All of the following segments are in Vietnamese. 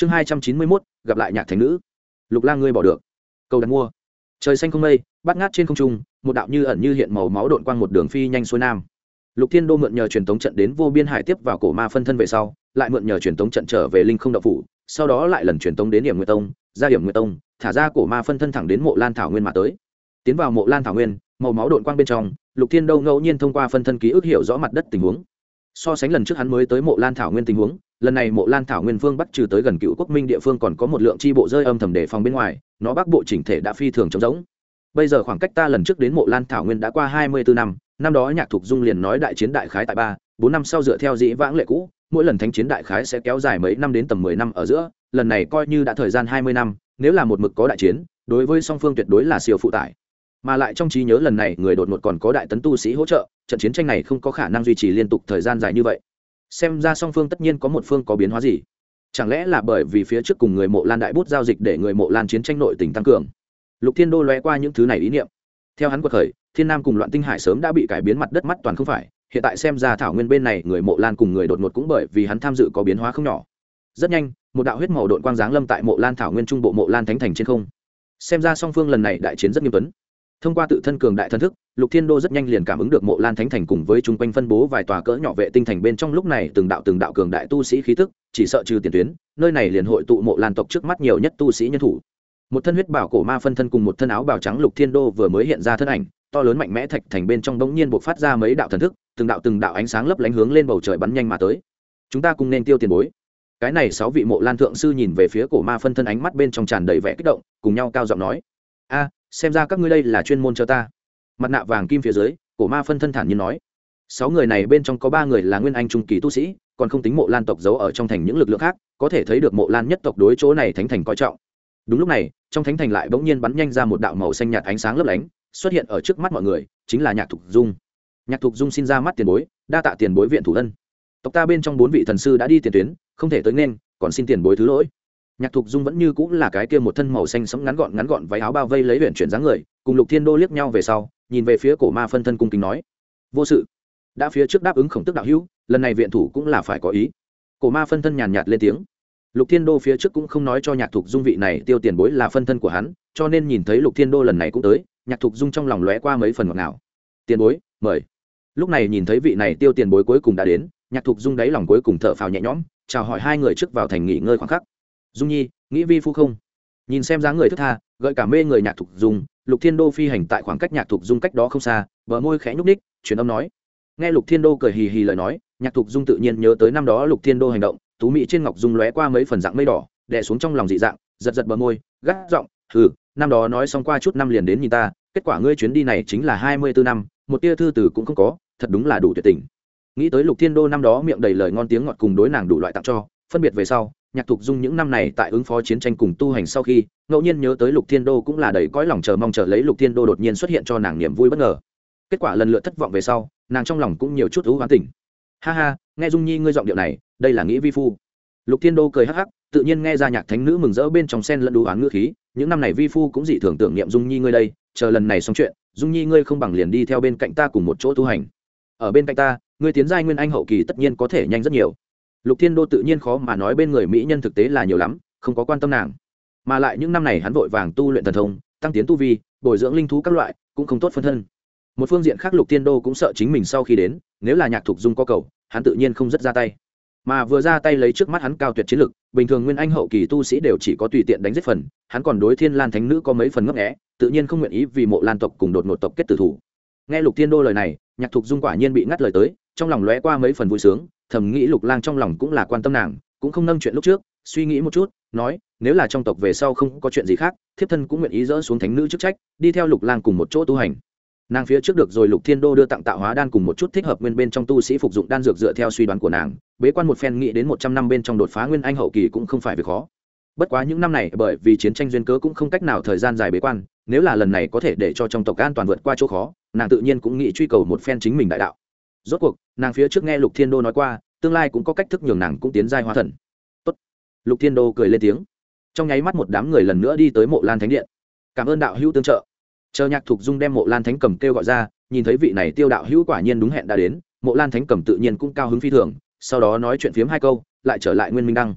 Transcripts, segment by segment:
chương hai trăm chín mươi mốt, gặp lại nhạc thành nữ. Lục lang ngươi bỏ được. Cầu đặt mua. Trời xanh không mây bắt ngát trên không trung, một đạo như ẩn như hiện màu máu đội quang một đường phi nhanh xuôi nam. Lục thiên đô mượn nhờ truyền tống trận đến vô biên hải tiếp vào cổ ma phân thân về sau, lại mượn nhờ truyền tống trận trở về linh không đậu phủ, sau đó lại lần truyền tống đến điểm nguyệt tông, ra điểm nguyệt tông, thả ra cổ ma phân thân thẳng đến mộ lan thảo nguyên mà tới. Tiến vào mộ lan thảo nguyên, màu máu đội quang bên trong, lục thiên đô ngẫu nhiên thông qua phân thân ký ức hiểu rõ mặt đất tình huống. So sánh lần trước hắn mới tới mộ lan thảo nguyên tình huống lần này mộ lan thảo nguyên phương bắc trừ tới gần cựu quốc minh địa phương còn có một lượng tri bộ rơi âm thầm đề phòng bên ngoài, nó bắc bộ chỉnh thể đã phi thường trống rỗng. Bây giờ khoảng cách ta lần trước đến mộ lan thảo nguyên đã qua hai mươi bốn năm năm đó nhạc thục dung liền nói đại chiến đại khái tại ba, bốn năm sau dựa theo dĩ vãng lệ cũ, mỗi lần thánh chiến đại khái sẽ kéo dài mấy năm đến tầm mười năm ở giữa, lần này coi như đã thời gian hai mươi năm, nếu là một mực có đại chiến, đối với song phương tuyệt đối là siêu phụ tải. Mà lại trong trí nhớ lần này người đột ngột còn có đại tấn tu sĩ hỗ trợ, trận chiến tranh này không có khả năng duy trì liên tục thời gian dài như vậy xem ra song phương tất nhiên có một phương có biến hóa gì. Chẳng lẽ là bởi vì phía trước cùng người mộ lan đại bút giao dịch để người mộ lan chiến tranh nội tỉnh tăng cường? Lục thiên đô lóe qua những thứ này ý niệm. Theo hắn quật khởi, thiên nam cùng loạn tinh hải sớm đã bị cải biến mặt đất mắt toàn không phải. Hiện tại xem ra thảo nguyên bên này người mộ lan cùng người đột ngột cũng bởi vì hắn tham dự có biến hóa không nhỏ. Rất nhanh, một đạo huyết màu đội quang giáng lâm tại mộ lan thảo nguyên trung bộ mộ lan thánh thành trên không. Xem ra song phương lần này đại chiến rất nghiêm tuấn thông qua tự thân cường đại thân thức, lục thiên đô rất nhanh liền cảm ứng được mộ lan thánh thành cùng với chung quanh phân bố vài tòa cỡ nhỏ vệ tinh thành bên trong lúc này từng đạo từng đạo cường đại tu sĩ khí tức, chỉ sợ trừ tiền tuyến, nơi này liền hội tụ mộ lan tộc trước mắt nhiều nhất tu sĩ nhân thủ. Một thân huyết bảo cổ ma phân thân cùng một thân áo bào trắng lục thiên đô vừa mới hiện ra thân ảnh, to lớn mạnh mẽ thạch thành bên trong bỗng nhiên buộc phát ra mấy đạo thần thức, từng đạo từng đạo ánh sáng lấp lánh hướng lên bầu trời bắn nhanh mà tới. Chúng ta cùng nên tiêu tiền bối. Cái này sáu vị mộ lan thượng sư nhìn về phía cổ ma phân thân ánh mắt bên trong tràn đầy vẻ kích động, cùng nhau cao giọng nói. A xem ra các ngươi đây là chuyên môn cho ta. Mặt nạ vàng kim phía dưới, cổ ma phân thân thản nhiên nói. Sáu người này bên trong có ba người là nguyên anh trung kỳ tu sĩ, còn không tính mộ lan tộc giấu ở trong thành những lực lượng khác, có thể thấy được mộ lan nhất tộc đối chỗ này thánh thành coi trọng. Đúng lúc này, trong thánh thành lại bỗng nhiên bắn nhanh ra một đạo màu xanh nhạt ánh sáng lấp lánh, xuất hiện ở trước mắt mọi người, chính là nhạc thục dung. Nhạc thục dung xin ra mắt tiền bối, đa tạ tiền bối viện thủ ân. Tộc ta bên trong bốn vị thần sư đã đi tiền tuyến, không thể tới nên, còn xin tiền bối thứ lỗi nhạc thục dung vẫn như cũng là cái kia một thân màu xanh sẫm ngắn gọn ngắn gọn váy áo bao vây lấy huyện chuyển dáng người, cùng lục thiên đô liếc nhau về sau, nhìn về phía cổ ma phân thân cung kính nói, vô sự, đã phía trước đáp ứng khổng tức đạo hữu, lần này viện thủ cũng là phải có ý. Cổ ma phân thân nhàn nhạt lên tiếng. Lục thiên đô phía trước cũng không nói cho nhạc thục dung vị này tiêu tiền bối là phân thân của hắn, cho nên nhìn thấy lục thiên đô lần này cũng tới, nhạc thục dung trong lòng lóe qua mấy phần ngọt ngào. Tiền bối, mời. Lúc này nhìn thấy vị này tiêu tiền bối cuối cùng đã đến, nhạc thục dung đáy lòng cuối cùng thở phào nhẹ nhõm, chào hỏi hai người trước vào thành nghỉ ngơi khoảng khắc dung nhi, nghĩ vi phu không? Nhìn xem dáng người thức tha, gợi cả mê người nhạc thục dung lục thiên đô phi hành tại khoảng cách nhạc thục dung cách đó không xa, bờ môi khẽ nhúc ních truyền âm nói. Nghe lục thiên đô cười hì hì lời nói, nhạc thục dung tự nhiên nhớ tới năm đó lục thiên đô hành động, tú mỹ trên ngọc dung lóe qua mấy phần dạng mây đỏ, đè xuống trong lòng dị dạng, giật giật bờ môi, gắt giọng thử năm đó nói xong qua chút năm liền đến nhìn ta, kết quả ngươi chuyến đi này chính là hai mươi bốn năm, một tia thư từ cũng không có, thật đúng là đủ tuyệt tình. Nghĩ tới lục thiên đô năm đó miệng đầy lời ngon tiếng ngọt cùng đối nàng đủ loại tặng cho, phân biệt về sau nhạc thục dung những năm này tại ứng phó chiến tranh cùng tu hành sau khi, ngẫu nhiên nhớ tới lục thiên đô cũng là đầy cõi lòng chờ mong chờ lấy lục thiên đô đột nhiên xuất hiện cho nàng niềm vui bất ngờ. Kết quả lần lượt thất vọng về sau, nàng trong lòng cũng nhiều chút thú hoán tỉnh. Ha ha, nghe dung nhi ngươi giọng điệu này, đây là nghĩ vi phu. Lục thiên đô cười hắc hắc, tự nhiên nghe ra nhạc thánh nữ mừng rỡ bên trong sen lẫn đú oán ngữ khí, những năm này vi phu cũng dị thường tưởng niệm dung nhi ngươi đây, chờ lần này xong chuyện, dung nhi ngươi không bằng liền đi theo bên cạnh ta cùng một chỗ tu hành. Ở bên cạnh ta, ngươi tiến giai nguyên anh hậu kỳ tất nhiên có thể nhanh rất nhiều lục thiên đô tự nhiên khó mà nói bên người mỹ nhân thực tế là nhiều lắm, không có quan tâm nàng. Mà lại những năm này hắn vội vàng tu luyện thần thông, tăng tiến tu vi, bồi dưỡng linh thú các loại, cũng không tốt phân thân. Một phương diện khác lục thiên đô cũng sợ chính mình sau khi đến, nếu là nhạc thục dung có cầu, hắn tự nhiên không rất ra tay. Mà vừa ra tay lấy trước mắt hắn cao tuyệt chiến lực, bình thường nguyên anh hậu kỳ tu sĩ đều chỉ có tùy tiện đánh giết phần, hắn còn đối thiên lan thánh nữ có mấy phần ngấp nghẽ tự nhiên không nguyện ý vì mộ lan tộc cùng đột ngột tộc kết tử thủ. Nghe lục thiên đô lời này, nhạc thục dung quả nhiên bị ngắt lời tới, trong lòng lóe qua mấy phần vui sướng thầm nghĩ lục lang trong lòng cũng là quan tâm nàng, cũng không nâng chuyện lúc trước, suy nghĩ một chút, nói, nếu là trong tộc về sau không có chuyện gì khác, thiếp thân cũng nguyện ý dỡ xuống thánh nữ chức trách, đi theo lục lang cùng một chỗ tu hành. Nàng phía trước được rồi lục thiên đô đưa tặng tạo hóa đan cùng một chút thích hợp nguyên bên trong tu sĩ phục dụng đan dược dựa theo suy đoán của nàng, bế quan một phen nghĩ đến một trăm năm bên trong đột phá nguyên anh hậu kỳ cũng không phải việc khó. Bất quá những năm này, bởi vì chiến tranh duyên cớ cũng không cách nào thời gian dài bế quan, nếu là lần này có thể để cho trong tộc an toàn vượt qua chỗ khó, nàng tự nhiên cũng nghĩ truy cầu một phen chính mình đại đạo rốt cuộc, nàng phía trước nghe lục thiên đô nói qua, tương lai cũng có cách thức nhường nàng cũng tiến giai hóa thần. Tốt. lục thiên đô cười lên tiếng. Trong nháy mắt một đám người lần nữa đi tới mộ lan thánh điện. Cảm ơn đạo hữu tương trợ. Chờ nhạc thục dung đem mộ lan thánh cầm kêu gọi ra, nhìn thấy vị này tiêu đạo hữu quả nhiên đúng hẹn đã đến, mộ lan thánh cầm tự nhiên cũng cao hứng phi thường, sau đó nói chuyện phiếm hai câu, lại trở lại nguyên minh đăng.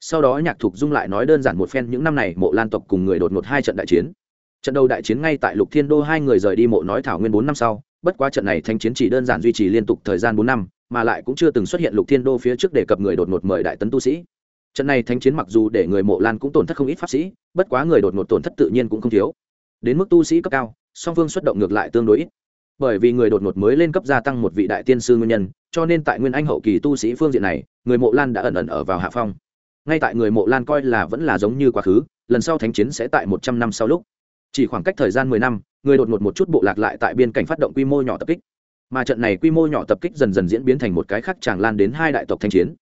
Sau đó nhạc thục dung lại nói đơn giản một phen những năm này mộ lan tộc cùng người đột ngột hai trận đại chiến. Trận đầu đại chiến ngay tại lục thiên đô hai người rời đi mộ nói thảo nguyên bốn năm sau bất quá trận này thanh chiến chỉ đơn giản duy trì liên tục thời gian bốn năm, mà lại cũng chưa từng xuất hiện lục thiên đô phía trước đề cập người đột ngột mời đại tấn tu sĩ. Trận này thanh chiến mặc dù để người mộ lan cũng tổn thất không ít pháp sĩ, bất quá người đột ngột tổn thất tự nhiên cũng không thiếu. Đến mức tu sĩ cấp cao, song phương xuất động ngược lại tương đối ít. Bởi vì người đột ngột mới lên cấp gia tăng một vị đại tiên sư nguyên nhân, cho nên tại nguyên anh hậu kỳ tu sĩ phương diện này, người mộ lan đã ẩn ẩn ở vào hạ phong. Ngay tại người mộ lan coi là vẫn là giống như quá khứ, lần sau thánh chiến sẽ tại một trăm năm sau lúc. Chỉ khoảng cách thời gian mười năm người đột ngột một chút bộ lạc lại tại biên cảnh phát động quy mô nhỏ tập kích. Mà trận này quy mô nhỏ tập kích dần dần diễn biến thành một cái khác tràn lan đến hai đại tộc thanh chiến.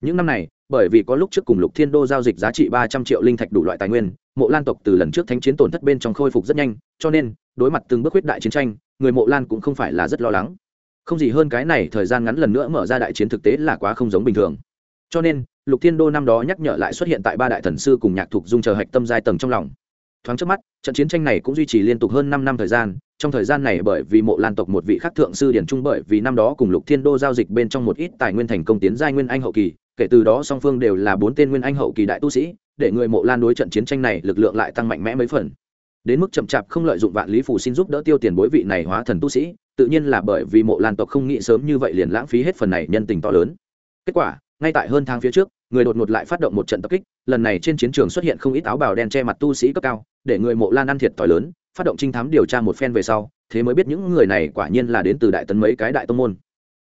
Những năm này, bởi vì có lúc trước cùng lục thiên đô giao dịch giá trị ba trăm triệu linh thạch đủ loại tài nguyên, mộ lan tộc từ lần trước thanh chiến tổn thất bên trong khôi phục rất nhanh, cho nên, đối mặt từng bước huyết đại chiến tranh, người mộ lan cũng không phải là rất lo lắng. Không gì hơn cái này, thời gian ngắn lần nữa mở ra đại chiến thực tế là quá không giống bình thường. Cho nên, lục thiên đô năm đó nhắc nhở lại xuất hiện tại ba đại thần sư cùng nhạc thục dung chờ hạch tâm giai tầng trong lòng thoáng trước mắt, trận chiến tranh này cũng duy trì liên tục hơn năm năm thời gian, trong thời gian này bởi vì mộ lan tộc một vị khắc thượng sư điển trung bởi vì năm đó cùng lục thiên đô giao dịch bên trong một ít tài nguyên thành công tiến giai nguyên anh hậu kỳ, kể từ đó song phương đều là bốn tên nguyên anh hậu kỳ đại tu sĩ, để người mộ lan đối trận chiến tranh này lực lượng lại tăng mạnh mẽ mấy phần. Đến mức chậm chạp không lợi dụng vạn lý phủ xin giúp đỡ tiêu tiền bối vị này hóa thần tu sĩ, tự nhiên là bởi vì mộ lan tộc không nghĩ sớm như vậy liền lãng phí hết phần này nhân tình to lớn. Kết quả, ngay tại hơn tháng phía trước người đột ngột lại phát động một trận tập kích, lần này trên chiến trường xuất hiện không ít áo bào đen che mặt tu sĩ cấp cao, để người mộ lan ăn thiệt thòi lớn, phát động trinh thám điều tra một phen về sau, thế mới biết những người này quả nhiên là đến từ đại tấn mấy cái đại tông môn.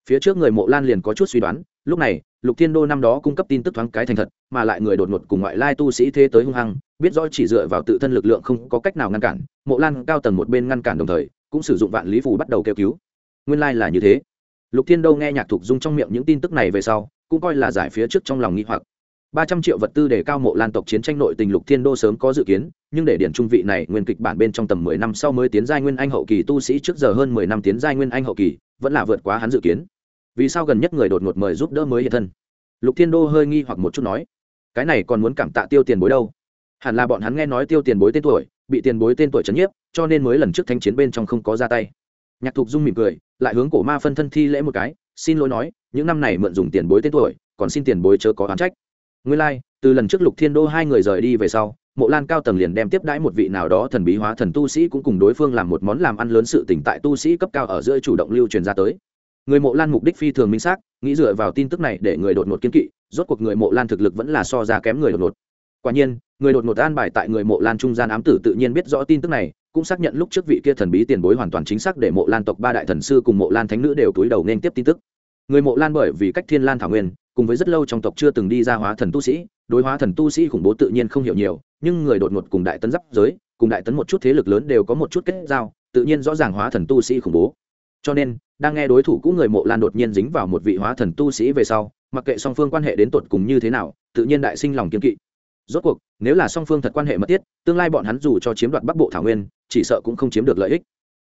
Phía trước người mộ lan liền có chút suy đoán, lúc này, lục thiên đô năm đó cung cấp tin tức thoáng cái thành thật, mà lại người đột ngột cùng ngoại lai tu sĩ thế tới hung hăng, biết rõ chỉ dựa vào tự thân lực lượng không có cách nào ngăn cản, mộ lan cao tầng một bên ngăn cản đồng thời, cũng sử dụng vạn lý phù bắt đầu kêu cứu. Nguyên lai là như thế. Lục thiên đô nghe nhạc thục dung trong miệng những tin tức này về sau cũng coi là giải phía trước trong lòng nghi hoặc. Ba trăm triệu vật tư để cao mộ lan tộc chiến tranh nội tình lục thiên đô sớm có dự kiến, nhưng để điển trung vị này nguyên kịch bản bên trong tầm mười năm sau mới tiến giai nguyên anh hậu kỳ tu sĩ trước giờ hơn mười năm tiến giai nguyên anh hậu kỳ, vẫn là vượt quá hắn dự kiến. Vì sao gần nhất người đột ngột mời giúp đỡ mới hiện thân? Lục thiên đô hơi nghi hoặc một chút nói, cái này còn muốn cảm tạ tiêu tiền bối đâu? Hẳn là bọn hắn nghe nói tiêu tiền bối tên tuổi, bị tiền bối tên tuổi trấn nhiếp, cho nên mới lần trước thanh chiến bên trong không có ra tay. Nhạc thục dung mỉm cười, lại hướng cổ ma phân thân thi lễ một cái xin lỗi nói những năm này mượn dùng tiền bối tên tuổi còn xin tiền bối chớ có oán trách. Nguyên lai、like, từ lần trước lục thiên đô hai người rời đi về sau mộ lan cao tầng liền đem tiếp đãi một vị nào đó thần bí hóa thần tu sĩ cũng cùng đối phương làm một món làm ăn lớn sự tỉnh tại tu sĩ cấp cao ở giữa chủ động lưu truyền ra tới. Người mộ lan mục đích phi thường minh xác nghĩ dựa vào tin tức này để người đột ngột kiên kỵ rốt cuộc người mộ lan thực lực vẫn là so ra kém người đột ngột. Quả nhiên người đột ngột an bài tại người mộ lan trung gian ám tử tự nhiên biết rõ tin tức này cũng xác nhận lúc trước vị kia thần bí tiền bối hoàn toàn chính xác để mộ lan tộc ba đại thần sư cùng mộ lan thánh nữ đều túi đầu nên tiếp tin tức người mộ lan bởi vì cách thiên lan thảo nguyên, cùng với rất lâu trong tộc chưa từng đi ra hóa thần tu sĩ, đối hóa thần tu sĩ khủng bố tự nhiên không hiểu nhiều, nhưng người đột ngột cùng đại tấn giáp giới, cùng đại tấn một chút thế lực lớn đều có một chút kết giao, tự nhiên rõ ràng hóa thần tu sĩ khủng bố. Cho nên, đang nghe đối thủ cũ người mộ lan đột nhiên dính vào một vị hóa thần tu sĩ về sau, mặc kệ song phương quan hệ đến tột cùng như thế nào, tự nhiên đại sinh lòng kiên kỵ. Rốt cuộc, nếu là song phương thật quan hệ mật thiết, tương lai bọn hắn dù cho chiếm đoạt bắc bộ thảo nguyên, chỉ sợ cũng không chiếm được lợi ích.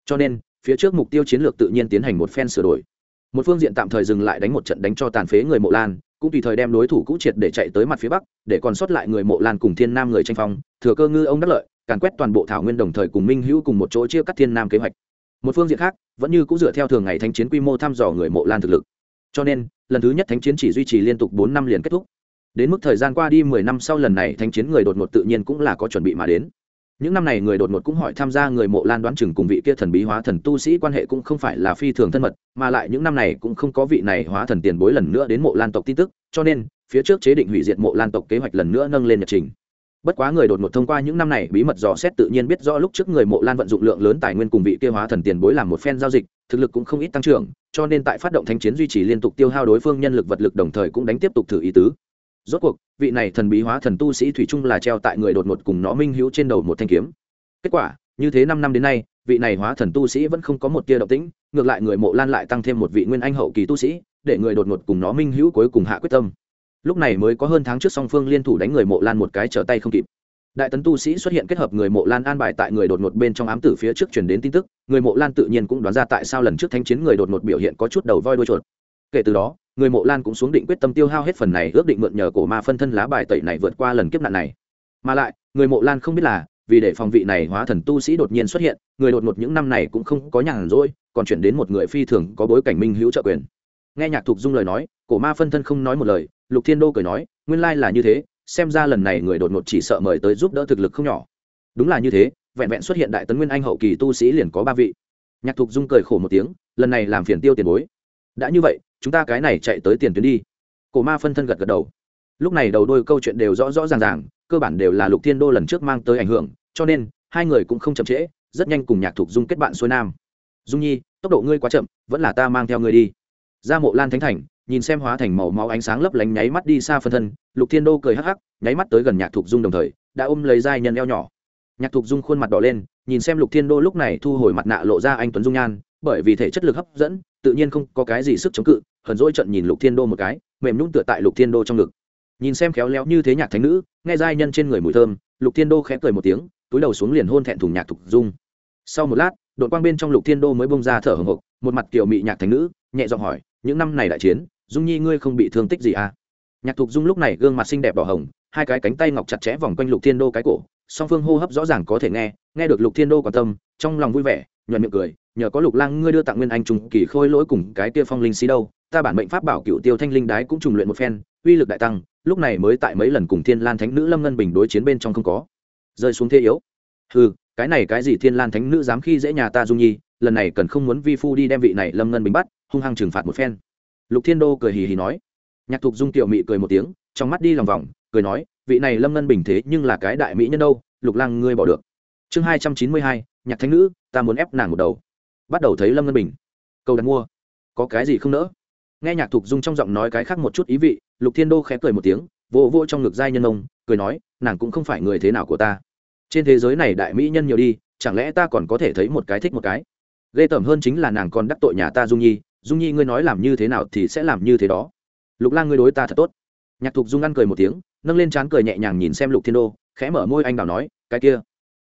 Cho nên, phía trước mục tiêu chiến lược tự nhiên tiến hành một phen sửa đổi một phương diện tạm thời dừng lại đánh một trận đánh cho tàn phế người mộ lan, cũng tùy thời đem đối thủ cũ triệt để chạy tới mặt phía bắc, để còn sót lại người mộ lan cùng thiên nam người tranh phong, thừa cơ ngư ông đắc lợi, càn quét toàn bộ thảo nguyên đồng thời cùng minh hữu cùng một chỗ chia cắt thiên nam kế hoạch. Một phương diện khác, vẫn như cũng dựa theo thường ngày thánh chiến quy mô thăm dò người mộ lan thực lực. Cho nên, lần thứ nhất thánh chiến chỉ duy trì liên tục bốn năm liền kết thúc. Đến mức thời gian qua đi mười năm sau lần này thánh chiến người đột ngột tự nhiên cũng là có chuẩn bị mà đến những năm này người đột ngột cũng hỏi tham gia người mộ lan đoán chừng cùng vị kia thần bí hóa thần tu sĩ quan hệ cũng không phải là phi thường thân mật, mà lại những năm này cũng không có vị này hóa thần tiền bối lần nữa đến mộ lan tộc tin tức, cho nên, phía trước chế định hủy diệt mộ lan tộc kế hoạch lần nữa nâng lên nhật trình. Bất quá người đột ngột thông qua những năm này bí mật dò xét tự nhiên biết rõ lúc trước người mộ lan vận dụng lượng lớn tài nguyên cùng vị kia hóa thần tiền bối làm một phen giao dịch, thực lực cũng không ít tăng trưởng, cho nên tại phát động thanh chiến duy trì liên tục tiêu hao đối phương nhân lực vật lực đồng thời cũng đánh tiếp tục thử ý tứ rốt cuộc, vị này thần bí hóa thần tu sĩ thủy trung là treo tại người đột ngột cùng nó minh hữu trên đầu một thanh kiếm. Kết quả, như thế năm năm đến nay, vị này hóa thần tu sĩ vẫn không có một tia động tĩnh, ngược lại người mộ lan lại tăng thêm một vị nguyên anh hậu kỳ tu sĩ, để người đột ngột cùng nó minh hữu cuối cùng hạ quyết tâm. Lúc này mới có hơn tháng trước song phương liên thủ đánh người mộ lan một cái trở tay không kịp. Đại tấn tu sĩ xuất hiện kết hợp người mộ lan an bài tại người đột ngột bên trong ám tử phía trước chuyển đến tin tức, người mộ lan tự nhiên cũng đoán ra tại sao lần trước thanh chiến người đột ngột biểu hiện có chút đầu voi đuôi chuột. Kể từ đó người mộ lan cũng xuống định quyết tâm tiêu hao hết phần này, ước định mượn nhờ cổ ma phân thân lá bài tẩy này vượt qua lần kiếp nạn này. Mà lại, người mộ lan không biết là, vì để phòng vị này hóa thần tu sĩ đột nhiên xuất hiện, người đột ngột những năm này cũng không có nhàn rỗi, còn chuyển đến một người phi thường có bối cảnh minh hữu trợ quyền. Nghe nhạc thục dung lời nói, cổ ma phân thân không nói một lời, lục thiên đô cười nói, nguyên lai là như thế, xem ra lần này người đột ngột chỉ sợ mời tới giúp đỡ thực lực không nhỏ. Đúng là như thế, vẹn vẹn xuất hiện đại tấn nguyên anh hậu kỳ tu sĩ liền có ba vị. Nhạc thục dung cười khổ một tiếng, lần này làm phiền tiêu tiền bối. Đã như vậy chúng ta cái này chạy tới tiền tuyến đi. Cổ ma phân thân gật gật đầu. Lúc này đầu đôi câu chuyện đều rõ rõ ràng ràng, cơ bản đều là lục thiên đô lần trước mang tới ảnh hưởng, cho nên, hai người cũng không chậm trễ, rất nhanh cùng nhạc thục dung kết bạn xuôi nam. Dung nhi, tốc độ ngươi quá chậm, vẫn là ta mang theo ngươi đi. Ra mộ lan thánh thành, nhìn xem hóa thành màu máu ánh sáng lấp lánh nháy mắt đi xa phân thân, lục thiên đô cười hắc hắc, nháy mắt tới gần nhạc thục dung đồng thời, đã ôm lấy giai nhân eo nhỏ. Nhạc thục dung khuôn mặt đỏ lên, nhìn xem lục thiên đô lúc này thu hồi mặt nạ lộ ra anh tuấn dung nhan bởi vì thể chất lực hấp dẫn, tự nhiên không có cái gì sức chống cự, hờn dỗi trận nhìn lục thiên đô một cái, mềm nhũng tựa tại lục thiên đô trong ngực. Nhìn xem khéo léo như thế nhạc thánh nữ, nghe giai nhân trên người mùi thơm, lục thiên đô khẽ cười một tiếng, túi đầu xuống liền hôn thẹn thùng nhạc thục dung. Sau một lát, đội quang bên trong lục thiên đô mới bông ra thở hồng hộc, một mặt kiểu mị nhạc thánh nữ, nhẹ giọng hỏi, những năm này đại chiến, dung nhi ngươi không bị thương tích gì à? Nhạc thục dung lúc này gương mặt xinh đẹp đỏ hồng, hai cái cánh tay ngọc chặt chẽ vòng quanh lục thiên đô cái cổ song phương hô hấp rõ ràng có thể nghe nghe được lục thiên đô quan tâm, trong lòng vui vẻ nhuận miệng cười, nhờ có lục lang, ngươi đưa tặng nguyên anh trùng kỳ khôi lỗi cùng cái kia phong linh xí đâu, ta bản mệnh pháp bảo cựu tiêu thanh linh đái cũng trùng luyện một phen, uy lực đại tăng, lúc này mới tại mấy lần cùng thiên lan thánh nữ lâm ngân bình đối chiến bên trong không có. Rơi xuống thế yếu. Ừ cái này cái gì thiên lan thánh nữ dám khi dễ nhà ta dung nhi, lần này cần không muốn vi phu đi đem vị này lâm ngân bình bắt, hung hăng trừng phạt một phen. Lục thiên đô cười hì hì nói. Nhạc thục dung tiểu mị cười một tiếng trong mắt đi lòng vòng, cười nói, vị này lâm ngân bình thế nhưng là cái đại mỹ nhân đâu, lục lang ngươi bỏ được. Chương hai trăm chín mươi hai, nhạc thánh nữ, ta muốn ép nàng một đầu. Bắt đầu thấy lâm ngân bình. Câu đặt mua. Có cái gì không nỡ? Nghe nhạc thục dung trong giọng nói cái khác một chút ý vị, lục thiên đô khẽ cười một tiếng vô vô trong ngực giai nhân ông, cười nói, nàng cũng không phải người thế nào của ta. Trên thế giới này đại mỹ nhân nhiều đi, chẳng lẽ ta còn có thể thấy một cái thích một cái? Ghê tởm hơn chính là nàng còn đắc tội nhà ta dung nhi dung nhi ngươi nói làm như thế nào thì sẽ làm như thế đó. Lục lang ngươi đối ta thật tốt nhạc thục dung ăn cười một tiếng, nâng lên trán cười nhẹ nhàng nhìn xem lục thiên đô, khẽ mở môi anh đào nói, cái kia,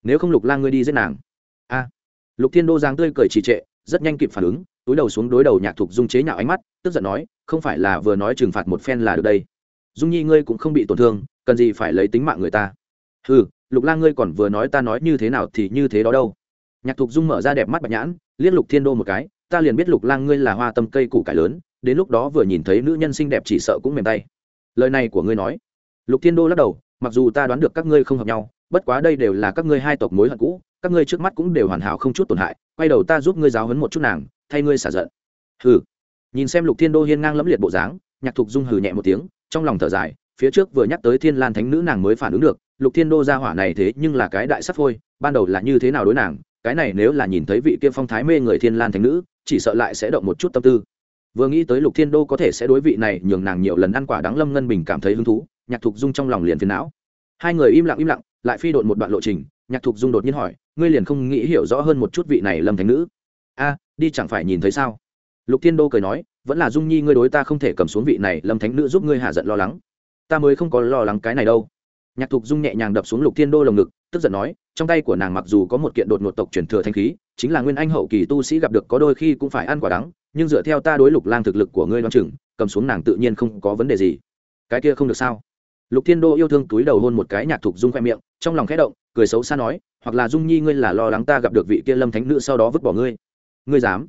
nếu không lục lang ngươi đi giết nàng. A. Lục thiên đô giang tươi cười trì trệ, rất nhanh kịp phản ứng, túi đầu xuống đối đầu nhạc thục dung chế nhạo ánh mắt, tức giận nói, không phải là vừa nói trừng phạt một phen là được đây. Dung nhi ngươi cũng không bị tổn thương, cần gì phải lấy tính mạng người ta. Ừ lục lang ngươi còn vừa nói ta nói như thế nào thì như thế đó đâu. Nhạc thục dung mở ra đẹp mắt bạch nhãn, liếc lục thiên đô một cái, ta liền biết lục lang ngươi là hoa tâm cây củ cải lớn, đến lúc đó vừa nhìn thấy nữ nhân xinh đẹp chỉ sợ cũng mềm tay lời này của ngươi nói. Lục thiên đô lắc đầu, mặc dù ta đoán được các ngươi không hợp nhau, bất quá đây đều là các ngươi hai tộc mối hận cũ, các ngươi trước mắt cũng đều hoàn hảo không chút tổn hại, quay đầu ta giúp ngươi giáo hấn một chút nàng, thay ngươi xả giận. Hừ. Nhìn xem lục thiên đô hiên ngang lẫm liệt bộ dáng, nhạc thục dung hừ nhẹ một tiếng, trong lòng thở dài, phía trước vừa nhắc tới thiên lan thánh nữ nàng mới phản ứng được, lục thiên đô ra hỏa này thế nhưng là cái đại sắc phôi, ban đầu là như thế nào đối nàng, cái này nếu là nhìn thấy vị kia phong thái mê người thiên lan thánh nữ, chỉ sợ lại sẽ động một chút tâm tư vừa nghĩ tới lục thiên đô có thể sẽ đối vị này nhường nàng nhiều lần ăn quả đáng lâm ngân bình cảm thấy hứng thú, nhạc thục dung trong lòng liền phiền não. Hai người im lặng im lặng, lại phi độn một đoạn lộ trình, nhạc thục dung đột nhiên hỏi, ngươi liền không nghĩ hiểu rõ hơn một chút vị này lâm thánh nữ? A, đi chẳng phải nhìn thấy sao? Lục thiên đô cười nói, vẫn là dung nhi ngươi đối ta không thể cầm xuống vị này lâm thánh nữ giúp ngươi hạ giận lo lắng. Ta mới không có lo lắng cái này đâu. Nhạc thục dung nhẹ nhàng đập xuống lục thiên đô lồng ngực tức giận nói, trong tay của nàng mặc dù có một kiện đột ngột tộc truyền thừa thanh khí, chính là nguyên anh hậu kỳ tu sĩ gặp được có đôi khi cũng phải ăn quả đắng, nhưng dựa theo ta đối lục lang thực lực của ngươi đoan chừng, cầm xuống nàng tự nhiên không có vấn đề gì. Cái kia không được sao? Lục thiên đô yêu thương túi đầu hôn một cái nhạc thục dung khoe miệng, trong lòng khẽ động, cười xấu xa nói, hoặc là dung nhi ngươi là lo lắng ta gặp được vị kia lâm thánh nữ sau đó vứt bỏ ngươi. Ngươi dám?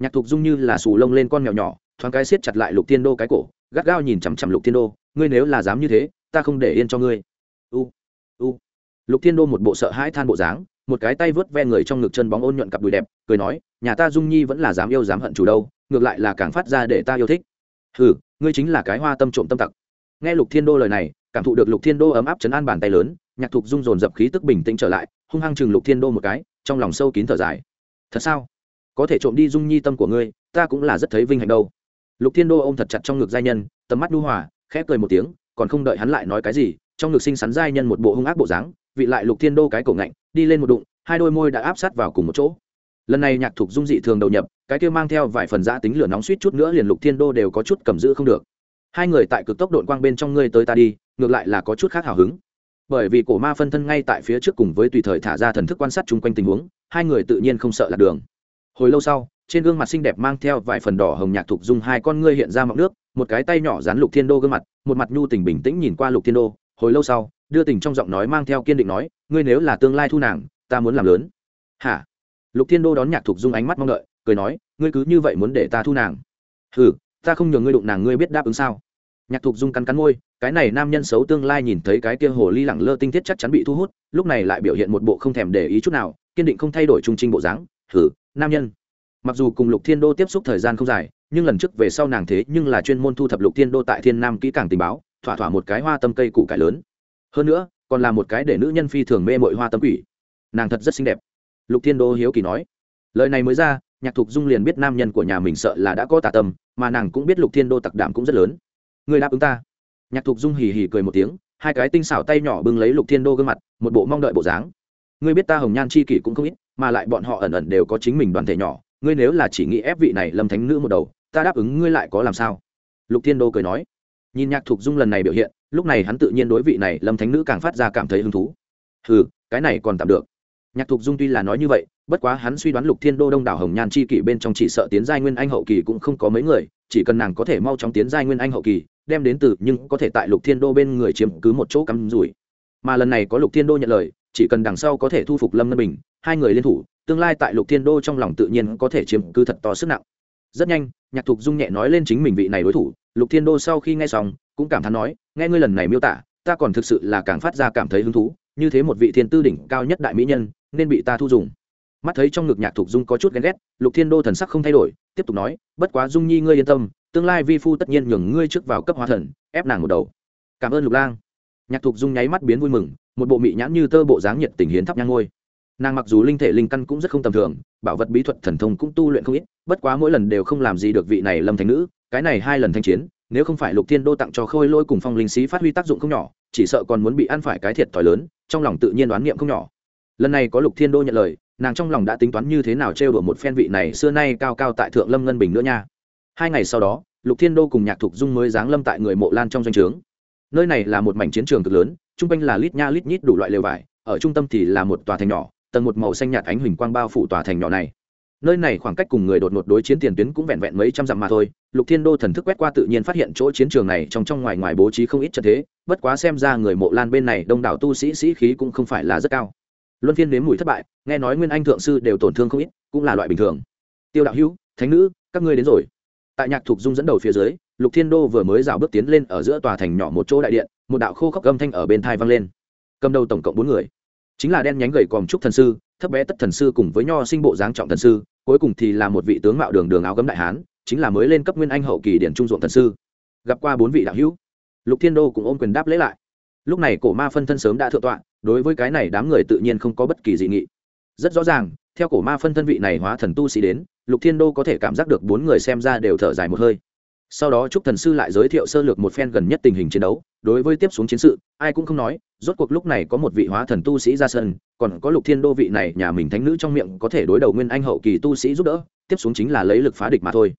Nhạc thục dung như là xù lông lên con mèo nhỏ, thoáng cái siết chặt lại lục thiên đô cái cổ, gắt gao nhìn chằm chằm lục thiên đô, ngươi nếu là dám như thế, ta không để yên cho ngươi. U u lục thiên đô một bộ sợ hãi than bộ dáng, một cái tay vớt ve người trong ngực chân bóng ôn nhuận cặp đùi đẹp, cười nói, nhà ta dung nhi vẫn là dám yêu dám hận chủ đâu, ngược lại là càng phát ra để ta yêu thích. Hừ, ngươi chính là cái hoa tâm trộm tâm tặc. Nghe lục thiên đô lời này, cảm thụ được lục thiên đô ấm áp chấn an bàn tay lớn, nhạc thục dung dồn dập khí tức bình tĩnh trở lại, hung hăng chừng lục thiên đô một cái, trong lòng sâu kín thở dài. Thật sao? Có thể trộm đi dung nhi tâm của ngươi, ta cũng là rất thấy vinh hạnh đâu. Lục thiên đô ôm thật chặt trong ngực giai nhân, tầm mắt nu hòa, khẽ cười một tiếng, còn không đợi hắn lại nói cái gì, trong ngực sinh sắn giai nhân một bộ hung ác bộ dáng vị lại lục thiên đô cái cổ ngạnh, đi lên một đụng, hai đôi môi đã áp sát vào cùng một chỗ. Lần này nhạc thục dung dị thường đầu nhập, cái kia mang theo vài phần giã tính lửa nóng suýt chút nữa liền lục thiên đô đều có chút cầm giữ không được. Hai người tại cực tốc đội quang bên trong ngươi tới ta đi, ngược lại là có chút khác hào hứng. Bởi vì cổ ma phân thân ngay tại phía trước cùng với tùy thời thả ra thần thức quan sát chung quanh tình huống, hai người tự nhiên không sợ lạc đường. Hồi lâu sau, trên gương mặt xinh đẹp mang theo vài phần đỏ hồng nhạc thục dung hai con ngươi hiện ra mọng nước, một cái tay nhỏ dán lục thiên đô gương mặt, một mặt nhu tình bình tĩnh nhìn qua lục thiên đô. Hồi lâu sau đưa tình trong giọng nói mang theo kiên định nói, ngươi nếu là tương lai thu nàng, ta muốn làm lớn. Hả? Lục thiên đô đón nhạc thục dung ánh mắt mong đợi, cười nói, ngươi cứ như vậy muốn để ta thu nàng? Ừ ta không nhờ ngươi đụng nàng, ngươi biết đáp ứng sao? Nhạc thục dung cắn cắn môi, cái này nam nhân xấu tương lai nhìn thấy cái kia hồ ly lẳng lơ tinh thiết chắc chắn bị thu hút, lúc này lại biểu hiện một bộ không thèm để ý chút nào, kiên định không thay đổi trung trinh bộ dáng. Thử nam nhân. Mặc dù cùng lục thiên đô tiếp xúc thời gian không dài, nhưng lần trước về sau nàng thế nhưng là chuyên môn thu thập lục thiên đô tại thiên nam kỹ càng tình báo, thỏa thỏa một cái hoa tâm cây củ cải lớn hơn nữa, còn là một cái để nữ nhân phi thường mê mội hoa tâm quỷ. Nàng thật rất xinh đẹp. Lục thiên đô hiếu kỳ nói. Lời này mới ra, nhạc thục dung liền biết nam nhân của nhà mình sợ là đã có tà tâm, mà nàng cũng biết lục thiên đô tặc đảm cũng rất lớn. Người đáp ứng ta. Nhạc thục dung hì hì cười một tiếng, hai cái tinh xảo tay nhỏ bưng lấy lục thiên đô gương mặt, một bộ mong đợi bộ dáng. Ngươi biết ta hồng nhan c h i kỷ cũng không ít, mà lại bọn họ ẩn ẩn đều có chính mình đoàn thể nhỏ, ngươi nếu là chỉ nghĩ ép vị này lâm thánh nữ một đầu, ta đáp ứng ngươi lại có làm sao? Lục thiên đô cười nói. Nhìn nhạc thục dung lần này biểu hiện lúc này hắn tự nhiên đối vị này lâm thánh nữ càng phát ra cảm thấy hứng thú. Ừ cái này còn tạm được. Nhạc thục dung tuy là nói như vậy, bất quá hắn suy đoán lục thiên đô đông đảo hồng nhan chi kỷ bên trong chỉ sợ tiến giai nguyên anh hậu kỳ cũng không có mấy người, chỉ cần nàng có thể mau chóng tiến giai nguyên anh hậu kỳ, đem đến từ nhưng có thể tại lục thiên đô bên người chiếm cứ một chỗ cắm rủi. Mà lần này có lục thiên đô nhận lời, chỉ cần đằng sau có thể thu phục lâm ngân bình, hai người liên thủ, tương lai tại lục thiên đô trong lòng tự nhiên có thể chiếm cứ thật to sức nặng. Rất nhanh, nhạc thục dung nhẹ nói lên chính mình vị này đối thủ, lục thiên đô sau khi nghe xong cũng cảm thán nói, nghe ngươi lần này miêu tả, ta còn thực sự là càng phát ra cảm thấy hứng thú, như thế một vị thiên tư đỉnh cao nhất đại mỹ nhân, nên bị ta thu dùng. Mắt thấy trong ngực nhạc thục dung có chút ghen ghét, lục thiên đô thần sắc không thay đổi, tiếp tục nói, bất quá dung nhi ngươi yên tâm, tương lai vi phu tất nhiên nhường ngươi trước vào cấp hóa thần, ép nàng một đầu. Cảm ơn lục lang. Nhạc thục dung nháy mắt biến vui mừng, một bộ mị nhãn như tơ bộ dáng nhiệt tình hiến thắp nhang ngôi. Nàng mặc dù linh thể linh căn cũng rất không tầm thường, bảo vật bí thuật thần thông cũng tu luyện không ít, bất quá mỗi lần đều không làm gì được vị này lâm thành nữ, cái này hai lần thanh chiến nếu không phải lục thiên đô tặng cho khôi lôi cùng phong linh sĩ phát huy tác dụng không nhỏ, chỉ sợ còn muốn bị ăn phải cái thiệt thòi lớn, trong lòng tự nhiên đoán niệm không nhỏ. Lần này có lục thiên đô nhận lời, nàng trong lòng đã tính toán như thế nào trêu đùa một phen vị này xưa nay cao cao tại thượng lâm ngân bình nữa nha. Hai ngày sau đó, lục thiên đô cùng nhạc thục dung mới giáng lâm tại người mộ lan trong doanh trướng. Nơi này là một mảnh chiến trường cực lớn, chung quanh là lít nha lít nhít đủ loại lều vải, ở trung tâm thì là một tòa thành nhỏ, tầng một màu xanh nhạt ánh huỳnh quang bao phủ tòa thành nhỏ này nơi này khoảng cách cùng người đột ngột đối chiến tiền tuyến cũng vẹn vẹn mấy trăm dặm mà thôi. Lục thiên đô thần thức quét qua tự nhiên phát hiện chỗ chiến trường này trong trong ngoài ngoài bố trí không ít trận thế, bất quá xem ra người mộ lan bên này đông đảo tu sĩ sĩ khí cũng không phải là rất cao. Luân phiên nếm mùi thất bại, nghe nói nguyên anh thượng sư đều tổn thương không ít, cũng là loại bình thường. Tiêu đạo hữu, thánh nữ, các ngươi đến rồi. Tại nhạc thục dung dẫn đầu phía dưới, lục thiên đô vừa mới rào bước tiến lên ở giữa tòa thành nhỏ một chỗ đại điện, một đạo khô khốc âm thanh ở bên thai vang lên. Cầm đầu tổng cộng bốn người chính là đen nhánh gầy còm trúc thần sư, thấp bé tất thần sư cùng với nho sinh bộ dáng trọng thần sư, cuối cùng thì là một vị tướng mạo đường đường áo gấm đại hán, chính là mới lên cấp nguyên anh hậu kỳ điển trung ruộng thần sư. Gặp qua bốn vị đạo hữu. Lục thiên đô cũng ôm quyền đáp lễ lại. Lúc này cổ ma phân thân sớm đã thượng tọa, đối với cái này đám người tự nhiên không có bất kỳ dị nghị. Rất rõ ràng, theo cổ ma phân thân vị này hóa thần tu sĩ đến, lục thiên đô có thể cảm giác được bốn người xem ra đều thở dài một hơi. Sau đó trúc thần sư lại giới thiệu sơ lược một phen gần nhất tình hình chiến đấu, đối với tiếp xuống chiến sự, ai cũng không nói rốt cuộc lúc này có một vị hóa thần tu sĩ ra sân, còn có lục thiên đô vị này nhà mình thánh nữ trong miệng có thể đối đầu nguyên anh hậu kỳ tu sĩ giúp đỡ, tiếp xuống chính là lấy lực phá địch mà thôi.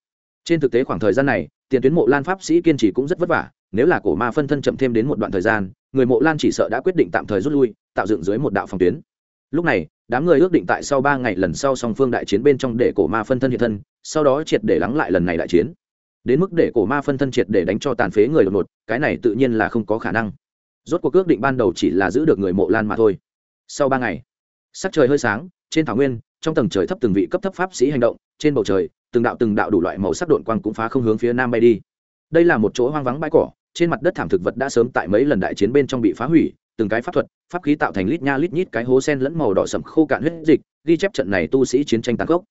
Trên thực tế khoảng thời gian này, tiền tuyến mộ lan pháp sĩ kiên trì cũng rất vất vả, nếu là cổ ma phân thân chậm thêm đến một đoạn thời gian, người mộ lan chỉ sợ đã quyết định tạm thời rút lui, tạo dựng dưới một đạo phòng tuyến. Lúc này, đám người ước định tại sau ba ngày lần sau song phương đại chiến bên trong để cổ ma phân thân hiện thân, sau đó triệt để lắng lại lần này đại chiến. Đến mức để cổ ma phân thân triệt để đánh cho tàn phế người đột ngột, cái này tự nhiên là không có khả năng rốt cuộc ước định ban đầu chỉ là giữ được người mộ lan mà thôi. Sau ba ngày, sắc trời hơi sáng, trên thảo nguyên, trong tầng trời thấp từng vị cấp thấp pháp sĩ hành động, trên bầu trời, từng đạo từng đạo đủ loại màu sắc độn quang cũng phá không hướng phía nam bay đi. Đây là một chỗ hoang vắng bãi cỏ, trên mặt đất thảm thực vật đã sớm tại mấy lần đại chiến bên trong bị phá hủy, từng cái pháp thuật, pháp khí tạo thành lít nha lít nhít cái hố sen lẫn màu đỏ sầm khô cạn huyết dịch, ghi chép trận này tu sĩ chiến tranh tàn khốc.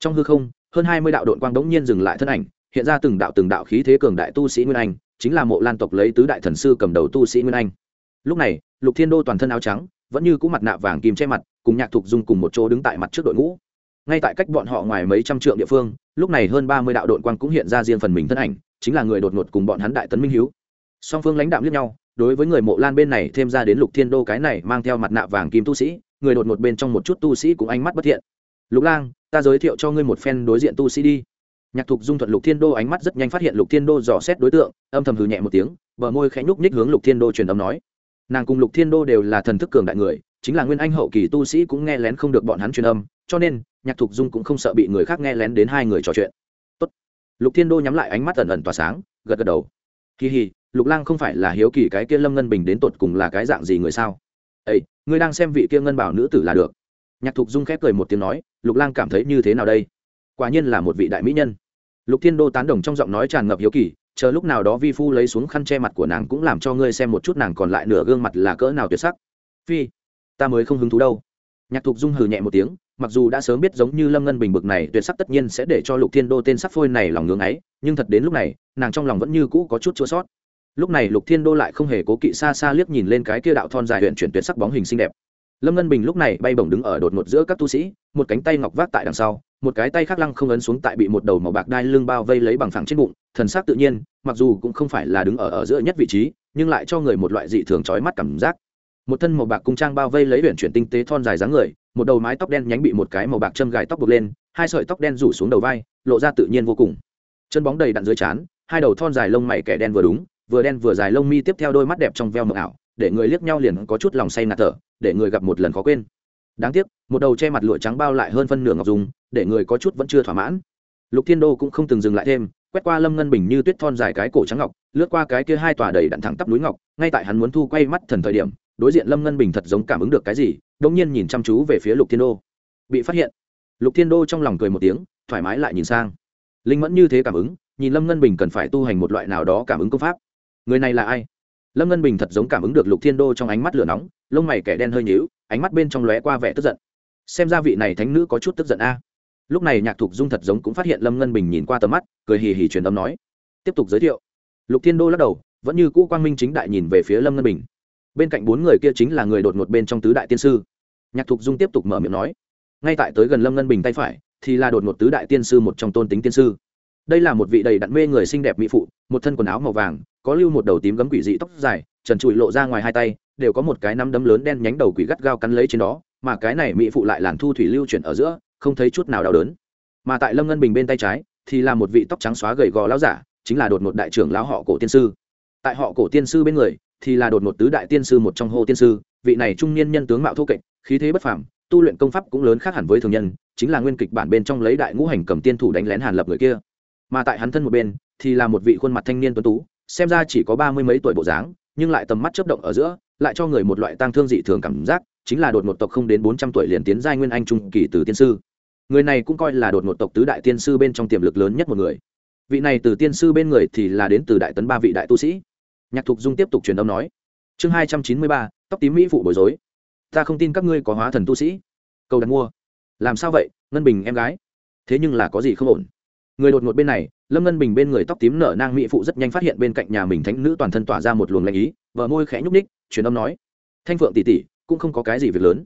Trong hư không, hơn hai mươi đạo đội quang đống nhiên dừng lại thân ảnh, hiện ra từng đạo từng đạo khí thế cường đại tu sĩ nguyên anh, chính là mộ lan tộc lấy tứ đại thần sư cầm đầu tu sĩ nguyên anh lúc này, lục thiên đô toàn thân áo trắng, vẫn như cũ mặt nạ vàng kìm che mặt, cùng nhạc thục dung cùng một chỗ đứng tại mặt trước đội ngũ. Ngay tại cách bọn họ ngoài mấy trăm trượng địa phương, lúc này hơn ba mươi đạo đội quang cũng hiện ra riêng phần mình thân ảnh, chính là người đột ngột cùng bọn hắn đại tấn minh hiếu. Song phương lãnh đạo liếc nhau, đối với người mộ lan bên này thêm ra đến lục thiên đô cái này mang theo mặt nạ vàng kim tu sĩ, người đột ngột bên trong một chút tu sĩ cũng ánh mắt bất thiện. Lục lang, ta giới thiệu cho ngươi một phen đối diện tu sĩ đi. Nhạc thục dung thuận lục thiên đô ánh mắt rất nhanh phát hiện lục thiên đô dò xét đối tượng, âm thầm hừ nhẹ một tiếng, bờ môi khẽ nhúc nhích hướng lục thiên đô truyền âm nói nàng cùng lục thiên đô đều là thần thức cường đại người, chính là nguyên anh hậu kỳ tu sĩ cũng nghe lén không được bọn hắn truyền âm, cho nên, nhạc thục dung cũng không sợ bị người khác nghe lén đến hai người trò chuyện. Tốt. lục thiên đô nhắm lại ánh mắt ẩn ẩn tỏa sáng, gật gật đầu. Kỳ hì, lục lang không phải là hiếu kỳ cái kia lâm ngân bình đến tột cùng là cái dạng gì người sao? Ây ngươi đang xem vị kia ngân bảo nữ tử là được. Nhạc thục dung khép cười một tiếng nói, lục lang cảm thấy như thế nào đây? Quả nhiên là một vị đại mỹ nhân. Lục thiên đô tán đồng trong giọng nói tràn ngập hiếu kỳ chờ lúc nào đó vi phu lấy xuống khăn che mặt của nàng cũng làm cho ngươi xem một chút nàng còn lại nửa gương mặt là cỡ nào tuyệt sắc. Phi, ta mới không hứng thú đâu. Nhạc thục dung hừ nhẹ một tiếng, mặc dù đã sớm biết giống như lâm ngân bình bực này tuyệt sắc tất nhiên sẽ để cho lục thiên đô tên sắc phôi này lòng ngưng ấy, nhưng thật đến lúc này, nàng trong lòng vẫn như cũ có chút chua sót. Lúc này lục thiên đô lại không hề cố kỵ xa xa liếc nhìn lên cái kia đạo thon dài huyện chuyển tuyệt sắc bóng hình xinh đẹp lâm ngân bình lúc này bay bổng đứng ở đột ngột giữa các tu sĩ, một cánh tay ngọc vác tại đằng sau, một cái tay khác lăng không ấn xuống tại bị một đầu màu bạc đai lưng bao vây lấy bằng phẳng trên bụng, thần sắc tự nhiên, mặc dù cũng không phải là đứng ở ở giữa nhất vị trí, nhưng lại cho người một loại dị thường trói mắt cảm giác. Một thân màu bạc cung trang bao vây lấy huyện chuyển tinh tế thon dài dáng người, một đầu mái tóc đen nhánh bị một cái màu bạc châm gài tóc buộc lên, hai sợi tóc đen rủ xuống đầu vai, lộ ra tự nhiên vô cùng. Chân bóng đầy đặn dưới trán, hai đầu thon dài lông mày kẻ đen vừa đúng, vừa đen vừa dài lông mi tiếp theo đôi mắt đẹp trong veo mờ ảo, để người liếc nhau liền có chút lòng say ngạt thở để người gặp một lần khó quên. Đáng tiếc, một đầu che mặt lụa trắng bao lại hơn phân nửa ngọc dùng để người có chút vẫn chưa thỏa mãn. Lục thiên đô cũng không từng dừng lại thêm, quét qua lâm ngân bình như tuyết thon dài cái cổ trắng ngọc, lướt qua cái kia hai tòa đầy đặn thẳng tắp núi ngọc, ngay tại hắn muốn thu quay mắt thần thời điểm, đối diện lâm ngân bình thật giống cảm ứng được cái gì đông nhiên nhìn chăm chú về phía lục thiên đô. Bị phát hiện. Lục thiên đô trong lòng cười một tiếng, thoải mái lại nhìn sang. Linh mẫn như thế cảm ứng, nhìn lâm ngân bình cần phải tu hành một loại nào đó cảm ứng công pháp. Người này là ai? Lâm ngân bình thật giống cảm ứng được lục thiên đô trong ánh mắt lửa nóng, lông mày kẻ đen hơi nhíu, ánh mắt bên trong lóe qua vẻ tức giận. Xem ra vị này thánh nữ có chút tức giận a. Lúc này nhạc thục dung thật giống cũng phát hiện lâm ngân bình nhìn qua tầm mắt, cười hì hì truyền âm nói. Tiếp tục giới thiệu. Lục thiên đô lắc đầu, vẫn như cũ quang minh chính đại nhìn về phía lâm ngân bình. Bên cạnh bốn người kia chính là người đột ngột bên trong tứ đại tiên sư. Nhạc thục dung tiếp tục mở miệng nói. Ngay tại tới gần lâm ngân bình tay phải, thì là đột ngột tứ đại tiên sư một trong tôn tính tiên sư đây là một vị đầy đặn mê người xinh đẹp mỹ phụ, một thân quần áo màu vàng, có lưu một đầu tím gấm quỷ dị tóc dài, trần trụi lộ ra ngoài hai tay, đều có một cái nắm đấm lớn đen nhánh đầu quỷ gắt gao cắn lấy trên đó, mà cái này mỹ phụ lại làn thu thủy lưu chuyển ở giữa, không thấy chút nào đau đớn. Mà tại lâm ngân bình bên tay trái, thì là một vị tóc trắng xóa gầy gò lão giả, chính là đột một đại trưởng lão họ cổ tiên sư. Tại họ cổ tiên sư bên người, thì là đột một tứ đại tiên sư một trong hô tiên sư, vị này trung niên nhân tướng mạo thô kệch, khí thế bất phàm, tu luyện công pháp cũng lớn khác hẳn với thường nhân, chính là nguyên kịch bản bên trong lấy đại ngũ hành cầm tiên thủ đánh lén hàn lập người kia mà tại hắn thân một bên thì là một vị khuôn mặt thanh niên tuấn tú, xem ra chỉ có ba mươi mấy tuổi bộ dáng, nhưng lại tầm mắt chấp động ở giữa, lại cho người một loại tang thương dị thường cảm giác, chính là đột ngột tộc không đến bốn trăm tuổi liền tiến giai nguyên anh trung kỳ từ tiên sư. Người này cũng coi là đột ngột tộc tứ đại tiên sư bên trong tiềm lực lớn nhất một người. Vị này từ tiên sư bên người thì là đến từ đại tấn ba vị đại tu sĩ. Nhạc thục dung tiếp tục truyền âm nói, chương hai trăm chín mươi ba, tóc tím mỹ phụ bối rối. Ta không tin các ngươi có hóa thần tu sĩ. Câu đặt mua. Làm sao vậy, ngân bình em gái? Thế nhưng là có gì không ổn? Người đột ngột bên này, lâm ngân bình bên người tóc tím nở nang mỹ phụ rất nhanh phát hiện bên cạnh nhà mình thánh nữ toàn thân tỏa ra một luồng lạnh ý vợ môi khẽ nhúc ních truyền âm nói. Thanh phượng tỷ tỷ, cũng không có cái gì việc lớn.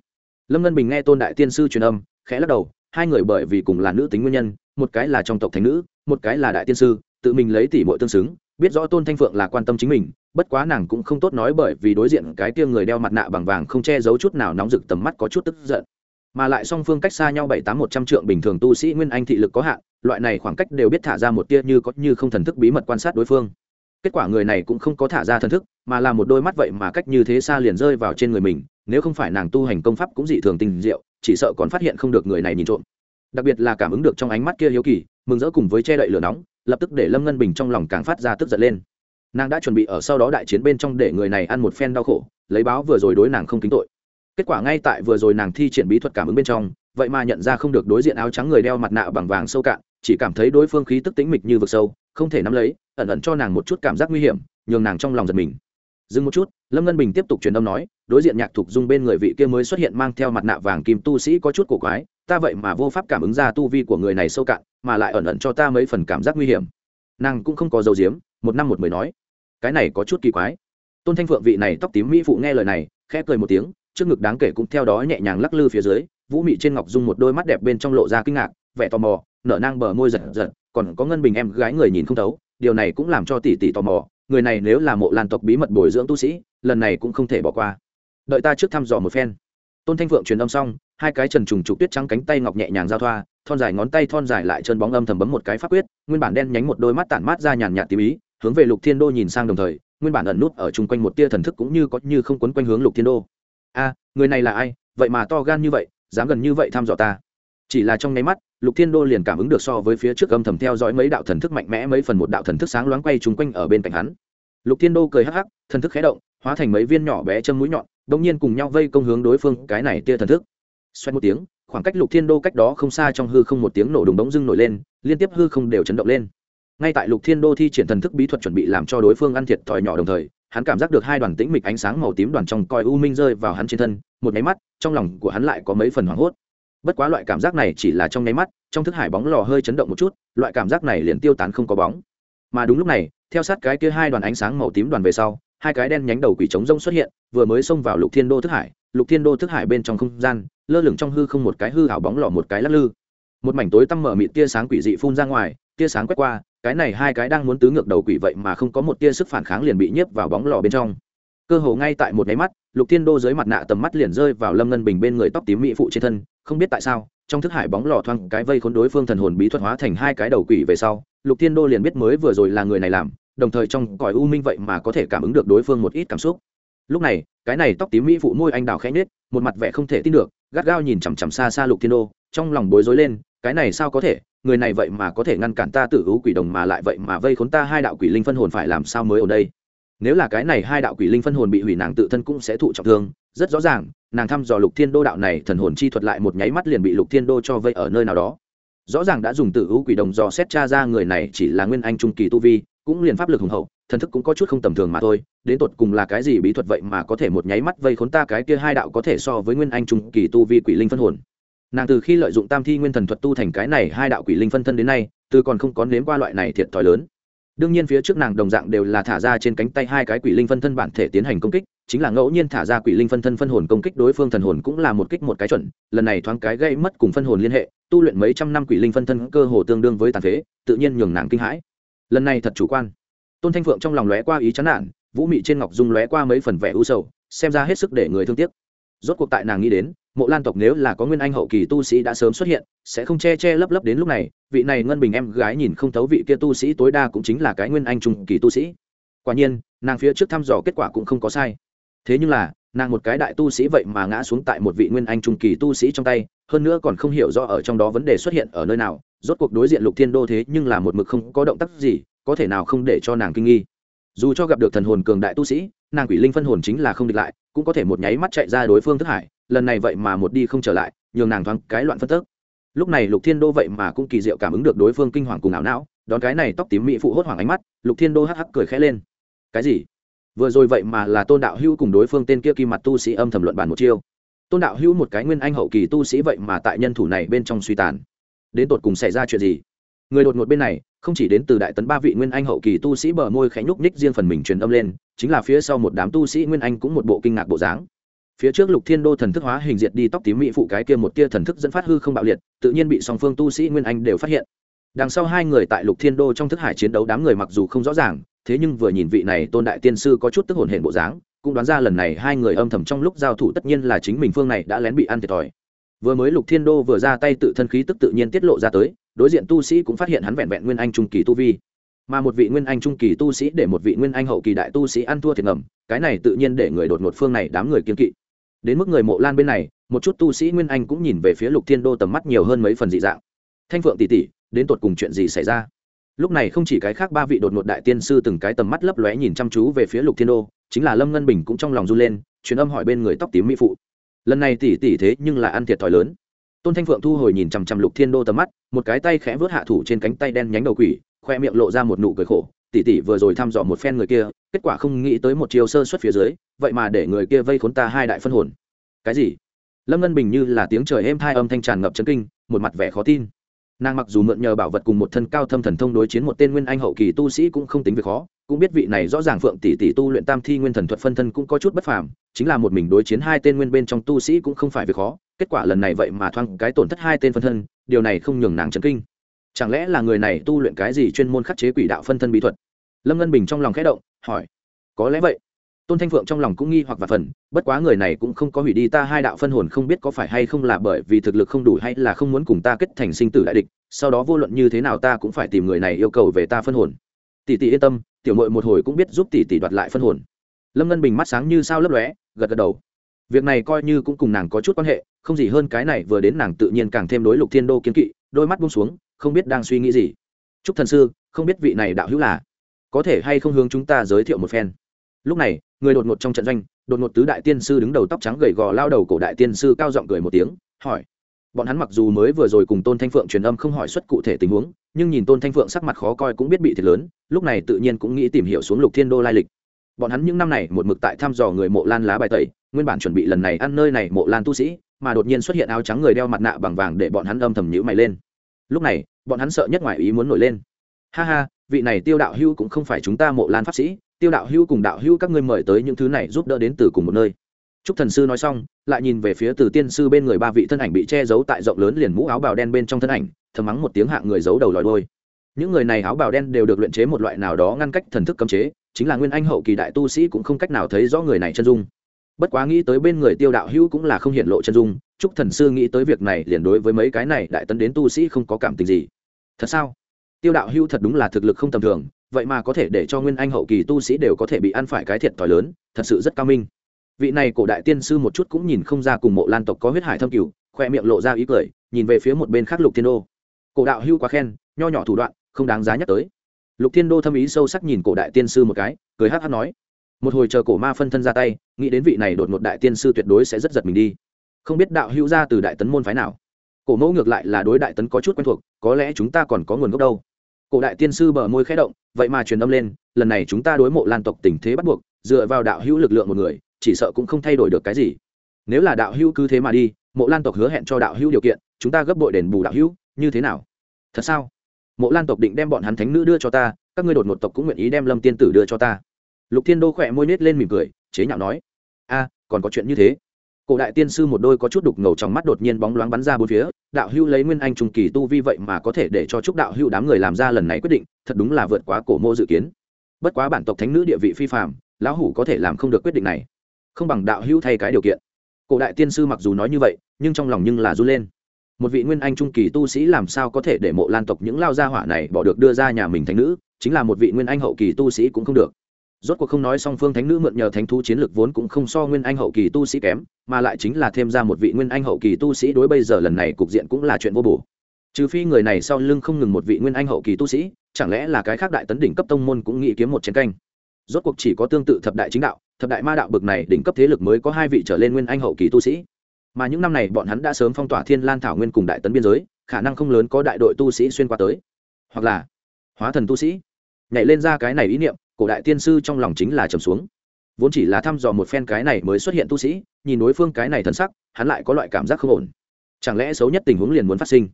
Lâm ngân bình nghe tôn đại tiên sư truyền âm, khẽ lắc đầu, hai người bởi vì cùng là nữ tính nguyên nhân, một cái là trong tộc thánh nữ, một cái là đại tiên sư, tự mình lấy tỷ muội tương xứng, biết rõ tôn thanh phượng là quan tâm chính mình, bất quá nàng cũng không tốt nói bởi vì đối diện cái kia người đeo mặt nạ bằng vàng không che giấu chút nào nóng rực tầm mắt có chút tức giận. Mà lại song phương cách xa nhau bảy tám một trăm trượng bình thường tu sĩ nguyên anh thị lực có hạn loại này khoảng cách đều biết thả ra một tia như có như không thần thức bí mật quan sát đối phương. Kết quả người này cũng không có thả ra thần thức, mà là một đôi mắt vậy mà cách như thế xa liền rơi vào trên người mình, nếu không phải nàng tu hành công pháp cũng dị thường tình diệu, chỉ sợ còn phát hiện không được người này nhìn trộm. Đặc biệt là cảm ứng được trong ánh mắt kia hiếu kỳ, mừng rỡ cùng với che đậy lửa nóng, lập tức để lâm ngân bình trong lòng càng phát ra tức giận lên. Nàng đã chuẩn bị ở sau đó đại chiến bên trong để người này ăn một phen đau khổ, lấy báo vừa rồi đối nàng không kính tội. Kết quả ngay tại vừa rồi nàng thi triển bí thuật cảm ứng bên trong vậy mà nhận ra không được đối diện áo trắng người đeo mặt nạ bằng vàng sâu cạn, chỉ cảm thấy đối phương khí tức tĩnh mịch như vực sâu, không thể nắm lấy, ẩn ẩn cho nàng một chút cảm giác nguy hiểm, nhường nàng trong lòng giật mình. Dừng một chút, lâm ngân bình tiếp tục truyền âm nói, đối diện nhạc thục dung bên người vị kia mới xuất hiện mang theo mặt nạ vàng kim tu sĩ có chút cổ quái, ta vậy mà vô pháp cảm ứng ra tu vi của người này sâu cạn, mà lại ẩn ẩn cho ta mấy phần cảm giác nguy hiểm. Nàng cũng không có dầu diếm một năm một mười nói, cái này có chút kỳ quái. Tôn thanh phượng vị này tóc tím mỹ phụ nghe lời này, khẽ cười một tiếng, trước ngực đáng kể cũng theo đó nhẹ nhàng lắc lư phía dưới vũ mị trên ngọc dung một đôi mắt đẹp bên trong lộ ra kinh ngạc, vẻ tò mò, nở nang bờ môi giật giật, còn có ngân bình em gái người nhìn không thấu, điều này cũng làm cho tỷ tỷ tò mò, người này nếu là mộ lan tộc bí mật bồi dưỡng tu sĩ, lần này cũng không thể bỏ qua. Đợi ta trước thăm dò một phen. Tôn thanh phượng truyền âm xong, hai cái trần trùng trục tuyết trắng cánh tay ngọc nhẹ nhàng giao thoa, thon dài ngón tay thon dài lại chân bóng âm thầm bấm một cái pháp quyết, nguyên bản đen nhánh một đôi mắt tản mát ra nhàn nhạt tím ý, hướng về lục thiên đô nhìn sang đồng thời, nguyên bản ẩn nút ở chung quanh một tia thần thức cũng như có như không quấn quanh hướng lục thiên đô. A, người này là ai? Vậy mà to gan như vậy dám gần như vậy thăm dò ta. Chỉ là trong nháy mắt, lục thiên đô liền cảm ứng được so với phía trước âm thầm theo dõi mấy đạo thần thức mạnh mẽ, mấy phần một đạo thần thức sáng loáng quay chung quanh ở bên cạnh hắn. Lục thiên đô cười hắc hắc, thần thức khé động, hóa thành mấy viên nhỏ bé châm mũi nhọn đông nhiên cùng nhau vây công hướng đối phương cái này tia thần thức. Xoay một tiếng, khoảng cách lục thiên đô cách đó không xa trong hư không một tiếng nổ đùng bóng dưng nổi lên, liên tiếp hư không đều chấn động lên. Ngay tại lục thiên đô thi triển thần thức bí thuật chuẩn bị làm cho đối phương ăn thiệt thòi nhỏ đồng thời hắn cảm giác được hai đoàn tĩnh mịch ánh sáng màu tím đoàn trong coi u minh rơi vào hắn trên thân, một nháy mắt, trong lòng của hắn lại có mấy phần hoảng hốt. Bất quá loại cảm giác này chỉ là trong nháy mắt, trong thức hải bóng lò hơi chấn động một chút, loại cảm giác này liền tiêu tán không có bóng. Mà đúng lúc này, theo sát cái kia hai đoàn ánh sáng màu tím đoàn về sau, hai cái đen nhánh đầu quỷ trống rông xuất hiện, vừa mới xông vào lục thiên đô thức hải, lục thiên đô thức hải bên trong không gian, lơ lửng trong hư không một cái hư hảo bóng lò một cái lắc lư. Một mảnh tối tăm mở mịt tia sáng quỷ dị phun ra ngoài, tia sáng quét qua cái này hai cái đang muốn tứ ngược đầu quỷ vậy mà không có một tia sức phản kháng liền bị nhiếp vào bóng lò bên trong. Cơ hồ ngay tại một cái mắt, lục thiên đô dưới mặt nạ tầm mắt liền rơi vào lâm ngân bình bên người tóc tím mỹ phụ trên thân, không biết tại sao, trong thức hải bóng lò thoang cái vây khốn đối phương thần hồn bí thuật hóa thành hai cái đầu quỷ về sau, lục thiên đô liền biết mới vừa rồi là người này làm, đồng thời trong cõi u minh vậy mà có thể cảm ứng được đối phương một ít cảm xúc. Lúc này, cái này tóc tím mỹ phụ môi anh đào khẽ nết một mặt vẻ không thể tin được, gắt gao nhìn chằm chằm xa xa lục thiên đô, trong lòng bối rối lên, cái này sao có thể người này vậy mà có thể ngăn cản ta tự hữu quỷ đồng mà lại vậy mà vây khốn ta hai đạo quỷ linh phân hồn phải làm sao mới ở đây? Nếu là cái này hai đạo quỷ linh phân hồn bị hủy nàng tự thân cũng sẽ thụ trọng thương, rất rõ ràng, nàng thăm dò lục thiên đô đạo này thần hồn chi thuật lại một nháy mắt liền bị lục thiên đô cho vây ở nơi nào đó. Rõ ràng đã dùng tự hữu quỷ đồng dò xét cha ra người này chỉ là nguyên anh trung kỳ tu vi, cũng liền pháp lực hùng hậu, thần thức cũng có chút không tầm thường mà thôi, đến tột cùng là cái gì bí thuật vậy mà có thể một nháy mắt vây khốn ta cái kia hai đạo có thể so với nguyên anh trung kỳ tu vi quỷ linh phân hồn? Nàng từ khi lợi dụng tam thi nguyên thần thuật tu thành cái này hai đạo quỷ linh phân thân đến nay, từ còn không có nếm qua loại này thiệt thòi lớn. Đương nhiên phía trước nàng đồng dạng đều là thả ra trên cánh tay hai cái quỷ linh phân thân bản thể tiến hành công kích, chính là ngẫu nhiên thả ra quỷ linh phân thân phân hồn công kích đối phương thần hồn cũng là một kích một cái chuẩn, lần này thoáng cái gây mất cùng phân hồn liên hệ, tu luyện mấy trăm năm quỷ linh phân thân cơ hồ tương đương với tàn phế, tự nhiên nhường nàng kinh hãi. Lần này thật chủ quan. Tôn thanh phượng trong lòng lóe qua ý chán nản, vũ mị trên ngọc dung lóe qua mấy phần vẻ u sầu, xem ra hết sức để người thương tiếc. Rốt cuộc tại nàng nghĩ đến mộ lan tộc nếu là có nguyên anh hậu kỳ tu sĩ đã sớm xuất hiện, sẽ không che che lấp lấp đến lúc này, vị này ngân bình em gái nhìn không thấu vị kia tu sĩ tối đa cũng chính là cái nguyên anh trung kỳ tu sĩ. Quả nhiên, nàng phía trước thăm dò kết quả cũng không có sai. Thế nhưng là, nàng một cái đại tu sĩ vậy mà ngã xuống tại một vị nguyên anh trung kỳ tu sĩ trong tay, hơn nữa còn không hiểu rõ ở trong đó vấn đề xuất hiện ở nơi nào, rốt cuộc đối diện lục thiên đô thế nhưng là một mực không có động tác gì, có thể nào không để cho nàng kinh nghi. Dù cho gặp được thần hồn cường đại tu sĩ, nàng quỷ linh phân hồn chính là không địch lại, cũng có thể một nháy mắt chạy ra đối phương thức hải lần này vậy mà một đi không trở lại, nhường nàng thoáng cái loạn phân tức. Lúc này lục thiên đô vậy mà cũng kỳ diệu cảm ứng được đối phương kinh hoàng cùng ảo não, đón cái này tóc tím mỹ phụ hốt hoảng ánh mắt, lục thiên đô hắc hắc cười khẽ lên. Cái gì? Vừa rồi vậy mà là tôn đạo hữu cùng đối phương tên kia kim mặt tu sĩ âm thầm luận bàn một chiêu. Tôn đạo hữu một cái nguyên anh hậu kỳ tu sĩ vậy mà tại nhân thủ này bên trong suy tàn. Đến tột cùng xảy ra chuyện gì? Người đột ngột bên này, không chỉ đến từ đại tấn ba vị nguyên anh hậu kỳ tu sĩ bờ môi khẽ nhúc nhích riêng phần mình truyền âm lên, chính là phía sau một đám tu sĩ nguyên anh cũng một bộ kinh ngạc bộ dáng phía trước lục thiên đô thần thức hóa hình diệt đi tóc tím mỹ phụ cái kia một tia thần thức dẫn phát hư không bạo liệt, tự nhiên bị song phương tu sĩ nguyên anh đều phát hiện. Đằng sau hai người tại lục thiên đô trong thức hải chiến đấu đám người mặc dù không rõ ràng, thế nhưng vừa nhìn vị này tôn đại tiên sư có chút tức hồn hển bộ dáng, cũng đoán ra lần này hai người âm thầm trong lúc giao thủ tất nhiên là chính mình phương này đã lén bị ăn thiệt thòi. Vừa mới lục thiên đô vừa ra tay tự thân khí tức tự nhiên tiết lộ ra tới, đối diện tu sĩ cũng phát hiện hắn vẹn vẹn nguyên anh trung kỳ tu vi. Mà một vị nguyên anh trung kỳ tu sĩ để một vị nguyên anh hậu kỳ đại tu sĩ ăn thua thiệt ngầm, cái này tự nhiên để người đột ngột phương này đám người kiên kỵ đến mức người mộ lan bên này, một chút tu sĩ nguyên anh cũng nhìn về phía lục thiên đô tầm mắt nhiều hơn mấy phần dị dạng. Thanh phượng tỷ tỷ, đến tột cùng chuyện gì xảy ra? Lúc này không chỉ cái khác ba vị đột ngột đại tiên sư từng cái tầm mắt lấp lóe nhìn chăm chú về phía lục thiên đô, chính là lâm ngân bình cũng trong lòng run lên, truyền âm hỏi bên người tóc tím mỹ phụ. Lần này tỷ tỷ thế nhưng là ăn thiệt thòi lớn. Tôn thanh phượng thu hồi nhìn chằm chằm lục thiên đô tầm mắt, một cái tay khẽ vớt hạ thủ trên cánh tay đen nhánh đầu quỷ, khoe miệng lộ ra một nụ cười khổ tỷ tỷ vừa rồi thăm dò một phen người kia, kết quả không nghĩ tới một chiều sơ xuất phía dưới, vậy mà để người kia vây khốn ta hai đại phân hồn. Cái gì? Lâm ngân bình như là tiếng trời êm thai âm thanh tràn ngập chấn kinh, một mặt vẻ khó tin. Nàng mặc dù mượn nhờ bảo vật cùng một thân cao thâm thần thông đối chiến một tên nguyên anh hậu kỳ tu sĩ cũng không tính việc khó, cũng biết vị này rõ ràng phượng tỷ tỷ tu luyện tam thi nguyên thần thuật phân thân cũng có chút bất phàm, chính là một mình đối chiến hai tên nguyên bên trong tu sĩ cũng không phải việc khó, kết quả lần này vậy mà thoang cái tổn thất hai tên phân thân, điều này không nhường nàng chấn kinh chẳng lẽ là người này tu luyện cái gì chuyên môn khắc chế quỷ đạo phân thân bí thuật? Lâm ngân bình trong lòng khẽ động, hỏi. Có lẽ vậy. Tôn thanh phượng trong lòng cũng nghi hoặc và phần, bất quá người này cũng không có hủy đi ta hai đạo phân hồn không biết có phải hay không là bởi vì thực lực không đủ hay là không muốn cùng ta kết thành sinh tử đại địch, sau đó vô luận như thế nào ta cũng phải tìm người này yêu cầu về ta phân hồn. Tỷ tỷ yên tâm, tiểu mội một hồi cũng biết giúp tỷ tỷ đoạt lại phân hồn. Lâm ngân bình mắt sáng như sao lấp lóe, gật gật đầu. Việc này coi như cũng cùng nàng có chút quan hệ, không gì hơn cái này vừa đến nàng tự nhiên càng thêm đối lục thiên đô kiến kỵ, đôi mắt bung xuống không biết đang suy nghĩ gì. Chúc thần sư, không biết vị này đạo hữu là, có thể hay không hướng chúng ta giới thiệu một phen. Lúc này, người đột ngột trong trận doanh, đột ngột tứ đại tiên sư đứng đầu tóc trắng gầy gò lao đầu cổ đại tiên sư cao giọng cười một tiếng, hỏi. Bọn hắn mặc dù mới vừa rồi cùng tôn thanh phượng truyền âm không hỏi xuất cụ thể tình huống, nhưng nhìn tôn thanh phượng sắc mặt khó coi cũng biết bị thiệt lớn, lúc này tự nhiên cũng nghĩ tìm hiểu xuống lục thiên đô lai lịch. Bọn hắn những năm này một mực tại thăm dò người mộ lan lá bài tẩy, nguyên bản chuẩn bị lần này ăn nơi này mộ lan tu sĩ, mà đột nhiên xuất hiện áo trắng người đeo mặt nạ bằng vàng để bọn hắn âm thầm nhữ mày lên lúc này bọn hắn sợ nhất ngoài ý muốn nổi lên ha ha vị này tiêu đạo hưu cũng không phải chúng ta mộ lan pháp sĩ tiêu đạo hưu cùng đạo hưu các ngươi mời tới những thứ này giúp đỡ đến từ cùng một nơi Trúc thần sư nói xong, lại nhìn về phía Từ Tiên sư bên người ba vị thân ảnh bị che giấu tại rộng lớn liền mũ áo bào đen bên trong thân ảnh, thầm mắng một tiếng hạng người giấu đầu lòi đuôi. Những người này áo bào đen đều được luyện chế một loại nào đó ngăn cách thần thức cấm chế, chính là nguyên anh hậu kỳ đại tu sĩ cũng không cách nào thấy rõ người này chân dung. Bất quá nghĩ tới bên người Tiêu đạo hữu cũng là không hiện lộ chân dung, Trúc thần sư nghĩ tới việc này liền đối với mấy cái này đại tấn đến tu sĩ không có cảm tình gì. Thật sao? Tiêu đạo Hưu thật đúng là thực lực không tầm thường, vậy mà có thể để cho nguyên anh hậu kỳ tu sĩ đều có thể bị ăn phải cái thiệt thòi lớn, thật sự rất cao minh. Vị này cổ đại tiên sư một chút cũng nhìn không ra cùng mộ lan tộc có huyết hải thâm cửu khoe miệng lộ ra ý cười nhìn về phía một bên khác lục thiên đô. Cổ đạo hưu quá khen nho nhỏ thủ đoạn không đáng giá nhắc tới. Lục thiên đô thâm ý sâu sắc nhìn cổ đại tiên sư một cái cười hát hát nói. Một hồi chờ cổ ma phân thân ra tay nghĩ đến vị này đột một đại tiên sư tuyệt đối sẽ rất giật mình đi không biết đạo hữu ra từ đại tấn môn phái nào. Cổ mẫu ngược lại là đối đại tấn có chút quen thuộc, có lẽ chúng ta còn có nguồn gốc đâu. Cổ đại tiên sư bờ môi khẽ động, vậy mà truyền âm lên, lần này chúng ta đối mộ lan tộc tình thế bắt buộc, dựa vào đạo hữu lực lượng một người, chỉ sợ cũng không thay đổi được cái gì. Nếu là đạo hữu cứ thế mà đi, mộ lan tộc hứa hẹn cho đạo hữu điều kiện, chúng ta gấp bội đền bù đạo hữu, như thế nào? Thật sao? Mộ lan tộc định đem bọn hắn thánh nữ đưa cho ta, các ngươi đột một tộc cũng nguyện ý đem lâm tiên tử đưa cho ta. Lục thiên đô khỏe môi nết lên mỉm cười, chế nhạo nói, a, còn có chuyện như thế cổ đại tiên sư một đôi có chút đục ngầu trong mắt đột nhiên bóng loáng bắn ra bốn phía, đạo hưu lấy nguyên anh trung kỳ tu vi vậy mà có thể để cho chúc đạo hưu đám người làm ra lần này quyết định, thật đúng là vượt quá cổ mô dự kiến. Bất quá bản tộc thánh nữ địa vị phi phạm lão hủ có thể làm không được quyết định này. Không bằng đạo hữu thay cái điều kiện. Cổ đại tiên sư mặc dù nói như vậy, nhưng trong lòng nhưng là run lên. Một vị nguyên anh trung kỳ tu sĩ làm sao có thể để mộ lan tộc những lao gia hỏa này bỏ được đưa ra nhà mình thánh nữ, chính là một vị nguyên anh hậu kỳ tu sĩ cũng không được rốt cuộc không nói song phương thánh nữ mượn nhờ thánh thú chiến lược vốn cũng không so nguyên anh hậu kỳ tu sĩ kém, mà lại chính là thêm ra một vị nguyên anh hậu kỳ tu sĩ đối bây giờ lần này cục diện cũng là chuyện vô bổ. Trừ phi người này sau lưng không ngừng một vị nguyên anh hậu kỳ tu sĩ, chẳng lẽ là cái khác đại tấn đỉnh cấp tông môn cũng nghĩ kiếm một chiến canh? Rốt cuộc chỉ có tương tự thập đại chính đạo, thập đại ma đạo bực này đỉnh cấp thế lực mới có hai vị trở lên nguyên anh hậu kỳ tu sĩ. Mà những năm này bọn hắn đã sớm phong tỏa thiên lan thảo nguyên cùng đại tấn biên giới, khả năng không lớn có đại đội tu sĩ xuyên qua tới. Hoặc là hóa thần tu sĩ. Nhảy lên ra cái này ý niệm cổ đại tiên sư trong lòng chính là trầm xuống. Vốn chỉ là thăm dò một phen cái này mới xuất hiện tu sĩ, nhìn đối phương cái này thân sắc, hắn lại có loại cảm giác không ổn. Chẳng lẽ xấu nhất tình huống liền muốn phát sinh?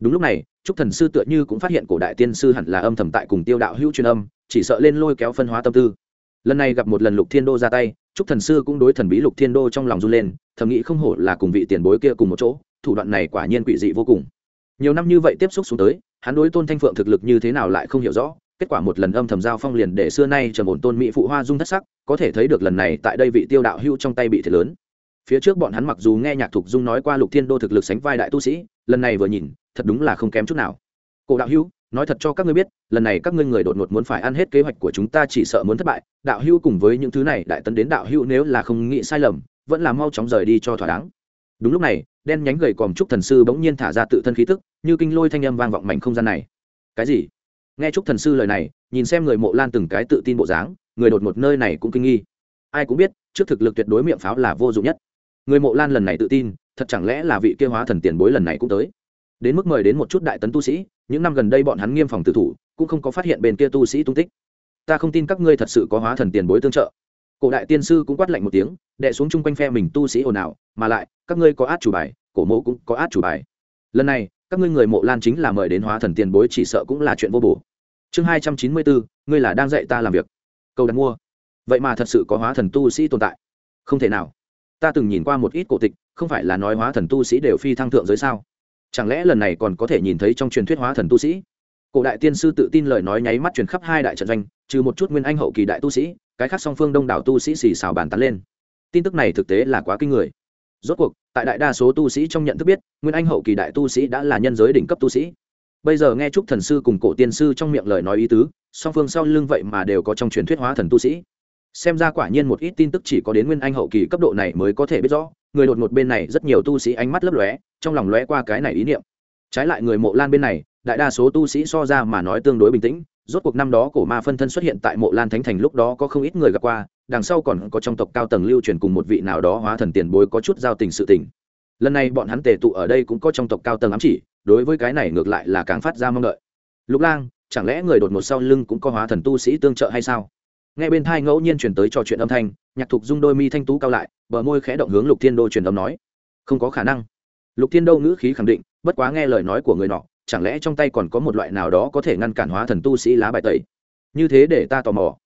Đúng lúc này, trúc thần sư tựa như cũng phát hiện cổ đại tiên sư hẳn là âm thầm tại cùng tiêu đạo hữu truyền âm, chỉ sợ lên lôi kéo phân hóa tâm tư. Lần này gặp một lần lục thiên đô ra tay, trúc thần sư cũng đối thần bí lục thiên đô trong lòng run lên, thầm nghĩ không hổ là cùng vị tiền bối kia cùng một chỗ, thủ đoạn này quả nhiên quỷ dị vô cùng. Nhiều năm như vậy tiếp xúc xuống tới, hắn đối tôn thanh phượng thực lực như thế nào lại không hiểu rõ kết quả một lần âm thầm giao phong liền để xưa nay trầm ổn tôn mỹ phụ hoa dung thất sắc, có thể thấy được lần này tại đây vị tiêu đạo hưu trong tay bị thiệt lớn. Phía trước bọn hắn mặc dù nghe nhạc thục dung nói qua lục thiên đô thực lực sánh vai đại tu sĩ, lần này vừa nhìn, thật đúng là không kém chút nào. Cổ đạo hưu nói thật cho các ngươi biết, lần này các ngươi người đột ngột muốn phải ăn hết kế hoạch của chúng ta chỉ sợ muốn thất bại, đạo hưu cùng với những thứ này đại tấn đến đạo hưu nếu là không nghĩ sai lầm, vẫn là mau chóng rời đi cho thỏa đáng. Đúng lúc này, đen nhánh gầy còm trúc thần sư bỗng nhiên thả ra tự thân khí tức, như kinh lôi thanh âm vang vọng mảnh không gian này. Cái gì? Nghe trúc thần sư lời này, nhìn xem người mộ lan từng cái tự tin bộ dáng, người đột một nơi này cũng kinh nghi. Ai cũng biết, trước thực lực tuyệt đối miệng pháo là vô dụng nhất. Người mộ lan lần này tự tin, thật chẳng lẽ là vị kia hóa thần tiền bối lần này cũng tới? Đến mức mời đến một chút đại tấn tu sĩ, những năm gần đây bọn hắn nghiêm phòng tự thủ, cũng không có phát hiện bên kia tu sĩ tung tích. Ta không tin các ngươi thật sự có hóa thần tiền bối tương trợ. Cổ đại tiên sư cũng quát lạnh một tiếng đệ xuống chung quanh phe mình tu sĩ ồn ào, mà lại, các ngươi có át chủ bài, cổ mộ cũng có át chủ bài. Lần này các ngươi người mộ lan chính là mời đến hóa thần tiền bối chỉ sợ cũng là chuyện vô bổ. Chương hai trăm chín mươi bốn, ngươi là đang dạy ta làm việc. Câu đặt mua. Vậy mà thật sự có hóa thần tu sĩ tồn tại. Không thể nào. Ta từng nhìn qua một ít cổ tịch, không phải là nói hóa thần tu sĩ đều phi thăng thượng giới sao? Chẳng lẽ lần này còn có thể nhìn thấy trong truyền thuyết hóa thần tu sĩ? Cổ đại tiên sư tự tin lời nói nháy mắt truyền khắp hai đại trận doanh, trừ một chút nguyên anh hậu kỳ đại tu sĩ, cái khác song phương đông đảo tu sĩ xì xào bàn tán lên. Tin tức này thực tế là quá kinh người rốt cuộc, tại đại đa số tu sĩ trong nhận thức biết, nguyên anh hậu kỳ đại tu sĩ đã là nhân giới đỉnh cấp tu sĩ. Bây giờ nghe chúc thần sư cùng cổ tiên sư trong miệng lời nói ý tứ, song phương sau lưng vậy mà đều có trong truyền thuyết hóa thần tu sĩ. Xem ra quả nhiên một ít tin tức chỉ có đến nguyên anh hậu kỳ cấp độ này mới có thể biết rõ, người đột ngột bên này rất nhiều tu sĩ ánh mắt lấp lóe, trong lòng lóe qua cái này ý niệm. Trái lại người mộ lan bên này, đại đa số tu sĩ so ra mà nói tương đối bình tĩnh rốt cuộc năm đó cổ ma phân thân xuất hiện tại mộ lan thánh thành lúc đó có không ít người gặp qua, đằng sau còn có trong tộc cao tầng lưu truyền cùng một vị nào đó hóa thần tiền bối có chút giao tình sự tình. Lần này bọn hắn tề tụ ở đây cũng có trong tộc cao tầng ám chỉ, đối với cái này ngược lại là càng phát ra mong đợi. Lục lang, chẳng lẽ người đột ngột sau lưng cũng có hóa thần tu sĩ tương trợ hay sao? Nghe bên thai ngẫu nhiên chuyển tới trò chuyện âm thanh, nhạc thục dung đôi mi thanh tú cao lại, bờ môi khẽ động hướng lục thiên đô truyền âm nói. Không có khả năng. Lục thiên đô ngữ khí khẳng định, bất quá nghe lời nói của người nọ chẳng lẽ trong tay còn có một loại nào đó có thể ngăn cản hóa thần tu sĩ lá bài tẩy? Như thế để ta tò mò.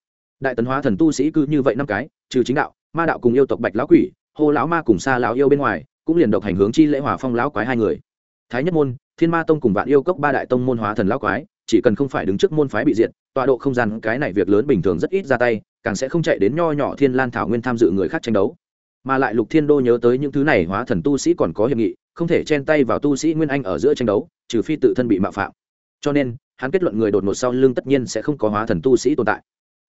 Đại tấn hóa thần tu sĩ cứ như vậy năm cái, trừ chính đạo, ma đạo cùng yêu tộc bạch lão quỷ, hô lão ma cùng xa lão yêu bên ngoài, cũng liền độc hành hướng chi lễ hòa phong lão quái hai người. Thái nhất môn, thiên ma tông cùng vạn yêu cốc ba đại tông môn hóa thần lão quái, chỉ cần không phải đứng trước môn phái bị diệt, tọa độ không gian cái này việc lớn bình thường rất ít ra tay, càng sẽ không chạy đến nho nhỏ thiên lan thảo nguyên tham dự người khác tranh đấu mà lại lục thiên đô nhớ tới những thứ này hóa thần tu sĩ còn có hiệp nghị, không thể chen tay vào tu sĩ nguyên anh ở giữa tranh đấu, trừ phi tự thân bị mạo phạm. Cho nên, hắn kết luận người đột ngột sau lưng tất nhiên sẽ không có hóa thần tu sĩ tồn tại.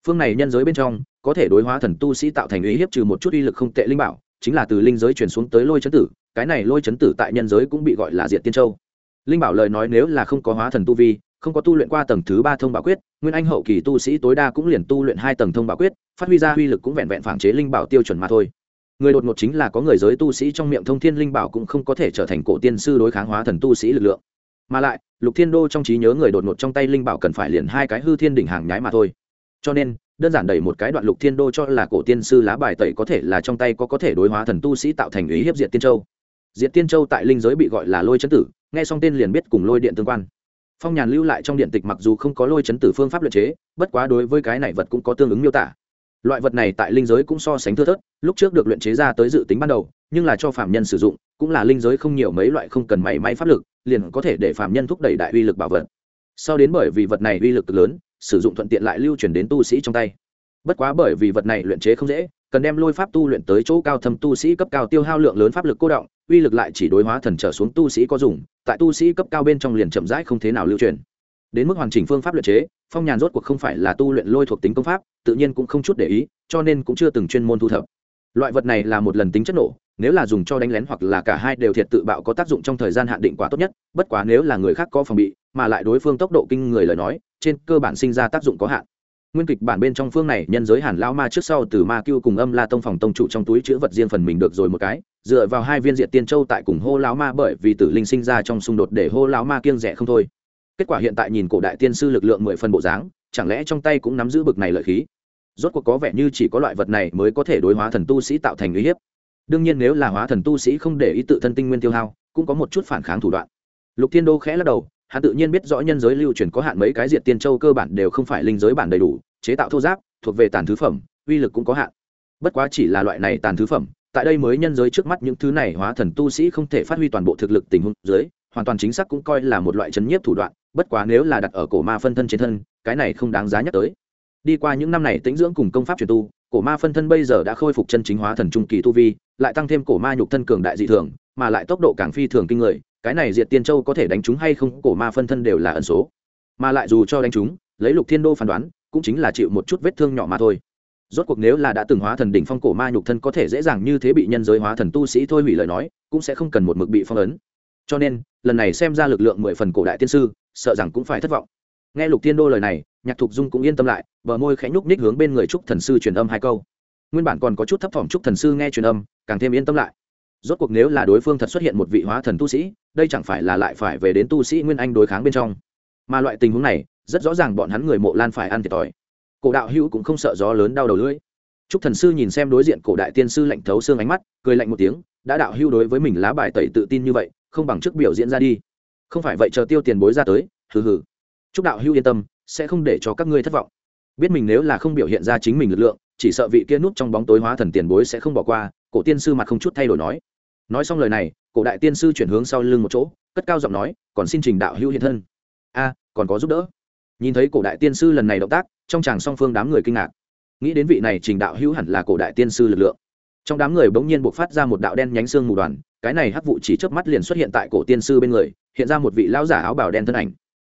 Phương này nhân giới bên trong, có thể đối hóa thần tu sĩ tạo thành uy hiếp trừ một chút uy lực không tệ linh bảo, chính là từ linh giới chuyển xuống tới lôi chấn tử, cái này lôi chấn tử tại nhân giới cũng bị gọi là diệt tiên châu. Linh bảo lời nói nếu là không có hóa thần tu vi, không có tu luyện qua tầng thứ ba thông bảo quyết, nguyên anh hậu kỳ tu sĩ tối đa cũng liền tu luyện hai tầng thông bảo quyết, phát huy ra uy lực cũng vẹn vẹn phản chế linh bảo tiêu chuẩn mà thôi người đột ngột chính là có người giới tu sĩ trong miệng thông thiên linh bảo cũng không có thể trở thành cổ tiên sư đối kháng hóa thần tu sĩ lực lượng. Mà lại, lục thiên đô trong trí nhớ người đột ngột trong tay linh bảo cần phải liền hai cái hư thiên đỉnh hàng nhái mà thôi. Cho nên, đơn giản đẩy một cái đoạn lục thiên đô cho là cổ tiên sư lá bài tẩy có thể là trong tay có có thể đối hóa thần tu sĩ tạo thành ý hiếp diệt tiên châu. Diệt tiên châu tại linh giới bị gọi là lôi chấn tử, nghe xong tên liền biết cùng lôi điện tương quan. Phong nhàn lưu lại trong điện tịch mặc dù không có lôi chấn tử phương pháp luật chế, bất quá đối với cái này vật cũng có tương ứng miêu tả loại vật này tại linh giới cũng so sánh thưa thớt, lúc trước được luyện chế ra tới dự tính ban đầu, nhưng là cho phạm nhân sử dụng, cũng là linh giới không nhiều mấy loại không cần mảy may pháp lực, liền có thể để phạm nhân thúc đẩy đại uy lực bảo vật. Sau đến bởi vì vật này uy lực lớn, sử dụng thuận tiện lại lưu truyền đến tu sĩ trong tay. Bất quá bởi vì vật này luyện chế không dễ, cần đem lôi pháp tu luyện tới chỗ cao thâm tu sĩ cấp cao tiêu hao lượng lớn pháp lực cô động, uy lực lại chỉ đối hóa thần trở xuống tu sĩ có dùng, tại tu sĩ cấp cao bên trong liền chậm rãi không thế nào lưu truyền đến mức hoàn chỉnh phương pháp luyện chế, phong nhàn rốt cuộc không phải là tu luyện lôi thuộc tính công pháp, tự nhiên cũng không chút để ý, cho nên cũng chưa từng chuyên môn thu thập. Loại vật này là một lần tính chất nổ, nếu là dùng cho đánh lén hoặc là cả hai đều thiệt tự bạo có tác dụng trong thời gian hạn định quá tốt nhất, bất quá nếu là người khác có phòng bị, mà lại đối phương tốc độ kinh người lời nói, trên cơ bản sinh ra tác dụng có hạn. Nguyên kịch bản bên trong phương này, nhân giới hàn lao ma trước sau từ ma cưu cùng âm la tông phòng tông trụ trong túi chữ vật riêng phần mình được rồi một cái, dựa vào hai viên diện tiên châu tại cùng hô lão ma bởi vì tử linh sinh ra trong xung đột để hô lão ma kiêng rẻ không thôi kết quả hiện tại nhìn cổ đại tiên sư lực lượng mười phần bộ dáng, chẳng lẽ trong tay cũng nắm giữ bực này lợi khí? Rốt cuộc có vẻ như chỉ có loại vật này mới có thể đối hóa thần tu sĩ tạo thành uy hiếp. Đương nhiên nếu là hóa thần tu sĩ không để ý tự thân tinh nguyên tiêu hao, cũng có một chút phản kháng thủ đoạn. Lục thiên đô khẽ lắc đầu, hắn tự nhiên biết rõ nhân giới lưu truyền có hạn mấy cái diệt tiên châu cơ bản đều không phải linh giới bản đầy đủ, chế tạo thô giáp, thuộc về tàn thứ phẩm, uy lực cũng có hạn. Bất quá chỉ là loại này tàn thứ phẩm, tại đây mới nhân giới trước mắt những thứ này hóa thần tu sĩ không thể phát huy toàn bộ thực lực tình huống dưới, hoàn toàn chính xác cũng coi là một loại chấn nhiếp thủ đoạn bất quá nếu là đặt ở cổ ma phân thân trên thân, cái này không đáng giá nhắc tới. Đi qua những năm này tĩnh dưỡng cùng công pháp truyền tu, cổ ma phân thân bây giờ đã khôi phục chân chính hóa thần trung kỳ tu vi, lại tăng thêm cổ ma nhục thân cường đại dị thường, mà lại tốc độ càng phi thường kinh người, cái này diệt tiên châu có thể đánh chúng hay không, cổ ma phân thân đều là ẩn số. Mà lại dù cho đánh chúng lấy lục thiên đô phán đoán, cũng chính là chịu một chút vết thương nhỏ mà thôi. Rốt cuộc nếu là đã từng hóa thần đỉnh phong cổ ma nhục thân có thể dễ dàng như thế bị nhân giới hóa thần tu sĩ thôi hủy lời nói, cũng sẽ không cần một mực bị phong ấn. Cho nên, lần này xem ra lực lượng mười phần cổ đại tiên sư sợ rằng cũng phải thất vọng. Nghe lục thiên đô lời này, nhạc thục dung cũng yên tâm lại, bờ môi khẽ nhúc ních hướng bên người trúc thần sư truyền âm hai câu. Nguyên bản còn có chút thấp thỏm trúc thần sư nghe truyền âm, càng thêm yên tâm lại. Rốt cuộc nếu là đối phương thật xuất hiện một vị hóa thần tu sĩ, đây chẳng phải là lại phải về đến tu sĩ nguyên anh đối kháng bên trong. Mà loại tình huống này, rất rõ ràng bọn hắn người mộ lan phải ăn thiệt thòi. Cổ đạo hữu cũng không sợ gió lớn đau đầu lưỡi. Trúc thần sư nhìn xem đối diện cổ đại tiên sư lạnh thấu xương ánh mắt, cười lạnh một tiếng, đã đạo hữu đối với mình lá bài tẩy tự tin như vậy, không bằng trước biểu diễn ra đi không phải vậy chờ tiêu tiền bối ra tới, hừ hừ. Chúc đạo hữu yên tâm, sẽ không để cho các ngươi thất vọng. Biết mình nếu là không biểu hiện ra chính mình lực lượng, chỉ sợ vị kia núp trong bóng tối hóa thần tiền bối sẽ không bỏ qua, cổ tiên sư mặt không chút thay đổi nói. Nói xong lời này, cổ đại tiên sư chuyển hướng sau lưng một chỗ, cất cao giọng nói, còn xin trình đạo hữu hiện thân. A, còn có giúp đỡ. Nhìn thấy cổ đại tiên sư lần này động tác, trong chàng song phương đám người kinh ngạc. Nghĩ đến vị này trình đạo hữu hẳn là cổ đại tiên sư lực lượng. Trong đám người bỗng nhiên buộc phát ra một đạo đen nhánh xương mù đoàn cái này hắc vụ chỉ chớp mắt liền xuất hiện tại cổ tiên sư bên người, hiện ra một vị lão giả áo bào đen thân ảnh.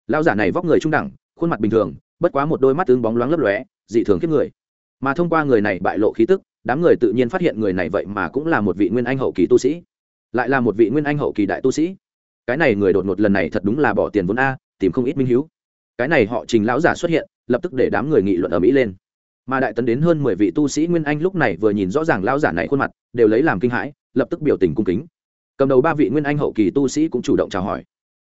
Lão giả này vóc người trung đẳng, khuôn mặt bình thường, bất quá một đôi mắt tướng bóng loáng lấp lóe, dị thường kiếp người. Mà thông qua người này bại lộ khí tức, đám người tự nhiên phát hiện người này vậy mà cũng là một vị nguyên anh hậu kỳ tu sĩ. Lại là một vị nguyên anh hậu kỳ đại tu sĩ. Cái này người đột ngột lần này thật đúng là bỏ tiền vốn a, tìm không ít minh hiếu. Cái này họ trình lão giả xuất hiện, lập tức để đám người nghị luận ở mỹ lên. Mà đại tấn đến hơn mười vị tu sĩ nguyên anh lúc này vừa nhìn rõ ràng lão giả này khuôn mặt, đều lấy làm kinh hãi lập tức biểu tình cung kính. Cầm đầu ba vị nguyên anh hậu kỳ tu sĩ cũng chủ động chào hỏi.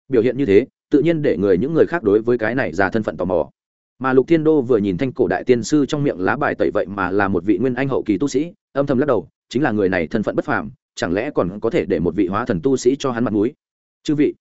Biểu hiện như thế, tự nhiên để người những người khác đối với cái này ra thân phận tò mò. Mà lục thiên đô vừa nhìn thanh cổ đại tiên sư trong miệng lá bài tẩy vậy mà là một vị nguyên anh hậu kỳ tu sĩ, âm thầm lắc đầu, chính là người này thân phận bất phàm, chẳng lẽ còn có thể để một vị hóa thần tu sĩ cho hắn mặt mũi? Chư vị,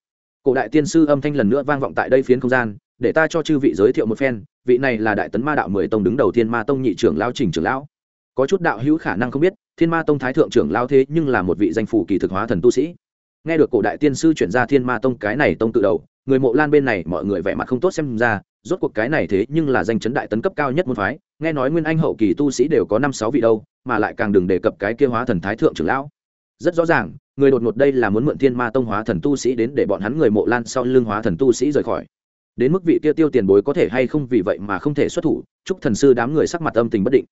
cổ đại tiên sư âm thanh lần nữa vang vọng tại đây phiến không gian, để ta cho chư vị giới thiệu một phen, vị này là đại tấn ma đạo mười tông đứng đầu thiên ma tông nhị trưởng lao trình trưởng lão. Có chút đạo hữu khả năng không biết thiên ma tông thái thượng trưởng lao thế nhưng là một vị danh phủ kỳ thực hóa thần tu sĩ. Nghe được cổ đại tiên sư chuyển ra thiên ma tông cái này tông tự đầu, người mộ lan bên này mọi người vẻ mặt không tốt xem ra, rốt cuộc cái này thế nhưng là danh chấn đại tấn cấp cao nhất môn phái, nghe nói nguyên anh hậu kỳ tu sĩ đều có năm sáu vị đâu, mà lại càng đừng đề cập cái kia hóa thần thái thượng trưởng lão. Rất rõ ràng, người đột ngột đây là muốn mượn thiên ma tông hóa thần tu sĩ đến để bọn hắn người mộ lan sau lưng hóa thần tu sĩ rời khỏi. Đến mức vị kia tiêu tiền bối có thể hay không vì vậy mà không thể xuất thủ, chúc thần sư đám người sắc mặt âm tình bất định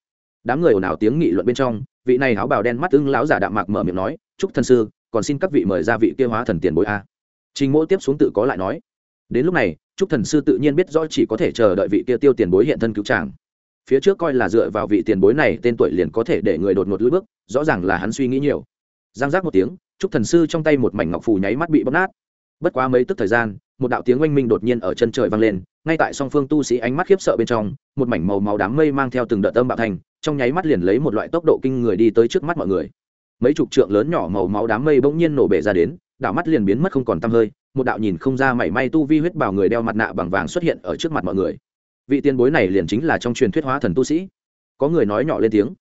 đám người ồn ào tiếng nghị luận bên trong, vị này áo bào đen mắt ưng lão giả đạm mạc mở miệng nói chúc thần sư, còn xin các vị mời ra vị kia hóa thần tiền bối a. Trình mỗ tiếp xuống tự có lại nói, đến lúc này chúc thần sư tự nhiên biết rõ chỉ có thể chờ đợi vị kia tiêu tiền bối hiện thân cứu tràng phía trước coi là dựa vào vị tiền bối này tên tuổi liền có thể để người đột ngột lưỡi bước, rõ ràng là hắn suy nghĩ nhiều. Giang giác một tiếng chúc thần sư trong tay một mảnh ngọc phù nháy mắt bị bóp nát. Bất quá mấy tức thời gian, một đạo tiếng oanh minh đột nhiên ở chân trời vang lên, ngay tại song phương tu sĩ ánh mắt khiếp sợ bên trong, một mảnh màu màu đám mây mang theo từng đợt âm bạo thành trong nháy mắt liền lấy một loại tốc độ kinh người đi tới trước mắt mọi người. Mấy chục trượng lớn nhỏ màu máu đám mây bỗng nhiên nổ bể ra đến đạo mắt liền biến mất không còn tăm hơi, một đạo nhìn không ra mảy may tu vi huyết bào người đeo mặt nạ bằng vàng xuất hiện ở trước mặt mọi người. Vị tiền bối này liền chính là trong truyền thuyết hóa thần tu sĩ. Có người nói nhỏ lên tiếng.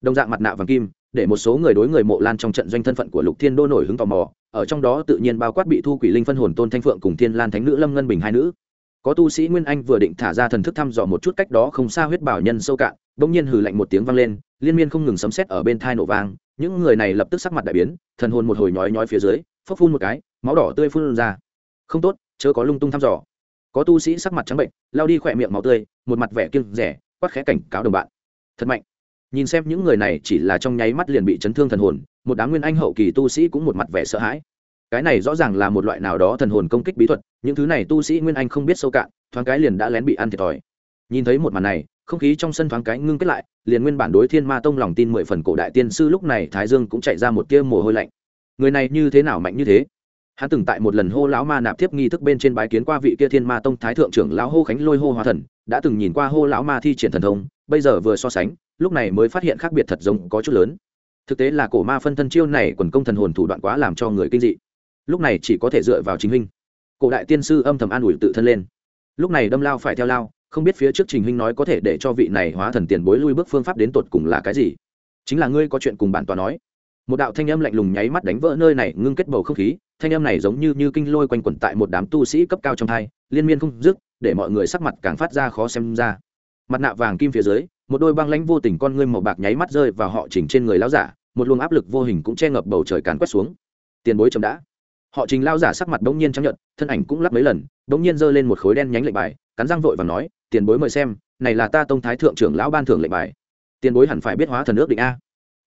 Đồng dạng mặt nạ vàng kim, để một số người đối người mộ lan trong trận doanh thân phận của lục thiên đô nổi hứng tò mò, ở trong đó tự nhiên bao quát bị thu quỷ linh phân hồn tôn thanh phượng cùng thiên lan thánh nữ lâm ngân bình hai nữ. Có tu sĩ nguyên anh vừa định thả ra thần thức thăm dò một chút cách đó không xa huyết bảo nhân sâu cạn bỗng nhiên hừ lạnh một tiếng vang lên, liên miên không ngừng sấm sét ở bên thai nổ vang, những người này lập tức sắc mặt đại biến, thần hồn một hồi nhói nhói phía dưới, phốc phun một cái, máu đỏ tươi phun ra. Không tốt, chớ có lung tung thăm dò. Có tu sĩ sắc mặt trắng bệnh lao đi khỏe miệng máu tươi, một mặt vẻ kiêng rẻ, quát khẽ cảnh cáo đồng bạn. Thật mạnh. Nhìn xem những người này chỉ là trong nháy mắt liền bị chấn thương thần hồn, một đám nguyên anh hậu kỳ tu sĩ cũng một mặt vẻ sợ hãi. Cái này rõ ràng là một loại nào đó thần hồn công kích bí thuật, những thứ này tu sĩ nguyên anh không biết sâu cạn, thoáng cái liền đã lén bị ăn thiệt thòi. Nhìn thấy một màn này không khí trong sân thoáng cái ngưng kết lại, liền nguyên bản đối thiên ma tông lòng tin mười phần cổ đại tiên sư lúc này thái dương cũng chạy ra một tia mồ hôi lạnh. Người này như thế nào mạnh như thế? Hắn từng tại một lần hô lão ma nạp tiếp nghi thức bên trên bái kiến qua vị kia thiên ma tông thái thượng trưởng lão hô khánh lôi hô hóa thần, đã từng nhìn qua hô lão ma thi triển thần thông, bây giờ vừa so sánh, lúc này mới phát hiện khác biệt thật giống có chút lớn. Thực tế là cổ ma phân thân chiêu này quần công thần hồn thủ đoạn quá làm cho người kinh dị. Lúc này chỉ có thể dựa vào chính huynh. Cổ đại tiên sư âm thầm an ủi tự thân lên. Lúc này đâm lao phải theo lao không biết phía trước trình huynh nói có thể để cho vị này hóa thần tiền bối lui bước phương pháp đến tột cùng là cái gì. Chính là ngươi có chuyện cùng bản tòa nói. Một đạo thanh âm lạnh lùng nháy mắt đánh vỡ nơi này, ngưng kết bầu không khí. Thanh âm này giống như như kinh lôi quanh quẩn tại một đám tu sĩ cấp cao trong thai liên miên không dứt, để mọi người sắc mặt càng phát ra khó xem ra. Mặt nạ vàng kim phía dưới, một đôi băng lãnh vô tình con ngươi màu bạc nháy mắt rơi vào họ chỉnh trên người lão giả, một luồng áp lực vô hình cũng che ngập bầu trời càn quét xuống. Tiền bối chậm đã họ trình lao giả sắc mặt bỗng nhiên chấp nhận thân ảnh cũng lắp mấy lần, bỗng nhiên giơ lên một khối đen nhánh lệnh bài, cắn răng vội và nói, tiền bối mời xem, này là ta tông thái thượng trưởng lão ban thưởng lệnh bài. Tiền bối hẳn phải biết hóa thần ước định a.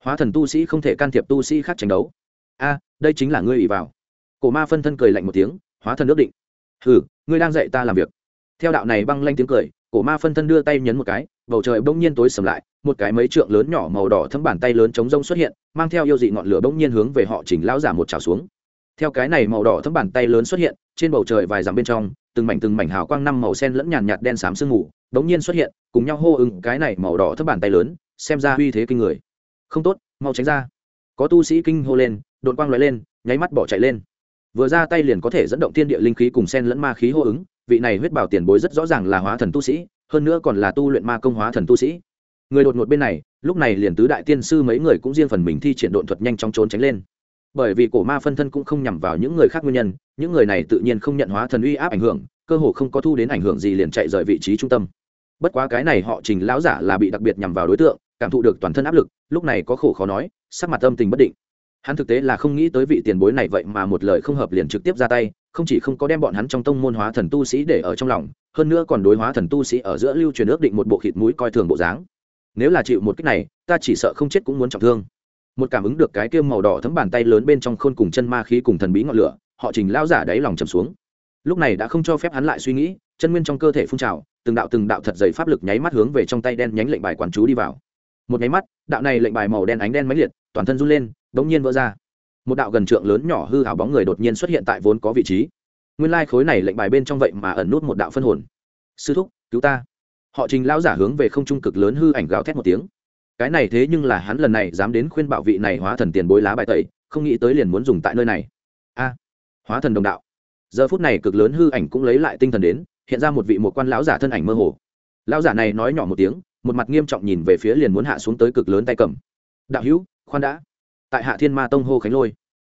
Hóa thần tu sĩ không thể can thiệp tu sĩ khác tranh đấu. A, đây chính là ngươi ủy vào. Cổ ma phân thân cười lạnh một tiếng, hóa thần ước định. Hừ, ngươi đang dạy ta làm việc. Theo đạo này băng lanh tiếng cười, cổ ma phân thân đưa tay nhấn một cái, bầu trời bỗng nhiên tối sầm lại, một cái mấy trượng lớn nhỏ màu đỏ thấm bàn tay lớn chống rông xuất hiện, mang theo yêu dị ngọn lửa bỗng nhiên hướng về họ chỉnh lão giả một trào xuống theo cái này màu đỏ thấm bàn tay lớn xuất hiện, trên bầu trời vài dặm bên trong, từng mảnh từng mảnh hào quang năm màu sen lẫn nhàn nhạt đen xám sương mù bỗng nhiên xuất hiện, cùng nhau hô ứng cái này màu đỏ thấm bàn tay lớn, xem ra uy thế kinh người. Không tốt, mau tránh ra. Có tu sĩ kinh hô lên đội quang loại lên, nháy mắt bỏ chạy lên. Vừa ra tay liền có thể dẫn động thiên địa linh khí cùng sen lẫn ma khí hô ứng, vị này huyết bảo tiền bối rất rõ ràng là hóa thần tu sĩ, hơn nữa còn là tu luyện ma công hóa thần tu sĩ. Người đột ngột bên này, lúc này liền tứ đại tiên sư mấy người cũng riêng phần mình thi triển độn thuật nhanh chóng trốn tránh lên bởi vì cổ ma phân thân cũng không nhằm vào những người khác nguyên nhân, những người này tự nhiên không nhận hóa thần uy áp ảnh hưởng, cơ hồ không có thu đến ảnh hưởng gì liền chạy rời vị trí trung tâm. Bất quá cái này họ trình lão giả là bị đặc biệt nhằm vào đối tượng, cảm thụ được toàn thân áp lực, lúc này có khổ khó nói, sắc mặt âm tình bất định. Hắn thực tế là không nghĩ tới vị tiền bối này vậy mà một lời không hợp liền trực tiếp ra tay, không chỉ không có đem bọn hắn trong tông môn hóa thần tu sĩ để ở trong lòng, hơn nữa còn đối hóa thần tu sĩ ở giữa lưu truyền ước định một bộ khịt mũi coi thường bộ dáng. Nếu là chịu một cách này, ta chỉ sợ không chết cũng muốn trọng thương một cảm ứng được cái kia màu đỏ thấm bàn tay lớn bên trong khôn cùng chân ma khí cùng thần bí ngọn lửa, họ trình lao giả đáy lòng trầm xuống. Lúc này đã không cho phép hắn lại suy nghĩ, chân nguyên trong cơ thể phun trào, từng đạo từng đạo thật dày pháp lực nháy mắt hướng về trong tay đen nhánh lệnh bài quán chú đi vào. Một nháy mắt, đạo này lệnh bài màu đen ánh đen máy liệt, toàn thân run lên, bỗng nhiên vỡ ra. Một đạo gần trượng lớn nhỏ hư hảo bóng người đột nhiên xuất hiện tại vốn có vị trí. Nguyên lai khối này lệnh bài bên trong vậy mà ẩn nút một đạo phân hồn. Sư thúc, cứu ta. Họ trình lao giả hướng về không trung cực lớn hư ảnh gào thét một tiếng cái này thế nhưng là hắn lần này dám đến khuyên bảo vị này hóa thần tiền bối lá bài tẩy, không nghĩ tới liền muốn dùng tại nơi này. A, hóa thần đồng đạo. Giờ phút này cực lớn hư ảnh cũng lấy lại tinh thần đến, hiện ra một vị một quan lão giả thân ảnh mơ hồ. Lão giả này nói nhỏ một tiếng, một mặt nghiêm trọng nhìn về phía liền muốn hạ xuống tới cực lớn tay cầm. Đạo hữu, khoan đã. Tại hạ thiên ma tông hô khánh lôi.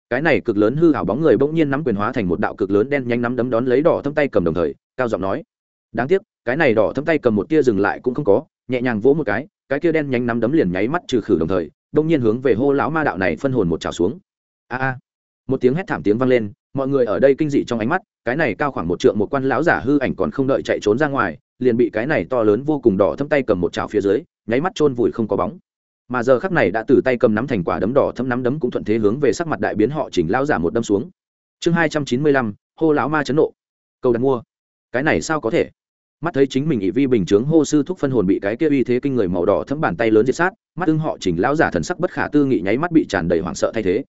Cái này cực lớn hư hảo bóng người bỗng nhiên nắm quyền hóa thành một đạo cực lớn đen nhanh nắm đấm đón lấy đỏ thâm tay cầm đồng thời, cao giọng nói, đáng tiếc, cái này đỏ thâm tay cầm một tia dừng lại cũng không có, nhẹ nhàng vỗ một cái cái kia đen nhánh nắm đấm liền nháy mắt trừ khử đồng thời, đông nhiên hướng về hô lão ma đạo này phân hồn một trào xuống. A a. Một tiếng hét thảm tiếng vang lên, mọi người ở đây kinh dị trong ánh mắt, cái này cao khoảng một trượng một quan lão giả hư ảnh còn không đợi chạy trốn ra ngoài, liền bị cái này to lớn vô cùng đỏ thâm tay cầm một chảo phía dưới, nháy mắt chôn vùi không có bóng. Mà giờ khắc này đã từ tay cầm nắm thành quả đấm đỏ thâm nắm đấm cũng thuận thế hướng về sắc mặt đại biến họ chỉnh lão giả một đâm xuống. Chương hai trăm chín mươi lăm, hô lão ma chấn nộ. Cầu đặt mua. Cái này sao có thể? Mắt thấy chính mình ỷ vi bình chướng hô sư thúc phân hồn bị cái kia uy thế kinh người màu đỏ thấm bàn tay lớn diệt sát, mắt ưng họ chỉnh lão giả thần sắc bất khả tư nghị nháy mắt bị tràn đầy hoảng sợ thay thế.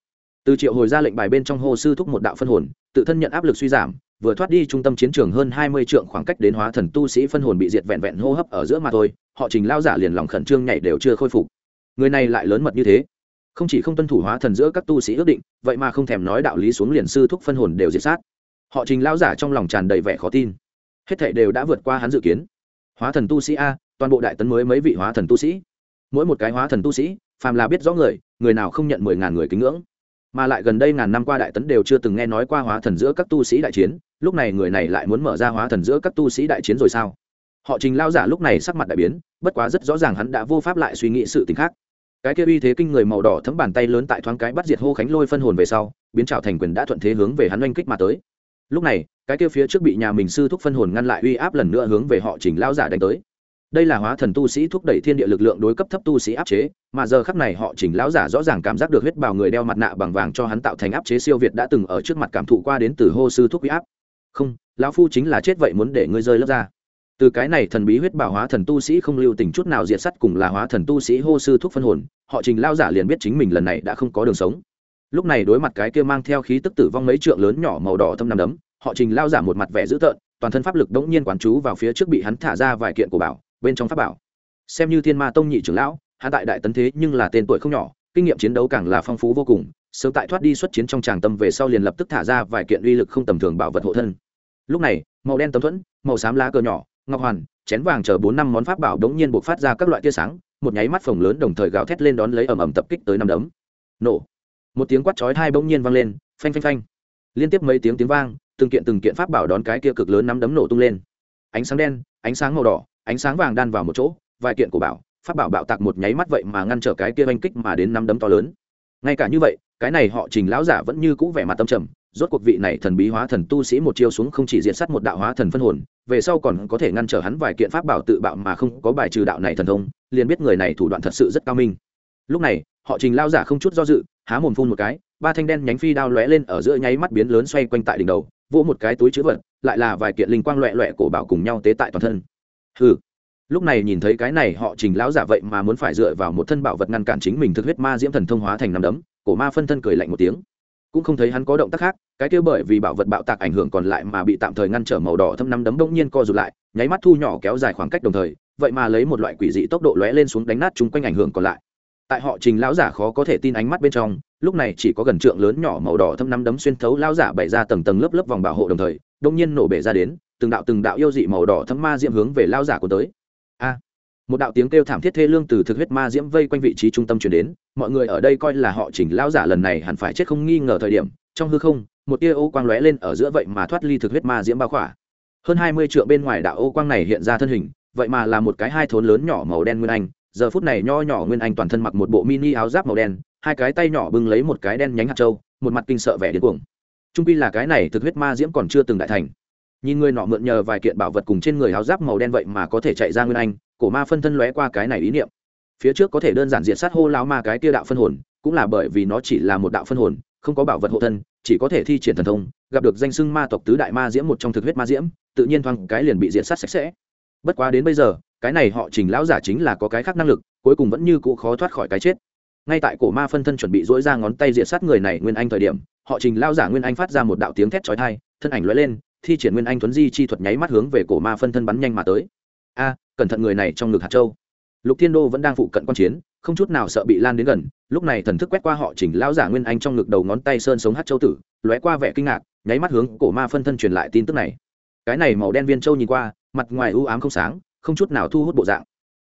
Từ triệu hồi ra lệnh bài bên trong hô sư thúc một đạo phân hồn, tự thân nhận áp lực suy giảm, vừa thoát đi trung tâm chiến trường hơn hai mươi trượng khoảng cách đến hóa thần tu sĩ phân hồn bị diệt vẹn vẹn hô hấp ở giữa mà thôi, họ trình lao giả liền lòng khẩn trương nhảy đều chưa khôi phục. Người này lại lớn mật như thế. Không chỉ không tuân thủ hóa thần giữa các tu sĩ ước định, vậy mà không thèm nói đạo lý xuống liền sư thúc phân hồn đều diệt sát. Họ trình lao giả trong lòng tràn đầy vẻ khó tin hết thảy đều đã vượt qua hắn dự kiến. Hóa thần tu sĩ a, toàn bộ đại tấn mới mấy vị hóa thần tu sĩ. Mỗi một cái hóa thần tu sĩ, phàm là biết rõ người người nào không nhận mười ngàn người kính ngưỡng. Mà lại gần đây ngàn năm qua đại tấn đều chưa từng nghe nói qua hóa thần giữa các tu sĩ đại chiến, lúc này người này lại muốn mở ra hóa thần giữa các tu sĩ đại chiến rồi sao? Họ trình lao giả lúc này sắc mặt đại biến, bất quá rất rõ ràng hắn đã vô pháp lại suy nghĩ sự t ì n h khác. Cái kia uy thế kinh người màu đỏ thấm bàn tay lớn tại thoáng cái bắt diệt hô khánh lôi phân hồn về sau, biến trào thành quyền đã thuận thế hướng về hắn oanh kích mà tới. Lúc này cái kia phía trước bị nhà mình sư thúc phân hồn ngăn lại uy áp lần nữa hướng về họ chỉnh lao giả đánh tới. Đây là hóa thần tu sĩ thúc đẩy thiên địa lực lượng đối cấp thấp tu sĩ áp chế, mà giờ khắc này họ chỉnh lão giả rõ ràng cảm giác được huyết bào người đeo mặt nạ bằng vàng cho hắn tạo thành áp chế siêu việt đã từng ở trước mặt cảm thụ qua đến từ hô sư thúc uy áp. Không, lão phu chính là chết vậy muốn để ngươi rơi lớp ra. Từ cái này thần bí huyết bảo hóa thần tu sĩ không lưu tình chút nào diệt sắt cùng là hóa thần tu sĩ hô sư thúc phân hồn, họ trình lao giả liền biết chính mình lần này đã không có đường sống. Lúc này đối mặt cái kia mang theo khí tức tử vong mấy trượng lớn nhỏ màu đỏ thâm nằm đấm họ trình lao giả một mặt vẻ dữ tợn, toàn thân pháp lực đống nhiên quán chú vào phía trước bị hắn thả ra vài kiện của bảo, bên trong pháp bảo. Xem như thiên ma tông nhị trưởng lão hạ tại đại tấn thế nhưng là tên tuổi không nhỏ, kinh nghiệm chiến đấu càng là phong phú vô cùng, sớm tại thoát đi xuất chiến trong tràng tâm về sau liền lập tức thả ra vài kiện uy lực không tầm thường bảo vật hộ thân. Lúc này, màu đen tấm thuẫn, màu xám lá cờ nhỏ, ngọc hoàn, chén vàng chờ bốn năm món pháp bảo đống nhiên buộc phát ra các loại tia sáng, một nháy mắt phồng lớn đồng thời gào thét lên đón lấy ầm ầm tập kích tới năm đấm. Nổ. Một tiếng quát chói hai bỗng nhiên vang lên, phanh phanh phanh. Liên tiếp mấy tiếng tiếng vang từng kiện từng kiện pháp bảo đón cái kia cực lớn năm đấm nổ tung lên. Ánh sáng đen, ánh sáng màu đỏ, ánh sáng vàng đan vào một chỗ, vài kiện của bảo, pháp bảo bạo tạc một nháy mắt vậy mà ngăn trở cái kia oanh kích mà đến năm đấm to lớn. Ngay cả như vậy, cái này họ trình lão giả vẫn như cũ vẻ mặt tâm trầm, rốt cuộc vị này thần bí hóa thần tu sĩ một chiêu xuống không chỉ diện sát một đạo hóa thần phân hồn, về sau còn có thể ngăn trở hắn vài kiện pháp bảo tự bạo mà không có bài trừ đạo này thần thông, liền biết người này thủ đoạn thật sự rất cao minh. Lúc này, họ trình lao giả không chút do dự, há mồm phun một cái, ba thanh đen nhánh phi đao lóe lên ở giữa nháy mắt biến lớn xoay quanh tại đỉnh đầu vỗ một cái túi chữ vật, lại là vài kiện linh quang loẹ loẹ cổ bảo cùng nhau tế tại toàn thân. Hừ. Lúc này nhìn thấy cái này họ trình lão giả vậy mà muốn phải dựa vào một thân bảo vật ngăn cản chính mình thực huyết ma diễm thần thông hóa thành nằm đấm, cổ ma phân thân cười lạnh một tiếng. Cũng không thấy hắn có động tác khác, cái kia bởi vì bảo vật bạo tạc ảnh hưởng còn lại mà bị tạm thời ngăn trở màu đỏ thâm năm đấm đông nhiên co rụt lại, nháy mắt thu nhỏ kéo dài khoảng cách đồng thời, vậy mà lấy một loại quỷ dị tốc độ lóe lên xuống đánh nát chúng quanh ảnh hưởng còn lại. Tại họ trình lão giả khó có thể tin ánh mắt bên trong lúc này chỉ có gần trượng lớn nhỏ màu đỏ thâm năm đấm xuyên thấu lao giả bày ra tầng tầng lớp lớp vòng bảo hộ đồng thời đông nhiên nổ bể ra đến, từng đạo từng đạo yêu dị màu đỏ thâm ma diễm hướng về lao giả của tới. A! Một đạo tiếng kêu thảm thiết thê lương từ thực huyết ma diễm vây quanh vị trí trung tâm chuyển đến, mọi người ở đây coi là họ chỉnh lao giả lần này hẳn phải chết không nghi ngờ thời điểm, trong hư không, một tia ô quang lóe lên ở giữa vậy mà thoát ly thực huyết ma diễm bao khỏa. Hơn hai mươi triệu bên ngoài đạo ô quang này hiện ra thân hình, vậy mà là một cái hai thốn lớn nhỏ màu đen nguyên anh, giờ phút này nho nhỏ nguyên anh toàn thân mặc một bộ mini áo giáp màu đen hai cái tay nhỏ bưng lấy một cái đen nhánh hạt trâu, một mặt kinh sợ vẻ điên cuồng. Trung pi là cái này thực huyết ma diễm còn chưa từng đại thành. Nhìn người nọ mượn nhờ vài kiện bảo vật cùng trên người áo giáp màu đen vậy mà có thể chạy ra nguyên anh, cổ ma phân thân lóe qua cái này ý niệm. Phía trước có thể đơn giản diệt sát hô lao ma cái kia đạo phân hồn, cũng là bởi vì nó chỉ là một đạo phân hồn, không có bảo vật hộ thân, chỉ có thể thi triển thần thông, gặp được danh sưng ma tộc tứ đại ma diễm một trong thực huyết ma diễm, tự nhiên thoáng cái liền bị diệt sát sạch sẽ. Bất quá đến bây giờ, cái này họ trình lão giả chính là có cái khác năng lực, cuối cùng vẫn như cũ khó thoát khỏi cái chết ngay tại cổ ma phân thân chuẩn bị dỗi ra ngón tay diện sát người này nguyên anh thời điểm, họ trình lao giả nguyên anh phát ra một đạo tiếng thét trói thai thân ảnh l lên, thi triển nguyên anh thuấn di chi thuật nháy mắt hướng về cổ ma phân thân bắn nhanh mà tới. A, cẩn thận người này trong ngực hạt châu. Lục thiên đô vẫn đang phụ cận q u a n chiến, không chút nào sợ bị lan đến gần, lúc này thần thức quét qua họ chỉnh lao giả nguyên anh trong ngực đầu ngón tay sơn sống hát châu tử, lóe qua vẻ kinh ngạc, nháy mắt hướng cổ ma phân thân truyền lại tin tức này. Cái này màu đen viên châu nhìn qua, mặt ngoài ưu ám không sáng, không chút nào thu hút bộ dạng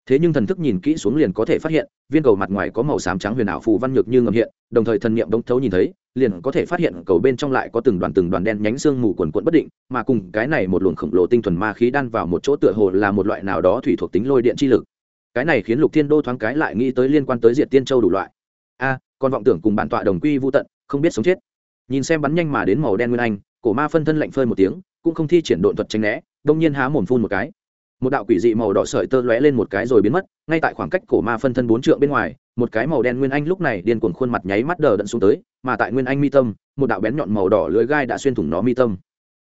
thế nhưng thần thức nhìn kỹ xuống liền có thể phát hiện, viên cầu mặt ngoài có màu xám trắng huyền ảo phù văn nhược như ngầm hiện, đồng thời thần niệm đông thấu nhìn thấy, liền có thể phát hiện cầu bên trong lại có từng đoàn từng đoàn đen nhánh xương mù quần quận bất định, mà cùng cái này một luồng khổng lồ tinh thuần ma khí đan vào một chỗ tựa hồ là một loại nào đó thủy thuộc tính lôi điện chi lực. Cái này khiến lục thiên đô thoáng cái lại nghĩ tới liên quan tới diệt tiên châu đủ loại. A còn vọng tưởng cùng bản tọa đồng quy vô tận, không biết sống chết. Nhìn xem bắn nhanh mà đến màu đen nguyên anh, cổ ma phân thân lạnh phơi một tiếng, cũng không thi triển độn thuật tranh né, đông nhiên há mồm phun một cái một đạo quỷ dị màu đỏ sợi tơ lóe lên một cái rồi biến mất, ngay tại khoảng cách cổ ma phân thân bốn trượng bên ngoài, một cái màu đen nguyên anh lúc này điên cuồng khuôn mặt nháy mắt đờ đẫn xuống tới, mà tại nguyên anh mi tâm, một đạo bén nhọn màu đỏ lưới gai đã xuyên thủng nó mi tâm.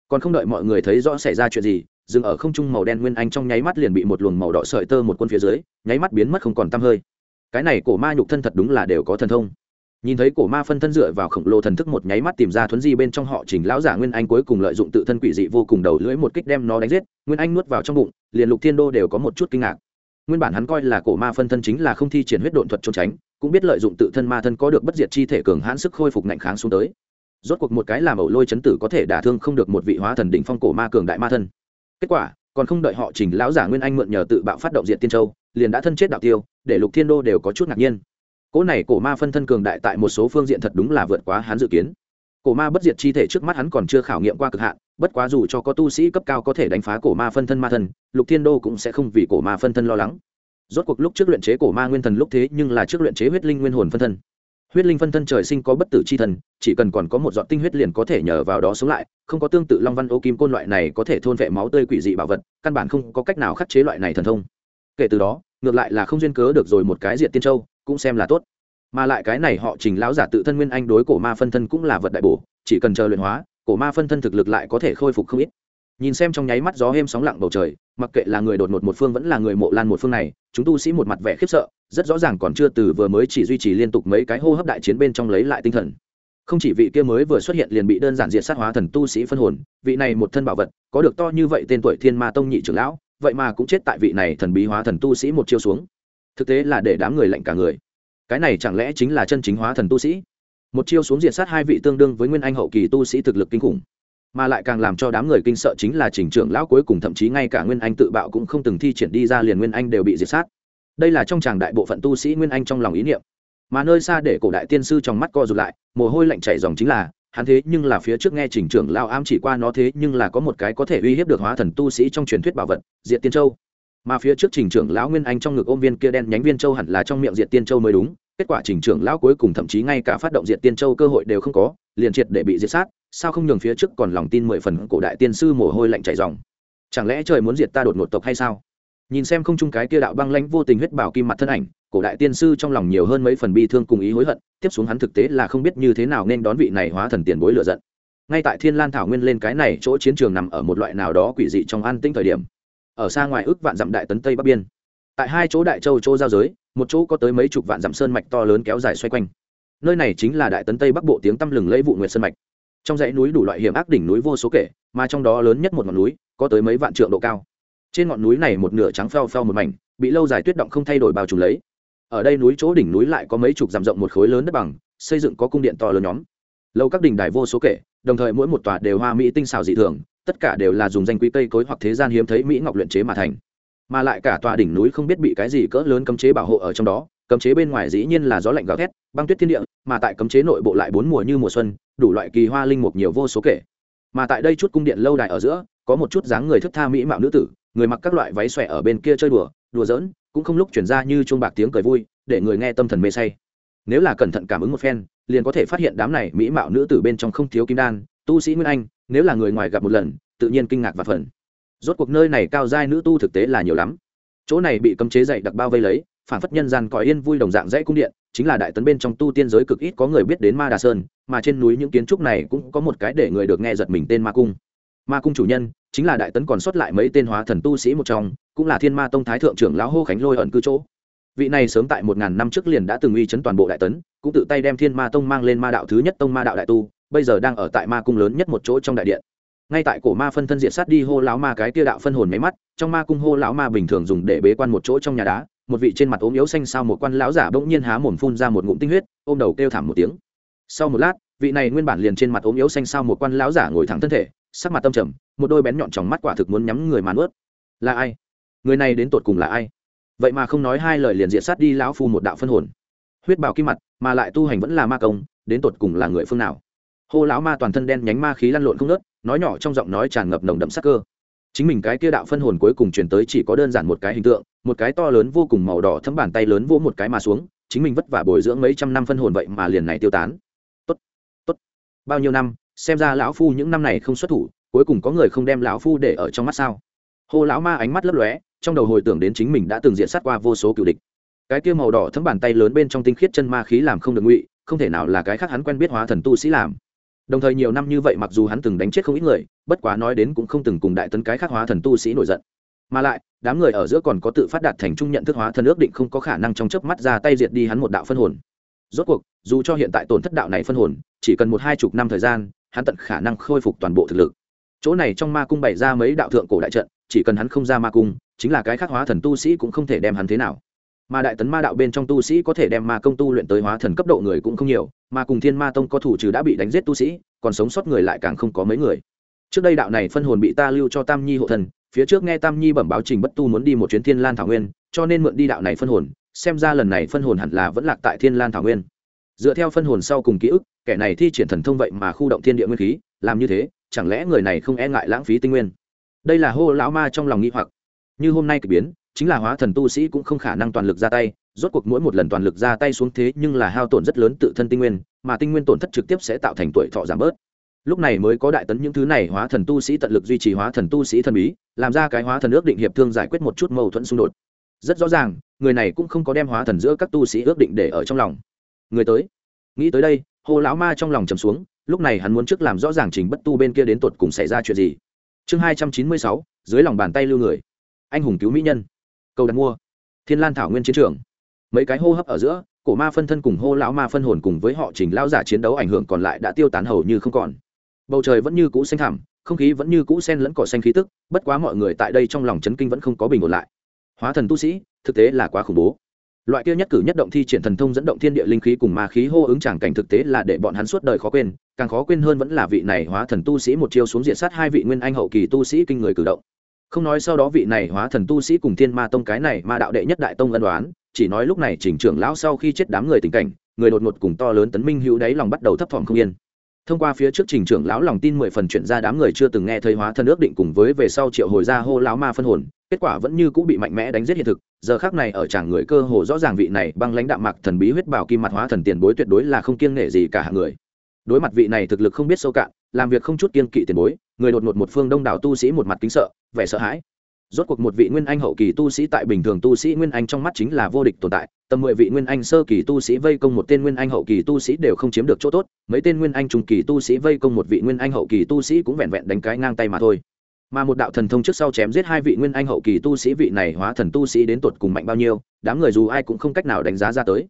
Còn không đợi mọi người thấy rõ xảy ra chuyện gì, dừng ở không trung màu đen nguyên anh trong nháy mắt liền bị một luồng màu đỏ sợi tơ một quân phía dưới, nháy mắt biến mất không còn tăm hơi. Cái này cổ ma nhục thân thật đúng là đều có thần thông nhìn thấy cổ ma phân thân dựa vào khổng lồ thần thức một nháy mắt tìm ra thuấn di bên trong họ chỉnh lão giả nguyên anh cuối cùng lợi dụng tự thân quỷ dị vô cùng đầu lưỡi một kích đem nó đánh giết, nguyên anh nuốt vào trong bụng, liền lục thiên đô đều có một chút kinh ngạc. Nguyên bản hắn coi là cổ ma phân thân chính là không thi triển huyết độn thuật trốn tránh, cũng biết lợi dụng tự thân ma thân có được bất diệt chi thể cường hãn sức khôi phục ngạnh kháng xuống tới. Rốt cuộc một cái làm ẩu lôi chấn tử có thể đả thương không được một vị hóa thần đỉnh phong cổ ma cường đại ma thân. Kết quả, còn không đợi họ chỉnh lão giả nguyên anh mượn nhờ tự bạo phát động diện tiên châu, liền đã thân chết đạo tiêu, để lục thiên đô đều có chút ngạc nhiên cỗ này cổ ma phân thân cường đại tại một số phương diện thật đúng là vượt quá hắn dự kiến. Cổ ma bất diệt chi thể trước mắt hắn còn chưa khảo nghiệm qua cực hạn, bất quá dù cho có tu sĩ cấp cao có thể đánh phá cổ ma phân thân ma thân lục thiên đô cũng sẽ không vì cổ ma phân thân lo lắng. Rốt cuộc lúc trước luyện chế cổ ma nguyên thần lúc thế nhưng là trước luyện chế huyết linh nguyên hồn phân thân. Huyết linh phân thân trời sinh có bất tử chi thần, chỉ cần còn có một giọt tinh huyết liền có thể nhờ vào đó sống lại, không có tương tự long văn ô kim côn loại này có thể thôn vệ máu tươi quỷ dị bảo vật, căn bản không có cách nào khắc chế loại này thần thông. Kể từ đó, ngược lại là không duyên cớ được rồi một cái diện tiên châu cũng xem là tốt. Mà lại cái này họ trình lão giả tự thân nguyên anh đối cổ ma phân thân cũng là vật đại bổ, chỉ cần chờ luyện hóa, cổ ma phân thân thực lực lại có thể khôi phục không ít. Nhìn xem trong nháy mắt gió êm sóng lặng bầu trời, mặc kệ là người đột ngột một phương vẫn là người mộ lan một phương này, chúng tu sĩ một mặt vẻ khiếp sợ, rất rõ ràng còn chưa từ vừa mới chỉ duy trì liên tục mấy cái hô hấp đại chiến bên trong lấy lại tinh thần. Không chỉ vị kia mới vừa xuất hiện liền bị đơn giản diệt sát hóa thần tu sĩ phân hồn, vị này một thân bảo vật, có được to như vậy tên tuổi thiên ma tông nhị trưởng lão, vậy mà cũng chết tại vị này thần bí hóa thần tu sĩ một chiêu xuống thực tế là để đám người lạnh cả người. Cái này chẳng lẽ chính là chân chính hóa thần tu sĩ? Một chiêu xuống diệt sát hai vị tương đương với nguyên anh hậu kỳ tu sĩ thực lực kinh khủng, mà lại càng làm cho đám người kinh sợ chính là Chỉnh trưởng lão cuối cùng thậm chí ngay cả nguyên anh tự bạo cũng không từng thi triển đi ra liền nguyên anh đều bị diệt sát. Đây là trong tràng đại bộ phận tu sĩ nguyên anh trong lòng ý niệm. Mà nơi xa để cổ đại tiên sư trong mắt co rụt lại, mồ hôi lạnh chảy dòng chính là, hắn thế nhưng là phía trước nghe Chỉnh trưởng lao ám chỉ qua nó thế nhưng là có một cái có thể uy hiếp được hóa thần tu sĩ trong truyền thuyết bảo vật, diệt tiên châu mà phía trước trình trưởng lão nguyên anh trong ngực ôm viên kia đen nhánh viên châu hẳn là trong miệng diệt tiên châu mới đúng, kết quả trình trưởng lão cuối cùng thậm chí ngay cả phát động diệt tiên châu cơ hội đều không có, liền triệt để bị diệt sát, sao không nhường phía trước còn lòng tin mười phần cổ đại tiên sư mồ hôi lạnh chảy dòng chẳng lẽ trời muốn diệt ta đột ngột tộc hay sao? Nhìn xem không chung cái kia đạo băng lãnh vô tình huyết bảo kim mặt thân ảnh, cổ đại tiên sư trong lòng nhiều hơn mấy phần bi thương cùng ý hối hận, tiếp xuống hắn thực tế là không biết như thế nào nên đón vị này hóa thần tiền bối lựa giận. Ngay tại thiên lan thảo nguyên lên cái này chỗ chiến trường nằm ở một loại nào đó quỷ dị trong an tĩnh thời điểm ở xa ngoài ước vạn dặm đại tấn tây bắc biên. Tại hai chỗ đại châu châu giao giới, một chỗ có tới mấy chục vạn dặm sơn mạch to lớn kéo dài xoay quanh. Nơi này chính là đại tấn tây bắc bộ tiếng tăm lừng lấy vụ nguyệt sơn mạch. Trong dãy núi đủ loại hiểm ác đỉnh núi vô số kể, mà trong đó lớn nhất một ngọn núi, có tới mấy vạn trượng độ cao. Trên ngọn núi này một nửa trắng phèo phèo một mảnh, bị lâu dài tuyết động không thay đổi bao trùm lấy. Ở đây núi chỗ đỉnh núi lại có mấy chục dặm rộng một khối lớn đất bằng, xây dựng có cung điện to lớn nhóm. Lâu các đỉnh đài vô số kể đồng thời mỗi một tòa đều hoa mỹ tinh xảo dị thường, tất cả đều là dùng danh quý cây cối hoặc thế gian hiếm thấy mỹ ngọc luyện chế mà thành. Mà lại cả tòa đỉnh núi không biết bị cái gì cỡ lớn cấm chế bảo hộ ở trong đó, cấm chế bên ngoài dĩ nhiên là gió lạnh gào thét, băng tuyết thiên địa, mà tại cấm chế nội bộ lại bốn mùa như mùa xuân, đủ loại kỳ hoa linh mục nhiều vô số kể. Mà tại đây chút cung điện lâu đài ở giữa, có một chút dáng người thức tha mỹ mạo nữ tử, người mặc các loại váy xòe ở bên kia chơi đùa đùa giỡn, cũng không lúc chuyển ra như chuông bạc tiếng cười vui, để người nghe tâm thần mê say nếu là cẩn thận cảm ứng một phen, liền có thể phát hiện đám này mỹ mạo nữ tử bên trong không thiếu kim đan, tu sĩ nguyên anh, nếu là người ngoài gặp một lần, tự nhiên kinh ngạc và phần rốt cuộc nơi này cao giai nữ tu thực tế là nhiều lắm. Chỗ này bị cấm chế dạy đặc bao vây lấy, phản phất nhân gian cõi yên vui đồng dạng dãy cung điện, chính là đại tấn bên trong tu tiên giới cực ít có người biết đến ma đà sơn, mà trên núi những kiến trúc này cũng có một cái để người được nghe giật mình tên ma cung. Ma cung chủ nhân, chính là đại tấn còn sót lại mấy tên hóa thần tu sĩ một trong, cũng là thiên ma tông thái thượng trưởng lão hô khánh lôi ẩn cư chỗ vị này sớm tại một ngàn năm trước liền đã từng uy chấn toàn bộ đại tấn, cũng tự tay đem thiên ma tông mang lên ma đạo thứ nhất tông ma đạo đại tu, bây giờ đang ở tại ma cung lớn nhất một chỗ trong đại điện. Ngay tại cổ ma phân thân diện sát đi hô lão ma cái tia đạo phân hồn máy mắt, trong ma cung hô lão ma bình thường dùng để bế quan một chỗ trong nhà đá, một vị trên mặt ốm yếu xanh sao một quan lão giả bỗng nhiên há mồm phun ra một ngụm tinh huyết, ôm đầu kêu thảm một tiếng. Sau một lát, vị này nguyên bản liền trên mặt ốm yếu xanh sao một quan lão giả ngồi thẳng thân thể, sắc mặt tâm trầm, một đôi bén nhọn tròng mắt quả thực muốn nhắm người màn ướt là ai? Người này đến tột cùng là ai? Vậy mà không nói hai lời liền diện sát đi lão phu một đạo phân hồn. Huyết bào kim mặt, mà lại tu hành vẫn là ma công, đến tột cùng là người phương nào? Hô lão ma toàn thân đen nhánh ma khí lăn lộn không nớt nói nhỏ trong giọng nói tràn ngập nồng đậm sắc cơ. Chính mình cái kia đạo phân hồn cuối cùng chuyển tới chỉ có đơn giản một cái hình tượng, một cái to lớn vô cùng màu đỏ thấm bàn tay lớn vỗ một cái mà xuống, chính mình vất vả bồi dưỡng mấy trăm năm phân hồn vậy mà liền này tiêu tán. Tốt tốt. Bao nhiêu năm, xem ra lão phu những năm này không xuất thủ, cuối cùng có người không đem lão phu để ở trong mắt sao? Hô lão ma ánh mắt lấp lóe trong đầu hồi tưởng đến chính mình đã từng diện sát qua vô số cựu địch. Cái kia màu đỏ thấm bàn tay lớn bên trong tinh khiết chân ma khí làm không được ngụy, không thể nào là cái khác hắn quen biết hóa thần tu sĩ làm. Đồng thời nhiều năm như vậy mặc dù hắn từng đánh chết không ít người, bất quá nói đến cũng không từng cùng đại tấn cái khác hóa thần tu sĩ nổi giận. Mà lại, đám người ở giữa còn có tự phát đạt thành trung nhận thức hóa thần ước định không có khả năng trong chớp mắt ra tay diệt đi hắn một đạo phân hồn. Rốt cuộc, dù cho hiện tại tổn thất đạo này phân hồn, chỉ cần một hai chục năm thời gian, hắn tận khả năng khôi phục toàn bộ thực lực. Chỗ này trong ma cung bày ra mấy đạo thượng cổ đại trận, chỉ cần hắn không ra ma cung chính là cái khác hóa thần tu sĩ cũng không thể đem hắn thế nào. Mà đại tấn ma đạo bên trong tu sĩ có thể đem ma công tu luyện tới hóa thần cấp độ người cũng không nhiều, mà cùng thiên ma tông có thủ trừ đã bị đánh giết tu sĩ, còn sống sót người lại càng không có mấy người. Trước đây đạo này phân hồn bị ta lưu cho tam nhi hộ thần, phía trước nghe tam nhi bẩm báo trình bất tu muốn đi một chuyến thiên lan thảo nguyên, cho nên mượn đi đạo này phân hồn, xem ra lần này phân hồn hẳn là vẫn lạc tại thiên lan thảo nguyên. Dựa theo phân hồn sau cùng ký ức, kẻ này thi triển thần thông vậy mà khu động thiên địa nguyên khí, làm như thế, chẳng lẽ người này không e ngại lãng phí tinh nguyên? Đây là hô lão ma trong lòng nghi hoặc như hôm nay k ỳ biến, chính là hóa thần tu sĩ cũng không khả năng toàn lực ra tay, rốt cuộc mỗi một lần toàn lực ra tay xuống thế nhưng là hao tổn rất lớn tự thân tinh nguyên, mà tinh nguyên tổn thất trực tiếp sẽ tạo thành tuổi thọ giảm bớt. Lúc này mới có đại tấn những thứ này hóa thần tu sĩ tận lực duy trì hóa thần tu sĩ thần bí, làm ra cái hóa thần ước định hiệp thương giải quyết một chút mâu thuẫn xung đột. Rất rõ ràng, người này cũng không có đem hóa thần giữa các tu sĩ ước định để ở trong lòng. Người tới. Nghĩ tới đây, hồ lão ma trong lòng trầm xuống, lúc này hắn muốn trước làm rõ ràng trình bất tu bên kia đến tột cùng xảy ra chuyện gì. Chương hai trăm chín mươi sáu, dưới lòng bàn tay lưu người anh hùng cứu mỹ nhân. Cầu đặt mua. Thiên lan thảo nguyên chiến trường. Mấy cái hô hấp ở giữa, cổ ma phân thân cùng hô lão ma phân hồn cùng với họ trình lao giả chiến đấu ảnh hưởng còn lại đã tiêu tán hầu như không còn. Bầu trời vẫn như cũ xanh thẳm, không khí vẫn như cũ sen lẫn cỏ xanh khí tức, bất quá mọi người tại đây trong lòng chấn kinh vẫn không có bình ổn lại. Hóa thần tu sĩ, thực tế là quá khủng bố. Loại kia nhất cử nhất động thi triển thần thông dẫn động thiên địa linh khí cùng ma khí hô ứng tràng cảnh thực tế là để bọn hắn suốt đời khó quên, càng khó quên hơn vẫn là vị này hóa thần tu sĩ một chiêu xuống diện sát hai vị nguyên anh hậu kỳ tu sĩ kinh người cử động không nói sau đó vị này hóa thần tu sĩ cùng thiên ma tông cái này ma đạo đệ nhất đại tông ân đoán chỉ nói lúc này chỉnh trưởng lão sau khi chết đám người tình cảnh, người đột ngột cùng to lớn tấn minh hữu đáy lòng bắt đầu thấp thỏm không yên. Thông qua phía trước trình trưởng lão lòng tin mười phần chuyển ra đám người chưa từng nghe thấy hóa thân ước định cùng với về sau triệu hồi ra hô lão ma phân hồn, kết quả vẫn như cũng bị mạnh mẽ đánh giết hiện thực, giờ khác này ở chàng người cơ hồ rõ ràng vị này băng lãnh đạm mặc thần bí huyết bảo kim mặt hóa thần tiền bối tuyệt đối là không kiêng nể gì cả hạng người đối mặt vị này thực lực không biết sâu cạn, làm việc không chút kiên kỵ tiền bối, người đột ngột một phương đông đảo tu sĩ một mặt kính sợ, vẻ sợ hãi. Rốt cuộc một vị nguyên anh hậu kỳ tu sĩ tại bình thường tu sĩ nguyên anh trong mắt chính là vô địch tồn tại, tầm mười vị nguyên anh sơ kỳ tu sĩ vây công một tên nguyên anh hậu kỳ tu sĩ đều không chiếm được chỗ tốt, mấy tên nguyên anh trung kỳ tu sĩ vây công một vị nguyên anh hậu kỳ tu sĩ cũng vẹn vẹn đánh cái ngang tay mà thôi. Mà một đạo thần thông trước sau chém giết hai vị nguyên anh hậu kỳ tu sĩ vị này hóa thần tu sĩ đến tột cùng mạnh bao nhiêu, đám người dù ai cũng không cách nào đánh giá ra tới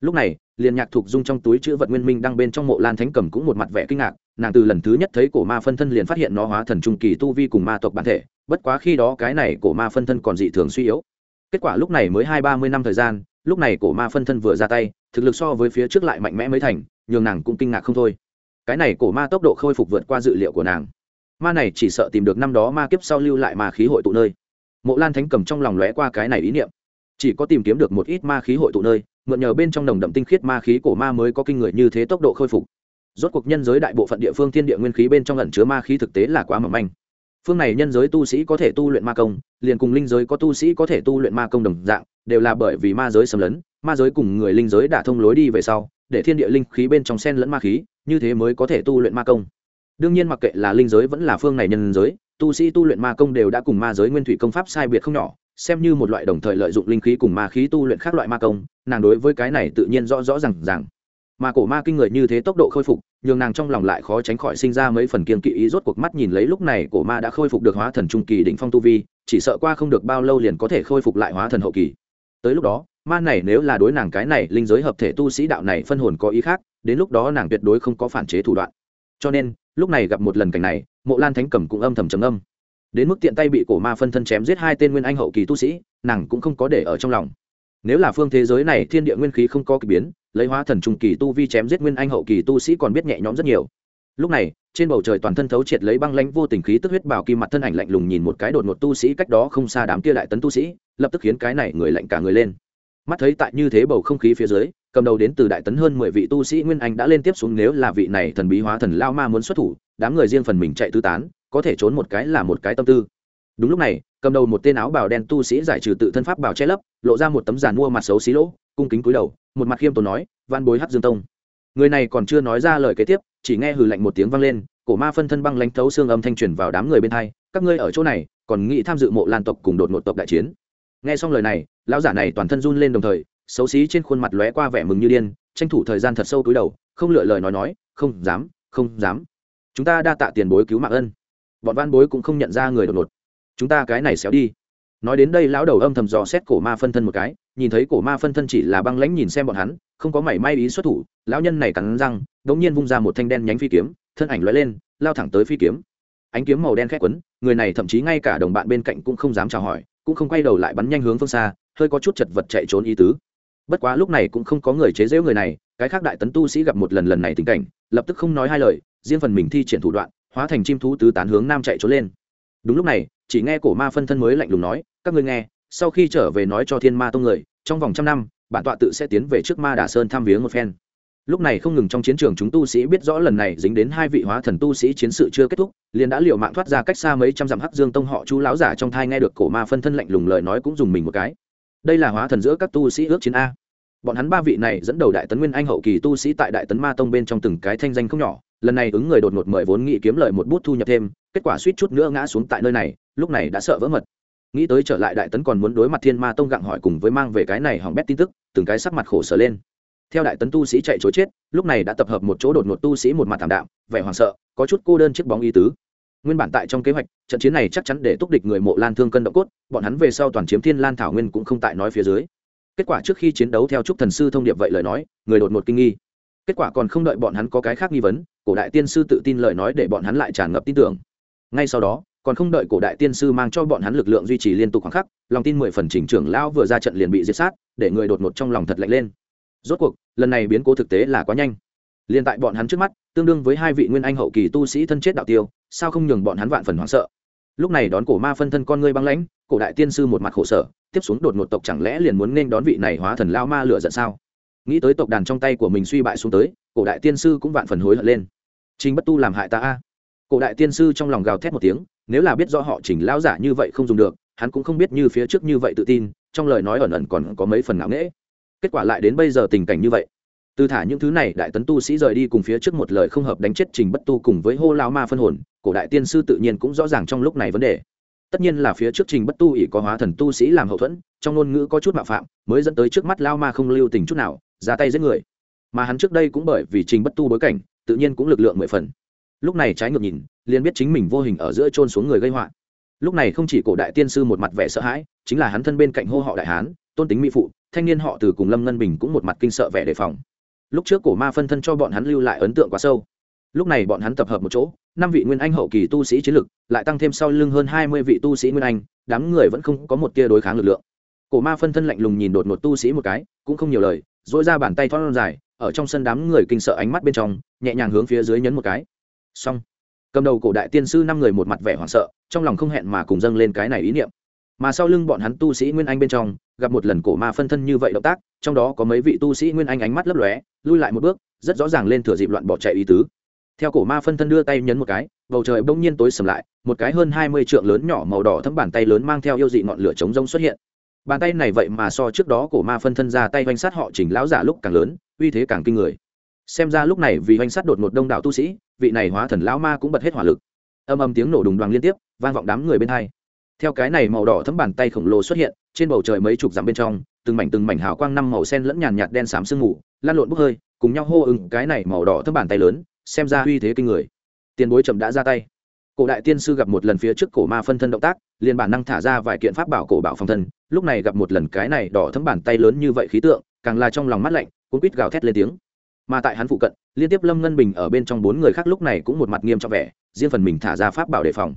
lúc này, liền nhạc thục dung trong túi chữ vật nguyên minh đang bên trong mộ lan thánh cầm cũng một mặt vẻ kinh ngạc, nàng từ lần thứ nhất thấy cổ ma phân thân liền phát hiện nó hóa thần trung kỳ tu vi cùng ma tộc bản thể, bất quá khi đó cái này cổ ma phân thân còn dị thường suy yếu. Kết quả lúc này mới hai ba mươi năm thời gian, lúc này cổ ma phân thân vừa ra tay, thực lực so với phía trước lại mạnh mẽ mới thành, nhường nàng cũng kinh ngạc không thôi. Cái này cổ ma tốc độ khôi phục vượt qua dự liệu của nàng. Ma này chỉ sợ tìm được năm đó ma kiếp sau lưu lại ma khí hội tụ nơi. Mộ lan thánh cầm trong lòng lóe qua cái này ý niệm. Chỉ có tìm kiếm được một ít ma khí hội tụ nơi mượn nhờ bên trong nồng đậm tinh khiết ma khí cổ ma mới có kinh người như thế tốc độ khôi phục. Rốt cuộc nhân giới đại bộ phận địa phương thiên địa nguyên khí bên trong ẩn chứa ma khí thực tế là quá mỏng manh. Phương này nhân giới tu sĩ có thể tu luyện ma công, liền cùng linh giới có tu sĩ có thể tu luyện ma công đồng dạng, đều là bởi vì ma giới xâm lấn, ma giới cùng người linh giới đã thông lối đi về sau, để thiên địa linh khí bên trong sen lẫn ma khí, như thế mới có thể tu luyện ma công. Đương nhiên mặc kệ là linh giới vẫn là phương này nhân giới, tu sĩ tu luyện ma công đều đã cùng ma giới nguyên thủy công pháp sai biệt không nhỏ xem như một loại đồng thời lợi dụng linh khí cùng ma khí tu luyện khác loại ma công, nàng đối với cái này tự nhiên rõ rõ r à n g mà cổ ma kinh người như thế tốc độ khôi phục, nhường nàng trong lòng lại khó tránh khỏi sinh ra mấy phần kiên kỵ ý rốt cuộc mắt nhìn lấy lúc này cổ ma đã khôi phục được hóa thần trung kỳ đỉnh phong tu vi, chỉ sợ qua không được bao lâu liền có thể khôi phục lại hóa thần hậu kỳ. Tới lúc đó, ma này nếu là đối nàng cái này linh giới hợp thể tu sĩ đạo này phân hồn có ý khác, đến lúc đó nàng tuyệt đối không có phản chế thủ đoạn. Cho nên, lúc này gặp một lần cảnh này, mộ lan thánh cầm cũng âm thầm trầm âm đến mức tiện tay bị cổ ma phân thân chém giết hai tên nguyên anh hậu kỳ tu sĩ, nàng cũng không có để ở trong lòng. Nếu là phương thế giới này thiên địa nguyên khí không có k ỳ biến, lấy hóa thần trung kỳ tu vi chém giết nguyên anh hậu kỳ tu sĩ còn biết nhẹ nhõm rất nhiều. Lúc này, trên bầu trời toàn thân thấu triệt lấy băng lãnh vô tình khí tức huyết bảo kim mặt thân ảnh lạnh lùng nhìn một cái đột ngột tu sĩ cách đó không xa đám kia đại tấn tu sĩ, lập tức khiến cái này người lạnh cả người lên. Mắt thấy tại như thế bầu không khí phía dưới, cầm đầu đến từ đại tấn hơn mười vị tu sĩ nguyên anh đã lên tiếp xuống nếu là vị này thần bí hóa thần lao ma muốn xuất thủ, đám người riêng phần mình chạy tứ tán có thể trốn một cái là một cái tâm tư. Đúng lúc này, cầm đầu một tên áo bào đen tu sĩ giải trừ tự thân pháp bào che lấp, lộ ra một tấm giàn mua mặt xấu xí lỗ, cung kính cúi đầu, một mặt khiêm tốn nói van bối hắc dương tông. Người này còn chưa nói ra lời kế tiếp, chỉ nghe hừ lạnh một tiếng vang lên, cổ ma phân thân băng lãnh thấu xương âm thanh truyền vào đám người bên thai các ngươi ở chỗ này, còn nghĩ tham dự mộ lan tộc cùng đột một tộc đại chiến? Nghe xong lời này, lão giả này toàn thân run lên đồng thời, xấu xí trên khuôn mặt lóe qua vẻ mừng như điên, tranh thủ thời gian thật sâu túi đầu, không lựa lời nói nói, không dám không dám. Chúng ta đa tạ tiền bối cứu mạng ân bọn van bối cũng không nhận ra người đột ngột. Chúng ta cái này xéo đi. Nói đến đây, lão đầu âm thầm dò xét cổ ma phân thân một cái, nhìn thấy cổ ma phân thân chỉ là băng lãnh nhìn xem bọn hắn, không có mảy may ý xuất thủ, lão nhân này cắn răng đ ỗ n g nhiên vung ra một thanh đen nhánh phi kiếm, thân ảnh l lên, lao thẳng tới phi kiếm. Ánh kiếm màu đen khét quấn, người này thậm chí ngay cả đồng bạn bên cạnh cũng không dám chào hỏi, cũng không quay đầu lại bắn nhanh hướng phương xa, hơi có chút chật vật chạy trốn ý tứ. Bất quá lúc này cũng không có người chế giễu người này, cái khác đại tấn tu sĩ gặp một lần lần này tình cảnh, lập tức không nói hai lời, riêng phần mình thi triển thủ đoạn hóa thành chim thú tứ tán hướng nam chạy trốn lên. Đúng lúc này, chỉ nghe cổ ma phân thân mới lạnh lùng nói, các ngươi nghe, sau khi trở về nói cho thiên ma tông người, trong vòng trăm năm, bản tọa tự sẽ tiến về trước ma đà sơn thăm viếng một phen. Lúc này không ngừng trong chiến trường chúng tu sĩ biết rõ lần này dính đến hai vị hóa thần tu sĩ chiến sự chưa kết thúc, liền đã liều mạng thoát ra cách xa mấy trăm dặm hắc dương tông họ chú láo giả trong thai nghe được cổ ma phân thân lạnh lùng lời nói cũng dùng mình một cái. Đây là hóa thần giữa các tu sĩ ước chiến a. Bọn hắn ba vị này dẫn đầu đại tấn nguyên anh hậu kỳ tu sĩ tại đại tấn ma tông bên trong từng cái thanh danh không nhỏ lần này ứng người đột ngột mời vốn nghĩ kiếm lợi một bút thu nhập thêm, kết quả suýt chút nữa ngã xuống tại nơi này, lúc này đã sợ vỡ mật. Nghĩ tới trở lại đại tấn còn muốn đối mặt thiên ma tông gặng hỏi cùng với mang về cái này hỏng bét tin tức, từng cái sắc mặt khổ sở lên. Theo đại tấn tu sĩ chạy chối chết, lúc này đã tập hợp một chỗ đột ngột tu sĩ một mặt thảm đạm, vẻ hoảng sợ, có chút cô đơn chiếc bóng y tứ. Nguyên bản tại trong kế hoạch, trận chiến này chắc chắn để túc địch người mộ lan thương cân động cốt, bọn hắn về sau toàn chiếm thiên lan thảo nguyên cũng không tại nói phía dưới. Kết quả trước khi chiến đấu theo trúc thần sư thông điệp vậy lời nói, người đột ngột kinh nghi. Kết quả còn không đợi bọn hắn có cái khác nghi vấn cổ đại tiên sư tự tin lời nói để bọn hắn lại tràn ngập tin tưởng. Ngay sau đó, còn không đợi cổ đại tiên sư mang cho bọn hắn lực lượng duy trì liên tục khoảng khắc, lòng tin mười phần chỉnh trưởng lão vừa ra trận liền bị diệt sát, để người đột ngột trong lòng thật lạnh lên. Rốt cuộc, lần này biến cố thực tế là quá nhanh. Liền tại bọn hắn trước mắt, tương đương với hai vị nguyên anh hậu kỳ tu sĩ thân chết đạo tiêu, sao không nhường bọn hắn vạn phần hoảng sợ? Lúc này đón cổ ma phân thân con ngươi băng lãnh, cổ đại tiên sư một mặt khổ sở, tiếp xuống đột ngột tộc chẳng lẽ liền muốn nên đón vị này hóa thần lao ma lửa giận sao? Nghĩ tới tộc đàn trong tay của mình suy bại xuống tới, cổ đại tiên sư cũng vạn phần hối hận lên trình bất tu làm hại ta a. Cổ đại tiên sư trong lòng gào thét một tiếng, nếu là biết do họ chỉnh lão giả như vậy không dùng được, hắn cũng không biết như phía trước như vậy tự tin, trong lời nói ẩn ẩn còn có mấy phần ngạo nghễ. Kết quả lại đến bây giờ tình cảnh như vậy. Từ thả những thứ này, đại tấn tu sĩ rời đi cùng phía trước một lời không hợp đánh chết trình bất tu cùng với hô lao ma phân hồn, cổ đại tiên sư tự nhiên cũng rõ ràng trong lúc này vấn đề. Tất nhiên là phía trước trình bất tu ỷ có hóa thần tu sĩ làm hậu thuẫn, trong ngôn ngữ có chút mạo phạm, mới dẫn tới trước mắt lao ma không lưu tình chút nào, ra tay giết người. Mà hắn trước đây cũng bởi vì trình bất tu bối cảnh tự nhiên cũng lực lượng mười phần. Lúc này trái ngược nhìn, liền biết chính mình vô hình ở giữa trôn xuống người gây họa. Lúc này không chỉ cổ đại tiên sư một mặt vẻ sợ hãi, chính là hắn thân bên cạnh hô họ đại hán, tôn tính mỹ phụ, thanh niên họ từ cùng lâm ngân bình cũng một mặt kinh sợ vẻ đề phòng. Lúc trước cổ ma phân thân cho bọn hắn lưu lại ấn tượng quá sâu. Lúc này bọn hắn tập hợp một chỗ, năm vị nguyên anh hậu kỳ tu sĩ chiến lực, lại tăng thêm sau lưng hơn hai mươi vị tu sĩ nguyên anh, đám người vẫn không có một tia đối kháng lực lượng. Cổ ma phân thân lạnh lùng nhìn đột một tu sĩ một cái, cũng không nhiều lời dỗi ra bàn tay thoát dài ở trong sân đám người kinh sợ ánh mắt bên trong, nhẹ nhàng hướng phía dưới nhấn một cái. Xong. Cầm đầu cổ đại tiên sư năm người một mặt vẻ hoảng sợ, trong lòng không hẹn mà cùng dâng lên cái này ý niệm. Mà sau lưng bọn hắn tu sĩ nguyên anh bên trong, gặp một lần cổ ma phân thân như vậy động tác, trong đó có mấy vị tu sĩ nguyên anh ánh mắt lấp lóe, lui lại một bước, rất rõ ràng lên thừa dịp loạn bỏ chạy ý tứ. Theo cổ ma phân thân đưa tay nhấn một cái, bầu trời bỗng nhiên tối sầm lại, một cái hơn hai mươi trượng lớn nhỏ màu đỏ thấm bàn tay lớn mang theo yêu dị ngọn lửa chống rông xuất hiện. Bàn tay này vậy mà so trước đó cổ ma phân thân ra tay oanh sát họ chỉnh lão giả lúc càng lớn uy thế càng kinh người. Xem ra lúc này vì oanh sát đột ngột đông đảo tu sĩ, vị này hóa thần lão ma cũng bật hết hỏa lực. Âm âm tiếng nổ đùng đoàn liên tiếp, vang vọng đám người bên hai. Theo cái này màu đỏ thấm bàn tay khổng lồ xuất hiện, trên bầu trời mấy chục dặm bên trong, từng mảnh từng mảnh hào quang năm màu sen lẫn nhàn nhạt đen xám sương mù, lan lộn bốc hơi, cùng nhau hô ứng cái này màu đỏ thấm bàn tay lớn, xem ra uy thế kinh người. Tiền bối chậm đã ra tay. Cổ đại tiên sư gặp một lần phía trước cổ ma phân thân động tác, liền bản năng thả ra vài kiện pháp bảo cổ bảo phòng thân, lúc này gặp một lần cái này đỏ thấm bàn tay lớn như vậy khí tượng càng là trong lòng mắt lạnh cũng quýt gào thét lên tiếng. Mà tại hắn phụ cận, liên tiếp lâm ngân bình ở bên trong bốn người khác lúc này cũng một mặt nghiêm trọng vẻ, riêng phần mình thả ra pháp bảo đề phòng.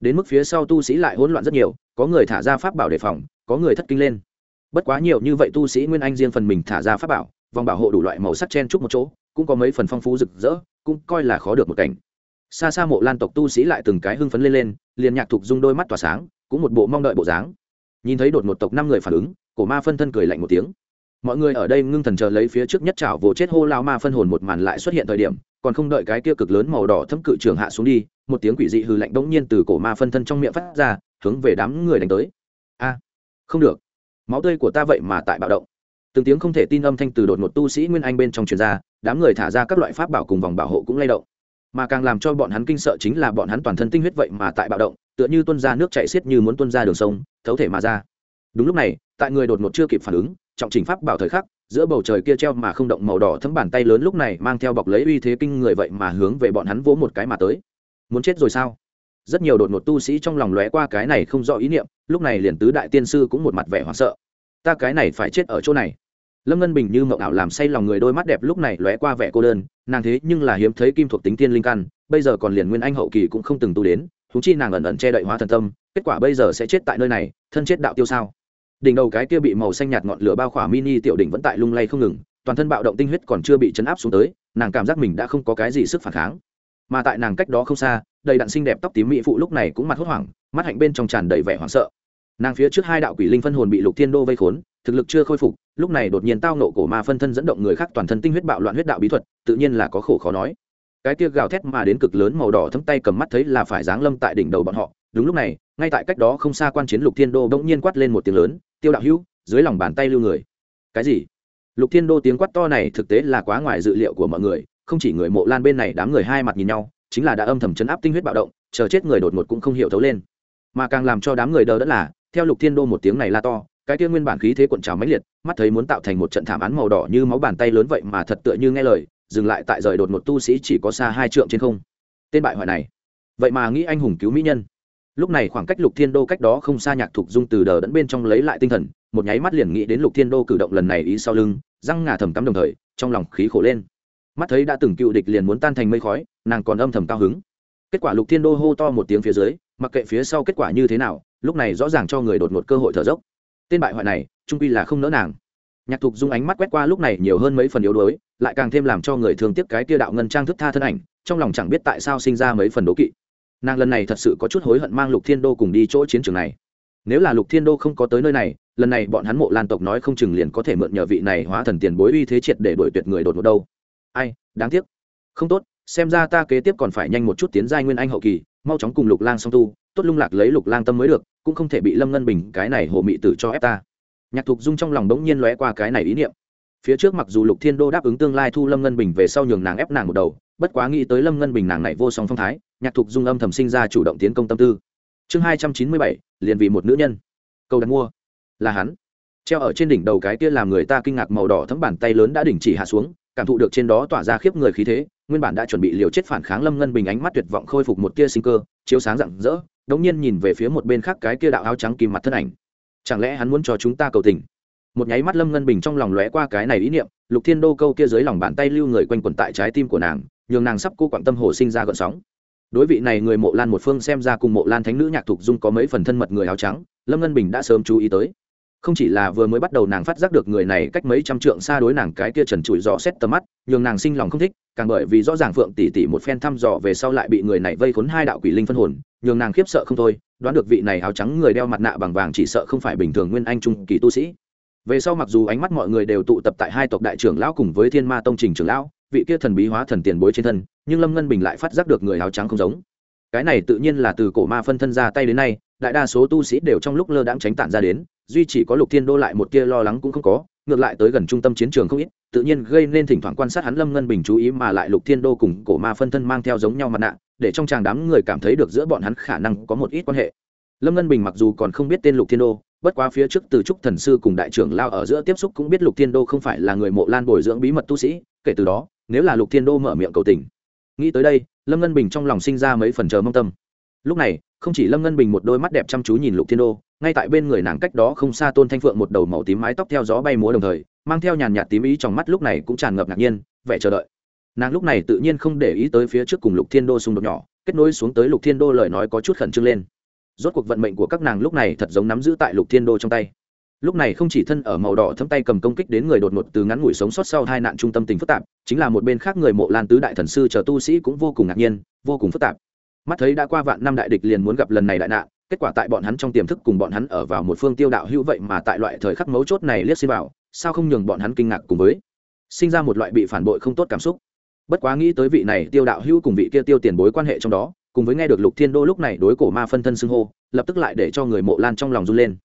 Đến mức phía sau tu sĩ lại hỗn loạn rất nhiều, có người thả ra pháp bảo đề phòng, có người thất kinh lên. Bất quá nhiều như vậy tu sĩ nguyên anh riêng phần mình thả ra pháp bảo, vòng bảo hộ đủ loại màu sắc chen chúc một chỗ, cũng có mấy phần phong phú rực rỡ, cũng coi là khó được một cảnh. Xa xa mộ lan tộc tu sĩ lại từng cái hưng phấn lên lên, liền nhạc thục dung đôi mắt tỏa sáng, cũng một bộ mong đợi bộ dáng. Nhìn thấy đột một tộc năm người phản ứng, cổ ma phân thân cười lạnh một tiếng mọi người ở đây ngưng thần chờ lấy phía trước nhất chảo vồ chết hô lao ma phân hồn một màn lại xuất hiện thời điểm, còn không đợi cái kia cực lớn màu đỏ thâm cự trường hạ xuống đi, một tiếng quỷ dị hư lạnh bỗng nhiên từ cổ ma phân thân trong miệng phát ra, hướng về đám người đánh tới. A, không được. Máu tươi của ta vậy mà tại bạo động. Từng tiếng không thể tin âm thanh từ đột một tu sĩ nguyên anh bên trong truyền ra, đám người thả ra các loại pháp bảo cùng vòng bảo hộ cũng lay động. Mà càng làm cho bọn hắn kinh sợ chính là bọn hắn toàn thân tinh huyết vậy mà tại bạo động, tựa như tuân ra nước chạy xiết như muốn tuân ra đường sông, thấu thể mà ra. Đúng lúc này, tại người đột ngột chưa kịp phản ứng trọng trình pháp bảo thời khắc, giữa bầu trời kia treo mà không động màu đỏ thấm bàn tay lớn lúc này mang theo bọc lấy uy thế kinh người vậy mà hướng về bọn hắn vỗ một cái mà tới. Muốn chết rồi sao? Rất nhiều đột ngột tu sĩ trong lòng lóe qua cái này không rõ ý niệm, lúc này liền tứ đại tiên sư cũng một mặt vẻ hoảng sợ. Ta cái này phải chết ở chỗ này. Lâm ngân bình như mộng ảo làm say lòng người đôi mắt đẹp lúc này lóe qua vẻ cô đơn, nàng thế nhưng là hiếm thấy kim thuộc tính tiên linh căn, bây giờ còn liền nguyên anh hậu kỳ cũng không từng tu đến thú chi nàng ẩn ẩn che đậy hóa thần tâm, kết quả bây giờ sẽ chết tại nơi này, thân chết đạo tiêu sao? Đỉnh đầu cái kia bị màu xanh nhạt ngọn lửa bao khỏa mini tiểu đỉnh vẫn tại lung lay không ngừng, toàn thân bạo động tinh huyết còn chưa bị chấn áp xuống tới, nàng cảm giác mình đã không có cái gì sức phản kháng. Mà tại nàng cách đó không xa, đầy đặn xinh đẹp tóc tím mỹ phụ lúc này cũng mặt hốt hoảng, mắt hạnh bên trong tràn đầy vẻ hoảng sợ. Nàng phía trước hai đạo quỷ linh phân hồn bị lục thiên đô vây khốn, thực lực chưa khôi phục, lúc này đột nhiên tao nộ cổ ma phân thân dẫn động người khác toàn thân tinh huyết bạo loạn huyết đạo bí thuật, tự nhiên là có khổ khó nói. Cái tia gào thét mà đến cực lớn màu đỏ thấm tay cầm mắt thấy là phải giáng lâm tại đỉnh đầu bọn họ. Đúng lúc này, ngay tại cách đó không xa quan chiến lục thiên đô bỗng nhiên quát lên một tiếng lớn tiêu đạo hữu, dưới lòng bàn tay lưu người. Cái gì? Lục thiên đô tiếng quát to này thực tế là quá ngoài dự liệu của mọi người, không chỉ người mộ lan bên này đám người hai mặt nhìn nhau, chính là đã âm thầm chấn áp tinh huyết bạo động, chờ chết người đột ngột cũng không hiểu thấu lên. Mà càng làm cho đám người đờ đẫn là, theo lục thiên đô một tiếng này la to, cái kia nguyên bản khí thế cuộn trào mãnh liệt, mắt thấy muốn tạo thành một trận thảm án màu đỏ như máu bàn tay lớn vậy mà thật tựa như nghe lời, dừng lại tại rời đột một tu sĩ chỉ có xa hai trượng trên không. Tên bại hoại này. Vậy mà nghĩ anh hùng cứu mỹ nhân lúc này khoảng cách lục thiên đô cách đó không xa nhạc thục dung từ đờ đẫn bên trong lấy lại tinh thần, một nháy mắt liền nghĩ đến lục thiên đô cử động lần này ý sau lưng, răng ngà thầm cắm đồng thời, trong lòng khí khổ lên. Mắt thấy đã từng cựu địch liền muốn tan thành mây khói, nàng còn âm thầm cao hứng. Kết quả lục thiên đô hô to một tiếng phía dưới, mặc kệ phía sau kết quả như thế nào, lúc này rõ ràng cho người đột ngột cơ hội thở dốc. Tên bại hoại này, trung quy là không nỡ nàng. Nhạc thục dung ánh mắt quét qua lúc này nhiều hơn mấy phần yếu đuối, lại càng thêm làm cho người thường tiếc cái tia đạo ngân trang thức tha thân ảnh, trong lòng chẳng biết tại sao sinh ra mấy phần đố kỵ nàng lần này thật sự có chút hối hận mang lục thiên đô cùng đi chỗ chiến trường này. Nếu là lục thiên đô không có tới nơi này, lần này bọn hắn mộ lan tộc nói không chừng liền có thể mượn nhờ vị này hóa thần tiền bối uy thế triệt để đổi tuyệt người đột ngột đâu. Ai, đáng tiếc. Không tốt, xem ra ta kế tiếp còn phải nhanh một chút tiến giai nguyên anh hậu kỳ, mau chóng cùng lục lang song tu, tốt lung lạc lấy lục lang tâm mới được, cũng không thể bị lâm ngân bình cái này hồ mị tử cho ép ta. Nhạc thục dung trong lòng đ ố n g nhiên lóe qua cái này ý niệm. Phía trước mặc dù lục thiên đô đáp ứng tương lai thu lâm ngân bình về sau nhường nàng ép nàng một đầu, bất quá nghĩ tới lâm ngân bình nàng này vô song phong thái nhạc thục dung âm thầm sinh ra chủ động tiến công tâm tư. Chương hai trăm chín mươi bảy, liền vì một nữ nhân. Câu đặt mua. Là hắn. Treo ở trên đỉnh đầu cái kia làm người ta kinh ngạc màu đỏ thấm bàn tay lớn đã đỉnh chỉ hạ xuống, cảm thụ được trên đó tỏa ra khiếp người khí thế, nguyên bản đã chuẩn bị liều chết phản kháng lâm ngân bình ánh mắt tuyệt vọng khôi phục một tia sinh cơ, chiếu sáng rạng rỡ, đống nhiên nhìn về phía một bên khác cái kia đạo áo trắng kìm mặt thân ảnh. Chẳng lẽ hắn muốn cho chúng ta cầu tình? Một nháy mắt lâm ngân bình trong lòng lóe qua cái này ý niệm, lục thiên đô câu kia dưới lòng bàn tay lưu người quanh quẩn tại trái tim của nàng, nhường nàng sắp cô quặng tâm hồ sinh ra gợn sóng đối vị này người mộ lan một phương xem ra cùng mộ lan thánh nữ nhạc thục dung có mấy phần thân mật người áo trắng, lâm ngân bình đã sớm chú ý tới. Không chỉ là vừa mới bắt đầu nàng phát giác được người này cách mấy trăm trượng xa đối nàng cái kia trần trụi dò xét tầm mắt, nhường nàng sinh lòng không thích, càng bởi vì rõ ràng phượng tỷ tỷ một phen thăm dò về sau lại bị người này vây khốn hai đạo quỷ linh phân hồn, nhường nàng khiếp sợ không thôi, đoán được vị này áo trắng người đeo mặt nạ bằng vàng chỉ sợ không phải bình thường nguyên anh trung kỳ tu sĩ. Về sau mặc dù ánh mắt mọi người đều tụ tập tại hai tộc đại trưởng lão cùng với thiên ma tông trình trưởng lão vị kia thần bí hóa thần tiền bối trên thân, nhưng lâm ngân bình lại phát giác được người áo trắng không giống. Cái này tự nhiên là từ cổ ma phân thân ra tay đến nay, đại đa số tu sĩ đều trong lúc lơ đãng tránh tản ra đến, duy chỉ có lục thiên đô lại một kia lo lắng cũng không có, ngược lại tới gần trung tâm chiến trường không ít, tự nhiên gây nên thỉnh thoảng quan sát hắn lâm ngân bình chú ý mà lại lục thiên đô cùng cổ ma phân thân mang theo giống nhau mặt nạ, để trong chàng đám người cảm thấy được giữa bọn hắn khả năng có một ít quan hệ. Lâm ngân bình mặc dù còn không biết tên lục thiên đô, bất quá phía trước từ trúc thần sư cùng đại trưởng lao ở giữa tiếp xúc cũng biết lục thiên đô không phải là người mộ lan bồi dưỡng bí mật tu sĩ, kể từ đó nếu là lục thiên đô mở miệng cầu tình. Nghĩ tới đây, lâm ngân bình trong lòng sinh ra mấy phần chờ mong tâm. Lúc này, không chỉ lâm ngân bình một đôi mắt đẹp chăm chú nhìn lục thiên đô, ngay tại bên người nàng cách đó không xa tôn thanh phượng một đầu màu tím mái tóc theo gió bay múa đồng thời, mang theo nhàn nhạt tím ý trong mắt lúc này cũng tràn ngập ngạc nhiên, vẻ chờ đợi. Nàng lúc này tự nhiên không để ý tới phía trước cùng lục thiên đô xung đột nhỏ, kết nối xuống tới lục thiên đô lời nói có chút khẩn trương lên. Rốt cuộc vận mệnh của các nàng lúc này thật giống nắm giữ tại lục thiên đô trong tay lúc này không chỉ thân ở màu đỏ thấm tay cầm công kích đến người đột ngột từ ngắn ngủi sống sót sau hai nạn trung tâm tình phức tạp, chính là một bên khác người mộ lan tứ đại thần sư chờ tu sĩ cũng vô cùng ngạc nhiên, vô cùng phức tạp. Mắt thấy đã qua vạn năm đại địch liền muốn gặp lần này đại nạn, kết quả tại bọn hắn trong tiềm thức cùng bọn hắn ở vào một phương tiêu đạo hữu vậy mà tại loại thời khắc mấu chốt này liếc xin vào, sao không nhường bọn hắn kinh ngạc cùng với sinh ra một loại bị phản bội không tốt cảm xúc. Bất quá nghĩ tới vị này tiêu đạo hữu cùng vị kia tiêu tiền bối quan hệ trong đó, cùng với nghe được lục thiên đô lúc này đối cổ ma phân thân xưng hô, lập tức lại để cho người mộ lan trong lòng run lên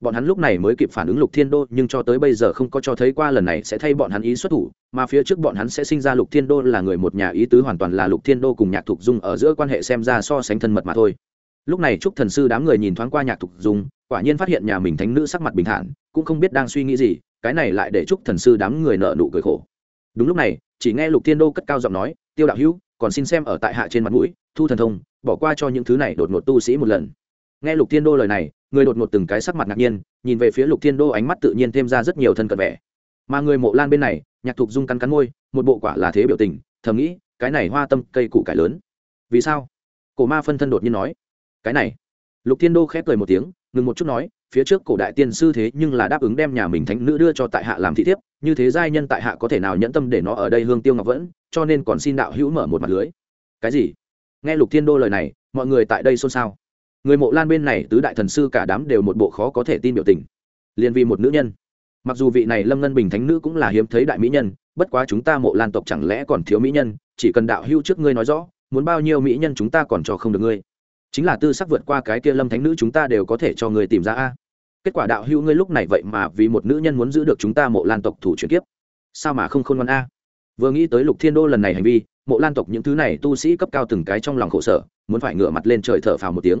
bọn hắn lúc này mới kịp phản ứng lục thiên đô, nhưng cho tới bây giờ không có cho thấy qua lần này sẽ thay bọn hắn ý xuất thủ, mà phía trước bọn hắn sẽ sinh ra lục thiên đô là người một nhà ý tứ hoàn toàn là lục thiên đô cùng nhạc thục dung ở giữa quan hệ xem ra so sánh thân mật mà thôi. Lúc này trúc thần sư đám người nhìn thoáng qua nhạc thục dung, quả nhiên phát hiện nhà mình thánh nữ sắc mặt bình thản, cũng không biết đang suy nghĩ gì, cái này lại để trúc thần sư đám người nợ nụ cười khổ. Đúng lúc này, chỉ nghe lục thiên đô cất cao giọng nói, tiêu đạo hữu, còn xin xem ở tại hạ trên mặt mũi, thu thần thông, bỏ qua cho những thứ này đột ngột tu sĩ một lần nghe lục thiên đô lời này, người đột ngột từng cái sắc mặt ngạc nhiên, nhìn về phía lục thiên đô ánh mắt tự nhiên thêm ra rất nhiều thân cận vẻ. Mà người mộ lan bên này, nhạc thục dung cắn cắn môi, một bộ quả là thế biểu tình, thầm nghĩ, cái này hoa tâm cây củ cải lớn. Vì sao? Cổ ma phân thân đột nhiên nói. Cái này. Lục thiên đô khép cười một tiếng, ngừng một chút nói, phía trước cổ đại tiên sư thế nhưng là đáp ứng đem nhà mình thánh nữ đưa cho tại hạ làm thị thiếp, như thế giai nhân tại hạ có thể nào nhẫn tâm để nó ở đây hương tiêu ngọc vẫn, cho nên còn xin đạo hữu mở một mặt lưới. Cái gì? Nghe lục thiên đô lời này, mọi người tại đây xôn xao người mộ lan bên này tứ đại thần sư cả đám đều một bộ khó có thể tin biểu tình. Liền vì một nữ nhân. Mặc dù vị này lâm ngân bình thánh nữ cũng là hiếm thấy đại mỹ nhân, bất quá chúng ta mộ lan tộc chẳng lẽ còn thiếu mỹ nhân, chỉ cần đạo hưu trước ngươi nói rõ, muốn bao nhiêu mỹ nhân chúng ta còn cho không được ngươi. Chính là tư sắc vượt qua cái kia lâm thánh nữ chúng ta đều có thể cho người tìm ra a. Kết quả đạo hưu ngươi lúc này vậy mà vì một nữ nhân muốn giữ được chúng ta mộ lan tộc thủ chuyển kiếp. Sao mà không khôn ngoan a? Vừa nghĩ tới lục thiên đô lần này hành vi, mộ lan tộc những thứ này tu sĩ cấp cao từng cái trong lòng khổ sở, muốn phải ngửa mặt lên trời thở phào một tiếng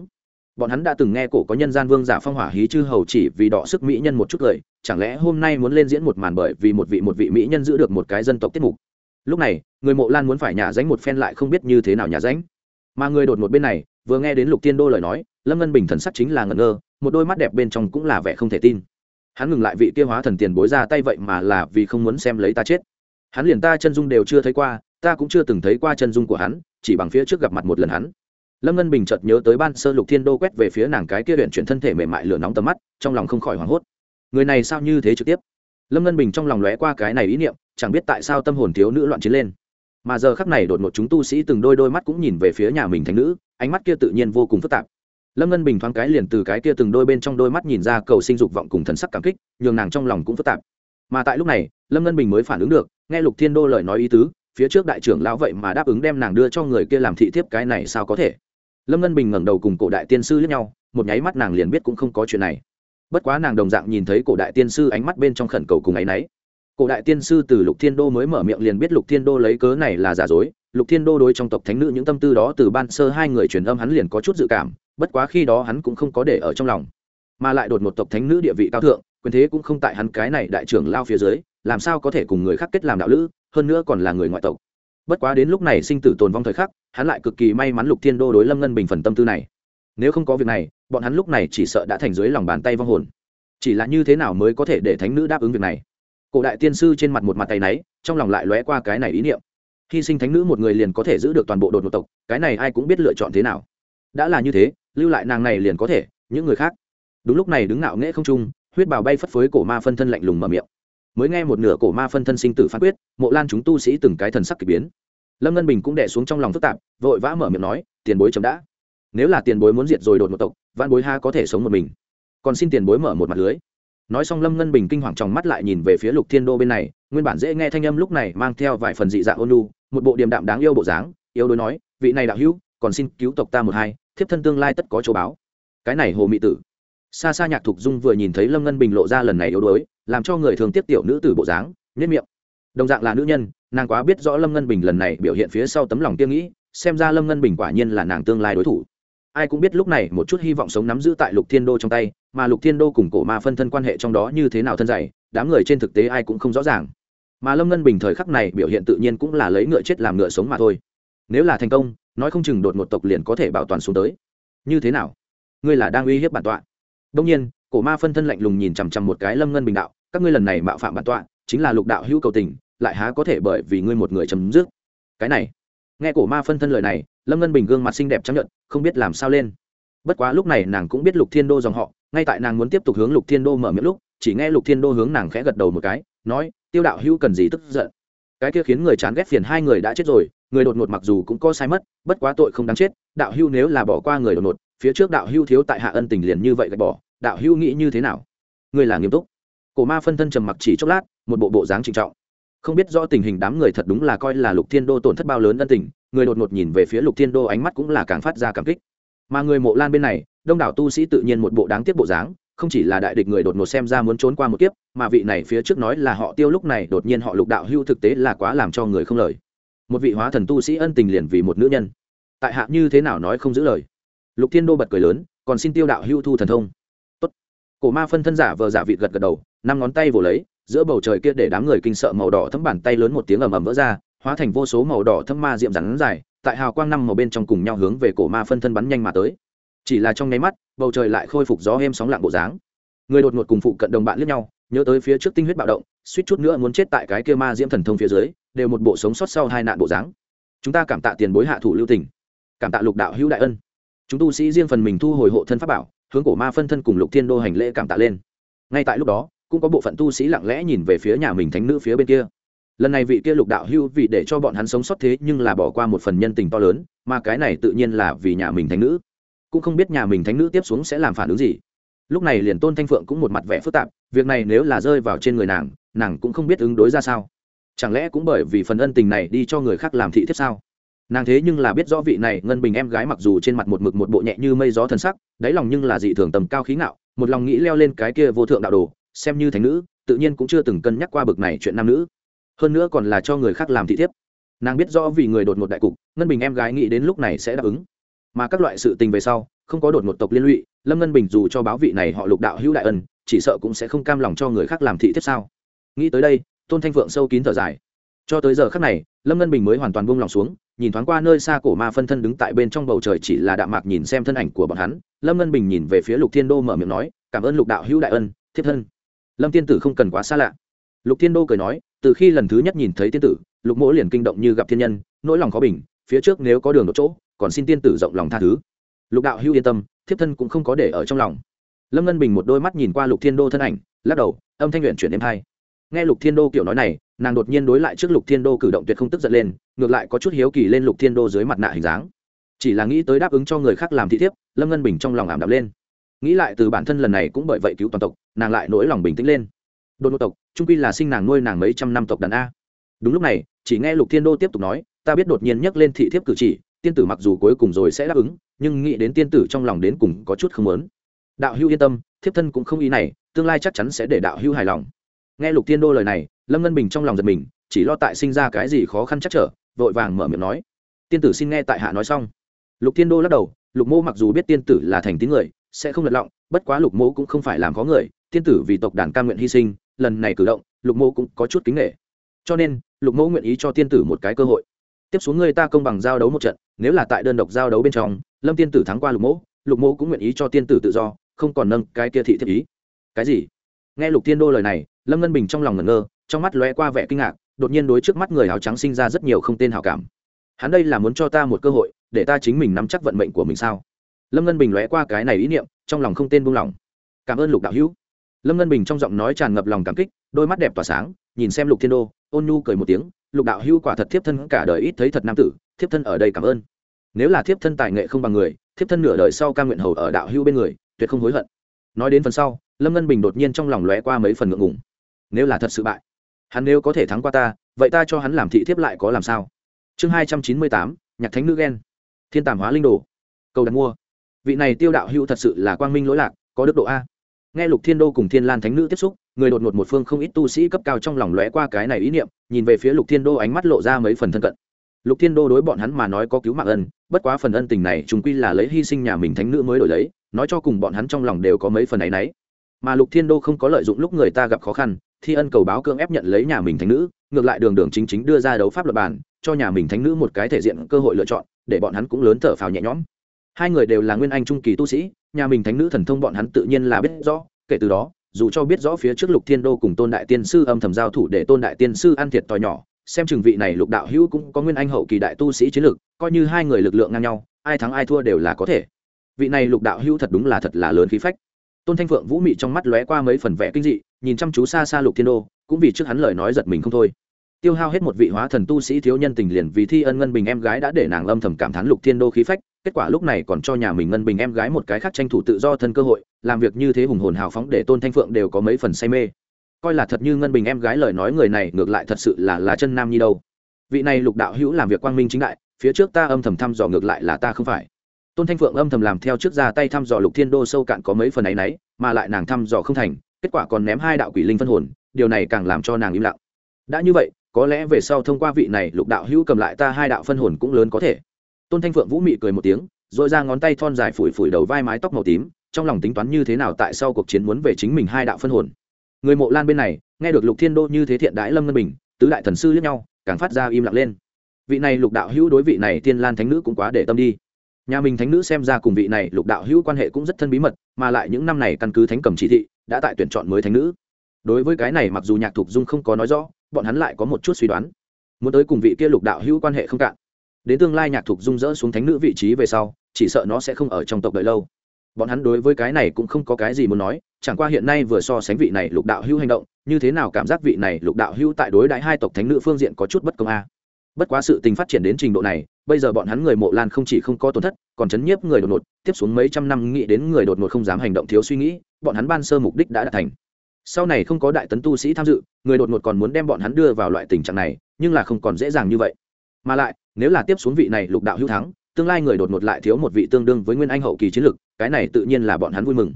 bọn hắn đã từng nghe cổ có nhân gian vương giả phong hỏa hí chư hầu chỉ vì đọ sức mỹ nhân một chút cười chẳng lẽ hôm nay muốn lên diễn một màn bởi vì một vị một vị mỹ nhân giữ được một cái dân tộc tiết mục? Lúc này người mộ lan muốn phải nhà ránh một phen lại không biết như thế nào nhà ránh, mà người đột một bên này vừa nghe đến lục tiên đô lời nói lâm ngân bình thần sắc chính là ngẩn ngơ một đôi mắt đẹp bên trong cũng là vẻ không thể tin. Hắn ngừng lại vị tiêu hóa thần tiền bối ra tay vậy mà là vì không muốn xem lấy ta chết. Hắn liền ta chân dung đều chưa thấy qua ta cũng chưa từng thấy qua chân dung của hắn chỉ bằng phía trước gặp mặt một lần hắn lâm ngân bình chợt nhớ tới ban sơ lục thiên đô quét về phía nàng cái kia huyện chuyển thân thể mềm mại lửa nóng tầm mắt, trong lòng không khỏi hoảng hốt. Người này sao như thế trực tiếp? Lâm ngân bình trong lòng lóe qua cái này ý niệm, chẳng biết tại sao tâm hồn thiếu nữ loạn chiến lên. Mà giờ khắc này đột ngột chúng tu sĩ từng đôi đôi mắt cũng nhìn về phía nhà mình thành nữ, ánh mắt kia tự nhiên vô cùng phức tạp. Lâm ngân bình thoáng cái liền từ cái kia từng đôi bên trong đôi mắt nhìn ra cầu sinh dục vọng cùng thần sắc cảm kích, nhường nàng trong lòng cũng phức tạp. Mà tại lúc này, lâm ngân bình mới phản ứng được, nghe lục thiên đô lời nói ý tứ, phía trước đại trưởng lão vậy mà đáp ứng đem nàng đưa cho người kia làm thị thiếp cái này sao có thể? Lâm ngân bình ngẩng đầu cùng cổ đại tiên sư lướt nhau, một nháy mắt nàng liền biết cũng không có chuyện này. Bất quá nàng đồng dạng nhìn thấy cổ đại tiên sư ánh mắt bên trong khẩn cầu cùng áy náy. Cổ đại tiên sư từ lục thiên đô mới mở miệng liền biết lục thiên đô lấy cớ này là giả dối. Lục thiên đô đối trong tộc thánh nữ những tâm tư đó từ ban sơ hai người truyền âm hắn liền có chút dự cảm, bất quá khi đó hắn cũng không có để ở trong lòng. Mà lại đột một tộc thánh nữ địa vị cao thượng, quyền thế cũng không tại hắn cái này đại trưởng lao phía dưới, làm sao có thể cùng người khác kết làm đạo lữ, hơn nữa còn là người ngoại tộc bất quá đến lúc này sinh tử tồn vong thời khắc, hắn lại cực kỳ may mắn lục thiên đô đối lâm ngân bình phần tâm tư này. Nếu không có việc này, bọn hắn lúc này chỉ sợ đã thành dưới lòng bàn tay vong hồn. Chỉ là như thế nào mới có thể để thánh nữ đáp ứng việc này? Cổ đại tiên sư trên mặt một mặt tay náy, trong lòng lại lóe qua cái này ý niệm. Hy sinh thánh nữ một người liền có thể giữ được toàn bộ đột một tộc, cái này ai cũng biết lựa chọn thế nào. Đã là như thế, lưu lại nàng này liền có thể, những người khác. Đúng lúc này đứng ngạo nghễ không trung, huyết bào bay phất phới cổ ma phân thân lạnh lùng mở miệng mới nghe một nửa cổ ma phân thân sinh tử phán quyết, mộ lan chúng tu sĩ từng cái thần sắc k ỳ biến. Lâm ngân bình cũng đẻ xuống trong lòng phức tạp, vội vã mở miệng nói, tiền bối chấm đã. Nếu là tiền bối muốn diệt rồi đột một tộc văn bối ha có thể sống một mình. Còn xin tiền bối mở một mặt lưới. Nói xong lâm ngân bình kinh hoàng trong mắt lại nhìn về phía lục thiên đô bên này, nguyên bản dễ nghe thanh âm lúc này mang theo vài phần dị dạng ôn lu một bộ điềm đạm đáng yêu bộ dáng, yếu đối nói, vị này đạo hữu, còn xin cứu tộc ta một hai, thiếp thân tương lai tất có châu báo. Cái này hồ mị tử xa xa nhạc thục dung vừa nhìn thấy lâm ngân bình lộ ra lần này yếu đuối, làm cho người thường tiếp tiểu nữ tử bộ dáng nhất miệng. Đồng dạng là nữ nhân, nàng quá biết rõ lâm ngân bình lần này biểu hiện phía sau tấm lòng tiêm nghĩ, xem ra lâm ngân bình quả nhiên là nàng tương lai đối thủ. Ai cũng biết lúc này một chút hy vọng sống nắm giữ tại lục thiên đô trong tay, mà lục thiên đô cùng cổ ma phân thân quan hệ trong đó như thế nào thân dày, đám người trên thực tế ai cũng không rõ ràng. Mà lâm ngân bình thời khắc này biểu hiện tự nhiên cũng là lấy ngựa chết làm ngựa sống mà thôi. Nếu là thành công, nói không chừng đột một tộc liền có thể bảo toàn xuống tới. Như thế nào? Ngươi là đang uy hiếp bản tọa đông nhiên, cổ ma phân thân lạnh lùng nhìn chằm chằm một cái lâm ngân bình đạo, các ngươi lần này mạo phạm bản tọa, chính là lục đạo hữu cầu tình, lại há có thể bởi vì ngươi một người chấm dứt. Cái này, nghe cổ ma phân thân lời này, lâm ngân bình gương mặt xinh đẹp chấp nhận không biết làm sao lên. Bất quá lúc này nàng cũng biết lục thiên đô dòng họ, ngay tại nàng muốn tiếp tục hướng lục thiên đô mở miệng lúc, chỉ nghe lục thiên đô hướng nàng khẽ gật đầu một cái, nói, tiêu đạo hữu cần gì tức giận? Cái kia khiến người chán ghét phiền hai người đã chết rồi, người đột ngột mặc dù cũng có sai mất, bất quá tội không đáng chết, đạo hưu nếu là bỏ qua người đột ngột phía trước đạo hưu thiếu tại hạ ân tình liền như vậy gạch bỏ, đạo hưu nghĩ như thế nào? Người là nghiêm túc. Cổ ma phân thân trầm mặc chỉ chốc lát, một bộ bộ dáng trịnh trọng. Không biết rõ tình hình đám người thật đúng là coi là lục thiên đô tổn thất bao lớn ân tình, người đột ngột nhìn về phía lục thiên đô ánh mắt cũng là càng phát ra cảm kích. Mà người mộ lan bên này, đông đảo tu sĩ tự nhiên một bộ đáng tiếc bộ dáng, không chỉ là đại địch người đột ngột xem ra muốn trốn qua một kiếp, mà vị này phía trước nói là họ tiêu lúc này đột nhiên họ lục đạo hưu thực tế là quá làm cho người không lời. Một vị hóa thần tu sĩ ân tình liền vì một nữ nhân. Tại hạ như thế nào nói không giữ lời? Lục thiên đô bật cười lớn, còn xin tiêu đạo hưu thu thần thông. Tốt. cổ ma phân thân giả vờ giả vịt gật gật đầu, năm ngón tay vồ lấy, giữa bầu trời kia để đám người kinh sợ màu đỏ thấm bàn tay lớn một tiếng ầm ầm vỡ ra, hóa thành vô số màu đỏ thấm ma diệm rắn dài, tại hào quang năm màu bên trong cùng nhau hướng về cổ ma phân thân bắn nhanh mà tới. Chỉ là trong nháy mắt, bầu trời lại khôi phục gió êm sóng lặng bộ dáng. Người đột ngột cùng phụ cận đồng bạn lướt nhau, nhớ tới phía trước tinh huyết bạo động, suýt chút nữa muốn chết tại cái kia ma diễm thần thông phía dưới, đều một bộ sống sót sau hai nạn bộ dáng. Chúng ta cảm tạ tiền bối hạ thủ lưu tình. Cảm tạ lục đạo hữu đại ân chúng tu sĩ riêng phần mình thu hồi hộ thân pháp bảo, hướng cổ ma phân thân cùng lục thiên đô hành lễ cảm tạ lên. Ngay tại lúc đó, cũng có bộ phận tu sĩ lặng lẽ nhìn về phía nhà mình thánh nữ phía bên kia. Lần này vị kia lục đạo hưu vì để cho bọn hắn sống sót thế nhưng là bỏ qua một phần nhân tình to lớn, mà cái này tự nhiên là vì nhà mình thánh nữ. Cũng không biết nhà mình thánh nữ tiếp xuống sẽ làm phản ứng gì. Lúc này liền tôn thanh phượng cũng một mặt vẻ phức tạp, việc này nếu là rơi vào trên người nàng nàng cũng không biết ứng đối ra sao. Chẳng lẽ cũng bởi vì phần ân tình này đi cho người khác làm thị thiết sao? Nàng thế nhưng là biết rõ vị này ngân bình em gái mặc dù trên mặt một mực một bộ nhẹ như mây gió thần sắc, đáy lòng nhưng là dị thường tầm cao khí ngạo, một lòng nghĩ leo lên cái kia vô thượng đạo đồ, xem như thánh nữ, tự nhiên cũng chưa từng cân nhắc qua bực này chuyện nam nữ. Hơn nữa còn là cho người khác làm thị thiếp. Nàng biết rõ vì người đột ngột đại cục, ngân bình em gái nghĩ đến lúc này sẽ đáp ứng. Mà các loại sự tình về sau, không có đột ngột tộc liên lụy, lâm ngân bình dù cho báo vị này họ lục đạo hữu đại ân, chỉ sợ cũng sẽ không cam lòng cho người khác làm thị thiếp sao? Nghĩ tới đây, tôn thanh phượng sâu kín thở dài. Cho tới giờ khác này, lâm ngân bình mới hoàn toàn buông lòng xuống nhìn thoáng qua nơi xa cổ ma phân thân đứng tại bên trong bầu trời chỉ là đạm mạc nhìn xem thân ảnh của bọn hắn, lâm ngân bình nhìn về phía lục thiên đô mở miệng nói, cảm ơn lục đạo hữu đại ân thiết thân. Lâm tiên tử không cần quá xa lạ. Lục thiên đô cười nói, từ khi lần thứ nhất nhìn thấy tiên tử, lục mỗ liền kinh động như gặp thiên nhân, nỗi lòng khó bình, phía trước nếu có đường đột chỗ, còn xin tiên tử rộng lòng tha thứ. Lục đạo hữu yên tâm, thiếp thân cũng không có để ở trong lòng. Lâm ngân bình một đôi mắt nhìn qua lục thiên đô thân ảnh, lắc đầu, âm thanh luyện chuyển đêm hai nghe lục thiên đô kiểu nói này, nàng đột nhiên đối lại trước lục thiên đô cử động tuyệt không tức giận lên, ngược lại có chút hiếu kỳ lên lục thiên đô dưới mặt nạ hình dáng. Chỉ là nghĩ tới đáp ứng cho người khác làm thị thiếp, lâm ngân bình trong lòng ảm đạm lên. Nghĩ lại từ bản thân lần này cũng bởi vậy cứu toàn tộc, nàng lại nỗi lòng bình tĩnh lên. Đồn một tộc, trung quy là sinh nàng nuôi nàng mấy trăm năm tộc đàn a. Đúng lúc này, chỉ nghe lục thiên đô tiếp tục nói, ta biết đột nhiên nhắc lên thị thiếp cử chỉ, tiên tử mặc dù cuối cùng rồi sẽ đáp ứng, nhưng nghĩ đến tiên tử trong lòng đến cùng có chút không lớn đạo hưu yên tâm, thiếp thân cũng không ý này, tương lai chắc chắn sẽ để đạo hưu hài lòng nghe lục thiên đô lời này, lâm ngân bình trong lòng giật mình, chỉ lo tại sinh ra cái gì khó khăn chắc trở, vội vàng mở miệng nói. Tiên tử xin nghe tại hạ nói xong. Lục thiên đô lắc đầu, lục mô mặc dù biết tiên tử là thành tín người, sẽ không lật lọng, bất quá lục mô cũng không phải làm khó người, tiên tử vì tộc đàn cam nguyện hy sinh, lần này cử động, lục mô cũng có chút kính nghệ cho nên, lục mô nguyện ý cho tiên tử một cái cơ hội. Tiếp xuống người ta công bằng giao đấu một trận, nếu là tại đơn độc giao đấu bên trong, lâm tiên tử thắng qua lục mô lục mô cũng nguyện ý cho tiên tử tự do, không còn nâng cái kia thị thiết ý. Cái gì? Nghe lục tiên đô lời này lâm ngân bình trong lòng ngẩn ngơ, trong mắt lóe qua vẻ kinh ngạc, đột nhiên đối trước mắt người áo trắng sinh ra rất nhiều không tên hào cảm. Hắn đây là muốn cho ta một cơ hội, để ta chính mình nắm chắc vận mệnh của mình sao? Lâm ngân bình lóe qua cái này ý niệm, trong lòng không tên buông lỏng. Cảm ơn lục đạo hữu. Lâm ngân bình trong giọng nói tràn ngập lòng cảm kích, đôi mắt đẹp tỏa sáng, nhìn xem lục thiên đô, ôn nhu cười một tiếng, lục đạo hữu quả thật thiếp thân cả đời ít thấy thật nam tử, thiếp thân ở đây cảm ơn. Nếu là thiếp thân tài nghệ không bằng người, thiếp thân nửa đời sau ca nguyện hầu ở đạo hữu bên người, tuyệt không hối hận. Nói đến phần sau, lâm ngân bình đột nhiên trong lòng lóe qua mấy phần ngượng ngùng nếu là thật sự bại, hắn nếu có thể thắng qua ta, vậy ta cho hắn làm thị thiếp lại có làm sao? Chương hai trăm chín mươi tám, nhạc thánh nữ ghen. Thiên tàm hóa linh đồ. Cầu đặt mua. Vị này tiêu đạo hữu thật sự là quang minh lỗi lạc, có đức độ a. Nghe lục thiên đô cùng thiên lan thánh nữ tiếp xúc, người đột ngột một phương không ít tu sĩ cấp cao trong lòng lóe qua cái này ý niệm, nhìn về phía lục thiên đô ánh mắt lộ ra mấy phần thân cận. Lục thiên đô đối bọn hắn mà nói có cứu mạng ân, bất quá phần ân tình này chúng quy là lấy hy sinh nhà mình thánh nữ mới đổi lấy, nói cho cùng bọn hắn trong lòng đều có mấy phần ấy nấy mà lục thiên đô không có lợi dụng lúc người ta gặp khó khăn thi ân cầu báo cưỡng ép nhận lấy nhà mình thánh nữ, ngược lại đường đường chính chính đưa ra đấu pháp luật bản, cho nhà mình thánh nữ một cái thể diện cơ hội lựa chọn, để bọn hắn cũng lớn thở phào nhẹ nhõm. Hai người đều là nguyên anh trung kỳ tu sĩ, nhà mình thánh nữ thần thông bọn hắn tự nhiên là biết rõ, kể từ đó, dù cho biết rõ phía trước lục thiên đô cùng tôn đại tiên sư âm thầm giao thủ để tôn đại tiên sư ăn thiệt to nhỏ, xem chừng vị này lục đạo hữu cũng có nguyên anh hậu kỳ đại tu sĩ chiến lực, coi như hai người lực lượng ngang nhau, ai thắng ai thua đều là có thể. Vị này lục đạo hữu thật đúng là thật là lớn khí phách. Tôn thanh phượng vũ mị trong mắt lóe qua mấy phần vẽ kinh dị nhìn chăm chú xa xa lục thiên đô, cũng vì trước hắn lời nói giật mình không thôi. Tiêu hao hết một vị hóa thần tu sĩ thiếu nhân tình liền vì thi ân ngân bình em gái đã để nàng âm thầm cảm thán lục thiên đô khí phách, kết quả lúc này còn cho nhà mình ngân bình em gái một cái khác tranh thủ tự do thân cơ hội, làm việc như thế hùng hồn hào phóng để tôn thanh phượng đều có mấy phần say mê. Coi là thật như ngân bình em gái lời nói người này ngược lại thật sự là là chân nam nhi đâu. Vị này lục đạo hữu làm việc quang minh chính đại, phía trước ta âm thầm thăm dò ngược lại là ta không phải. Tôn thanh phượng âm thầm làm theo trước ra tay thăm dò lục thiên đô sâu cạn có mấy phần ấ y n ấ y mà lại nàng thăm dò không thành kết quả còn ném hai đạo quỷ linh phân hồn, điều này càng làm cho nàng im lặng. Đã như vậy, có lẽ về sau thông qua vị này lục đạo hữu cầm lại ta hai đạo phân hồn cũng lớn có thể. Tôn thanh phượng vũ mị cười một tiếng r ồ i ra ngón tay thon dài phủi phủi đầu vai mái tóc màu tím, trong lòng tính toán như thế nào tại sau cuộc chiến muốn về chính mình hai đạo phân hồn. Người mộ lan bên này, nghe được lục thiên đô như thế thiện đãi lâm ngân bình, tứ đại thần sư lẫn nhau, càng phát ra im lặng lên. Vị này lục đạo hữu đối vị này tiên lan thánh nữ cũng quá để tâm đi. Nhà mình thánh nữ xem ra cùng vị này lục đạo hữu quan hệ cũng rất thân bí mật, mà lại những năm này căn cứ thánh cầm chỉ thị đã tại tuyển chọn mới thánh nữ. Đối với cái này mặc dù nhạc thục dung không có nói rõ, bọn hắn lại có một chút suy đoán. Muốn tới cùng vị kia lục đạo hữu quan hệ không cạn. Đến tương lai nhạc thục dung dỡ xuống thánh nữ vị trí về sau, chỉ sợ nó sẽ không ở trong tộc đợi lâu. Bọn hắn đối với cái này cũng không có cái gì muốn nói, chẳng qua hiện nay vừa so sánh vị này lục đạo hữu hành động, như thế nào cảm giác vị này lục đạo hữu tại đối đãi hai tộc thánh nữ phương diện có chút bất công a? Bất quá sự tình phát triển đến trình độ này, bây giờ bọn hắn người mộ lan không chỉ không có tổn thất, còn chấn nhiếp người đột ngột, tiếp xuống mấy trăm năm nghĩ đến người đột ngột không dám hành động thiếu suy nghĩ bọn hắn ban sơ mục đích đã đạt thành. Sau này không có đại tấn tu sĩ tham dự, người đột ngột còn muốn đem bọn hắn đưa vào loại tình trạng này, nhưng là không còn dễ dàng như vậy. Mà lại, nếu là tiếp xuống vị này lục đạo hữu thắng, tương lai người đột ngột lại thiếu một vị tương đương với nguyên anh hậu kỳ chiến lực, cái này tự nhiên là bọn hắn vui mừng.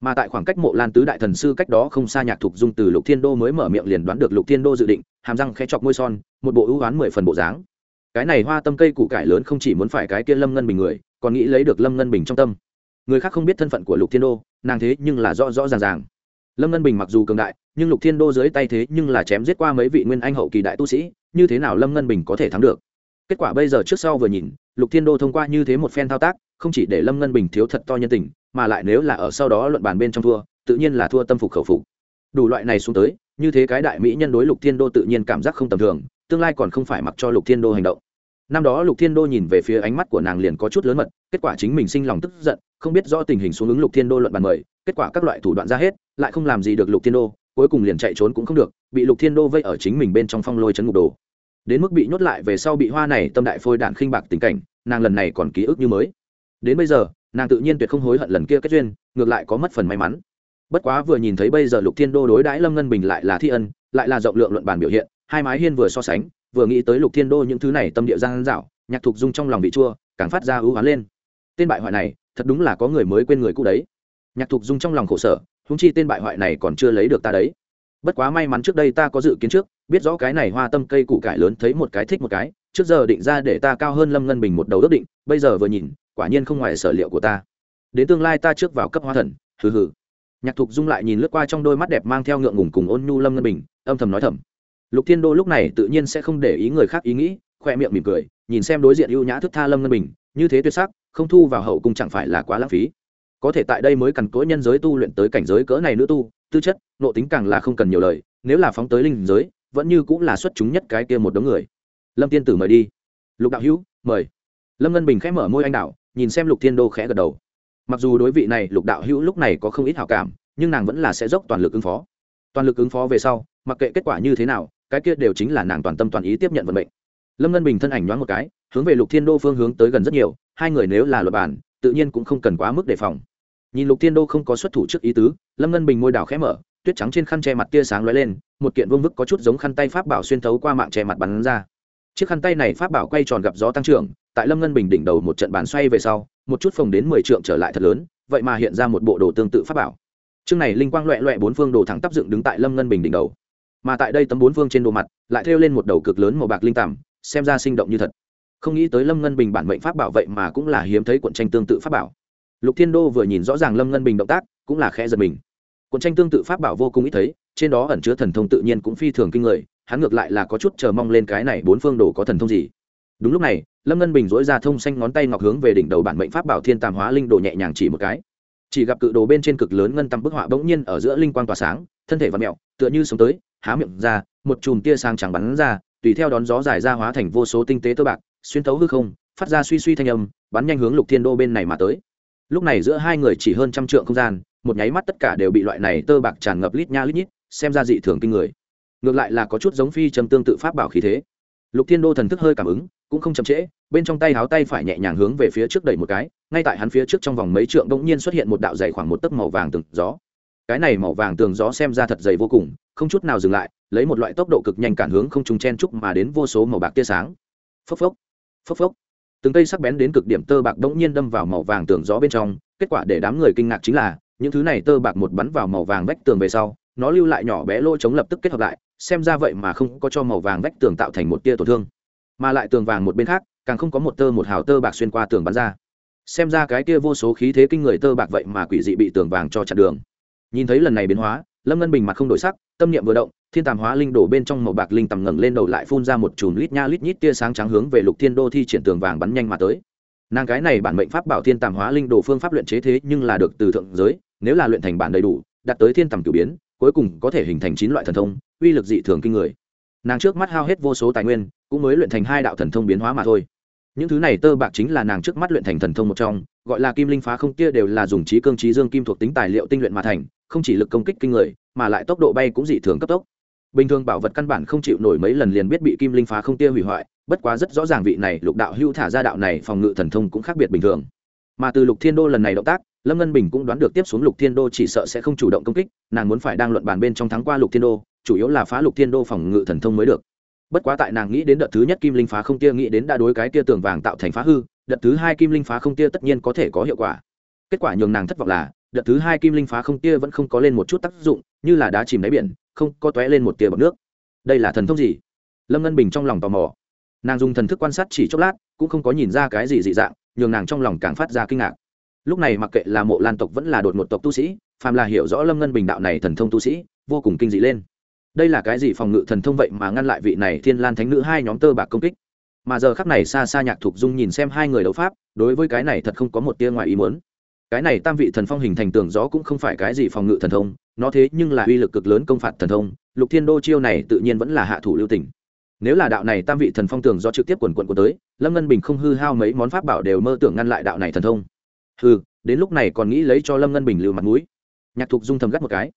Mà tại khoảng cách mộ lan tứ đại thần sư cách đó không xa nhạc thục dung từ lục thiên đô mới mở miệng liền đoán được lục thiên đô dự định, hàm răng khẽ chọc môi son, một bộ ưu oán mười phần bộ dáng. Cái này hoa tâm cây củ cải lớn không chỉ muốn phải cái kia lâm ngân bình người, còn nghĩ lấy được lâm ngân bình trong tâm người khác không biết thân phận của lục thiên đô, nàng thế nhưng là rõ rõ ràng ràng. Lâm ngân bình mặc dù cường đại, nhưng lục thiên đô dưới tay thế nhưng là chém giết qua mấy vị nguyên anh hậu kỳ đại tu sĩ, như thế nào lâm ngân bình có thể thắng được? Kết quả bây giờ trước sau vừa nhìn, lục thiên đô thông qua như thế một phen thao tác, không chỉ để lâm ngân bình thiếu thật to nhân tình, mà lại nếu là ở sau đó luận bàn bên trong thua, tự nhiên là thua tâm phục khẩu phục. Đủ loại này xuống tới, như thế cái đại mỹ nhân đối lục thiên đô tự nhiên cảm giác không tầm thường, tương lai còn không phải mặc cho lục thiên đô hành động. Năm đó lục thiên đô nhìn về phía ánh mắt của nàng liền có chút lớn mật, kết quả chính mình sinh lòng tức giận không biết rõ tình hình xuống ứng lục thiên đô luận bàn mời, kết quả các loại thủ đoạn ra hết, lại không làm gì được lục thiên đô, cuối cùng liền chạy trốn cũng không được, bị lục thiên đô vây ở chính mình bên trong phong lôi chấn ngục đồ. Đến mức bị nhốt lại về sau bị hoa này tâm đại phôi đạn khinh bạc tình cảnh, nàng lần này còn ký ức như mới. Đến bây giờ, nàng tự nhiên tuyệt không hối hận lần kia kết duyên, ngược lại có mất phần may mắn. Bất quá vừa nhìn thấy bây giờ lục thiên đô đối đãi lâm ngân bình lại là thi ân, lại là rộng lượng luận bàn biểu hiện, hai mái hiên vừa so sánh, vừa nghĩ tới lục thiên đô những thứ này tâm địa giang dạo nhạc thục dung trong lòng vị chua, càng phát ra ưu hoán lên. Tên bại hoại này thật đúng là có người mới quên người cũ đấy. Nhạc thục dung trong lòng khổ sở húng chi tên bại hoại này còn chưa lấy được ta đấy. Bất quá may mắn trước đây ta có dự kiến trước, biết rõ cái này hoa tâm cây củ cải lớn thấy một cái thích một cái, trước giờ định ra để ta cao hơn lâm ngân bình một đầu ước định, bây giờ vừa nhìn, quả nhiên không ngoài sở liệu của ta. Đến tương lai ta trước vào cấp hoa thần, hừ hừ. Nhạc thục dung lại nhìn lướt qua trong đôi mắt đẹp mang theo ngượng ngùng cùng ôn nhu lâm ngân bình, âm thầm nói thầm. Lục thiên đô lúc này tự nhiên sẽ không để ý người khác ý nghĩ, khoe miệng mỉm cười, nhìn xem đối diện ưu nhã thức tha lâm ngân bình, như thế tuyệt sắc không thu vào hậu cung chẳng phải là quá lãng phí. Có thể tại đây mới cần cỗi nhân giới tu luyện tới cảnh giới cỡ này nữa tu, tư chất nộ tính càng là không cần nhiều lời, nếu là phóng tới linh giới, vẫn như cũng là xuất chúng nhất cái kia một đống người. Lâm tiên tử mời đi. Lục đạo hữu, mời. Lâm ngân bình khẽ mở môi anh đạo, nhìn xem lục thiên đô khẽ gật đầu. Mặc dù đối vị này lục đạo hữu lúc này có không ít hảo cảm, nhưng nàng vẫn là sẽ dốc toàn lực ứng phó. Toàn lực ứng phó về sau, mặc kệ kết quả như thế nào, cái kia đều chính là nàng toàn tâm toàn ý tiếp nhận vận mệnh. Lâm ngân bình thân ảnh nhoáng một cái, hướng về lục thiên đô phương hướng tới gần rất nhiều hai người nếu là luật bản, tự nhiên cũng không cần quá mức đề phòng. Nhìn lục thiên đô không có xuất thủ trước ý tứ, lâm ngân bình môi đào khẽ mở, tuyết trắng trên khăn che mặt tia sáng lóe lên, một kiện vương vức có chút giống khăn tay pháp bảo xuyên thấu qua mạng che mặt bắn ra. Chiếc khăn tay này pháp bảo quay tròn gặp gió tăng trưởng, tại lâm ngân bình đỉnh đầu một trận bàn xoay về sau, một chút phồng đến mười trượng trở lại thật lớn, vậy mà hiện ra một bộ đồ tương tự pháp bảo. Chương này linh quang loẹ loẹ bốn phương đồ thẳng tắp dựng đứng tại lâm ngân bình đỉnh đầu. Mà tại đây tấm bốn phương trên đồ mặt, lại thêu lên một đầu cực lớn màu bạc linh tằm, xem ra sinh động như thật không nghĩ tới lâm ngân bình bản mệnh pháp bảo vậy mà cũng là hiếm thấy cuộn tranh tương tự pháp bảo. Lục thiên đô vừa nhìn rõ ràng lâm ngân bình động tác, cũng là khẽ giật mình. Cuộn tranh tương tự pháp bảo vô cùng ít thấy, trên đó ẩn chứa thần thông tự nhiên cũng phi thường kinh người, hắn ngược lại là có chút chờ mong lên cái này bốn phương đồ có thần thông gì. Đúng lúc này, lâm ngân bình dối ra thông xanh ngón tay ngọc hướng về đỉnh đầu bản mệnh pháp bảo thiên tàm hóa linh đồ nhẹ nhàng chỉ một cái. Chỉ gặp cự đồ bên trên cực lớn ngân tầm bức họa bỗng nhiên ở giữa linh quang tỏa sáng, thân thể và mẹo tựa như sống tới, há miệng ra, một chùm tia sang trắng bắn ra, tùy theo đón gió dài ra hóa thành vô số tinh tế tơ bạc xuyên thấu hư không, phát ra suy suy thanh âm, bắn nhanh hướng lục thiên đô bên này mà tới. Lúc này giữa hai người chỉ hơn trăm trượng không gian, một nháy mắt tất cả đều bị loại này tơ bạc tràn ngập lít nha lít nhít, xem ra dị thường kinh người. Ngược lại là có chút giống phi châm tương tự pháp bảo khí thế. Lục thiên đô thần thức hơi cảm ứng, cũng không chậm trễ, bên trong tay háo tay phải nhẹ nhàng hướng về phía trước đẩy một cái, ngay tại hắn phía trước trong vòng mấy trượng bỗng nhiên xuất hiện một đạo dày khoảng một tấc màu vàng tường gió. Cái này màu vàng tường gió xem ra thật dày vô cùng, không chút nào dừng lại, lấy một loại tốc độ cực nhanh cản hướng không trùng chen trúc mà đến vô số màu bạc tia sáng. Phốc phốc phốc phốc. Từng cây sắc bén đến cực điểm tơ bạc đống nhiên đâm vào màu vàng tường gió bên trong, kết quả để đám người kinh ngạc chính là, những thứ này tơ bạc một bắn vào màu vàng vách tường về sau, nó lưu lại nhỏ bé lỗ chống lập tức kết hợp lại, xem ra vậy mà không có cho màu vàng vách tường tạo thành một tia tổn thương. Mà lại tường vàng một bên khác, càng không có một tơ một hào tơ bạc xuyên qua tường bắn ra. Xem ra cái kia vô số khí thế kinh người tơ bạc vậy mà quỷ dị bị tường vàng cho chặn đường. Nhìn thấy lần này biến hóa lâm ngân bình mặt không đổi sắc, tâm niệm vừa động, thiên tàm hóa linh đổ bên trong màu bạc linh tầm ngẩng lên đầu lại phun ra một chùm lít nha lít nhít tia sáng trắng hướng về lục thiên đô thi triển tường vàng bắn nhanh mà tới. Nàng cái này bản mệnh pháp bảo thiên tàm hóa linh đồ phương pháp luyện chế thế nhưng là được từ thượng giới, nếu là luyện thành bản đầy đủ, đạt tới thiên tầm cửu biến, cuối cùng có thể hình thành chín loại thần thông, uy lực dị thường kinh người. Nàng trước mắt hao hết vô số tài nguyên, cũng mới luyện thành hai đạo thần thông biến hóa mà thôi. Những thứ này tơ bạc chính là nàng trước mắt luyện thành thần thông một trong, gọi là kim linh phá không kia đều là dùng trí cương trí dương kim thuộc tính tài liệu tinh luyện mà thành không chỉ lực công kích kinh người, mà lại tốc độ bay cũng dị thường cấp tốc. Bình thường bảo vật căn bản không chịu nổi mấy lần liền biết bị kim linh phá không tia hủy hoại, bất quá rất rõ ràng vị này lục đạo hưu thả ra đạo này phòng ngự thần thông cũng khác biệt bình thường. Mà từ lục thiên đô lần này động tác, lâm ngân bình cũng đoán được tiếp xuống lục thiên đô chỉ sợ sẽ không chủ động công kích, nàng muốn phải đang luận bàn bên trong thắng qua lục thiên đô, chủ yếu là phá lục thiên đô phòng ngự thần thông mới được. Bất quá tại nàng nghĩ đến đợt thứ nhất kim linh phá không tia nghĩ đến đã đối cái tia tường vàng tạo thành phá hư, đợt thứ hai kim linh phá không tia tất nhiên có thể có hiệu quả. Kết quả nhường nàng thất vọng là đợt thứ hai kim linh phá không tia vẫn không có lên một chút tác dụng, như là đá chìm đáy biển, không có tóe lên một tia bọc nước. Đây là thần thông gì? Lâm ngân bình trong lòng tò mò. Nàng dùng thần thức quan sát chỉ chốc lát, cũng không có nhìn ra cái gì dị dạng, nhường nàng trong lòng càng phát ra kinh ngạc. Lúc này mặc kệ là mộ lan tộc vẫn là đột một tộc tu sĩ, phàm là hiểu rõ lâm ngân bình đạo này thần thông tu sĩ, vô cùng kinh dị lên. Đây là cái gì phòng ngự thần thông vậy mà ngăn lại vị này thiên lan thánh nữ hai nhóm tơ bạc công kích? Mà giờ khắc này xa xa nhạc thục dung nhìn xem hai người đấu pháp, đối với cái này thật không có một tia ngoài ý muốn cái này tam vị thần phong hình thành tường gió cũng không phải cái gì phòng ngự thần thông, nó thế nhưng là uy lực cực lớn công phạt thần thông, lục thiên đô chiêu này tự nhiên vẫn là hạ thủ lưu tình. Nếu là đạo này tam vị thần phong tường do trực tiếp quần quận của tới, lâm ngân bình không hư hao mấy món pháp bảo đều mơ tưởng ngăn lại đạo này thần thông. Hư đến lúc này còn nghĩ lấy cho lâm ngân bình lưu mặt mũi. Nhạc thục dung thầm gắt một cái.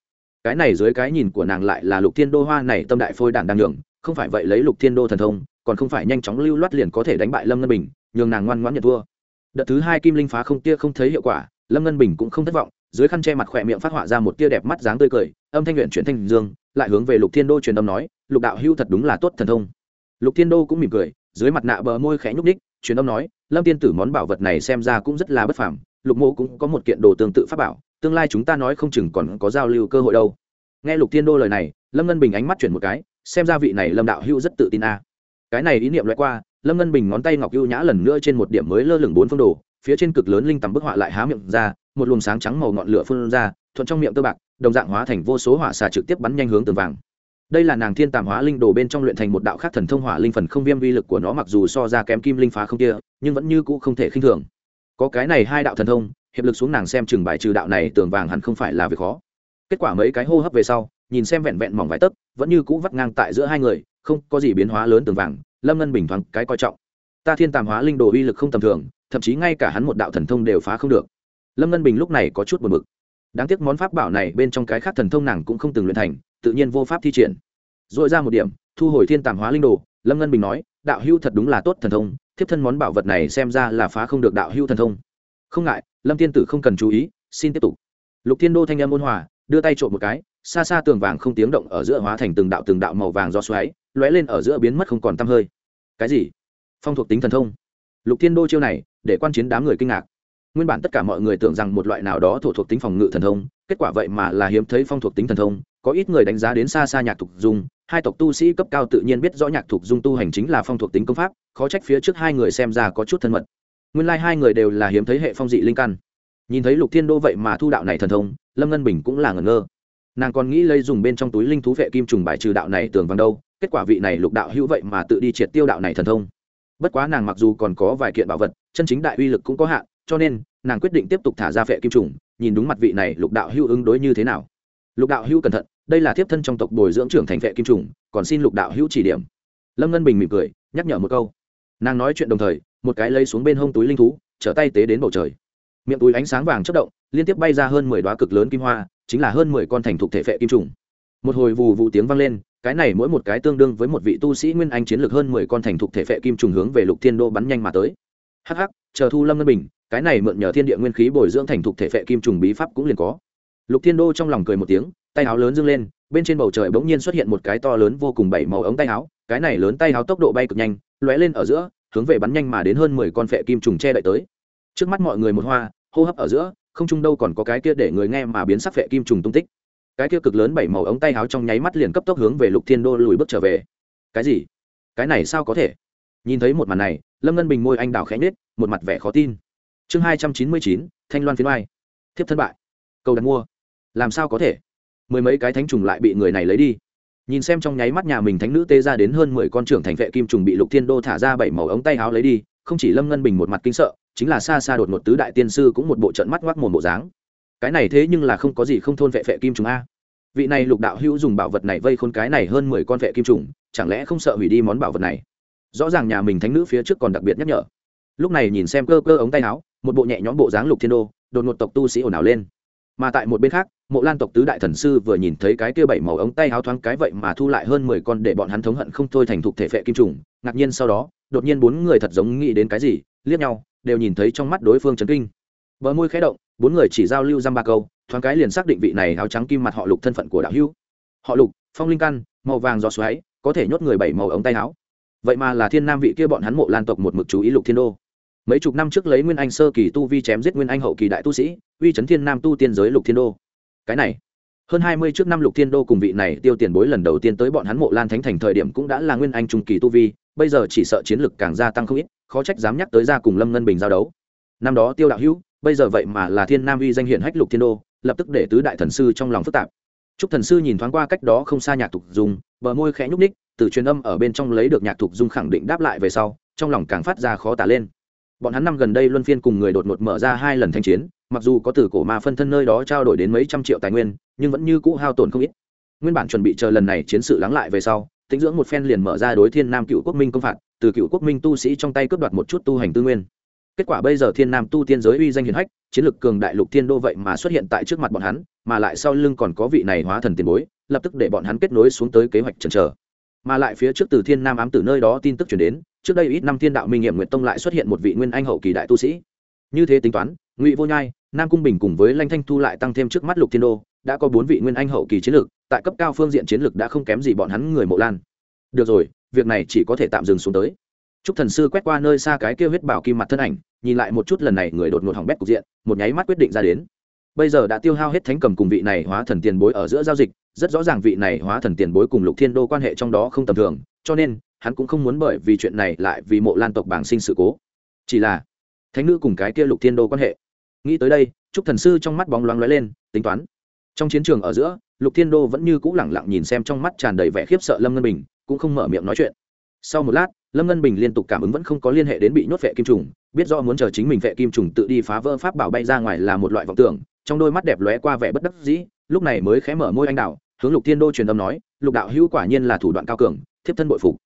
Cái này dưới cái nhìn của nàng lại là lục thiên đô hoa này tâm đại phôi đản đang nhường, không phải vậy lấy lục thiên đô thần thông, còn không phải nhanh chóng lưu loát liền có thể đánh bại lâm ngân bình, nhường nàng ngoan ngoãn nhận thua. Đợt thứ hai kim linh phá không tia không thấy hiệu quả lâm ngân bình cũng không thất vọng, dưới khăn che mặt khỏe miệng phát họa ra một tia đẹp mắt dáng tươi cười, âm thanh luyện chuyển thanh dương, lại hướng về lục thiên đô truyền âm nói, lục đạo hưu thật đúng là tốt thần thông. Lục thiên đô cũng mỉm cười, dưới mặt nạ bờ môi khẽ nhúc ních truyền âm nói, lâm tiên tử món bảo vật này xem ra cũng rất là bất phàm, lục Mô cũng có một kiện đồ tương tự pháp bảo, tương lai chúng ta nói không chừng còn có giao lưu cơ hội đâu. Nghe lục thiên đô lời này, lâm ngân bình ánh mắt chuyển một cái, xem ra vị này lâm đạo hưu rất tự tin a. Cái này ý niệm loại qua, lâm ngân bình ngón tay ngọc hưu nhã lần nữa trên một điểm mới lơ lửng bốn phương đồ phía trên cực lớn linh tầm bức họa lại há miệng ra, một luồng sáng trắng màu ngọn lửa phun ra, thuận trong miệng tơ bạc, đồng dạng hóa thành vô số hỏa xà trực tiếp bắn nhanh hướng tường vàng. Đây là nàng thiên tàm hóa linh đồ bên trong luyện thành một đạo khác thần thông hỏa linh phần không viêm vi lực của nó mặc dù so ra kém kim linh phá không kia, nhưng vẫn như cũ không thể khinh thường. Có cái này hai đạo thần thông, hiệp lực xuống nàng xem chừng bài trừ đạo này tường vàng hẳn không phải là việc khó. Kết quả mấy cái hô hấp về sau, nhìn xem vẹn vẹn mỏng vài tấc, vẫn như cũ vắt ngang tại giữa hai người, không có gì biến hóa lớn tường vàng, lâm ngân bình thoáng cái coi trọng. Ta thiên tàm hóa linh đồ uy lực không tầm thường thậm chí ngay cả hắn một đạo thần thông đều phá không được. Lâm ngân bình lúc này có chút buồn bực. Đáng tiếc món pháp bảo này bên trong cái khác thần thông nàng cũng không từng luyện thành, tự nhiên vô pháp thi triển. Dội ra một điểm, thu hồi thiên tàm hóa linh đồ, lâm ngân bình nói, đạo hưu thật đúng là tốt thần thông, thiếp thân món bảo vật này xem ra là phá không được đạo hưu thần thông. Không ngại, lâm tiên tử không cần chú ý, xin tiếp tục. Lục thiên đô thanh âm ôn hòa, đưa tay trộm một cái, xa xa tường vàng không tiếng động ở giữa hóa thành từng đạo từng đạo màu vàng do xoáy, lóe lên ở giữa biến mất không còn tăm hơi. Cái gì? Phong thuộc tính thần thông. Lục thiên đô chiêu này để quan chiến đám người kinh ngạc. Nguyên bản tất cả mọi người tưởng rằng một loại nào đó thổ thuộc tính phòng ngự thần thông, kết quả vậy mà là hiếm thấy phong thuộc tính thần thông, có ít người đánh giá đến xa xa nhạc thục dung, hai tộc tu sĩ cấp cao tự nhiên biết rõ nhạc thục dung tu hành chính là phong thuộc tính công pháp, khó trách phía trước hai người xem ra có chút thân mật. Nguyên lai、like、hai người đều là hiếm thấy hệ phong dị linh căn. Nhìn thấy lục thiên đô vậy mà thu đạo này thần thông, lâm ngân bình cũng là ngẩn ngơ. Nàng còn nghĩ lấy dùng bên trong túi linh thú vệ kim trùng bài trừ đạo này tường vàng đâu, kết quả vị này lục đạo hữu vậy mà tự đi triệt tiêu đạo này thần thông. Bất quá nàng mặc dù còn có vài kiện bảo vật chân chính đại uy lực cũng có hạn, cho nên, nàng quyết định tiếp tục thả ra phệ kim trùng, nhìn đúng mặt vị này lục đạo hưu ứng đối như thế nào. Lục đạo hưu cẩn thận, đây là thiếp thân trong tộc bồi dưỡng trưởng thành phệ kim trùng, còn xin lục đạo hưu chỉ điểm. Lâm ngân bình mỉm cười, nhắc nhở một câu. Nàng nói chuyện đồng thời, một cái lấy xuống bên hông túi linh thú, trở tay tế đến bầu trời. Miệng túi ánh sáng vàng chất động, liên tiếp bay ra hơn mười đoá cực lớn kim hoa, chính là hơn mười con thành thục thể phệ kim trùng. Một hồi vù vụ tiếng vang lên, cái này mỗi một cái tương đương với một vị tu sĩ nguyên anh chiến lược hơn mười con thành thục thể phệ kim trùng hướng về lục thiên đô bắn nhanh mà tới hh chờ thu lâm ngân bình, cái này mượn nhờ thiên địa nguyên khí bồi dưỡng thành thục thể phệ kim trùng bí pháp cũng liền có. Lục thiên đô trong lòng cười một tiếng, tay áo lớn dâng lên, bên trên bầu trời bỗng nhiên xuất hiện một cái to lớn vô cùng bảy màu ống tay áo, cái này lớn tay áo tốc độ bay cực nhanh, lóe lên ở giữa, hướng về bắn nhanh mà đến hơn mười con phệ kim trùng che đậy tới. Trước mắt mọi người một hoa, hô hấp ở giữa, không trung đâu còn có cái kia để người nghe mà biến sắc phệ kim trùng tung tích. Cái kia cực lớn bảy màu ống tay áo trong nháy mắt liền cấp tốc hướng về lục thiên đô lùi bước trở về. Cái gì? Cái này sao có thể? Nhìn thấy một màn này, lâm ngân bình môi anh đào khẽ nết một mặt vẻ khó tin. Chương hai trăm chín mươi chín, thanh loan phiến oai. Thiếp thân bại. Cầu đặt mua. Làm sao có thể? Mười mấy cái thánh trùng lại bị người này lấy đi. Nhìn xem trong nháy mắt nhà mình thánh nữ tê ra đến hơn mười con trưởng thành vệ kim trùng bị lục thiên đô thả ra bảy màu ống tay áo lấy đi, không chỉ lâm ngân bình một mặt kinh sợ, chính là xa xa đột một tứ đại tiên sư cũng một bộ trận mắt ngoác mồm bộ dáng. Cái này thế nhưng là không có gì không thôn vệ vệ kim trùng a. Vị này lục đạo hữu dùng bảo vật này vây khôn cái này hơn mười con vệ kim trùng, chẳng lẽ không sợ hủy đi món bảo vật này? Rõ ràng nhà mình thánh nữ phía trước còn đặc biệt nhắc nhở. Lúc này nhìn xem cơ cơ ống tay áo, một bộ nhẹ nhõm bộ dáng lục thiên đô, đột ngột tộc tu sĩ ồn ào lên. Mà tại một bên khác, mộ lan tộc tứ đại thần sư vừa nhìn thấy cái kia bảy màu ống tay áo thoáng cái vậy mà thu lại hơn mười con để bọn hắn thống hận không thôi thành thục thể phệ kim trùng, ngạc nhiên sau đó, đột nhiên bốn người thật giống nghĩ đến cái gì, liếc nhau, đều nhìn thấy trong mắt đối phương chấn kinh. Bờ môi khẽ động, bốn người chỉ giao lưu dăm ba câu, thoáng cái liền xác định vị này áo trắng kim mặt họ lục thân phận của đạo hữu. Họ lục, phong linh căn, màu vàng gió xoáy, có thể nhốt người bảy màu ống tay áo vậy mà là thiên nam vị kia bọn hắn mộ lan tộc một mực chú ý lục thiên đô. Mấy chục năm trước lấy nguyên anh sơ kỳ tu vi chém giết nguyên anh hậu kỳ đại tu sĩ, uy chấn thiên nam tu tiên giới lục thiên đô. Cái này, hơn hai mươi trước năm lục thiên đô cùng vị này tiêu tiền bối lần đầu tiên tới bọn hắn mộ lan thánh thành thời điểm cũng đã là nguyên anh trung kỳ tu vi, bây giờ chỉ sợ chiến lực càng gia tăng không ít, khó trách dám nhắc tới ra cùng lâm ngân bình giao đấu. Năm đó tiêu đạo hữu, bây giờ vậy mà là thiên nam uy danh hiện hách lục thiên đô, lập tức để tứ đại thần sư trong lòng phức tạp. Trúc thần sư nhìn thoáng qua cách đó không xa nhạc tục dùng, bờ môi khẽ nhúc ních từ truyền âm ở bên trong lấy được nhạc thục dung khẳng định đáp lại về sau, trong lòng càng phát ra khó tả lên. Bọn hắn năm gần đây luân phiên cùng người đột ngột mở ra hai lần thanh chiến, mặc dù có từ cổ ma phân thân nơi đó trao đổi đến mấy trăm triệu tài nguyên, nhưng vẫn như cũ hao tổn không ít. Nguyên bản chuẩn bị chờ lần này chiến sự lắng lại về sau tính dưỡng một phen liền mở ra đối thiên nam cựu quốc minh công phạt, từ cựu quốc minh tu sĩ trong tay cướp đoạt một chút tu hành tư nguyên. Kết quả bây giờ thiên nam tu tiên giới uy danh hiển hách, chiến lực cường đại lục thiên đô vậy mà xuất hiện tại trước mặt bọn hắn, mà lại sau lưng còn có vị này hóa thần tiền bối, lập tức để bọn hắn kết nối xuống tới kế hoạch trần chờ mà lại phía trước từ thiên nam ám tử nơi đó tin tức chuyển đến, trước đây ít năm thiên đạo minh nghiệm nguyện tông lại xuất hiện một vị nguyên anh hậu kỳ đại tu sĩ. Như thế tính toán, ngụy vô nhai, nam cung bình cùng với lanh thanh thu lại tăng thêm trước mắt lục thiên đô, đã có bốn vị nguyên anh hậu kỳ chiến lược, tại cấp cao phương diện chiến lược đã không kém gì bọn hắn người mộ lan. Được rồi, việc này chỉ có thể tạm dừng xuống tới. Trúc thần sư quét qua nơi xa cái kêu huyết bảo kim mặt thân ảnh, nhìn lại một chút lần này người đột ngột hỏng bét cục diện, một nháy mắt quyết định ra đến. Bây giờ đã tiêu hao hết thánh cầm cùng vị này hóa thần tiền bối ở giữa giao dịch rất rõ ràng vị này hóa thần tiền bối cùng lục thiên đô quan hệ trong đó không tầm thường, cho nên, hắn cũng không muốn bởi vì chuyện này lại vì mộ lan tộc bảng sinh sự cố. Chỉ là, thánh nữ cùng cái kia lục thiên đô quan hệ. Nghĩ tới đây, trúc thần sư trong mắt bóng loáng lóe lên, tính toán. Trong chiến trường ở giữa, lục thiên đô vẫn như c ũ lẳng lặng nhìn xem trong mắt tràn đầy vẻ khiếp sợ lâm ngân bình, cũng không mở miệng nói chuyện. Sau một lát, lâm ngân bình liên tục cảm ứng vẫn không có liên hệ đến bị nhốt vệ kim trùng, biết do muốn chờ chính mình vệ kim trùng tự đi phá vỡ pháp bảo bay ra ngoài là một loại vọng tưởng, trong đôi mắt đẹp lóe qua vẻ bất đắc dĩ, lúc này mới khé mở môi anh đào hướng lục thiên đô truyền âm nói, lục đạo hữu quả nhiên là thủ đoạn cao cường, thiếp thân bội phục.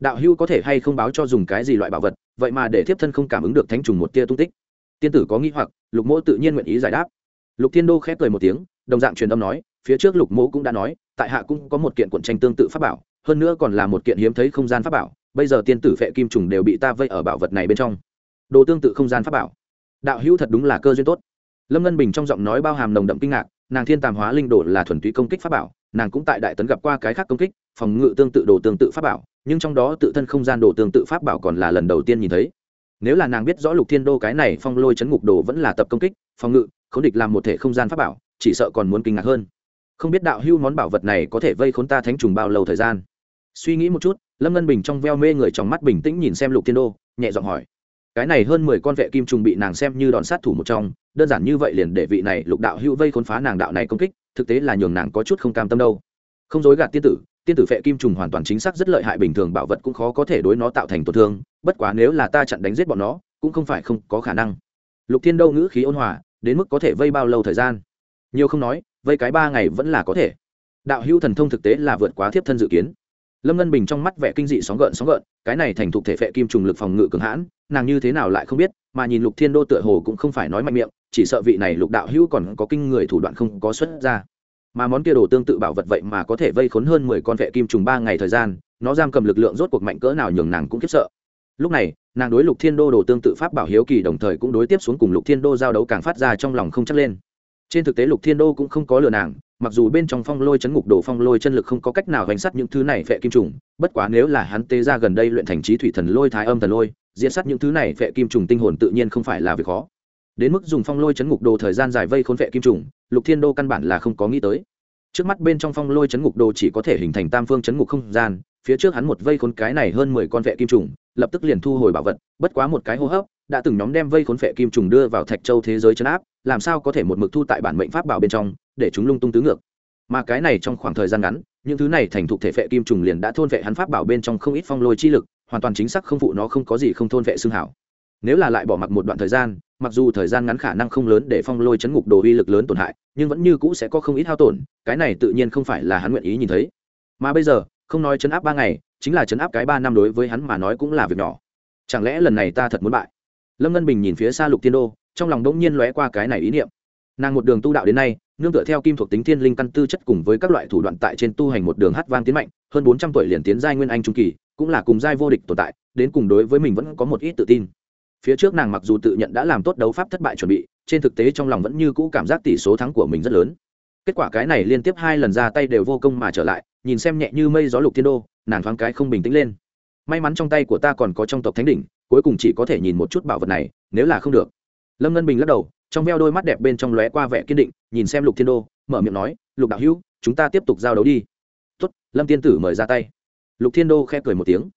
Đạo hữu có thể hay không báo cho dùng cái gì loại bảo vật, vậy mà để thiếp thân không cảm ứng được thánh trùng một tia tung tích. Tiên tử có nghĩ hoặc, lục mỗ tự nhiên nguyện ý giải đáp. Lục thiên đô khép cười một tiếng, đồng dạng truyền âm nói, phía trước lục mỗ cũng đã nói, tại hạ cũng có một kiện cuộn tranh tương tự pháp bảo, hơn nữa còn là một kiện hiếm thấy không gian pháp bảo, bây giờ tiên tử phệ kim trùng đều bị ta vây ở bảo vật này bên trong. Đồ tương tự không gian pháp bảo. Đạo hữu thật đúng là cơ duyên tốt. Lâm ngân bình trong giọng nói bao hàm nồng đậm kinh ngạc, nàng thiên tàm hóa linh đồ là thuần túy công kích pháp bảo nàng cũng tại đại tấn gặp qua cái khác công kích, phòng ngự tương tự, đồ tương tự pháp bảo, nhưng trong đó tự thân không gian đồ tương tự pháp bảo còn là lần đầu tiên nhìn thấy. Nếu là nàng biết rõ lục thiên đô cái này phong lôi chấn ngục đồ vẫn là tập công kích, phòng ngự k địch làm một thể không gian pháp bảo, chỉ sợ còn muốn kinh ngạc hơn. Không biết đạo hưu món bảo vật này có thể vây khốn ta thánh trùng bao lâu thời gian? Suy nghĩ một chút, lâm ngân bình trong veo mê người trong mắt bình tĩnh nhìn xem lục thiên đô, nhẹ giọng hỏi. Cái này hơn mười con vệ kim trùng bị nàng xem như đòn sát thủ một trong, đơn giản như vậy liền để vị này lục đạo hưu vây khốn phá nàng đạo này công kích thực tế là nhường nàng có chút không cam tâm đâu. Không dối gạt tiên tử tiên tử phệ kim trùng hoàn toàn chính xác rất lợi hại, bình thường bảo vật cũng khó có thể đối nó tạo thành tổn thương, bất quá nếu là ta chặn đánh giết bọn nó, cũng không phải không có khả năng. Lục thiên đâu ngữ khí ôn hòa, đến mức có thể vây bao lâu thời gian? Nhiều không nói, vây cái ba ngày vẫn là có thể. Đạo hữu thần thông thực tế là vượt quá thiếp thân dự kiến. Lâm ngân bình trong mắt vẻ kinh dị sóng gợn sóng gợn, cái này thành thục thể phệ kim trùng lực phòng ngự cường hãn, nàng như thế nào lại không biết, mà nhìn lục thiên đô tựa hồ cũng không phải nói mạnh miệng chỉ sợ vị này lục đạo hữu còn có kinh người thủ đoạn không có xuất ra. Mà món kia đồ tương tự bảo vật vậy mà có thể vây khốn hơn mười con vệ kim trùng ba ngày thời gian, nó giam cầm lực lượng rốt cuộc mạnh cỡ nào nhường nàng cũng khiếp sợ. Lúc này, nàng đối lục thiên đô đồ tương tự pháp bảo hiếu kỳ đồng thời cũng đối tiếp xuống cùng lục thiên đô giao đấu càng phát ra trong lòng không chắc lên. Trên thực tế lục thiên đô cũng không có lừa nàng, mặc dù bên trong phong lôi chấn ngục đồ phong lôi chân lực không có cách nào gánh sắt những thứ này phệ kim trùng, bất quá nếu là hắn tê ra gần đây luyện thành trí thủy thần lôi thái âm thần lôi diễn sát những thứ này phệ kim trùng tinh hồn tự nhiên không phải là việc khó đến mức dùng phong lôi chấn ngục đồ thời gian dài vây khốn vệ kim trùng, lục thiên đô căn bản là không có nghĩ tới. Trước mắt bên trong phong lôi chấn ngục đồ chỉ có thể hình thành tam phương chấn ngục không gian, phía trước hắn một vây khốn cái này hơn mười con vệ kim trùng, lập tức liền thu hồi bảo vật, bất quá một cái hô hấp, đã từng nhóm đem vây khốn vệ kim trùng đưa vào thạch châu thế giới chấn áp, làm sao có thể một mực thu tại bản mệnh pháp bảo bên trong, để chúng lung tung tứ ngược. Mà cái này trong khoảng thời gian ngắn, những thứ này thành thục thể vệ kim trùng liền đã thôn vệ hắn pháp bảo bên trong không ít phong lôi chi lực, hoàn toàn chính xác không phụ nó không có gì không thôn vệ xương hảo. Nếu là lại bỏ mặc một đoạn thời gian mặc dù thời gian ngắn khả năng không lớn để phong lôi chấn ngục đồ uy lực lớn tổn hại, nhưng vẫn như cũ sẽ có không ít hao tổn, cái này tự nhiên không phải là hắn nguyện ý nhìn thấy. Mà bây giờ, không nói chấn áp ba ngày, chính là chấn áp cái ba năm đối với hắn mà nói cũng là việc nhỏ. Chẳng lẽ lần này ta thật muốn bại? Lâm ngân bình nhìn phía xa lục thiên đô, trong lòng đỗng nhiên lóe qua cái này ý niệm. Nàng một đường tu đạo đến nay, nương tựa theo kim thuộc tính thiên linh căn tư chất cùng với các loại thủ đoạn tại trên tu hành một đường hát vang tiến mạnh, hơn bốn trăm tuổi liền tiến giai nguyên anh trung kỳ, cũng là cùng giai vô địch tồn tại, đến cùng đối với mình vẫn có một ít tự tin phía trước nàng mặc dù tự nhận đã làm tốt đấu pháp thất bại chuẩn bị, trên thực tế trong lòng vẫn như cũ cảm giác tỷ số thắng của mình rất lớn. Kết quả cái này liên tiếp hai lần ra tay đều vô công mà trở lại, nhìn xem nhẹ như mây gió lục thiên đô, nàng thoáng cái không bình tĩnh lên. May mắn trong tay của ta còn có trong tộc thánh đỉnh, cuối cùng chỉ có thể nhìn một chút bảo vật này, nếu là không được. Lâm ngân bình lắc đầu, trong veo đôi mắt đẹp bên trong lóe qua vẻ kiên định, nhìn xem lục thiên đô, mở miệng nói, lục đạo hữu, chúng ta tiếp tục giao đấu đi. Tuất lâm tiên tử mời ra tay. Lục thiên đô khẽ cười một tiếng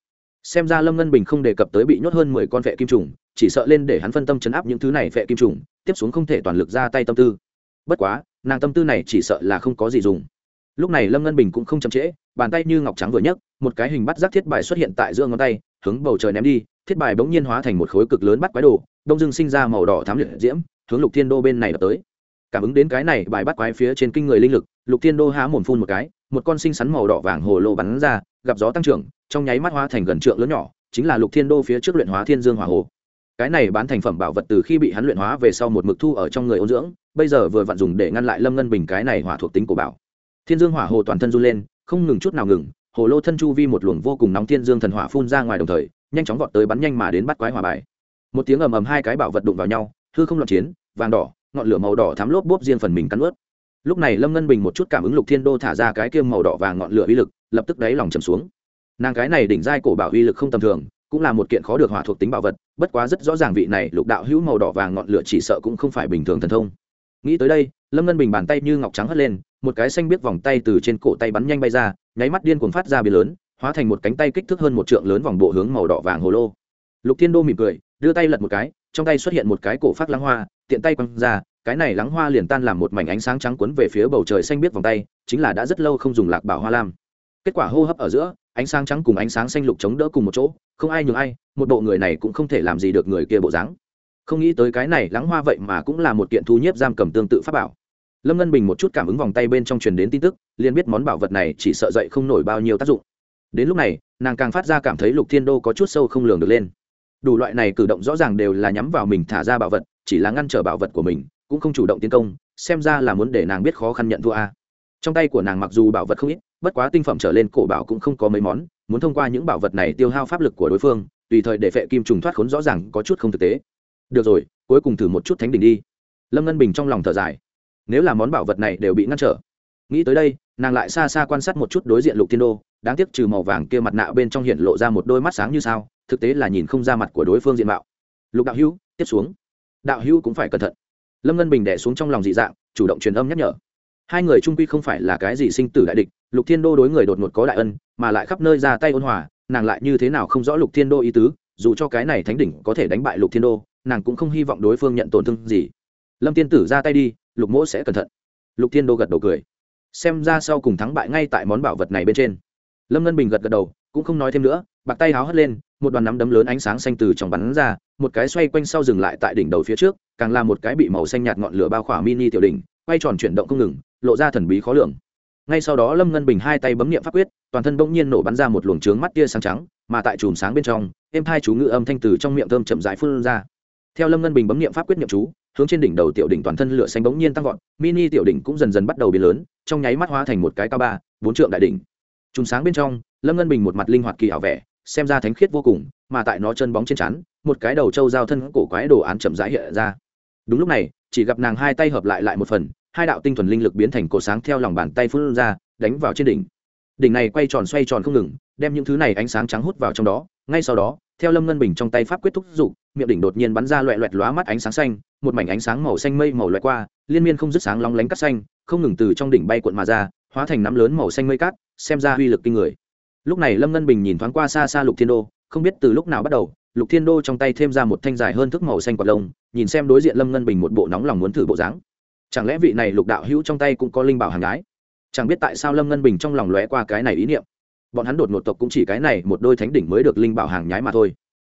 xem ra lâm ngân bình không đề cập tới bị nhốt hơn mười con vệ kim trùng, chỉ sợ lên để hắn phân tâm chấn áp những thứ này vệ kim trùng, tiếp xuống không thể toàn lực ra tay tâm tư. Bất quá, nàng tâm tư này chỉ sợ là không có gì dùng. Lúc này lâm ngân bình cũng không chậm trễ, bàn tay như ngọc trắng vừa nhấc, một cái hình bắt rác thiết bài xuất hiện tại giữa ngón tay, hướng bầu trời ném đi, thiết bài bỗng nhiên hóa thành một khối cực lớn bắt quái đồ, đông dưng sinh ra màu đỏ thám liệt diễm, hướng lục thiên đô bên này đập tới. Cảm ứng đến cái này, bài bắt quái phía trên kinh người linh lực, lục thiên đô há mồm phun một cái, một con sinh sắn màu đỏ vàng hồ lô bắn ra, gặp gió tăng trưởng trong nháy mắt hóa thành gần trượng lớn nhỏ, chính là lục thiên đô phía trước luyện hóa thiên dương hỏa hồ. Cái này bán thành phẩm bảo vật từ khi bị hắn luyện hóa về sau một mực thu ở trong người ôn dưỡng, bây giờ vừa vặn dùng để ngăn lại lâm ngân bình cái này hỏa thuộc tính của bảo. Thiên dương hỏa hồ toàn thân run lên, không ngừng chút nào ngừng, hồ lô thân chu vi một luồng vô cùng nóng thiên dương thần hỏa phun ra ngoài đồng thời, nhanh chóng vọt tới bắn nhanh mà đến bắt quái hỏa bài. Một tiếng ầm ầm hai cái bảo vật đụng vào nhau, hư không loạn chiến, vàng đỏ, ngọn lửa màu đỏ thắm lốp bốp riêng phần mình cắn ướt. Lúc này lâm ngân bình một chút cảm ứng lục thiên đô thả ra cái kiêm màu đỏ vàng ngọn lửa uy lực, lập tức đáy lòng trầm xuống nàng cái này đỉnh giai cổ bảo uy lực không tầm thường, cũng là một kiện khó được hỏa thuộc tính bảo vật, bất quá rất rõ ràng vị này lục đạo hữu màu đỏ vàng ngọn lửa chỉ sợ cũng không phải bình thường thần thông. Nghĩ tới đây, lâm ngân bình bàn tay như ngọc trắng hất lên, một cái xanh biết vòng tay từ trên cổ tay bắn nhanh bay ra, nháy mắt điên cuồng phát ra bì lớn, hóa thành một cánh tay kích thước hơn một trượng lớn vòng bộ hướng màu đỏ vàng hồ lô. Lục thiên đô mỉm cười, đưa tay lật một cái, trong tay xuất hiện một cái cổ phát lắng hoa, tiện tay quăng ra, cái này lắng hoa liền tan làm một mảnh ánh sáng trắng quấn về phía bầu trời xanh biết vòng tay, chính là đã rất lâu không dùng lạc bảo hoa lam. Kết quả hô hấp ở giữa ánh sáng trắng cùng ánh sáng xanh lục chống đỡ cùng một chỗ, không ai nhường ai, một bộ người này cũng không thể làm gì được người kia bộ dáng. Không nghĩ tới cái này lắng hoa vậy mà cũng là một kiện thu nhiếp giam cầm tương tự pháp bảo. Lâm ngân bình một chút cảm ứng vòng tay bên trong truyền đến tin tức, liền biết món bảo vật này chỉ sợ dậy không nổi bao nhiêu tác dụng. Đến lúc này, nàng càng phát ra cảm thấy lục thiên đô có chút sâu không lường được lên. Đủ loại này cử động rõ ràng đều là nhắm vào mình thả ra bảo vật, chỉ là ngăn trở bảo vật của mình, cũng không chủ động tiến công, xem ra là muốn để nàng biết khó khăn nhận thua a. Trong tay của nàng mặc dù bảo vật không ít bất quá tinh phẩm trở lên cổ bảo cũng không có mấy món, muốn thông qua những bảo vật này tiêu hao pháp lực của đối phương, tùy thời để phệ kim trùng thoát khốn rõ ràng có chút không thực tế. Được rồi, cuối cùng thử một chút thánh đỉnh đi. Lâm ngân bình trong lòng thở dài. Nếu là món bảo vật này đều bị ngăn trở, nghĩ tới đây, nàng lại xa xa quan sát một chút đối diện lục thiên đô, đáng tiếc trừ màu vàng kia mặt nạ bên trong hiện lộ ra một đôi mắt sáng như sao, thực tế là nhìn không ra mặt của đối phương diện mạo. Lục đạo hữu, tiếp xuống. Đạo hữu cũng phải cẩn thận. Lâm ngân bình đẻ xuống trong lòng dị dạng, chủ động truyền âm nhắc nhở hai người trung quy không phải là cái gì sinh tử đại địch, lục thiên đô đối người đột ngột có đại ân, mà lại khắp nơi ra tay ôn hòa, nàng lại như thế nào không rõ lục thiên đô ý tứ, dù cho cái này thánh đỉnh có thể đánh bại lục thiên đô, nàng cũng không hy vọng đối phương nhận tổn thương gì. Lâm tiên tử ra tay đi, lục mỗ sẽ cẩn thận. Lục thiên đô gật đầu cười. Xem ra sau cùng thắng bại ngay tại món bảo vật này bên trên. Lâm ngân bình gật gật đầu, cũng không nói thêm nữa, bạc tay háo hất lên, một đoàn nắm đấm lớn ánh sáng xanh từ trong bắn ra, một cái xoay quanh sau dừng lại tại đỉnh đầu phía trước, càng là một cái bị màu xanh nhạt ngọn lửa bao khỏa mini tiểu đỉnh quay tròn chuyển động không ngừng, lộ ra thần bí khó lường. Ngay sau đó lâm ngân bình hai tay bấm nghiệm pháp quyết, toàn thân bỗng nhiên nổ bắn ra một luồng trướng mắt tia sáng trắng, mà tại chùm sáng bên trong, êm hai chú ngự âm thanh từ trong miệng thơm chậm rãi phun ra. Theo lâm ngân bình bấm nghiệm pháp quyết nghiệm chú, hướng trên đỉnh đầu tiểu đỉnh toàn thân lửa xanh bỗng nhiên tăng vọt, mini tiểu đỉnh cũng dần dần bắt đầu biến lớn, trong nháy mắt hóa thành một cái cao ba, bốn trượng đại đỉnh. Chùm sáng bên trong, lâm ngân bình một mặt linh hoạt kỳ ảo vẻ, xem ra thánh khiết vô cùng, mà tại nó chân bóng trên chắn một cái đầu trâu giao thân cổ quái đồ án chậm rãi hiện ra đúng lúc này, chỉ gặp nàng hai tay hợp lại lại một phần, hai đạo tinh thuần linh lực biến thành cổ sáng theo lòng bàn tay phun ra, đánh vào trên đỉnh. Đỉnh này quay tròn xoay tròn không ngừng, đem những thứ này ánh sáng trắng hút vào trong đó, ngay sau đó, theo lâm ngân bình trong tay pháp quyết thúc giục miệng đỉnh đột nhiên bắn ra loẹ loẹt lóa mắt ánh sáng xanh, một mảnh ánh sáng màu xanh mây màu loẹt qua, liên miên không dứt sáng lóng lánh cắt xanh, không ngừng từ trong đỉnh bay cuộn mà ra, hóa thành nắm lớn màu xanh mây cát, xem ra uy lực kinh người. Lúc này lâm ngân bình nhìn thoáng qua xa xa lục thiên đô, không biết từ lúc nào bắt đầu lục thiên đô trong tay thêm ra một thanh dài hơn thước màu xanh quạt lông, nhìn xem đối diện lâm ngân bình một bộ nóng lòng muốn thử bộ dáng. Chẳng lẽ vị này lục đạo hữu trong tay cũng có linh bảo hàng gái? Chẳng biết tại sao lâm ngân bình trong lòng lóe qua cái này ý niệm. Bọn hắn đột ngột tộc cũng chỉ cái này một đôi thánh đỉnh mới được linh bảo hàng nhái mà thôi.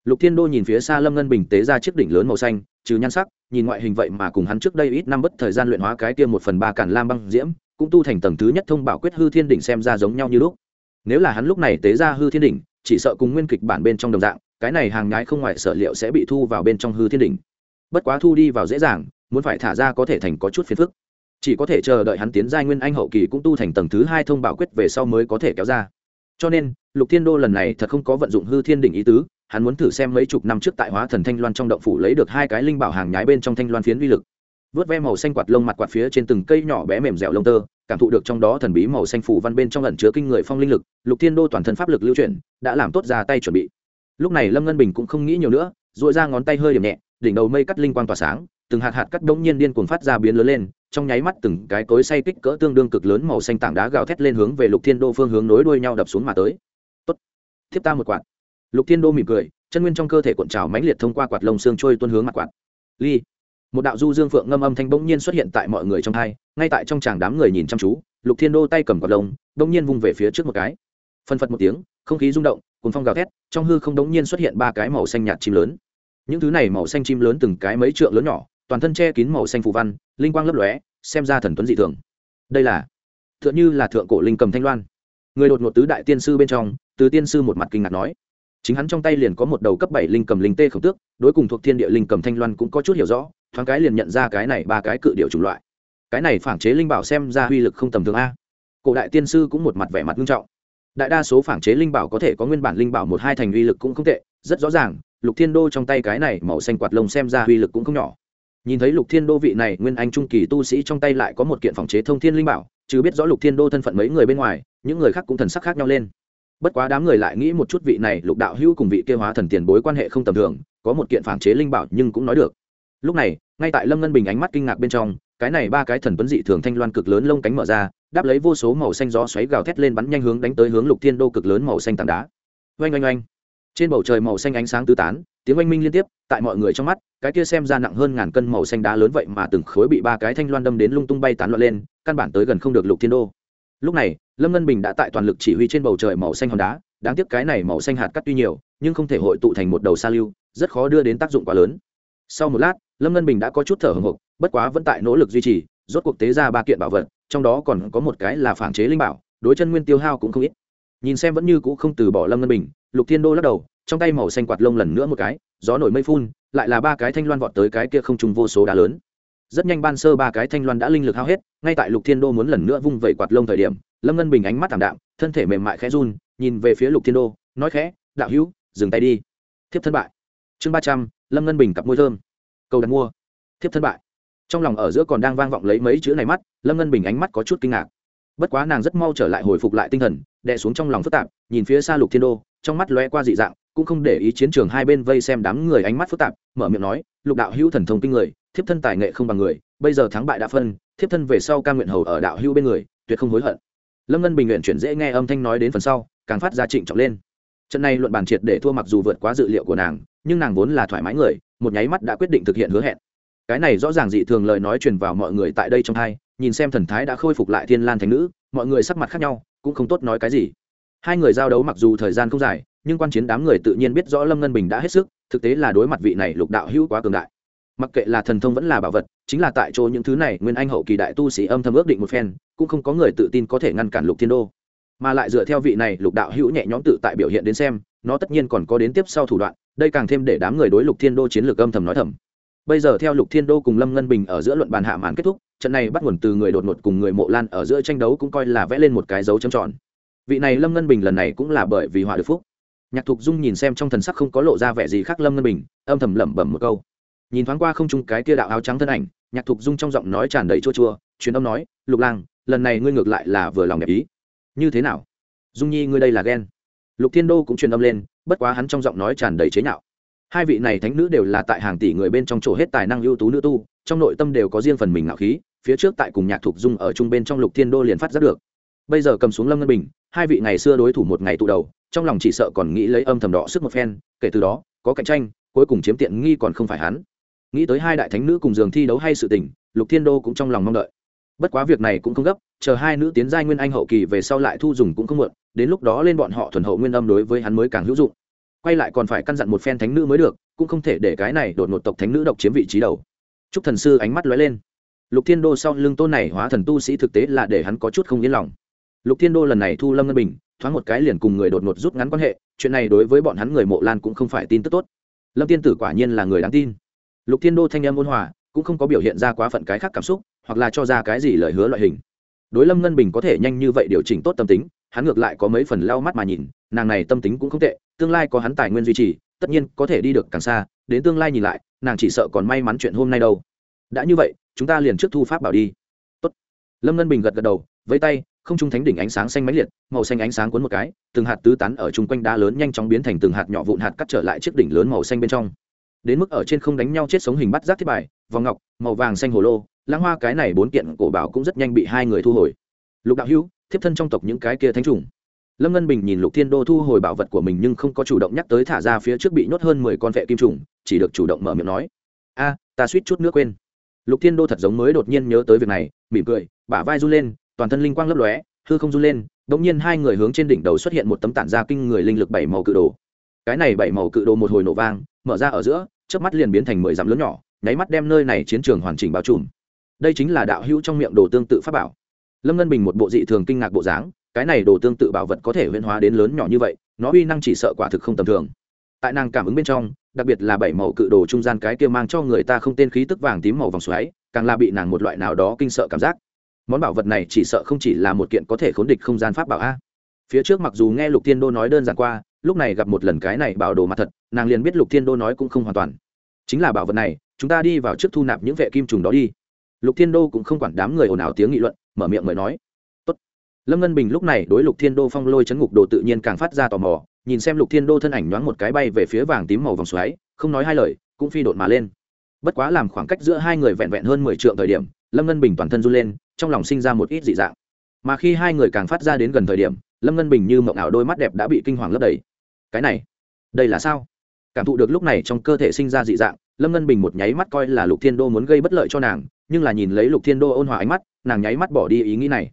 Lục thiên đô nhìn phía xa lâm ngân bình tế ra chiếc đỉnh lớn màu xanh, trừ nhan sắc, nhìn ngoại hình vậy mà cùng hắn trước đây ít năm bất thời gian luyện hóa cái tiêm một phần ba cản lam băng diễm, cũng tu thành tầng thứ nhất thông bảo quyết hư thiên đỉnh xem ra giống nhau như lúc. Nếu là hắn lúc này tế ra hư thiên đỉnh, chỉ sợ cùng nguyên kịch bản bên trong đồng dạng cái này hàng nhái không ngoại sở liệu sẽ bị thu vào bên trong hư thiên đỉnh. Bất quá thu đi vào dễ dàng, muốn phải thả ra có thể thành có chút phiền phức. Chỉ có thể chờ đợi hắn tiến giai nguyên anh hậu kỳ cũng tu thành tầng thứ hai thông bảo quyết về sau mới có thể kéo ra. Cho nên, lục thiên đô lần này thật không có vận dụng hư thiên đỉnh ý tứ, hắn muốn thử xem mấy chục năm trước tại hóa thần thanh loan trong động phủ lấy được hai cái linh bảo hàng nhái bên trong thanh loan phiến vi lực. Vớt ve màu xanh quạt lông mặt quạt phía trên từng cây nhỏ bé mềm dẻo lông tơ, cảm thụ được trong đó thần bí màu xanh phủ văn bên trong ẩn chứa kinh người phong linh lực, lục thiên đô toàn thân pháp lực lưu chuyển, đã làm tốt ra tay chuẩn bị lúc này lâm ngân bình cũng không nghĩ nhiều nữa dội ra ngón tay hơi điểm nhẹ, đỉnh đầu mây cắt linh quang tỏa sáng, từng hạt hạt cắt đống nhiên điên cuồng phát ra biến lớn lên, trong nháy mắt từng cái cối say kích cỡ tương đương cực lớn màu xanh tảng đá gào thét lên hướng về lục thiên đô phương hướng nối đuôi nhau đập xuống mà tới. Tốt, thiếp ta một quạt. Lục thiên đô mỉm cười, chân nguyên trong cơ thể cuộn trào mãnh liệt thông qua quạt lông xương trôi tuôn hướng mặt quạt. Ly. Một đạo du dương phượng ngâm âm thanh bỗng nhiên xuất hiện tại mọi người trong hai, ngay tại trong tràng đám người nhìn chăm chú, lục thiên đô tay cầm quạt lồng bỗng nhiên vung về phía trước một cái. Phân phật một tiếng, không khí rung động cùng phong gào thét, trong hư không đống nhiên xuất hiện ba cái màu xanh nhạt chim lớn. Những thứ này màu xanh chim lớn từng cái mấy trượng lớn nhỏ, toàn thân che kín màu xanh phù văn, linh quang lấp lóe, xem ra thần tuấn dị thường. Đây là t h ư ợ n h ư là thượng cổ linh cầm thanh loan. Người đột ngột tứ đại tiên sư bên trong, từ tiên sư một mặt kinh ngạc nói. Chính hắn trong tay liền có một đầu cấp bảy linh cầm linh tê khổng tước, đối cùng thuộc thiên địa linh cầm thanh loan cũng có chút hiểu rõ, thoáng cái liền nhận ra cái này ba cái cự điệu chủng loại. Cái này phản chế linh bảo xem ra uy lực không tầm thường a. Cổ đại tiên sư cũng một mặt vẻ mặt nghiêm trọng đại đa số phản chế linh bảo có thể có nguyên bản linh bảo một hai thành uy lực cũng không tệ, rất rõ ràng, lục thiên đô trong tay cái này màu xanh quạt lông xem ra uy lực cũng không nhỏ. Nhìn thấy lục thiên đô vị này nguyên anh trung kỳ tu sĩ trong tay lại có một kiện phòng chế thông thiên linh bảo, chứ biết rõ lục thiên đô thân phận mấy người bên ngoài, những người khác cũng thần sắc khác nhau lên. Bất quá đám người lại nghĩ một chút vị này lục đạo hữu cùng vị kêu hóa thần tiền bối quan hệ không tầm thường, có một kiện phản chế linh bảo nhưng cũng nói được. Lúc này, ngay tại lâm ngân bình ánh mắt kinh ngạc bên trong, cái này ba cái thần tuấn dị thường thanh loan cực lớn lông cánh mở ra đáp lấy vô số màu xanh gió xoáy gào thét lên bắn nhanh hướng đánh tới hướng lục thiên đô cực lớn màu xanh tảng đá. Oanh oanh oanh. Trên bầu trời màu xanh ánh sáng tứ tán, tiếng oanh minh liên tiếp, tại mọi người trong mắt, cái kia xem ra nặng hơn ngàn cân màu xanh đá lớn vậy mà từng khối bị ba cái thanh loan đâm đến lung tung bay tán loạn lên, căn bản tới gần không được lục thiên đô. Lúc này, lâm ngân bình đã tại toàn lực chỉ huy trên bầu trời màu xanh hòn đá, đáng tiếc cái này màu xanh hạt cắt tuy nhiều, nhưng không thể hội tụ thành một đầu sa lưu, rất khó đưa đến tác dụng quá lớn. Sau một lát, lâm ngân bình đã có chút thở hồng hộc, bất quá vẫn tại nỗ lực duy trì, rốt cuộc tế ra ba kiện bảo vật trong đó còn có một cái là phản chế linh bảo, đối chân nguyên tiêu hao cũng không ít. Nhìn xem vẫn như cũ không từ bỏ lâm ngân bình, lục thiên đô lắc đầu, trong tay màu xanh quạt lông lần nữa một cái, gió nổi mây phun, lại là ba cái thanh loan vọt tới cái kia không trùng vô số đá lớn. Rất nhanh ban sơ ba cái thanh loan đã linh lực hao hết, ngay tại lục thiên đô muốn lần nữa vung vẩy quạt lông thời điểm, lâm ngân bình ánh mắt thảm đạm, thân thể mềm mại khẽ run, nhìn về phía lục thiên đô, nói khẽ, đạo hữu, dừng tay đi. Thiếp thân bại. Chương ba trăm, lâm ngân bình cặp môi thơm. Cầu đặt mua. Thiếp thân bại trong lòng ở giữa còn đang vang vọng lấy mấy chữ này mắt, lâm ngân bình ánh mắt có chút kinh ngạc. Bất quá nàng rất mau trở lại hồi phục lại tinh thần, đè xuống trong lòng phức tạp, nhìn phía xa lục thiên đô, trong mắt lóe qua dị dạng, cũng không để ý chiến trường hai bên vây xem đám người ánh mắt phức tạp, mở miệng nói, lục đạo hữu thần thông kinh người, thiếp thân tài nghệ không bằng người, bây giờ thắng bại đã phân, thiếp thân về sau ca nguyện hầu ở đạo hữu bên người, tuyệt không hối hận. Lâm ngân bình nguyện chuyển dễ nghe âm thanh nói đến phần sau, càng phát ra trịnh trọng lên. Trận này luận bàn triệt để thua mặc dù vượt quá dự liệu của nàng, nhưng nàng vốn là thoải mái người, một nháy mắt đã quyết định thực hiện hứa hẹn cái này rõ ràng dị thường lời nói truyền vào mọi người tại đây trong hai, nhìn xem thần thái đã khôi phục lại thiên lan thành nữ, mọi người sắc mặt khác nhau, cũng không tốt nói cái gì. Hai người giao đấu mặc dù thời gian không dài, nhưng quan chiến đám người tự nhiên biết rõ lâm ngân bình đã hết sức, thực tế là đối mặt vị này lục đạo hữu quá cường đại. Mặc kệ là thần thông vẫn là bảo vật, chính là tại chỗ những thứ này, nguyên anh hậu kỳ đại tu sĩ âm thầm ước định một phen, cũng không có người tự tin có thể ngăn cản lục thiên đô. Mà lại dựa theo vị này lục đạo hữu nhẹ nhõm tự tại biểu hiện đến xem, nó tất nhiên còn có đến tiếp sau thủ đoạn, đây càng thêm để đám người đối lục thiên đô chiến lược âm thầm nói thầm bây giờ theo lục thiên đô cùng lâm ngân bình ở giữa luận bàn hạ màn kết thúc, trận này bắt nguồn từ người đột ngột cùng người mộ lan ở giữa tranh đấu cũng coi là vẽ lên một cái dấu trầm tròn. Vị này lâm ngân bình lần này cũng là bởi vì họa được phúc. Nhạc thục dung nhìn xem trong thần sắc không có lộ ra vẻ gì khác lâm ngân bình, âm thầm lẩm bẩm một câu. Nhìn thoáng qua không chung cái kia đạo áo trắng thân ảnh, nhạc thục dung trong giọng nói tràn đầy chua chua, truyền âm nói, lục lang, lần này ngươi ngược lại là vừa lòng đẹp ý. Như thế nào? Dung nhi, ngươi đây là ghen. Lục thiên đô cũng truyền âm lên, bất quá hắn trong giọng nói tràn đầy chế nhạo hai vị này thánh nữ đều là tại hàng tỷ người bên trong chỗ hết tài năng ưu tú nữ tu, trong nội tâm đều có riêng phần mình ngạo khí, phía trước tại cùng nhạc thục dung ở chung bên trong lục thiên đô liền phát giác được. Bây giờ cầm xuống lâm ngân bình, hai vị ngày xưa đối thủ một ngày tụ đầu, trong lòng chỉ sợ còn nghĩ lấy âm thầm đỏ sức một phen, kể từ đó, có cạnh tranh, cuối cùng chiếm tiện nghi còn không phải hắn. Nghĩ tới hai đại thánh nữ cùng giường thi đấu hay sự tình, lục thiên đô cũng trong lòng mong đợi. Bất quá việc này cũng không gấp, chờ hai nữ tiến giai nguyên anh hậu kỳ về sau lại thu dùng cũng không muộn, đến lúc đó lên bọn họ thuần hậu nguyên âm đối với hắn mới càng hữu dụng quay lại còn phải căn dặn một phen thánh nữ mới được, cũng không thể để cái này đột ngột tộc thánh nữ độc chiếm vị trí đầu. Chúc thần sư ánh mắt lóe lên. Lục thiên đô sau lưng tôn này hóa thần tu sĩ thực tế là để hắn có chút không yên lòng. Lục thiên đô lần này thu lâm ngân bình, thoáng một cái liền cùng người đột ngột rút ngắn quan hệ, chuyện này đối với bọn hắn người mộ lan cũng không phải tin tức tốt. Lâm tiên tử quả nhiên là người đáng tin. Lục thiên đô thanh em ôn hòa, cũng không có biểu hiện ra quá phận cái khác cảm xúc, hoặc là cho ra cái gì lời hứa loại hình. Đối lâm ngân bình có thể nhanh như vậy điều chỉnh tốt tâm tính, hắn ngược lại có mấy phần lau mắt mà nhìn, nàng này tâm tính cũng không tệ tương lai có hắn tài nguyên duy trì, tất nhiên có thể đi được càng xa, đến tương lai nhìn lại, nàng chỉ sợ còn may mắn chuyện hôm nay đâu. Đã như vậy, chúng ta liền trước thu pháp bảo đi. Tốt. lâm ngân bình gật gật đầu với tay, không trung thánh đỉnh ánh sáng xanh mãnh liệt, màu xanh ánh sáng cuốn một cái, từng hạt tứ tán ở chung quanh đá lớn nhanh chóng biến thành từng hạt nhỏ vụn hạt cắt trở lại chiếc đỉnh lớn màu xanh bên trong. Đến mức ở trên không đánh nhau chết sống hình bắt giác thiết bài, vòng ngọc, màu vàng xanh hồ lô, lãng hoa cái này bốn kiện cổ bảo cũng rất nhanh bị hai người thu hồi. Lục đạo hữu, thiếp thân trong tộc những cái kia thánh trùng lâm ngân bình nhìn lục thiên đô thu hồi bảo vật của mình nhưng không có chủ động nhắc tới thả ra phía trước bị nhốt hơn mười con vệ kim trùng, chỉ được chủ động mở miệng nói. A, ta suýt chút nước quên. Lục thiên đô thật giống mới đột nhiên nhớ tới việc này, mỉm cười, bả vai run lên, toàn thân linh quang lấp lóe, hư không run lên đ ỗ n g nhiên hai người hướng trên đỉnh đầu xuất hiện một tấm tản ra kinh người linh lực bảy màu cự đồ. Cái này bảy màu cự đồ một hồi nổ vang, mở ra ở giữa trước mắt liền biến thành mười dặm lớn nhỏ, nháy mắt đem nơi này chiến trường hoàn chỉnh bao trùm. Đây chính là đạo hữu trong miệng đồ tương tự pháp bảo. Lâm ngân bình một bộ dị thường kinh ngạc bộ dáng cái này đồ tương tự bảo vật có thể huyễn hóa đến lớn nhỏ như vậy, nó uy năng chỉ sợ quả thực không tầm thường. Tại nàng cảm ứng bên trong, đặc biệt là bảy màu cự đồ trung gian cái kia mang cho người ta không tên khí tức vàng tím màu vòng xoáy, càng là bị nàng một loại nào đó kinh sợ cảm giác. Món bảo vật này chỉ sợ không chỉ là một kiện có thể khốn địch không gian pháp bảo a. Phía trước mặc dù nghe lục thiên đô nói đơn giản qua, lúc này gặp một lần cái này bảo đồ mặt thật, nàng liền biết lục thiên đô nói cũng không hoàn toàn. Chính là bảo vật này, chúng ta đi vào trước thu nạp những vệ kim trùng đó đi. Lục thiên đô cũng không quản đám người ồn ào tiếng nghị luận, mở miệng mời nói lâm ngân bình lúc này đối lục thiên đô phong lôi chấn ngục đồ tự nhiên càng phát ra tò mò, nhìn xem lục thiên đô thân ảnh nhoáng một cái bay về phía vàng tím màu vòng xoáy, không nói hai lời, cũng phi đột mà lên. Bất quá làm khoảng cách giữa hai người vẹn vẹn hơn mười triệu thời điểm, lâm ngân bình toàn thân run lên, trong lòng sinh ra một ít dị dạng. Mà khi hai người càng phát ra đến gần thời điểm, lâm ngân bình như mộng ảo đôi mắt đẹp đã bị kinh hoàng lấp đầy. Cái này, đây là sao? Cảm thụ được lúc này trong cơ thể sinh ra dị dạng, lâm ngân bình một nháy mắt coi là lục thiên đô muốn gây bất lợi cho nàng, nhưng là nhìn lấy lục thiên đô ôn hòa ánh mắt, nàng nháy mắt bỏ đi ý nghĩ này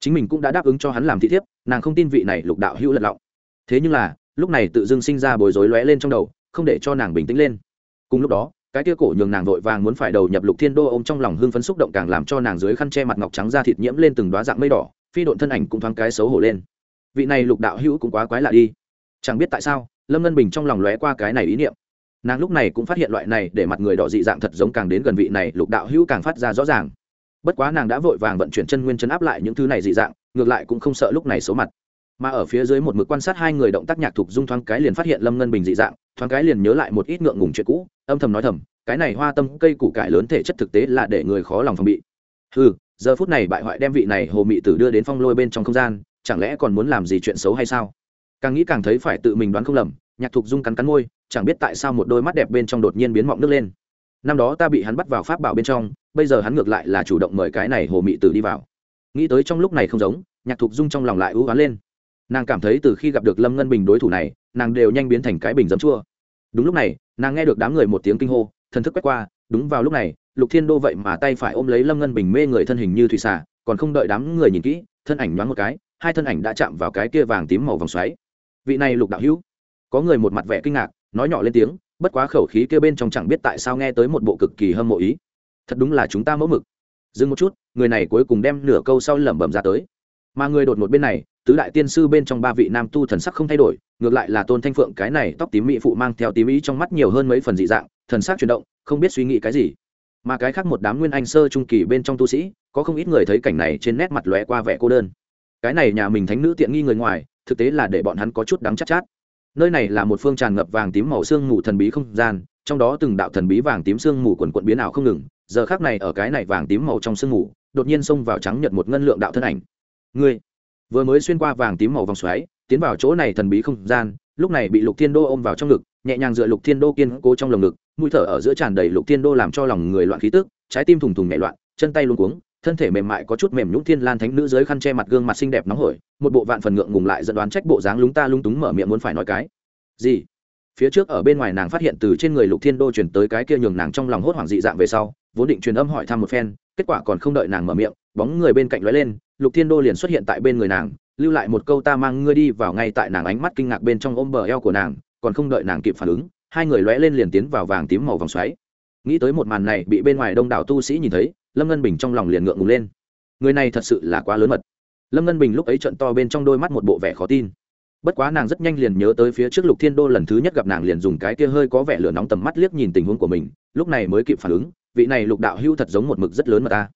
chính mình cũng đã đáp ứng cho hắn làm thị thiếp, nàng không tin vị này lục đạo hữu lật lọng. Thế nhưng là, lúc này tự dưng sinh ra bối rối lóe lên trong đầu, không để cho nàng bình tĩnh lên. Cùng lúc đó, cái kia cổ nhường nàng vội vàng muốn phải đầu nhập lục thiên đô ôm trong lòng hưng phấn xúc động càng làm cho nàng dưới khăn che mặt ngọc trắng da thịt nhiễm lên từng đoá dạng mây đỏ, phi độn thân ảnh cũng thoáng cái xấu hổ lên. Vị này lục đạo hữu cũng quá quái lạ đi. Chẳng biết tại sao, lâm ngân bình trong lòng lóe qua cái này ý niệm. Nàng lúc này cũng phát hiện loại này để mặt người đỏ dị dạng thật giống càng đến gần vị này lục đạo hữu càng phát ra rõ ràng bất quá nàng đã vội vàng vận chuyển chân nguyên chân áp lại những thứ này dị dạng, ngược lại cũng không sợ lúc này số mặt. Mà ở phía dưới một mực quan sát hai người động tác nhạc thục dung thoáng cái liền phát hiện lâm ngân bình dị dạng, thoáng cái liền nhớ lại một ít ngượng ngùng chuyện cũ, âm thầm nói thầm, cái này hoa tâm cây củ cải lớn thể chất thực tế là để người khó lòng phòng bị. Ừ giờ phút này bại hoại đem vị này hồ mị tử đưa đến phong lôi bên trong không gian, chẳng lẽ còn muốn làm gì chuyện xấu hay sao? Càng nghĩ càng thấy phải tự mình đoán không lầm, nhạc thục dung cắn cắn môi, chẳng biết tại sao một đôi mắt đẹp bên trong đột nhiên biến mọng nước lên năm đó ta bị hắn bắt vào pháp bảo bên trong, bây giờ hắn ngược lại là chủ động mời cái này hồ mị tử đi vào. Nghĩ tới trong lúc này không giống, nhạc thục dung trong lòng lại ưu oán lên. Nàng cảm thấy từ khi gặp được lâm ngân bình đối thủ này, nàng đều nhanh biến thành cái bình dấm chua. Đúng lúc này, nàng nghe được đám người một tiếng kinh hô, thần thức quét qua, đúng vào lúc này, lục thiên đô vậy mà tay phải ôm lấy lâm ngân bình mê người thân hình như thủy xả còn không đợi đám người nhìn kỹ, thân ảnh nhoáng một cái, hai thân ảnh đã chạm vào cái kia vàng tím màu vòng xoáy. Vị này lục đạo hữu, có người một mặt vẻ kinh ngạc, nói nhỏ lên tiếng bất quá khẩu khí kia bên trong chẳng biết tại sao nghe tới một bộ cực kỳ hâm mộ ý. Thật đúng là chúng ta mẫu mực. Dừng một chút người này cuối cùng đem nửa câu sau lẩm bẩm ra tới. Mà người đột một bên này tứ đại tiên sư bên trong ba vị nam tu thần sắc không thay đổi ngược lại là tôn thanh phượng cái này tóc tím mỹ phụ mang theo tím ý trong mắt nhiều hơn mấy phần dị dạng thần sắc chuyển động không biết suy nghĩ cái gì. Mà cái khác một đám nguyên anh sơ trung kỳ bên trong tu sĩ có không ít người thấy cảnh này trên nét mặt lóe qua vẻ cô đơn. Cái này nhà mình thánh nữ tiện nghi người ngoài thực tế là để bọn hắn có chút đắng chát, chát nơi này là một phương tràn ngập vàng tím màu xương mù thần bí không gian, trong đó từng đạo thần bí vàng tím xương mù quần quận biến ảo không ngừng, giờ khác này ở cái này vàng tím màu trong sương mù, đột nhiên xông vào trắng nhật một ngân lượng đạo thân ảnh. Ngươi vừa mới xuyên qua vàng tím màu vòng xoáy, tiến vào chỗ này thần bí không gian, lúc này bị lục thiên đô ôm vào trong ngực, nhẹ nhàng dựa lục thiên đô kiên cố trong lồng ngực, mũi thở ở giữa tràn đầy lục thiên đô làm cho lòng người loạn khí tức, trái tim thùng thùng nhẹ loạn, chân tay luôn cuống thân thể mềm mại có chút mềm nhũng thiên lan thánh nữ dưới khăn che mặt gương mặt xinh đẹp nóng hổi, một bộ vạn phần ngượng ngùng lại dẫn đoán trách bộ dáng lúng ta lung túng mở miệng muốn phải nói cái. Gì? Phía trước ở bên ngoài nàng phát hiện từ trên người lục thiên đô chuyển tới cái kia nhường nàng trong lòng hốt hoảng dị dạng về sau, vốn định truyền âm hỏi thăm một phen, kết quả còn không đợi nàng mở miệng, bóng người bên cạnh lóe lên, lục thiên đô liền xuất hiện tại bên người nàng, lưu lại một câu ta mang ngươi đi vào ngay tại nàng ánh mắt kinh ngạc bên trong ôm bờ eo của nàng, còn không đợi nàng kịp phản ứng, hai người lóe lên liền tiến vào vàng tím màu vòng xoáy. Nghĩ tới một màn này, bị bên ngoài đông đảo tu sĩ nhìn thấy lâm ngân bình trong lòng liền ngượng ngùng lên. Người này thật sự là quá lớn mật. Lâm ngân bình lúc ấy trận to bên trong đôi mắt một bộ vẻ khó tin. Bất quá nàng rất nhanh liền nhớ tới phía trước lục thiên đô lần thứ nhất gặp nàng liền dùng cái kia hơi có vẻ lửa nóng tầm mắt liếc nhìn tình huống của mình, lúc này mới kịp phản ứng, vị này lục đạo hưu thật giống một mực rất lớn mật ta.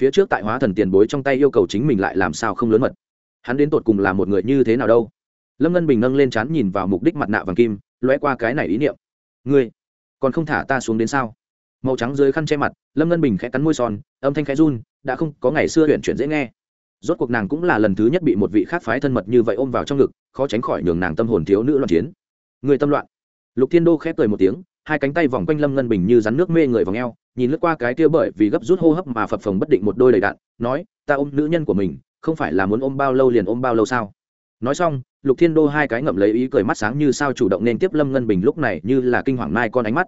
Phía trước tại hóa thần tiền bối trong tay yêu cầu chính mình lại làm sao không lớn mật? Hắn đến tột cùng là một người như thế nào đâu? Lâm ngân bình nâng lên chán nhìn vào mục đích mặt nạ vàng kim, lóe qua cái này ý niệm. Ngươi còn không thả ta xuống đến sao? Màu trắng dưới khăn che mặt, lâm ngân bình khẽ cắn môi son, âm thanh khẽ run, đã không có ngày xưa huyện chuyển dễ nghe. Rốt cuộc nàng cũng là lần thứ nhất bị một vị khác phái thân mật như vậy ôm vào trong ngực, khó tránh khỏi nhường nàng tâm hồn thiếu nữ loạn chiến. Người tâm loạn. Lục thiên đô khép cười một tiếng, hai cánh tay vòng quanh lâm ngân bình như rắn nước mê người vòng eo, nhìn lướt qua cái kia bởi vì gấp rút hô hấp mà phập phồng bất định một đôi đầy đạn, nói, ta ôm nữ nhân của mình, không phải là muốn ôm bao lâu liền ôm bao lâu sao? Nói xong, lục thiên đô hai cái ngậm lấy ý cười mắt sáng như sao chủ động nên tiếp lâm ngân bình lúc này như là kinh hoàng mai con ánh mắt.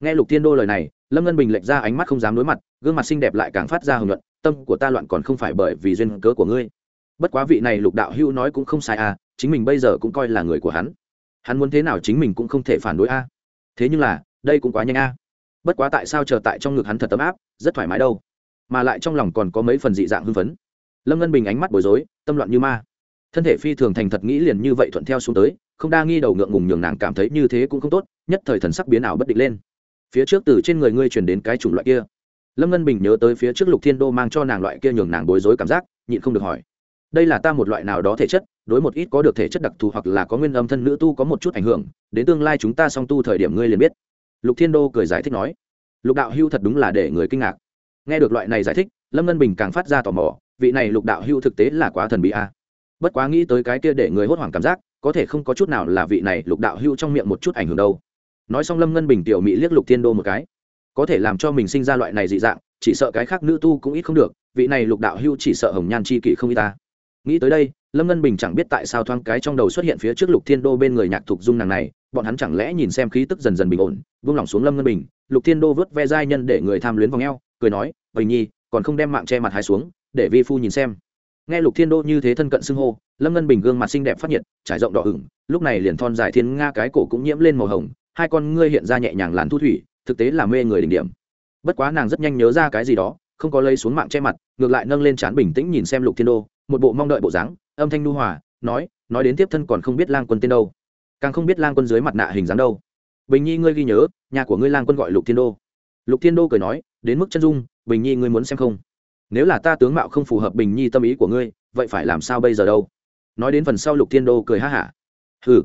Nghe lục thiên đô lời này lâm ngân bình lệch ra ánh mắt không dám đối mặt, gương mặt xinh đẹp lại càng phát ra hưởng luận tâm của ta loạn còn không phải bởi vì duyên cớ của ngươi. Bất quá vị này lục đạo hữu nói cũng không sai à chính mình bây giờ cũng coi là người của hắn. Hắn muốn thế nào chính mình cũng không thể phản đối a. Thế nhưng là, đây cũng quá nhanh a. Bất quá tại sao chờ tại trong ngực hắn thật tấm áp, rất thoải mái đâu. Mà lại trong lòng còn có mấy phần dị dạng hưng phấn. Lâm ngân bình ánh mắt bối rối, tâm loạn như ma. Thân thể phi thường thành thật nghĩ liền như vậy thuận theo xuống tới, không đa nghi đầu ngượng ngùng nhường nàng cảm thấy như thế cũng không tốt, nhất thời thần sắc biến ảo bất định lên phía trước từ trên người ngươi truyền đến cái chủng loại kia. Lâm ngân bình nhớ tới phía trước lục thiên đô mang cho nàng loại kia nhường nàng bối rối cảm giác, nhịn không được hỏi. Đây là ta một loại nào đó thể chất, đối một ít có được thể chất đặc thù hoặc là có nguyên âm thân nữ tu có một chút ảnh hưởng, đến tương lai chúng ta song tu thời điểm ngươi liền biết. Lục thiên đô cười giải thích nói. Lục đạo hưu thật đúng là để người kinh ngạc. Nghe được loại này giải thích, lâm ngân bình càng phát ra tò mò, vị này lục đạo hưu thực tế là quá thần bí a. Bất quá nghĩ tới cái kia để người hốt hoảng cảm giác, có thể không có chút nào là vị này lục đạo hưu trong miệng một chút ảnh hưởng đâu nói xong lâm ngân bình tiểu mỹ liếc lục thiên đô một cái có thể làm cho mình sinh ra loại này dị dạng chỉ sợ cái khác nữ tu cũng ít không được vị này lục đạo hưu chỉ sợ hồng nhan chi kỷ không y ta nghĩ tới đây lâm ngân bình chẳng biết tại sao thoáng cái trong đầu xuất hiện phía trước lục thiên đô bên người nhạc thục dung nàng này bọn hắn chẳng lẽ nhìn xem khí tức dần dần bình ổn vung lỏng xuống lâm ngân bình lục thiên đô vớt ve giai nhân để người tham luyến vào ngheo cười nói bầy nhi còn không đem mạng che mặt hai xuống để vi phu nhìn xem nghe lục thiên đô như thế thân cận xưng hô lâm ngân bình gương mặt xinh đẹp phát nhiệt trải rộng đỏ ửng lúc này liền thon dài thiên nga cái cổ cũng nhiễm lên màu hồng hai con ngươi hiện ra nhẹ nhàng làn thu thủy, thực tế là mê người đỉnh điểm. Bất quá nàng rất nhanh nhớ ra cái gì đó, không có lấy xuống mạng che mặt, ngược lại nâng lên trán bình tĩnh nhìn xem lục thiên đô, một bộ mong đợi bộ dáng, âm thanh nu hòa, nói nói đến tiếp thân còn không biết lang quân tên đâu. Càng không biết lang quân dưới mặt nạ hình dáng đâu. Bình nhi ngươi ghi nhớ, nhà của ngươi lang quân gọi lục thiên đô. Lục thiên đô cười nói, đến mức chân dung, bình nhi ngươi muốn xem không? Nếu là ta tướng mạo không phù hợp bình nhi tâm ý của ngươi, vậy phải làm sao bây giờ đâu? Nói đến phần sau lục thiên đô cười ha hả. Hừ.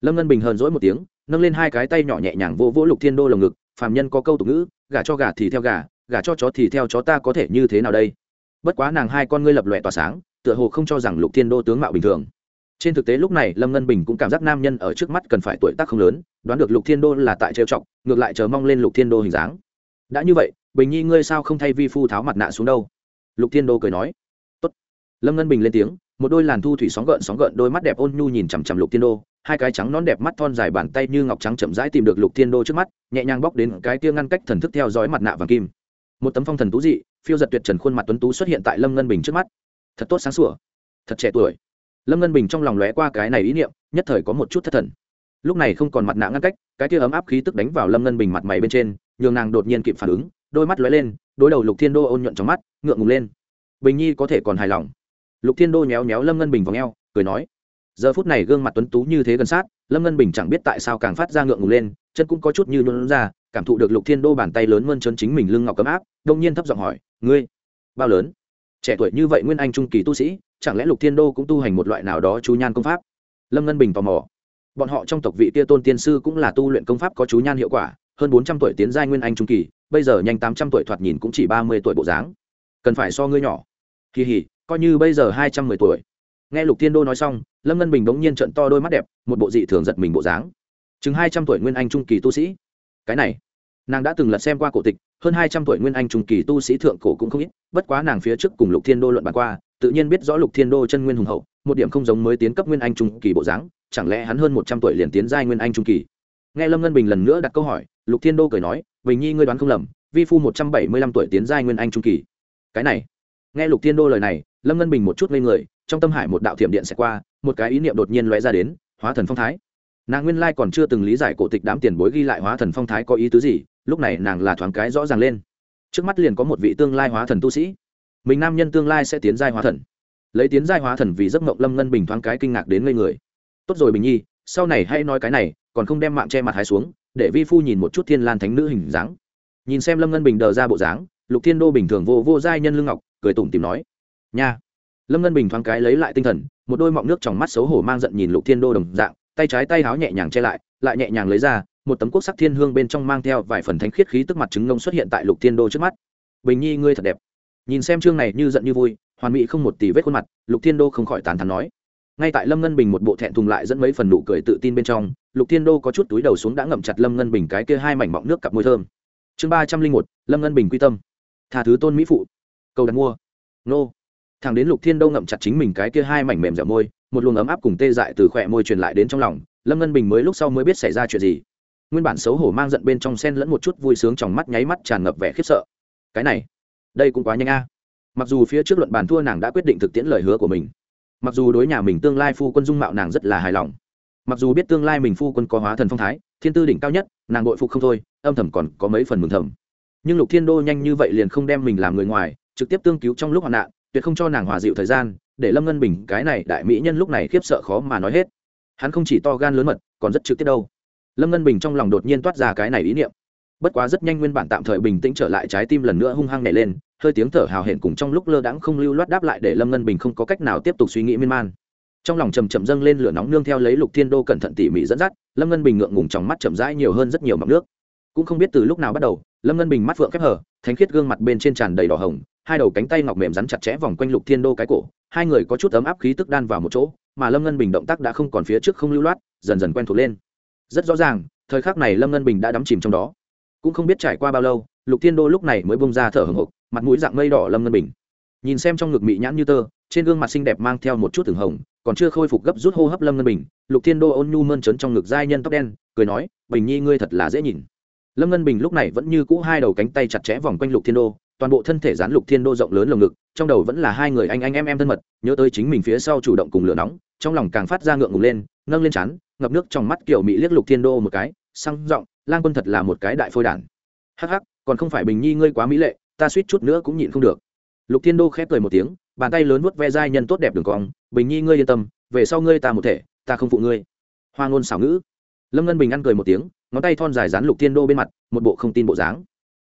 Lâm ngân bình hờn dỗi một tiếng nâng lên hai cái tay nhỏ nhẹ nhàng vô vỗ lục thiên đô lồng ngực, phàm nhân có câu tục ngữ, gà cho gà thì theo gà gà cho chó thì theo chó ta có thể như thế nào đây? Bất quá nàng hai con ngươi lập lòe tỏa sáng, tựa hồ không cho rằng lục thiên đô tướng mạo bình thường. Trên thực tế lúc này lâm ngân bình cũng cảm giác nam nhân ở trước mắt cần phải tuổi tác không lớn, đoán được lục thiên đô là tại trêu chọc, ngược lại chờ mong lên lục thiên đô hình dáng. Đã như vậy, bình nhi ngươi sao không thay vi phu tháo mặt nạ xuống đâu? Lục thiên đô cười nói. Tốt. lâm ngân bình lên tiếng, một đôi làn thu thủy sóng gợn sóng gợn, đôi mắt đẹp ôn nhu nhìn chằm chằm lục thiên đô hai cái trắng nón đẹp mắt thon dài bàn tay như ngọc trắng chậm rãi tìm được lục thiên đô trước mắt, nhẹ nhàng bóc đến cái kia ngăn cách thần thức theo dõi mặt nạ vàng kim. Một tấm phong thần tú dị, phiêu giật tuyệt trần khuôn mặt tuấn tú xuất hiện tại lâm ngân bình trước mắt. Thật tốt sáng sủa. Thật trẻ tuổi. Lâm ngân bình trong lòng lóe qua cái này ý niệm, nhất thời có một chút thất thần. Lúc này không còn mặt nạ ngăn cách, cái kia ấm áp khí tức đánh vào lâm ngân bình mặt mày bên trên, nhường nàng đột nhiên kịp phản ứng, đôi mắt lóe lên, đối đầu lục thiên đô ôn nhuận trong mắt, ngượng ngùng lên. Bình nhi có thể còn hài lòng. Lục thiên đô nhéo nhéo lâm ngân bình vào ngheo cười nói giờ phút này gương mặt tuấn tú như thế gần sát, lâm ngân bình chẳng biết tại sao càng phát ra ngượng ngùng lên, chân cũng có chút như luôn ra, cảm thụ được lục thiên đô bàn tay lớn hơn chân chính mình lưng ngọc cấm áp đông nhiên thấp giọng hỏi, ngươi, bao lớn? Trẻ tuổi như vậy nguyên anh trung kỳ tu sĩ, chẳng lẽ lục thiên đô cũng tu hành một loại nào đó chú nhan công pháp? Lâm ngân bình tò mò. Bọn họ trong tộc vị tia tôn tiên sư cũng là tu luyện công pháp có chú nhan hiệu quả, hơn bốn trăm tuổi tiến giai nguyên anh trung kỳ, bây giờ nhanh tám trăm tuổi thoạt nhìn cũng chỉ ba mươi tuổi bộ dáng. Cần phải so ngươi nhỏ. Kỳ hỉ, coi như bây giờ hai trăm mười tuổi nghe lục thiên đô nói xong, lâm ngân bình bỗng nhiên trận to đôi mắt đẹp, một bộ dị thường giật mình bộ dáng. Chừng hai trăm tuổi nguyên anh trung kỳ tu sĩ. Cái này, nàng đã từng lật xem qua cổ tịch, hơn hai trăm tuổi nguyên anh trung kỳ tu sĩ thượng cổ cũng không ít, bất quá nàng phía trước cùng lục thiên đô luận bàn qua, tự nhiên biết rõ lục thiên đô chân nguyên hùng hậu, một điểm không giống mới tiến cấp nguyên anh trung kỳ bộ dáng, chẳng lẽ hắn hơn một trăm tuổi liền tiến giai nguyên anh trung kỳ? Nghe lâm ngân bình lần nữa đặt câu hỏi, lục thiên đô cười nói, bình nhi ngươi đoán không lầm, vi phu một trăm bảy mươi lăm tuổi tiến giai nguyên anh trung kỳ. Cái này, nghe lục thiên đô lời này, lâm ngân bình một chút ngây người trong tâm hải một đạo thiểm điện sẽ qua, một cái ý niệm đột nhiên lóe ra đến, hóa thần phong thái. Nàng nguyên lai còn chưa từng lý giải cổ tịch đám tiền bối ghi lại hóa thần phong thái có ý tứ gì, lúc này nàng là thoáng cái rõ ràng lên. Trước mắt liền có một vị tương lai hóa thần tu sĩ. Mình nam nhân tương lai sẽ tiến giai hóa thần. Lấy tiến giai hóa thần vì giấc mộng lâm ngân bình thoáng cái kinh ngạc đến ngây người. Tốt rồi bình nhi, sau này hãy nói cái này, còn không đem mạng che mặt hái xuống, để vi phu nhìn một chút thiên lan thánh nữ hình dáng. Nhìn xem lâm ngân bình đờ ra bộ dáng, lục thiên đô bình thường vô vô giai nhân lương ngọc, cười tủm tìm nói, nha lâm ngân bình thoáng cái lấy lại tinh thần, một đôi mọng nước trong mắt xấu hổ mang giận nhìn lục thiên đô đồng dạng, tay trái tay háo nhẹ nhàng che lại lại nhẹ nhàng lấy ra, một tấm quốc sắc thiên hương bên trong mang theo vài phần thánh khiết khí tức mặt trứng ngông xuất hiện tại lục thiên đô trước mắt. Bình nhi, ngươi thật đẹp. Nhìn xem chương này như giận như vui, hoàn mỹ không một tỷ vết khuôn mặt, lục thiên đô không khỏi tán thắn nói. Ngay tại lâm ngân bình một bộ thẹn thùng lại dẫn mấy phần nụ cười tự tin bên trong, lục thiên đô có chút túi đầu xuống đã ngậm chặt lâm ngân bình cái kia hai mảnh mọng nước cặp môi thơm. Chương ba trăm linh một, lâm ngân bình quy tâm. Tha thứ tôn mỹ phụ. Cầu đặt mua. Nô thằng đến lục thiên đô ngậm chặt chính mình cái kia hai mảnh mềm dẻo môi, một luồng ấm áp cùng tê dại từ khỏe môi truyền lại đến trong lòng, lâm ngân bình mới lúc sau mới biết xảy ra chuyện gì. Nguyên bản xấu hổ mang giận bên trong sen lẫn một chút vui sướng trong mắt nháy mắt tràn ngập vẻ khiếp sợ. Cái này, đây cũng quá nhanh a. Mặc dù phía trước luận bàn thua nàng đã quyết định thực tiễn lời hứa của mình, mặc dù đối nhà mình tương lai phu quân dung mạo nàng rất là hài lòng, mặc dù biết tương lai mình phu quân có hóa thần phong thái, thiên tư đỉnh cao nhất, nàng bội phục không thôi, âm thầm còn có mấy phần mừng thầm. Nhưng lục thiên đô nhanh như vậy liền không đem mình làm người ngoài, trực tiếp tương cứu trong lúc hoạn nạn tuyệt không cho nàng hòa dịu thời gian, để lâm ngân bình, cái này đại mỹ nhân lúc này khiếp sợ khó mà nói hết. Hắn không chỉ to gan lớn mật, còn rất trực tiếp đâu. Lâm ngân bình trong lòng đột nhiên toát ra cái này ý niệm. Bất quá rất nhanh nguyên bản tạm thời bình tĩnh trở lại, trái tim lần nữa hung hăng nhảy lên, hơi tiếng thở hào hển cùng trong lúc lơ đãng không lưu loát đáp lại để lâm ngân bình không có cách nào tiếp tục suy nghĩ miên man. Trong lòng chầm chậm dâng lên lửa nóng nương theo lấy lục thiên đô cẩn thận tỉ mỉ dẫn dắt, lâm ngân bình ngượng ngùng trong mắt chậm rãi nhiều hơn rất nhiều mọc nước cũng không biết từ lúc nào bắt đầu, lâm ngân bình mắt phượng khép hở thánh khiết gương mặt bên trên tràn đầy đỏ hồng, hai đầu cánh tay ngọc mềm rắn chặt chẽ vòng quanh lục thiên đô cái cổ, hai người có chút ấm áp khí tức đan vào một chỗ, mà lâm ngân bình động tác đã không còn phía trước không lưu loát, dần dần quen thuộc lên. Rất rõ ràng, thời khắc này lâm ngân bình đã đắm chìm trong đó. Cũng không biết trải qua bao lâu, lục thiên đô lúc này mới bông ra thở hồng hộc, mặt mũi dạng mây đỏ lâm ngân bình. Nhìn xem trong ngực mị nhãn như tơ, trên gương mặt xinh đẹp mang theo một chút thường hồng, còn chưa khôi phục gấp rút hô hấp lâm ngân bình, lục thiên đô ôn nhu mơn trớn trong ngực giai nhân tóc đen, cười nói, bình nhi ngươi thật là dễ nhìn lâm ngân bình lúc này vẫn như cũ hai đầu cánh tay chặt chẽ vòng quanh lục thiên đô, toàn bộ thân thể dán lục thiên đô rộng lớn lồng ngực, trong đầu vẫn là hai người anh anh em em thân mật, nhớ tới chính mình phía sau chủ động cùng lửa nóng, trong lòng càng phát ra ngượng ngùng lên, nâng lên chán, ngập nước trong mắt kiểu mỹ liếc lục thiên đô một cái, sang giọng, lang quân thật là một cái đại phôi đản. Hắc hắc, còn không phải bình nhi ngươi quá mỹ lệ, ta suýt chút nữa cũng nhịn không được. Lục thiên đô khép cười một tiếng, bàn tay lớn vuốt ve giai nhân tốt đẹp đường cong, bình nhi ngươi yên tâm, về sau ngươi ta một thể, ta không phụ ngươi. Hoa ngôn xảo ngữ. Lâm ngân bình ăn cười một tiếng ngón tay thon dài dán lục thiên đô bên mặt, một bộ không tin bộ dáng.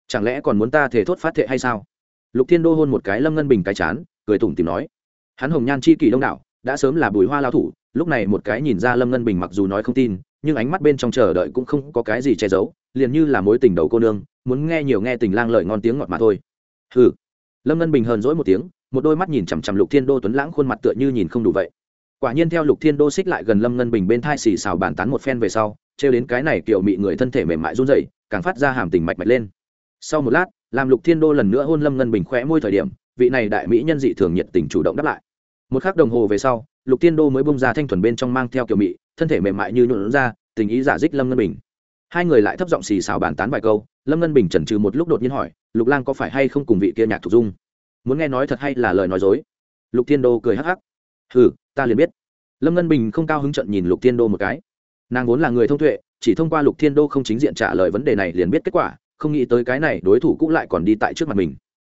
Chẳng lẽ còn muốn ta thể thốt phát thệ hay sao? Lục thiên đô hôn một cái lâm ngân bình cái chán, cười tủm tìm nói. Hắn hồng nhan chi kỳ đông đảo, đã sớm là bùi hoa lao thủ, lúc này một cái nhìn ra lâm ngân bình mặc dù nói không tin, nhưng ánh mắt bên trong chờ đợi cũng không có cái gì che giấu, liền như là mối tình đầu cô nương, muốn nghe nhiều nghe tình lang lợi ngon tiếng ngọt mà thôi. Hừ. Lâm ngân bình hờn dỗi một tiếng, một đôi mắt nhìn chằm chằm lục thiên đô tuấn lãng khuôn mặt tựa như nhìn không đủ vậy quả nhiên theo lục thiên đô xích lại gần lâm ngân bình bên thai xì xào bàn tán một phen về sau, trêu đến cái này kiểu mị người thân thể mềm mại run rẩy, càng phát ra hàm tình mạch mạch lên. Sau một lát, làm lục thiên đô lần nữa hôn lâm ngân bình khỏe môi thời điểm, vị này đại mỹ nhân dị thường nhiệt tình chủ động đáp lại. Một khắc đồng hồ về sau, lục thiên đô mới bông ra thanh thuần bên trong mang theo kiểu mị, thân thể mềm mại như nhuộn ra, tình ý giả dích lâm ngân bình. Hai người lại thấp giọng xì xào bàn tán vài câu, lâm ngân bình chần trừ một lúc đột nhiên hỏi, lục lang có phải hay không cùng vị kia nhạc thục dung? Muốn nghe nói thật hay là lời nói dối? Lục thiên đô cười hắc hắc. Hừ ta liền biết. Lâm ngân bình không cao hứng trận nhìn lục thiên đô một cái. Nàng vốn là người thông tuệ, chỉ thông qua lục thiên đô không chính diện trả lời vấn đề này liền biết kết quả, không nghĩ tới cái này đối thủ cũng lại còn đi tại trước mặt mình.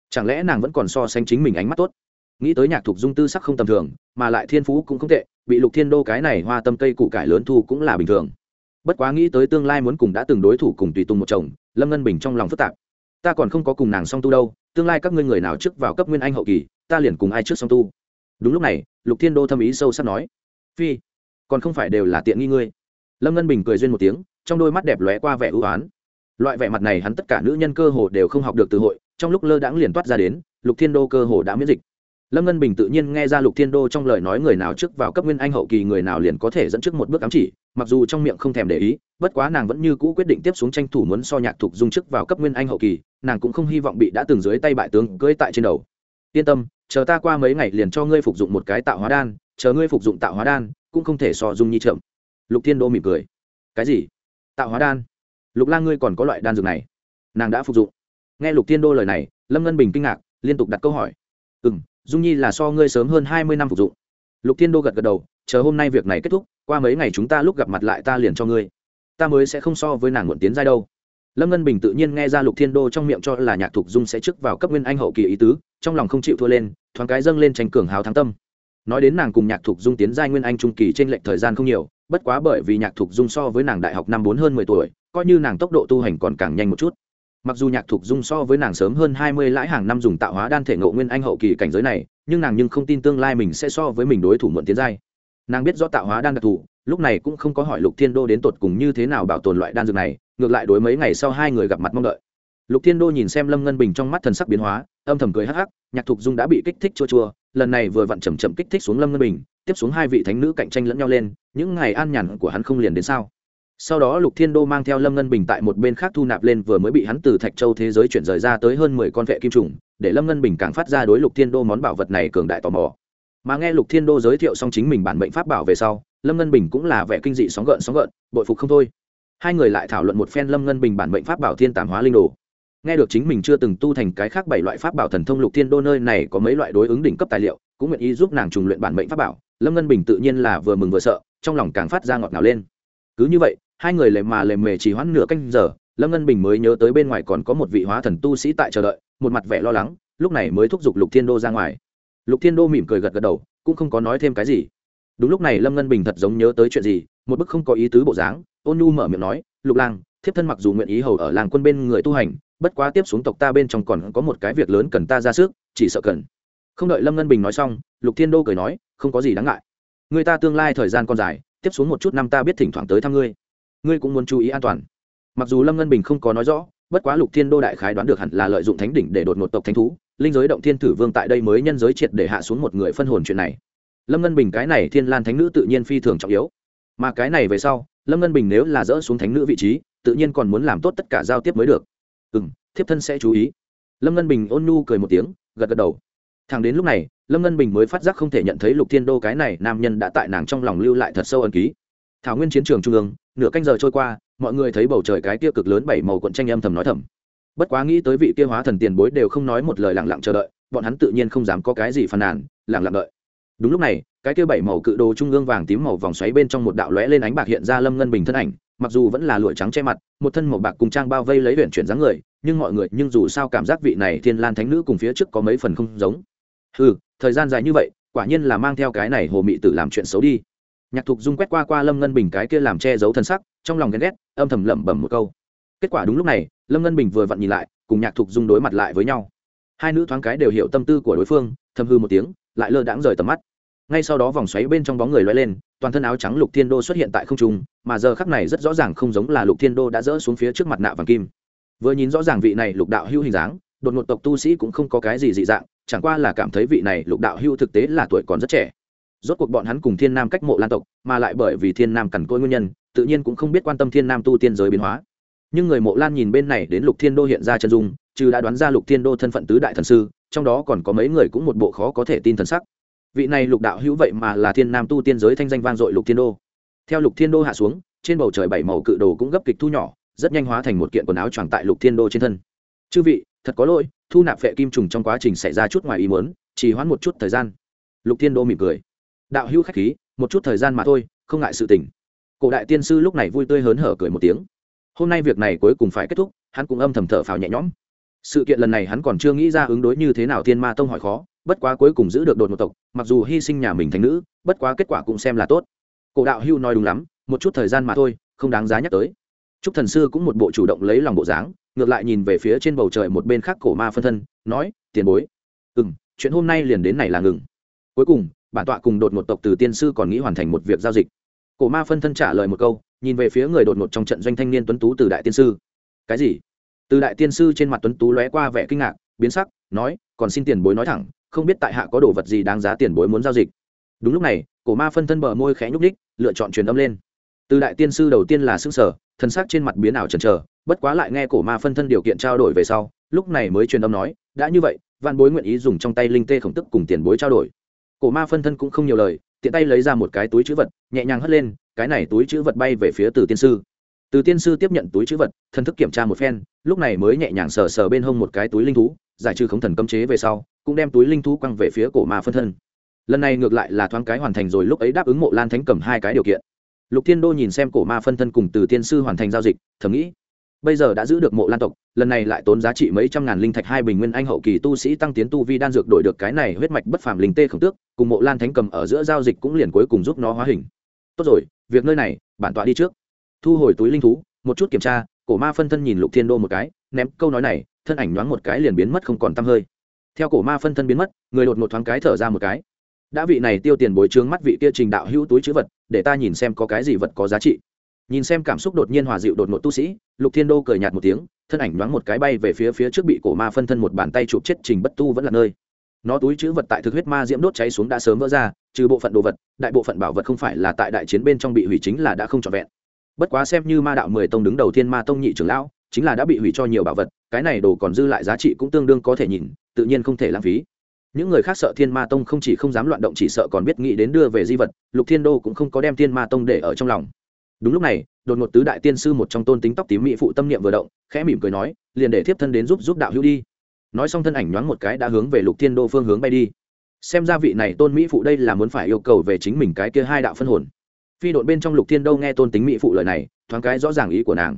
Chẳng lẽ nàng vẫn còn so sánh chính mình ánh mắt tốt? Nghĩ tới nhạc thục dung tư sắc không tầm thường, mà lại thiên phú cũng không tệ, bị lục thiên đô cái này hoa tâm cây củ cải lớn thu cũng là bình thường. Bất quá nghĩ tới tương lai muốn cùng đã từng đối thủ cùng tùy tùng một chồng, lâm ngân bình trong lòng phức tạp. Ta còn không có cùng nàng song tu đâu, tương lai các ngươi người nào trước vào cấp nguyên anh hậu kỳ, ta liền cùng ai trước song tu đúng lúc này, lục thiên đô thâm ý sâu sắc nói, phi, còn không phải đều là tiện nghi ngươi? Lâm ngân bình cười duyên một tiếng, trong đôi mắt đẹp lóe qua vẻ ưu oán. Loại vẻ mặt này hắn tất cả nữ nhân cơ hồ đều không học được từ hội, trong lúc lơ đãng liền toát ra đến, lục thiên đô cơ hồ đã miễn dịch. Lâm ngân bình tự nhiên nghe ra lục thiên đô trong lời nói người nào trước vào cấp nguyên anh hậu kỳ người nào liền có thể dẫn trước một bước ám chỉ, mặc dù trong miệng không thèm để ý, bất quá nàng vẫn như cũ quyết định tiếp xuống tranh thủ muốn so nhạc thục dung chức vào cấp nguyên anh hậu kỳ, nàng cũng không hy vọng bị đã từng dưới tay bại tướng cưỡi tại trên đầu. Yên tâm chờ ta qua mấy ngày liền cho ngươi phục dụng một cái tạo hóa đan, chờ ngươi phục dụng tạo hóa đan, cũng không thể so dung nhi chậm. Lục thiên đô mỉm cười. Cái gì? Tạo hóa đan? Lục lang ngươi còn có loại đan dược này? Nàng đã phục dụng. Nghe lục thiên đô lời này, lâm ngân bình kinh ngạc, liên tục đặt câu hỏi. Ừ m dung nhi là so ngươi sớm hơn hai mươi năm phục dụng. Lục thiên đô gật gật đầu, chờ hôm nay việc này kết thúc, qua mấy ngày chúng ta lúc gặp mặt lại ta liền cho ngươi. Ta mới sẽ không so với nàng muộn tiến giai đâu lâm ngân bình tự nhiên nghe ra lục thiên đô trong miệng cho là nhạc thục dung sẽ trước vào cấp nguyên anh hậu kỳ ý tứ, trong lòng không chịu thua lên, thoáng cái dâng lên tranh cường hào thắng tâm. Nói đến nàng cùng nhạc thục dung tiến giai nguyên anh trung kỳ trên lệnh thời gian không nhiều, bất quá bởi vì nhạc thục dung so với nàng đại học năm bốn hơn mười tuổi, coi như nàng tốc độ tu hành còn càng nhanh một chút. Mặc dù nhạc thục dung so với nàng sớm hơn hai mươi lãi hàng năm dùng tạo hóa đan thể ngộ nguyên anh hậu kỳ cảnh giới này, nhưng nàng nhưng không tin tương lai mình sẽ so với mình đối thủ muộn tiến giai. Nàng biết rõ tạo hóa đan đặc thù, lúc này cũng không có hỏi lục thiên đô đến tột cùng như thế nào bảo tồn loại đan dược này ngược lại đối mấy ngày sau hai người gặp mặt mong đợi. Lục thiên đô nhìn xem lâm ngân bình trong mắt thần sắc biến hóa, âm thầm cười hắc hắc, nhạc thục dung đã bị kích thích chua chua, lần này vừa vặn chầm chậm kích thích xuống lâm ngân bình, tiếp xuống hai vị thánh nữ cạnh tranh lẫn nhau lên, những ngày an nhàn của hắn không liền đến sao? Sau đó lục thiên đô mang theo lâm ngân bình tại một bên khác thu nạp lên vừa mới bị hắn từ thạch châu thế giới chuyển rời ra tới hơn mười con vệ kim trùng, để lâm ngân bình càng phát ra đối lục thiên đô món bảo vật này cường đại tò mò. Mà nghe lục thiên đô giới thiệu xong chính mình bản mệnh pháp bảo về sau, lâm ngân bình cũng là vẻ kinh dị sóng gợn sóng gợn, bội phục không thôi hai người lại thảo luận một phen lâm ngân bình bản mệnh pháp bảo thiên tàm hóa linh đồ. Nghe được chính mình chưa từng tu thành cái khác bảy loại pháp bảo thần thông lục thiên đô nơi này có mấy loại đối ứng đỉnh cấp tài liệu, cũng nguyện ý giúp nàng trùng luyện bản mệnh pháp bảo, lâm ngân bình tự nhiên là vừa mừng vừa sợ, trong lòng càng phát ra ngọt ngào lên. Cứ như vậy, hai người lề mà lề mề chỉ hoãn nửa canh giờ, lâm ngân bình mới nhớ tới bên ngoài còn có một vị hóa thần tu sĩ tại chờ đợi, một mặt vẻ lo lắng, lúc này mới thúc giục lục thiên đô ra ngoài. Lục thiên đô mỉm cười gật gật đầu, cũng không có nói thêm cái gì. Đúng lúc này lâm ngân bình thật giống nhớ tới chuyện gì, một bức không có ý tứ bộ dáng ôn nhu mở miệng nói, lục lang, thiếp thân mặc dù nguyện ý hầu ở làng quân bên người tu hành, bất quá tiếp xuống tộc ta bên trong còn có một cái việc lớn cần ta ra sức, chỉ sợ cần. Không đợi lâm ngân bình nói xong, lục thiên đô cười nói, không có gì đáng ngại. Người ta tương lai thời gian còn dài, tiếp xuống một chút năm ta biết thỉnh thoảng tới thăm ngươi. Ngươi cũng muốn chú ý an toàn. Mặc dù lâm ngân bình không có nói rõ, bất quá lục thiên đô đại khái đoán được hẳn là lợi dụng thánh đỉnh để đột ngột tộc thánh thú, linh giới động thiên thử vương tại đây mới nhân giới triệt để hạ xuống một người phân hồn chuyện này. Lâm ngân bình cái này thiên lan thánh nữ tự nhiên phi thường trọng yếu. Mà cái này về sau lâm ngân bình nếu là dỡ xuống thánh nữ vị trí, tự nhiên còn muốn làm tốt tất cả giao tiếp mới được. Ừ m thiếp thân sẽ chú ý. Lâm ngân bình ôn nhu cười một tiếng, gật gật đầu. Thằng đến lúc này, lâm ngân bình mới phát giác không thể nhận thấy lục thiên đô cái này nam nhân đã tại nàng trong lòng lưu lại thật sâu ẩn ký. Thảo nguyên chiến trường trung ương, nửa canh giờ trôi qua, mọi người thấy bầu trời cái kia cực lớn bảy màu cuộn tranh âm thầm nói thầm. Bất quá nghĩ tới vị kia hóa thần tiền bối đều không nói một lời lặng lặng chờ đợi, bọn hắn tự nhiên không dám có cái gì phàn nàn, lặng lặng đợi đúng lúc này, cái kia bảy màu cự đồ trung ương vàng tím màu vòng xoáy bên trong một đạo lóe lên ánh bạc hiện ra lâm ngân bình thân ảnh, mặc dù vẫn là lụa trắng che mặt, một thân màu bạc cùng trang bao vây lấy huyện chuyển dáng người, nhưng mọi người nhưng dù sao cảm giác vị này thiên lan thánh nữ cùng phía trước có mấy phần không giống. Ừ thời gian dài như vậy, quả nhiên là mang theo cái này hồ mị tử làm chuyện xấu đi. Nhạc thục dung quét qua qua lâm ngân bình cái kia làm che giấu thân sắc, trong lòng ghen ghét, âm thầm lẩm bẩm một câu. Kết quả đúng lúc này, lâm ngân bình vừa vặn nhìn lại, cùng nhạc thục dung đối mặt lại với nhau. Hai nữ thoáng cái đều hiểu tâm tư của đối phương, thầm hư một tiếng lại lơ đãng rời tầm mắt. Ngay sau đó vòng xoáy bên trong bóng người loay lên, toàn thân áo trắng lục thiên đô xuất hiện tại không trung, mà giờ khắc này rất rõ ràng không giống là lục thiên đô đã dỡ xuống phía trước mặt nạ vàng kim. Vừa nhìn rõ ràng vị này lục đạo hưu hình dáng, đột ngột tộc tu sĩ cũng không có cái gì dị dạng, chẳng qua là cảm thấy vị này lục đạo hưu thực tế là tuổi còn rất trẻ. Rốt cuộc bọn hắn cùng thiên nam cách mộ lan tộc, mà lại bởi vì thiên nam cằn côi nguyên nhân, tự nhiên cũng không biết quan tâm thiên nam tu tiên giới biến hóa. Nhưng người mộ lan nhìn bên này đến lục thiên đô hiện ra chân dung, trừ đã đoán ra lục thiên đô thân phận tứ đại thần sư trong đó còn có mấy người cũng một bộ khó có thể tin thần sắc. Vị này lục đạo hữu vậy mà là thiên nam tu tiên giới thanh danh vang dội lục thiên đô. Theo lục thiên đô hạ xuống, trên bầu trời bảy màu cự đồ cũng gấp kịch thu nhỏ, rất nhanh hóa thành một kiện quần áo tròn tại lục thiên đô trên thân. Chư vị, thật có lỗi, thu nạp phệ kim trùng trong quá trình xảy ra chút ngoài ý muốn, chỉ hoãn một chút thời gian. Lục thiên đô mỉm cười. Đạo hữu khách khí, một chút thời gian mà thôi, không ngại sự tình. Cổ đại tiên sư lúc này vui tươi hớn hở cười một tiếng. Hôm nay việc này cuối cùng phải kết thúc, hắn cũng âm thầm thở phào nhẹ nhõm sự kiện lần này hắn còn chưa nghĩ ra ứng đối như thế nào thiên ma tông hỏi khó, bất quá cuối cùng giữ được đột một tộc, mặc dù hy sinh nhà mình thành nữ, bất quá kết quả cũng xem là tốt. Cổ đạo hưu nói đúng lắm, một chút thời gian mà thôi, không đáng giá nhắc tới. Trúc thần sư cũng một bộ chủ động lấy lòng bộ dáng, ngược lại nhìn về phía trên bầu trời một bên khác cổ ma phân thân, nói, tiền bối. Ừ m chuyện hôm nay liền đến này là ngừng. Cuối cùng, bản tọa cùng đột một tộc từ tiên sư còn nghĩ hoàn thành một việc giao dịch. Cổ ma phân thân trả lời một câu, nhìn về phía người đột một trong trận doanh thanh niên tuấn tú từ đại tiên sư. Cái gì? Từ đại tiên sư trên mặt tuấn tú lóe qua vẻ kinh ngạc, biến sắc, nói, còn xin tiền bối nói thẳng, không biết tại hạ có đồ vật gì đáng giá tiền bối muốn giao dịch. Đúng lúc này, cổ ma phân thân bờ môi khẽ nhúc ních lựa chọn truyền âm lên. Từ đại tiên sư đầu tiên là xương sở thân xác trên mặt biến ảo chần trờ bất quá lại nghe cổ ma phân thân điều kiện trao đổi về sau, lúc này mới truyền âm nói, đã như vậy văn bối nguyện ý dùng trong tay linh tê khổng tức cùng tiền bối trao đổi. Cổ ma phân thân cũng không nhiều lời, tiện tay lấy ra một cái túi chữ vật, nhẹ nhàng hất lên, cái này túi chữ vật bay về phía từ tiên sư từ tiên sư tiếp nhận túi chữ vật thân thức kiểm tra một phen, lúc này mới nhẹ nhàng sờ sờ bên hông một cái túi linh thú, giải trừ khống thần cấm chế về sau, cũng đem túi linh thú quăng về phía cổ ma phân thân. Lần này ngược lại là thoáng cái hoàn thành rồi lúc ấy đáp ứng mộ lan thánh cầm hai cái điều kiện. Lục thiên đô nhìn xem cổ ma phân thân cùng từ tiên sư hoàn thành giao dịch, thầm nghĩ, bây giờ đã giữ được mộ lan tộc, lần này lại tốn giá trị mấy trăm ngàn linh thạch hai bình nguyên anh hậu kỳ tu sĩ tăng tiến tu vi đan dược đổi được cái này huyết mạch bất phàm linh tê khổng tước, cùng mộ lan thánh cầm ở giữa giao dịch cũng liền cuối cùng giúp nó hóa hình. Tốt rồi, việc nơi này, bản tọa đi trước thu hồi túi linh thú, một chút kiểm tra, cổ ma phân thân nhìn lục thiên đô một cái, ném câu nói này, thân ảnh nhoáng một cái liền biến mất không còn t hơi. Theo cổ ma phân thân biến mất, người đột một thoáng cái thở ra một cái. Đã vị này tiêu tiền bồi trướng mắt vị kia trình đạo hữu túi chữ vật, để ta nhìn xem có cái gì vật có giá trị. Nhìn xem cảm xúc đột nhiên hòa dịu đột ngột tu sĩ, lục thiên đô cười nhạt một tiếng, thân ảnh nhoáng một cái bay về phía phía trước bị cổ ma phân thân một bàn tay chụp chết trình bất tu vẫn là nơi. Nó túi chữ vật tại thực huyết ma diễm đốt cháy xuống đã sớm vỡ ra, trừ bộ phận đồ vật, đại bộ phận bảo vật không phải là tại đại chiến bên trong bị hủy chính là đã không trọn vẹn bất quá xem như ma đạo mười tông đứng đầu thiên ma tông nhị trưởng lão, chính là đã bị hủy cho nhiều bảo vật, cái này đồ còn dư lại giá trị cũng tương đương có thể nhìn, tự nhiên không thể lãng phí. Những người khác sợ thiên ma tông không chỉ không dám loạn động chỉ sợ còn biết nghĩ đến đưa về di vật, lục thiên đô cũng không có đem thiên ma tông để ở trong lòng. Đúng lúc này, đột ngột tứ đại tiên sư một trong tôn tính tóc tím mỹ phụ tâm niệm vừa động, khẽ mỉm cười nói, liền để thiếp thân đến giúp giúp đạo hữu đi. Nói xong thân ảnh nhoáng một cái đã hướng về lục thiên đô phương hướng bay đi. Xem ra vị này tôn mỹ phụ đây là muốn phải yêu cầu về chính mình cái kia hai đạo phân hồn phi đội bên trong lục thiên đô nghe tôn tính mỹ phụ lời này, thoáng cái rõ ràng ý của nàng.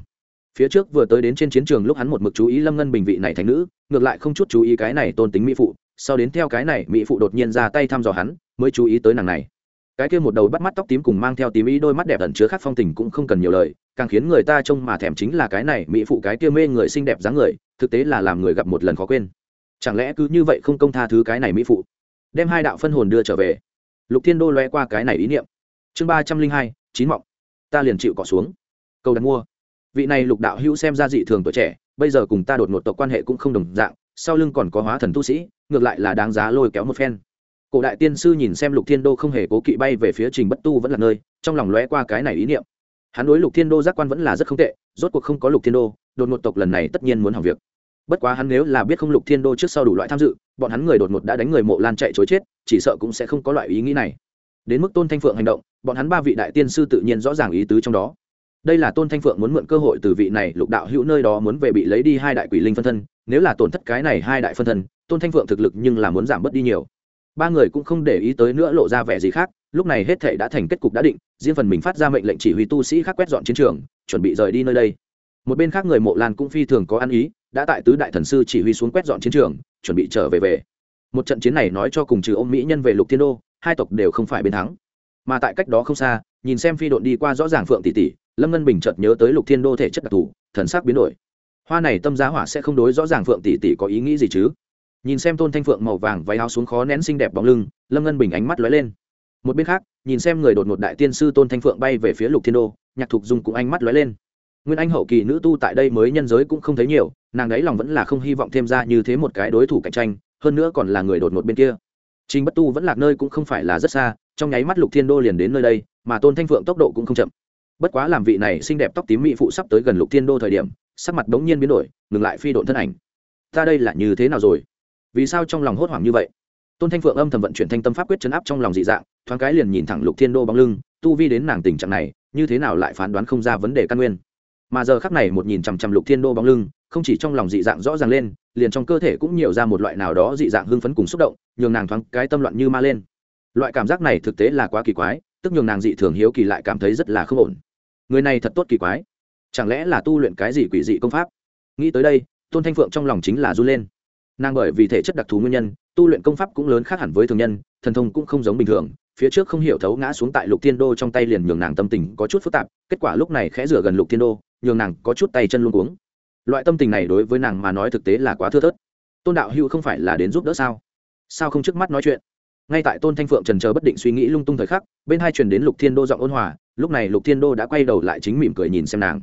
Phía trước vừa tới đến trên chiến trường lúc hắn một mực chú ý lâm ngân bình vị này thành nữ, ngược lại không chút chú ý cái này tôn tính mỹ phụ. Sau đến theo cái này, mỹ phụ đột nhiên ra tay thăm dò hắn, mới chú ý tới nàng này. Cái kia một đầu bắt mắt tóc tím cùng mang theo tím ý đôi mắt đẹp ẩn chứa khắc phong tình cũng không cần nhiều lời, càng khiến người ta trông mà thèm chính là cái này, mỹ phụ cái kia mê người xinh đẹp dáng người, thực tế là làm người gặp một lần khó quên. Chẳng lẽ cứ như vậy không công tha thứ cái này mỹ phụ? Đem hai đạo phân hồn đưa trở về. Lục thiên đô loe qua cái này ý niệm chương ba trăm linh hai, chín mọng. Ta liền chịu cọ xuống. Câu đặt mua. Vị này lục đạo hữu xem ra dị thường tuổi trẻ, bây giờ cùng ta đột ngột tộc quan hệ cũng không đồng dạng, sau lưng còn có hóa thần tu sĩ, ngược lại là đáng giá lôi kéo một phen. Cổ đại tiên sư nhìn xem lục thiên đô không hề cố kỵ bay về phía trình bất tu vẫn là nơi, trong lòng lóe qua cái này ý niệm. Hắn đối lục thiên đô giác quan vẫn là rất không tệ, rốt cuộc không có lục thiên đô, đột ngột tộc lần này tất nhiên muốn hỏng việc. Bất quá hắn nếu là biết không lục thiên đô trước sau đủ loại tham dự, bọn hắn người đột ngột đã đánh người mộ lan chạy chối chết, chỉ sợ cũng sẽ không có loại ý nghĩ này đến mức tôn thanh phượng hành động, bọn hắn ba vị đại tiên sư tự nhiên rõ ràng ý tứ trong đó. Đây là tôn thanh phượng muốn mượn cơ hội từ vị này lục đạo hữu nơi đó muốn về bị lấy đi hai đại quỷ linh phân thân, nếu là tổn thất cái này hai đại phân thân, tôn thanh phượng thực lực nhưng là muốn giảm bớt đi nhiều. Ba người cũng không để ý tới nữa lộ ra vẻ gì khác, lúc này hết thể đã thành kết cục đã định, riêng phần mình phát ra mệnh lệnh chỉ huy tu sĩ khác quét dọn chiến trường, chuẩn bị rời đi nơi đây. Một bên khác người mộ lan cũng phi thường có ăn ý, đã tại tứ đại thần sư chỉ huy xuống quét dọn chiến trường, chuẩn bị trở về về. Một trận chiến này nói cho cùng trừ ông mỹ nhân về lục thiên đô hai tộc đều không phải bên thắng. Mà tại cách đó không xa, nhìn xem phi đội đi qua rõ ràng phượng tỷ tỷ, lâm ngân bình chợt nhớ tới lục thiên đô thể chất đặc thù, thần sắc biến đổi. Hoa này tâm giá hỏa sẽ không đối rõ ràng phượng tỷ tỷ có ý nghĩ gì chứ? Nhìn xem tôn thanh phượng màu vàng váy áo xuống khó nén xinh đẹp bóng lưng, lâm ngân bình ánh mắt lóe lên. Một bên khác, nhìn xem người đột ngột đại tiên sư tôn thanh phượng bay về phía lục thiên đô, nhạc thục dung cũng ánh mắt lóe lên. Nguyên anh hậu kỳ nữ tu tại đây mới nhân giới cũng không thấy nhiều, nàng ấy lòng vẫn là không hy vọng thêm ra như thế một cái đối thủ cạnh tranh, hơn nữa còn là người đột ngột bên kia trình bất tu vẫn lạc nơi cũng không phải là rất xa, trong nháy mắt lục thiên đô liền đến nơi đây, mà tôn thanh phượng tốc độ cũng không chậm. Bất quá làm vị này xinh đẹp tóc tím mỹ phụ sắp tới gần lục thiên đô thời điểm, sắc mặt bỗng nhiên biến đổi, ngừng lại phi độn thân ảnh. Ta đây là như thế nào rồi? Vì sao trong lòng hốt hoảng như vậy? Tôn thanh phượng âm thầm vận chuyển thanh tâm pháp quyết chấn áp trong lòng dị dạng, thoáng cái liền nhìn thẳng lục thiên đô bóng lưng, tu vi đến nàng tình trạng này, như thế nào lại phán đoán không ra vấn đề căn nguyên. Mà giờ khắc này một nhìn chằm chằm lục thiên đô bóng lưng không chỉ trong lòng dị dạng rõ ràng lên, liền trong cơ thể cũng nhiều ra một loại nào đó dị dạng hưng phấn cùng xúc động, nhường nàng thoáng cái tâm loạn như ma lên. Loại cảm giác này thực tế là quá kỳ quái, tức nhường nàng dị thường hiếu kỳ lại cảm thấy rất là không ổn. Người này thật tốt kỳ quái. Chẳng lẽ là tu luyện cái gì quỷ dị công pháp? Nghĩ tới đây, tôn thanh phượng trong lòng chính là r u lên. Nàng bởi vì thể chất đặc thù nguyên nhân, tu luyện công pháp cũng lớn khác hẳn với thường nhân, thần thông cũng không giống bình thường, phía trước không hiểu thấu ngã xuống tại lục thiên đô trong tay liền nhường nàng tâm tình có chút phức tạp, kết quả lúc này khẽ rửa gần lục thiên đô, nhường nàng có chút tay chân luôn cuống loại tâm tình này đối với nàng mà nói thực tế là quá thưa thớt. Tôn đạo hữu không phải là đến giúp đỡ sao? Sao không trước mắt nói chuyện? Ngay tại tôn thanh phượng trần chờ bất định suy nghĩ lung tung thời khắc, bên hai truyền đến lục thiên đô giọng ôn hòa, lúc này lục thiên đô đã quay đầu lại chính mỉm cười nhìn xem nàng.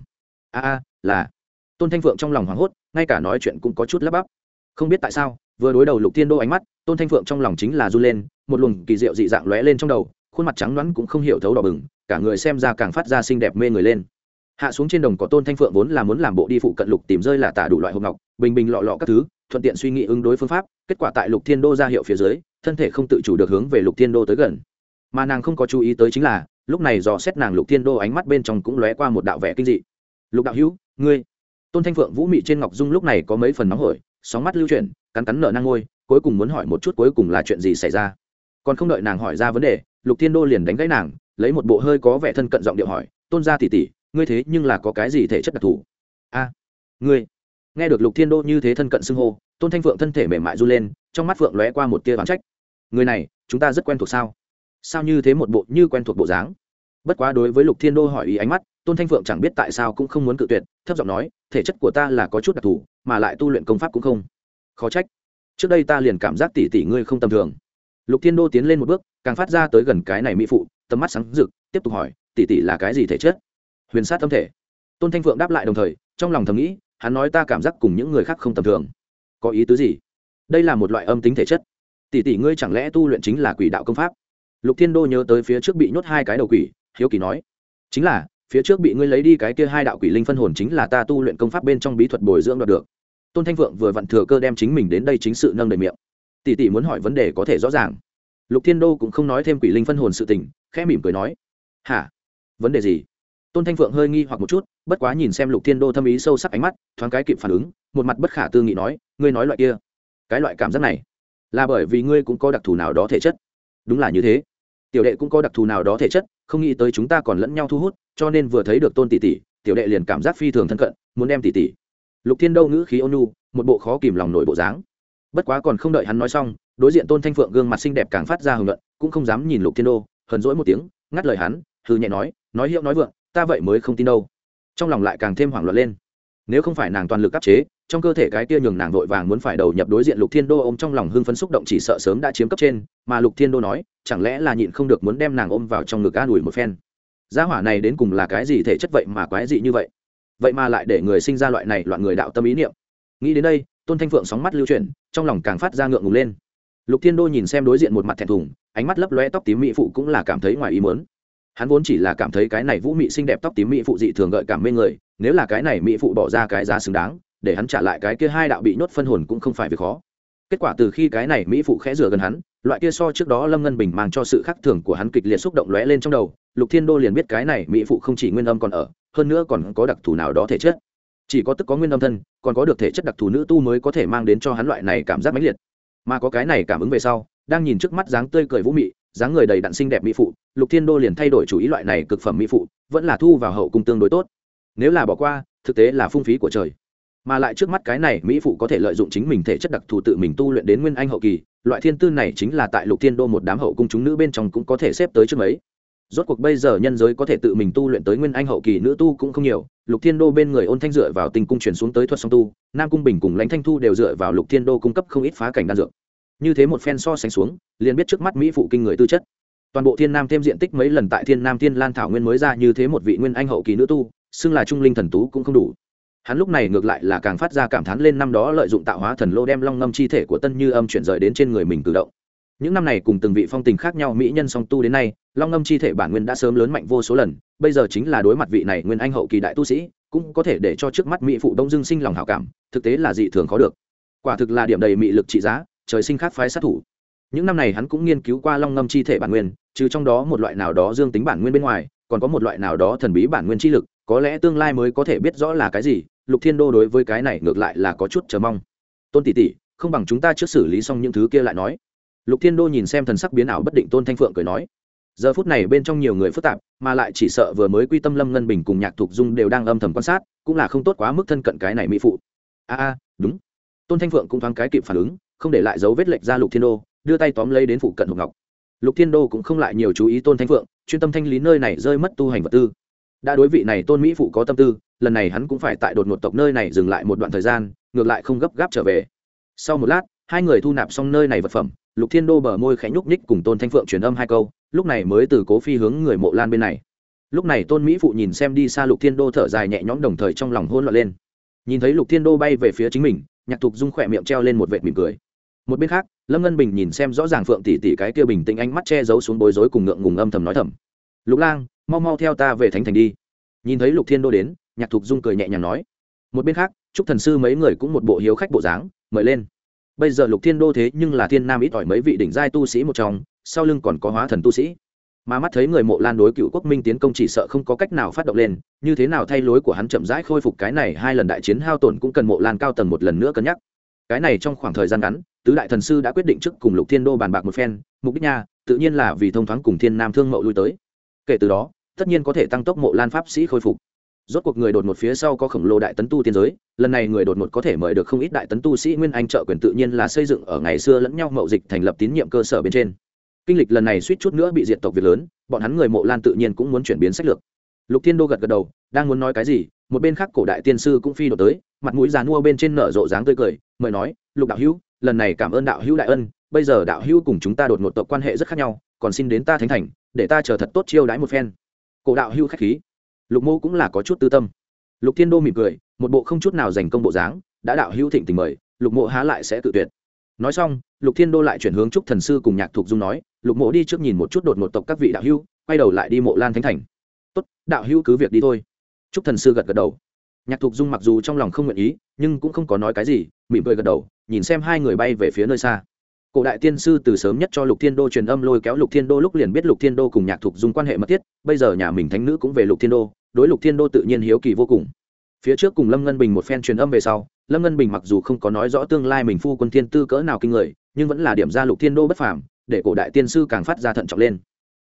A a, là. Tôn thanh phượng trong lòng hoảng hốt, ngay cả nói chuyện cũng có chút lắp bắp. Không biết tại sao, vừa đối đầu lục thiên đô ánh mắt, tôn thanh phượng trong lòng chính là r u lên, một luồng kỳ diệu dị dạng lóe lên trong đầu, khuôn mặt trắng đoán cũng không hiểu thấu đỏ bừng, cả người xem ra càng phát ra xinh đẹp mê người lên hạ xuống trên đồng có tôn thanh phượng vốn là muốn làm bộ đi phụ cận lục tìm rơi là tả đủ loại hộp ngọc, bình bình lọ lọ các thứ, thuận tiện suy nghĩ ứng đối phương pháp, kết quả tại lục thiên đô ra hiệu phía dưới, thân thể không tự chủ được hướng về lục thiên đô tới gần. Mà nàng không có chú ý tới chính là, lúc này dò xét nàng lục thiên đô ánh mắt bên trong cũng lóe qua một đạo vẻ kinh dị. Lục đạo hữu, ngươi. Tôn thanh phượng vũ mị trên ngọc dung lúc này có mấy phần nóng hổi, sóng mắt lưu chuyển, cắn cắn nở năng ngôi, cuối cùng muốn hỏi một chút cuối cùng là chuyện gì xảy ra. Còn không đợi nàng hỏi ra vấn đề, lục thiên đô liền đánh gãy nàng, lấy một bộ hơi có vẻ thân cận giọng điệu hỏi, tôn gia tỷ tỷ ngươi thế nhưng là có cái gì thể chất đặc thù? A, ngươi. Nghe được lục thiên đô như thế thân cận xưng hô, tôn thanh phượng thân thể mềm mại r u lên, trong mắt phượng lóe qua một tia ván trách. Người này, chúng ta rất quen thuộc sao? Sao như thế một bộ như quen thuộc bộ dáng? Bất quá đối với lục thiên đô hỏi ý ánh mắt, tôn thanh phượng chẳng biết tại sao cũng không muốn cự tuyệt, thấp giọng nói, thể chất của ta là có chút đặc thù, mà lại tu luyện công pháp cũng không. Khó trách. Trước đây ta liền cảm giác tỉ tỉ ngươi không tầm thường. Lục thiên đô tiến lên một bước, càng phát ra tới gần cái này mỹ phụ, tầm mắt sáng rực, tiếp tục hỏi tỉ tỉ là cái gì thể chất? Huyền sát tâm thể. Tôn thanh phượng đáp lại đồng thời, trong lòng thầm nghĩ, hắn nói ta cảm giác cùng những người khác không tầm thường. Có ý tứ gì? Đây là một loại âm tính thể chất. Tỷ tỷ ngươi chẳng lẽ tu luyện chính là quỷ đạo công pháp? Lục thiên đô nhớ tới phía trước bị nhốt hai cái đầu quỷ, hiếu kỳ nói. Chính là, phía trước bị ngươi lấy đi cái kia hai đạo quỷ linh phân hồn chính là ta tu luyện công pháp bên trong bí thuật bồi dưỡng đoạt được. Tôn thanh phượng vừa vặn thừa cơ đem chính mình đến đây chính sự nâng đầy miệng. Tỷ tỷ muốn hỏi vấn đề có thể rõ ràng. Lục thiên đô cũng không nói thêm quỷ linh phân hồn sự tình, khẽ mỉm cười nói. Hả? Vấn đề gì? Tôn thanh phượng hơi nghi hoặc một chút, bất quá nhìn xem lục thiên đô thâm ý sâu sắc ánh mắt, thoáng cái kịp phản ứng, một mặt bất khả tư nghị nói, ngươi nói loại kia, cái loại cảm giác này, là bởi vì ngươi cũng có đặc thù nào đó thể chất. Đúng là như thế. Tiểu đệ cũng có đặc thù nào đó thể chất, không nghĩ tới chúng ta còn lẫn nhau thu hút, cho nên vừa thấy được tôn tỷ tỷ, tiểu đệ liền cảm giác phi thường thân cận, muốn đem tỷ tỷ. Lục thiên đâu ngữ khí ôn nhu, một bộ khó kìm lòng nổi bộ dáng. Bất quá còn không đợi hắn nói xong, đối diện tôn thanh phượng gương mặt xinh đẹp càng phát ra hưởng luận, cũng không dám nhìn lục thiên đô, hờn rỗi một tiếng, ngắt lời hắn hư nhẹ nói nói hiệu nói vượng ta vậy mới không tin đâu. Trong lòng lại càng thêm hoảng loạn lên. Nếu không phải nàng toàn lực áp chế, trong cơ thể cái kia nhường nàng vội vàng muốn phải đầu nhập đối diện lục thiên đô ôm trong lòng hưng phấn xúc động chỉ sợ sớm đã chiếm cấp trên, mà lục thiên đô nói, chẳng lẽ là nhịn không được muốn đem nàng ôm vào trong ngực an ủi một phen. Gia hỏa này đến cùng là cái gì thể chất vậy mà quái dị như vậy? Vậy mà lại để người sinh ra loại này loạn người đạo tâm ý niệm. Nghĩ đến đây, tôn thanh phượng sóng mắt lưu chuyển, trong lòng càng phát ra ngượng ngùng lên. Lục thiên đô nhìn xem đối diện một mặt thẹn thùng, ánh mắt lấp lóe tóc tím mỹ phụ cũng là cảm thấy ngoài ý mớn hắn vốn chỉ là cảm thấy cái này vũ mị xinh đẹp tóc tím mỹ phụ dị thường gợi cảm mê người, nếu là cái này mỹ phụ bỏ ra cái giá xứng đáng, để hắn trả lại cái kia hai đạo bị nhốt phân hồn cũng không phải việc khó. Kết quả từ khi cái này mỹ phụ khẽ rửa gần hắn, loại kia so trước đó lâm ngân bình mang cho sự khác thường của hắn kịch liệt xúc động lóe lên trong đầu, lục thiên đô liền biết cái này mỹ phụ không chỉ nguyên âm còn ở, hơn nữa còn có đặc thù nào đó thể chất. Chỉ có tức có nguyên âm thân, còn có được thể chất đặc thù nữ tu mới có thể mang đến cho hắn loại này cảm giác mãnh liệt. Mà có cái này cảm ứng về sau, đang nhìn trước mắt dáng tươi cười vũ mị dáng người đầy đặn xinh đẹp mỹ phụ, lục thiên đô liền thay đổi chủ ý loại này cực phẩm mỹ phụ, vẫn là thu vào hậu cung tương đối tốt. Nếu là bỏ qua, thực tế là phung phí của trời. Mà lại trước mắt cái này mỹ phụ có thể lợi dụng chính mình thể chất đặc thù tự mình tu luyện đến nguyên anh hậu kỳ, loại thiên tư này chính là tại lục thiên đô một đám hậu cung chúng nữ bên trong cũng có thể xếp tới trước mấy. Rốt cuộc bây giờ nhân giới có thể tự mình tu luyện tới nguyên anh hậu kỳ nữ tu cũng không nhiều, lục thiên đô bên người ôn thanh dựa vào tình cung chuyển xuống tới thuật song tu, nam cung bình cùng lãnh thanh thu đều dựa vào lục thiên đô cung cấp không ít phá cảnh đan dược như thế một phen so sánh xuống, liền biết trước mắt mỹ phụ kinh người tư chất. Toàn bộ thiên nam thêm diện tích mấy lần tại thiên nam thiên lan thảo nguyên mới ra như thế một vị nguyên anh hậu kỳ nữ tu, xưng là trung linh thần tú cũng không đủ. Hắn lúc này ngược lại là càng phát ra cảm thán lên năm đó lợi dụng tạo hóa thần lô đem long ngâm chi thể của tân như âm chuyển rời đến trên người mình tự động. Những năm này cùng từng vị phong tình khác nhau mỹ nhân song tu đến nay, long ngâm chi thể bản nguyên đã sớm lớn mạnh vô số lần, bây giờ chính là đối mặt vị này nguyên anh hậu kỳ đại tu sĩ, cũng có thể để cho trước mắt mỹ phụ đông dương sinh lòng hảo cảm, thực tế là dị thường khó được. Quả thực là điểm đầy mị lực trị giá trời sinh khác phái sát thủ. Những năm này hắn cũng nghiên cứu qua long ngâm chi thể bản nguyên, trừ trong đó một loại nào đó dương tính bản nguyên bên ngoài, còn có một loại nào đó thần bí bản nguyên chi lực, có lẽ tương lai mới có thể biết rõ là cái gì, lục thiên đô đối với cái này ngược lại là có chút chờ mong. Tôn tỷ tỷ, không bằng chúng ta trước xử lý xong những thứ kia lại nói. Lục thiên đô nhìn xem thần sắc biến ảo bất định tôn thanh phượng cười nói. Giờ phút này bên trong nhiều người phức tạp, mà lại chỉ sợ vừa mới quy tâm lâm ngân bình cùng nhạc thục dung đều đang âm thầm quan sát, cũng là không tốt quá mức thân cận cái này mỹ phụ. A a, đúng. Tôn thanh phượng cũng thoáng cái kịp phản ứng không để lại dấu vết lệch ra lục thiên đô, đưa tay tóm lấy đến phụ cận hộp ngọc. Lục thiên đô cũng không lại nhiều chú ý tôn thanh phượng, chuyên tâm thanh lý nơi này rơi mất tu hành vật tư. Đã đối vị này tôn mỹ phụ có tâm tư, lần này hắn cũng phải tại đột ngột tộc nơi này dừng lại một đoạn thời gian, ngược lại không gấp gáp trở về. Sau một lát, hai người thu nạp xong nơi này vật phẩm, lục thiên đô bờ môi khẽ nhúc nhích cùng tôn thanh phượng truyền âm hai câu, lúc này mới từ cố phi hướng người mộ lan bên này. Lúc này tôn mỹ phụ nhìn xem đi xa lục thiên đô thở dài nhẹ nhõm đồng thời trong lòng hôn loạn lên. Nhìn thấy lục thiên đô bay về phía chính mình, nhạc thục dung khỏe miệng treo lên một vệt mỉm cười một bên khác, lâm ngân bình nhìn xem rõ ràng phượng tỷ tỷ cái kia bình tĩnh ánh mắt che giấu xuống bối rối cùng ngượng ngùng âm thầm nói thầm. Lục lang, mau mau theo ta về thánh thành đi. Nhìn thấy lục thiên đô đến, nhạc thục dung cười nhẹ nhàng nói. Một bên khác chúc thần sư mấy người cũng một bộ hiếu khách bộ dáng, mời lên. Bây giờ lục thiên đô thế nhưng là thiên nam ít ỏi mấy vị đỉnh giai tu sĩ một trong, sau lưng còn có hóa thần tu sĩ. Mà mắt thấy người mộ lan đối cựu quốc minh tiến công chỉ sợ không có cách nào phát động lên, như thế nào thay lối của hắn chậm rãi khôi phục cái này hai lần đại chiến hao tổn cũng cần mộ lan cao tầng một lần nữa cân nhắc. Cái này trong khoảng thời gian ngắn tứ đại thần sư đã quyết định trước cùng lục thiên đô bàn bạc một phen, mục đích nha, tự nhiên là vì thông thoáng cùng thiên nam thương mậu lui tới. Kể từ đó, tất nhiên có thể tăng tốc mộ lan pháp sĩ khôi phục. Rốt cuộc người đột một phía sau có khổng lồ đại tấn tu tiên giới, lần này người đột một có thể mời được không ít đại tấn tu sĩ nguyên anh trợ quyền tự nhiên là xây dựng ở ngày xưa lẫn nhau mậu dịch thành lập tín nhiệm cơ sở bên trên. Kinh lịch lần này suýt chút nữa bị diệt tộc việc lớn, bọn hắn người mộ lan tự nhiên cũng muốn chuyển biến sách lược. Lục thiên đô gật gật đầu, đang muốn nói cái gì, một bên khác cổ đại tiên sư cũng phi đổ tới, mặt mũi già mua bên trên nở rộ dáng tươi cười, mời nói, lục đạo hữu lần này cảm ơn đạo hữu đại ân, bây giờ đạo hữu cùng chúng ta đột ngột tộc quan hệ rất khác nhau, còn xin đến ta thánh thành, để ta chờ thật tốt chiêu đãi một phen. Cổ đạo hữu khách khí. Lục mô cũng là có chút tư tâm. Lục thiên đô mỉm cười, một bộ không chút nào dành công bộ dáng, đã đạo hữu thịnh tình mời, lục mộ há lại sẽ tự tuyệt. Nói xong, lục thiên đô lại chuyển hướng chúc thần sư cùng nhạc thục dung nói, lục mộ đi trước nhìn một chút đột ngột tộc các vị đạo hữu, quay đầu lại đi mộ lan thánh thành. Tốt, đạo hữu cứ việc đi thôi. Chúc thần sư gật gật đầu. Nhạc thục dung mặc dù trong lòng không nguyện ý, nhưng cũng không có nói cái gì mỉm cười gật đầu, nhìn xem hai người bay về phía nơi xa. Cổ đại tiên sư từ sớm nhất cho lục thiên đô truyền âm lôi kéo lục thiên đô lúc liền biết lục thiên đô cùng nhạc thục dùng quan hệ mật thiết, bây giờ nhà mình thánh nữ cũng về lục thiên đô, đối lục thiên đô tự nhiên hiếu kỳ vô cùng. Phía trước cùng lâm ngân bình một phen truyền âm về sau, lâm ngân bình mặc dù không có nói rõ tương lai mình phu quân thiên tư cỡ nào kinh người, nhưng vẫn là điểm ra lục thiên đô bất phàm, để cổ đại tiên sư càng phát ra thận trọng lên.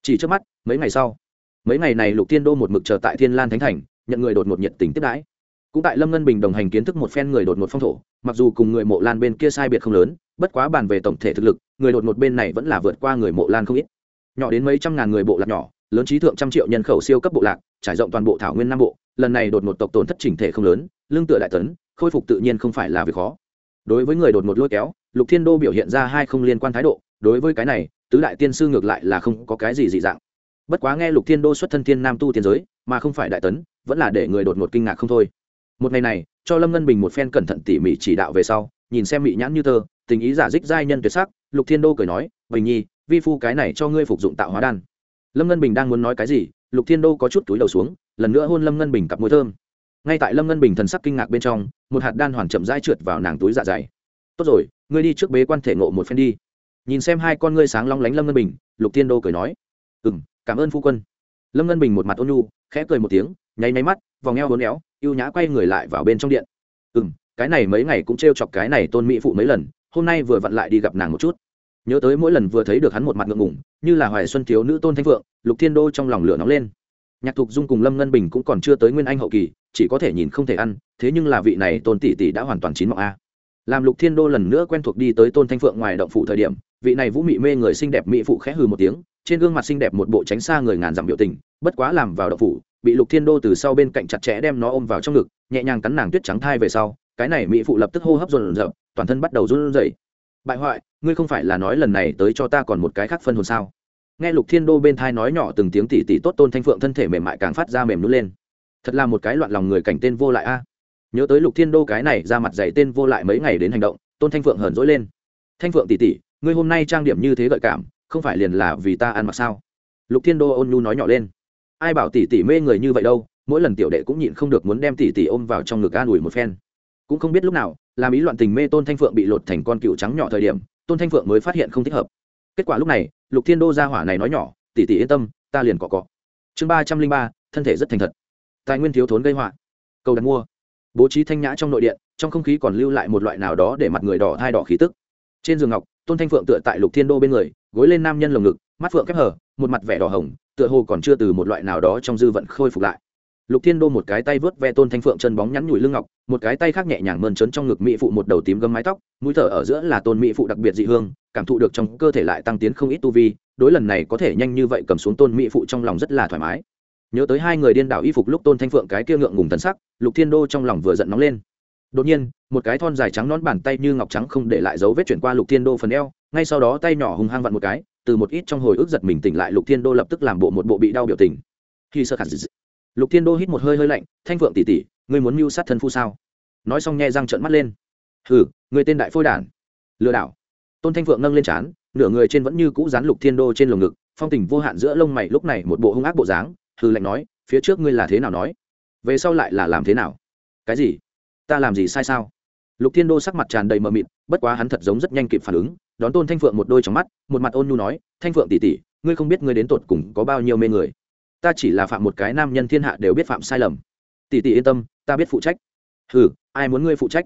Chỉ trước mắt, mấy ngày sau, mấy ngày này lục thiên đô một mực chờ tại thiên lan thánh thành, nhận người đột một nhiệt tình tiếp đãi. Cũng tại lâm ngân bình đồng hành kiến thức một phen người đột một phong thổ mặc dù cùng người mộ lan bên kia sai biệt không lớn, bất quá bàn về tổng thể thực lực, người đột một bên này vẫn là vượt qua người mộ lan không ít. Nhỏ đến mấy trăm ngàn người bộ lạc nhỏ, lớn trí thượng trăm triệu nhân khẩu siêu cấp bộ lạc, trải rộng toàn bộ thảo nguyên nam bộ, lần này đột một tộc tổn thất chỉnh thể không lớn, lương tựa đại tấn, khôi phục tự nhiên không phải là việc khó. Đối với người đột một lôi kéo, lục thiên đô biểu hiện ra hai không liên quan thái độ, đối với cái này, tứ đại tiên sư ngược lại là không có cái gì dị dạng. Bất quá nghe lục thiên đô xuất thân thiên nam tu tiên giới, mà không phải đại tấn, vẫn là để người đột một kinh ngạc không thôi. Một ngày này cho lâm ngân bình một phen cẩn thận tỉ mỉ chỉ đạo về sau, nhìn xem mị nhãn như tơ, tình ý giả dích giai nhân tuyệt sắc, lục thiên đô cười nói, bình nhi, vi phu cái này cho ngươi phục dụng tạo hóa đan. Lâm ngân bình đang muốn nói cái gì, lục thiên đô có chút túi đầu xuống, lần nữa hôn lâm ngân bình cặp môi thơm. Ngay tại lâm ngân bình thần sắc kinh ngạc bên trong, một hạt đan hoàn chậm rãi trượt vào nàng túi dạ dày. Tốt rồi, ngươi đi trước bế quan thể ngộ một phen đi. Nhìn xem hai con ngươi sáng long lánh lâm ngân bình, lục thiên đô cười nói ừ m cảm ơn phu quân. Lâm ngân bình một mặt ôn nhu, khẽ cười một tiếng nháy máy mắt, vòng eo hốn éo, ưu nhã quay người lại vào bên trong điện. Ừ m cái này mấy ngày cũng t r e o chọc cái này tôn mỹ phụ mấy lần, hôm nay vừa vặn lại đi gặp nàng một chút. Nhớ tới mỗi lần vừa thấy được hắn một mặt ngượng ngủng như là hoài xuân thiếu nữ tôn thanh phượng, lục thiên đô trong lòng lửa nóng lên. Nhạc thục dung cùng lâm ngân bình cũng còn chưa tới nguyên anh hậu kỳ, chỉ có thể nhìn không thể ăn, thế nhưng là vị này tôn tỷ tỷ đã hoàn toàn chín mọc a. Làm lục thiên đô lần nữa quen thuộc đi tới tôn thanh phượng ngoài động phủ thời điểm, vị này vũ mị mê người xinh đẹp mỹ phụ khẽ hừ một tiếng, trên gương mặt xinh đẹp một bộ tránh xa người ngàn dặm biểu tình, bất quá làm vào động phủ bị lục thiên đô từ sau bên cạnh chặt chẽ đem nó ôm vào trong ngực, nhẹ nhàng cắn nàng tuyết trắng thai về sau, cái này mỹ phụ lập tức hô hấp rộn dập toàn thân bắt đầu run rẩy. Bại hoại, ngươi không phải là nói lần này tới cho ta còn một cái khác phân hồn sao? Nghe lục thiên đô bên thai nói nhỏ từng tiếng tỉ tỉ tốt tôn thanh phượng thân thể mềm mại càng phát ra mềm nút lên. Thật là một cái loạn lòng người cảnh tên vô lại a. Nhớ tới lục thiên đô cái này ra mặt dạy tên vô lại mấy ngày đến hành động, tôn thanh phượng hờn dỗi lên. Thanh phượng tỉ tỉ, ngươi hôm nay trang điểm như thế gợi cảm, không phải liền là vì ta ăn mặc sao? Lục thiên đô ôn nhu nói nhỏ lên ai bảo tỷ tỷ mê người như vậy đâu, mỗi lần tiểu đệ cũng nhịn không được muốn đem tỷ tỷ ôm vào trong ngực an ủi một phen. Cũng không biết lúc nào, làm ý loạn tình mê tôn thanh phượng bị lột thành con cựu trắng nhỏ thời điểm, tôn thanh phượng mới phát hiện không thích hợp. Kết quả lúc này, lục thiên đô ra hỏa này nói nhỏ tỷ tỷ yên tâm, ta liền cọ cọ chương ba trăm linh ba, thân thể rất thành thật. Tài nguyên thiếu thốn gây họa. Cầu đặt mua. Bố trí thanh nhã trong nội điện, trong không khí còn lưu lại một loại nào đó để mặt người đỏ thai đỏ khí tức. Trên giường ngọc, tôn thanh phượng tựa tại lục thiên đô bên người, gối lên nam nhân lồng ngực, mắt phượng khép hở một mặt vẻ đỏ hồng tựa hồ còn chưa từ một loại nào đó trong dư vận khôi phục lại. Lục thiên đô một cái tay vớt ve tôn thanh phượng chân bóng nhắn nhủi lưng ngọc, một cái tay khác nhẹ nhàng mơn trớn trong ngực mỹ phụ một đầu tím gấm mái tóc, mũi thở ở giữa là tôn mỹ phụ đặc biệt dị hương, cảm thụ được trong cơ thể lại tăng tiến không ít tu vi, đối lần này có thể nhanh như vậy cầm xuống tôn mỹ phụ trong lòng rất là thoải mái. Nhớ tới hai người điên đảo y phục lúc tôn thanh phượng cái kia ngượng ngùng tần sắc, lục thiên đô trong lòng vừa giận nóng lên. Đột nhiên, một cái thon dài trắng nón bàn tay như ngọc trắng không để lại dấu vết chuyển qua lục thiên đô phần eo, ngay sau đó tay nhỏ hùng hăng vặn một cái từ một ít trong hồi ức giật mình tỉnh lại, lục thiên đô lập tức làm bộ một bộ bị đau biểu tình. Khi sơ khẳng lục thiên đô hít một hơi hơi lạnh, thanh phượng tỉ tỉ ngươi muốn mưu sát thân phu sao? Nói xong nghe răng trợn mắt lên. Hừ người tên đại phôi đản. Lừa đảo. Tôn thanh phượng nâng lên trán, nửa người trên vẫn như cũ dán lục thiên đô trên lồng ngực, phong tình vô hạn giữa lông mày lúc này một bộ hung ác bộ dáng, hừ lạnh nói, phía trước ngươi là thế nào nói? Về sau lại là làm thế nào? Cái gì? Ta làm gì sai sao? Lục thiên đô sắc mặt tràn đầy mờ mịt, bất quá hắn thật giống rất nhanh kịp phản ứng đón tôn thanh phượng một đôi trong mắt, một mặt ôn nhu nói, thanh phượng tỉ tỉ ngươi không biết ngươi đến tột cùng có bao nhiêu mê người. Ta chỉ là phạm một cái nam nhân thiên hạ đều biết phạm sai lầm. Tỉ tỉ yên tâm, ta biết phụ trách. Hừ, ai muốn ngươi phụ trách?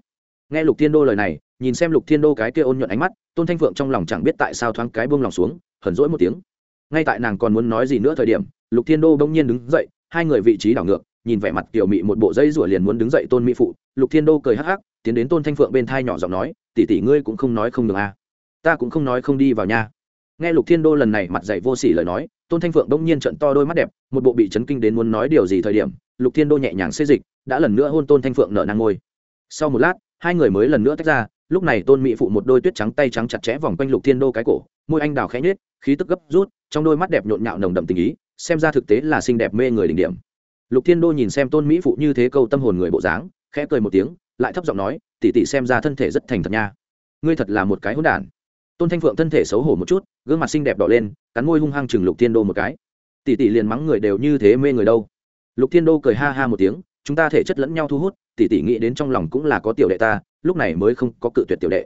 Nghe lục thiên đô lời này, nhìn xem lục thiên đô cái kia ôn nhuận ánh mắt, tôn thanh phượng trong lòng chẳng biết tại sao thoáng cái buông lòng xuống, hờn rỗi một tiếng. Ngay tại nàng còn muốn nói gì nữa thời điểm, lục thiên đô bỗng nhiên đứng dậy, hai người vị trí đảo ngược, nhìn vẻ mặt kiểu mị một bộ dây rủa liền muốn đứng dậy tôn mỹ phụ. Lục thiên đô cười hắc hắc, tiến đến tôn thanh phượng bên thai nhỏ giọng nói, tỷ tỷ ngươi cũng không nói không được à ta cũng không nói không đi vào nha. Nghe lục thiên đô lần này mặt dạy vô sỉ lời nói, tôn thanh phượng đông nhiên trận to đôi mắt đẹp, một bộ bị chấn kinh đến muốn nói điều gì thời điểm, lục thiên đô nhẹ nhàng xê dịch, đã lần nữa hôn tôn thanh phượng nở nang ngôi sau một lát, hai người mới lần nữa tách ra, lúc này tôn mỹ phụ một đôi tuyết trắng tay trắng chặt chẽ vòng quanh lục thiên đô cái cổ, môi anh đào khẽ nhết khí tức gấp rút, trong đôi mắt đẹp nhộn nhạo nồng đậm tình ý, xem ra thực tế là xinh đẹp mê người đỉnh điểm. Lục thiên đô nhìn xem tôn mỹ phụ như thế câu tâm hồn người bộ dáng, khẽ cười một tiếng, lại thấp giọng nói tỉ tỉ xem ra thân thể rất thành thật nha. Ngươi thật là một cái hỗn đản tôn thanh phượng thân thể xấu hổ một chút gương mặt xinh đẹp đỏ lên cắn môi hung hăng chừng lục thiên đô một cái Tỷ tỷ liền mắng người đều như thế mê người đâu lục thiên đô cười ha ha một tiếng chúng ta thể chất lẫn nhau thu hút tỷ tỷ nghĩ đến trong lòng cũng là có tiểu đệ ta lúc này mới không có cự tuyệt tiểu đệ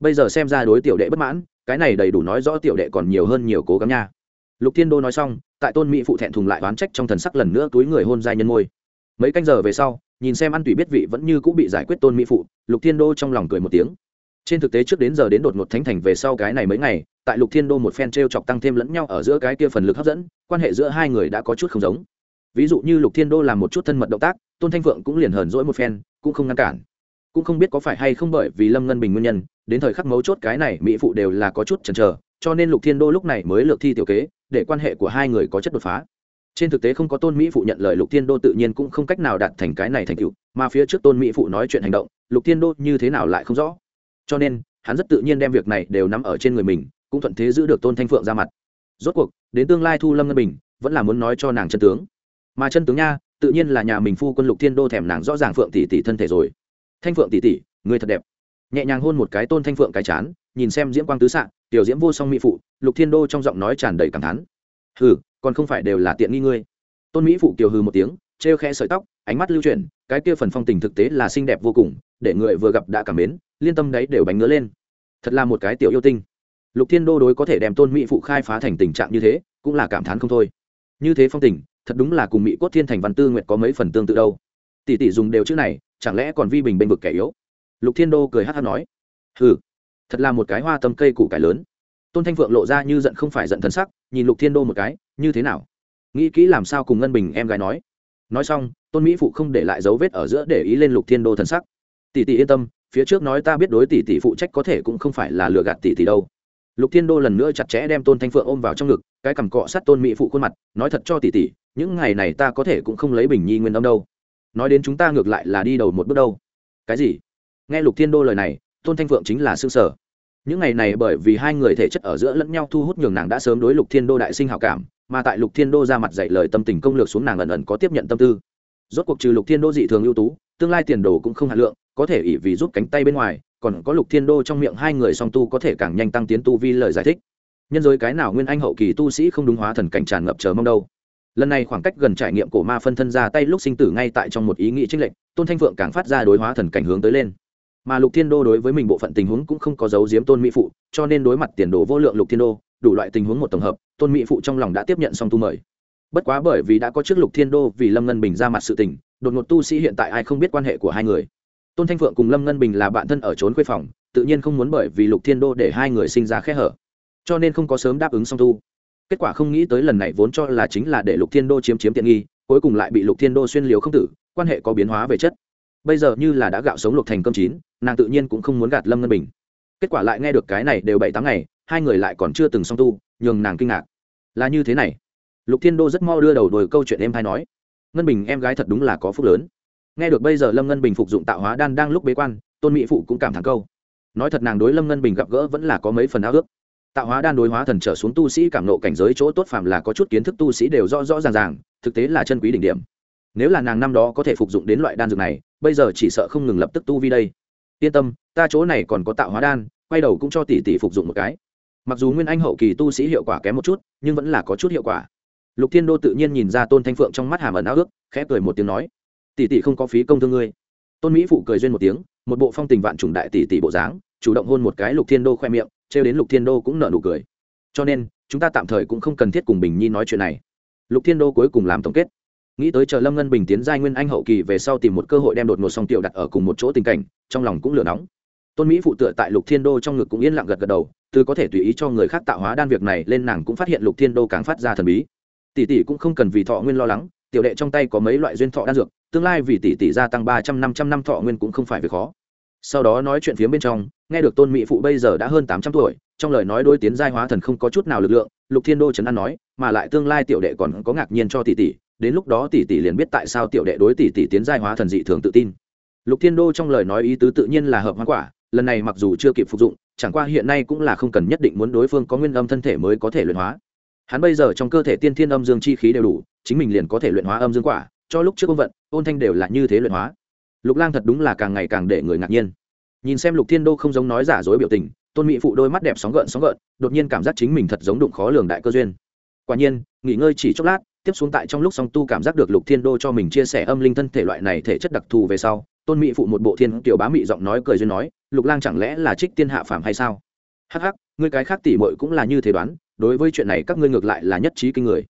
bây giờ xem ra đối tiểu đệ bất mãn cái này đầy đủ nói rõ tiểu đệ còn nhiều hơn nhiều cố gắng nha lục thiên đô nói xong tại tôn mỹ phụ thẹn thùng lại oán trách trong thần sắc lần nữa túi người hôn giai nhân môi mấy canh giờ về sau nhìn xem ăn tùy biết vị vẫn như cũng bị giải quyết tôn mỹ phụ lục thiên đô trong lòng cười một tiếng trên thực tế trước đến giờ đến đột ngột thánh thành về sau cái này mấy ngày, tại lục thiên đô một phen t r e o chọc tăng thêm lẫn nhau ở giữa cái kia phần lực hấp dẫn, quan hệ giữa hai người đã có chút không giống. Ví dụ như lục thiên đô làm một chút thân mật động tác, tôn thanh phượng cũng liền hờn dỗi một phen, cũng không ngăn cản. Cũng không biết có phải hay không bởi vì lâm ngân bình nguyên nhân, đến thời khắc mấu chốt cái này mỹ phụ đều là có chút chần chờ, cho nên lục thiên đô lúc này mới lược thi tiểu kế, để quan hệ của hai người có chất đột phá. Trên thực tế không có tôn mỹ phụ nhận lời, lục thiên đô tự nhiên cũng không cách nào đạt thành cái này thành tựu, mà phía trước tôn mỹ phụ nói chuyện hành động, lục thiên đô như thế nào lại không rõ cho nên, hắn rất tự nhiên đem việc này đều nắm ở trên người mình, cũng thuận thế giữ được tôn thanh phượng ra mặt. Rốt cuộc, đến tương lai thu lâm ngân bình, vẫn là muốn nói cho nàng chân tướng. Mà chân tướng nha, tự nhiên là nhà mình phu quân lục thiên đô thèm nàng rõ ràng phượng tỷ tỷ thân thể rồi. Thanh phượng tỷ tỷ, người thật đẹp. Nhẹ nhàng hôn một cái tôn thanh phượng cái chán, nhìn xem diễm quang tứ xạ tiểu diễm vô song mỹ phụ, lục thiên đô trong giọng nói tràn đầy cảm thán. Hừ, còn không phải đều là tiện nghi ngươi. Tôn mỹ phụ kiều hừ một tiếng, trêu khẽ sợi tóc, ánh mắt lưu chuyển, cái kia phần phong tình thực tế là xinh đẹp vô cùng để người vừa gặp đã cảm mến, liên tâm đấy đều bánh ngứa lên. Thật là một cái tiểu yêu tinh. Lục thiên đô đối có thể đem tôn mỹ phụ khai phá thành tình trạng như thế, cũng là cảm thán không thôi. Như thế phong tình, thật đúng là cùng mỹ cốt thiên thành văn tư nguyện có mấy phần tương tự đâu. Tỷ tỷ dùng đều chữ này, chẳng lẽ còn vi bình bênh vực kẻ yếu? Lục thiên đô cười hát hát nói. Hừ, thật là một cái hoa tâm cây củ cải lớn. Tôn thanh phượng lộ ra như giận không phải giận thân sắc, nhìn lục thiên đô một cái, như thế nào? Nghĩ kỹ làm sao cùng ngân bình em gái nói. Nói xong, tôn mỹ phụ không để lại dấu vết ở giữa để ý lên lục thiên đô thân sắc tỷ tỷ yên tâm, phía trước nói ta biết đối tỷ tỷ phụ trách có thể cũng không phải là lừa gạt tỷ tỷ đâu. Lục thiên đô lần nữa chặt chẽ đem tôn thanh phượng ôm vào trong ngực, cái cằm cọ sát tôn mỹ phụ khuôn mặt, nói thật cho tỷ tỷ, những ngày này ta có thể cũng không lấy bình nhi nguyên âm đâu. Nói đến chúng ta ngược lại là đi đầu một bước đâu. Cái gì? Nghe lục thiên đô lời này, tôn thanh phượng chính là xương sở những ngày này bởi vì hai người thể chất ở giữa lẫn nhau thu hút nhường nàng đã sớm đối lục thiên đô đại sinh hào cảm, mà tại lục thiên đô ra mặt dạy lời tâm tình công lược xuống nàng ẩn ẩn có tiếp nhận tâm tư. Rốt cuộc trừ lục thiên đô dị thường ưu tú, tương lai tiền đồ cũng không hạt lượng có thể ỷ vì giúp cánh tay bên ngoài, còn có lục thiên đô trong miệng hai người song tu có thể càng nhanh tăng tiến tu vi lời giải thích. Nhân giới cái nào nguyên anh hậu kỳ tu sĩ không đúng hóa thần cảnh tràn ngập chờ mong đâu. Lần này khoảng cách gần trải nghiệm cổ ma phân thân ra tay lúc sinh tử ngay tại trong một ý nghĩ trích lệnh, tôn thanh phượng càng phát ra đối hóa thần cảnh hướng tới lên. Mà lục thiên đô đối với mình bộ phận tình huống cũng không có dấu diếm tôn mỹ phụ, cho nên đối mặt tiền đồ vô lượng lục thiên đô, đủ loại tình huống một tổng hợp, tôn mỹ phụ trong lòng đã tiếp nhận xong tu mời. Bất quá bởi vì đã có trước lục thiên đô vì lâm ngân bình ra mặt sự tình, đột ngột tu sĩ hiện tại ai không biết quan hệ của hai người tôn thanh phượng cùng lâm ngân bình là bạn thân ở trốn khuê phòng, tự nhiên không muốn bởi vì lục thiên đô để hai người sinh ra khe hở. Cho nên không có sớm đáp ứng song tu kết quả không nghĩ tới lần này vốn cho là chính là để lục thiên đô chiếm chiếm tiện nghi, cuối cùng lại bị lục thiên đô xuyên liều không tử, quan hệ có biến hóa về chất. Bây giờ như là đã gạo sống lục thành cơm chín, nàng tự nhiên cũng không muốn gạt lâm ngân bình. Kết quả lại nghe được cái này đều bảy tám ngày, hai người lại còn chưa từng song tu, nhường nàng kinh ngạc. Là như thế này. Lục thiên đô rất mau đưa đầu đồi câu chuyện em hay nói. Ngân bình em gái thật đúng là có phúc lớn nghe được bây giờ lâm ngân bình phục dụng tạo hóa đan đang lúc bế quan, tôn mỹ phụ cũng cảm thán câu. Nói thật nàng đối lâm ngân bình gặp gỡ vẫn là có mấy phần ao ước. Tạo hóa đan đối hóa thần trở xuống tu sĩ cảm nộ cảnh giới chỗ tốt phàm là có chút kiến thức tu sĩ đều rõ rõ ràng ràng, thực tế là chân quý đỉnh điểm. Nếu là nàng năm đó có thể phục dụng đến loại đan dược này, bây giờ chỉ sợ không ngừng lập tức tu vi đây. Yên tâm, ta chỗ này còn có tạo hóa đan, quay đầu cũng cho tỷ tỷ phục dụng một cái. Mặc dù nguyên anh hậu kỳ tu sĩ hiệu quả kém một chút, nhưng vẫn là có chút hiệu quả. Lục thiên đô tự nhiên nhìn ra tôn thanh phượng trong mắt hàm ẩn ao ước, khẽ cười một tiếng nói tỷ tỷ không có phí công thương ngươi. Tôn mỹ phụ cười duyên một tiếng, một bộ phong tình vạn trùng đại tỷ tỷ bộ dáng, chủ động hôn một cái lục thiên đô khoe miệng, trêu đến lục thiên đô cũng nở nụ cười. Cho nên, chúng ta tạm thời cũng không cần thiết cùng bình nhi nói chuyện này. Lục thiên đô cuối cùng làm tổng kết. Nghĩ tới chờ lâm ngân bình tiến giai nguyên anh hậu kỳ về sau tìm một cơ hội đem đột ngột song tiểu đặt ở cùng một chỗ tình cảnh, trong lòng cũng lửa nóng. Tôn mỹ phụ tựa tại lục thiên đô trong ngực cũng yên lặng gật gật đầu, từ có thể tùy ý cho người khác tạo hóa đan việc này lên nàng cũng phát hiện lục thiên đô càng phát ra thần bí. Tỷ tỷ cũng không cần vì thọ nguyên lo lắng tiểu đệ trong tay có mấy loại duyên thọ đan dược, tương lai vì tỷ tỷ gia tăng ba trăm năm trăm năm thọ nguyên cũng không phải việc khó. Sau đó nói chuyện phía bên trong, nghe được tôn mỹ phụ bây giờ đã hơn tám trăm tuổi, trong lời nói đôi tiến giai hóa thần không có chút nào lực lượng, lục thiên đô trấn an nói, mà lại tương lai tiểu đệ còn có ngạc nhiên cho tỷ tỷ, đến lúc đó tỷ tỷ liền biết tại sao tiểu đệ đối tỷ tỷ tiến giai hóa thần dị thường tự tin. Lục thiên đô trong lời nói ý tứ tự nhiên là hợp hoa quả, lần này mặc dù chưa kịp phục dụng, chẳng qua hiện nay cũng là không cần nhất định muốn đối phương có nguyên âm thân thể mới có thể luyện hóa hắn bây giờ trong cơ thể tiên thiên âm dương chi khí đều đủ, chính mình liền có thể luyện hóa âm dương quả, cho lúc trước ôn vận, ôn thanh đều là như thế luyện hóa. Lục lang thật đúng là càng ngày càng để người ngạc nhiên. Nhìn xem lục thiên đô không giống nói giả dối biểu tình, tôn mỹ phụ đôi mắt đẹp sóng gợn sóng gợn, đột nhiên cảm giác chính mình thật giống đụng khó lường đại cơ duyên. Quả nhiên, nghỉ ngơi chỉ chốc lát, tiếp xuống tại trong lúc song tu cảm giác được lục thiên đô cho mình chia sẻ âm linh thân thể loại này thể chất đặc thù về sau, tôn mỹ phụ một bộ thiên tiểu bá mị giọng nói cười duyên nói, lục lang chẳng lẽ là trích tiên hạ phàm hay sao? Hắc hắc, ngươi cái khác tỉ mội cũng là như thế đoán đối với chuyện này các ngươi ngược lại là nhất trí kinh người.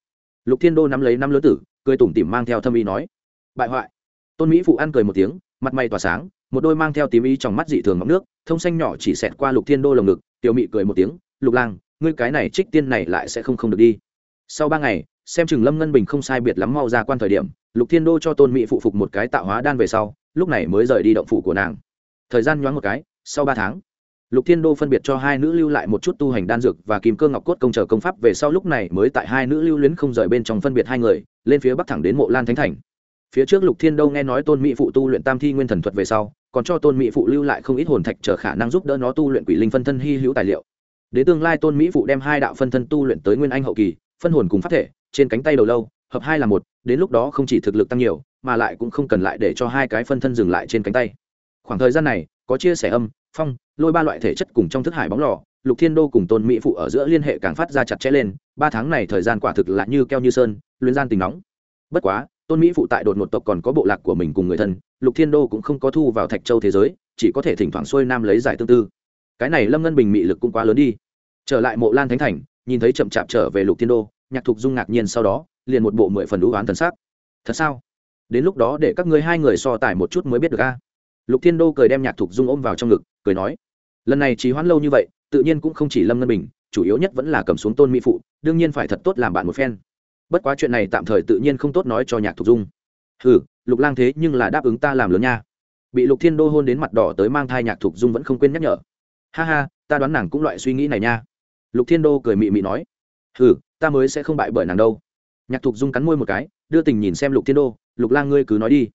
Lục thiên đô nắm lấy năm lứa tử, cười tủm tỉm mang theo thâm ý nói, bại hoại. Tôn mỹ phụ ăn cười một tiếng, mặt mày tỏa sáng, một đôi mang theo tím ý trong mắt dị thường ngọc nước, thông xanh nhỏ chỉ xẹt qua lục thiên đô lồng ngực, tiểu mị cười một tiếng, lục lang, ngươi cái này trích tiên này lại sẽ không không được đi. Sau ba ngày, xem chừng lâm ngân bình không sai biệt lắm mau ra quan thời điểm, lục thiên đô cho tôn mỹ phụ phục một cái tạo hóa đan về sau, lúc này mới rời đi động phủ của nàng. Thời gian nhoáng một cái, sau ba tháng lục thiên đô phân biệt cho hai nữ lưu lại một chút tu hành đan dược và kim cơ ngọc cốt công chờ công pháp về sau lúc này mới tại hai nữ lưu luyến không rời bên trong phân biệt hai người, lên phía bắc thẳng đến mộ lan thánh thành. Phía trước lục thiên đô nghe nói tôn mỹ phụ tu luyện tam thi nguyên thần thuật về sau, còn cho tôn mỹ phụ lưu lại không ít hồn thạch chờ khả năng giúp đỡ nó tu luyện quỷ linh phân thân hy hữu tài liệu. Đến tương lai tôn mỹ phụ đem hai đạo phân thân tu luyện tới nguyên anh hậu kỳ, phân hồn cùng phát thể, trên cánh tay đầu lâu, hợp hai là một, đến lúc đó không chỉ thực lực tăng nhiều, mà lại cũng không cần lại để cho hai cái phân thân dừng lại trên cánh tay. Khoảng thời gian này, có chia sẻ âm phong, lôi ba loại thể chất cùng trong thức hải bóng lò, lục thiên đô cùng tôn mỹ phụ ở giữa liên hệ càng phát ra chặt chẽ lên, ba tháng này thời gian quả thực là như keo như sơn, luyến gian tình nóng. Bất quá, tôn mỹ phụ tại đột một tộc còn có bộ lạc của mình cùng người thân, lục thiên đô cũng không có thu vào thạch châu thế giới, chỉ có thể thỉnh thoảng xuôi nam lấy giải tương tư. Cái này lâm ngân bình mị lực cũng quá lớn đi. Trở lại mộ lan thánh thành, nhìn thấy chậm chạp trở về lục thiên đô, nhạc thục dung ngạc nhiên sau đó, liền một bộ mười phần đũ oán thần sắc. Thật sao? Đến lúc đó để các ngươi hai người so tài một chút mới biết được a lục thiên đô cười đem nhạc thục dung ôm vào trong ngực, cười nói, lần này trì hoãn lâu như vậy, tự nhiên cũng không chỉ lâm ngân bình, chủ yếu nhất vẫn là cầm xuống tôn mỹ phụ, đương nhiên phải thật tốt làm bạn một phen. Bất quá chuyện này tạm thời tự nhiên không tốt nói cho nhạc thục dung. Ừ lục lang thế nhưng là đáp ứng ta làm lớn nha. Bị lục thiên đô hôn đến mặt đỏ tới mang thai nhạc thục dung vẫn không quên nhắc nhở. Ha ha, ta đoán nàng cũng loại suy nghĩ này nha. Lục thiên đô cười mị mị nói ừ ta mới sẽ không bại bởi nàng đâu. Nhạc thục dung cắn môi một cái, đưa tình nhìn xem lục thiên đô, lục lang ngươi cứ nói đi.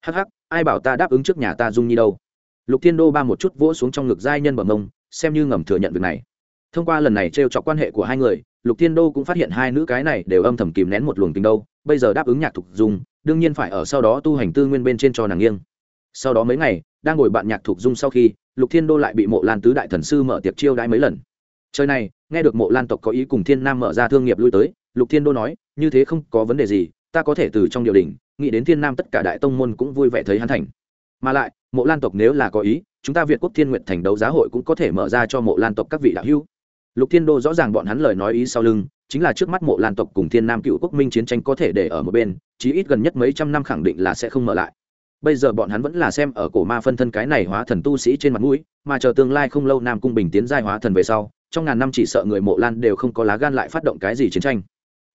Hắc hắc ai bảo ta đáp ứng trước nhà ta dung nhi đâu? Lục thiên đô ba một chút vỗ xuống trong ngực giai nhân bờ mông xem như ngầm thừa nhận việc này. Thông qua lần này t r e o chọc quan hệ của hai người, lục thiên đô cũng phát hiện hai nữ cái này đều âm thầm kìm nén một luồng tình đâu, bây giờ đáp ứng nhạc thục dung, đương nhiên phải ở sau đó tu hành tư nguyên bên trên cho nàng nghiêng. Sau đó mấy ngày, đang ngồi bạn nhạc thục dung sau khi, lục thiên đô lại bị mộ lan tứ đại thần sư mở tiệc chiêu đãi mấy lần. Trời này, nghe được mộ lan tộc có ý cùng thiên nam mở ra thương nghiệp lui tới, lục thiên đô nói, như thế không có vấn đề gì, ta có thể từ trong điều đình nghĩ đến thiên nam tất cả đại tông môn cũng vui vẻ thấy hắn thành. Mà lại, mộ lan tộc nếu là có ý, chúng ta việt quốc thiên nguyện thành đấu giá hội cũng có thể mở ra cho mộ lan tộc các vị đạo hữu. Lục thiên đô rõ ràng bọn hắn lời nói ý sau lưng, chính là trước mắt mộ lan tộc cùng thiên nam cựu quốc minh chiến tranh có thể để ở một bên, chí ít gần nhất mấy trăm năm khẳng định là sẽ không mở lại. Bây giờ bọn hắn vẫn là xem ở cổ ma phân thân cái này hóa thần tu sĩ trên mặt mũi, mà chờ tương lai không lâu nam cung bình tiến giai hóa thần về sau, trong ngàn năm chỉ sợ người mộ lan đều không có lá gan lại phát động cái gì chiến tranh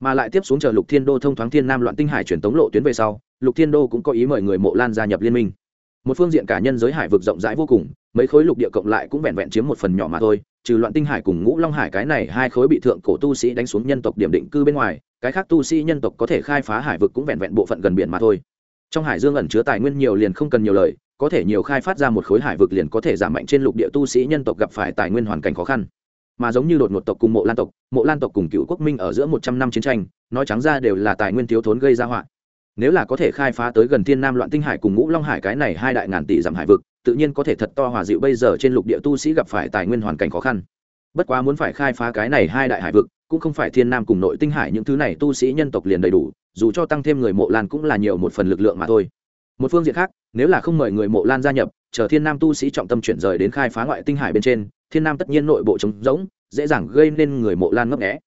mà lại tiếp xuống chờ lục thiên đô thông thoáng thiên nam loạn tinh hải truyền tống lộ tuyến về sau, lục thiên đô cũng có ý mời người mộ lan gia nhập liên minh. Một phương diện cả nhân giới hải vực rộng rãi vô cùng, mấy khối lục địa cộng lại cũng vẹn vẹn chiếm một phần nhỏ mà thôi, trừ loạn tinh hải cùng ngũ long hải cái này hai khối bị thượng cổ tu sĩ đánh xuống nhân tộc điểm định cư bên ngoài, cái khác tu sĩ nhân tộc có thể khai phá hải vực cũng vẹn vẹn bộ phận gần biển mà thôi. Trong hải dương ẩn chứa tài nguyên nhiều liền không cần nhiều lời, có thể nhiều khai phát ra một khối hải vực liền có thể giảm mạnh trên lục địa tu sĩ nhân tộc gặp phải tài nguyên hoàn cảnh khó khăn mà giống như đột ngột tộc cùng mộ lan tộc, mộ lan tộc cùng cựu quốc minh ở giữa một trăm năm chiến tranh, nói trắng ra đều là tài nguyên thiếu thốn gây ra họa. Nếu là có thể khai phá tới gần thiên nam loạn tinh hải cùng ngũ long hải cái này hai đại ngàn tỷ dặm hải vực, tự nhiên có thể thật to hòa dịu bây giờ trên lục địa tu sĩ gặp phải tài nguyên hoàn cảnh khó khăn. Bất quá muốn phải khai phá cái này hai đại hải vực, cũng không phải thiên nam cùng nội tinh hải những thứ này tu sĩ nhân tộc liền đầy đủ, dù cho tăng thêm người mộ lan cũng là nhiều một phần lực lượng mà thôi. Một phương diện khác, nếu là không mời người mộ lan gia nhập, chờ thiên nam tu sĩ trọng tâm chuyển rời đến khai phá ngoại tinh hải bên trên thiên nam tất nhiên nội bộ trống rỗng, dễ dàng gây nên người mộ lan ngấp nghẽ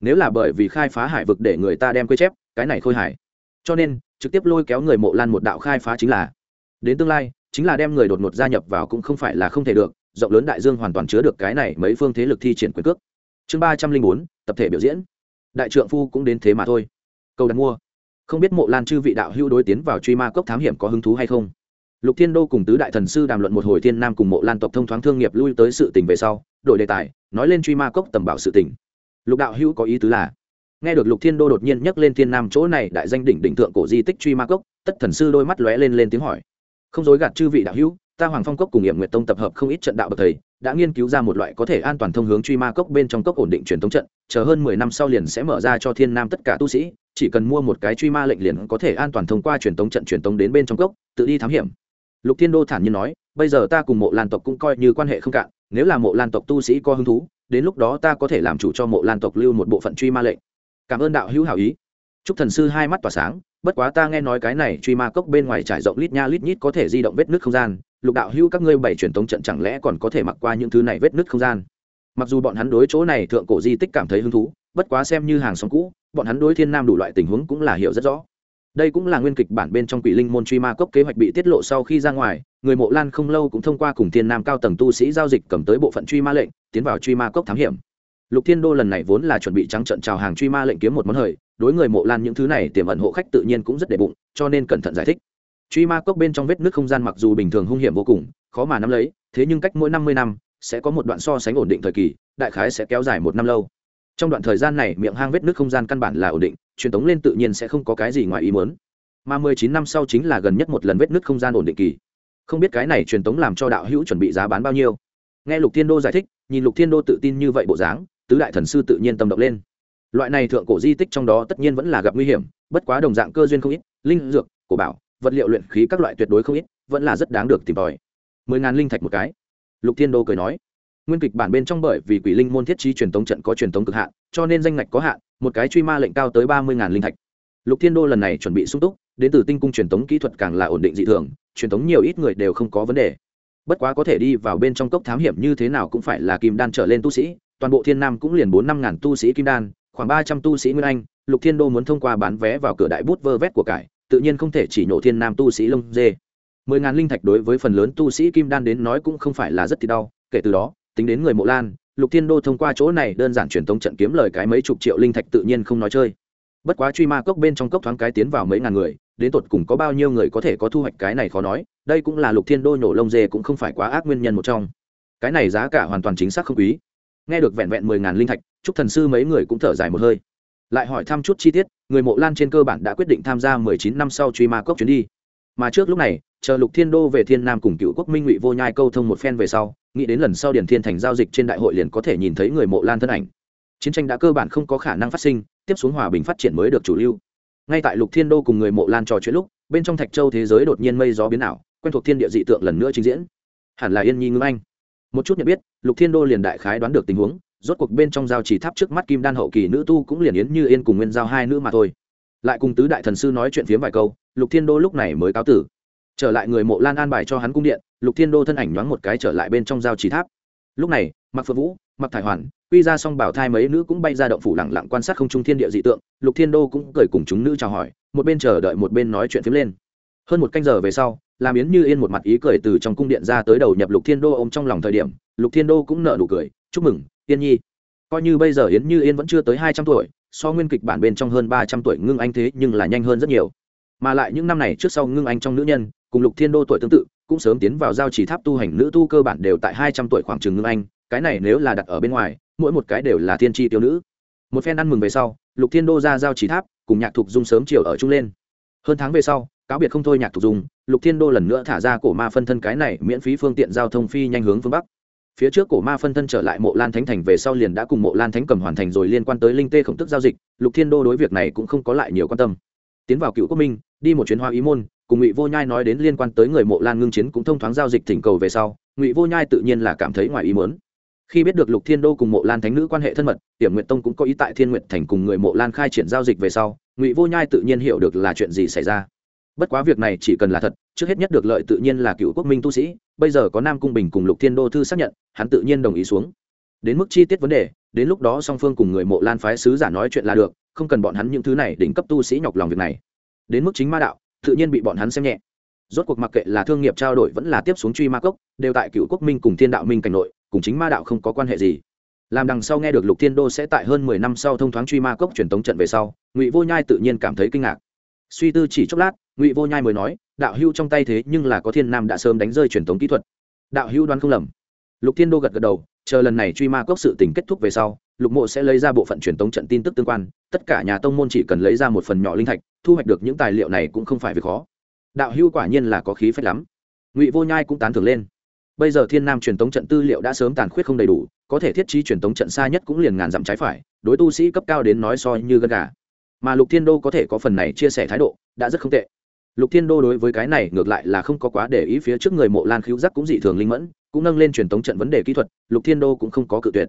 nếu là bởi vì khai phá hải vực để người ta đem quê chép, cái này khôi hải cho nên, trực tiếp lôi kéo người mộ lan một đạo khai phá chính là, đến tương lai, chính là đem người đột ngột gia nhập vào cũng không phải là không thể được, rộng lớn đại dương hoàn toàn chứa được cái này mấy phương thế lực thi triển quyền cước. Chương ba trăm linh bốn, tập thể biểu diễn. Đại trượng phu cũng đến thế mà thôi. Câu đặt mua. Không biết mộ lan chư vị đạo hữu đối tiến vào truy ma cốc thám hiểm có hứng thú hay không? Lục thiên đô cùng tứ đại thần sư đàm luận một hồi thiên nam cùng mộ lan tộc thông thoáng thương nghiệp lui tới sự tình về sau, đổi đề tài, nói lên truy ma cốc tầm bảo sự tình. Lục đạo hữu có ý tứ là, nghe được lục thiên đô đột nhiên nhắc lên thiên nam chỗ này đại danh đỉnh đỉnh thượng cổ di tích truy ma cốc, tất thần sư đôi mắt lóe lên lên tiếng hỏi. Không dối gạt chư vị đạo hữu, ta hoàng phong cốc cùng hiểm nguyệt tông tập hợp không ít trận đạo bậc thầy, đã nghiên cứu ra một loại có thể an toàn thông hướng truy ma cốc bên trong cốc ổn định truyền thống trận, chờ hơn mười năm sau liền sẽ mở ra cho thiên nam tất cả tu sĩ, chỉ cần mua một cái truy ma lệnh liền có thể an toàn thông qua truyền thống trận truyền thống đến bên trong cốc, tự đi thám hiểm lục thiên đô thản nhiên nói, bây giờ ta cùng mộ lan tộc cũng coi như quan hệ không cạn, nếu là mộ lan tộc tu sĩ có hứng thú, đến lúc đó ta có thể làm chủ cho mộ lan tộc lưu một bộ phận truy ma lệnh. Cảm ơn đạo hữu hảo ý. Chúc thần sư hai mắt tỏa sáng, bất quá ta nghe nói cái này truy ma cốc bên ngoài trải rộng lít nha lít nhít có thể di động vết nước không gian, lục đạo hữu các ngươi bảy truyền tống trận chẳng lẽ còn có thể mặc qua những thứ này vết nứt không gian? Mặc dù bọn hắn đối chỗ này thượng cổ di tích cảm thấy hứng thú, bất quá xem như hàng xóm cũ, bọn hắn đối thiên nam đủ loại tình huống cũng là hiểu rất rõ đây cũng là nguyên kịch bản bên trong quỷ linh môn truy ma cốc kế hoạch bị tiết lộ sau khi ra ngoài, người mộ lan không lâu cũng thông qua cùng thiên nam cao tầng tu sĩ giao dịch cầm tới bộ phận truy ma lệnh, tiến vào truy ma cốc thám hiểm. Lục thiên đô lần này vốn là chuẩn bị trắng trận chào hàng truy ma lệnh kiếm một món hời, đối người mộ lan những thứ này tiềm ẩn hộ khách tự nhiên cũng rất đệ bụng, cho nên cẩn thận giải thích. Truy ma cốc bên trong vết nước không gian mặc dù bình thường hung hiểm vô cùng, khó mà nắm lấy, thế nhưng cách mỗi năm mươi năm sẽ có một đoạn so sánh ổn định thời kỳ, đại khái sẽ kéo dài một năm lâu trong đoạn thời gian này, miệng hang vết nước không gian căn bản là ổn định, truyền tống lên tự nhiên sẽ không có cái gì ngoài ý muốn. Mà mười chín năm sau chính là gần nhất một lần vết nước không gian ổn định kỳ. Không biết cái này truyền tống làm cho đạo hữu chuẩn bị giá bán bao nhiêu. Nghe lục thiên đô giải thích, nhìn lục thiên đô tự tin như vậy bộ dáng, tứ đại thần sư tự nhiên tâm động lên. Loại này thượng cổ di tích trong đó tất nhiên vẫn là gặp nguy hiểm, bất quá đồng dạng cơ duyên không ít, linh dược, cổ bảo, vật liệu luyện khí các loại tuyệt đối không ít, vẫn là rất đáng được tìm tòi. Mười ngàn linh thạch một cái. Lục thiên đô cười nói nguyên kịch bản bên trong bởi vì quỷ linh môn thiết trí truyền tống trận có truyền tống cực hạn, cho nên danh ngạch có hạn, một cái truy ma lệnh cao tới ba mươi ngàn linh thạch. Lục thiên đô lần này chuẩn bị sung túc, đến từ tinh cung truyền tống kỹ thuật càng là ổn định dị thường, truyền tống nhiều ít người đều không có vấn đề. Bất quá có thể đi vào bên trong cốc thám hiểm như thế nào cũng phải là kim đan trở lên tu sĩ, toàn bộ thiên nam cũng liền bốn năm ngàn tu sĩ kim đan, khoảng ba trăm tu sĩ nguyên anh, lục thiên đô muốn thông qua bán vé vào cửa đại bút vơ vét của cải, tự nhiên không thể chỉ nhổ thiên nam tu sĩ lông dê. mười ngàn linh thạch đối với phần lớn tu sĩ kim đan đến nói cũng không phải là rất thì đau, kể từ đó tính đến người mộ lan, lục thiên đô thông qua chỗ này đơn giản truyền tống trận kiếm lời cái mấy chục triệu linh thạch tự nhiên không nói chơi. Bất quá truy ma cốc bên trong cốc thoáng cái tiến vào mấy ngàn người, đến tột cùng có bao nhiêu người có thể có thu hoạch cái này khó nói, đây cũng là lục thiên đô nhổ lông dê cũng không phải quá ác nguyên nhân một trong. Cái này giá cả hoàn toàn chính xác không quý. Nghe được vẹn vẹn mười ngàn linh thạch chúc thần sư mấy người cũng thở dài một hơi. Lại hỏi thăm chút chi tiết, người mộ lan trên cơ bản đã quyết định tham gia mười chín năm sau truy ma cốc chuyến đi. Mà trước lúc này chờ lục thiên đô về thiên nam cùng cựu quốc minh ngụy vô nhai câu thông một phen về sau, nghĩ đến lần sau điển thiên thành giao dịch trên đại hội liền có thể nhìn thấy người mộ lan thân ảnh. Chiến tranh đã cơ bản không có khả năng phát sinh, tiếp xuống hòa bình phát triển mới được chủ lưu. Ngay tại lục thiên đô cùng người mộ lan trò chuyện lúc, bên trong thạch châu thế giới đột nhiên mây gió biến ảo, quen thuộc thiên địa dị tượng lần nữa trình diễn. Hẳn là yên nhi ngưng anh. Một chút nhận biết, lục thiên đô liền đại khái đoán được tình huống, rốt cuộc bên trong giao chỉ tháp trước mắt kim đan hậu kỳ nữ tu cũng liền yến như yên cùng nguyên giao hai nữ mà thôi. Lại cùng tứ đại thần sư nói chuyện phiếm vài câu, lục thiên đô lúc này mới cáo tử trở lại người mộ lan an bài cho hắn cung điện, lục thiên đô thân ảnh nhoáng một cái trở lại bên trong giao chỉ tháp. Lúc này mặc phượng vũ mặc thải hoàn, quy ra xong bảo thai mấy nữ cũng bay ra động phủ lẳng lặng quan sát không trung thiên địa dị tượng. Lục thiên đô cũng cười cùng chúng nữ chào hỏi, một bên chờ đợi một bên nói chuyện phiếm lên. Hơn một canh giờ về sau làm yến như yên một mặt ý cười từ trong cung điện ra tới đầu nhập lục thiên đô ôm trong lòng thời điểm, lục thiên đô cũng nợ nụ cười, chúc mừng, yên nhi. Coi như bây giờ yến như yên vẫn chưa tới hai trăm tuổi, so nguyên kịch bản bên trong hơn ba trăm tuổi ngưng anh thế nhưng là nhanh hơn rất nhiều. Mà lại những năm này trước sau ngưng anh trong nữ nhân cùng lục thiên đô tuổi tương tự, cũng sớm tiến vào giao chỉ tháp tu hành, nữ tu cơ bản đều tại hai trăm tuổi khoảng trường ngưng anh, cái này nếu là đặt ở bên ngoài, mỗi một cái đều là thiên tri tiêu nữ. Một phen ăn mừng về sau, lục thiên đô ra giao chỉ tháp, cùng nhạc thục dung sớm chiều ở chung lên. Hơn tháng về sau, cáo biệt không thôi nhạc thục dung, lục thiên đô lần nữa thả ra cổ ma phân thân cái này miễn phí phương tiện giao thông phi nhanh hướng phương bắc. Phía trước cổ ma phân thân trở lại mộ lan thánh thành về sau liền đã cùng mộ lan thánh cầm hoàn thành rồi liên quan tới linh tê khổng tức giao dịch, lục thiên đô đối việc này cũng không có lại nhiều quan tâm. Tiến vào cựu quốc minh, đi một chuyến hoa ý môn cùng ngụy vô nhai nói đến liên quan tới người mộ lan ngưng chiến cũng thông thoáng giao dịch thỉnh cầu về sau, ngụy vô nhai tự nhiên là cảm thấy ngoài ý mớn khi biết được lục thiên đô cùng mộ lan thánh nữ quan hệ thân mật, tiểm nguyện tông cũng có ý tại thiên nguyện thành cùng người mộ lan khai triển giao dịch về sau, ngụy vô nhai tự nhiên hiểu được là chuyện gì xảy ra. Bất quá việc này chỉ cần là thật, trước hết nhất được lợi tự nhiên là cựu quốc minh tu sĩ, bây giờ có nam cung bình cùng lục thiên đô thư xác nhận, hắn tự nhiên đồng ý xuống. Đến mức chi tiết vấn đề, đến lúc đó song phương cùng người mộ lan phái sứ giả nói chuyện là được, không cần bọn hắn những thứ này đỉnh cấp tu sĩ nhọc lòng việc này. Đến mức chính ma đạo tự nhiên bị bọn hắn xem nhẹ. Rốt cuộc mặc kệ là thương nghiệp trao đổi vẫn là tiếp xuống truy ma cốc, đều tại cựu quốc minh cùng thiên đạo minh cảnh nội, cùng chính ma đạo không có quan hệ gì. Làm đằng sau nghe được lục thiên đô sẽ tại hơn mười năm sau thông thoáng truy ma cốc truyền tống trận về sau, ngụy vô nhai tự nhiên cảm thấy kinh ngạc. Suy tư chỉ chốc lát, ngụy vô nhai mới nói, đạo hưu trong tay thế nhưng là có thiên nam đã sớm đánh rơi truyền thống kỹ thuật. Đạo hưu đoán không lầm. Lục thiên đô gật gật đầu, chờ lần này truy ma cốc sự tình kết thúc về sau lục mộ sẽ lấy ra bộ phận truyền tống trận tin tức tương quan, tất cả nhà tông môn chỉ cần lấy ra một phần nhỏ linh thạch, thu hoạch được những tài liệu này cũng không phải việc khó. Đạo hưu quả nhiên là có khí phách lắm. Ngụy vô nhai cũng tán thưởng lên. Bây giờ thiên nam truyền tống trận tư liệu đã sớm tàn khuyết không đầy đủ, có thể thiết trí truyền tống trận xa nhất cũng liền ngàn dặm trái phải, đối tu sĩ cấp cao đến nói soi như gân gà. Mà lục thiên đô có thể có phần này chia sẻ thái độ, đã rất không tệ. Lục thiên đô đối với cái này ngược lại là không có quá để ý phía trước người mộ lan khiếu giác cũng dị thường linh mẫn, cũng nâng lên truyền tống trận vấn đề kỹ thuật, lục thiên đô cũng không có cự tuyệt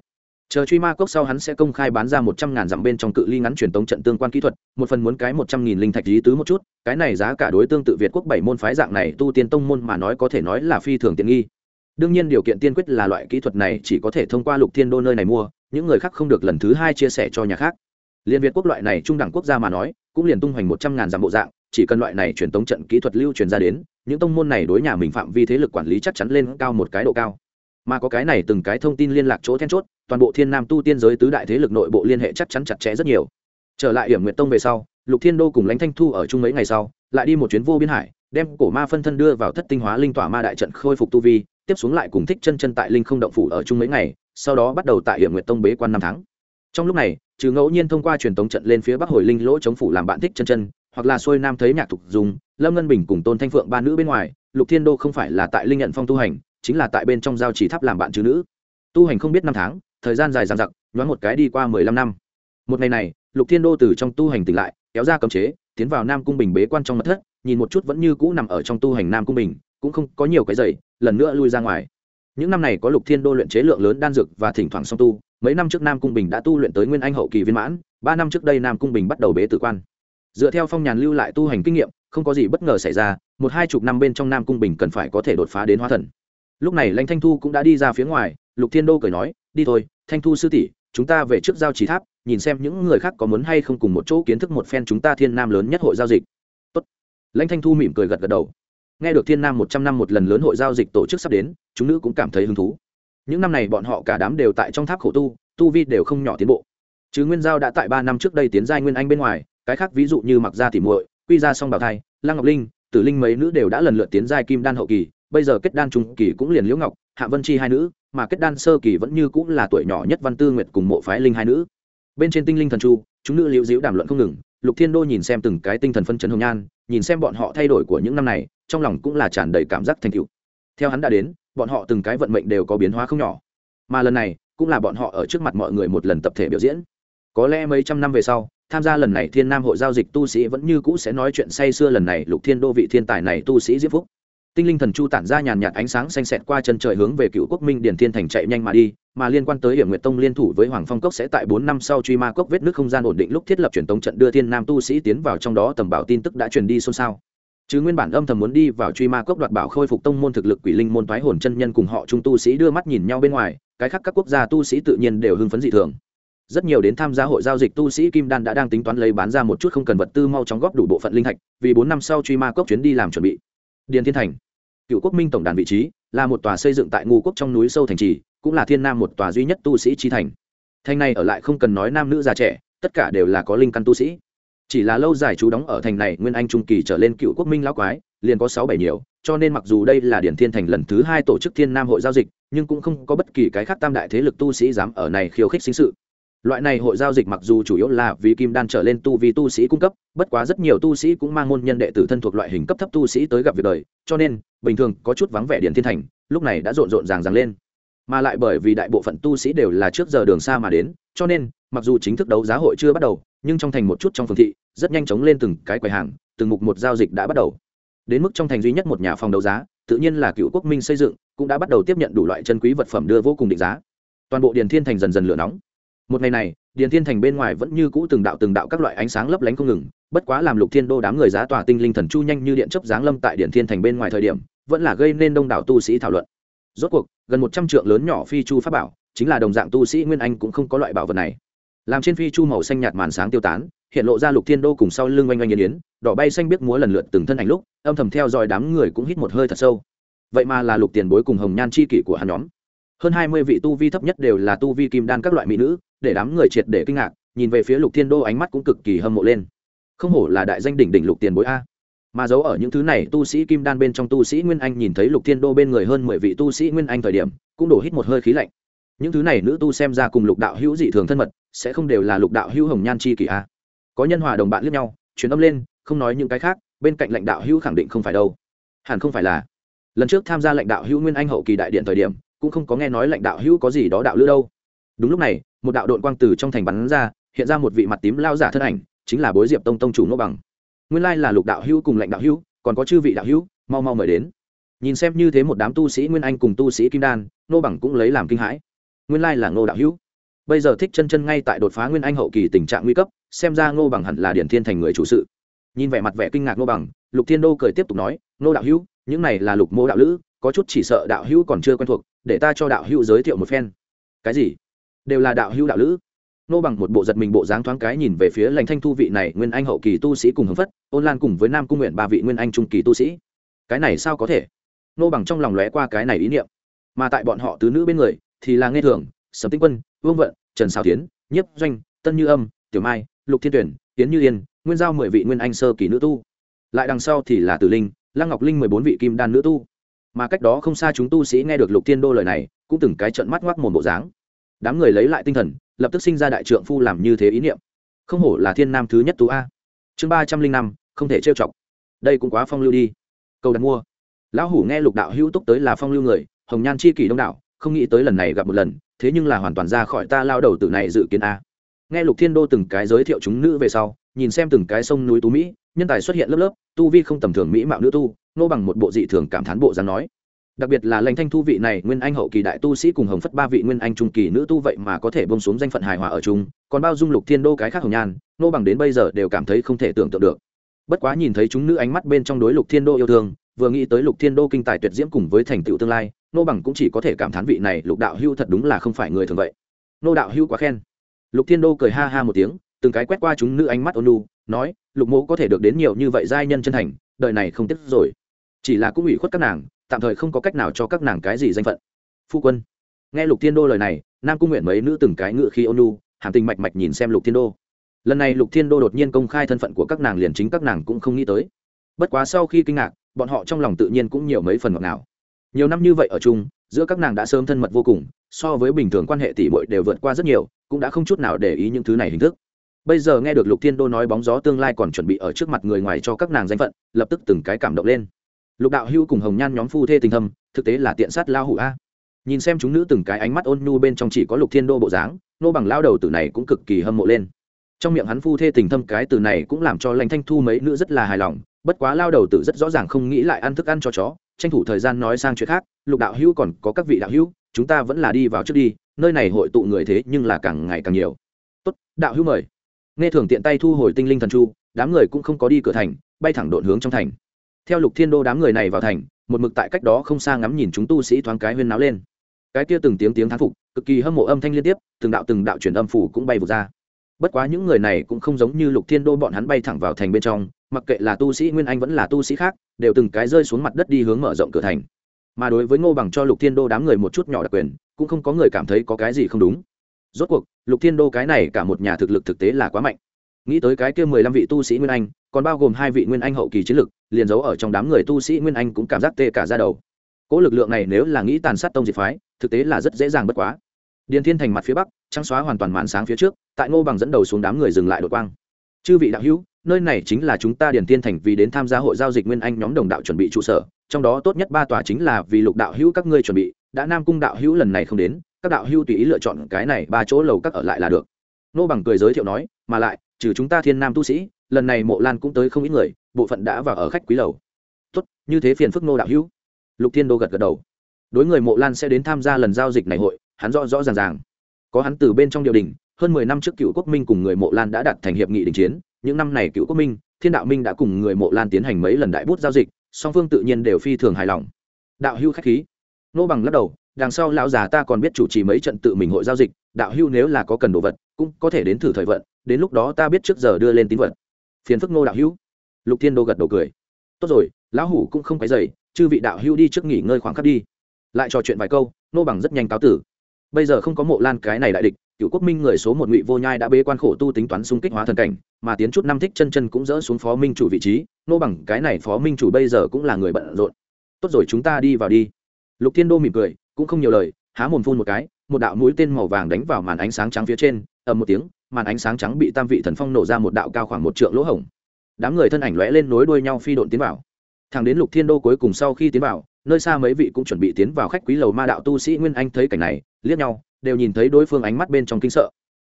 chờ truy ma cốc sau hắn sẽ công khai bán ra một trăm ngàn dặm bên trong cự ly ngắn truyền tống trận tương quan kỹ thuật, một phần muốn cái một trăm nghìn linh thạch lý tứ một chút, cái này giá cả đối tương tự việt quốc bảy môn phái dạng này tu tiên tông môn mà nói có thể nói là phi thường tiện nghi. Đương nhiên điều kiện tiên quyết là loại kỹ thuật này chỉ có thể thông qua lục thiên đô nơi này mua, những người khác không được lần thứ hai chia sẻ cho nhà khác. Liên việt quốc loại này trung đẳng quốc gia mà nói, cũng liền tung hoành một trăm ngàn dặm bộ dạng, chỉ cần loại này truyền tống trận kỹ thuật lưu truyền ra đến, những tông môn này đối nhà mình phạm vi thế lực quản lý chắc chắn lên cao một cái độ cao mà có cái này từng cái thông tin liên lạc chỗ then chốt, toàn bộ thiên nam tu tiên giới tứ đại thế lực nội bộ liên hệ chắc chắn chặt chẽ rất nhiều. Trở lại hiểm nguyện tông về sau, lục thiên đô cùng lãnh thanh thu ở chung mấy ngày sau, lại đi một chuyến vô biên hải, đem cổ ma phân thân đưa vào thất tinh hóa linh tỏa ma đại trận khôi phục tu vi, tiếp xuống lại cùng thích chân chân tại linh không động phủ ở chung mấy ngày, sau đó bắt đầu tại hiểm nguyện tông bế quan năm tháng. Trong lúc này, trừ ngẫu nhiên thông qua truyền tống trận lên phía bắc hồi linh lỗ chống phủ làm bạn thích chân chân, hoặc là xuôi nam thấy nhạc thục dùng, lâm ngân bình cùng tôn thanh phượng ba nữ bên ngoài, lục thiên đô không phải là tại linh nhận phong tu hành chính là tại bên trong giao chỉ tháp làm bạn chứ nữ. Tu hành không biết năm tháng, thời gian dài dằng dặc, nhoáng một cái đi qua mười lăm năm. Một ngày này, lục thiên đô từ trong tu hành tỉnh lại, kéo ra cấm chế, tiến vào nam cung bình bế quan trong mật thất, nhìn một chút vẫn như cũ nằm ở trong tu hành nam cung bình, cũng không có nhiều cái giày, lần nữa lui ra ngoài. Những năm này có lục thiên đô luyện chế lượng lớn đan dược và thỉnh thoảng song tu, mấy năm trước nam cung bình đã tu luyện tới nguyên anh hậu kỳ viên mãn, ba năm trước đây nam cung bình bắt đầu bế tử quan. Dựa theo phong nhàn lưu lại tu hành kinh nghiệm, không có gì bất ngờ xảy ra, một hai chục năm bên trong nam cung bình cần phải có thể đột phá đến hóa thần lúc này lãnh thanh thu cũng đã đi ra phía ngoài, lục thiên đô cười nói, đi thôi, thanh thu sư tỷ, chúng ta về trước giao chỉ tháp, nhìn xem những người khác có muốn hay không cùng một chỗ kiến thức một phen chúng ta thiên nam lớn nhất hội giao dịch. Tốt. lãnh thanh thu mỉm cười gật gật đầu. Nghe được thiên nam một trăm năm một lần lớn hội giao dịch tổ chức sắp đến, chúng nữ cũng cảm thấy hứng thú. Những năm này bọn họ cả đám đều tại trong tháp khổ tu tu vi đều không nhỏ tiến bộ. Chứ nguyên giao đã tại ba năm trước đây tiến giai nguyên anh bên ngoài, cái khác ví dụ như mặc gia tỉ muội, quy ra song bảo thai, lăng ngọc linh, tử linh mấy nữ đều đã lần lượt tiến giai kim đan hậu kỳ bây giờ kết đan trung kỳ cũng liền liễu ngọc, hạ vân chi hai nữ, mà kết đan sơ kỳ vẫn như cũng là tuổi nhỏ nhất văn tư nguyệt cùng mộ phái linh hai nữ. Bên trên tinh linh thần chu, chúng nữ liễu diễu đàm luận không ngừng, lục thiên đô nhìn xem từng cái tinh thần phân chấn hồng nhan, nhìn xem bọn họ thay đổi của những năm này, trong lòng cũng là tràn đầy cảm giác thành tựu. Theo hắn đã đến, bọn họ từng cái vận mệnh đều có biến hóa không nhỏ. Mà lần này, cũng là bọn họ ở trước mặt mọi người một lần tập thể biểu diễn. Có lẽ mấy trăm năm về sau, tham gia lần này thiên nam hội giao dịch tu sĩ vẫn như cũ sẽ nói chuyện say xưa lần này lục thiên đô vị thiên tài này tu sĩ diễm phúc tinh linh thần chu tản ra nhàn nhạt ánh sáng xanh xẹt qua chân trời hướng về cựu quốc minh điển thiên thành chạy nhanh mà đi, mà liên quan tới hiểm nguyệt tông liên thủ với hoàng phong cốc sẽ tại bốn năm sau truy ma cốc vết nước không gian ổn định lúc thiết lập truyền tống trận đưa thiên nam tu sĩ tiến vào trong đó tầm bảo tin tức đã truyền đi xôn xao. Chứ nguyên bản âm thầm muốn đi vào truy ma cốc đoạt bảo khôi phục tông môn thực lực quỷ linh môn thoái hồn chân nhân cùng họ trung tu sĩ đưa mắt nhìn nhau bên ngoài, cái khác các quốc gia tu sĩ tự nhiên đều hưng phấn dị thường. Rất nhiều đến tham gia hội giao dịch tu sĩ kim đan đã đang tính toán lấy bán ra một chút không cần vật tư mau chóng góp đủ bộ phận linh thạch vì bốn năm sau truy ma cốc chuyến đi làm chuẩn bị. Điền thiên thành cựu quốc minh tổng đàn vị trí là một tòa xây dựng tại ngu quốc trong núi sâu thành trì, cũng là thiên nam một tòa duy nhất tu sĩ chi thành. Thành này ở lại không cần nói nam nữ già trẻ, tất cả đều là có linh căn tu sĩ. Chỉ là lâu dài chú đóng ở thành này, nguyên anh trung kỳ trở lên cựu quốc minh lão quái, liền có sáu bảy nhiều, cho nên mặc dù đây là điển thiên thành lần thứ hai tổ chức thiên nam hội giao dịch, nhưng cũng không có bất kỳ cái khác tam đại thế lực tu sĩ dám ở này khiêu khích sinh sự loại này hội giao dịch mặc dù chủ yếu là vì kim đan trở lên tu vì tu sĩ cung cấp, bất quá rất nhiều tu sĩ cũng mang môn nhân đệ tử thân thuộc loại hình cấp thấp tu sĩ tới gặp việc đời, cho nên, bình thường có chút vắng vẻ điện thiên thành, lúc này đã rộn rộn ràng ràng lên. Mà lại bởi vì đại bộ phận tu sĩ đều là trước giờ đường xa mà đến, cho nên, mặc dù chính thức đấu giá hội chưa bắt đầu, nhưng trong thành một chút trong phường thị, rất nhanh chóng lên từng cái quầy hàng, từng mục một giao dịch đã bắt đầu. Đến mức trong thành duy nhất một nhà phòng đấu giá, tự nhiên là cựu quốc minh xây dựng, cũng đã bắt đầu tiếp nhận đủ loại chân quý vật phẩm đưa vô cùng định giá. Toàn bộ điền thiên thành dần dần lửa nóng một ngày này, điền thiên thành bên ngoài vẫn như cũ từng đạo từng đạo các loại ánh sáng lấp lánh không ngừng, bất quá làm lục thiên đô đám người giá tòa tinh linh thần chu nhanh như điện chấp giáng lâm tại điền thiên thành bên ngoài thời điểm, vẫn là gây nên đông đảo tu sĩ thảo luận. Rốt cuộc, gần một trăm trượng lớn nhỏ phi chu pháp bảo, chính là đồng dạng tu sĩ nguyên anh cũng không có loại bảo vật này. Làm trên phi chu màu xanh nhạt màn sáng tiêu tán, hiện lộ ra lục thiên đô cùng sau lưng oanh oanh yên yến, đỏ bay xanh biết múa lần lượt từng thân ảnh lúc, âm thầm theo dõi đám người cũng hít một hơi thật sâu. Vậy mà là lục tiền bối cùng hồng nhan chi kỷ của hắn nhóm. Hơn hai mươi vị tu vi thấp nhất đều là tu vi kim đan các loại mỹ nữ để đám người triệt để kinh ngạc, nhìn về phía lục thiên đô ánh mắt cũng cực kỳ hâm mộ lên. Không hổ là đại danh đỉnh đỉnh lục tiền bối a. Mà giấu ở những thứ này, tu sĩ kim đan bên trong tu sĩ nguyên anh nhìn thấy lục thiên đô bên người hơn mười vị tu sĩ nguyên anh thời điểm, cũng đổ hít một hơi khí lạnh. Những thứ này nữ tu xem ra cùng lục đạo hữu dị thường thân mật, sẽ không đều là lục đạo hữu hồng nhan chi kỷ a. Có nhân hòa đồng bạn lướt nhau, truyền âm lên, không nói những cái khác, bên cạnh lãnh đạo hữu khẳng định không phải đâu. Hẳn không phải là. Lần trước tham gia lãnh đạo hữu nguyên anh hậu kỳ đại điện thời điểm, cũng không có nghe nói lãnh đạo hữu có gì đó đạo lữ đâu. Đúng lúc này một đạo đội quang từ trong thành bắn ra, hiện ra một vị mặt tím lao giả thân ảnh, chính là bối diệp tông tông chủ nô bằng. Nguyên lai là lục đạo hữu cùng lãnh đạo hữu, còn có chư vị đạo hữu, mau mau mời đến. Nhìn xem như thế một đám tu sĩ nguyên anh cùng tu sĩ kim đan nô bằng cũng lấy làm kinh hãi. Nguyên lai là ngô đạo hữu. Bây giờ thích chân chân ngay tại đột phá nguyên anh hậu kỳ tình trạng nguy cấp, xem ra ngô bằng hẳn là điển thiên thành người chủ sự. Nhìn vẻ mặt vẻ kinh ngạc ngô bằng, lục thiên đô cười tiếp tục nói, ngô đạo hữu, những này là lục mô đạo lữ, có chút chỉ sợ đạo hữu còn chưa quen thuộc, để ta cho đạo hữu giới thiệu một phen. Cái gì? Đều là đạo hữu đạo lữ. Nô bằng một bộ giật mình bộ dáng thoáng cái nhìn về phía lãnh thanh thu vị này nguyên anh hậu kỳ tu sĩ cùng hướng phất, ôn lan cùng với nam cung nguyện ba vị nguyên anh trung kỳ tu sĩ. Cái này sao có thể? Nô bằng trong lòng lóe qua cái này ý niệm. Mà tại bọn họ tứ nữ bên người, thì là nghe thường, sầm tinh quân, vương vận, trần xào tiến nhiếp doanh, tân như âm, tiểu mai, lục thiên tuyển tiến như yên, nguyên giao mười vị nguyên anh sơ kỳ nữ tu. Lại đằng sau thì là tử linh, lăng ngọc linh mười bốn vị kim đan nữ tu. Mà cách đó không xa chúng tu sĩ nghe được lục thiên đô lời này, cũng từng cái trận mắt ngoác mồm bộ dáng đám người lấy lại tinh thần lập tức sinh ra đại trượng phu làm như thế ý niệm. Không hổ là thiên nam thứ nhất tú a. Chương ba trăm linh năm không thể trêu chọc. Đây cũng quá phong lưu đi. Câu đặt mua. Lão hủ nghe lục đạo hữu túc tới là phong lưu người hồng nhan chi kỷ đông đảo, không nghĩ tới lần này gặp một lần thế nhưng là hoàn toàn ra khỏi ta lao đầu từ này dự kiến a. Nghe lục thiên đô từng cái giới thiệu chúng nữ về sau nhìn xem từng cái sông núi tú mỹ nhân tài xuất hiện lớp lớp tu vi không tầm thường mỹ mạo nữ tu nô bằng một bộ dị thường cảm thán bộ dáng nói đặc biệt là lãnh thanh thu vị này, nguyên anh hậu kỳ đại tu sĩ cùng hồng phất ba vị nguyên anh trung kỳ nữ tu vậy mà có thể bông xuống danh phận hài hòa ở chung, còn bao dung lục thiên đô cái khác hồng nhan, nô bằng đến bây giờ đều cảm thấy không thể tưởng tượng được. Bất quá nhìn thấy chúng nữ ánh mắt bên trong đối lục thiên đô yêu thương, vừa nghĩ tới lục thiên đô kinh tài tuyệt diễm cùng với thành tựu tương lai, nô bằng cũng chỉ có thể cảm thán vị này lục đạo hưu thật đúng là không phải người thường vậy. Nô đạo hưu quá khen. Lục thiên đô cười ha ha một tiếng, từng cái quét qua chúng nữ ánh mắt ôn lu nói, lục mẫu có thể được đến nhiều như vậy giai nhân chân thành, đời này không tiếc rồi. Chỉ là cũng ủy khuất các nàng tạm thời không có cách nào cho các nàng cái gì danh phận. Phu quân. Nghe lục thiên đô lời này, nam cung nguyện mấy nữ từng cái ngự khi ôn lu hàm tình mạch mạch nhìn xem lục thiên đô. Lần này lục thiên đô đột nhiên công khai thân phận của các nàng liền chính các nàng cũng không nghĩ tới. Bất quá sau khi kinh ngạc, bọn họ trong lòng tự nhiên cũng nhiều mấy phần ngọt nào nhiều năm như vậy ở chung, giữa các nàng đã sớm thân mật vô cùng, so với bình thường quan hệ tỷ bội đều vượt qua rất nhiều, cũng đã không chút nào để ý những thứ này hình thức. Bây giờ nghe được lục thiên đô nói bóng gió tương lai còn chuẩn bị ở trước mặt người ngoài cho các nàng danh phận, lập tức từng cái cảm động lên lục đạo hưu cùng hồng nhan nhóm phu thê tình thâm, thực tế là tiện sát lao hủ a. Nhìn xem chúng nữ từng cái ánh mắt ôn nhu bên trong chỉ có lục thiên đô bộ dáng, nô bằng lao đầu tử này cũng cực kỳ hâm mộ lên. Trong miệng hắn phu thê tình thâm cái từ này cũng làm cho lãnh thanh thu mấy nữ rất là hài lòng, bất quá lao đầu tử rất rõ ràng không nghĩ lại ăn thức ăn cho chó, tranh thủ thời gian nói sang chuyện khác, lục đạo hữu còn có các vị đạo hữu, chúng ta vẫn là đi vào trước đi, nơi này hội tụ người thế nhưng là càng ngày càng nhiều. Tốt, đạo hữu mời. Nghe thường tiện tay thu hồi tinh linh thần chu, đám người cũng không có đi cửa thành, bay thẳng độn hướng trong thành theo lục thiên đô đám người này vào thành, một mực tại cách đó không xa ngắm nhìn chúng tu sĩ thoáng cái huyên náo lên. Cái kia từng tiếng tiếng thán phục, cực kỳ hâm mộ âm thanh liên tiếp, từng đạo từng đạo chuyển âm phủ cũng bay vụt ra. Bất quá những người này cũng không giống như lục thiên đô bọn hắn bay thẳng vào thành bên trong, mặc kệ là tu sĩ nguyên anh vẫn là tu sĩ khác, đều từng cái rơi xuống mặt đất đi hướng mở rộng cửa thành. Mà đối với ngô bằng cho lục thiên đô đám người một chút nhỏ đặc quyền, cũng không có người cảm thấy có cái gì không đúng. Rốt cuộc, lục thiên đô cái này cả một nhà thực lực thực tế là quá mạnh. Nghĩ tới cái kia mười lăm vị tu sĩ nguyên anh còn bao gồm hai vị nguyên anh hậu kỳ chiến lực, liền giấu ở trong đám người tu sĩ nguyên anh cũng cảm giác tê cả ra đầu. Cỗ lực lượng này nếu là nghĩ tàn sát tông diệt phái, thực tế là rất dễ dàng bất quá. Điền thiên thành mặt phía bắc trắng xóa hoàn toàn màn sáng phía trước, tại ngô bằng dẫn đầu xuống đám người dừng lại đội quang. Chư vị đạo hữu, nơi này chính là chúng ta điền thiên thành vì đến tham gia hội giao dịch nguyên anh nhóm đồng đạo chuẩn bị trụ sở, trong đó tốt nhất ba tòa chính là vì lục đạo hữu các ngươi chuẩn bị, đã nam cung đạo hữu lần này không đến, các đạo hữu tùy ý lựa chọn cái này ba chỗ lầu các ở lại là được. Nô bằng cười giới thiệu nói, mà lại, trừ chúng ta thiên nam tu sĩ lần này mộ lan cũng tới không ít người, bộ phận đã vào ở khách quý lầu. Tốt, như thế phiền phức nô đạo hữu. Lục thiên đô gật gật đầu. Đối người mộ lan sẽ đến tham gia lần giao dịch này hội, hắn rõ rõ ràng ràng. Có hắn từ bên trong điều đình, hơn mười năm trước cựu quốc minh cùng người mộ lan đã đặt thành hiệp nghị đình chiến, những năm này cựu quốc minh, thiên đạo minh đã cùng người mộ lan tiến hành mấy lần đại bút giao dịch, song phương tự nhiên đều phi thường hài lòng. Đạo hưu khách khí. Nô bằng lắc đầu, đằng sau lão già ta còn biết chủ trì mấy trận tự mình hội giao dịch, đạo hưu nếu là có cần đồ vật, cũng có thể đến thử thời vận, đến lúc đó ta biết trước giờ đưa lên tín vật phiền phức nô đạo hữu. Lục thiên đô gật đầu cười. Tốt rồi, lão hủ cũng không phải dày chư vị đạo hữu đi trước nghỉ ngơi khoảng khắc đi. Lại trò chuyện vài câu nô bằng rất nhanh cáo tử. Bây giờ không có mộ lan cái này đại địch, cựu quốc minh người số một ngụy vô nhai đã bế quan khổ tu tính toán xung kích hóa thần cảnh, mà tiến chút năm thích chân chân cũng dỡ xuống phó minh chủ vị trí nô bằng, cái này phó minh chủ bây giờ cũng là người bận rộn. Tốt rồi, chúng ta đi vào đi. Lục thiên đô mỉm cười, cũng không nhiều lời, há mồm phun một cái, một đạo mũi tên màu vàng đánh vào màn ánh sáng trắng phía trên, ầm một tiếng màn ánh sáng trắng bị tam vị thần phong nổ ra một đạo cao khoảng một trượng lỗ hổng. Đám người thân ảnh lóe lên nối đuôi nhau phi độn tiến vào. Thằng đến lục thiên đô cuối cùng sau khi tiến vào, nơi xa mấy vị cũng chuẩn bị tiến vào khách quý lầu ma đạo tu sĩ nguyên anh thấy cảnh này, liếc nhau, đều nhìn thấy đối phương ánh mắt bên trong kinh sợ.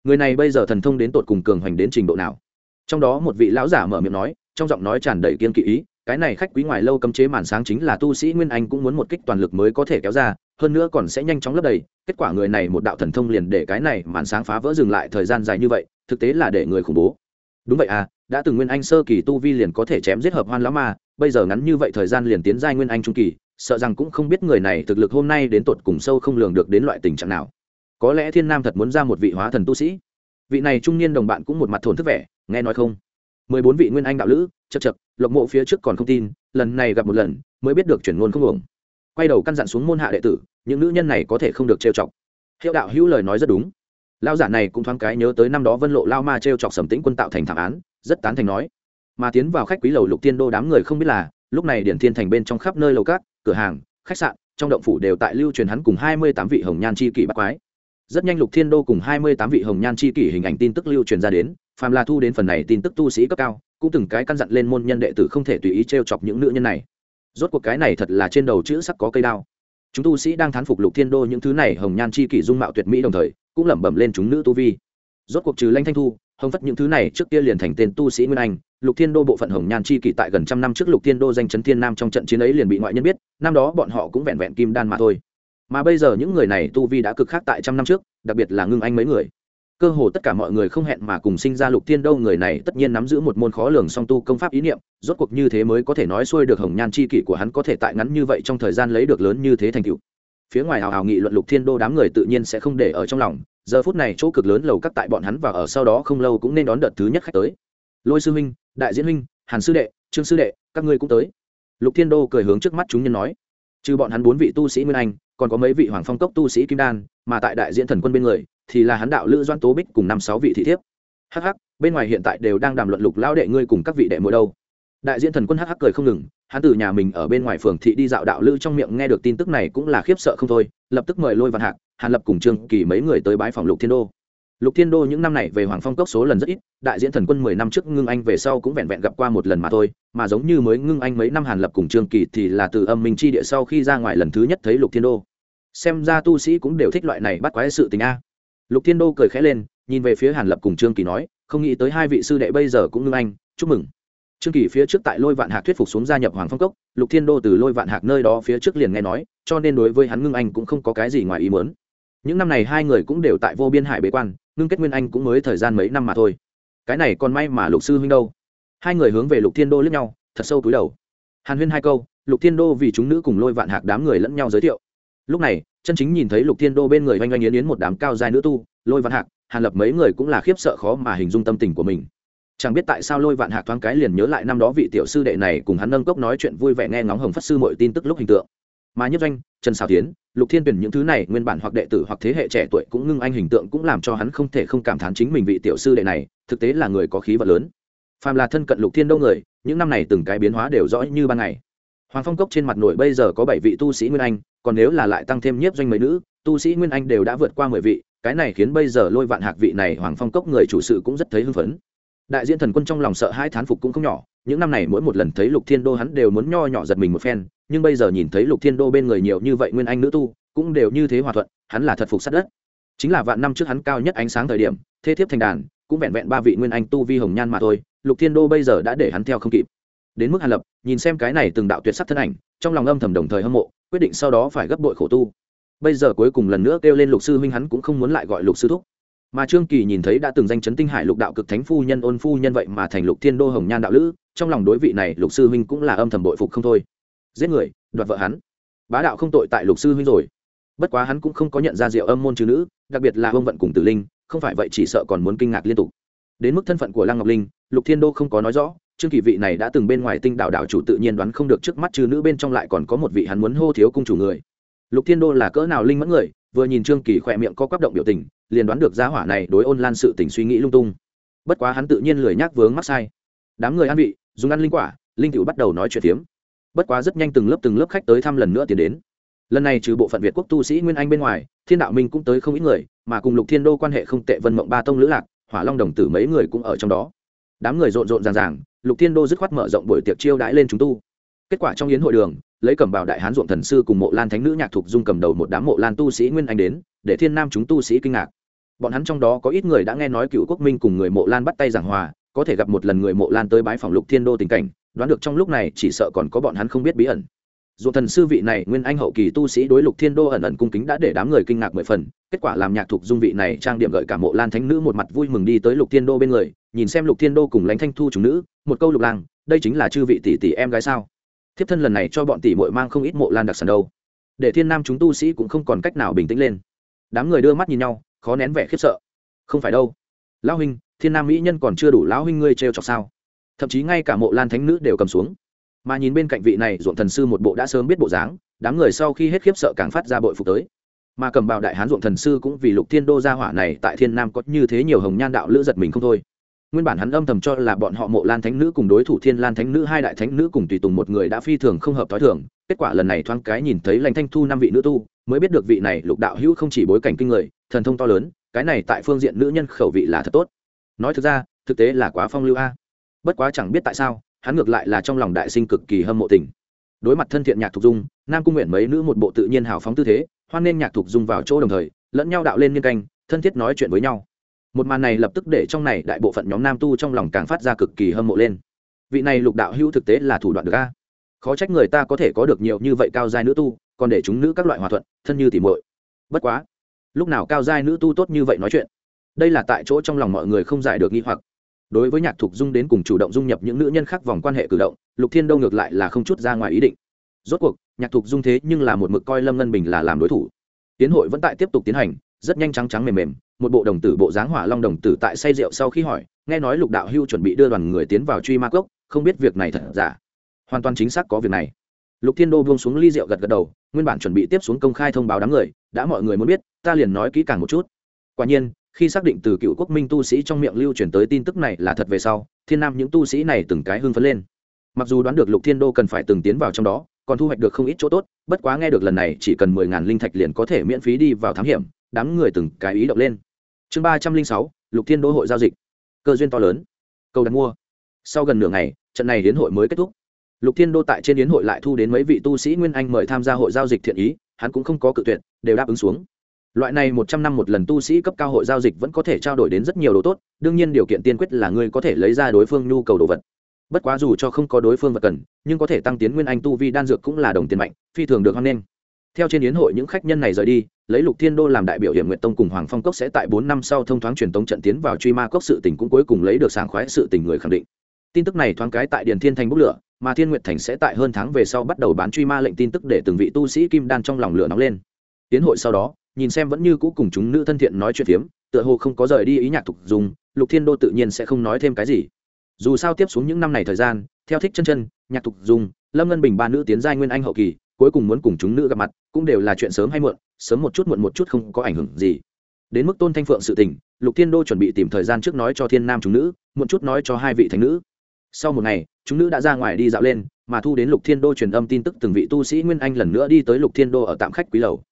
Người này bây giờ thần thông đến tột cùng cường hoành đến trình độ nào? Trong đó một vị lão giả mở miệng nói, trong giọng nói tràn đầy kiên kỵ ý, cái này khách quý ngoài lâu cấm chế màn sáng chính là tu sĩ nguyên anh cũng muốn một kích toàn lực mới có thể kéo ra hơn nữa còn sẽ nhanh chóng lấp đầy. Kết quả người này một đạo thần thông liền để cái này màn sáng phá vỡ dừng lại thời gian dài như vậy, thực tế là để người khủng bố. Đúng vậy à đã từng nguyên anh sơ kỳ tu vi liền có thể chém giết hợp hoan lão ma, bây giờ ngắn như vậy thời gian liền tiến giai nguyên anh trung kỳ, sợ rằng cũng không biết người này thực lực hôm nay đến tột cùng sâu không lường được đến loại tình trạng nào. Có lẽ thiên nam thật muốn ra một vị hóa thần tu sĩ. Vị này trung niên đồng bạn cũng một mặt thổn thức vẻ, nghe nói không? Mười bốn vị nguyên anh đạo lữ, chật chật, lộc mộ phía trước còn không tin, lần này gặp một lần, mới biết được chuyển ngôn không ổng quay đầu căn dặn xuống môn hạ đệ tử, những nữ nhân này có thể không được trêu chọc. Hiệu đạo hữu lời nói rất đúng. Lao giả này cũng thoáng cái nhớ tới năm đó vân lộ lao ma trêu chọc sầm tĩnh quân tạo thành thảm án, rất tán thành nói. Mà tiến vào khách quý lầu lục tiên đô đám người không biết là, lúc này điển thiên thành bên trong khắp nơi lầu cát cửa hàng, khách sạn, trong động phủ đều tại lưu truyền hắn cùng hai mươi tám vị hồng nhan chi kỷ bắt quái. Rất nhanh lục thiên đô cùng hai mươi tám vị hồng nhan chi kỷ hình ảnh tin tức lưu truyền ra đến, phàm là thu đến phần này tin tức tu sĩ cấp cao, cũng từng cái căn dặn lên môn nhân đệ tử không thể tùy ý t r e o chọc những nữ nhân này rốt cuộc cái này thật là trên đầu chữ sắc có cây đao. Chúng tu sĩ đang thán phục lục thiên đô những thứ này hồng nhan chi kỷ dung mạo tuyệt mỹ đồng thời, cũng lẩm bẩm lên chúng nữ tu vi. Rốt cuộc trừ lanh thanh thu, hồng phất những thứ này trước kia liền thành tên tu sĩ nguyên anh, lục thiên đô bộ phận hồng nhan chi kỷ tại gần trăm năm trước lục thiên đô danh chấn thiên nam trong trận chiến ấy liền bị ngoại nhân biết, năm đó bọn họ cũng vẹn vẹn kim đan mà thôi. Mà bây giờ những người này tu vi đã cực khác tại trăm năm trước, đặc biệt là ngưng anh mấy người cơ hồ tất cả mọi người không hẹn mà cùng sinh ra lục thiên đô người này tất nhiên nắm giữ một môn khó lường song tu công pháp ý niệm, rốt cuộc như thế mới có thể nói xuôi được hồng nhan chi kỷ của hắn có thể tại ngắn như vậy trong thời gian lấy được lớn như thế thành cựu phía ngoài hào hào nghị luận lục thiên đô đám người tự nhiên sẽ không để ở trong lòng, giờ phút này chỗ cực lớn lầu cắt tại bọn hắn và ở sau đó không lâu cũng nên đón đợt thứ nhất khách tới. Lôi sư huynh, đại diễn huynh, hàn sư đệ, trương sư đệ, các ngươi cũng tới. Lục thiên đô cười hướng trước mắt chúng nhân nói. Trừ bọn hắn bốn vị tu sĩ nguyên anh, còn có mấy vị hoàng phong cốc tu sĩ kim đan, mà tại đại diễn thần quân bên người thì là hắn đạo lữ doan tố bích cùng năm sáu vị thị thiếp. Hh bên ngoài hiện tại đều đang đàm luận lục lao đệ ngươi cùng các vị đệ mỗi đâu. Đại diện thần quân hh cười không ngừng, hắn từ nhà mình ở bên ngoài phường thị đi dạo đạo lữ trong miệng nghe được tin tức này cũng là khiếp sợ không thôi, lập tức mời lôi văn hạc, hàn lập cùng trương kỳ mấy người tới bái phòng lục thiên đô. Lục thiên đô những năm này về hoàng phong cốc số lần rất ít, đại diễn thần quân mười năm trước ngưng anh về sau cũng vẹn vẹn gặp qua một lần mà thôi, mà giống như mới ngưng anh mấy năm hàn lập cùng trương kỳ thì là từ âm minh chi địa sau khi ra ngoài lần thứ nhất thấy lục thiên đô. Xem ra tu sĩ cũng đều thích loại này bắt quái sự tình a lục thiên đô cười khẽ lên, nhìn về phía hàn lập cùng trương kỳ nói, không nghĩ tới hai vị sư đệ bây giờ cũng ngưng anh, chúc mừng. Trương kỳ phía trước tại lôi vạn hạc thuyết phục xuống gia nhập hoàng phong cốc, lục thiên đô từ lôi vạn hạc nơi đó phía trước liền nghe nói, cho nên đối với hắn ngưng anh cũng không có cái gì ngoài ý mớn những năm này hai người cũng đều tại vô biên hải bế quan, ngưng kết nguyên anh cũng mới thời gian mấy năm mà thôi. Cái này còn may mà lục sư huynh đâu. Hai người hướng về lục thiên đô lướt nhau, thật sâu túi đầu. Hàn huyên hai câu, lục thiên đô vì chúng nữ cùng lôi vạn hạc đám người lẫn nhau giới thiệu. Lúc này chân chính nhìn thấy lục thiên đô bên người oanh oanh yến yến một đám cao dài nữ tu, lôi vạn hạc, hàn lập mấy người cũng là khiếp sợ khó mà hình dung tâm tình của mình. Chẳng biết tại sao lôi vạn hạc thoáng cái liền nhớ lại năm đó vị tiểu sư đệ này cùng hắn nâng cốc nói chuyện vui vẻ nghe ngóng hồng phát sư mọi tin tức lúc hình tượng. Mà nhất doanh, trần xào tiến lục thiên tuyển những thứ này nguyên bản hoặc đệ tử hoặc thế hệ trẻ tuổi cũng ngưng anh hình tượng cũng làm cho hắn không thể không cảm thán chính mình vị tiểu sư đệ này, thực tế là người có khí vật lớn. Phàm là thân cận lục thiên đâu người, những năm này từng cái biến hóa đều rõ như ban ngày hoàng phong cốc trên mặt nổi bây giờ có bảy vị tu sĩ nguyên anh, còn nếu là lại tăng thêm nhiếp doanh mấy nữ, tu sĩ nguyên anh đều đã vượt qua mười vị, cái này khiến bây giờ lôi vạn hạc vị này hoàng phong cốc người chủ sự cũng rất thấy hưng phấn. Đại diện thần quân trong lòng sợ hai thán phục cũng không nhỏ, những năm này mỗi một lần thấy lục thiên đô hắn đều muốn nho nhỏ giật mình một phen, nhưng bây giờ nhìn thấy lục thiên đô bên người nhiều như vậy nguyên anh nữ tu, cũng đều như thế hòa thuận, hắn là thật phục sát đất. Chính là vạn năm trước hắn cao nhất ánh sáng thời điểm, thế thiếp thành đàn, cũng vẹn vẹn ba vị nguyên anh tu vi hồng nhan mà thôi, lục thiên đô bây giờ đã để hắn theo không kịp đến mức hàn lập, nhìn xem cái này từng đạo tuyệt sắc thân ảnh, trong lòng âm thầm đồng thời hâm mộ, quyết định sau đó phải gấp bội khổ tu. Bây giờ cuối cùng lần nữa kêu lên lục sư huynh hắn cũng không muốn lại gọi lục sư thúc. Mà trương kỳ nhìn thấy đã từng danh chấn tinh hải lục đạo cực thánh phu nhân ôn phu nhân vậy mà thành lục thiên đô hồng nhan đạo lữ, trong lòng đối vị này lục sư huynh cũng là âm thầm bội phục không thôi. Giết người, đoạt vợ hắn. Bá đạo không tội tại lục sư huynh rồi. Bất quá hắn cũng không có nhận ra diệu âm môn chữ nữ, đặc biệt là ông vận cùng tử linh, không phải vậy chỉ sợ còn muốn kinh ngạc liên tục. Đến mức thân phận của lăng ngọc linh, lục thiên đô không có nói rõ trương kỳ vị này đã từng bên ngoài tinh đạo đạo chủ tự nhiên đoán không được trước mắt trừ nữ bên trong lại còn có một vị hắn muốn hô thiếu cung chủ người. Lục thiên đô là cỡ nào linh mẫn người, vừa nhìn trương kỳ khỏe miệng có quắp động biểu tình, liền đoán được giá hỏa này đối ôn lan sự tình suy nghĩ lung tung. Bất quá hắn tự nhiên lười nhác vướng mắc sai. Đám người ăn vị, dùng ăn linh quả, linh cựu bắt đầu nói chuyện tiếm. bất quá rất nhanh từng lớp từng lớp khách tới thăm lần nữa tiến đến. Lần này trừ bộ phận việt quốc tu sĩ nguyên anh bên ngoài, thiên đạo minh cũng tới không ít người, mà cùng lục thiên đô quan hệ không tệ vân mộng ba tông lữ lạc, hỏa long đồng tử mấy người cũng ở trong đó đám người rộn rộn ràng ràng, lục thiên đô dứt khoát mở rộng buổi tiệc chiêu đãi lên chúng tu. Kết quả trong yến hội đường, lấy cầm bảo đại hán ruộng thần sư cùng mộ lan thánh nữ nhạc thục dung cầm đầu một đám mộ lan tu sĩ nguyên anh đến, để thiên nam chúng tu sĩ kinh ngạc. Bọn hắn trong đó có ít người đã nghe nói cựu quốc minh cùng người mộ lan bắt tay giảng hòa, có thể gặp một lần người mộ lan tới bái phòng lục thiên đô tình cảnh, đoán được trong lúc này chỉ sợ còn có bọn hắn không biết bí ẩn dù thần sư vị này nguyên anh hậu kỳ tu sĩ đối lục thiên đô ẩn ẩn cung kính đã để đám người kinh ngạc mười phần, kết quả làm nhạc thục dung vị này trang điểm gợi cả mộ lan thánh nữ một mặt vui mừng đi tới lục thiên đô bên người, nhìn xem lục thiên đô cùng lãnh thanh thu chúng nữ, một câu lục lang đây chính là chư vị tỷ tỷ em gái sao? Thiếp thân lần này cho bọn tỷ muội mang không ít mộ lan đặc sản đâu. Để thiên nam chúng tu sĩ cũng không còn cách nào bình tĩnh lên. Đám người đưa mắt nhìn nhau, khó nén vẻ khiếp sợ. Không phải đâu. Lão huynh, thiên nam mỹ nhân còn chưa đủ lão huynh ngươi trêu chọc sao? Thậm chí ngay cả mộ lan thánh nữ đều cầm xuống mà nhìn bên cạnh vị này, ruộng thần sư một bộ đã sớm biết bộ dáng, đám người sau khi hết khiếp sợ càng phát ra bội phục tới. Mà cầm bào đại hán ruộng thần sư cũng vì lục thiên đô gia hỏa này tại thiên nam có như thế nhiều hồng nhan đạo lữ giật mình không thôi. Nguyên bản hắn âm thầm cho là bọn họ mộ lan thánh nữ cùng đối thủ thiên lan thánh nữ, hai đại thánh nữ cùng tùy tùng một người đã phi thường không hợp t h o i thường. Kết quả lần này thoáng cái nhìn thấy lành thanh thu năm vị nữ tu, mới biết được vị này lục đạo hữu không chỉ bối cảnh kinh người, thần thông to lớn, cái này tại phương diện nữ nhân khẩu vị là thật tốt. Nói thực ra, thực tế là quá phong lưu a. Bất quá chẳng biết tại sao hắn ngược lại là trong lòng đại sinh cực kỳ hâm mộ tình. Đối mặt thân thiện nhạc thục dung, nam cung nguyện mấy nữ một bộ tự nhiên hào phóng tư thế, hoan nên nhạc thục dung vào chỗ đồng thời, lẫn nhau đạo lên nhân canh, thân thiết nói chuyện với nhau. Một màn này lập tức để trong này đại bộ phận nhóm nam tu trong lòng càng phát ra cực kỳ hâm mộ lên. Vị này lục đạo hữu thực tế là thủ đoạn được a. Khó trách người ta có thể có được nhiều như vậy cao giai nữ tu, còn để chúng nữ các loại hòa thuận, thân như tỉ muội. Bất quá, lúc nào cao giai nữ tu tốt như vậy nói chuyện? Đây là tại chỗ trong lòng mọi người không giải được nghi hoặc đối với nhạc thục dung đến cùng chủ động dung nhập những nữ nhân khác vòng quan hệ cử động, lục thiên đâu ngược lại là không chút ra ngoài ý định. Rốt cuộc, nhạc thục dung thế nhưng là một mực coi lâm ngân bình là làm đối thủ. Tiến hội vẫn tại tiếp tục tiến hành, rất nhanh trắng trắng mềm mềm, một bộ đồng tử bộ dáng hỏa long đồng tử tại say rượu sau khi hỏi, nghe nói lục đạo hưu chuẩn bị đưa đoàn người tiến vào truy ma cốc, không biết việc này thật giả. Hoàn toàn chính xác có việc này. Lục thiên đô buông xuống ly rượu gật gật đầu, nguyên bản chuẩn bị tiếp xuống công khai thông báo đám người, đã mọi người muốn biết, ta liền nói kỹ càng một chút. Quả nhiên khi xác định từ cựu quốc minh tu sĩ trong miệng lưu truyền tới tin tức này là thật về sau, thiên nam những tu sĩ này từng cái hưng phấn lên. Mặc dù đoán được lục thiên đô cần phải từng tiến vào trong đó, còn thu hoạch được không ít chỗ tốt, bất quá nghe được lần này chỉ cần mười ngàn linh thạch liền có thể miễn phí đi vào thám hiểm, đám người từng cái ý động lên. Chương ba trăm linh sáu, lục thiên đô hội giao dịch. Cơ duyên to lớn. Cầu đặt mua. Sau gần nửa ngày, trận này hiến hội mới kết thúc. Lục thiên đô tại trên yến hội lại thu đến mấy vị tu sĩ nguyên anh mời tham gia hội giao dịch thiện ý, hắn cũng không có cự tuyệt, đều đáp ứng xuống loại này một trăm năm một lần tu sĩ cấp cao hội giao dịch vẫn có thể trao đổi đến rất nhiều đồ tốt, đương nhiên điều kiện tiên quyết là ngươi có thể lấy ra đối phương nhu cầu đồ vật. Bất quá dù cho không có đối phương vật cần, nhưng có thể tăng tiến nguyên anh tu vi đan dược cũng là đồng tiền mạnh, phi thường được hoan nghênh. Theo trên yến hội những khách nhân này rời đi, lấy lục thiên đô làm đại biểu hiểm nguyện tông cùng hoàng phong cốc sẽ tại bốn năm sau thông thoáng truyền tống trận tiến vào truy ma cốc sự tình cũng cuối cùng lấy được sảng khoái sự tình người khẳng định. Tin tức này thoáng cái tại điền thiên thành bốc lửa, mà thiên nguyệt thành sẽ tại hơn tháng về sau bắt đầu bán truy ma lệnh tin tức để từng vị tu sĩ kim đan trong lòng lửa nóng lên. Tiến hội sau đó nhìn xem vẫn như cũ cùng chúng nữ thân thiện nói chuyện phiếm, tựa hồ không có rời đi ý nhạc thục dùng, lục thiên đô tự nhiên sẽ không nói thêm cái gì. Dù sao tiếp xuống những năm này thời gian, theo thích chân chân, nhạc thục dùng, lâm ngân bình ba nữ tiến giai nguyên anh hậu kỳ, cuối cùng muốn cùng chúng nữ gặp mặt, cũng đều là chuyện sớm hay muộn, sớm một chút muộn một chút không có ảnh hưởng gì. Đến mức tôn thanh phượng sự tình, lục thiên đô chuẩn bị tìm thời gian trước nói cho thiên nam chúng nữ, muộn chút nói cho hai vị thánh nữ. Sau một ngày, chúng nữ đã ra ngoài đi dạo lên, mà thu đến lục thiên đô truyền âm tin tức từng vị tu sĩ nguyên anh lần nữa đi tới lục thiên đô ở tạm khách quý lầu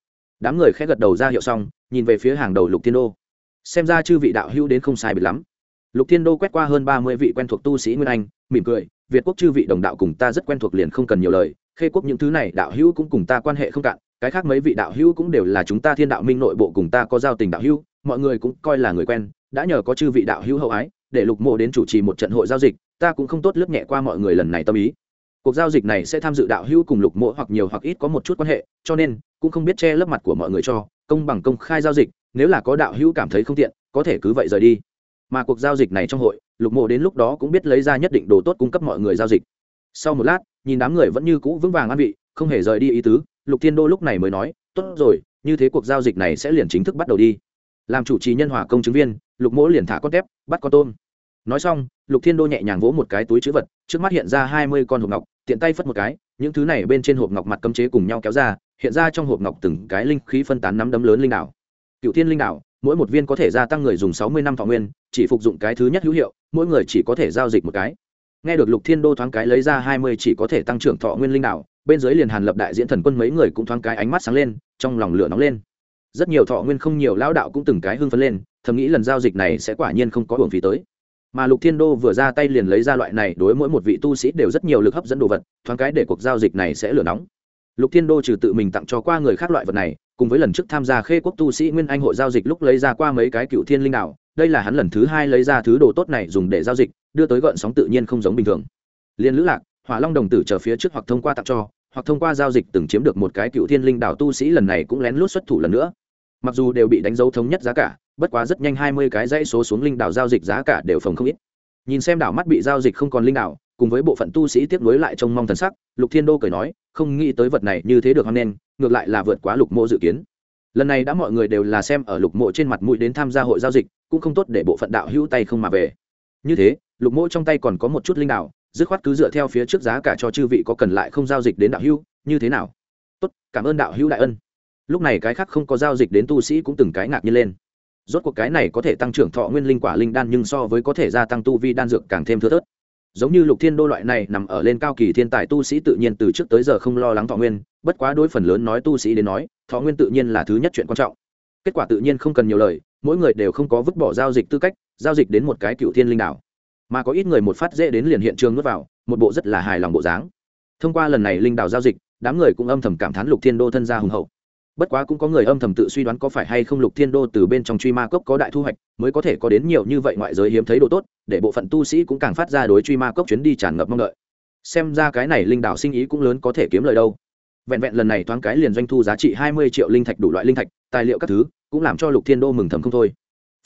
đám người khẽ gật đầu ra hiệu xong, nhìn về phía hàng đầu lục thiên đô. Xem ra chư vị đạo hữu đến không sai biệt lắm. Lục thiên đô quét qua hơn ba mươi vị quen thuộc tu sĩ nguyên anh, mỉm cười, việt quốc chư vị đồng đạo cùng ta rất quen thuộc liền không cần nhiều lời, khê quốc những thứ này đạo hữu cũng cùng ta quan hệ không cạn, cái khác mấy vị đạo hữu cũng đều là chúng ta thiên đạo minh nội bộ cùng ta có giao tình đạo hữu, mọi người cũng coi là người quen, đã nhờ có chư vị đạo hữu hậu ái, để lục mộ đến chủ trì một trận hội giao dịch, ta cũng không tốt lướt nhẹ qua mọi người lần này tâm ý cuộc giao dịch này sẽ tham dự đạo hữu cùng lục mộ hoặc nhiều hoặc ít có một chút quan hệ, cho nên cũng không biết che lớp mặt của mọi người cho, công bằng công khai giao dịch, nếu là có đạo hữu cảm thấy không tiện, có thể cứ vậy rời đi. Mà cuộc giao dịch này trong hội, lục mộ đến lúc đó cũng biết lấy ra nhất định đồ tốt cung cấp mọi người giao dịch. Sau một lát, nhìn đám người vẫn như cũ vững vàng an vị, không hề rời đi ý tứ, lục thiên đô lúc này mới nói, tốt rồi, như thế cuộc giao dịch này sẽ liền chính thức bắt đầu đi. Làm chủ trì nhân hòa công chứng viên, lục mỗ liền thả con tép, bắt con tôm. Nói xong lục thiên đô nhẹ nhàng vỗ một cái túi chữ vật, trước mắt hiện ra hai mươi con hộp ngọc, tiện tay phất một cái, những thứ này bên trên hộp ngọc mặt cấm chế cùng nhau kéo ra, hiện ra trong hộp ngọc từng cái linh khí phân tán nắm đấm lớn linh đảo. Cựu thiên linh đảo, mỗi một viên có thể gia tăng người dùng sáu mươi năm thọ nguyên, chỉ phục dụng cái thứ nhất hữu hiệu, mỗi người chỉ có thể giao dịch một cái. Nghe được lục thiên đô thoáng cái lấy ra hai mươi chỉ có thể tăng trưởng thọ nguyên linh đảo, bên dưới liền hàn lập đại diễn thần quân mấy người cũng thoáng cái ánh mắt sáng lên, trong lòng lửa nóng lên. Rất nhiều thọ nguyên không nhiều, lão đạo cũng từng cái hưng phấn lên, thầm nghĩ lần giao dịch này sẽ quả nhiên không có hưởng phí tới mà lục thiên đô vừa ra tay liền lấy ra loại này đối mỗi một vị tu sĩ đều rất nhiều lực hấp dẫn đồ vật, thoáng cái để cuộc giao dịch này sẽ lửa nóng. Lục thiên đô trừ tự mình tặng cho qua người khác loại vật này, cùng với lần trước tham gia khê quốc tu sĩ nguyên anh hội giao dịch lúc lấy ra qua mấy cái cựu thiên linh đạo đây là hắn lần thứ hai lấy ra thứ đồ tốt này dùng để giao dịch, đưa tới gợn sóng tự nhiên không giống bình thường. Liên lữ lạc, hỏa long đồng tử chờ phía trước hoặc thông qua tặng cho, hoặc thông qua giao dịch từng chiếm được một cái cựu thiên linh đạo tu sĩ lần này cũng lén lút xuất thủ lần nữa mặc dù đều bị đánh dấu thống nhất giá cả, bất quá rất nhanh hai mươi cái dãy số xuống linh đảo giao dịch giá cả đều phòng không ít. Nhìn xem đảo mắt bị giao dịch không còn linh đảo, cùng với bộ phận tu sĩ tiếp nối lại trông mong thần sắc, lục thiên đô cười nói, không nghĩ tới vật này như thế được hoan nghênh, ngược lại là vượt quá lục mộ dự kiến. Lần này đã mọi người đều là xem ở lục mộ trên mặt mũi đến tham gia hội giao dịch, cũng không tốt để bộ phận đạo hữu tay không mà về. Như thế, lục mộ trong tay còn có một chút linh đảo, dứt khoát cứ dựa theo phía trước giá cả cho chư vị có cần lại không giao dịch đến đạo hữu, như thế nào? Tốt, cảm ơn đạo hữu đại ân lúc này cái khác không có giao dịch đến tu sĩ cũng từng cái ngạc nhiên lên. Rốt cuộc cái này có thể tăng trưởng thọ nguyên linh quả linh đan nhưng so với có thể gia tăng tu vi đan dược càng thêm thưa thớt. Giống như lục thiên đô loại này nằm ở lên cao kỳ thiên tài tu sĩ tự nhiên từ trước tới giờ không lo lắng thọ nguyên, bất quá đối phần lớn nói tu sĩ đến nói, thọ nguyên tự nhiên là thứ nhất chuyện quan trọng. Kết quả tự nhiên không cần nhiều lời, mỗi người đều không có vứt bỏ giao dịch tư cách, giao dịch đến một cái cựu thiên linh đảo. Mà có ít người một phát dễ đến liền hiện trường nuốt vào, một bộ rất là hài lòng bộ dáng. Thông qua lần này linh đảo giao dịch, đám người cũng âm thầm cảm thán lục thiên đô thân gia hùng hậu bất quá cũng có người âm thầm tự suy đoán có phải hay không lục thiên đô từ bên trong truy ma cốc có đại thu hoạch, mới có thể có đến nhiều như vậy ngoại giới hiếm thấy đồ tốt, để bộ phận tu sĩ cũng càng phát ra đối truy ma cốc chuyến đi tràn ngập mong đợi. Xem ra cái này linh đảo sinh ý cũng lớn có thể kiếm lời đâu. Vẹn vẹn lần này thoáng cái liền doanh thu giá trị hai mươi triệu linh thạch đủ loại linh thạch, tài liệu các thứ, cũng làm cho lục thiên đô mừng thầm không thôi.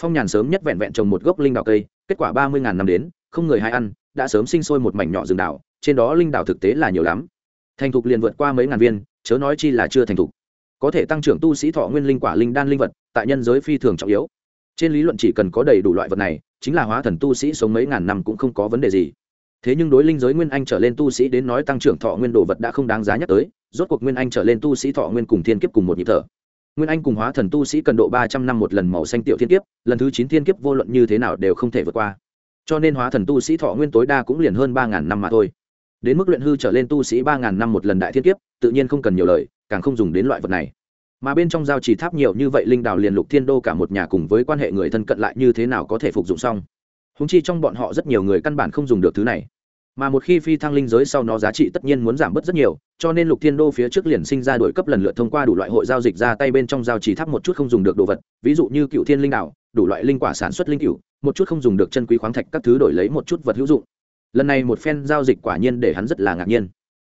Phong nhàn sớm nhất vẹn vẹn trồng một gốc linh đảo cây, kết quả ba mươi ngàn năm đến, không người hay ăn, đã sớm sinh sôi một mảnh nhỏ rừng đảo, trên đó linh đảo thực tế là nhiều lắm. Thành thục liền vượt qua mấy ngàn viên, chớ nói chi là chưa thành thục có thể tăng trưởng tu sĩ thọ nguyên linh quả linh đan linh vật, tại nhân giới phi thường trọng yếu. Trên lý luận chỉ cần có đầy đủ loại vật này, chính là hóa thần tu sĩ sống mấy ngàn năm cũng không có vấn đề gì. Thế nhưng đối linh giới nguyên anh trở lên tu sĩ đến nói tăng trưởng thọ nguyên đồ vật đã không đáng giá nhắc tới, rốt cuộc nguyên anh trở lên tu sĩ thọ nguyên cùng thiên kiếp cùng một nhịp thở. Nguyên anh cùng hóa thần tu sĩ cần độ ba trăm năm một lần màu xanh tiểu thiên kiếp, lần thứ chín thiên kiếp vô luận như thế nào đều không thể vượt qua. Cho nên hóa thần tu sĩ thọ nguyên tối đa cũng liền hơn ba ngàn năm mà thôi. Đến mức luyện hư trở lên tu sĩ ba ngàn năm một lần đại thiên kiếp, tự nhiên không cần nhiều lời càng không dùng đến loại vật này. Mà bên trong giao chỉ tháp nhiều như vậy, linh đào liền lục thiên đô cả một nhà cùng với quan hệ người thân cận lại như thế nào có thể phục dụng xong. Húng chi trong bọn họ rất nhiều người căn bản không dùng được thứ này. Mà một khi phi thăng linh giới sau nó giá trị tất nhiên muốn giảm bớt rất nhiều, cho nên lục thiên đô phía trước liền sinh ra đổi cấp lần lượt thông qua đủ loại hội giao dịch ra tay bên trong giao chỉ tháp một chút không dùng được đồ vật, ví dụ như cựu thiên linh đạo đủ loại linh quả sản xuất linh cựu một chút không dùng được chân quý khoáng thạch các thứ đổi lấy một chút vật hữu dụng. Lần này một phen giao dịch quả nhiên để hắn rất là ngạc nhiên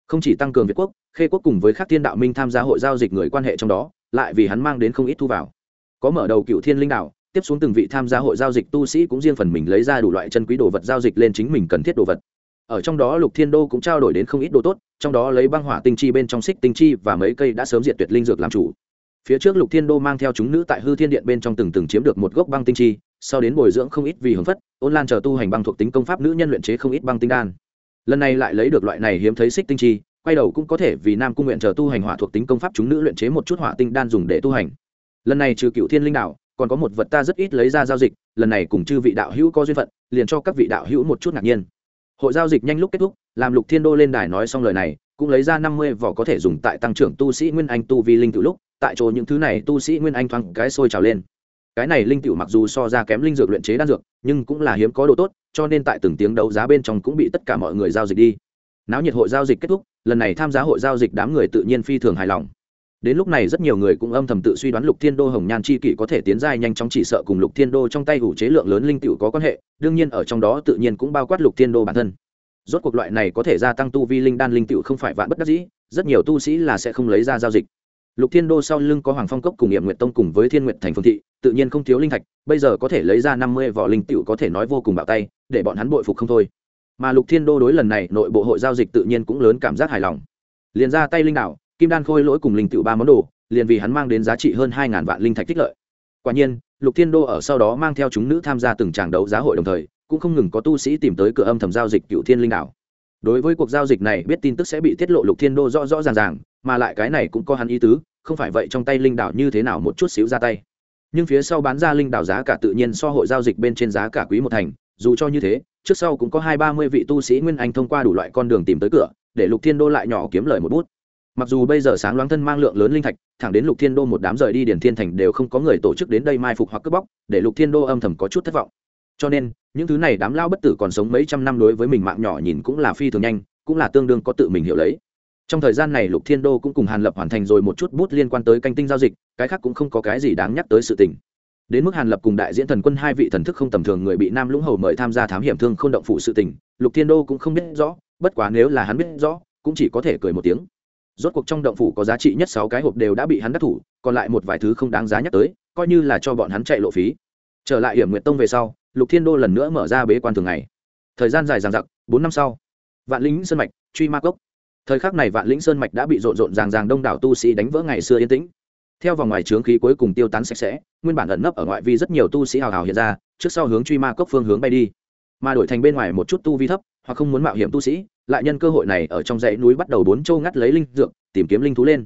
không chỉ tăng cường việt quốc, khê quốc cùng với các thiên đạo minh tham gia hội giao dịch người quan hệ trong đó, lại vì hắn mang đến không ít thu vào. Có mở đầu cựu thiên linh đạo, tiếp xuống từng vị tham gia hội giao dịch tu sĩ cũng riêng phần mình lấy ra đủ loại chân quý đồ vật giao dịch lên chính mình cần thiết đồ vật. Ở trong đó lục thiên đô cũng trao đổi đến không ít đồ tốt, trong đó lấy băng hỏa tinh chi bên trong xích tinh chi và mấy cây đã sớm diệt tuyệt linh dược làm chủ. Phía trước lục thiên đô mang theo chúng nữ tại hư thiên điện bên trong từng từng chiếm được một gốc băng tinh chi, sau đến bồi dưỡng không ít vì hưởng phất, ôn lan chờ tu hành băng thuộc tính công pháp nữ nhân luyện chế không ít băng tinh đan lần này lại lấy được loại này hiếm thấy xích tinh chi, quay đầu cũng có thể vì nam cung nguyện chờ tu hành hỏa thuộc tính công pháp chúng nữ luyện chế một chút hỏa tinh đan dùng để tu hành. Lần này trừ cựu thiên linh đạo, còn có một vật ta rất ít lấy ra giao dịch, lần này cùng chư vị đạo hữu có duyên phận, liền cho các vị đạo hữu một chút ngạc nhiên. Hội giao dịch nhanh lúc kết thúc, làm lục thiên đô lên đài nói xong lời này, cũng lấy ra năm mươi vỏ có thể dùng tại tăng trưởng tu sĩ nguyên anh tu vi linh tự lúc, tại chỗ những thứ này tu sĩ nguyên anh thoáng cái sôi trào lên. Cái này linh tiểu mặc dù so ra kém linh dược luyện chế đan dược, nhưng cũng là hiếm có độ tốt cho nên tại từng tiếng đấu giá bên trong cũng bị tất cả mọi người giao dịch đi. Náo nhiệt hội giao dịch kết thúc, lần này tham gia hội giao dịch đám người tự nhiên phi thường hài lòng. Đến lúc này rất nhiều người cũng âm thầm tự suy đoán lục thiên đô, hồng nhan chi kỷ có thể tiến giai nhanh chóng chỉ sợ cùng lục thiên đô trong tay ủ chế lượng lớn linh tiểu có quan hệ, đương nhiên ở trong đó tự nhiên cũng bao quát lục thiên đô bản thân. Rốt cuộc loại này có thể gia tăng tu vi linh đan linh tiểu không phải vạn bất đắc dĩ, rất nhiều tu sĩ là sẽ không lấy ra giao dịch lục thiên đô sau lưng có hoàng phong cốc cùng nghiệm nguyệt tông cùng với thiên nguyệt thành phương thị, tự nhiên không thiếu linh thạch, bây giờ có thể lấy ra năm mươi vỏ linh tiểu có thể nói vô cùng bạo tay, để bọn hắn bội phục không thôi. Mà lục thiên đô đối lần này nội bộ hội giao dịch tự nhiên cũng lớn cảm giác hài lòng. Liền ra tay linh đạo kim đan khôi lỗi cùng linh tiểu ba món đồ, liền vì hắn mang đến giá trị hơn hai ngàn vạn linh thạch tích lợi. Quả nhiên, lục thiên đô ở sau đó mang theo chúng nữ tham gia từng tràng đấu giá hội đồng thời, cũng không ngừng có tu sĩ tìm tới cửa âm thầm giao dịch cựu thiên linh đạo đối với cuộc giao dịch này, biết tin tức sẽ bị tiết lộ lục thiên đô rõ rõ ràng ràng, mà lại cái này cũng có hắn ý tứ không phải vậy trong tay linh Đảo như thế nào một chút xíu ra tay. Nhưng phía sau bán ra linh Đảo giá cả tự nhiên so hội giao dịch bên trên giá cả quý một thành, dù cho như thế, trước sau cũng có hai ba mươi vị tu sĩ nguyên anh thông qua đủ loại con đường tìm tới cửa, để lục thiên đô lại nhỏ kiếm lời một bút. Mặc dù bây giờ sáng loáng thân mang lượng lớn linh thạch, thẳng đến lục thiên đô một đám rời đi điển thiên thành đều không có người tổ chức đến đây mai phục hoặc cướp bóc, để lục thiên đô âm thầm có chút thất vọng. Cho nên, những thứ này đám lao bất tử còn sống mấy trăm năm đối với mình mạng nhỏ nhìn cũng là phi thường nhanh, cũng là tương đương có tự mình hiểu lấy trong thời gian này lục thiên đô cũng cùng hàn lập hoàn thành rồi một chút bút liên quan tới canh tinh giao dịch, cái khác cũng không có cái gì đáng nhắc tới sự tình. Đến mức hàn lập cùng đại diễn thần quân hai vị thần thức không tầm thường người bị nam lũng hầu mời tham gia thám hiểm thương k h ô n động phụ sự tình, lục thiên đô cũng không biết rõ, bất quá nếu là hắn biết rõ, cũng chỉ có thể cười một tiếng. Rốt cuộc trong động phủ có giá trị nhất sáu cái hộp đều đã bị hắn đắc thủ, còn lại một vài thứ không đáng giá nhắc tới, coi như là cho bọn hắn chạy lộ phí. Trở lại hiểm nguyện tông về sau, lục thiên đô lần nữa mở ra bế quan thường ngày. Thời gian dài dằng dặc, bốn năm sau. Vạn lính sơn mạch, truy ma cốc thời khắc này vạn lĩnh sơn mạch đã bị rộn rộn ràng ràng đông đảo tu sĩ đánh vỡ ngày xưa yên tĩnh. Theo vòng ngoài trướng khí cuối cùng tiêu tán sạch sẽ, nguyên bản ẩn nấp ở ngoại vi rất nhiều tu sĩ hào hào hiện ra, trước sau hướng truy ma cốc phương hướng bay đi. Mà đổi thành bên ngoài một chút tu vi thấp, hoặc không muốn mạo hiểm tu sĩ, lại nhân cơ hội này ở trong dãy núi bắt đầu bốn châu ngắt lấy linh dược, tìm kiếm linh thú lên.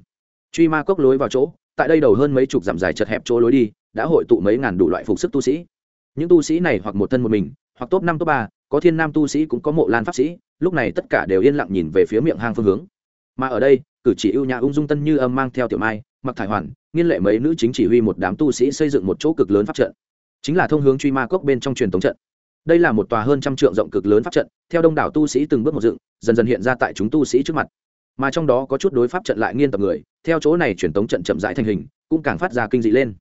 Truy ma cốc lối vào chỗ, tại đây đầu hơn mấy chục dặm dài chật hẹp chỗ lối đi, đã hội tụ mấy ngàn đủ loại phục sức tu sĩ. Những tu sĩ này hoặc một thân một mình, hoặc top năm, top ba, có thiên nam tu sĩ cũng có mộ lan pháp sĩ lúc này tất cả đều yên lặng nhìn về phía miệng hang phương hướng. Mà ở đây, cử chỉ ưu nhã ung dung tân như âm mang theo tiểu mai, mặc thải hoàn, nghiên lệ mấy nữ chính chỉ huy một đám tu sĩ xây dựng một chỗ cực lớn pháp trận. Chính là thông hướng truy ma cốc bên trong truyền thống trận. Đây là một tòa hơn trăm trượng rộng cực lớn pháp trận, theo đông đảo tu sĩ từng bước một dựng, dần dần hiện ra tại chúng tu sĩ trước mặt. Mà trong đó có chút đối pháp trận lại nghiên tập người, theo chỗ này truyền thống trận chậm rãi thành hình, cũng càng phát ra kinh dị lên.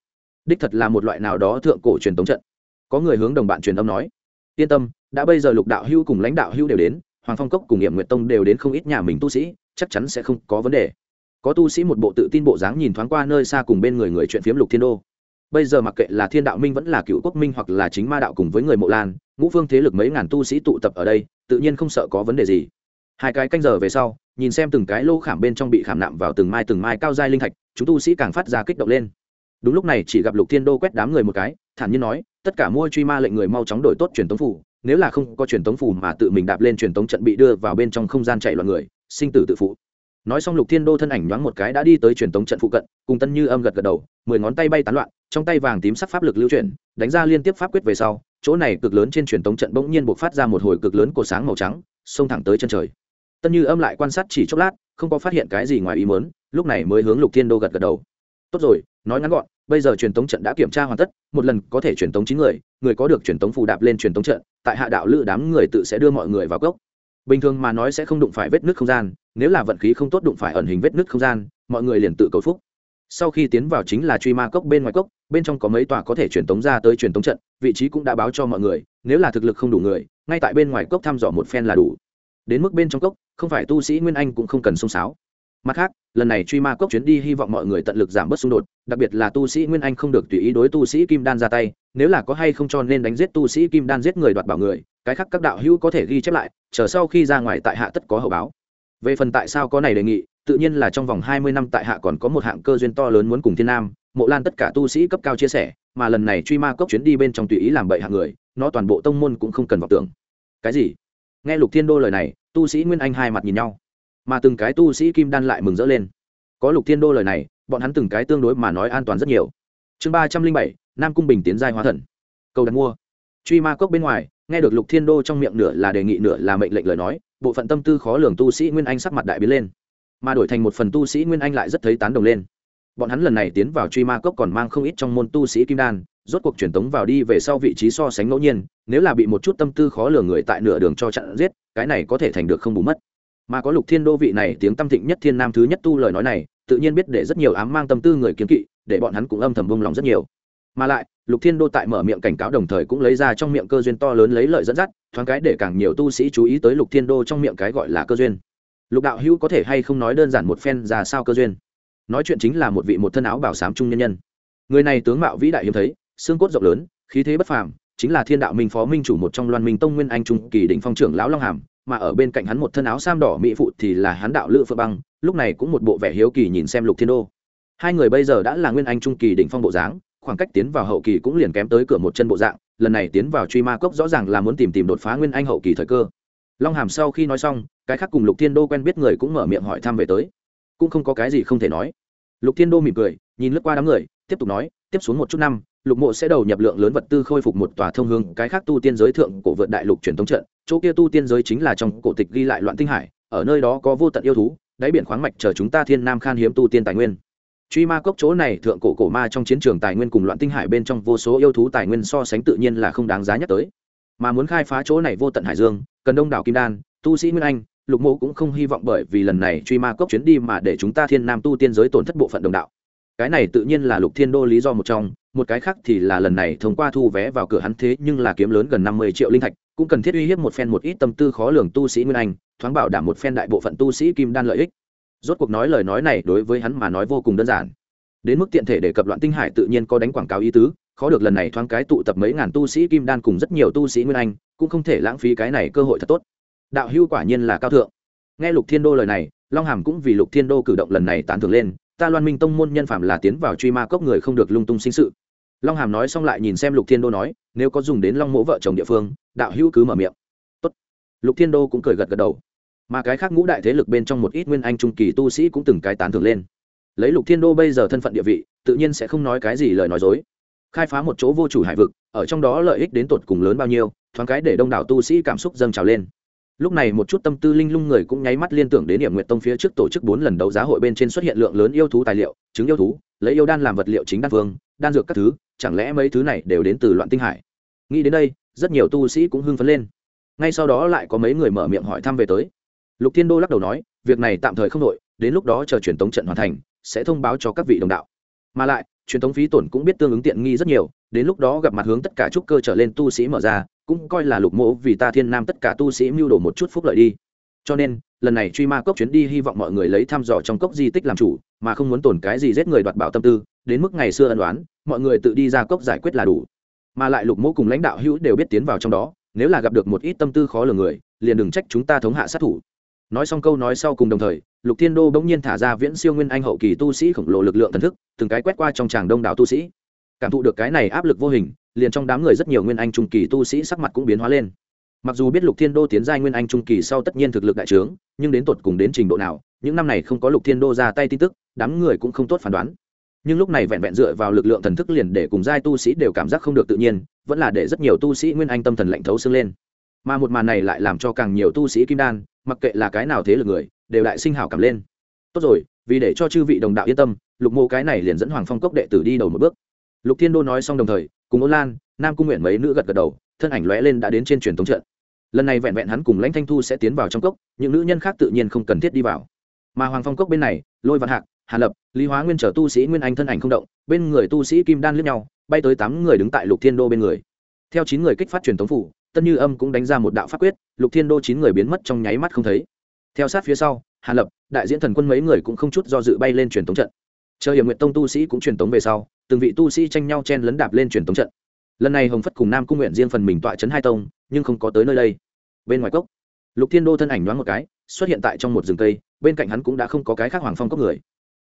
Đích thật là một loại nào đó thượng cổ truyền thống trận. Có người hướng đồng bạn truyền âm nói, yên tâm, đã bây giờ lục đạo hưu cùng lãnh đạo hưu đều đến hoàng phong cốc cùng nghiệm nguyệt tông đều đến không ít nhà mình tu sĩ, chắc chắn sẽ không có vấn đề. Có tu sĩ một bộ tự tin bộ dáng nhìn thoáng qua nơi xa cùng bên người người chuyện phiếm lục thiên đô. Bây giờ mặc kệ là thiên đạo minh vẫn là cựu quốc minh hoặc là chính ma đạo cùng với người mộ lan, ngũ phương thế lực mấy ngàn tu sĩ tụ tập ở đây, tự nhiên không sợ có vấn đề gì. Hai cái canh giờ về sau, nhìn xem từng cái lô khảm bên trong bị khảm nạm vào từng mai từng mai cao giai linh thạch, chúng tu sĩ càng phát ra kích động lên. Đúng lúc này chỉ gặp lục thiên đô quét đám người một cái, thản nhiên nói, tất cả mua truy ma lệnh người mau chóng đổi tốt truyền tống phủ nếu là không có truyền tống phủ mà tự mình đạp lên truyền tống trận bị đưa vào bên trong không gian chạy loạn người, sinh tử tự phụ. Nói xong lục thiên đô thân ảnh nhoáng một cái đã đi tới truyền tống trận phụ cận, cùng tân như âm gật gật đầu, mười ngón tay bay tán loạn, trong tay vàng tím sắc pháp lực lưu chuyển, đánh ra liên tiếp pháp quyết về sau, chỗ này cực lớn trên truyền tống trận bỗng nhiên buộc phát ra một hồi cực lớn của sáng màu trắng, xông thẳng tới chân trời. Tân như âm lại quan sát chỉ chốc lát, không có phát hiện cái gì ngoài ý mớn lúc này mới hướng lục thiên đô gật gật đầu. Tốt rồi, nói ngắn gọn bây giờ truyền tống trận đã kiểm tra hoàn tất, một lần có thể truyền tống chín người người có được truyền tống phù đạp lên truyền tống trận, tại hạ đạo lữ đám người tự sẽ đưa mọi người vào cốc. Bình thường mà nói sẽ không đụng phải vết nước không gian, nếu là vận khí không tốt đụng phải ẩn hình vết nước không gian, mọi người liền tự cầu phúc. Sau khi tiến vào chính là truy ma cốc bên ngoài cốc, bên trong có mấy tòa có thể truyền tống ra tới truyền tống trận, vị trí cũng đã báo cho mọi người, nếu là thực lực không đủ người, ngay tại bên ngoài cốc thăm dò một phen là đủ. Đến mức bên trong cốc, không phải tu sĩ nguyên anh cũng không cần xông xáo mặt khác, lần này truy ma cốc chuyến đi hy vọng mọi người tận lực giảm bớt xung đột, đặc biệt là tu sĩ nguyên anh không được tùy ý đối tu sĩ kim đan ra tay, nếu là có hay không cho nên đánh giết tu sĩ kim đan giết người đoạt bảo người, cái khác các đạo hữu có thể ghi chép lại, chờ sau khi ra ngoài tại hạ tất có hậu báo. Về phần tại sao có này đề nghị, tự nhiên là trong vòng hai mươi năm tại hạ còn có một hạng cơ duyên to lớn muốn cùng thiên nam, mộ lan tất cả tu sĩ cấp cao chia sẻ, mà lần này truy ma cốc chuyến đi bên trong tùy ý làm bậy hạng người, nó toàn bộ tông môn cũng không cần vọng tưởng. Cái gì? Nghe lục thiên đô lời này, tu sĩ nguyên anh hai mặt nhìn nhau mà từng cái tu sĩ kim đan lại mừng rỡ lên. Có lục thiên đô lời này, bọn hắn từng cái tương đối mà nói an toàn rất nhiều. Chương ba trăm linh bảy, nam cung bình tiến giai hóa thần. Cầu đặt mua. Truy ma cốc bên ngoài, nghe được lục thiên đô trong miệng nửa là đề nghị nửa là mệnh lệnh lời nói, bộ phận tâm tư khó lường tu sĩ nguyên anh sắc mặt đại biến lên. Mà đổi thành một phần tu sĩ nguyên anh lại rất thấy tán đồng lên. Bọn hắn lần này tiến vào truy ma cốc còn mang không ít trong môn tu sĩ kim đan, rốt cuộc truyền tống vào đi về sau vị trí so sánh ngẫu nhiên, nếu là bị một chút tâm tư khó lường người tại nửa đường cho chặn giết, cái này có thể thành được không bù mất mà có lục thiên đô vị này tiếng tâm thịnh nhất thiên nam thứ nhất tu lời nói này, tự nhiên biết để rất nhiều ám mang tâm tư người kiếm kỵ, để bọn hắn cũng âm thầm bông lòng rất nhiều. Mà lại, lục thiên đô tại mở miệng cảnh cáo đồng thời cũng lấy ra trong miệng cơ duyên to lớn lấy lợi dẫn dắt, thoáng cái để càng nhiều tu sĩ chú ý tới lục thiên đô trong miệng cái gọi là cơ duyên. Lục đạo hữu có thể hay không nói đơn giản một phen ra sao cơ duyên? Nói chuyện chính là một vị một thân áo bảo sám trung nhân nhân. Người này tướng mạo vĩ đại hiếm thấy, xương cốt rộng lớn, khí thế bất phàm, chính là thiên đạo minh phó minh chủ một trong loan minh tông nguyên anh trung kỳ định phong trưởng lão long hàm mà ở bên cạnh hắn một thân áo sam đỏ mỹ phụ thì là hắn đạo lữ phượng băng, lúc này cũng một bộ vẻ hiếu kỳ nhìn xem lục thiên đô. Hai người bây giờ đã là nguyên anh trung kỳ đỉnh phong bộ dáng, khoảng cách tiến vào hậu kỳ cũng liền kém tới cửa một chân bộ dạng, lần này tiến vào truy ma cốc rõ ràng là muốn tìm tìm đột phá nguyên anh hậu kỳ thời cơ. Long hàm sau khi nói xong, cái khác cùng lục thiên đô quen biết người cũng mở miệng hỏi thăm về tới. Cũng không có cái gì không thể nói. Lục thiên đô mỉm cười, nhìn lướt qua đám người, tiếp tục nói, tiếp xuống một chút năm lục mộ sẽ đầu nhập lượng lớn vật tư khôi phục một tòa thông hương cái khác tu tiên giới thượng cổ vượt đại lục truyền thống trận, chỗ kia tu tiên giới chính là trong cổ tịch ghi lại loạn tinh hải, ở nơi đó có vô tận yêu thú, đáy biển khoáng mạch chờ chúng ta thiên nam khan hiếm tu tiên tài nguyên. Truy ma cốc chỗ này thượng cổ cổ ma trong chiến trường tài nguyên cùng loạn tinh hải bên trong vô số yêu thú tài nguyên so sánh tự nhiên là không đáng giá nhắc tới. Mà muốn khai phá chỗ này vô tận hải dương, cần đông đảo kim đan, tu sĩ nguyên anh, lục mộ cũng không hy vọng bởi vì lần này truy ma cốc chuyến đi mà để chúng ta thiên nam tu tiên giới tổn thất bộ phận đồng đạo cái này tự nhiên là lục thiên đô lý do một trong, một cái khác thì là lần này thông qua thu vé vào cửa hắn thế nhưng là kiếm lớn gần năm mươi triệu linh thạch, cũng cần thiết uy hiếp một phen một ít tâm tư khó lường tu sĩ nguyên anh, thoáng bảo đảm một phen đại bộ phận tu sĩ kim đan lợi ích. Rốt cuộc nói lời nói này đối với hắn mà nói vô cùng đơn giản. Đến mức tiện thể để cập loạn tinh hải tự nhiên có đánh quảng cáo ý tứ, khó được lần này thoáng cái tụ tập mấy ngàn tu sĩ kim đan cùng rất nhiều tu sĩ nguyên anh, cũng không thể lãng phí cái này cơ hội thật tốt. Đạo hưu quả nhiên là cao thượng. Nghe lục thiên đô lời này, long hàm cũng vì lục thiên đô cử động lần này tán thưởng lên ta loan minh tông môn nhân phạm là tiến vào truy ma cốc người không được lung tung sinh sự. Long hàm nói xong lại nhìn xem lục thiên đô nói, nếu có dùng đến long mỗ vợ chồng địa phương, đạo hữu cứ mở miệng. Tốt. lục thiên đô cũng cười gật gật đầu. Mà cái khác ngũ đại thế lực bên trong một ít nguyên anh trung kỳ tu sĩ cũng từng cái tán thưởng lên. Lấy lục thiên đô bây giờ thân phận địa vị, tự nhiên sẽ không nói cái gì lời nói dối. Khai phá một chỗ vô chủ hải vực, ở trong đó lợi ích đến tột cùng lớn bao nhiêu, thoáng cái để đông đảo tu sĩ cảm xúc dâng trào lên lúc này một chút tâm tư linh lung người cũng nháy mắt liên tưởng đến điểm nguyện tông phía trước tổ chức bốn lần đấu giá hội bên trên xuất hiện lượng lớn yêu thú tài liệu, chứng yêu thú, lấy yêu đan làm vật liệu chính đan phương đan dược các thứ, chẳng lẽ mấy thứ này đều đến từ loạn tinh hải? Nghĩ đến đây, rất nhiều tu sĩ cũng hưng phấn lên. Ngay sau đó lại có mấy người mở miệng hỏi thăm về tới. Lục thiên đô lắc đầu nói, việc này tạm thời không đội đến lúc đó chờ truyền tống trận hoàn thành, sẽ thông báo cho các vị đồng đạo. Mà lại, truyền tống phí tổn cũng biết tương ứng tiện nghi rất nhiều, đến lúc đó gặp mặt hướng tất cả trúc cơ trở lên tu sĩ mở ra cũng coi là lục mộ vì ta thiên nam tất cả tu sĩ mưu đồ một chút phúc lợi đi. Cho nên, lần này truy ma cốc chuyến đi hy vọng mọi người lấy thăm dò trong cốc di tích làm chủ, mà không muốn tổn cái gì giết người đoạt bảo tâm tư, đến mức ngày xưa ân đoán mọi người tự đi ra cốc giải quyết là đủ. Mà lại lục mộ cùng lãnh đạo hữu đều biết tiến vào trong đó, nếu là gặp được một ít tâm tư khó lường người, liền đừng trách chúng ta thống hạ sát thủ. Nói xong câu nói sau cùng đồng thời, lục thiên đô bỗng nhiên thả ra viễn siêu nguyên anh hậu kỳ tu sĩ khổng lồ lực lượng thần thức, từng cái quét qua trong tràng đông đảo tu sĩ. Cảm thụ được cái này áp lực vô hình liền trong đám người rất nhiều nguyên anh trung kỳ tu sĩ sắc mặt cũng biến hóa lên. Mặc dù biết lục thiên đô tiến giai nguyên anh trung kỳ sau tất nhiên thực lực đại trướng, nhưng đến tột cùng đến trình độ nào, những năm này không có lục thiên đô ra tay tin tức, đám người cũng không tốt phán đoán. Nhưng lúc này vẹn vẹn dựa vào lực lượng thần thức liền để cùng giai tu sĩ đều cảm giác không được tự nhiên, vẫn là để rất nhiều tu sĩ nguyên anh tâm thần lạnh thấu xương lên. Mà một màn này lại làm cho càng nhiều tu sĩ kim đan, mặc kệ là cái nào thế lực người, đều đại sinh hảo cảm lên. Tốt rồi, vì để cho chư vị đồng đạo yên tâm, lục mô cái này liền dẫn hoàng phong cốc đệ tử đi đầu một bước. Lục thiên đô nói xong đồng thời cùng ôn lan, nam cung nguyện mấy nữ gật gật đầu, thân ảnh lóe lên đã đến trên truyền thống trận. Lần này vẹn vẹn hắn cùng lãnh thanh thu sẽ tiến vào trong cốc, những nữ nhân khác tự nhiên không cần thiết đi vào. Mà hoàng phong cốc bên này, lôi văn hạc, hà lập, lý hóa nguyên trở tu sĩ nguyên anh thân ảnh không động, bên người tu sĩ kim đan lướt nhau, bay tới tám người đứng tại lục thiên đô bên người. Theo chín người kích phát truyền thống phủ, tân như âm cũng đánh ra một đạo pháp quyết, lục thiên đô chín người biến mất trong nháy mắt không thấy. Theo sát phía sau, hà lập, đại diễn thần quân mấy người cũng không chút do dự bay lên truyền thống trận. Chờ hiểm nguyện tông tu sĩ cũng truyền tống về sau từng vị tu sĩ tranh nhau chen lấn đạp lên truyền tống trận. Lần này hồng phất cùng nam cung nguyện riêng phần mình tọa trấn hai tông, nhưng không có tới nơi đây. Bên ngoài cốc, lục thiên đô thân ảnh đoán một cái, xuất hiện tại trong một rừng cây, bên cạnh hắn cũng đã không có cái khác hoàng phong cốc người.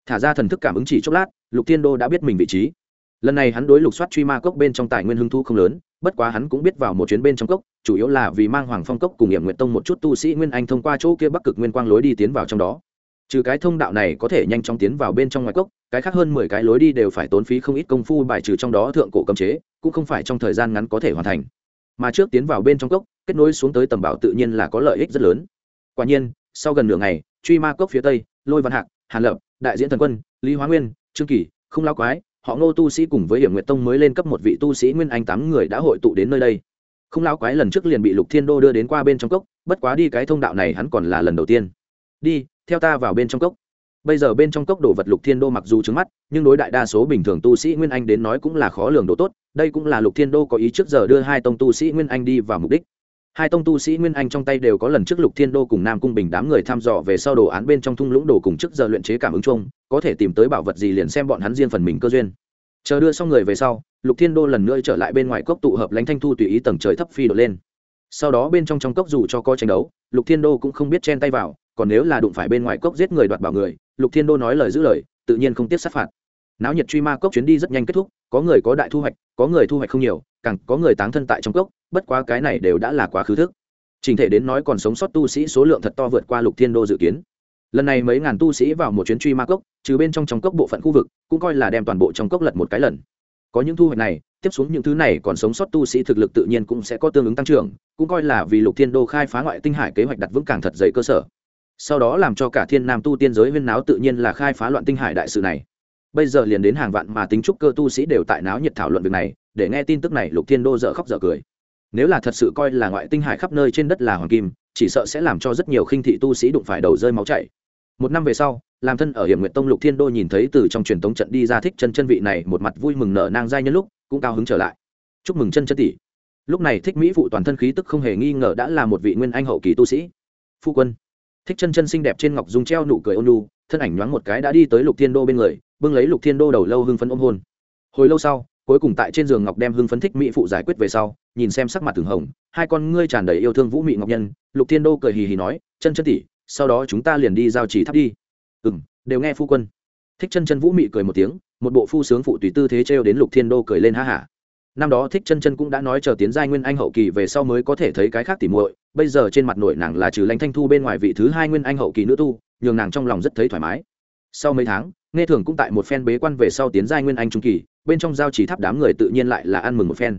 Thả ra thần thức cảm ứng chỉ chốc lát, lục thiên đô đã biết mình vị trí. Lần này hắn đối lục soát truy ma cốc bên trong tài nguyên hưng thu không lớn, bất quá hắn cũng biết vào một chuyến bên trong cốc, chủ yếu là vì mang hoàng phong cốc cùng hiểm nguyện tông một chút tu sĩ nguyên anh thông qua chỗ kia bắc cực nguyên quang lối đi tiến vào trong đó trừ cái thông đạo này có thể nhanh chóng tiến vào bên trong ngoài cốc, cái khác hơn mười cái lối đi đều phải tốn phí không ít công phu bài trừ trong đó thượng cổ cấm chế, cũng không phải trong thời gian ngắn có thể hoàn thành. Mà trước tiến vào bên trong cốc, kết nối xuống tới tầm bảo tự nhiên là có lợi ích rất lớn. Quả nhiên, sau gần nửa ngày, truy ma cốc phía tây, lôi văn hạc, hàn lập, đại diễn thần quân, lý hóa nguyên, trương kỳ không lao quái, họ ngô tu sĩ cùng với hiểm nguyệt tông mới lên cấp một vị tu sĩ nguyên anh tám người đã hội tụ đến nơi đây. Không lao quái lần trước liền bị lục thiên đô đưa đến qua bên trong cốc, bất quá đi cái thông đạo này hắn còn là lần đầu tiên. Đi theo ta vào bên trong cốc. Bây giờ bên trong cốc đồ vật lục thiên đô mặc dù trứng mắt, nhưng đối đại đa số bình thường tu sĩ nguyên anh đến nói cũng là khó lường đồ tốt, đây cũng là lục thiên đô có ý trước giờ đưa hai tông tu sĩ nguyên anh đi vào mục đích. Hai tông tu sĩ nguyên anh trong tay đều có lần trước lục thiên đô cùng nam cung bình đám người thăm dò về sau đồ án bên trong thung lũng đồ cùng trước giờ luyện chế cảm ứng chung, có thể tìm tới bảo vật gì liền xem bọn hắn riêng phần mình cơ duyên. Chờ đưa xong người về sau, lục thiên đô lần nữa trở lại bên ngoài cốc tụ hợp lãnh thanh thu tùy ý tầng trời thấp phi đột lên. Sau đó bên trong trong cốc dù cho có tranh đấu, lục thiên đô cũng không biết chen tay vào còn nếu là đụng phải bên ngoài cốc giết người đoạt bảo người, lục thiên đô nói lời giữ lời, tự nhiên không tiếc sát phạt. Náo nhiệt truy ma cốc chuyến đi rất nhanh kết thúc, có người có đại thu hoạch, có người thu hoạch không nhiều, càng có người táng thân tại trong cốc, bất quá cái này đều đã là quá khứ thức. Trình thể đến nói còn sống sót tu sĩ số lượng thật to vượt qua lục thiên đô dự kiến. Lần này mấy ngàn tu sĩ vào một chuyến truy ma cốc, trừ bên trong trong cốc bộ phận khu vực, cũng coi là đem toàn bộ trong cốc lật một cái lần. Có những thu hoạch này, tiếp xuống những thứ này còn sống sót tu sĩ thực lực tự nhiên cũng sẽ có tương ứng tăng trưởng, cũng coi là vì lục thiên đô khai phá ngoại tinh hải kế hoạch đặt vững càng thật dày cơ sở sau đó làm cho cả thiên nam tu tiên giới huyên náo tự nhiên là khai phá loạn tinh hải đại sự này. Bây giờ liền đến hàng vạn mà tính trúc cơ tu sĩ đều tại náo nhiệt thảo luận việc này, để nghe tin tức này, lục thiên đô dở khóc dở cười. Nếu là thật sự coi là ngoại tinh hải khắp nơi trên đất là hoàng kim, chỉ sợ sẽ làm cho rất nhiều khinh thị tu sĩ đụng phải đầu rơi máu chảy. Một năm về sau, làm thân ở hiểm nguyện tông lục thiên đô nhìn thấy từ trong truyền tống trận đi ra thích chân chân vị này, một mặt vui mừng nở nang giai nhân lúc, cũng cao hứng trở lại. Chúc mừng chân chân tỷ. Lúc này thích mỹ phụ toàn thân khí tức không hề nghi ngờ đã là một vị nguyên anh hậu kỳ tu sĩ. Phu quân thích chân chân xinh đẹp trên ngọc dung treo nụ cười ôn nhu, thân ảnh nhoáng một cái đã đi tới lục thiên đô bên người bưng lấy lục thiên đô đầu lâu hưng phấn ôm hôn. Hồi lâu sau cuối cùng tại trên giường ngọc đem hưng phấn thích mỹ phụ giải quyết về sau nhìn xem sắc mặt từng hồng hai con ngươi tràn đầy yêu thương vũ mị ngọc nhân lục thiên đô cười hì hì nói chân chân tỷ sau đó chúng ta liền đi giao chỉ thắp đi. Ừ m đều nghe phu quân. Thích chân chân vũ mị cười một tiếng một bộ phu sướng phụ tùy tư thế trêu đến lục thiên đô cười lên ha hả năm đó thích chân chân cũng đã nói chờ tiến giai nguyên anh hậu kỳ về sau mới có thể thấy cái khác tỉ muội. Bây giờ trên mặt nội nàng là trừ lãnh thanh thu bên ngoài vị thứ hai nguyên anh hậu kỳ nữ tu, nhường nàng trong lòng rất thấy thoải mái. Sau mấy tháng, nghe thường cũng tại một phen bế quan về sau tiến giai nguyên anh trung kỳ, bên trong giao chỉ tháp đám người tự nhiên lại là ăn mừng một phen.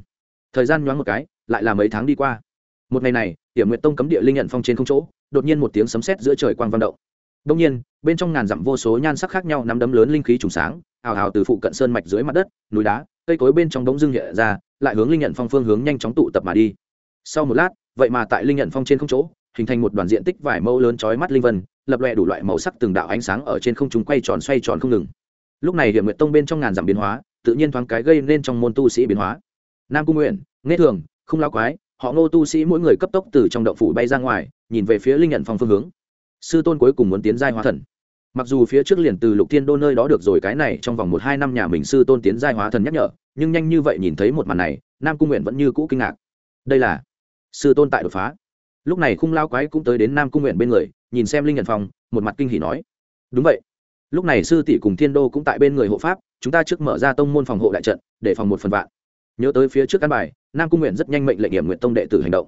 Thời gian nhoáng một cái, lại là mấy tháng đi qua. Một ngày này hiểm nguyện tông cấm địa linh nhận phong trên không chỗ, đột nhiên một tiếng sấm sét giữa trời quang văn động. Đông nhiên, bên trong ngàn dặm vô số nhan sắc khác nhau nắm đấm lớn linh khí trùng sáng ào ào từ phụ cận sơn mạch dưới mặt đất, núi đá, cây cối bên trong đống dương hiện ra, lại hướng linh nhận phong phương hướng nhanh chóng tụ tập mà đi. Sau một lát, vậy mà tại linh nhận phong trên không chỗ, hình thành một đoàn diện tích vải mẫu lớn chói mắt linh vân, lập lòe đủ loại màu sắc từng đạo ánh sáng ở trên không trung quay tròn xoay tròn không ngừng. Lúc này hiểm nguyện tông bên trong ngàn dặm biến hóa, tự nhiên thoáng cái gây nên trong môn tu sĩ biến hóa. Nam cung nguyện nghe thường, không lao quái, họ ngô tu sĩ mỗi người cấp tốc từ trong động phủ bay ra ngoài, nhìn về phía linh nhận phong phương hướng. Sư tôn cuối cùng muốn tiến giai hóa thần mặc dù phía trước liền từ lục thiên đô nơi đó được rồi cái này, trong vòng một hai năm nhà mình sư tôn tiến giai hóa thần nhắc nhở, nhưng nhanh như vậy nhìn thấy một màn này, nam cung nguyện vẫn như cũ kinh ngạc. Đây là sư tôn tại đột phá. Lúc này khung lao quái cũng tới đến nam cung nguyện bên người, nhìn xem linh nhận phòng một mặt kinh hỉ nói, đúng vậy. Lúc này sư tỷ cùng thiên đô cũng tại bên người hộ pháp, chúng ta trước mở ra tông môn phòng hộ đại trận, để phòng một phần vạn. Nhớ tới phía trước căn bài, nam cung nguyện rất nhanh mệnh lệnh hiểm nguyện tông đệ tử hành động.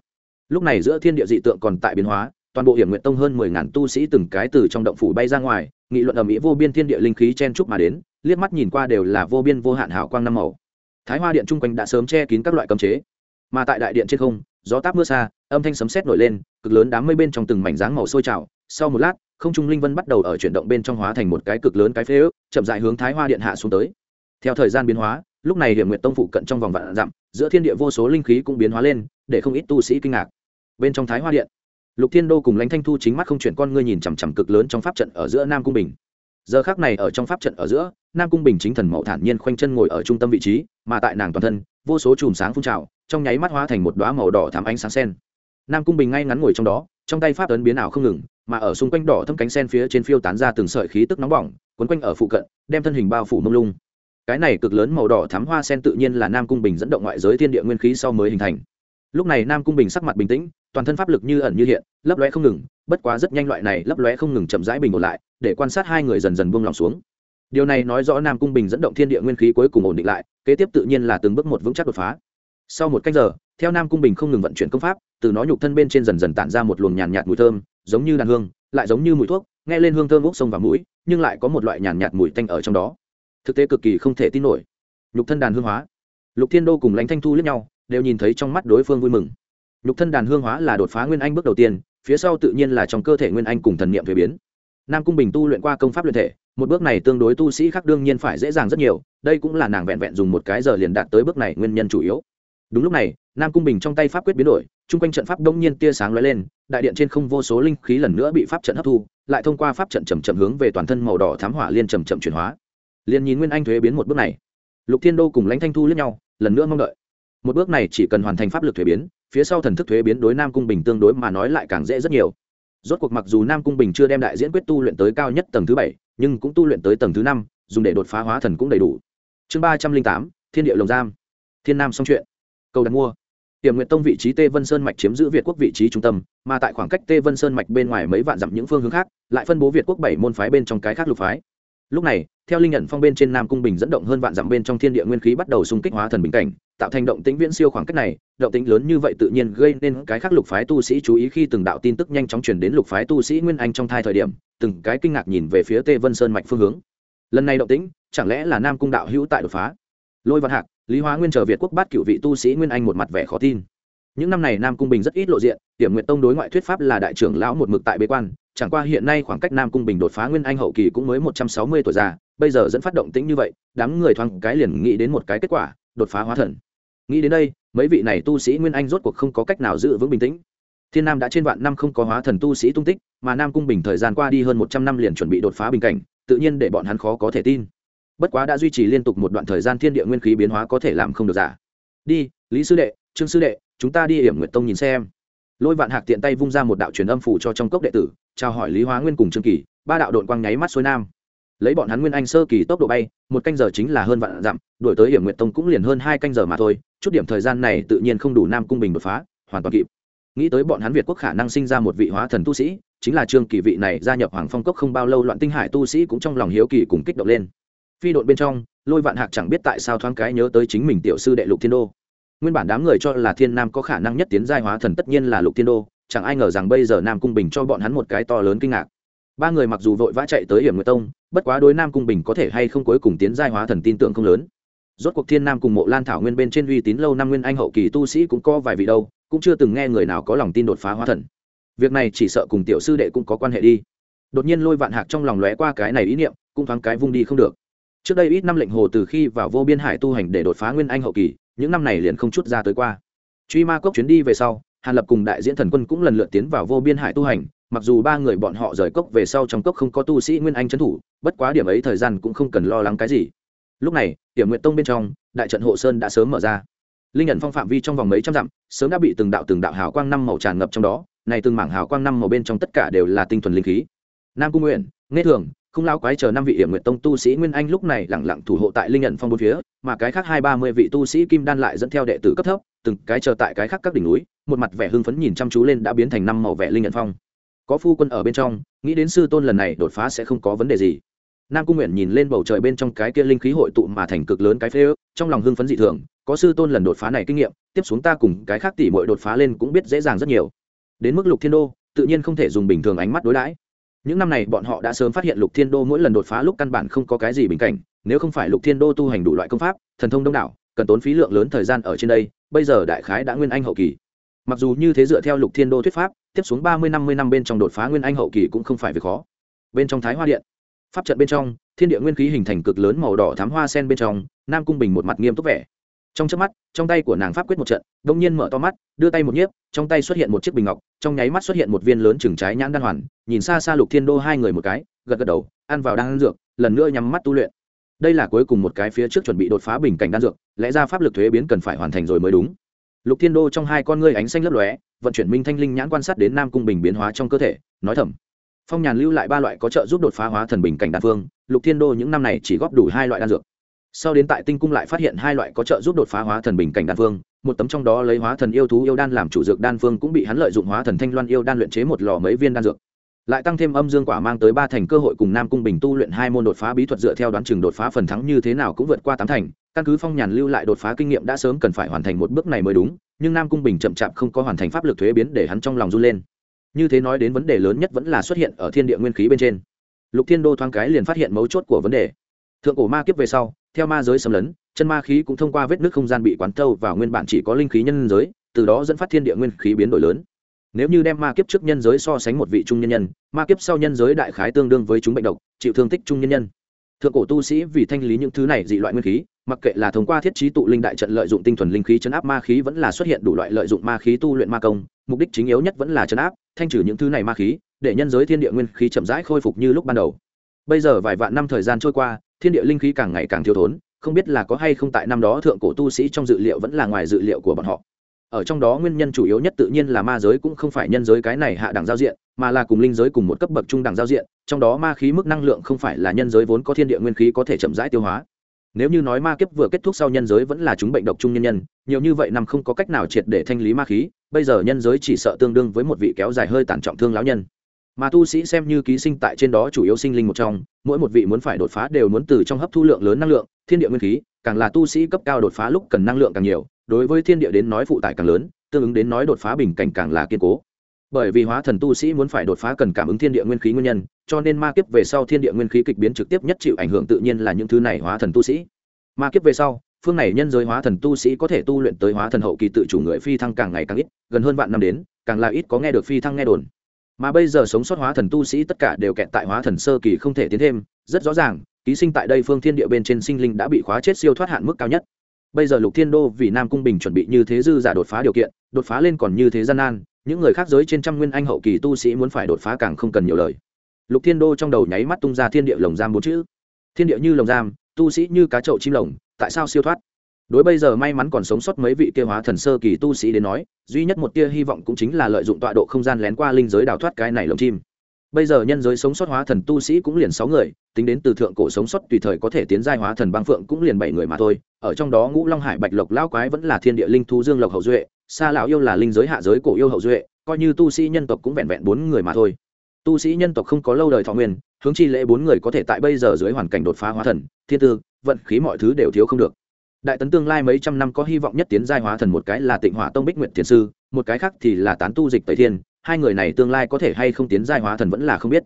Lúc này giữa thiên địa dị tượng còn tại biến hóa toàn bộ hiểm nguyện tông hơn mười ngàn tu sĩ từng cái từ trong động phủ bay ra ngoài, nghị luận ở mỹ vô biên thiên địa linh khí chen trúc mà đến, liếc mắt nhìn qua đều là vô biên vô hạn hảo quang năm màu. Thái hoa điện chung quanh đã sớm che kín các loại cấm chế, mà tại đại điện trên không, gió táp mưa xa, âm thanh sấm sét nổi lên, cực lớn đám mây bên trong từng mảnh dáng màu sôi trào. Sau một lát, không trung linh vân bắt đầu ở chuyển động bên trong hóa thành một cái cực lớn cái phế ước, chậm dại hướng thái hoa điện hạ xuống tới. Theo thời gian biến hóa, lúc này hiểm nguyện tông phụ cận trong vòng vạn dặm, giữa thiên địa vô số linh khí cũng biến hóa lên, để không ít tu sĩ kinh ngạc. Bên trong thái hoa điện lục thiên đô cùng lãnh thanh thu chính mắt không chuyển con ngươi nhìn chằm chằm cực lớn trong pháp trận ở giữa nam cung bình. Giờ khác này ở trong pháp trận ở giữa, nam cung bình chính thần mẫu thản nhiên khoanh chân ngồi ở trung tâm vị trí, mà tại nàng toàn thân, vô số chùm sáng phun trào, trong nháy mắt hóa thành một đoá màu đỏ thám ánh sáng sen. Nam cung bình ngay ngắn ngồi trong đó, trong tay pháp ấn biến ảo không ngừng, mà ở xung quanh đỏ thâm cánh sen phía trên phiêu tán ra từng sợi khí tức nóng bỏng quấn quanh ở phụ cận, đem thân hình bao phủ mông lung. Cái này cực lớn màu đỏ thám hoa sen tự nhiên là nam cung bình dẫn động ngoại giới thiên địa nguyên khí sau mới hình thành. Lúc này nam cung bình sắc mặt bình tĩnh toàn thân pháp lực như ẩn như hiện, lấp lóe không ngừng, bất quá rất nhanh loại này lấp lóe không ngừng chậm rãi bình ổn lại, để quan sát hai người dần dần buông lòng xuống. Điều này nói rõ nam cung bình dẫn động thiên địa nguyên khí cuối cùng ổn định lại, kế tiếp tự nhiên là từng bước một vững chắc đột phá. Sau một cách giờ, theo nam cung bình không ngừng vận chuyển công pháp, từ nó nhục thân bên trên dần dần tản ra một luồng nhàn nhạt mùi thơm, giống như đàn hương, lại giống như mùi thuốc, nghe lên hương thơm bốc sông vào mũi, nhưng lại có một loại nhàn nhạt mùi tanh ở trong đó. Thực tế cực kỳ không thể tin nổi. Nhục thân đàn hương hóa. Lục thiên đô cùng lãnh thanh thu lẫn nhau, đều nhìn thấy trong mắt đối phương vui mừng nhục thân đàn hương hóa là đột phá nguyên anh bước đầu tiên, phía sau tự nhiên là trong cơ thể nguyên anh cùng thần niệm thuế biến. Nam cung bình tu luyện qua công pháp luyện thể, một bước này tương đối tu sĩ khác đương nhiên phải dễ dàng rất nhiều, đây cũng là nàng vẹn vẹn dùng một cái giờ liền đạt tới bước này nguyên nhân chủ yếu. Đúng lúc này, nam cung bình trong tay pháp quyết biến đổi, chung quanh trận pháp đông nhiên tia sáng lóe lên, đại điện trên không vô số linh khí lần nữa bị pháp trận hấp thu, lại thông qua pháp trận chầm chậm hướng về toàn thân màu đỏ thám hỏa liên chầm chậm chuyển hóa. Liền nhìn nguyên anh thuế biến một bước này, lục thiên đô cùng lãnh thanh thu lẫn nhau, lần nữa mong đợi. Một bước này chỉ cần hoàn thành pháp lực thuế biến phía sau thần thức thuế biến đối nam cung bình tương đối mà nói lại càng dễ rất nhiều. Rốt cuộc mặc dù nam cung bình chưa đem đại diễn quyết tu luyện tới cao nhất tầng thứ bảy, nhưng cũng tu luyện tới tầng thứ năm, dùng để đột phá hóa thần cũng đầy đủ. Chương ba trăm linh tám, thiên địa lồng giam. Thiên nam xong chuyện. Cầu đặt mua. Tiềm nguyện tông vị trí tê vân sơn mạch chiếm giữ việt quốc vị trí trung tâm, mà tại khoảng cách tê vân sơn mạch bên ngoài mấy vạn dặm những phương hướng khác, lại phân bố việt quốc bảy môn phái bên trong cái khác lục phái. Lúc này theo linh nhận phong bên trên nam cung bình dẫn động hơn vạn dặm bên trong thiên địa nguyên khí bắt đầu xung kích hóa thần bình cảnh, tạo thành động tĩnh viễn siêu khoảng cách này, động tĩnh lớn như vậy tự nhiên gây nên cái khác lục phái tu sĩ chú ý khi từng đạo tin tức nhanh chóng truyền đến lục phái tu sĩ nguyên anh trong thai thời điểm, từng cái kinh ngạc nhìn về phía tê vân sơn mạch phương hướng. Lần này động tĩnh, chẳng lẽ là nam cung đạo hữu tại đột phá? Lôi văn hạc, lý hóa nguyên chờ việt quốc bát cựu vị tu sĩ nguyên anh một mặt vẻ khó tin. Những năm này nam cung bình rất ít lộ diện điểm nguyện tông đối ngoại thuyết pháp là đại trưởng lão một mực tại bế quan chẳng qua hiện nay khoảng cách nam cung bình đột phá nguyên anh hậu kỳ cũng mới một trăm sáu mươi tuổi già, bây giờ dẫn phát động tĩnh như vậy, đám người thoáng cái liền nghĩ đến một cái kết quả, đột phá hóa thần. Nghĩ đến đây, mấy vị này tu sĩ nguyên anh rốt cuộc không có cách nào giữ vững bình tĩnh. Thiên nam đã trên vạn năm không có hóa thần tu sĩ tung tích, mà nam cung bình thời gian qua đi hơn một trăm năm liền chuẩn bị đột phá bình cảnh, tự nhiên để bọn hắn khó có thể tin. Bất quá đã duy trì liên tục một đoạn thời gian thiên địa nguyên khí biến hóa có thể làm không được giả. Đi, lý sư đệ, trương sư đệ, chúng ta đi hiểm nguyện tông nhìn xem. Lôi vạn hạc tiện tay vung ra một đạo truyền âm phủ cho trong cốc đệ tử chào hỏi lý hóa nguyên cùng trương kỳ, ba đạo đội quang nháy mắt xuôi nam. Lấy bọn hắn nguyên anh sơ kỳ tốc độ bay, một canh giờ chính là hơn vạn dặm đổi tới hiểm nguyện tông cũng liền hơn hai canh giờ mà thôi, chút điểm thời gian này tự nhiên không đủ nam cung bình đột phá, hoàn toàn kịp. Nghĩ tới bọn hắn việt quốc khả năng sinh ra một vị hóa thần tu sĩ, chính là trương kỳ vị này gia nhập hoàng phong cốc không bao lâu loạn tinh hải tu sĩ cũng trong lòng hiếu kỳ cùng kích động lên. Phi đội bên trong, lôi vạn hạc chẳng biết tại sao thoáng cái nhớ tới chính mình tiểu sư đệ lục thiên đô. Nguyên bản đám người cho là thiên nam có khả năng nhất tiến giai hóa thần tất nhiên là lục thiên đô chẳng ai ngờ rằng bây giờ nam cung bình cho bọn hắn một cái to lớn kinh ngạc. Ba người mặc dù vội vã chạy tới hiểm nguyệt tông, bất quá đối nam cung bình có thể hay không cuối cùng tiến giai hóa thần tin tưởng không lớn. Rốt cuộc thiên nam cùng mộ lan thảo nguyên bên trên uy tín lâu năm nguyên anh hậu kỳ tu sĩ cũng có vài vị đâu, cũng chưa từng nghe người nào có lòng tin đột phá hóa thần. Việc này chỉ sợ cùng tiểu sư đệ cũng có quan hệ đi. Đột nhiên lôi vạn hạc trong lòng lóe qua cái này ý niệm, cũng thoáng cái vung đi không được. Trước đây ít năm lệnh hồ từ khi vào vô biên hải tu hành để đột phá nguyên anh hậu kỳ, những năm này liền không chút ra tới qua. Truy ma cốc chuyến đi về sau hàn lập cùng đại diễn thần quân cũng lần lượt tiến vào vô biên hải tu hành, mặc dù ba người bọn họ rời cốc về sau trong cốc không có tu sĩ nguyên anh trấn thủ, bất quá điểm ấy thời gian cũng không cần lo lắng cái gì. Lúc này điểm nguyện tông bên trong, đại trận hộ sơn đã sớm mở ra. Linh nhận phong phạm vi trong vòng mấy trăm dặm, sớm đã bị từng đạo từng đạo hào quang năm màu tràn ngập trong đó, này từng mảng hào quang năm màu bên trong tất cả đều là tinh thuần linh khí. Nam cung nguyện nghe thường, không lao quái chờ năm vị hiểm nguyện tông tu sĩ nguyên anh lúc này lẳng lặng thủ hộ tại linh nhận phong bốn phía, mà cái khác hai ba mươi vị tu sĩ kim đan lại dẫn theo đệ tử cấp thấp, từng cái chờ tại cái khác các đỉnh núi một mặt vẻ hưng phấn nhìn chăm chú lên đã biến thành năm màu vẻ linh nhận phong. Có phu quân ở bên trong, nghĩ đến sư tôn lần này đột phá sẽ không có vấn đề gì. Nam cung nguyện nhìn lên bầu trời bên trong cái kia linh khí hội tụ mà thành cực lớn cái phê ước, trong lòng hưng phấn dị thường, có sư tôn lần đột phá này kinh nghiệm, tiếp xuống ta cùng cái khác tỉ mọi đột phá lên cũng biết dễ dàng rất nhiều. Đến mức lục thiên đô, tự nhiên không thể dùng bình thường ánh mắt đối đãi. Những năm này bọn họ đã sớm phát hiện lục thiên đô mỗi lần đột phá lúc căn bản không có cái gì bình cảnh, nếu không phải lục thiên đô tu hành đủ loại công pháp, thần thông đông đảo, cần tốn phí lượng lớn thời gian ở trên đây, bây giờ đại khái đã nguyên anh hậu kỳ mặc dù như thế dựa theo lục thiên đô thuyết pháp, tiếp xuống ba mươi, năm mươi năm bên trong đột phá nguyên anh hậu kỳ cũng không phải việc khó. Bên trong thái hoa điện, pháp trận bên trong, thiên địa nguyên khí hình thành cực lớn màu đỏ thám hoa sen bên trong, nam cung bình một mặt nghiêm túc vẻ. Trong trước mắt, trong tay của nàng pháp quyết một trận đông nhiên mở to mắt, đưa tay một nhiếp, trong tay xuất hiện một chiếc bình ngọc, trong nháy mắt xuất hiện một viên lớn chừng trái nhãn đan hoàn, nhìn xa xa lục thiên đô hai người một cái, gật gật đầu, ăn vào đan dược, lần nữa nhắm mắt tu luyện. Đây là cuối cùng một cái phía trước chuẩn bị đột phá bình cảnh đan dược, lẽ ra pháp lực thuế biến cần phải hoàn thành rồi mới đúng lục thiên đô trong hai con ngươi ánh xanh lấp lóe, vận chuyển minh thanh linh nhãn quan sát đến nam cung bình biến hóa trong cơ thể, nói thầm. Phong nhàn lưu lại ba loại có trợ giúp đột phá hóa thần bình cảnh đan phương, lục thiên đô những năm này chỉ góp đủ hai loại đan dược. Sau đến tại tinh cung lại phát hiện hai loại có trợ giúp đột phá hóa thần bình cảnh đan phương, một tấm trong đó lấy hóa thần yêu thú yêu đan làm chủ dược đan phương cũng bị hắn lợi dụng hóa thần thanh loan yêu đan luyện chế một lò mấy viên đan dược. Lại tăng thêm âm dương quả mang tới ba thành cơ hội cùng nam cung bình tu luyện hai môn đột phá bí thuật dựa theo đoán chừng đột phá phần thắng như thế nào cũng vượt qua tám thành căn cứ phong nhàn lưu lại đột phá kinh nghiệm đã sớm cần phải hoàn thành một bước này mới đúng, nhưng nam cung bình chậm chạp không có hoàn thành pháp lực thuế biến để hắn trong lòng run lên. Như thế nói đến vấn đề lớn nhất vẫn là xuất hiện ở thiên địa nguyên khí bên trên. Lục thiên đô thoáng cái liền phát hiện mấu chốt của vấn đề. Thượng cổ ma kiếp về sau, theo ma giới xâm lấn, chân ma khí cũng thông qua vết nước không gian bị quán thâu vào nguyên bản chỉ có linh khí nhân giới, từ đó dẫn phát thiên địa nguyên khí biến đổi lớn. Nếu như đem ma kiếp trước nhân giới so sánh một vị trung nhân nhân, ma kiếp sau nhân giới đại khái tương đương với chúng bệnh độc, chịu thương tích trung nhân nhân. Thượng cổ tu sĩ vì thanh lý những thứ này dị loại nguyên khí mặc kệ là thông qua thiết trí tụ linh đại trận lợi dụng tinh thuần linh khí chấn áp ma khí vẫn là xuất hiện đủ loại lợi dụng ma khí tu luyện ma công, mục đích chính yếu nhất vẫn là chấn áp, thanh trừ những thứ này ma khí, để nhân giới thiên địa nguyên khí chậm rãi khôi phục như lúc ban đầu. Bây giờ vài vạn năm thời gian trôi qua, thiên địa linh khí càng ngày càng thiếu thốn, không biết là có hay không tại năm đó thượng cổ tu sĩ trong dự liệu vẫn là ngoài dự liệu của bọn họ. Ở trong đó nguyên nhân chủ yếu nhất tự nhiên là ma giới cũng không phải nhân giới cái này hạ đẳng giao diện, mà là cùng linh giới cùng một cấp bậc trung đẳng giao diện, trong đó ma khí mức năng lượng không phải là nhân giới vốn có thiên địa nguyên khí có thể chậm rãi tiêu hóa nếu như nói ma kiếp vừa kết thúc sau nhân giới vẫn là chúng bệnh độc chung nhân nhân, nhiều như vậy năm không có cách nào triệt để thanh lý ma khí, bây giờ nhân giới chỉ sợ tương đương với một vị kéo dài hơi tàn trọng thương lão nhân. Mà tu sĩ xem như ký sinh tại trên đó chủ yếu sinh linh một trong, mỗi một vị muốn phải đột phá đều muốn từ trong hấp thu lượng lớn năng lượng, thiên địa nguyên khí, càng là tu sĩ cấp cao đột phá lúc cần năng lượng càng nhiều, đối với thiên địa đến nói phụ tải càng lớn, tương ứng đến nói đột phá bình cảnh càng là kiên cố bởi vì hóa thần tu sĩ muốn phải đột phá cần cảm ứng thiên địa nguyên khí nguyên nhân, cho nên ma kiếp về sau thiên địa nguyên khí kịch biến trực tiếp nhất chịu ảnh hưởng tự nhiên là những thứ này hóa thần tu sĩ. Ma kiếp về sau, phương này nhân giới hóa thần tu sĩ có thể tu luyện tới hóa thần hậu kỳ tự chủ người phi thăng càng ngày càng ít, gần hơn vạn năm đến, càng là ít có nghe được phi thăng nghe đồn. Mà bây giờ sống sót hóa thần tu sĩ tất cả đều kẹt tại hóa thần sơ kỳ không thể tiến thêm, rất rõ ràng, ký sinh tại đây phương thiên địa bên trên sinh linh đã bị khóa chết siêu thoát hạn mức cao nhất. Bây giờ lục thiên đô vì nam cung bình chuẩn bị như thế dư giả đột phá điều kiện, đột phá lên còn như thế gian nan những người khác giới trên trăm nguyên anh hậu kỳ tu sĩ muốn phải đột phá càng không cần nhiều lời. Lục thiên đô trong đầu nháy mắt tung ra thiên địa lồng giam bốn chữ. Thiên địa như lồng giam, tu sĩ như cá chậu chim lồng, tại sao siêu thoát? Đối bây giờ may mắn còn sống sót mấy vị kia hóa thần sơ kỳ tu sĩ đến nói, duy nhất một tia hy vọng cũng chính là lợi dụng tọa độ không gian lén qua linh giới đào thoát cái này lồng chim. Bây giờ nhân giới sống sót hóa thần tu sĩ cũng liền sáu người, tính đến từ thượng cổ sống sót tùy thời có thể tiến giai hóa thần băng phượng cũng liền bảy người mà thôi, ở trong đó ngũ long hải bạch lộc lao quái vẫn là thiên địa linh thu dương lộc hậu duệ xa lão yêu là linh giới hạ giới cổ yêu hậu duệ, coi như tu sĩ nhân tộc cũng vẹn vẹn bốn người mà thôi. Tu sĩ nhân tộc không có lâu đời thọ nguyên hướng chi lễ bốn người có thể tại bây giờ dưới hoàn cảnh đột phá hóa thần, thiên tư, vận khí mọi thứ đều thiếu không được. Đại tấn tương lai mấy trăm năm có hy vọng nhất tiến giai hóa thần một cái là tịnh hỏa tông bích nguyện thiền sư, một cái khác thì là tán tu dịch tây thiên, hai người này tương lai có thể hay không tiến giai hóa thần vẫn là không biết.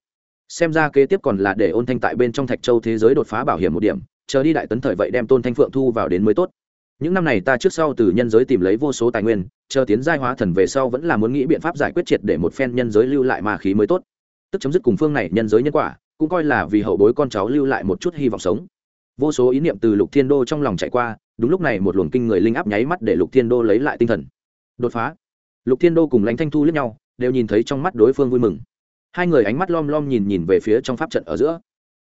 Xem ra kế tiếp còn là để ôn thanh tại bên trong thạch châu thế giới đột phá bảo hiểm một điểm, chờ đi đại tấn thời vậy đem tôn thanh phượng thu vào đến mới tốt những năm này ta trước sau từ nhân giới tìm lấy vô số tài nguyên, chờ tiến giai hóa thần về sau vẫn là muốn nghĩ biện pháp giải quyết triệt để một phen nhân giới lưu lại ma khí mới tốt. Tức chấm dứt cùng phương này nhân giới nhân quả, cũng coi là vì hậu bối con cháu lưu lại một chút hy vọng sống. Vô số ý niệm từ lục thiên đô trong lòng chạy qua, đúng lúc này một luồng kinh người linh áp nháy mắt để lục thiên đô lấy lại tinh thần. Đột phá. Lục thiên đô cùng lãnh thanh thu lướt nhau, đều nhìn thấy trong mắt đối phương vui mừng. Hai người ánh mắt lom lom nhìn nhìn về phía trong pháp trận ở giữa.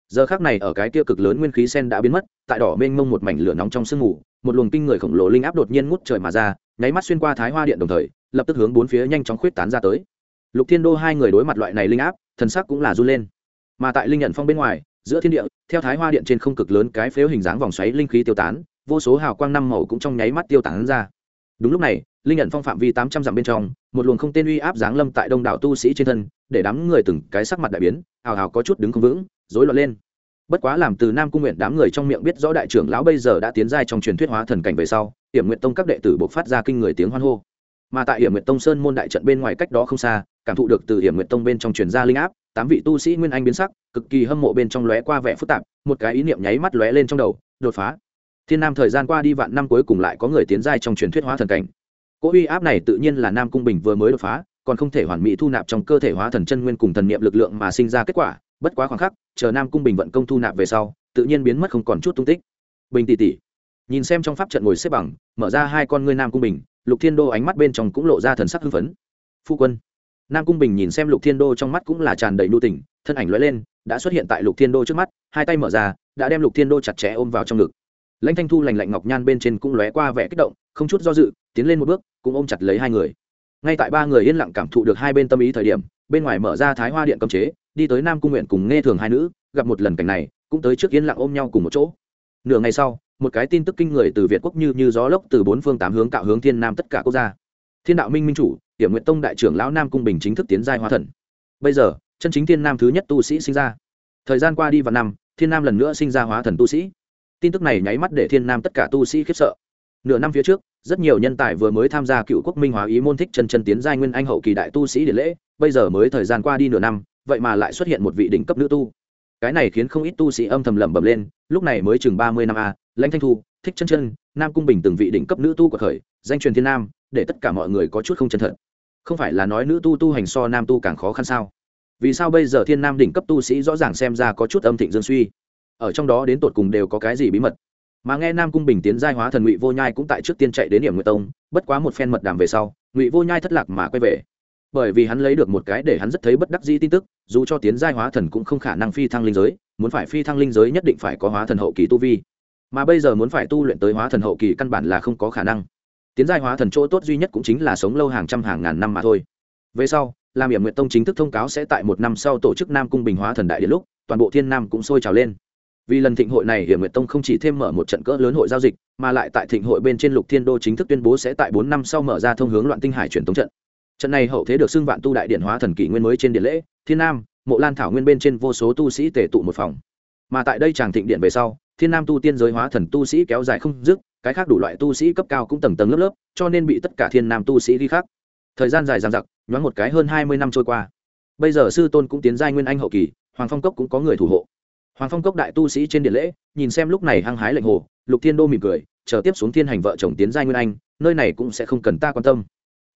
Giờ khác này ở cái tiêu cực lớn nguyên khí sen đã biến mất, tại đỏ mênh mông một mảnh lửa nóng trong sương mù một luồng kinh người khổng lồ linh áp đột nhiên ngút trời mà ra, nháy mắt xuyên qua thái hoa điện đồng thời, lập tức hướng bốn phía nhanh chóng khuyết tán ra tới. Lục thiên đô hai người đối mặt loại này linh áp, thần sắc cũng là run lên. Mà tại linh nhận phong bên ngoài, giữa thiên địa, theo thái hoa điện trên không cực lớn cái phếu hình dáng vòng xoáy linh khí tiêu tán, vô số hào quang năm màu cũng trong nháy mắt tiêu tán ra. Đúng lúc này, linh nhận phong phạm vi tám trăm dặm bên trong, một luồng không tên uy áp giáng lâm tại đông đảo tu sĩ trên thân, để đám người từng cái sắc mặt đại biến, hào hào có chút đứng không vững, rối loạn lên bất quá làm từ nam cung nguyện đám người trong miệng biết rõ đại trưởng lão bây giờ đã tiến giai trong truyền thuyết hóa thần cảnh về sau, hiểm nguyện tông các đệ tử buộc phát ra kinh người tiếng hoan hô. Mà tại hiểm nguyện tông sơn môn đại trận bên ngoài cách đó không xa, cảm thụ được từ hiểm nguyện tông bên trong truyền ra linh áp, tám vị tu sĩ nguyên anh biến sắc, cực kỳ hâm mộ bên trong lóe qua vẻ phức tạp, một cái ý niệm nháy mắt lóe lên trong đầu, đột phá. Thiên nam thời gian qua đi vạn năm cuối cùng lại có người tiến giai trong truyền thuyết hóa thần cảnh. Cỗ uy áp này tự nhiên là nam cung bình vừa mới đột phá, còn không thể hoàn mỹ thu nạp trong cơ thể hóa thần chân nguyên cùng thần niệm lực lượng mà sinh ra kết quả bất quá khoảng khắc, chờ nam cung bình vận công thu nạp về sau, tự nhiên biến mất không còn chút tung tích. Bình tỷ tỷ, nhìn xem trong pháp trận ngồi xếp bằng, mở ra hai con ngươi nam cung bình, lục thiên đô ánh mắt bên trong cũng lộ ra thần sắc hưng phấn. Phu quân, nam cung bình nhìn xem lục thiên đô trong mắt cũng là tràn đầy nu tình, thân ảnh lóe lên, đã xuất hiện tại lục thiên đô trước mắt, hai tay mở ra, đã đem lục thiên đô chặt chẽ ôm vào trong ngực. Lãnh thanh thu lành lạnh ngọc nhan bên trên cũng lóe qua vẻ kích động, không chút do dự, tiến lên một bước, cũng ôm chặt lấy hai người. Ngay tại ba người yên lặng cảm thụ được hai bên tâm ý thời điểm, bên ngoài mở ra thái hoa điện cấm chế đi tới nam cung nguyện cùng nghe thường hai nữ, gặp một lần cảnh này, cũng tới trước yên lặng ôm nhau cùng một chỗ. Nửa ngày sau, một cái tin tức kinh người từ việt quốc như như gió lốc từ bốn phương tám hướng cạo hướng thiên nam tất cả quốc gia. Thiên đạo minh minh chủ hiểm nguyện tông đại trưởng lão nam cung bình chính thức tiến giai hóa thần. Bây giờ, chân chính thiên nam thứ nhất tu sĩ sinh ra. Thời gian qua đi vào năm, thiên nam lần nữa sinh ra hóa thần tu sĩ. Tin tức này nháy mắt để thiên nam tất cả tu sĩ khiếp sợ. Nửa năm phía trước, rất nhiều nhân tài vừa mới tham gia cựu quốc minh hóa ý môn thích chân chân tiến giai nguyên anh hậu kỳ đại tu sĩ điện lễ. Bây giờ mới thời gian qua đi nửa năm vậy mà lại xuất hiện một vị đỉnh cấp nữ tu. Cái này khiến không ít tu sĩ âm thầm lẩm bẩm lên, lúc này mới chừng ba mươi năm a, lãnh thanh thu, thích chân chân, nam cung bình từng vị đỉnh cấp nữ tu của khởi danh truyền thiên nam, để tất cả mọi người có chút không chân thật. Không phải là nói nữ tu tu hành so nam tu càng khó khăn sao? Vì sao bây giờ thiên nam đỉnh cấp tu sĩ rõ ràng xem ra có chút âm thịnh dương suy? Ở trong đó đến tột cùng đều có cái gì bí mật? Mà nghe nam cung bình tiến giai hóa thần ngụy vô nhai cũng tại trước tiên chạy đến điểm nguyệt tông, bất quá một phen mật đàm về sau, ngụy vô nhai thất lạc mà quay về bởi vì hắn lấy được một cái để hắn rất thấy bất đắc dĩ tin tức, dù cho tiến giai hóa thần cũng không khả năng phi thăng linh giới, muốn phải phi thăng linh giới nhất định phải có hóa thần hậu kỳ tu vi. Mà bây giờ muốn phải tu luyện tới hóa thần hậu kỳ căn bản là không có khả năng. Tiến giai hóa thần chỗ tốt duy nhất cũng chính là sống lâu hàng trăm hàng ngàn năm mà thôi. Về sau làm hiểm nguyện tông chính thức thông cáo sẽ tại một năm sau tổ chức nam cung bình hóa thần đại điện lúc, toàn bộ thiên nam cũng sôi trào lên. Vì lần thịnh hội này hiểm nguyệt tông không chỉ thêm mở một trận cỡ lớn hội giao dịch, mà lại tại thịnh hội bên trên lục thiên đô chính thức tuyên bố sẽ tại bốn năm sau mở ra thông hướng loạn tinh hải truyền tống trận trận này hậu thế được xưng vạn tu đại điện hóa thần kỷ nguyên mới trên điện lễ, thiên nam, mộ lan thảo nguyên bên trên vô số tu sĩ tề tụ một phòng. Mà tại đây chàng thịnh điện về sau, thiên nam tu tiên giới hóa thần tu sĩ kéo dài không dứt, cái khác đủ loại tu sĩ cấp cao cũng tầng tầng lớp lớp, cho nên bị tất cả thiên nam tu sĩ ghi khác thời gian dài dằng dặc, nhoáng một cái hơn hai mươi năm trôi qua. Bây giờ sư tôn cũng tiến giai nguyên anh hậu kỳ, hoàng phong cốc cũng có người thủ hộ. Hoàng phong cốc đại tu sĩ trên điện lễ, nhìn xem lúc này hăng hái lệnh hồ, lục thiên đô mỉm cười, chờ tiếp xuống thiên hành vợ chồng tiến giai nguyên anh, nơi này cũng sẽ không cần ta quan tâm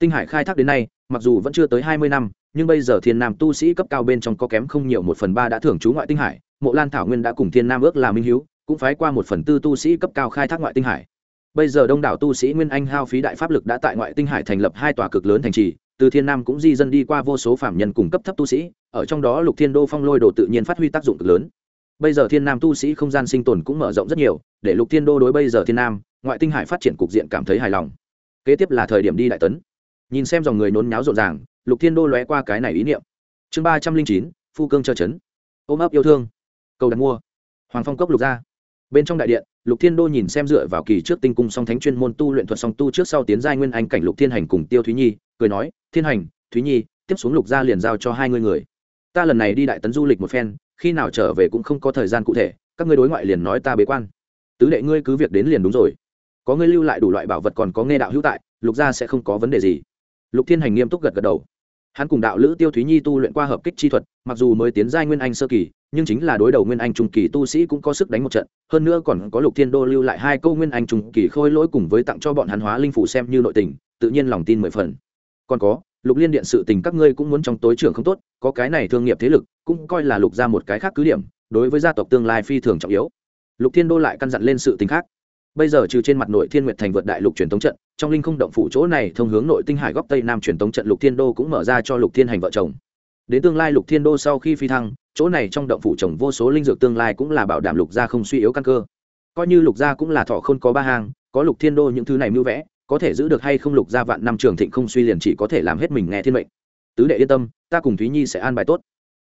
tinh hải khai thác đến nay, mặc dù vẫn chưa tới hai mươi năm, nhưng bây giờ thiên nam tu sĩ cấp cao bên trong có kém không nhiều một phần ba đã thưởng trú ngoại tinh hải. Mộ lan thảo nguyên đã cùng thiên nam ước là minh hiếu, cũng phái qua một phần tư tu sĩ cấp cao khai thác ngoại tinh hải. Bây giờ đông đảo tu sĩ nguyên anh hao phí đại pháp lực đã tại ngoại tinh hải thành lập hai tòa cực lớn thành trì, từ thiên nam cũng di dân đi qua vô số phạm nhân cùng cấp thấp tu sĩ, ở trong đó lục thiên đô phong lôi đồ tự nhiên phát huy tác dụng cực lớn. Bây giờ thiên nam tu sĩ không gian sinh tồn cũng mở rộng rất nhiều, để lục thiên đô đối bây giờ thiên nam, ngoại tinh hải phát triển cục diện cảm thấy hài lòng. Kế tiếp là thời điểm đi đại tấn nhìn xem dòng người nôn nháo rộn ràng, lục thiên đô lóe qua cái này ý niệm. Chương ba trăm linh chín, phu cương chờ chấn. Ôm ấp yêu thương. Cầu đặt mua. Hoàng phong cốc lục gia bên trong đại điện, lục thiên đô nhìn xem dựa vào kỳ trước tinh cung song thánh chuyên môn tu luyện thuật song tu trước sau tiến giai nguyên anh cảnh lục thiên hành cùng tiêu thúy nhi, cười nói, thiên hành, thúy nhi, tiếp xuống lục gia liền giao cho hai người người. Ta lần này đi đại tấn du lịch một phen, khi nào trở về cũng không có thời gian cụ thể, các ngươi đối ngoại liền nói ta bế quan. Tứ đệ ngươi cứ việc đến liền đúng rồi. Có ngươi lưu lại đủ loại bảo vật còn có nghe đạo hữu tại, lục gia sẽ không có vấn đề gì lục thiên hành nghiêm túc gật gật đầu. Hắn cùng đạo lữ tiêu thúy nhi tu luyện qua hợp kích chi thuật, mặc dù mới tiến giai nguyên anh sơ kỳ, nhưng chính là đối đầu nguyên anh trung kỳ tu sĩ cũng có sức đánh một trận, hơn nữa còn có lục thiên đô lưu lại hai câu nguyên anh trung kỳ khôi lỗi cùng với tặng cho bọn hắn hóa linh phủ xem như nội tình, tự nhiên lòng tin mười phần. Còn có, lục liên điện sự tình các ngươi cũng muốn trong tối trưởng không tốt, có cái này thương nghiệp thế lực, cũng coi là lục ra một cái khác cứ điểm, đối với gia tộc tương lai phi thường trọng yếu. Lục thiên đô lại căn dặn lên sự tình khác bây giờ trừ trên mặt nội thiên nguyệt thành vượt đại lục truyền tống trận, trong linh không động phủ chỗ này thông hướng nội tinh hải góc tây nam truyền tống trận lục thiên đô cũng mở ra cho lục thiên hành vợ chồng. Đến tương lai lục thiên đô sau khi phi thăng, chỗ này trong động phủ trồng vô số linh dược tương lai cũng là bảo đảm lục gia không suy yếu căn cơ. Coi như lục gia cũng là thọ không có ba hang, có lục thiên đô những thứ này mưu vẽ, có thể giữ được hay không lục gia vạn năm trường thịnh không suy liền chỉ có thể làm hết mình nghe thiên mệnh. Tứ đệ yên tâm, ta cùng thúy nhi sẽ an bài tốt.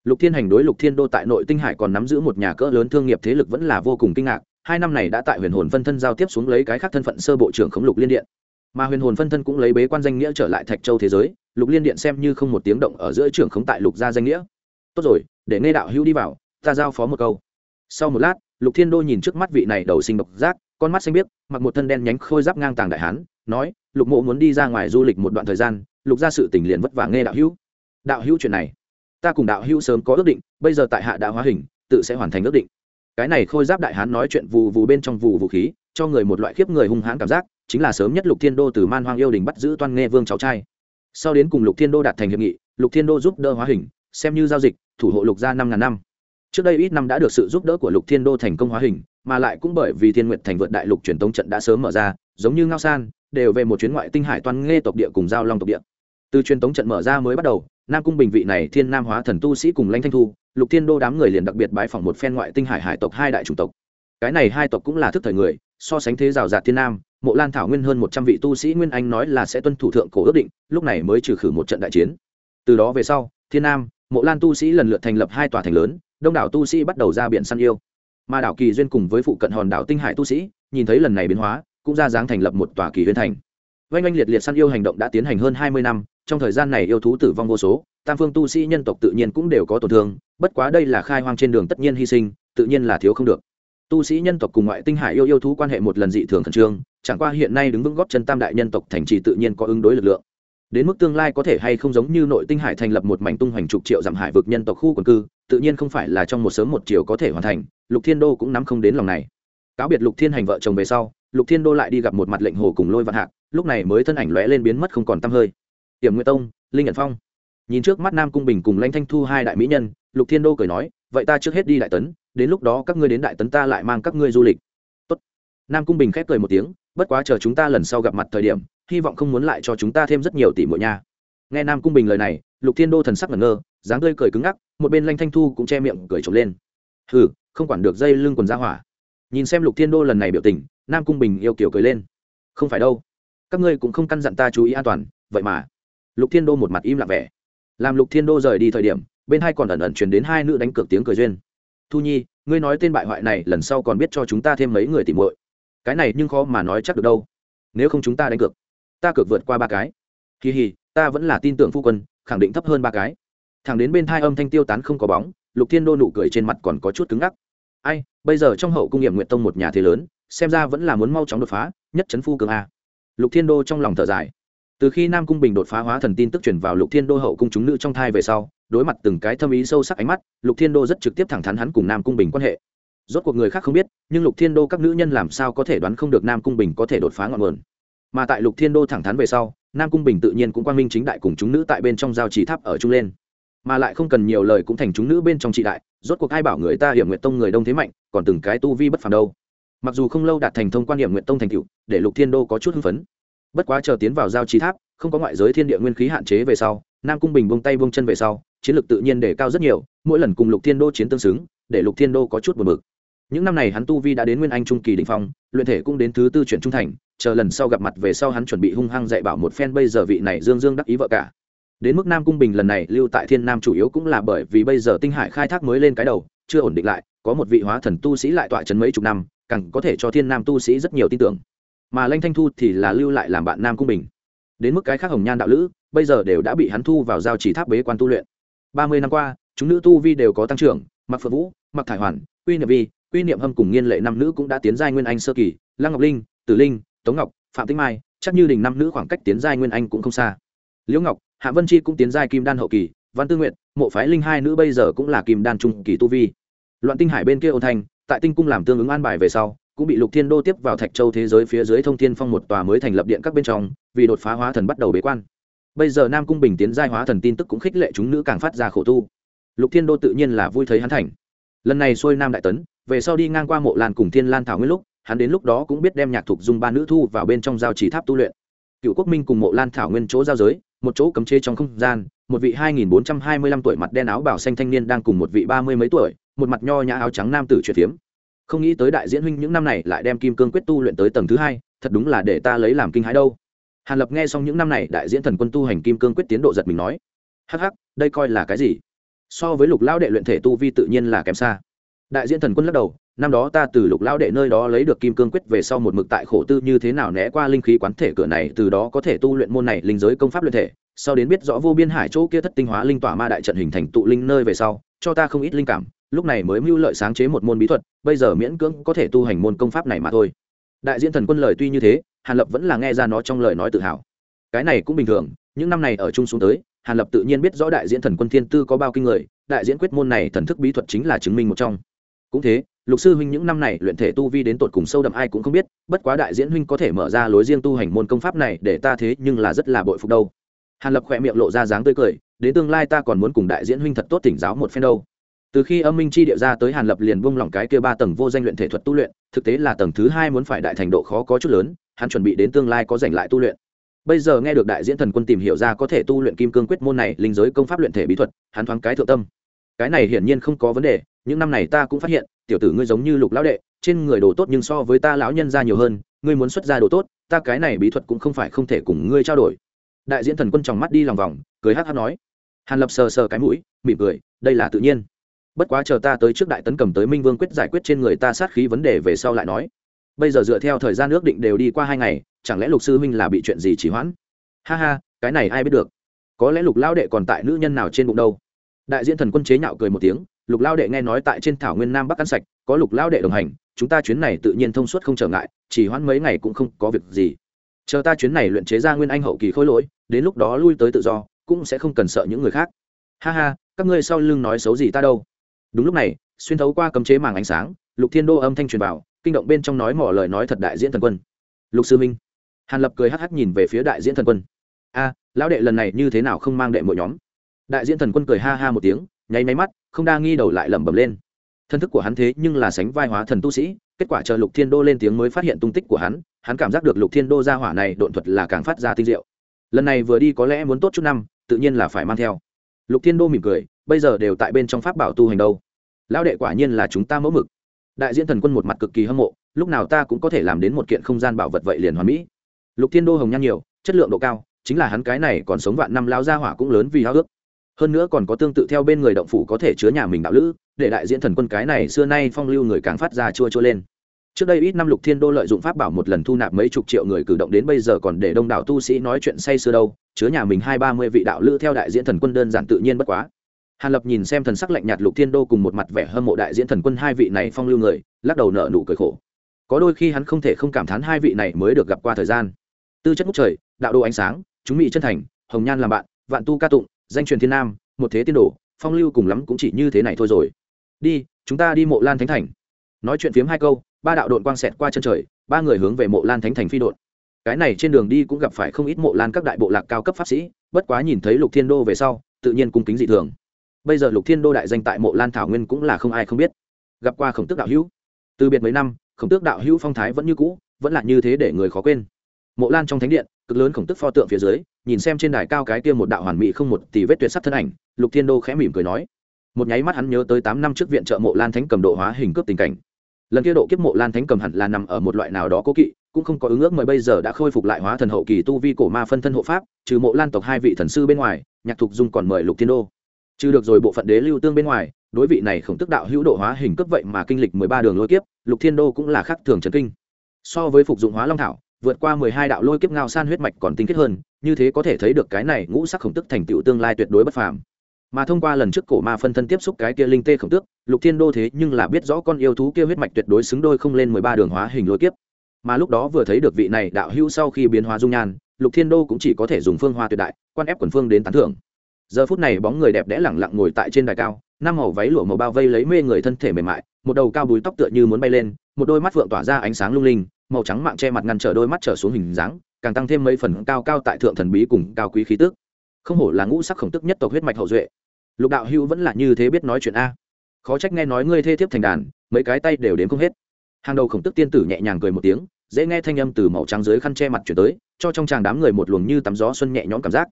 Lục thiên hành đối lục thiên đô tại nội tinh hải còn nắm giữ một nhà cỡ lớn thương nghiệp thế lực vẫn là vô cùng kinh ngạc hai năm này đã tại huyền hồn phân thân giao tiếp xuống lấy cái khác thân phận sơ bộ trưởng khống lục liên điện. Mà huyền hồn phân thân cũng lấy bế quan danh nghĩa trở lại thạch châu thế giới, lục liên điện xem như không một tiếng động ở giữa trưởng khống tại lục gia danh nghĩa. Tốt rồi, để nghe đạo hữu đi vào, ta giao phó một câu. Sau một lát, lục thiên đô nhìn trước mắt vị này đầu sinh độc giác, con mắt xanh biếc, mặc một thân đen nhánh khôi giáp ngang tàng đại hán, nói, lục mộ muốn đi ra ngoài du lịch một đoạn thời gian, lục ra sự tình liền vất vả nghe đạo hữu. Đạo hữu chuyện này, ta cùng đạo hữu sớm có ước định, bây giờ tại hạ đã hóa hình, tự sẽ hoàn thành ước định cái này khôi giáp đại hán nói chuyện vù vù bên trong vù vũ khí, cho người một loại khiếp người hung hãn cảm giác, chính là sớm nhất lục thiên đô từ man hoang yêu đình bắt giữ toan nghe vương cháu trai. Sau đến cùng lục thiên đô đạt thành hiệp nghị, lục thiên đô giúp đỡ hóa hình, xem như giao dịch, thủ hộ lục gia năm ngàn năm. Trước đây ít năm đã được sự giúp đỡ của lục thiên đô thành công hóa hình, mà lại cũng bởi vì thiên nguyệt thành vượt đại lục truyền tống trận đã sớm mở ra, giống như ngao san, đều về một chuyến ngoại tinh hải toan nghe tộc địa cùng giao long tộc địa. Từ truyền tống trận mở ra mới bắt đầu nam cung bình vị này thiên nam hóa thần tu sĩ cùng lãnh thanh thu, lục thiên đô đám người liền đặc biệt bái phỏng một phen ngoại tinh hải hải tộc hai đại chủng tộc. Cái này hai tộc cũng là thức thời người, so sánh thế rào rạt thiên nam, mộ lan thảo nguyên hơn một trăm vị tu sĩ nguyên anh nói là sẽ tuân thủ thượng cổ ước định, lúc này mới trừ khử một trận đại chiến. Từ đó về sau, thiên nam, mộ lan tu sĩ lần lượt thành lập hai tòa thành lớn, đông đảo tu sĩ bắt đầu ra biển săn yêu. Mà đảo kỳ duyên cùng với phụ cận hòn đảo tinh hải tu sĩ, nhìn thấy lần này biến hóa, cũng ra dáng thành lập một tòa kỳ huyên thành. Oanh oanh liệt liệt săn yêu hành động đã tiến hành hơn hai mươi năm trong thời gian này yêu thú tử vong vô số, tam phương tu sĩ nhân tộc tự nhiên cũng đều có tổn thương, bất quá đây là khai hoang trên đường tất nhiên hy sinh, tự nhiên là thiếu không được. Tu sĩ nhân tộc cùng ngoại tinh hải yêu yêu thú quan hệ một lần dị thường khẩn trương, chẳng qua hiện nay đứng vững góp chân tam đại nhân tộc thành trì tự nhiên có ứng đối lực lượng. Đến mức tương lai có thể hay không giống như nội tinh hải thành lập một mảnh tung hoành trục triệu dặm hải vực nhân tộc khu quần cư, tự nhiên không phải là trong một sớm một chiều có thể hoàn thành, lục thiên đô cũng nắm không đến lòng này. Cáo biệt lục thiên hành vợ chồng về sau, lục thiên đô lại đi gặp một mặt lệnh hồ cùng lôi vạn hạc, lúc này mới thân ảnh lóe lên biến mất không còn t hơi hiểm nguyệt tông, linh nhận phong. Nhìn trước mắt nam cung bình cùng lãnh thanh thu hai đại mỹ nhân, lục thiên đô cười nói, vậy ta trước hết đi đại tấn, đến lúc đó các ngươi đến đại tấn ta lại mang các ngươi du lịch. Tốt. nam cung bình khép cười một tiếng, bất quá chờ chúng ta lần sau gặp mặt thời điểm, hy vọng không muốn lại cho chúng ta thêm rất nhiều tỷ muội nha. Nghe nam cung bình lời này, lục thiên đô thần sắc ngẩn ngơ, dáng tươi cười cứng ngắc, một bên lanh thanh thu cũng che miệng cười trộm lên. Hừ, không quản được dây lưng quần ra hỏa. Nhìn xem lục thiên đô lần này biểu tình, nam cung bình yêu kiểu cười lên. Không phải đâu, các ngươi cũng không căn dặn ta chú ý an toàn, vậy mà lục thiên đô một mặt im lặng vẻ. Làm lục thiên đô rời đi thời điểm, bên hai còn ẩn ẩn chuyển đến hai nữ đánh cược tiếng cười duyên. Thu nhi, ngươi nói tên bại hoại này lần sau còn biết cho chúng ta thêm mấy người tìm muội. Cái này nhưng khó mà nói chắc được đâu. Nếu không chúng ta đánh cược, ta cược vượt qua ba cái. Kỳ hì, ta vẫn là tin tưởng phu quân, khẳng định thấp hơn ba cái. Thẳng đến bên thai âm thanh tiêu tán không có bóng, lục thiên đô nụ cười trên mặt còn có chút cứng ngắc. Ai, bây giờ trong hậu cung nghiệm nguyện tông một nhà thế lớn, xem ra vẫn là muốn mau chóng đột phá, nhất trấn phu cường a. Lục thiên đô trong lòng thở dài từ khi nam cung bình đột phá hóa thần tin tức chuyển vào lục thiên đô hậu cung chúng nữ trong thai về sau, đối mặt từng cái thâm ý sâu sắc ánh mắt, lục thiên đô rất trực tiếp thẳng thắn hắn cùng nam cung bình quan hệ. Rốt cuộc người khác không biết, nhưng lục thiên đô các nữ nhân làm sao có thể đoán không được nam cung bình có thể đột phá ngọn nguồn. Mà tại lục thiên đô thẳng thắn về sau, nam cung bình tự nhiên cũng quan minh chính đại cùng chúng nữ tại bên trong giao trì tháp ở trung lên. Mà lại không cần nhiều lời cũng thành chúng nữ bên trong trị đại, rốt cuộc ai bảo người ta hiểm nguyện tông người đông thế mạnh, còn từng cái tu vi bất phàm đâu. Mặc dù không lâu đạt thành thông quan điểm nguyện tông thành cựu để lục thiên đô có chút hưng phấn bất quá chờ tiến vào giao trí tháp, không có ngoại giới thiên địa nguyên khí hạn chế về sau, nam cung bình bông tay bông chân về sau, chiến lược tự nhiên để cao rất nhiều, mỗi lần cùng lục thiên đô chiến tương xứng, để lục thiên đô có chút buồn bực. Những năm này hắn tu vi đã đến nguyên anh trung kỳ đình phong, luyện thể cũng đến thứ tư chuyển trung thành, chờ lần sau gặp mặt về sau hắn chuẩn bị hung hăng dạy bảo một phen bây giờ vị này dương dương đắc ý vợ cả. Đến mức nam cung bình lần này lưu tại thiên nam chủ yếu cũng là bởi vì bây giờ tinh hải khai thác mới lên cái đầu, chưa ổn định lại, có một vị hóa thần tu sĩ lại tọa trấn mấy chục năm, càng có thể cho thiên nam tu sĩ rất nhiều tin tưởng mà lanh thanh thu thì là lưu lại làm bạn nam cung bình. Đến mức cái khác hồng nhan đạo lữ, bây giờ đều đã bị hắn thu vào giao chỉ tháp bế quan tu luyện. Ba mươi năm qua, chúng nữ tu vi đều có tăng trưởng mặc phượng vũ mặc thải hoàn, quy niệm vi, quy niệm hâm cùng nghiên lệ năm nữ cũng đã tiến giai nguyên anh sơ kỳ, lăng ngọc linh, tử linh, tống ngọc, phạm tĩnh mai, chắc như đình năm nữ khoảng cách tiến giai nguyên anh cũng không xa. Liễu ngọc, hạ vân chi cũng tiến giai kim đan hậu kỳ, văn tư nguyện mộ phái linh hai nữ bây giờ cũng là kim đan trung kỳ tu vi. Loạn tinh hải bên kia ôn thanh, tại tinh cung làm tương ứng an bài về sau cũng bị lục thiên đô tiếp vào thạch châu thế giới phía dưới thông thiên phong một tòa mới thành lập điện các bên trong, vì đột phá hóa thần bắt đầu bế quan. Bây giờ nam cung bình tiến giai hóa thần tin tức cũng khích lệ chúng nữ càng phát ra khổ tu. Lục thiên đô tự nhiên là vui thấy hắn thành. Lần này xuôi nam đại tấn, về sau đi ngang qua mộ lan cùng thiên lan thảo nguyên lúc, hắn đến lúc đó cũng biết đem nhạc thục dung ba nữ thu vào bên trong giao chỉ tháp tu luyện. Cựu quốc minh cùng mộ lan thảo nguyên chỗ giao giới, một chỗ cấm chế trong không gian, một vị hai nghìn bốn trăm hai mươi lăm tuổi mặt đen áo bảo xanh thanh niên đang cùng một vị ba mươi mấy tuổi, một mặt nho nhã áo trắng nam tử chuyển phiếm không nghĩ tới đại diễn huynh những năm này lại đem kim cương quyết tu luyện tới tầng thứ hai, thật đúng là để ta lấy làm kinh hãi đâu. Hàn lập nghe xong những năm này đại diễn thần quân tu hành kim cương quyết tiến độ giật mình nói, hắc hắc, đây coi là cái gì? So với lục lão đệ luyện thể tu vi tự nhiên là kém xa. Đại diễn thần quân lắc đầu, năm đó ta từ lục lão đệ nơi đó lấy được kim cương quyết về sau một mực tại khổ tư như thế nào né qua linh khí quán thể cửa này, từ đó có thể tu luyện môn này linh giới công pháp luyện thể. Sau đến biết rõ vô biên hải chỗ kia thất tinh hóa linh tỏa ma đại trận hình thành tụ linh nơi về sau, cho ta không ít linh cảm lúc này mới mưu lợi sáng chế một môn bí thuật, bây giờ miễn cưỡng có thể tu hành môn công pháp này mà thôi. Đại diễn thần quân lời tuy như thế, hàn lập vẫn là nghe ra nó trong lời nói tự hào. Cái này cũng bình thường, những năm này ở chung xuống tới, hàn lập tự nhiên biết rõ đại diễn thần quân thiên tư có bao kinh người, đại diễn quyết môn này thần thức bí thuật chính là chứng minh một trong. Cũng thế, lục sư huynh những năm này luyện thể tu vi đến tột cùng sâu đậm ai cũng không biết, bất quá đại diễn huynh có thể mở ra lối riêng tu hành môn công pháp này để ta thế nhưng là rất là bội phục đâu. Hàn lập khỏe miệng lộ ra dáng tươi cười, đến tương lai ta còn muốn cùng đại diễn huynh thật tốt tỉnh giáo một phen đâu từ khi âm minh chi địa ra tới hàn lập liền buông lỏng cái kia ba tầng vô danh luyện thể thuật tu luyện, thực tế là tầng thứ hai muốn phải đại thành độ khó có chút lớn, hắn chuẩn bị đến tương lai có giành lại tu luyện. Bây giờ nghe được đại diễn thần quân tìm hiểu ra có thể tu luyện kim cương quyết môn này linh giới công pháp luyện thể bí thuật, hắn thoáng cái thượng tâm. Cái này hiển nhiên không có vấn đề, những năm này ta cũng phát hiện, tiểu tử ngươi giống như lục lão đệ, trên người đồ tốt nhưng so với ta lão nhân ra nhiều hơn, ngươi muốn xuất ra đồ tốt, ta cái này bí thuật cũng không phải không thể cùng ngươi trao đổi. Đại diễn thần quân tròng mắt đi lòng vòng, cười hát hát nói. Hàn lập sờ sờ cái mũi, mỉm cười, đây là tự nhiên bất quá chờ ta tới trước đại tấn cầm tới minh vương quyết giải quyết trên người ta sát khí vấn đề về sau lại nói. Bây giờ dựa theo thời gian ước định đều đi qua hai ngày, chẳng lẽ lục sư huynh là bị chuyện gì chỉ hoãn? Ha ha, cái này ai biết được? Có lẽ lục lao đệ còn tại nữ nhân nào trên bụng đâu? Đại diễn thần quân chế nhạo cười một tiếng, lục lao đệ nghe nói tại trên thảo nguyên nam bắc ăn sạch, có lục lao đệ đồng hành, chúng ta chuyến này tự nhiên thông suốt không trở ngại chỉ hoãn mấy ngày cũng không có việc gì. Chờ ta chuyến này luyện chế ra nguyên anh hậu kỳ khôi lỗi, đến lúc đó lui tới tự do, cũng sẽ không cần sợ những người khác. Ha ha, các ngươi sau lưng nói xấu gì ta đâu? Đúng lúc này, xuyên thấu qua cấm chế màng ánh sáng, lục thiên đô âm thanh truyền vào, kinh động bên trong nói mỏ lời nói thật đại diễn thần quân. Lục sư minh. Hàn lập cười hắc hắc nhìn về phía đại diễn thần quân. A, lão đệ lần này như thế nào không mang đệ mỗi nhóm? Đại diễn thần quân cười ha ha một tiếng, nháy máy mắt, không đa nghi đầu lại lẩm bẩm lên. Thân thức của hắn thế nhưng là sánh vai hóa thần tu sĩ, kết quả chờ lục thiên đô lên tiếng mới phát hiện tung tích của hắn hắn cảm giác được lục thiên đô ra hỏa này độn thuật là càng phát ra tinh diệu. Lần này vừa đi có lẽ muốn tốt chút năm, tự nhiên là phải mang theo. Lục thiên đô mỉm cười bây giờ đều tại bên trong pháp bảo tu hành đâu. Lão đệ quả nhiên là chúng ta mẫu mực. Đại diễn thần quân một mặt cực kỳ hâm mộ, lúc nào ta cũng có thể làm đến một kiện không gian bảo vật vậy liền hoàn mỹ. Lục thiên đô hồng nhan nhiều, chất lượng độ cao, chính là hắn cái này còn sống vạn năm lao ra hỏa cũng lớn vì hao ước. Hơn nữa còn có tương tự theo bên người động phủ có thể chứa nhà mình đạo lữ, để đại diễn thần quân cái này xưa nay phong lưu người càng phát ra chua chua lên. Trước đây ít năm lục thiên đô lợi dụng pháp bảo một lần thu nạp mấy chục triệu người cử động đến bây giờ còn để đông đảo tu sĩ nói chuyện say sưa đâu, chứa nhà mình hai ba mươi vị đạo lữ theo đại diễn thần quân đơn giản tự nhiên bất quá hàn lập nhìn xem thần sắc lạnh nhạt lục thiên đô cùng một mặt vẻ hâm mộ đại diễn thần quân hai vị này phong lưu người, lắc đầu nợ nụ cười khổ. Có đôi khi hắn không thể không cảm thán hai vị này mới được gặp qua thời gian. Tư chất ngút trời, đạo đồ ánh sáng, chúng mỹ chân thành, hồng nhan làm bạn, vạn tu ca tụng, danh truyền thiên nam, một thế tiên đồ, phong lưu cùng lắm cũng chỉ như thế này thôi rồi. Đi, chúng ta đi mộ lan thánh thành. Nói chuyện phiếm hai câu, ba đạo đội quang xẹt qua chân trời, ba người hướng về mộ lan thánh thành phi đội cái này trên đường đi cũng gặp phải không ít mộ lan các đại bộ lạc cao cấp pháp sĩ, bất quá nhìn thấy lục thiên đô về sau, tự nhiên cung kính dị thường bây giờ lục thiên đô đại danh tại mộ lan thảo nguyên cũng là không ai không biết. Gặp qua khổng tước đạo hữu. Từ biệt mấy năm, khổng tước đạo hữu phong thái vẫn như cũ, vẫn là như thế để người khó quên. Mộ lan trong thánh điện, cực lớn khổng tức pho tượng phía dưới, nhìn xem trên đài cao cái kia một đạo hoàn mỹ không một tỷ vết tuyệt sắc thân ảnh, lục thiên đô khẽ mỉm cười nói. Một nháy mắt hắn nhớ tới tám năm trước viện trợ mộ lan thánh cầm độ hóa hình cướp tình cảnh. Lần kia độ kiếp mộ lan thánh cầm hẳn là nằm ở một loại nào đó cố kỵ, cũng không có ứng ước mời bây giờ đã khôi phục lại hóa thần hậu kỳ tu vi cổ ma phân thân hộ pháp, trừ mộ lan tộc hai vị thần sư bên ngoài, nhạc thục dung còn mời lục thiên đô trừ được rồi bộ phận đế lưu tương bên ngoài, đối vị này khổng tức đạo hữu độ hóa hình cấp vậy mà kinh lịch mười ba đường lôi kiếp, lục thiên đô cũng là khắc thường trần kinh. So với phục dụng hóa long thảo, vượt qua mười hai đạo lôi kiếp ngao san huyết mạch còn tinh khiết hơn, như thế có thể thấy được cái này ngũ sắc khổng tức thành tựu tương lai tuyệt đối bất phàm. Mà thông qua lần trước cổ ma phân thân tiếp xúc cái kia linh tê khổng tước lục thiên đô thế nhưng là biết rõ con yêu thú kia huyết mạch tuyệt đối xứng đôi không lên mười ba đường hóa hình lôi kiếp. Mà lúc đó vừa thấy được vị này đạo hữu sau khi biến hóa dung nhan, lục thiên đô cũng chỉ có thể dùng phương hoa tuyệt đại, quan ép quần phương đến tán thưởng giờ phút này bóng người đẹp đẽ lẳng lặng ngồi tại trên đài cao, năm màu váy lụa màu bao vây lấy mê người thân thể mềm mại, một đầu cao búi tóc tựa như muốn bay lên, một đôi mắt vượng tỏa ra ánh sáng lung linh, màu trắng mạng che mặt ngăn trở đôi mắt trở xuống hình dáng, càng tăng thêm mấy phần cao cao tại thượng thần bí cùng cao quý khí tức. Không hổ là ngũ sắc khổng tức nhất tộc huyết mạch hậu duệ. Lục đạo hữu vẫn là như thế biết nói chuyện a. Khó trách nghe nói ngươi thê thiếp thành đàn, mấy cái tay đều đến không hết. Hàng đầu khổng tức tiên tử nhẹ nhàng cười một tiếng, dễ nghe thanh âm từ màu trắng dưới khăn che mặt chuyển tới, cho trong tràng đám người một luồng như tắm gió xuân nhẹ nhõm cảm giác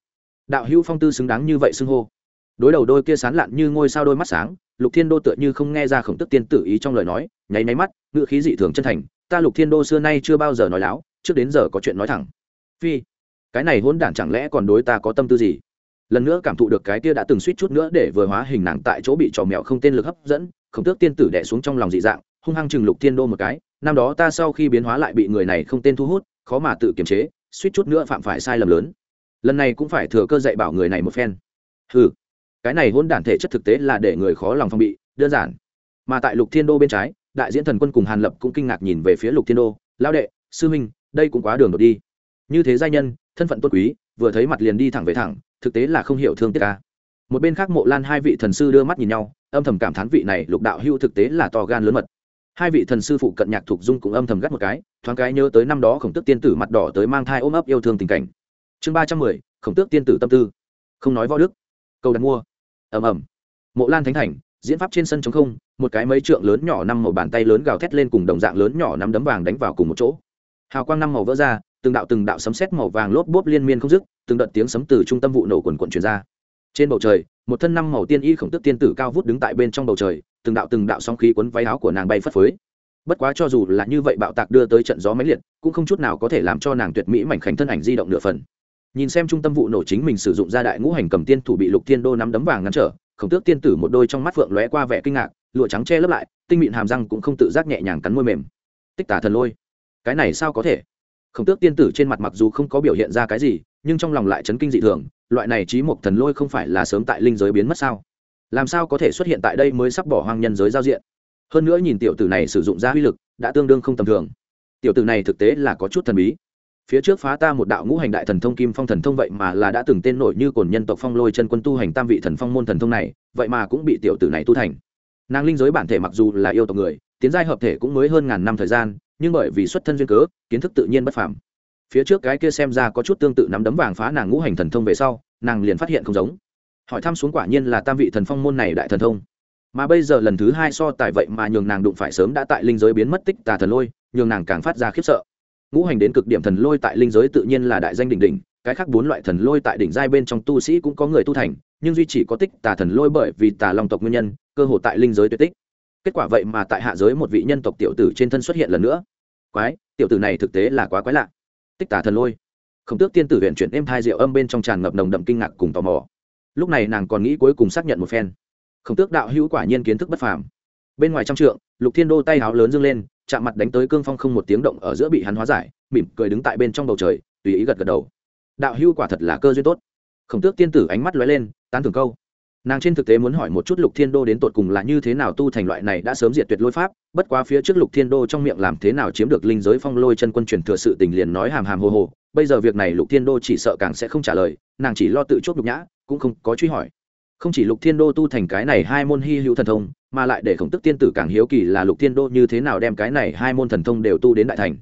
đạo hữu phong tư xứng đáng như vậy xưng hô. Đối đầu đôi kia sán lạn như ngôi sao đôi mắt sáng, lục thiên đô tựa như không nghe ra khổng tức tiên tử ý trong lời nói, nháy máy mắt, ngựa khí dị thường chân thành, ta lục thiên đô xưa nay chưa bao giờ nói láo, trước đến giờ có chuyện nói thẳng. Phi, cái này hôn đản chẳng lẽ còn đối ta có tâm tư gì? Lần nữa cảm thụ được cái kia đã từng suýt chút nữa để vừa hóa hình nàng tại chỗ bị trò mèo không tên lực hấp dẫn, khổng tước tiên tử đẻ xuống trong lòng dị dạng, hung hăng chừng lục thiên đô một cái, năm đó ta sau khi biến hóa lại bị người này không tên thu hút, khó mà tự kiềm chế, suýt chút nữa phạm phải sai lầm lớn lần này cũng phải thừa cơ dạy bảo người này một phen. Ừ cái này hôn đản thể chất thực tế là để người khó lòng phong bị, đơn giản. Mà tại lục thiên đô bên trái, đại diễn thần quân cùng hàn lập cũng kinh ngạc nhìn về phía lục thiên đô lao đệ, sư minh đây cũng quá đường đột đi. Như thế giai nhân, thân phận tôn quý, vừa thấy mặt liền đi thẳng về thẳng, thực tế là không hiểu thương tiếc ca một bên khác mộ lan hai vị thần sư đưa mắt nhìn nhau, âm thầm cảm thán vị này lục đạo hưu thực tế là to gan lớn mật. Hai vị thần sư phụ cận nhạc thục dung cũng âm thầm gắt một cái, thoáng cái nhớ tới năm đó khổng tức tiên tử mặt đỏ tới mang thai ôm ấp yêu thương tình cảnh chương ba trăm mười, khổng tước tiên tử tâm tư. Không nói võ đức câu đặt mua. Ầm ầm. Mộ lan thánh thành, diễn pháp trên sân chống không, một cái mấy trượng lớn nhỏ năm màu bàn tay lớn gào thét lên cùng đồng dạng lớn nhỏ nắm đấm vàng đánh vào cùng một chỗ. Hào quang năm màu vỡ ra, từng đạo từng đạo sấm sét màu vàng lốp bốp liên miên không dứt, từng đợt tiếng sấm từ trung tâm vụ nổ quần quần truyền ra. Trên bầu trời, một thân năm màu tiên y khổng tức tiên tử cao vút đứng tại bên trong bầu trời, từng đạo từng đạo sóng khí cuốn váy áo của nàng bay phất phới. Bất quá cho dù là như vậy bạo tạc đưa tới trận gió máy liệt, cũng không chút nào có thể làm cho nàng tuyệt mỹ mảnh khảnh thân ảnh di động nửa phần nhìn xem trung tâm vụ nổ chính mình sử dụng ra đại ngũ hành cầm tiên thủ bị lục thiên đô nắm đấm vàng ngăn trở, khổng tước tiên tử một đôi trong mắt phượng lóe qua vẻ kinh ngạc, lụa trắng che lấp lại, tinh mịn hàm răng cũng không tự giác nhẹ nhàng cắn môi mềm. Tích tả thần lôi, cái này sao có thể? Khổng tước tiên tử trên mặt mặc dù không có biểu hiện ra cái gì, nhưng trong lòng lại chấn kinh dị thường, loại này trí một thần lôi không phải là sớm tại linh giới biến mất sao? Làm sao có thể xuất hiện tại đây mới sắp bỏ hoang nhân giới giao diện? Hơn nữa nhìn tiểu tử này sử dụng ra uy lực, đã tương đương không tầm thường. Tiểu tử này thực tế là có chút thần bí phía trước phá ta một đạo ngũ hành đại thần thông kim phong thần thông vậy mà là đã từng tên nổi như cồn nhân tộc phong lôi chân quân tu hành tam vị thần phong môn thần thông này, vậy mà cũng bị tiểu tử này tu thành. Nàng linh giới bản thể mặc dù là yêu tộc người, tiến giai hợp thể cũng mới hơn ngàn năm thời gian, nhưng bởi vì xuất thân duyên cớ, kiến thức tự nhiên bất phàm. Phía trước cái kia xem ra có chút tương tự nắm đấm vàng phá nàng ngũ hành thần thông về sau, nàng liền phát hiện không giống. Hỏi thăm xuống quả nhiên là tam vị thần phong môn này đại thần thông. Mà bây giờ lần thứ hai so tài vậy mà nhường nàng đụng phải sớm đã tại linh giới biến mất tích tà thần lôi, nhường nàng càng phát ra khiếp sợ ngũ hành đến cực điểm thần lôi tại linh giới tự nhiên là đại danh đỉnh đỉnh, cái khác bốn loại thần lôi tại đỉnh giai bên trong tu sĩ cũng có người tu thành, nhưng duy chỉ có tích tà thần lôi bởi vì tà long tộc nguyên nhân, cơ hội tại linh giới tuyệt tích. Kết quả vậy mà tại hạ giới một vị nhân tộc tiểu tử trên thân xuất hiện lần nữa. Quái, tiểu tử này thực tế là quá quái lạ. Tích tà thần lôi. Khổng tước tiên tử huyện chuyển êm thai rượu âm bên trong tràn ngập nồng đậm kinh ngạc cùng tò mò. Lúc này nàng còn nghĩ cuối cùng xác nhận một phen. Khổng tước đạo hữu quả nhiên kiến thức bất phàm. Bên ngoài trong trượng, lục thiên đô tay háo lớn dâng lên chạm mặt đánh tới cương phong không một tiếng động ở giữa bị hắn hóa giải, mỉm cười đứng tại bên trong bầu trời, tùy ý gật gật đầu. Đạo hưu quả thật là cơ duyên tốt. Khổng tước tiên tử ánh mắt lóe lên, tán thưởng câu. Nàng trên thực tế muốn hỏi một chút lục thiên đô đến tột cùng là như thế nào tu thành loại này đã sớm diệt tuyệt lôi pháp, bất quá phía trước lục thiên đô trong miệng làm thế nào chiếm được linh giới phong lôi chân quân truyền thừa sự tình liền nói hàm hàm hồ hồ, bây giờ việc này lục thiên đô chỉ sợ càng sẽ không trả lời, nàng chỉ lo tự chốt nhục nhã, cũng không có truy hỏi không chỉ lục thiên đô tu thành cái này hai môn hy hữu thần thông, mà lại để khổng tức tiên tử càng hiếu kỳ là lục thiên đô như thế nào đem cái này hai môn thần thông đều tu đến đại thành.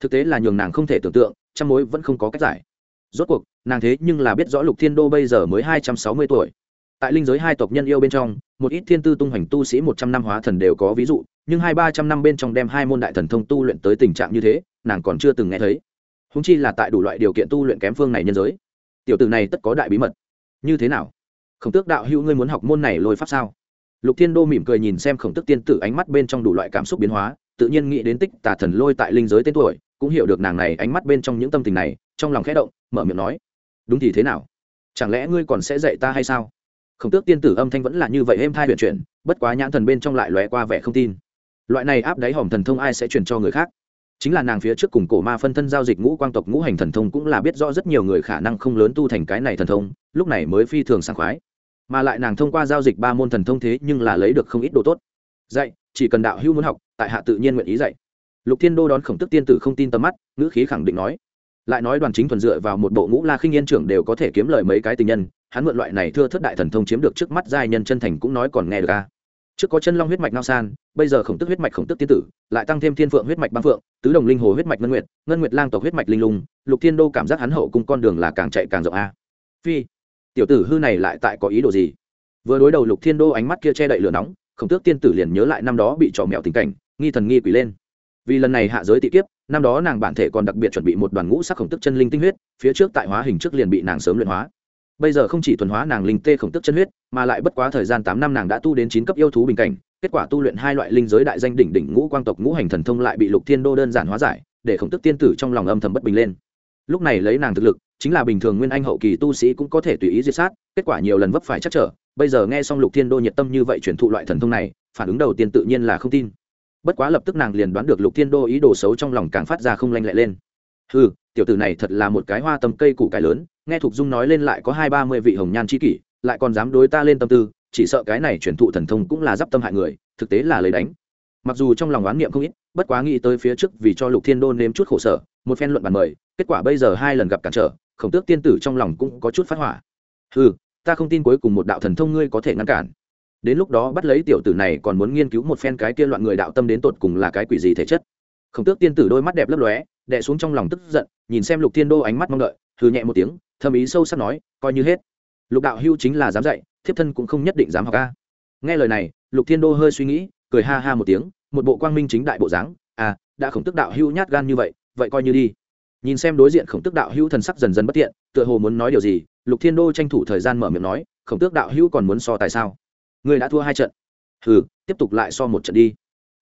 Thực tế là nhường nàng không thể tưởng tượng, trăm mối vẫn không có cách giải. Rốt cuộc, nàng thế nhưng là biết rõ lục thiên đô bây giờ mới hai trăm sáu mươi tuổi. Tại linh giới hai tộc nhân yêu bên trong, một ít thiên tư tung hoành tu sĩ một trăm năm hóa thần đều có ví dụ, nhưng hai ba trăm năm bên trong đem hai môn đại thần thông tu luyện tới tình trạng như thế, nàng còn chưa từng nghe thấy. Húng chi là tại đủ loại điều kiện tu luyện kém phương này nhân giới. Tiểu từ này tất có đại bí mật. Như thế nào? Khổng tước đạo hữu ngươi muốn học môn này lôi pháp sao? Lục thiên đô mỉm cười nhìn xem khổng tước tiên tử ánh mắt bên trong đủ loại cảm xúc biến hóa, tự nhiên nghĩ đến tích tà thần lôi tại linh giới tên tuổi, cũng hiểu được nàng này ánh mắt bên trong những tâm tình này, trong lòng khẽ động, mở miệng nói, đúng thì thế nào? Chẳng lẽ ngươi còn sẽ dạy ta hay sao? Khổng tước tiên tử âm thanh vẫn là như vậy êm thai huyền chuyển, bất quá nhãn thần bên trong lại lóe qua vẻ không tin. Loại này áp đáy hỏng thần thông ai sẽ truyền cho người khác? Chính là nàng phía trước cùng cổ ma phân thân giao dịch ngũ quang tộc ngũ hành thần thông cũng là biết rõ rất nhiều người khả năng không lớn tu thành cái này thần thông, lúc này mới phi thường sang khoái mà lại nàng thông qua giao dịch ba môn thần thông thế nhưng là lấy được không ít đồ tốt. Dạy, chỉ cần đạo hữu muốn học, tại hạ tự nhiên nguyện ý dạy. Lục thiên đô đón khổng tức tiên tử không tin tầm mắt, ngữ khí khẳng định nói. Lại nói đoàn chính thuần dựa vào một bộ ngũ la khinh yên trưởng đều có thể kiếm lời mấy cái tình nhân, hắn mượn loại này thưa thất đại thần thông chiếm được trước mắt giai nhân chân thành cũng nói còn nghe được ca trước có chân long huyết mạch nao san, bây giờ khổng tức huyết mạch khổng tức tiên tử, lại tăng thêm thiên phượng huyết mạch băng phượng, tứ đồng linh hồ huyết mạch ngân nguyệt ngân nguyệt lang tộc huyết mạch linh lung, lục thiên đô cảm giác hắn hậu cùng con đường là càng chạy càng rộng a phi tiểu tử hư này lại tại có ý đồ gì? Vừa đối đầu lục thiên đô ánh mắt kia che đậy lửa nóng, khổng tước tiên tử liền nhớ lại năm đó bị trò mèo tình cảnh, nghi thần nghi quỷ lên. Vì lần này hạ giới tị kiếp, năm đó nàng bản thể còn đặc biệt chuẩn bị một đoàn ngũ sắc khổng tức chân linh tinh huyết, phía trước tại hóa hình trước liền bị nàng sớm luyện hóa. Bây giờ không chỉ thuần hóa nàng linh tê khổng tức chân huyết, mà lại bất quá thời gian tám năm nàng đã tu đến chín cấp yêu thú bình cảnh, kết quả tu luyện hai loại linh giới đại danh đỉnh đỉnh ngũ quang tộc ngũ hành thần thông lại bị lục thiên đô đơn giản hóa giải, để khổng tức tiên tử trong lòng âm thầm bất bình lên. Lúc này lấy nàng thực lực chính là bình thường nguyên anh hậu kỳ tu sĩ cũng có thể tùy ý diệt sát, kết quả nhiều lần vấp phải chắc trở. Bây giờ nghe xong lục thiên đô nhiệt tâm như vậy chuyển thụ loại thần thông này, phản ứng đầu tiên tự nhiên là không tin. Bất quá lập tức nàng liền đoán được lục thiên đô ý đồ xấu trong lòng càng phát ra không lanh lẹ lên. Ừ tiểu tử này thật là một cái hoa tầm cây củ cải lớn, nghe thục dung nói lên lại có hai ba mươi vị hồng nhan c kỷ, lại còn dám đối ta lên tâm tư, chỉ sợ cái này chuyển thụ thần thông cũng là d i p tâm hại người, thực tế là lấy đánh. Mặc dù trong lòng oán niệm không ít, bất quá nghĩ tới phía trước vì cho lục thiên đô nếm chút khổ sở, một phen luận bàn mời, kết quả bây giờ hai lần gặp cản trở khổng tước tiên tử trong lòng cũng có chút phát hỏa. Ừ ta không tin cuối cùng một đạo thần thông ngươi có thể ngăn cản. Đến lúc đó bắt lấy tiểu tử này còn muốn nghiên cứu một phen cái kia loạn người đạo tâm đến tột cùng là cái quỷ gì thể chất. Khổng tước tiên tử đôi mắt đẹp lấp lóe, đè xuống trong lòng tức giận, nhìn xem lục thiên đô ánh mắt mong đợi, hừ nhẹ một tiếng, thầm ý sâu sắc nói, coi như hết. Lục đạo hưu chính là dám dạy, thiếp thân cũng không nhất định dám học ca nghe lời này, lục thiên đô hơi suy nghĩ, cười ha ha một tiếng, một bộ quang minh chính đại bộ dáng à đã khổng tức đạo hưu nhát gan như vậy vậy coi như đi nhìn xem đối diện khổng tức đạo hưu thần sắc dần dần bất tiện, tựa hồ muốn nói điều gì, lục thiên đô tranh thủ thời gian mở miệng nói, khổng tước đạo hưu còn muốn so tại sao? Người đã thua hai trận. Hừ, tiếp tục lại so một trận đi.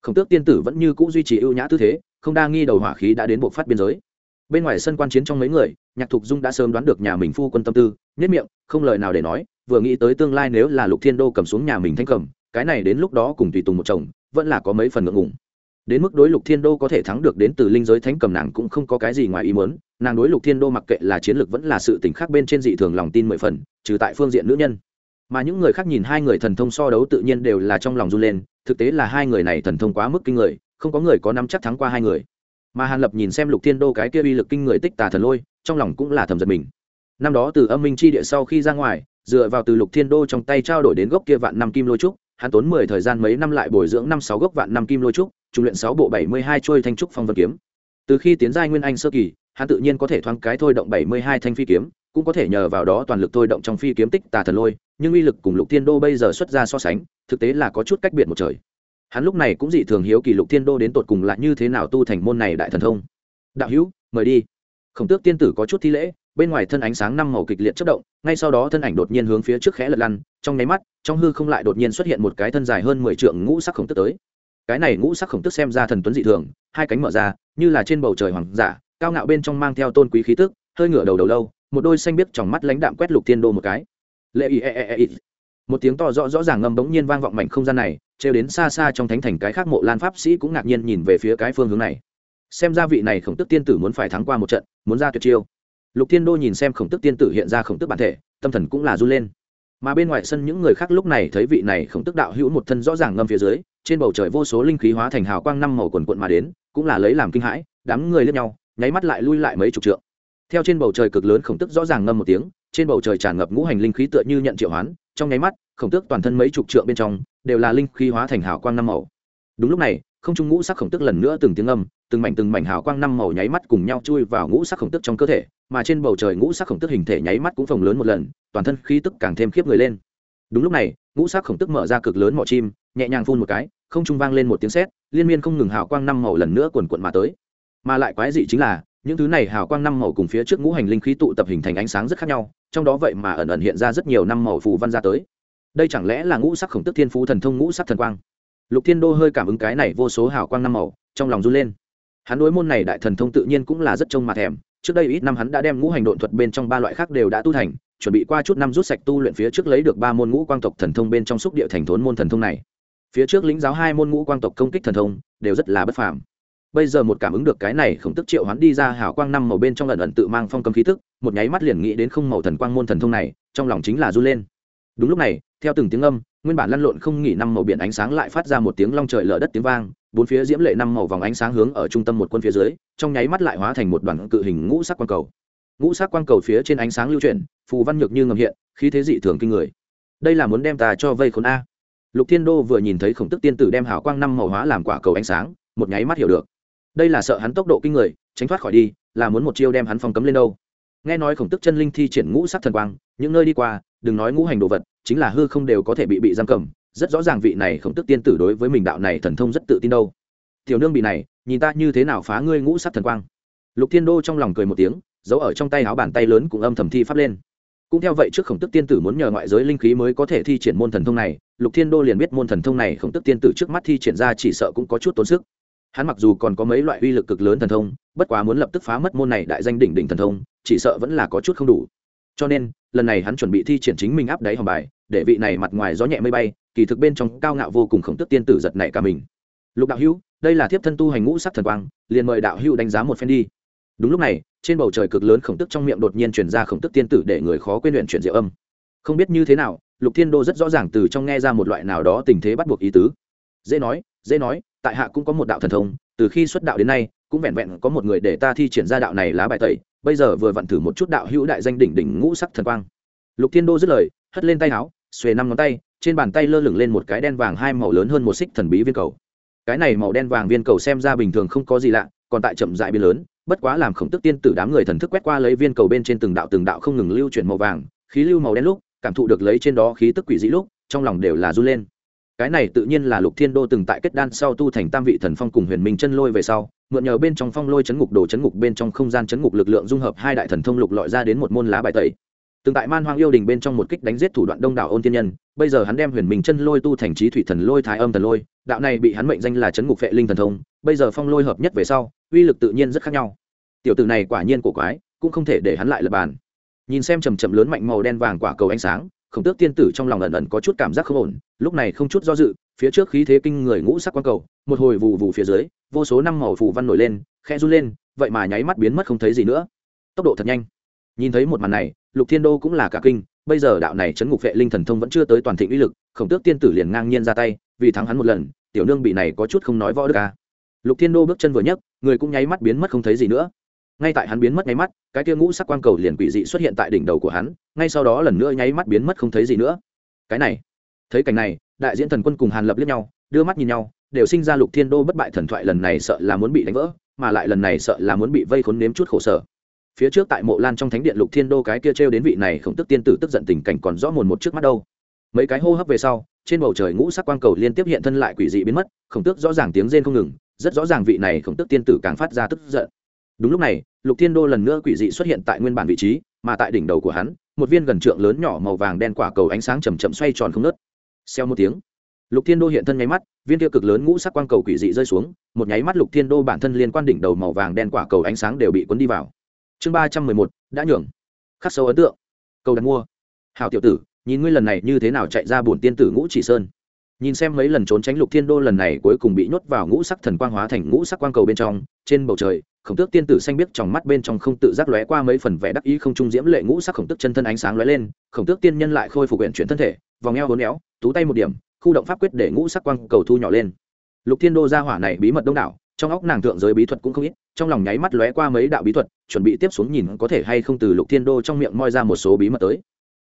Khổng tước tiên tử vẫn như cũ duy trì ưu nhã tư thế, không đa nghi đầu hỏa khí đã đến bộ phát biên giới. Bên ngoài sân quan chiến trong mấy người, nhạc thục dung đã sớm đoán được nhà mình phu quân tâm tư nhất miệng, không lời nào để nói, vừa nghĩ tới tương lai nếu là lục thiên đô cầm xuống nhà mình thanh cầm, cái này đến lúc đó cùng tùy tùng một chồng, vẫn là có mấy phần ngượng ngùng đến mức đối lục thiên đô có thể thắng được đến từ linh giới thánh cầm nàng cũng không có cái gì ngoài ý muốn, nàng đối lục thiên đô mặc kệ là chiến lược vẫn là sự tỉnh khác bên trên dị thường lòng tin mười phần, trừ tại phương diện nữ nhân. Mà những người khác nhìn hai người thần thông so đấu tự nhiên đều là trong lòng run lên, thực tế là hai người này thần thông quá mức kinh người, không có người có nắm chắc thắng qua hai người. Mà hàn lập nhìn xem lục thiên đô cái kia uy lực kinh người tích tà thần lôi, trong lòng cũng là thầm giật mình. Năm đó từ âm minh chi địa sau khi ra ngoài, dựa vào từ lục thiên đô trong tay trao đổi đến gốc kia vạn năm kim lôi trúc, hắn tốn mười thời gian mấy năm lại bồi dưỡng năm sáu gốc vạn năm kim lôi trúc trung luyện sáu bộ bảy mươi hai trôi thanh trúc phong vân kiếm. Từ khi tiến giai nguyên anh sơ kỳ, hắn tự nhiên có thể thoáng cái thôi động bảy mươi hai thanh phi kiếm, cũng có thể nhờ vào đó toàn lực thôi động trong phi kiếm tích tà thần lôi, nhưng uy lực cùng lục thiên đô bây giờ xuất ra so sánh, thực tế là có chút cách biệt một trời. Hắn lúc này cũng dị thường hiếu kỳ lục thiên đô đến tột cùng là như thế nào tu thành môn này đại thần thông. Đạo hữu, mời đi. Khổng tước tiên tử có chút thi lễ, bên ngoài thân ánh sáng năm màu kịch liệt chất động, ngay sau đó thân ảnh đột nhiên hướng phía trước khẽ lật lăn, trong nháy mắt, trong hư không lại đột nhiên xuất hiện một cái thân dài hơn mười trượng ngũ sắc khổng tức tới cái này ngũ sắc khổng tức xem ra thần tuấn dị thường, hai cánh mở ra, như là trên bầu trời hoàng giả, cao ngạo bên trong mang theo tôn quý khí tức, hơi ngửa đầu đầu lâu, một đôi xanh biếc trong mắt lãnh đạm quét lục thiên đô một cái. Lệ ý e e e ý một tiếng to rõ rõ ràng ngâm bỗng nhiên vang vọng mảnh không gian này, trêu đến xa xa trong thánh thành cái khác mộ lan pháp sĩ cũng ngạc nhiên nhìn về phía cái phương hướng này. Xem ra vị này khổng tức tiên tử muốn phải thắng qua một trận, muốn ra tuyệt chiêu. Lục thiên đô nhìn xem khổng tức tiên tử hiện ra khổng tức bản thể, tâm thần cũng là run lên mà bên ngoài sân những người khác lúc này thấy vị này khổng tức đạo hữu một thân rõ ràng ngâm phía dưới, trên bầu trời vô số linh khí hóa thành hào quang năm màu quần quận mà đến, cũng là lấy làm kinh hãi, đám người lướt nhau, nháy mắt lại lui lại mấy chục trượng. Theo trên bầu trời cực lớn khổng tức rõ ràng ngâm một tiếng, trên bầu trời tràn ngập ngũ hành linh khí tựa như nhận triệu hoán, trong nháy mắt, khổng tước toàn thân mấy chục trượng bên trong, đều là linh khí hóa thành hào quang năm màu. Đúng lúc này, không trung ngũ sắc khổng tức lần nữa từng tiếng âm từng mảnh từng mảnh hào quang năm màu nháy mắt cùng nhau chui vào ngũ sắc khổng tức trong cơ thể, mà trên bầu trời ngũ sắc khổng tức hình thể nháy mắt cũng phồng lớn một lần, toàn thân khí tức càng thêm khiếp người lên. Đúng lúc này, ngũ sắc khổng tức mở ra cực lớn mỏ chim, nhẹ nhàng phun một cái, không trung vang lên một tiếng sét, liên miên không ngừng hào quang năm màu lần nữa quần quận mà tới. Mà lại quái dị chính là, những thứ này hào quang năm màu cùng phía trước ngũ hành linh khí tụ tập hình thành ánh sáng rất khác nhau, trong đó vậy mà ẩn ẩn hiện ra rất nhiều năm màu phù văn ra tới. Đây chẳng lẽ là ngũ sắc khổng tức thiên phú thần thông ngũ sắc thần quang? Lục thiên đô hơi cảm ứng cái này vô số hào quang năm màu, trong lòng run lên hắn đối môn này đại thần thông tự nhiên cũng là rất trông mặt thèm. Trước đây ít năm hắn đã đem ngũ hành độn thuật bên trong ba loại khác đều đã tu thành, chuẩn bị qua chút năm rút sạch tu luyện phía trước lấy được ba môn ngũ quang tộc thần thông bên trong xúc địa thành thốn môn thần thông này. Phía trước lĩnh giáo hai môn ngũ quang tộc công kích thần thông, đều rất là bất phàm. Bây giờ một cảm ứng được cái này khổng tức triệu hắn đi ra hào quang năm màu bên trong lần ẩn tự mang phong cầm khí tức, một nháy mắt liền nghĩ đến không màu thần quang môn thần thông này, trong lòng chính là run lên. Đúng lúc này, theo từng tiếng âm, nguyên bản lăn lộn không nghỉ năm màu biển ánh sáng lại phát ra một tiếng long trời lở đất tiếng vang bốn phía diễm lệ năm màu vòng ánh sáng hướng ở trung tâm một quân phía dưới, trong nháy mắt lại hóa thành một đoàn cự hình ngũ sắc quang cầu. Ngũ sắc quang cầu phía trên ánh sáng lưu chuyển, phù văn nhược như ngầm hiện, khí thế dị thường kinh người. Đây là muốn đem ta cho vây khốn a. Lục thiên đô vừa nhìn thấy khổng tức tiên tử đem hào quang năm màu hóa làm quả cầu ánh sáng, một nháy mắt hiểu được. Đây là sợ hắn tốc độ kinh người, tránh thoát khỏi đi, là muốn một chiêu đem hắn phong cấm lên đâu. Nghe nói khổng tức chân linh thi triển ngũ sắc thần quang, những nơi đi qua, đừng nói ngũ hành đồ vật, chính là hư không đều có thể bị bị giam cầm rất rõ ràng vị này khổng tức tiên tử đối với mình đạo này thần thông rất tự tin đâu. Tiểu nương bị này, nhìn ta như thế nào phá ngươi ngũ sắc thần quang. Lục thiên đô trong lòng cười một tiếng, giấu ở trong tay áo bàn tay lớn cũng âm thầm thi pháp lên. Cũng theo vậy trước khổng tức tiên tử muốn nhờ ngoại giới linh khí mới có thể thi triển môn thần thông này, lục thiên đô liền biết môn thần thông này khổng tức tiên tử trước mắt thi triển ra chỉ sợ cũng có chút tốn sức. Hắn mặc dù còn có mấy loại uy lực cực lớn thần thông, bất quá muốn lập tức phá mất môn này đại danh đỉnh đỉnh thần thông, chỉ sợ vẫn là có chút không đủ. Cho nên, lần này hắn chuẩn bị thi triển chính mình áp đáy hòm bài để vị này mặt ngoài gió nhẹ mây bay, kỳ thực bên trong cao ngạo vô cùng khổng tức tiên tử giật nảy cả mình. Lục đạo hữu, đây là thiếp thân tu hành ngũ sắc thần quang, liền mời đạo hữu đánh giá một phen đi. Đúng lúc này, trên bầu trời cực lớn khổng tức trong miệng đột nhiên chuyển ra khổng tức tiên tử để người khó quên luyện chuyển diệu âm. Không biết như thế nào, lục thiên đô rất rõ ràng từ trong nghe ra một loại nào đó tình thế bắt buộc ý tứ. Dễ nói dễ nói, tại hạ cũng có một đạo thần thông, từ khi xuất đạo đến nay, cũng vẹn vẹn có một người để ta thi triển ra đạo này lá bài tẩy, bây giờ vừa vặn thử một chút đạo hữu đại danh đỉnh đỉnh ngũ sắc thần quang. Lục thiên đô dứt lời, hất lên tay áo xuề năm ngón tay, trên bàn tay lơ lửng lên một cái đen vàng hai màu lớn hơn một xích thần bí viên cầu. Cái này màu đen vàng viên cầu xem ra bình thường không có gì lạ, còn tại chậm dại biên lớn, bất quá làm khổng tức tiên tử đám người thần thức quét qua lấy viên cầu bên trên từng đạo từng đạo không ngừng lưu chuyển màu vàng, khí lưu màu đen lúc, cảm thụ được lấy trên đó khí tức quỷ dĩ lúc, trong lòng đều là run lên. Cái này tự nhiên là lục thiên đô từng tại kết đan sau tu thành tam vị thần phong cùng huyền minh chân lôi về sau, mượn nhờ bên trong phong lôi chấn ngục đồ chấn ngục bên trong không gian chấn ngục lực lượng dung hợp hai đại thần thông lục lọi ra đến một môn lá bài tẩy từng tại man hoang yêu đình bên trong một kích đánh giết thủ đoạn đông đảo ôn tiên nhân, bây giờ hắn đem huyền minh chân lôi tu thành trí thủy thần lôi thái âm thần lôi, đạo này bị hắn mệnh danh là chấn ngục vệ linh thần thông, bây giờ phong lôi hợp nhất về sau, uy lực tự nhiên rất khác nhau. Tiểu tử này quả nhiên cổ quái, cũng không thể để hắn lại lập bàn. Nhìn xem chầm chậm lớn mạnh màu đen vàng quả cầu ánh sáng, khổng tước tiên tử trong lòng ẩn ẩn có chút cảm giác không ổn, lúc này không chút do dự, phía trước khí thế kinh người ngũ sắc quang cầu, một hồi vụ vụ phía dưới, vô số năm màu phù văn nổi lên khe run lên, vậy mà nháy mắt biến mất không thấy gì nữa. Tốc độ thật nhanh. Nhìn thấy một màn này lục thiên đô cũng là cả kinh, bây giờ đạo này chấn ngục vệ linh thần thông vẫn chưa tới toàn thịnh uy lực, khổng tước tiên tử liền ngang nhiên ra tay, vì thắng hắn một lần, tiểu nương bị này có chút không nói võ được à. lục thiên đô bước chân vừa nhấc, người cũng nháy mắt biến mất không thấy gì nữa. Ngay tại hắn biến mất nháy mắt, cái tia ngũ sắc quang cầu liền quỷ dị xuất hiện tại đỉnh đầu của hắn, ngay sau đó lần nữa nháy mắt biến mất không thấy gì nữa. Cái này, thấy cảnh này, đại diễn thần quân cùng hàn lập liếc nhau, đưa mắt nhìn nhau, đều sinh ra lục thiên đô bất bại thần thoại lần này sợ là muốn bị đánh vỡ, mà lại lần này sợ là muốn bị vây khốn nếm chút khổ sở phía trước tại mộ lan trong thánh điện lục thiên đô cái kia trêu đến vị này khổng tức tiên tử tức giận tình cảnh còn rõ mồn một trước mắt đâu. Mấy cái hô hấp về sau, trên bầu trời ngũ sắc quang cầu liên tiếp hiện thân lại quỷ dị biến mất, khổng tước rõ ràng tiếng rên không ngừng, rất rõ ràng vị này khổng tước tiên tử càng phát ra tức giận. Đúng lúc này, lục thiên đô lần nữa quỷ dị xuất hiện tại nguyên bản vị trí, mà tại đỉnh đầu của hắn, một viên gần trượng lớn nhỏ màu vàng đen quả cầu ánh sáng chầm chậm xoay tròn không nớt xeo một tiếng, lục thiên đô hiện thân nháy mắt, viên tiêu cực lớn ngũ sắc quang cầu quỷ dị rơi xuống, một nháy mắt lục thiên đô bản thân liên quan đỉnh đầu màu vàng đen quả cầu ánh sáng đều bị cuốn đi vào chương ba trăm mười một, đã nhường. Khắc sâu ấn tượng. Cầu đặt mua. Hào tiểu tử, nhìn ngươi lần này như thế nào chạy ra bổn tiên tử ngũ chỉ sơn. Nhìn xem mấy lần trốn tránh lục thiên đô lần này cuối cùng bị nhốt vào ngũ sắc thần quang hóa thành ngũ sắc quang cầu bên trong, trên bầu trời, khổng tước tiên tử xanh biết trong mắt bên trong không tự giác lóe qua mấy phần vẻ đắc ý không trung diễm lệ ngũ sắc khổng tước chân thân ánh sáng lóe lên, khổng tước tiên nhân lại khôi phục huyện chuyển thân thể, vòng eo hốn éo, tú tay một điểm, khu động pháp quyết để ngũ sắc quang cầu thu nhỏ lên. Lục thiên đô ra hỏa này bí mật đông đảo trong óc nàng thượng giới bí thuật cũng không ít, trong lòng nháy mắt lóe qua mấy đạo bí thuật, chuẩn bị tiếp xuống nhìn có thể hay không từ lục thiên đô trong miệng moi ra một số bí mật tới.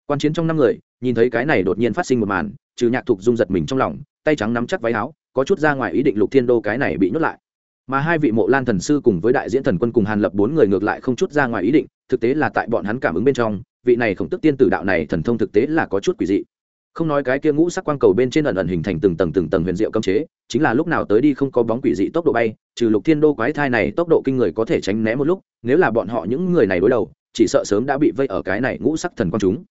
Quan chiến trong năm người, nhìn thấy cái này đột nhiên phát sinh một màn, trừ nhạc thục dung giật mình trong lòng, tay trắng nắm chắc váy áo, có chút ra ngoài ý định lục thiên đô cái này bị nhốt lại. Mà hai vị mộ lan thần sư cùng với đại diễn thần quân cùng hàn lập bốn người ngược lại không chút ra ngoài ý định, thực tế là tại bọn hắn cảm ứng bên trong, vị này khổng tức tiên tử đạo này thần thông thực tế là có chút quỷ dị không nói cái kia ngũ sắc quang cầu bên trên ẩn ẩn hình thành từng tầng từng tầng huyền diệu cấm chế, chính là lúc nào tới đi không có bóng quỷ dị tốc độ bay, trừ lục thiên đô quái thai này tốc độ kinh người có thể tránh né một lúc, nếu là bọn họ những người này đối đầu, chỉ sợ sớm đã bị vây ở cái này ngũ sắc thần quang chúng.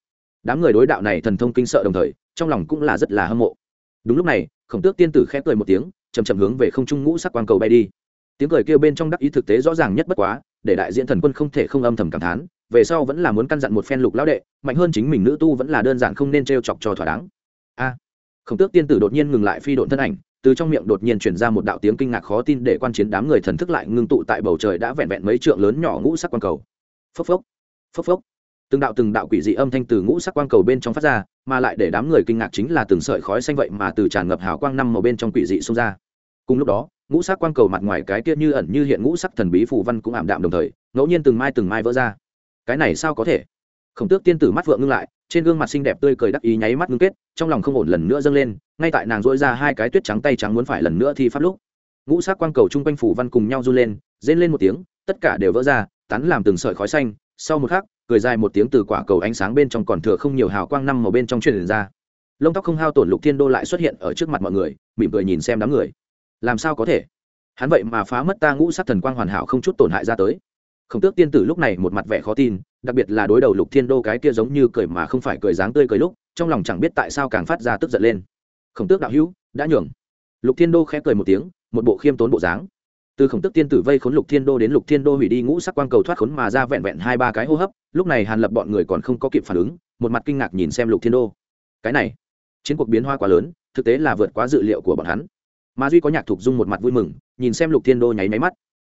Đám người đối đạo này thần thông kinh sợ đồng thời, trong lòng cũng là rất là hâm mộ. Đúng lúc này, khổng tước tiên tử khép cười một tiếng chầm chậm hướng về không trung ngũ sắc quang cầu bay đi. Tiếng cười kêu bên trong đắc ý thực tế rõ ràng nhất bất quá, để đại diện thần quân không thể không âm thầm cảm thán về sau vẫn là muốn căn dặn một phen lục lão đệ, mạnh hơn chính mình nữ tu vẫn là đơn giản không nên t chọc cho thỏa đáng. A. Khổng tước tiên tử đột nhiên ngừng lại phi độn thân ảnh, từ trong miệng đột nhiên chuyển ra một đạo tiếng kinh ngạc khó tin để quan chiến đám người thần thức lại ngưng tụ tại bầu trời đã vẹn vẹn mấy trượng lớn nhỏ ngũ sắc quang cầu. Phốc phốc phốc phốc. Từng đạo từng đạo quỷ dị âm thanh từ ngũ sắc quang cầu bên trong phát ra, mà lại để đám người kinh ngạc chính là từng sợi khói xanh vậy mà từ tràn ngập hào quang năm màu bên trong quỷ dị xông ra. Cùng lúc đó, ngũ sắc quang cầu mặt ngoài cái kia như ẩn như hiện ngũ sắc thần bí phù văn cũng ảm đạm đồng thời, ngẫu nhiên từng mai từng mai vỡ ra cái này sao có thể? Khổng tước tiên tử mắt vượng ngưng lại, trên gương mặt xinh đẹp tươi cười đắc ý nháy mắt ngưng kết, trong lòng không ổn lần nữa dâng lên, ngay tại nàng dỗi ra hai cái tuyết trắng tay trắng muốn phải lần nữa thi pháp lúc, ngũ sắc quang cầu chung quanh phủ văn cùng nhau run lên, rên lên một tiếng, tất cả đều vỡ ra tắn làm từng sợi khói xanh, sau một khắc, cười dài một tiếng từ quả cầu ánh sáng bên trong còn thừa không nhiều hào quang năm màu bên trong truyền ra. Lông tóc không hao tổn lục thiên đô lại xuất hiện ở trước mặt mọi người, mỉm cười nhìn xem đám người. Làm sao có thể? Hắn vậy mà phá mất ta ngũ sắc thần quang hoàn hảo không chút tổn hại ra tới khổng tước tiên tử lúc này một mặt vẻ khó tin, đặc biệt là đối đầu lục thiên đô cái kia giống như cười mà không phải cười dáng tươi cười lúc, trong lòng chẳng biết tại sao càng phát ra tức giận lên. Khổng tước đạo hữu, đã nhường. Lục thiên đô khẽ cười một tiếng, một bộ khiêm tốn bộ dáng. Từ khổng tước tiên tử vây khốn lục thiên đô đến lục thiên đô hủy đi ngũ sắc quang cầu thoát khốn mà ra vẹn vẹn hai ba cái hô hấp, lúc này hàn lập bọn người còn không có kịp phản ứng, một mặt kinh ngạc nhìn xem lục thiên đô. Cái này, chiến cuộc biến hoa quá lớn, thực tế là vượt quá dự liệu của bọn hắn. Mà duy có nhạc thục dung một mặt vui mừng, nhìn xem lục thiên đô nháy máy mắt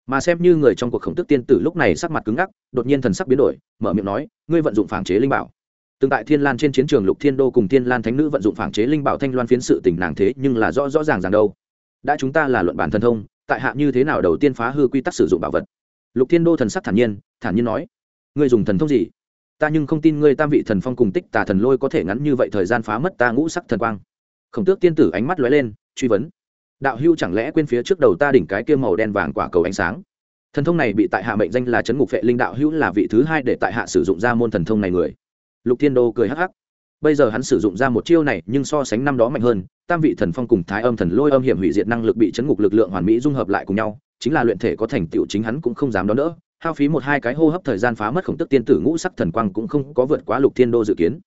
mà xem như người trong cuộc khổng tức tiên tử lúc này sắc mặt cứng ngắc, đột nhiên thần sắc biến đổi, mở miệng nói, ngươi vận dụng phản chế linh bảo. Từng tại thiên lan trên chiến trường lục thiên đô cùng thiên lan thánh nữ vận dụng phản chế linh bảo thanh loan phiến sự tình nàng thế nhưng là rõ rõ ràng ràng đâu. Đã chúng ta là luận bản thần thông, tại hạ như thế nào đầu tiên phá hư quy tắc sử dụng bảo vật? Lục thiên đô thần sắc thản nhiên thản nhiên nói, ngươi dùng thần thông gì? Ta nhưng không tin ngươi tam vị thần phong cùng tích tà thần lôi có thể ngắn như vậy thời gian phá mất ta ngũ sắc thần quang. Khổng tước tiên tử ánh mắt lóe lên, truy vấn đạo hưu chẳng lẽ quên phía trước đầu ta đỉnh cái kia màu đen vàng quả cầu ánh sáng? Thần thông này bị tại hạ mệnh danh là chấn ngục vệ linh đạo hữu là vị thứ hai để tại hạ sử dụng ra môn thần thông này người. Lục thiên đô cười hắc hắc. Bây giờ hắn sử dụng ra một chiêu này, nhưng so sánh năm đó mạnh hơn, tam vị thần phong cùng thái âm thần lôi âm hiểm hủy diệt năng lực bị chấn ngục lực lượng hoàn mỹ dung hợp lại cùng nhau, chính là luyện thể có thành tựu chính hắn cũng không dám đó nữa hao phí một hai cái hô hấp thời gian phá mất khổng tức tiên tử ngũ sắc thần quang cũng không có vượt quá lục thiên đô dự kiến.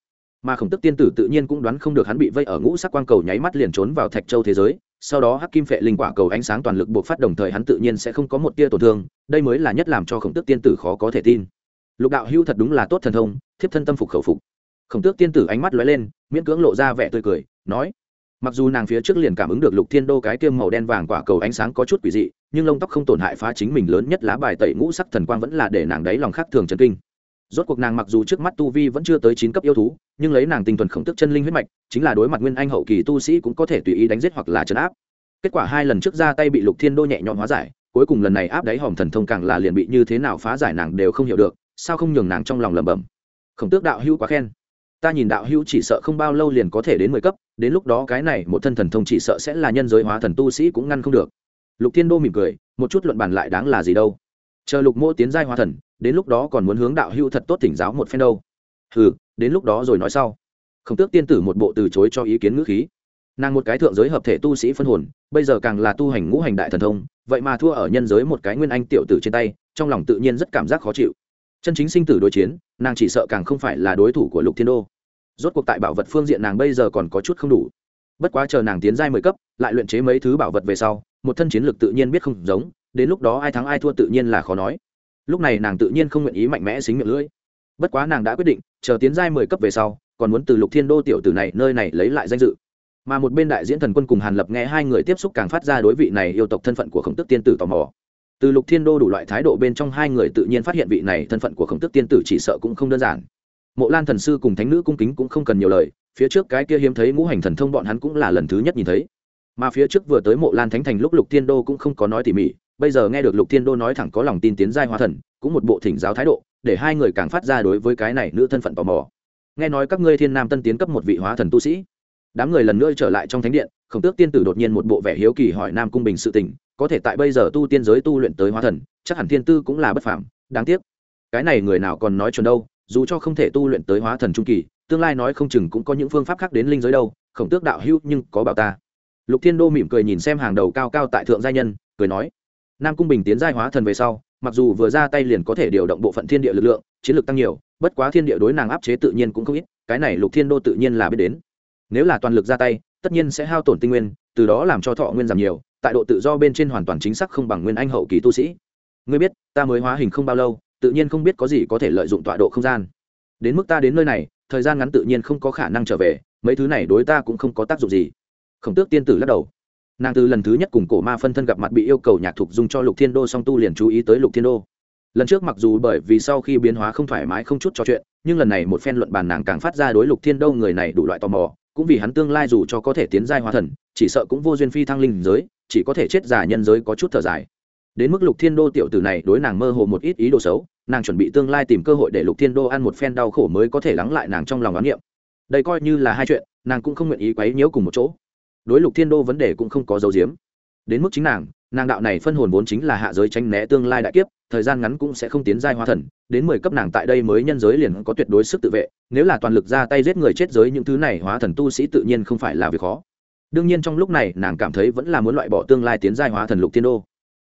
Mà khổng tức tiên tử tự nhiên cũng đoán không được hắn bị vây ở ngũ sắc quang cầu nháy mắt liền trốn vào thạch châu thế giới sau đó hắc kim phệ linh quả cầu ánh sáng toàn lực buộc phát đồng thời hắn tự nhiên sẽ không có một tia tổn thương, đây mới là nhất làm cho khổng tước tiên tử khó có thể tin. Lục đạo hưu thật đúng là tốt thần thông, thiếp thân tâm phục khẩu phục. Khổng tước tiên tử ánh mắt lóe lên, miễn cưỡng lộ ra vẻ tươi cười, nói, mặc dù nàng phía trước liền cảm ứng được lục thiên đô cái tiêm màu đen vàng quả cầu ánh sáng có chút quỷ dị, nhưng lông tóc không tổn hại phá chính mình lớn nhất lá bài tẩy ngũ sắc thần quang vẫn là để nàng đấy lòng khác thường chấn kinh rốt cuộc nàng mặc dù trước mắt tu vi vẫn chưa tới chín cấp yêu thú, nhưng lấy nàng tinh thuần khổng tức chân linh huyết mạch, chính là đối mặt nguyên anh hậu kỳ tu sĩ cũng có thể tùy ý đánh giết hoặc là chấn áp. Kết quả hai lần trước ra tay bị lục thiên đô nhẹ nhõm hóa giải, cuối cùng lần này áp đáy hòm thần thông càng là liền bị như thế nào phá giải nàng đều không hiểu được, sao không nhường nàng trong lòng lẩm bẩm. Khổng tước đạo hữu quá khen. Ta nhìn đạo hữu chỉ sợ không bao lâu liền có thể đến mười cấp, đến lúc đó cái này một thân thần thông chỉ sợ sẽ là nhân giới hóa thần tu sĩ cũng ngăn không được. Lục thiên đô mỉm cười, một chút luận bàn lại đáng là gì đâu chờ lục mô tiến giai hóa thần, đến lúc đó còn muốn hướng đạo hưu thật tốt thỉnh giáo một phen đâu. Hừ, đến lúc đó rồi nói sau. Khổng tước tiên tử một bộ từ chối cho ý kiến ngữ khí. Nàng một cái thượng giới hợp thể tu sĩ phân hồn, bây giờ càng là tu hành ngũ hành đại thần thông, vậy mà thua ở nhân giới một cái nguyên anh tiểu tử trên tay, trong lòng tự nhiên rất cảm giác khó chịu. Chân chính sinh tử đối chiến, nàng chỉ sợ càng không phải là đối thủ của lục thiên đô. Rốt cuộc tại bảo vật phương diện nàng bây giờ còn có chút không đủ. Bất quá chờ nàng tiến giai mười cấp, lại luyện chế mấy thứ bảo vật về sau, một thân chiến lược tự nhiên biết không giống đến lúc đó ai thắng ai thua tự nhiên là khó nói. Lúc này nàng tự nhiên không nguyện ý mạnh mẽ xính miệng lưỡi. Bất quá nàng đã quyết định, chờ tiến giai mười cấp về sau, còn muốn từ lục thiên đô tiểu tử này nơi này lấy lại danh dự. Mà một bên đại diễn thần quân cùng hàn lập nghe hai người tiếp xúc càng phát ra đối vị này yêu tộc thân phận của khổng tức tiên tử tò mò. Từ lục thiên đô đủ loại thái độ bên trong hai người tự nhiên phát hiện vị này thân phận của khổng tức tiên tử chỉ sợ cũng không đơn giản. Mộ lan thần sư cùng thánh nữ cung kính cũng không cần nhiều lời, phía trước cái kia hiếm thấy ngũ hành thần thông bọn hắn cũng là lần thứ nhất nhìn thấy. Mà phía trước vừa tới mộ lan thánh thành lúc lục thiên đô cũng không có nói tỉ mỉ bây giờ nghe được lục thiên đô nói thẳng có lòng tin tiến giai hóa thần, cũng một bộ thỉnh giáo thái độ, để hai người càng phát ra đối với cái này nữ thân phận tò mò. Nghe nói các ngươi thiên nam tân tiến cấp một vị hóa thần tu sĩ. Đám người lần nữa trở lại trong thánh điện, khổng tước tiên tử đột nhiên một bộ vẻ hiếu kỳ hỏi nam cung bình sự tình, có thể tại bây giờ tu tiên giới tu luyện tới hóa thần, chắc hẳn thiên tư cũng là bất phàm, đáng tiếc. Cái này người nào còn nói chuẩn đâu, dù cho không thể tu luyện tới hóa thần trung kỳ, tương lai nói không chừng cũng có những phương pháp khác đến linh giới đâu, khổng tước đạo hữu nhưng có bảo ta. Lục thiên đô mỉm cười nhìn xem hàng đầu cao cao tại thượng gia nhân, cười nói nam cung bình tiến giai hóa thần về sau, mặc dù vừa ra tay liền có thể điều động bộ phận thiên địa lực lượng, chiến lược tăng nhiều, bất quá thiên địa đối nàng áp chế tự nhiên cũng không ít, cái này lục thiên đô tự nhiên là biết đến. Nếu là toàn lực ra tay, tất nhiên sẽ hao tổn tinh nguyên, từ đó làm cho thọ nguyên giảm nhiều, tại độ tự do bên trên hoàn toàn chính xác không bằng nguyên anh hậu kỳ tu sĩ. Ngươi biết, ta mới hóa hình không bao lâu, tự nhiên không biết có gì có thể lợi dụng tọa độ không gian. Đến mức ta đến nơi này, thời gian ngắn tự nhiên không có khả năng trở về, mấy thứ này đối ta cũng không có tác dụng gì. Khổng tước tiên tử lắc đầu nàng từ lần thứ nhất cùng cổ ma phân thân gặp mặt bị yêu cầu nhạc thục dùng cho lục thiên đô song tu liền chú ý tới lục thiên đô. Lần trước mặc dù bởi vì sau khi biến hóa không thoải mái không chút trò chuyện, nhưng lần này một phen luận bàn nàng càng phát ra đối lục thiên đô người này đủ loại tò mò, cũng vì hắn tương lai dù cho có thể tiến giai hóa thần, chỉ sợ cũng vô duyên phi thăng linh giới, chỉ có thể chết giả nhân giới có chút thở dài. Đến mức lục thiên đô tiểu tử này đối nàng mơ hồ một ít ý đồ xấu, nàng chuẩn bị tương lai tìm cơ hội để lục thiên đô ăn một phen đau khổ mới có thể lắng lại nàng trong lòng oán niệm. Đây coi như là hai chuyện, nàng cũng không nguyện ý quấy nhiễu cùng một chỗ đối lục thiên đô vấn đề cũng không có dấu diếm. Đến mức chính nàng nàng đạo này phân hồn vốn chính là hạ giới tranh né tương lai đại kiếp, thời gian ngắn cũng sẽ không tiến giai hóa thần, đến mười cấp nàng tại đây mới nhân giới liền có tuyệt đối sức tự vệ, nếu là toàn lực ra tay giết người chết giới những thứ này hóa thần tu sĩ tự nhiên không phải là việc khó. Đương nhiên trong lúc này, nàng cảm thấy vẫn là muốn loại bỏ tương lai tiến giai hóa thần lục thiên đô.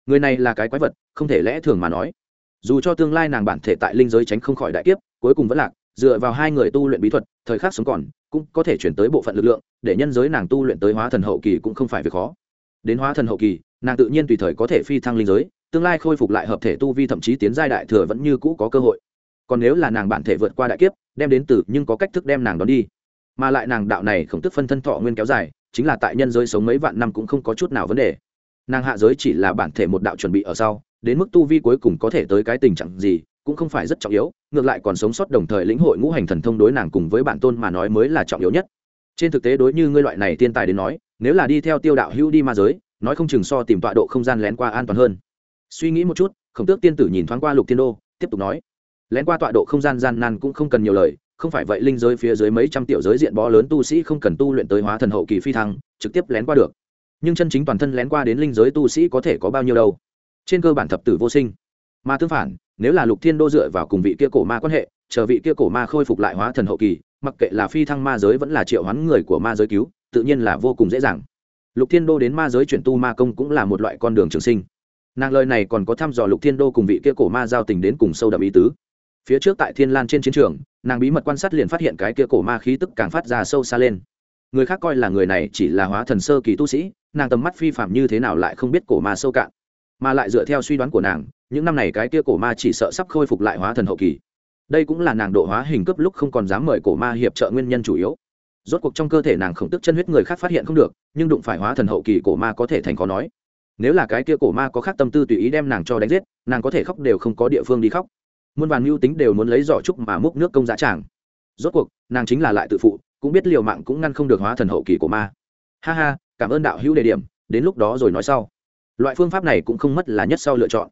Người này là cái quái vật, không thể lẽ thường mà nói. Dù cho tương lai nàng bản thể tại linh giới tránh không khỏi đại kiếp, cuối cùng vẫn lạc dựa vào hai người tu luyện bí thuật, thời khắc sống còn, cũng có thể chuyển tới bộ phận lực lượng, để nhân giới nàng tu luyện tới hóa thần hậu kỳ cũng không phải việc khó. Đến hóa thần hậu kỳ, nàng tự nhiên tùy thời có thể phi thăng linh giới, tương lai khôi phục lại hợp thể tu vi thậm chí tiến giai đại thừa vẫn như cũ có cơ hội. Còn nếu là nàng bản thể vượt qua đại kiếp, đem đến từ nhưng có cách thức đem nàng đón đi. Mà lại nàng đạo này không tức phân thân thọ nguyên kéo dài, chính là tại nhân giới sống mấy vạn năm cũng không có chút nào vấn đề. Nàng hạ giới chỉ là bản thể một đạo chuẩn bị ở sau, đến mức tu vi cuối cùng có thể tới cái tình trạng gì cũng không phải rất trọng yếu, ngược lại còn sống sót đồng thời lĩnh hội ngũ hành thần thông đối nàng cùng với bản tôn mà nói mới là trọng yếu nhất. Trên thực tế đối như ngươi loại này tiên tài đến nói, nếu là đi theo tiêu đạo hữu đi ma giới, nói không chừng so tìm tọa độ không gian lén qua an toàn hơn. Suy nghĩ một chút, khổng tước tiên tử nhìn thoáng qua lục thiên đô, tiếp tục nói, lén qua tọa độ không gian gian nan cũng không cần nhiều lời, không phải vậy linh giới phía dưới mấy trăm tiểu giới diện bó lớn tu sĩ không cần tu luyện tới hóa thần hậu kỳ phi thăng, trực tiếp lén qua được. Nhưng chân chính toàn thân lén qua đến linh giới tu sĩ có thể có bao nhiêu đâu? Trên cơ bản thập tử vô sinh mà tương phản, nếu là lục thiên đô dựa vào cùng vị kia cổ ma quan hệ, chờ vị kia cổ ma khôi phục lại hóa thần hậu kỳ, mặc kệ là phi thăng ma giới vẫn là triệu hoán người của ma giới cứu, tự nhiên là vô cùng dễ dàng. Lục thiên đô đến ma giới chuyển tu ma công cũng là một loại con đường trường sinh. Nàng lời này còn có thăm dò lục thiên đô cùng vị kia cổ ma giao tình đến cùng sâu đậm ý tứ. Phía trước tại thiên lan trên chiến trường, nàng bí mật quan sát liền phát hiện cái kia cổ ma khí tức càng phát ra sâu xa lên. Người khác coi là người này chỉ là hóa thần sơ kỳ tu sĩ, nàng tầm mắt phi phạm như thế nào lại không biết cổ ma sâu cạn. Mà lại dựa theo suy đoán của nàng những năm này cái kia cổ ma chỉ sợ sắp khôi phục lại hóa thần hậu kỳ. Đây cũng là nàng độ hóa hình cấp lúc không còn dám mời cổ ma hiệp trợ nguyên nhân chủ yếu. Rốt cuộc trong cơ thể nàng khổng tức chân huyết người khác phát hiện không được, nhưng đụng phải hóa thần hậu kỳ cổ ma có thể thành khó nói. Nếu là cái kia cổ ma có khác tâm tư tùy ý đem nàng cho đánh giết, nàng có thể khóc đều không có địa phương đi khóc. Muôn vàn mưu tính đều muốn lấy giỏ trúc mà múc nước công giá tràng. Rốt cuộc, nàng chính là lại tự phụ, cũng biết liều mạng cũng ngăn không được hóa thần hậu kỳ của ma. Ha ha, cảm ơn đạo hữu đề điểm, đến lúc đó rồi nói sau. Loại phương pháp này cũng không mất là nhất sau lựa chọn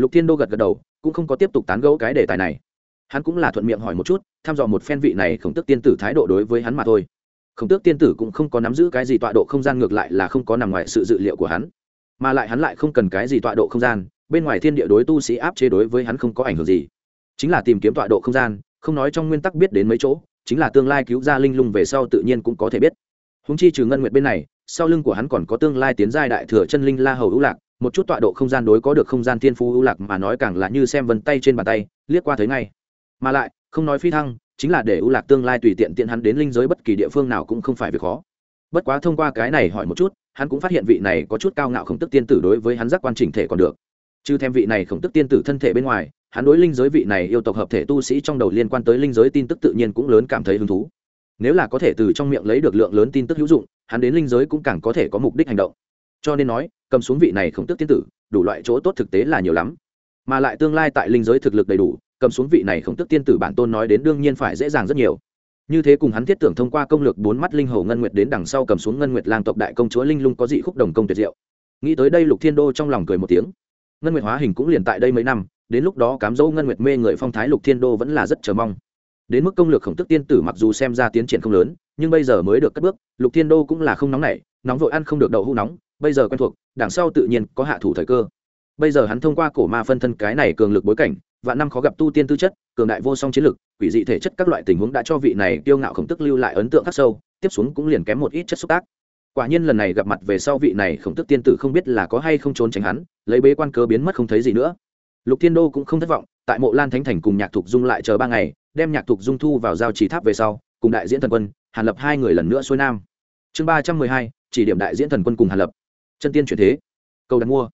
lục thiên đô gật gật đầu, cũng không có tiếp tục tán gẫu cái đề tài này. Hắn cũng là thuận miệng hỏi một chút thăm dò một phen vị này khổng tước tiên tử thái độ đối với hắn mà thôi. Khổng tước tiên tử cũng không có nắm giữ cái gì tọa độ không gian, ngược lại là không có nằm ngoài sự dự liệu của hắn. Mà lại hắn lại không cần cái gì tọa độ không gian, bên ngoài thiên địa đối tu sĩ áp chế đối với hắn không có ảnh hưởng gì. Chính là tìm kiếm tọa độ không gian, không nói trong nguyên tắc biết đến mấy chỗ, chính là tương lai cứu ra linh lung về sau tự nhiên cũng có thể biết. Húng chi trừ ngân nguyệt bên này, sau lưng của hắn còn có tương lai tiến giai đại thừa chân linh la hầu hữu lạc một chút tọa độ không gian đối có được không gian thiên phú ưu lạc mà nói càng là như xem vân tay trên bàn tay, liếc qua thấy ngay. Mà lại, không nói phi thăng, chính là để ưu lạc tương lai tùy tiện tiện hắn đến linh giới bất kỳ địa phương nào cũng không phải việc khó. Bất quá thông qua cái này hỏi một chút, hắn cũng phát hiện vị này có chút cao ngạo khổng tức tiên tử đối với hắn giác quan chỉnh thể còn được. Chứ thêm vị này khổng tức tiên tử thân thể bên ngoài, hắn đối linh giới vị này yêu tộc hợp thể tu sĩ trong đầu liên quan tới linh giới tin tức tự nhiên cũng lớn cảm thấy hứng thú. Nếu là có thể từ trong miệng lấy được lượng lớn tin tức hữu dụng, hắn đến linh giới cũng càng có thể có mục đích hành động. Cho nên nói cầm xuống vị này khổng tức tiên tử, đủ loại chỗ tốt thực tế là nhiều lắm. Mà lại tương lai tại linh giới thực lực đầy đủ, cầm xuống vị này khổng tức tiên tử bản tôn nói đến đương nhiên phải dễ dàng rất nhiều. Như thế cùng hắn thiết tưởng thông qua công lược bốn mắt linh hồ ngân nguyệt đến đằng sau cầm xuống ngân nguyệt lang tộc đại công chúa linh lung có dị khúc đồng công tuyệt diệu. Nghĩ tới đây lục thiên đô trong lòng cười một tiếng. Ngân nguyệt hóa hình cũng liền tại đây mấy năm, đến lúc đó cám dỗ ngân nguyệt mê người phong thái lục thiên đô vẫn là rất chờ mong. Đến mức công lược khổng tức tiên tử mặc dù xem ra tiến triển không lớn, nhưng bây giờ mới được cất bước, lục thiên đô cũng là không nóng nảy, nóng vội ăn không được đậu hũ nóng bây giờ quen thuộc, đằng sau tự nhiên có hạ thủ thời cơ. Bây giờ hắn thông qua cổ ma phân thân cái này cường lực bối cảnh và năm khó gặp tu tiên tư chất, cường đại vô song chiến lực, quỷ dị thể chất các loại tình huống đã cho vị này kiêu ngạo khổng tức lưu lại ấn tượng khắc sâu, tiếp xuống cũng liền kém một ít chất xúc tác. Quả nhiên lần này gặp mặt về sau vị này khổng tức tiên tử không biết là có hay không trốn tránh hắn, lấy bế quan cơ biến mất không thấy gì nữa. Lục thiên đô cũng không thất vọng, tại mộ lan thánh thành cùng nhạc thục dung lại chờ ba ngày, đem nhạc thục dung thu vào giao trì tháp về sau, cùng đại diễn thần quân, hàn lập hai người lần nữa xuôi nam. Chương ba trăm mười hai, chỉ điểm đại diễn thần quân cùng hàn lập chân tiên chuyển thế. Cầu đặt mua.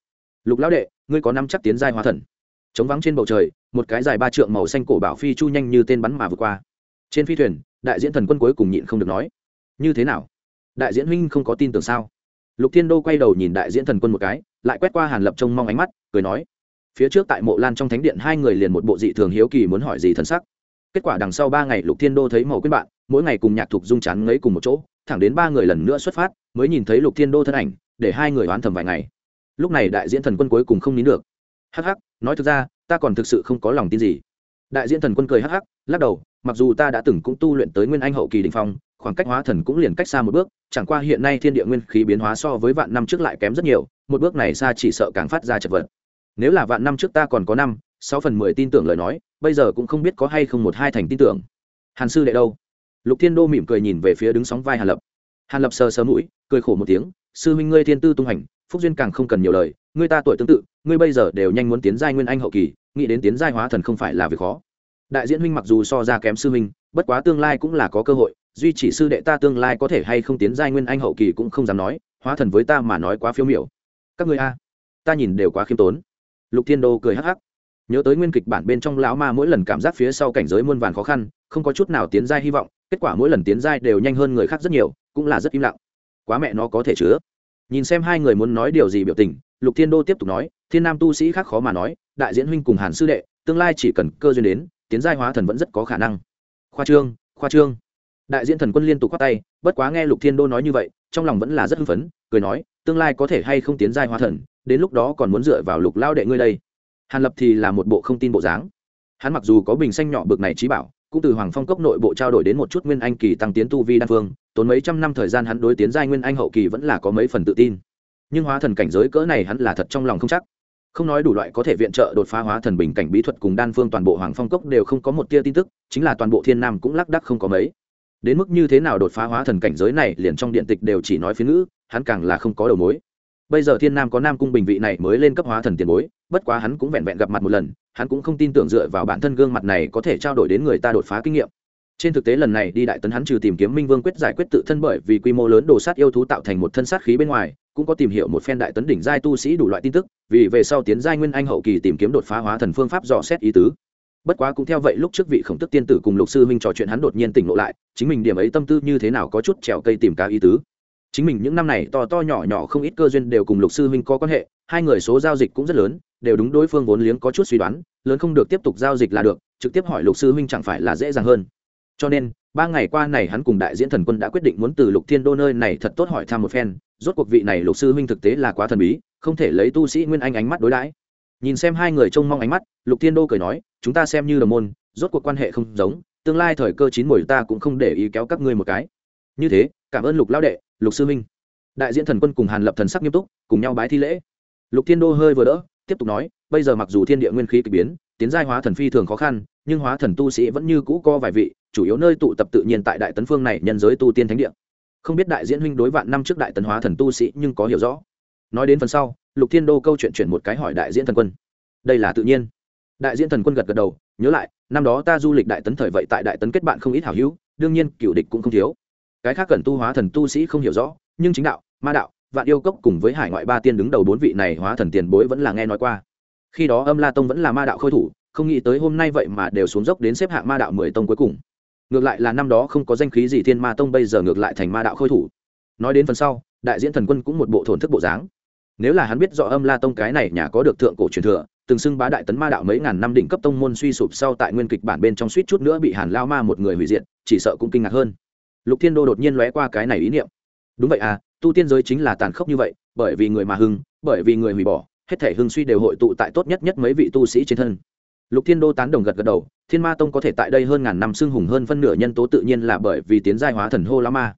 Lục lão đệ, ngươi có năm chắc tiến giai hóa thần? Chống vắng trên bầu trời, một cái dài ba trượng màu xanh cổ bảo phi chu nhanh như tên bắn mà vượt qua. Trên phi thuyền, đại diễn thần quân cuối cùng nhịn không được nói, như thế nào? Đại diễn huynh không có tin tưởng sao? Lục thiên đô quay đầu nhìn đại diễn thần quân một cái, lại quét qua hàn lập trông mong ánh mắt, cười nói, phía trước tại mộ lan trong thánh điện hai người liền một bộ dị thường hiếu kỳ muốn hỏi gì thần sắc. Kết quả đằng sau ba ngày lục thiên đô thấy màu quyết bạn, mỗi ngày cùng nhạc thục dung chán ngấy cùng một chỗ thẳng đến ba người lần nữa xuất phát, mới nhìn thấy lục thiên đô thân ảnh, để hai người oán thầm vài ngày. Lúc này đại diễn thần quân cuối cùng không nín được. Hắc hắc, nói thực ra, ta còn thực sự không có lòng tin gì. Đại diễn thần quân cười hắc hắc, lắc đầu, mặc dù ta đã từng cũng tu luyện tới nguyên anh hậu kỳ đình phong, khoảng cách hóa thần cũng liền cách xa một bước, chẳng qua hiện nay thiên địa nguyên khí biến hóa so với vạn năm trước lại kém rất nhiều, một bước này xa chỉ sợ càng phát ra chật vật. Nếu là vạn năm trước ta còn có năm, sáu phần mười tin tưởng lời nói, bây giờ cũng không biết có hay không một hai thành tin tưởng. Hàn sư đệ đâu? Lục thiên đô mỉm cười nhìn về phía đứng sóng vai hàn lập. Hàn lập sờ sờ mũi, cười khổ một tiếng, sư huynh ngươi thiên tư tung hành, phúc duyên càng không cần nhiều lời, ngươi ta tuổi tương tự, ngươi bây giờ đều nhanh muốn tiến giai nguyên anh hậu kỳ, nghĩ đến tiến giai hóa thần không phải là việc khó. Đại diễn huynh mặc dù so ra kém sư huynh, bất quá tương lai cũng là có cơ hội, duy chỉ sư đệ ta tương lai có thể hay không tiến giai nguyên anh hậu kỳ cũng không dám nói, hóa thần với ta mà nói quá phiêu miểu. Các ngươi a, ta nhìn đều quá khiêm tốn. Lục thiên đô cười hắc hắc. Nhớ tới nguyên kịch bản bên trong lão ma mỗi lần cảm giác phía sau cảnh giới muôn vàn khó khăn, không có chút nào tiến giai hy vọng kết quả mỗi lần tiến giai đều nhanh hơn người khác rất nhiều, cũng là rất im lặng. Quá mẹ nó có thể chứa. Nhìn xem hai người muốn nói điều gì biểu tình, lục thiên đô tiếp tục nói, thiên nam tu sĩ khác khó mà nói, đại diễn huynh cùng hàn sư đệ, tương lai chỉ cần cơ duyên đến, tiến giai hóa thần vẫn rất có khả năng. Khoa trương khoa trương. Đại diễn thần quân liên tục quát tay, bất quá nghe lục thiên đô nói như vậy, trong lòng vẫn là rất hưng phấn, cười nói, tương lai có thể hay không tiến giai hóa thần, đến lúc đó còn muốn dựa vào lục lao đệ ngươi đây. Hàn lập thì là một bộ không tin bộ dáng. Hắn mặc dù có bình xanh nhỏ bực này trí bảo cũng từ hoàng phong cốc nội bộ trao đổi đến một chút nguyên anh kỳ tăng tiến tu vi đan phương, tốn mấy trăm năm thời gian hắn đối tiến giai nguyên anh hậu kỳ vẫn là có mấy phần tự tin. Nhưng hóa thần cảnh giới cỡ này hắn là thật trong lòng không chắc. Không nói đủ loại có thể viện trợ đột phá hóa thần bình cảnh bí thuật cùng đan phương toàn bộ hoàng phong cốc đều không có một tia tin tức, chính là toàn bộ thiên nam cũng lác đắc không có mấy. Đến mức như thế nào đột phá hóa thần cảnh giới này liền trong điện tịch đều chỉ nói phiên ngữ, hắn càng là không có đầu mối. Bây giờ thiên nam có nam cung bình vị này mới lên cấp hóa thần tiền bối, bất quá hắn cũng vẹn vẹn gặp mặt một lần hắn cũng không tin tưởng dựa vào bản thân gương mặt này có thể trao đổi đến người ta đột phá kinh nghiệm. Trên thực tế lần này đi đại tấn hắn trừ tìm kiếm minh vương quyết giải quyết tự thân bởi vì quy mô lớn đồ sát yêu thú tạo thành một thân sát khí bên ngoài, cũng có tìm hiểu một phen đại tấn đỉnh giai tu sĩ đủ loại tin tức, vì về sau tiến giai nguyên anh hậu kỳ tìm kiếm đột phá hóa thần phương pháp dò xét ý tứ. Bất quá cũng theo vậy lúc trước vị khổng tức tiên tử cùng lục sư huynh trò chuyện hắn đột nhiên tỉnh ngộ lại, chính mình điểm ấy tâm tư như thế nào có chút trèo cây tìm cá ý tứ chính mình những năm này to to nhỏ nhỏ không ít cơ duyên đều cùng lục sư huynh có quan hệ, hai người số giao dịch cũng rất lớn, đều đúng đối phương vốn liếng có chút suy đoán, lớn không được tiếp tục giao dịch là được, trực tiếp hỏi lục sư huynh chẳng phải là dễ dàng hơn. Cho nên, ba ngày qua này hắn cùng đại diễn thần quân đã quyết định muốn từ lục thiên đô nơi này thật tốt hỏi thăm một phen, rốt cuộc vị này lục sư huynh thực tế là quá thần bí, không thể lấy tu sĩ nguyên anh ánh mắt đối đãi. Nhìn xem hai người trông mong ánh mắt, lục thiên đô cười nói, chúng ta xem như đồng môn, rốt cuộc quan hệ không giống, tương lai thời cơ chín mùi ta cũng không để ý kéo các ngươi một cái. Như thế cảm ơn lục lao đệ, lục sư minh đại diễn thần quân cùng hàn lập thần sắc nghiêm túc, cùng nhau bái thi lễ. Lục thiên đô hơi vừa đỡ, tiếp tục nói, bây giờ mặc dù thiên địa nguyên khí k ỳ biến, tiến giai hóa thần phi thường khó khăn, nhưng hóa thần tu sĩ vẫn như cũ co vài vị, chủ yếu nơi tụ tập tự nhiên tại đại tấn phương này nhân giới tu tiên thánh địa. Không biết đại diễn huynh đối vạn năm trước đại tấn hóa thần tu sĩ nhưng có hiểu rõ. Nói đến phần sau, lục thiên đô câu chuyện chuyển một cái hỏi đại diễn thần quân. Đây là tự nhiên. Đại diễn thần quân gật gật đầu, nhớ lại, năm đó ta du lịch đại tấn thời vậy tại đại tấn kết bạn không ít hảo hữu, đương nhiên, cựu địch cũng không thiếu cái khác cần tu hóa thần tu sĩ không hiểu rõ, nhưng chính đạo, ma đạo, vạn yêu cốc cùng với hải ngoại ba tiên đứng đầu bốn vị này hóa thần tiền bối vẫn là nghe nói qua. Khi đó âm la tông vẫn là ma đạo khôi thủ, không nghĩ tới hôm nay vậy mà đều xuống dốc đến xếp hạng ma đạo mười tông cuối cùng. Ngược lại là năm đó không có danh khí gì thiên ma tông bây giờ ngược lại thành ma đạo khôi thủ. Nói đến phần sau, đại diễn thần quân cũng một bộ thổn thức bộ dáng. Nếu là hắn biết rõ âm la tông cái này nhà có được thượng cổ truyền thừa, từng xưng bá đại tấn ma đạo mấy ngàn năm đỉnh cấp tông môn suy sụp sau tại nguyên kịch bản bên trong suýt chút nữa bị hàn lao ma một người hủy diệt, chỉ sợ cũng kinh ngạc hơn lục thiên đô đột nhiên lóe qua cái này ý niệm. Đúng vậy à tu tiên giới chính là tàn khốc như vậy, bởi vì người mà hưng, bởi vì người hủy bỏ, hết thể hưng suy đều hội tụ tại tốt nhất nhất mấy vị tu sĩ trên thân. Lục thiên đô tán đồng gật gật đầu, thiên ma tông có thể tại đây hơn ngàn năm xưng hùng hơn phân nửa nhân tố tự nhiên là bởi vì tiến giai hóa thần hô la ma.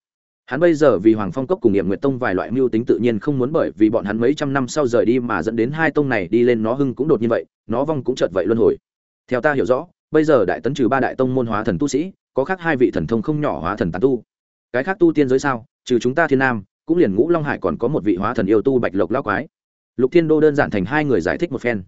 Hắn bây giờ vì hoàng phong cốc cùng nghiệm nguyệt tông vài loại mưu tính tự nhiên không muốn bởi vì bọn hắn mấy trăm năm sau rời đi mà dẫn đến hai tông này đi lên nó hưng cũng đột như vậy, nó vong cũng chợt vậy luân hồi. Theo ta hiểu rõ, bây giờ đại tấn trừ ba đại tông môn hóa thần tu sĩ có khác hai vị thần thông không nhỏ hóa thần tán tu. Cái khác tu tiên giới sao? Trừ chúng ta thiên nam, cũng liền ngũ long hải còn có một vị hóa thần yêu tu bạch lộc lao quái. Lục thiên đô đơn giản thành hai người giải thích một phen.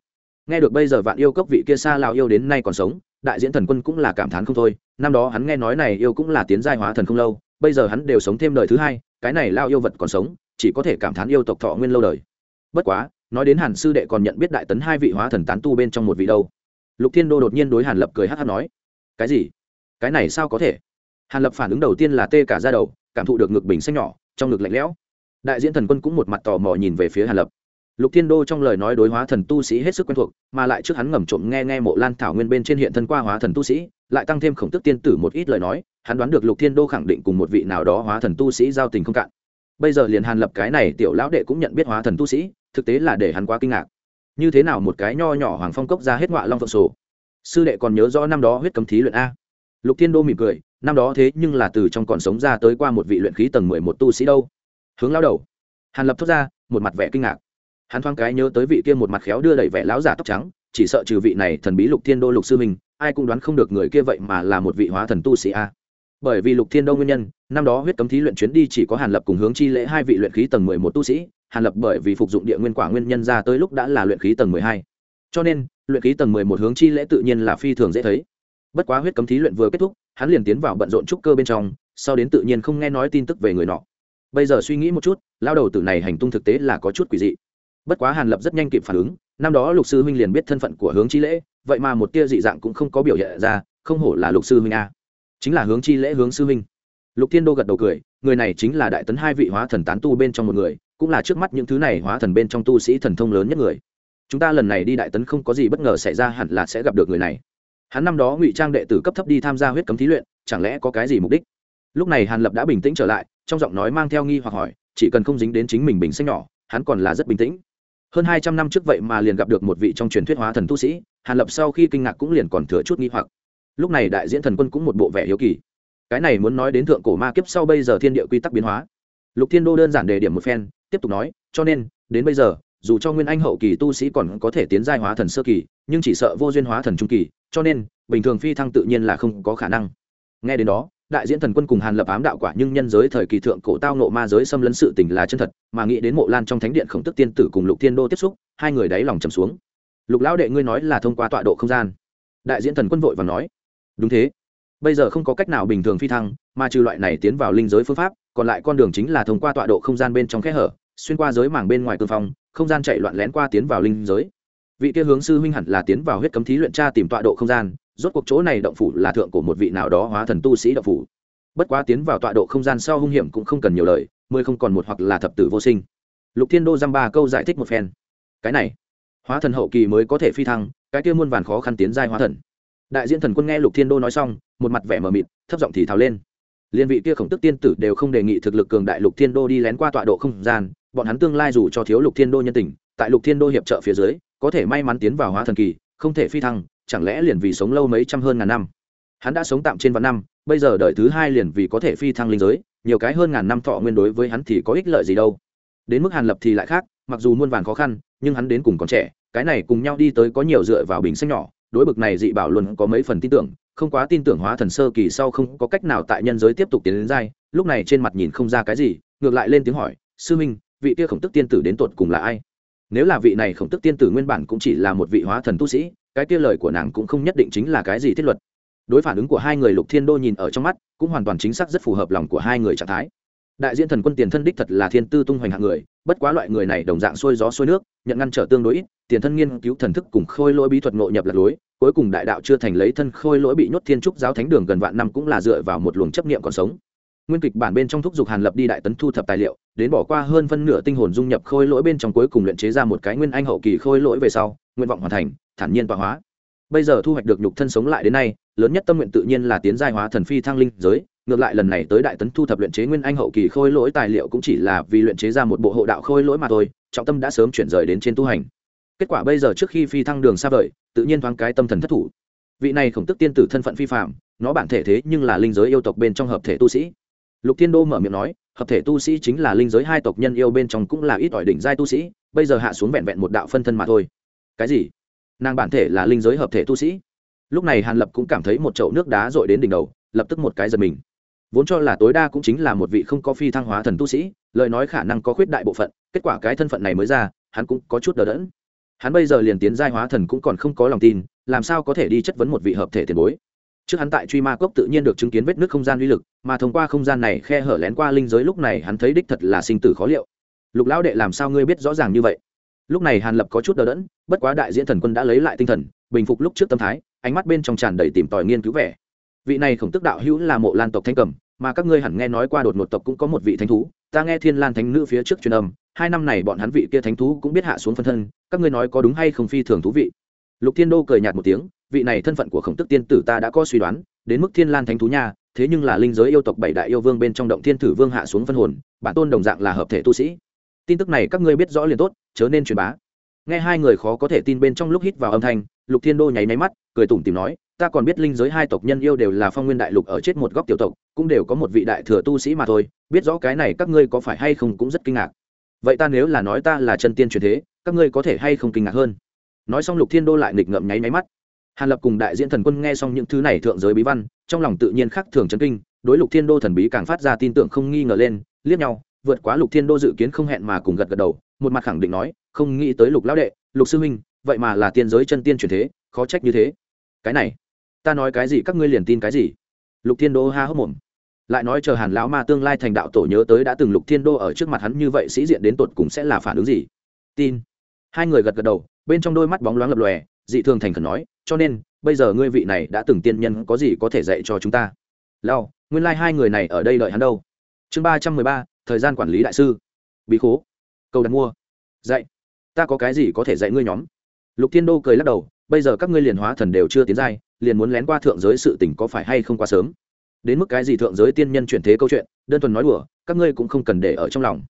Nghe được bây giờ vạn yêu cốc vị kia xa lao yêu đến nay còn sống, đại diễn thần quân cũng là cảm thán không thôi. Năm đó hắn nghe nói này yêu cũng là tiến giai hóa thần không lâu, bây giờ hắn đều sống thêm đời thứ hai, cái này lao yêu vật còn sống, chỉ có thể cảm thán yêu tộc thọ nguyên lâu đời. Bất quá, nói đến hàn sư đệ còn nhận biết đại tấn hai vị hóa thần tán tu bên trong một vị đâu. Lục thiên đô đột nhiên đối hàn lập cười hát hát nói, cái gì? Cái này sao có thể? Hàn lập phản ứng đầu tiên là tê cả ra đầu, cảm thụ được ngực bình xanh nhỏ, trong ngực lạnh lẽo. Đại diễn thần quân cũng một mặt tò mò nhìn về phía hàn lập. Lục thiên đô trong lời nói đối hóa thần tu sĩ hết sức quen thuộc, mà lại trước hắn ngầm trộm nghe nghe mộ lan thảo nguyên bên trên hiện thân qua hóa thần tu sĩ, lại tăng thêm khổng tức tiên tử một ít lời nói, hắn đoán được lục thiên đô khẳng định cùng một vị nào đó hóa thần tu sĩ giao tình không cạn. Bây giờ liền hàn lập cái này tiểu lão đệ cũng nhận biết hóa thần tu sĩ, thực tế là để hắn quá kinh ngạc. Như thế nào một cái nho nhỏ hoàng phong cốc ra hết ngọa long phượng sổ? Sư đệ còn nhớ rõ năm đó huyết cấm thí luyện a? Lục thiên đô mỉm cười, năm đó thế nhưng là từ trong còn sống ra tới qua một vị luyện khí tầng mười một tu sĩ đâu. Hướng lao đầu. Hàn lập thốt ra, một mặt vẻ kinh ngạc. Hắn thoáng cái nhớ tới vị kia một mặt khéo đưa đẩy vẻ lão giả tóc trắng, chỉ sợ trừ vị này thần bí lục thiên đô lục sư mình, ai cũng đoán không được người kia vậy mà là một vị hóa thần tu sĩ a. Bởi vì lục thiên đô nguyên nhân, năm đó huyết cấm thí luyện chuyến đi chỉ có hàn lập cùng hướng chi lễ hai vị luyện khí tầng mười một tu sĩ, hàn lập bởi vì phục dụng địa nguyên quả nguyên nhân ra tới lúc đã là luyện khí tầng mười hai. Cho nên, luyện khí tầng mười một hướng chi lễ tự nhiên là phi thường dễ thấy bất quá huyết cấm thí luyện vừa kết thúc, hắn liền tiến vào bận rộn trúc cơ bên trong, sau đến tự nhiên không nghe nói tin tức về người nọ. Bây giờ suy nghĩ một chút, lao đầu tử này hành tung thực tế là có chút quỷ dị. Bất quá hàn lập rất nhanh kịp phản ứng, năm đó lục sư huynh liền biết thân phận của hướng chi lễ, vậy mà một tia dị dạng cũng không có biểu hiện ra, không hổ là lục sư huynh a. Chính là hướng chi lễ hướng sư huynh. Lục thiên đô gật đầu cười, người này chính là đại tấn hai vị hóa thần tán tu bên trong một người, cũng là trước mắt những thứ này hóa thần bên trong tu sĩ thần thông lớn nhất người. Chúng ta lần này đi đại tấn không có gì bất ngờ xảy ra hẳn là sẽ gặp được người này hắn năm đó ngụy trang đệ tử cấp thấp đi tham gia huyết cấm thí luyện, chẳng lẽ có cái gì mục đích? Lúc này hàn lập đã bình tĩnh trở lại, trong giọng nói mang theo nghi hoặc hỏi, chỉ cần không dính đến chính mình bình xanh nhỏ, hắn còn là rất bình tĩnh. Hơn hai trăm năm trước vậy mà liền gặp được một vị trong truyền thuyết hóa thần tu sĩ, hàn lập sau khi kinh ngạc cũng liền còn thừa chút nghi hoặc. Lúc này đại diễn thần quân cũng một bộ vẻ hiếu kỳ. Cái này muốn nói đến thượng cổ ma kiếp sau bây giờ thiên địa quy tắc biến hóa. Lục thiên đô đơn giản đề điểm một phen, tiếp tục nói, cho nên, đến bây giờ, dù cho nguyên anh hậu kỳ tu sĩ còn có thể tiến giai hóa thần sơ kỳ, nhưng chỉ sợ vô duyên hóa thần trung kỳ cho nên, bình thường phi thăng tự nhiên là không có khả năng. Nghe đến đó, đại diễn thần quân cùng hàn lập ám đạo quả nhưng nhân giới thời kỳ thượng cổ tao nộ ma giới xâm lấn sự tình là chân thật, mà nghĩ đến mộ lan trong thánh điện khổng tức tiên tử cùng lục thiên đô tiếp xúc, hai người đáy lòng trầm xuống. Lục lão đệ ngươi nói là thông qua tọa độ không gian. Đại diễn thần quân vội và nói, đúng thế. Bây giờ không có cách nào bình thường phi thăng, mà trừ loại này tiến vào linh giới phương pháp, còn lại con đường chính là thông qua tọa độ không gian bên trong kẽ hở, xuyên qua giới mảng bên ngoài cương phong, không gian chạy loạn lén qua tiến vào linh giới vị kia hướng sư huynh hẳn là tiến vào huyết cấm thí luyện tra tìm tọa độ không gian, rốt cuộc chỗ này động phủ là thượng của một vị nào đó hóa thần tu sĩ động phủ. Bất quá tiến vào tọa độ không gian sau hung hiểm cũng không cần nhiều lời, mười không còn một hoặc là thập tử vô sinh. Lục thiên đô dăm ba câu giải thích một phen. Cái này, hóa thần hậu kỳ mới có thể phi thăng, cái kia muôn vàn khó khăn tiến giai hóa thần. Đại diện thần quân nghe lục thiên đô nói xong, một mặt vẻ mờ mịt, thấp giọng thì thào lên. Liên vị kia khổng tức tiên tử đều không đề nghị thực lực cường đại lục thiên đô đi lén qua tọa độ không gian, bọn hắn tương lai dù cho thiếu lục thiên đô nhân tình, tại lục thiên đô hiệp trợ phía dưới có thể may mắn tiến vào hóa thần kỳ, không thể phi thăng, chẳng lẽ liền vì sống lâu mấy trăm hơn ngàn năm? Hắn đã sống tạm trên vạn năm, bây giờ đợi thứ hai liền vì có thể phi thăng linh giới, nhiều cái hơn ngàn năm thọ nguyên đối với hắn thì có ích lợi gì đâu. Đến mức hàn lập thì lại khác, mặc dù muôn vàn khó khăn, nhưng hắn đến cùng còn trẻ, cái này cùng nhau đi tới có nhiều dựa vào bình xanh nhỏ, đối bực này dị bảo luôn có mấy phần tin tưởng, không quá tin tưởng hóa thần sơ kỳ sau không có cách nào tại nhân giới tiếp tục tiến đến dai lúc này trên mặt nhìn không ra cái gì, ngược lại lên tiếng hỏi, sư minh, vị kia khổng tức tiên tử đến tột cùng là ai? Nếu là vị này khổng tức tiên tử nguyên bản cũng chỉ là một vị hóa thần tu sĩ, cái kia lời của nàng cũng không nhất định chính là cái gì thiết luật. Đối phản ứng của hai người lục thiên đô nhìn ở trong mắt, cũng hoàn toàn chính xác rất phù hợp lòng của hai người trạng thái. Đại diện thần quân tiền thân đích thật là thiên tư tung hoành hạng người, bất quá loại người này đồng dạng xuôi gió xuôi nước, nhận ngăn trở tương đối ít, tiền thân nghiên cứu thần thức cùng khôi lỗi bí thuật nội nhập lật lối, cuối cùng đại đạo chưa thành lấy thân khôi lỗi bị nhốt thiên trúc giáo thánh đường gần vạn năm cũng là dựa vào một luồng chấp niệm còn sống nguyên kịch bản bên trong thúc giục hàn lập đi đại tấn thu thập tài liệu, đến bỏ qua hơn phân nửa tinh hồn dung nhập khôi lỗi bên trong cuối cùng luyện chế ra một cái nguyên anh hậu kỳ khôi lỗi về sau, nguyện vọng hoàn thành, thản nhiên tọa hóa. Bây giờ thu hoạch được nhục thân sống lại đến nay, lớn nhất tâm nguyện tự nhiên là tiến giai hóa thần phi thăng linh giới, ngược lại lần này tới đại tấn thu thập luyện chế nguyên anh hậu kỳ khôi lỗi tài liệu cũng chỉ là vì luyện chế ra một bộ hộ đạo khôi lỗi mà thôi, trọng tâm đã sớm chuyển rời đến trên tu hành. Kết quả bây giờ trước khi phi thăng đường xa vời, tự nhiên thoáng cái tâm thần thất thủ. Vị này khổng tức tiên tử thân phận phi phạm nó bản thể thế nhưng là linh giới yêu tộc bên trong hợp thể tu sĩ lục thiên đô mở miệng nói, hợp thể tu sĩ chính là linh giới hai tộc nhân yêu bên trong cũng là ít ỏi đỉnh giai tu sĩ, bây giờ hạ xuống vẹn vẹn một đạo phân thân mà thôi. Cái gì? Nàng bản thể là linh giới hợp thể tu sĩ? Lúc này hàn lập cũng cảm thấy một chậu nước đá dội đến đỉnh đầu, lập tức một cái giật mình. Vốn cho là tối đa cũng chính là một vị không có phi thăng hóa thần tu sĩ, lời nói khả năng có khuyết đại bộ phận, kết quả cái thân phận này mới ra, hắn cũng có chút đờ đẫn. Hắn bây giờ liền tiến giai hóa thần cũng còn không có lòng tin, làm sao có thể đi chất vấn một vị hợp thể tiền bối? Trước hắn tại truy ma cốc tự nhiên được chứng kiến vết nước không gian uy lực, mà thông qua không gian này khe hở lén qua linh giới lúc này hắn thấy đích thật là sinh tử khó liệu. Lục lão đệ làm sao ngươi biết rõ ràng như vậy? Lúc này hàn lập có chút đờ đẫn, bất quá đại diễn thần quân đã lấy lại tinh thần, bình phục lúc trước tâm thái, ánh mắt bên trong tràn đầy tìm tòi nghiên cứu vẻ. Vị này khổng tức đạo hữu là mộ lan tộc thanh cầm, mà các ngươi hẳn nghe nói qua đột một tộc cũng có một vị thánh thú, ta nghe thiên lan thánh nữ phía trước truyền âm, hai năm này bọn hắn vị kia thánh thú cũng biết hạ xuống phân thân, các ngươi nói có đúng hay không phi thường thú vị? Lục thiên đô cười nhạt một tiếng vị này thân phận của khổng tức tiên tử ta đã có suy đoán, đến mức thiên lan thánh thú nha, thế nhưng là linh giới yêu tộc bảy đại yêu vương bên trong động thiên thử vương hạ xuống phân hồn, bản tôn đồng dạng là hợp thể tu sĩ. Tin tức này các ngươi biết rõ liền tốt, chớ nên truyền bá. Nghe hai người khó có thể tin bên trong lúc hít vào âm thanh, lục thiên đô nháy máy mắt, cười tủm tìm nói, ta còn biết linh giới hai tộc nhân yêu đều là phong nguyên đại lục ở chết một góc tiểu tộc, cũng đều có một vị đại thừa tu sĩ mà thôi, biết rõ cái này các ngươi có phải hay không cũng rất kinh ngạc. Vậy ta nếu là nói ta là chân tiên truyền thế, các ngươi có thể hay không kinh ngạc hơn? Nói xong lục thiên đô lại nghịch ngậm nháy máy mắt hàn lập cùng đại diễn thần quân nghe xong những thứ này thượng giới bí văn, trong lòng tự nhiên khắc thường chấn kinh, đối lục thiên đô thần bí càng phát ra tin tưởng không nghi ngờ lên, liếc nhau, vượt quá lục thiên đô dự kiến không hẹn mà cùng gật gật đầu, một mặt khẳng định nói, không nghĩ tới lục lão đệ, lục sư huynh, vậy mà là tiên giới chân tiên truyền thế, khó trách như thế. Cái này, ta nói cái gì các ngươi liền tin cái gì? Lục thiên đô ha hốc mồm. Lại nói chờ hàn lão ma tương lai thành đạo tổ nhớ tới đã từng lục thiên đô ở trước mặt hắn như vậy sĩ diện đến tột cùng sẽ là phản ứng gì? Tin. Hai người gật gật đầu, bên trong đôi mắt bóng loáng lập lòe, dị thường thành khẩn nói cho nên, bây giờ ngươi vị này đã từng tiên nhân có gì có thể dạy cho chúng ta? Lao nguyên lai、like、hai người này ở đây đợi hắn đâu? Chương ba trăm mười ba, thời gian quản lý đại sư. Bí khố. Câu đặt mua. Dạy. Ta có cái gì có thể dạy ngươi nhóm? Lục thiên đô cười lắc đầu, bây giờ các ngươi liền hóa thần đều chưa tiến giai, liền muốn lén qua thượng giới sự tỉnh có phải hay không quá sớm? Đến mức cái gì thượng giới tiên nhân chuyển thế câu chuyện, đơn thuần nói đùa, các ngươi cũng không cần để ở trong lòng.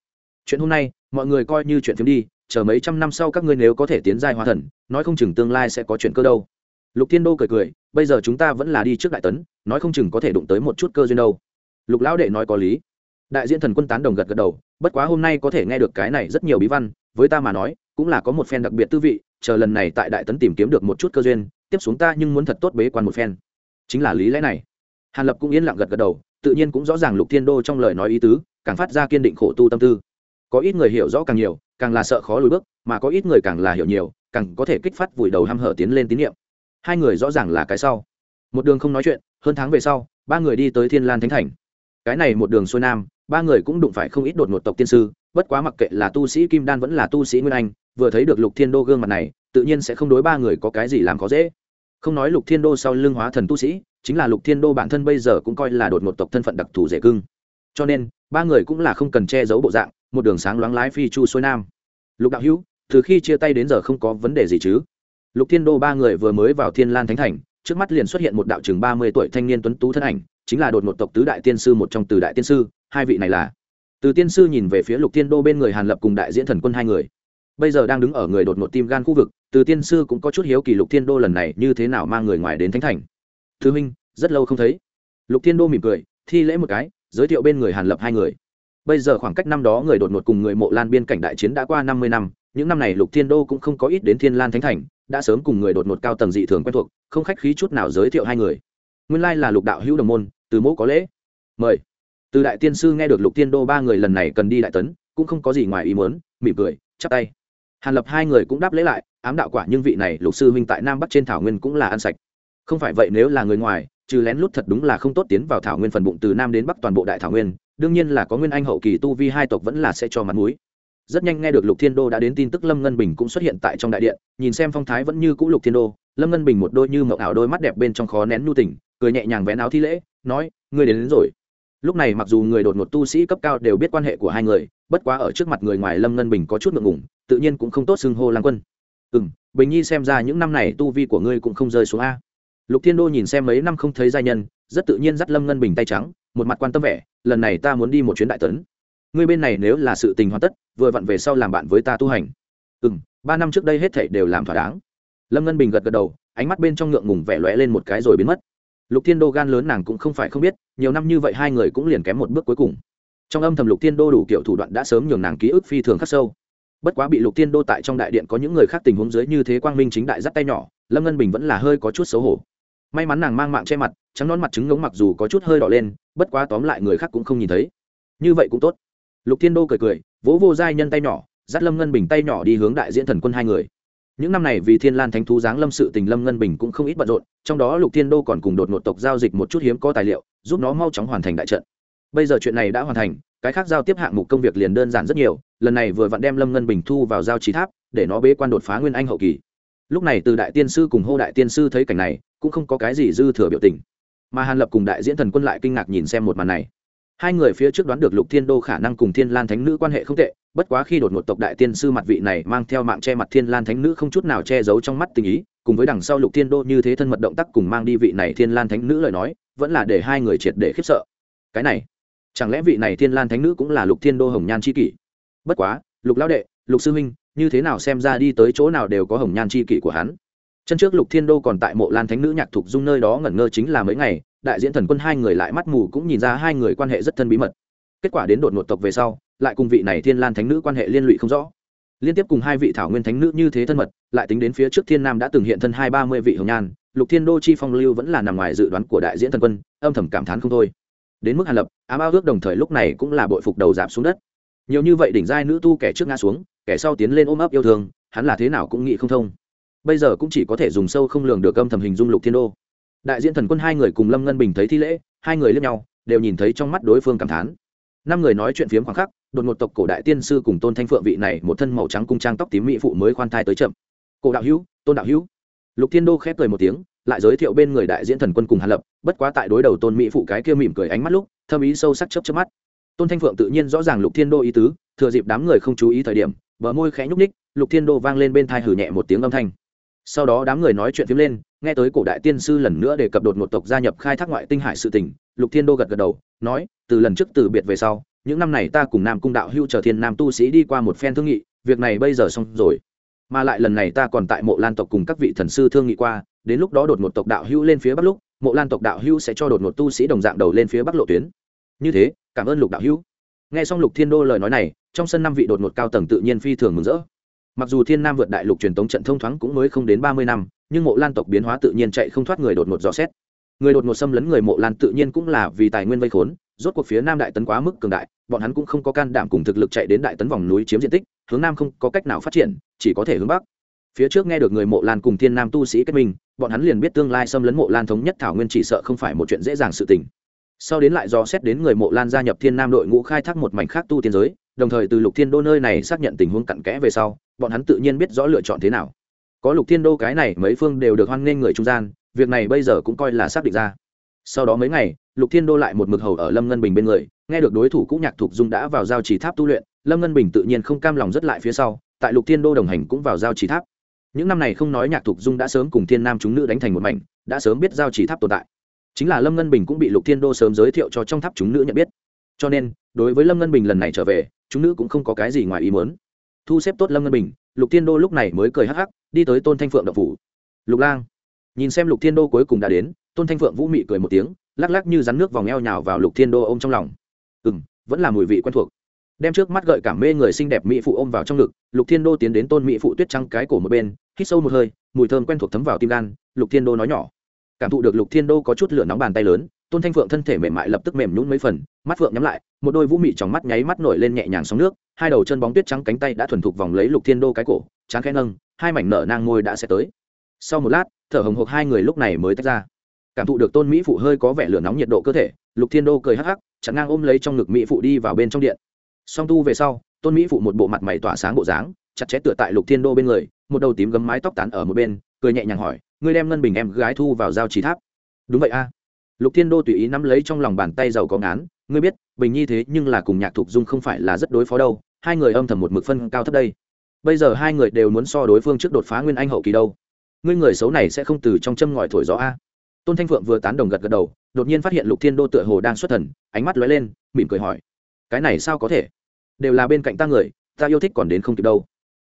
Chuyện hôm nay, mọi người coi như chuyện phim đi, chờ mấy trăm năm sau các ngươi nếu có thể tiến giai hóa thần, nói không chừng tương lai sẽ có chuyện cơ đâu lục thiên đô cười cười, bây giờ chúng ta vẫn là đi trước đại tấn, nói không chừng có thể đụng tới một chút cơ duyên đâu. Lục lão đệ nói có lý. Đại diện thần quân tán đồng gật gật đầu, bất quá hôm nay có thể nghe được cái này rất nhiều bí văn, với ta mà nói, cũng là có một phen đặc biệt tư vị, chờ lần này tại đại tấn tìm kiếm được một chút cơ duyên, tiếp xuống ta nhưng muốn thật tốt bế quan một phen. Chính là lý lẽ này. Hàn lập cũng yên lặng gật gật đầu, tự nhiên cũng rõ ràng lục thiên đô trong lời nói ý tứ, càng phát ra kiên định khổ tu tâm tư. Có ít người hiểu rõ càng nhiều, càng là sợ khó lùi bước, mà có ít người càng là hiểu nhiều, càng có thể kích phát vùi đầu h hở tiến lên tín nhiệm hai người rõ ràng là cái sau. Một đường không nói chuyện, hơn tháng về sau, ba người đi tới thiên lan thánh thành. Cái này một đường xuôi nam, ba người cũng đụng phải không ít đột ngột tộc tiên sư, bất quá mặc kệ là tu sĩ kim đan vẫn là tu sĩ nguyên anh, vừa thấy được lục thiên đô gương mặt này, tự nhiên sẽ không đối ba người có cái gì làm khó dễ. Không nói lục thiên đô sau lưng hóa thần tu sĩ, chính là lục thiên đô bản thân bây giờ cũng coi là đột ngột tộc thân phận đặc thù dễ cưng. Cho nên, ba người cũng là không cần che giấu bộ dạng, một đường sáng loáng lái phi chu xuôi nam. Lục đạo hữu, từ khi chia tay đến giờ không có vấn đề gì chứ? Lục thiên đô ba người vừa mới vào thiên lan thánh thành, trước mắt liền xuất hiện một đạo chừng ba mươi tuổi thanh niên tuấn tú thân ảnh, chính là đột một tộc tứ đại tiên sư một trong từ đại tiên sư, hai vị này là. Từ tiên sư nhìn về phía lục thiên đô bên người hàn lập cùng đại diễn thần quân hai người. Bây giờ đang đứng ở người đột một tim gan khu vực, từ tiên sư cũng có chút hiếu kỳ lục thiên đô lần này như thế nào mang người ngoài đến thánh thành. Thư minh rất lâu không thấy. Lục thiên đô mỉm cười, thi lễ một cái, giới thiệu bên người hàn lập hai người. Bây giờ khoảng cách năm đó người đột ngột cùng người mộ lan biên cảnh đại chiến đã qua năm mươi năm những năm này lục thiên đô cũng không có ít đến thiên lan thánh thành, đã sớm cùng người đột ngột cao tầng dị thường quen thuộc, không khách khí chút nào giới thiệu hai người. Nguyên lai là lục đạo hữu đồng môn, từ mẫu có lễ. Mời. Từ đại tiên sư nghe được lục thiên đô ba người lần này cần đi đại tấn, cũng không có gì ngoài ý muốn, mỉm cười, chắp tay. Hàn lập hai người cũng đáp lễ lại, ám đạo quả nhưng vị này lục sư huynh tại nam bắc trên thảo nguyên cũng là ăn sạch. Không phải vậy nếu là người ngoài, trừ lén lút thật đúng là không tốt tiến vào thảo nguyên phần bụng từ nam đến bắc toàn bộ đại thảo nguyên, đương nhiên là có nguyên anh hậu kỳ tu vi hai tộc vẫn là sẽ cho mặt mũi rất nhanh nghe được lục thiên đô đã đến tin tức lâm ngân bình cũng xuất hiện tại trong đại điện nhìn xem phong thái vẫn như cũ lục thiên đô. Lâm ngân bình một đôi như mậu ảo đôi mắt đẹp bên trong khó nén nhu tỉnh cười nhẹ nhàng vén áo thi lễ nói ngươi đến, đến rồi. Lúc này mặc dù người đột ngột tu sĩ cấp cao đều biết quan hệ của hai người bất quá ở trước mặt người ngoài lâm ngân bình có chút ngượng ngủng tự nhiên cũng không tốt xưng hô lang quân. Ừ m bình nhi xem ra những năm này tu vi của ngươi cũng không rơi xuống a. Lục thiên đô nhìn xem mấy năm không thấy gia nhân rất tự nhiên dắt lâm ngân bình tay trắng một mặt quan tâm vẻ lần này ta muốn đi một chuyến đại tấn ngươi bên này nếu là sự tình hoàn tất, vừa vặn về sau làm bạn với ta tu hành. Ừ m ba năm trước đây hết thảy đều làm thỏa đáng. Lâm ngân bình gật gật đầu, ánh mắt bên trong ngượng ngùng vẻ lóe lên một cái rồi biến mất. Lục thiên đô gan lớn nàng cũng không phải không biết, nhiều năm như vậy hai người cũng liền kém một bước cuối cùng. Trong âm thầm lục thiên đô đủ kiểu thủ đoạn đã sớm nhường nàng ký ức phi thường khắc sâu. Bất quá bị lục thiên đô tại trong đại điện có những người khác tình huống dưới như thế quang minh chính đại dắt tay nhỏ, lâm ngân bình vẫn là hơi có chút xấu hổ. May mắn nàng mang mạng che mặt, trắng nón mặt trứng ngống mặc dù có chút hơi đỏ lên, bất quá tóm lại người khác cũng không nhìn thấy. Như vậy cũng tốt lục thiên đô cười cười, vỗ vô giai nhân tay nhỏ, dắt lâm ngân bình tay nhỏ đi hướng đại diễn thần quân hai người. Những năm này vì thiên lan thánh thú giáng lâm sự tình lâm ngân bình cũng không ít bận rộn, trong đó lục thiên đô còn cùng đột ngột tộc giao dịch một chút hiếm có tài liệu, giúp nó mau chóng hoàn thành đại trận. Bây giờ chuyện này đã hoàn thành, cái khác giao tiếp hạng mục công việc liền đơn giản rất nhiều, lần này vừa vặn đem lâm ngân bình thu vào giao trí tháp, để nó bế quan đột phá nguyên anh hậu kỳ. Lúc này từ đại tiên sư cùng hô đại tiên sư thấy cảnh này, cũng không có cái gì dư thừa biểu tình. Mà hàn lập cùng đại diễn thần quân lại kinh ngạc nhìn xem một màn này hai người phía trước đoán được lục thiên đô khả năng cùng thiên lan thánh nữ quan hệ không tệ, bất quá khi đột ngột tộc đại tiên sư mặt vị này mang theo mạng che mặt thiên lan thánh nữ không chút nào che giấu trong mắt tình ý, cùng với đằng sau lục thiên đô như thế thân mật động tác cùng mang đi vị này thiên lan thánh nữ lời nói, vẫn là để hai người triệt để khiếp sợ. Cái này, chẳng lẽ vị này thiên lan thánh nữ cũng là lục thiên đô hồng nhan c h i kỷ? Bất quá, lục lão đệ, lục sư huynh, như thế nào xem ra đi tới chỗ nào đều có hồng nhan c h i kỷ của hắn? Chân trước lục thiên đô còn tại mộ lan thánh nữ nhạc thục dung nơi đó ngẩn ngơ chính là mấy ngày đại diễn thần quân hai người lại mắt mù cũng nhìn ra hai người quan hệ rất thân bí mật. Kết quả đến đột ngột tộc về sau, lại cùng vị này thiên lan thánh nữ quan hệ liên lụy không rõ. Liên tiếp cùng hai vị thảo nguyên thánh nữ như thế thân mật, lại tính đến phía trước thiên nam đã từng hiện thân hai ba mươi vị hồng nhan, lục thiên đô chi phong lưu vẫn là nằm ngoài dự đoán của đại diễn thần quân, âm thầm cảm thán không thôi. Đến mức hàn lập ám ao ước đồng thời lúc này cũng là bội phục đầu giảm xuống đất. Nhiều như vậy đỉnh giai nữ tu kẻ trước ngã xuống, kẻ sau tiến lên ôm ấp yêu thương, hắn là thế nào cũng nghĩ không thông. Bây giờ cũng chỉ có thể dùng sâu không lường được âm thầm hình dung lục thiên đô đại diện thần quân hai người cùng lâm ngân bình thấy thi lễ, hai người lên nhau, đều nhìn thấy trong mắt đối phương cảm thán. Năm người nói chuyện phiếm khoảng khắc, đột ngột tộc cổ đại tiên sư cùng tôn thanh phượng vị này một thân màu trắng cung trang tóc tím mỹ phụ mới khoan thai tới chậm. Cổ đạo hữu, tôn đạo hữu. Lục thiên đô khép cười một tiếng, lại giới thiệu bên người đại diễn thần quân cùng hàn lập, bất quá tại đối đầu tôn mỹ phụ cái kia mỉm cười ánh mắt lúc, thâm ý sâu sắc chấp chấp mắt. Tôn thanh phượng tự nhiên rõ ràng lục thiên đô ý tứ, thừa dịp đám người không chú ý thời điểm, bờ môi khẽ nhúc ních lục thiên đô vang lên bên thai hử nhẹ một tiếng âm thanh. Sau đó đám người nói chuyện phím lên nghe tới cổ đại tiên sư lần nữa đề cập đột một tộc gia nhập khai thác ngoại tinh hải sự tình, lục thiên đô gật gật đầu, nói, từ lần trước từ biệt về sau, những năm này ta cùng nam cung đạo hưu chờ thiên nam tu sĩ đi qua một phen thương nghị, việc này bây giờ xong rồi. Mà lại lần này ta còn tại mộ lan tộc cùng các vị thần sư thương nghị qua, đến lúc đó đột một tộc đạo hưu lên phía bắc lúc, mộ lan tộc đạo hưu sẽ cho đột một tu sĩ đồng dạng đầu lên phía bắc lộ tuyến. Như thế, cảm ơn lục đạo hưu. Nghe xong lục thiên đô lời nói này, trong sân năm vị đột một cao tầng tự nhiên phi thường mừng rỡ. Mặc dù thiên nam vượt đại lục truyền tống trận thông thoáng cũng mới không đến ba mươi năm nhưng mộ lan tộc biến hóa tự nhiên chạy không thoát người đột ngột dò xét. Người đột ngột xâm lấn người mộ lan tự nhiên cũng là vì tài nguyên vây khốn, rốt cuộc phía nam đại tấn quá mức cường đại, bọn hắn cũng không có can đảm cùng thực lực chạy đến đại tấn vòng núi chiếm diện tích, hướng nam không có cách nào phát triển, chỉ có thể hướng bắc. Phía trước nghe được người mộ lan cùng thiên nam tu sĩ kết minh, bọn hắn liền biết tương lai xâm lấn mộ lan thống nhất thảo nguyên chỉ sợ không phải một chuyện dễ dàng sự tình. Sau đến lại do xét đến người mộ lan gia nhập thiên nam đội ngũ khai thác một mảnh khác tu tiên giới, đồng thời từ lục thiên đô nơi này xác nhận tình huống cặn kẽ về sau, bọn hắn tự nhiên biết rõ lựa chọn thế nào có lục thiên đô cái này mấy phương đều được hoan nghênh người trung gian, việc này bây giờ cũng coi là xác định ra. Sau đó mấy ngày, lục thiên đô lại một mực hầu ở lâm ngân bình bên người, nghe được đối thủ cũ nhạc thục dung đã vào giao trì tháp tu luyện, lâm ngân bình tự nhiên không cam lòng rất lại phía sau, tại lục thiên đô đồng hành cũng vào giao trì tháp. Những năm này không nói nhạc thục dung đã sớm cùng thiên nam chúng nữ đánh thành một mảnh, đã sớm biết giao trì tháp tồn tại. Chính là lâm ngân bình cũng bị lục thiên đô sớm giới thiệu cho trong tháp chúng nữ nhận biết. Cho nên, đối với lâm ngân bình lần này trở về, chúng nữ cũng không có cái gì ngoài ý muốn. Thu xếp tốt lâm ngân bình lục thiên đô lúc này mới cười hắc hắc, đi tới tôn thanh phượng đậu phủ. Lục lang, nhìn xem lục thiên đô cuối cùng đã đến, tôn thanh phượng vũ mị cười một tiếng, lắc lắc như rắn nước vòng eo nhào vào lục thiên đô ôm trong lòng. Ừ m vẫn là mùi vị quen thuộc. Đem trước mắt gợi cảm mê người xinh đẹp mỹ phụ ôm vào trong ngực, lục thiên đô tiến đến tôn mỹ phụ tuyết trăng cái cổ một bên, hít sâu một hơi, mùi thơm quen thuộc thấm vào tim gan, lục thiên đô nói nhỏ. Cảm thụ được lục thiên đô có chút lửa nóng bàn tay lớn tôn thanh phượng thân thể mềm mại lập tức mềm nhún mấy phần, mắt phượng nhắm lại, một đôi vũ mị trong mắt nháy mắt nổi lên nhẹ nhàng sóng nước, hai đầu chân bóng tuyết trắng cánh tay đã thuần thục vòng lấy lục thiên đô cái cổ, tráng khẽ nâng, hai mảnh nở nang ngôi đã sẽ tới. Sau một lát, thở hồng hộc hai người lúc này mới tách ra. Cảm thụ được tôn mỹ phụ hơi có vẻ lửa nóng nhiệt độ cơ thể, lục thiên đô cười hắc hắc, chặn ngang ôm lấy trong ngực mỹ phụ đi vào bên trong điện. Song tu về sau, tôn mỹ phụ một bộ mặt mày tỏa sáng bộ dáng, chặt chẽ tựa tại lục thiên đô bên người, một đầu tím gấm mái tóc tán ở một bên, cười nhẹ nhàng hỏi, ngươi đem ngân bình em gái thu vào giao trì tháp? Đúng vậy a lục thiên đô tùy ý nắm lấy trong lòng bàn tay giàu có ngán, ngươi biết, bình nhi thế nhưng là cùng nhạc thục dung không phải là rất đối phó đâu, hai người âm thầm một mực phân cao thấp đây. Bây giờ hai người đều muốn so đối phương trước đột phá nguyên anh hậu kỳ đâu. Ngươi người xấu này sẽ không từ trong châm ngòi thổi gió a. Tôn thanh phượng vừa tán đồng gật gật đầu, đột nhiên phát hiện lục thiên đô tựa hồ đang xuất thần, ánh mắt lóe lên, mỉm cười hỏi, cái này sao có thể? Đều là bên cạnh ta người, ta yêu thích còn đến không kịp đâu.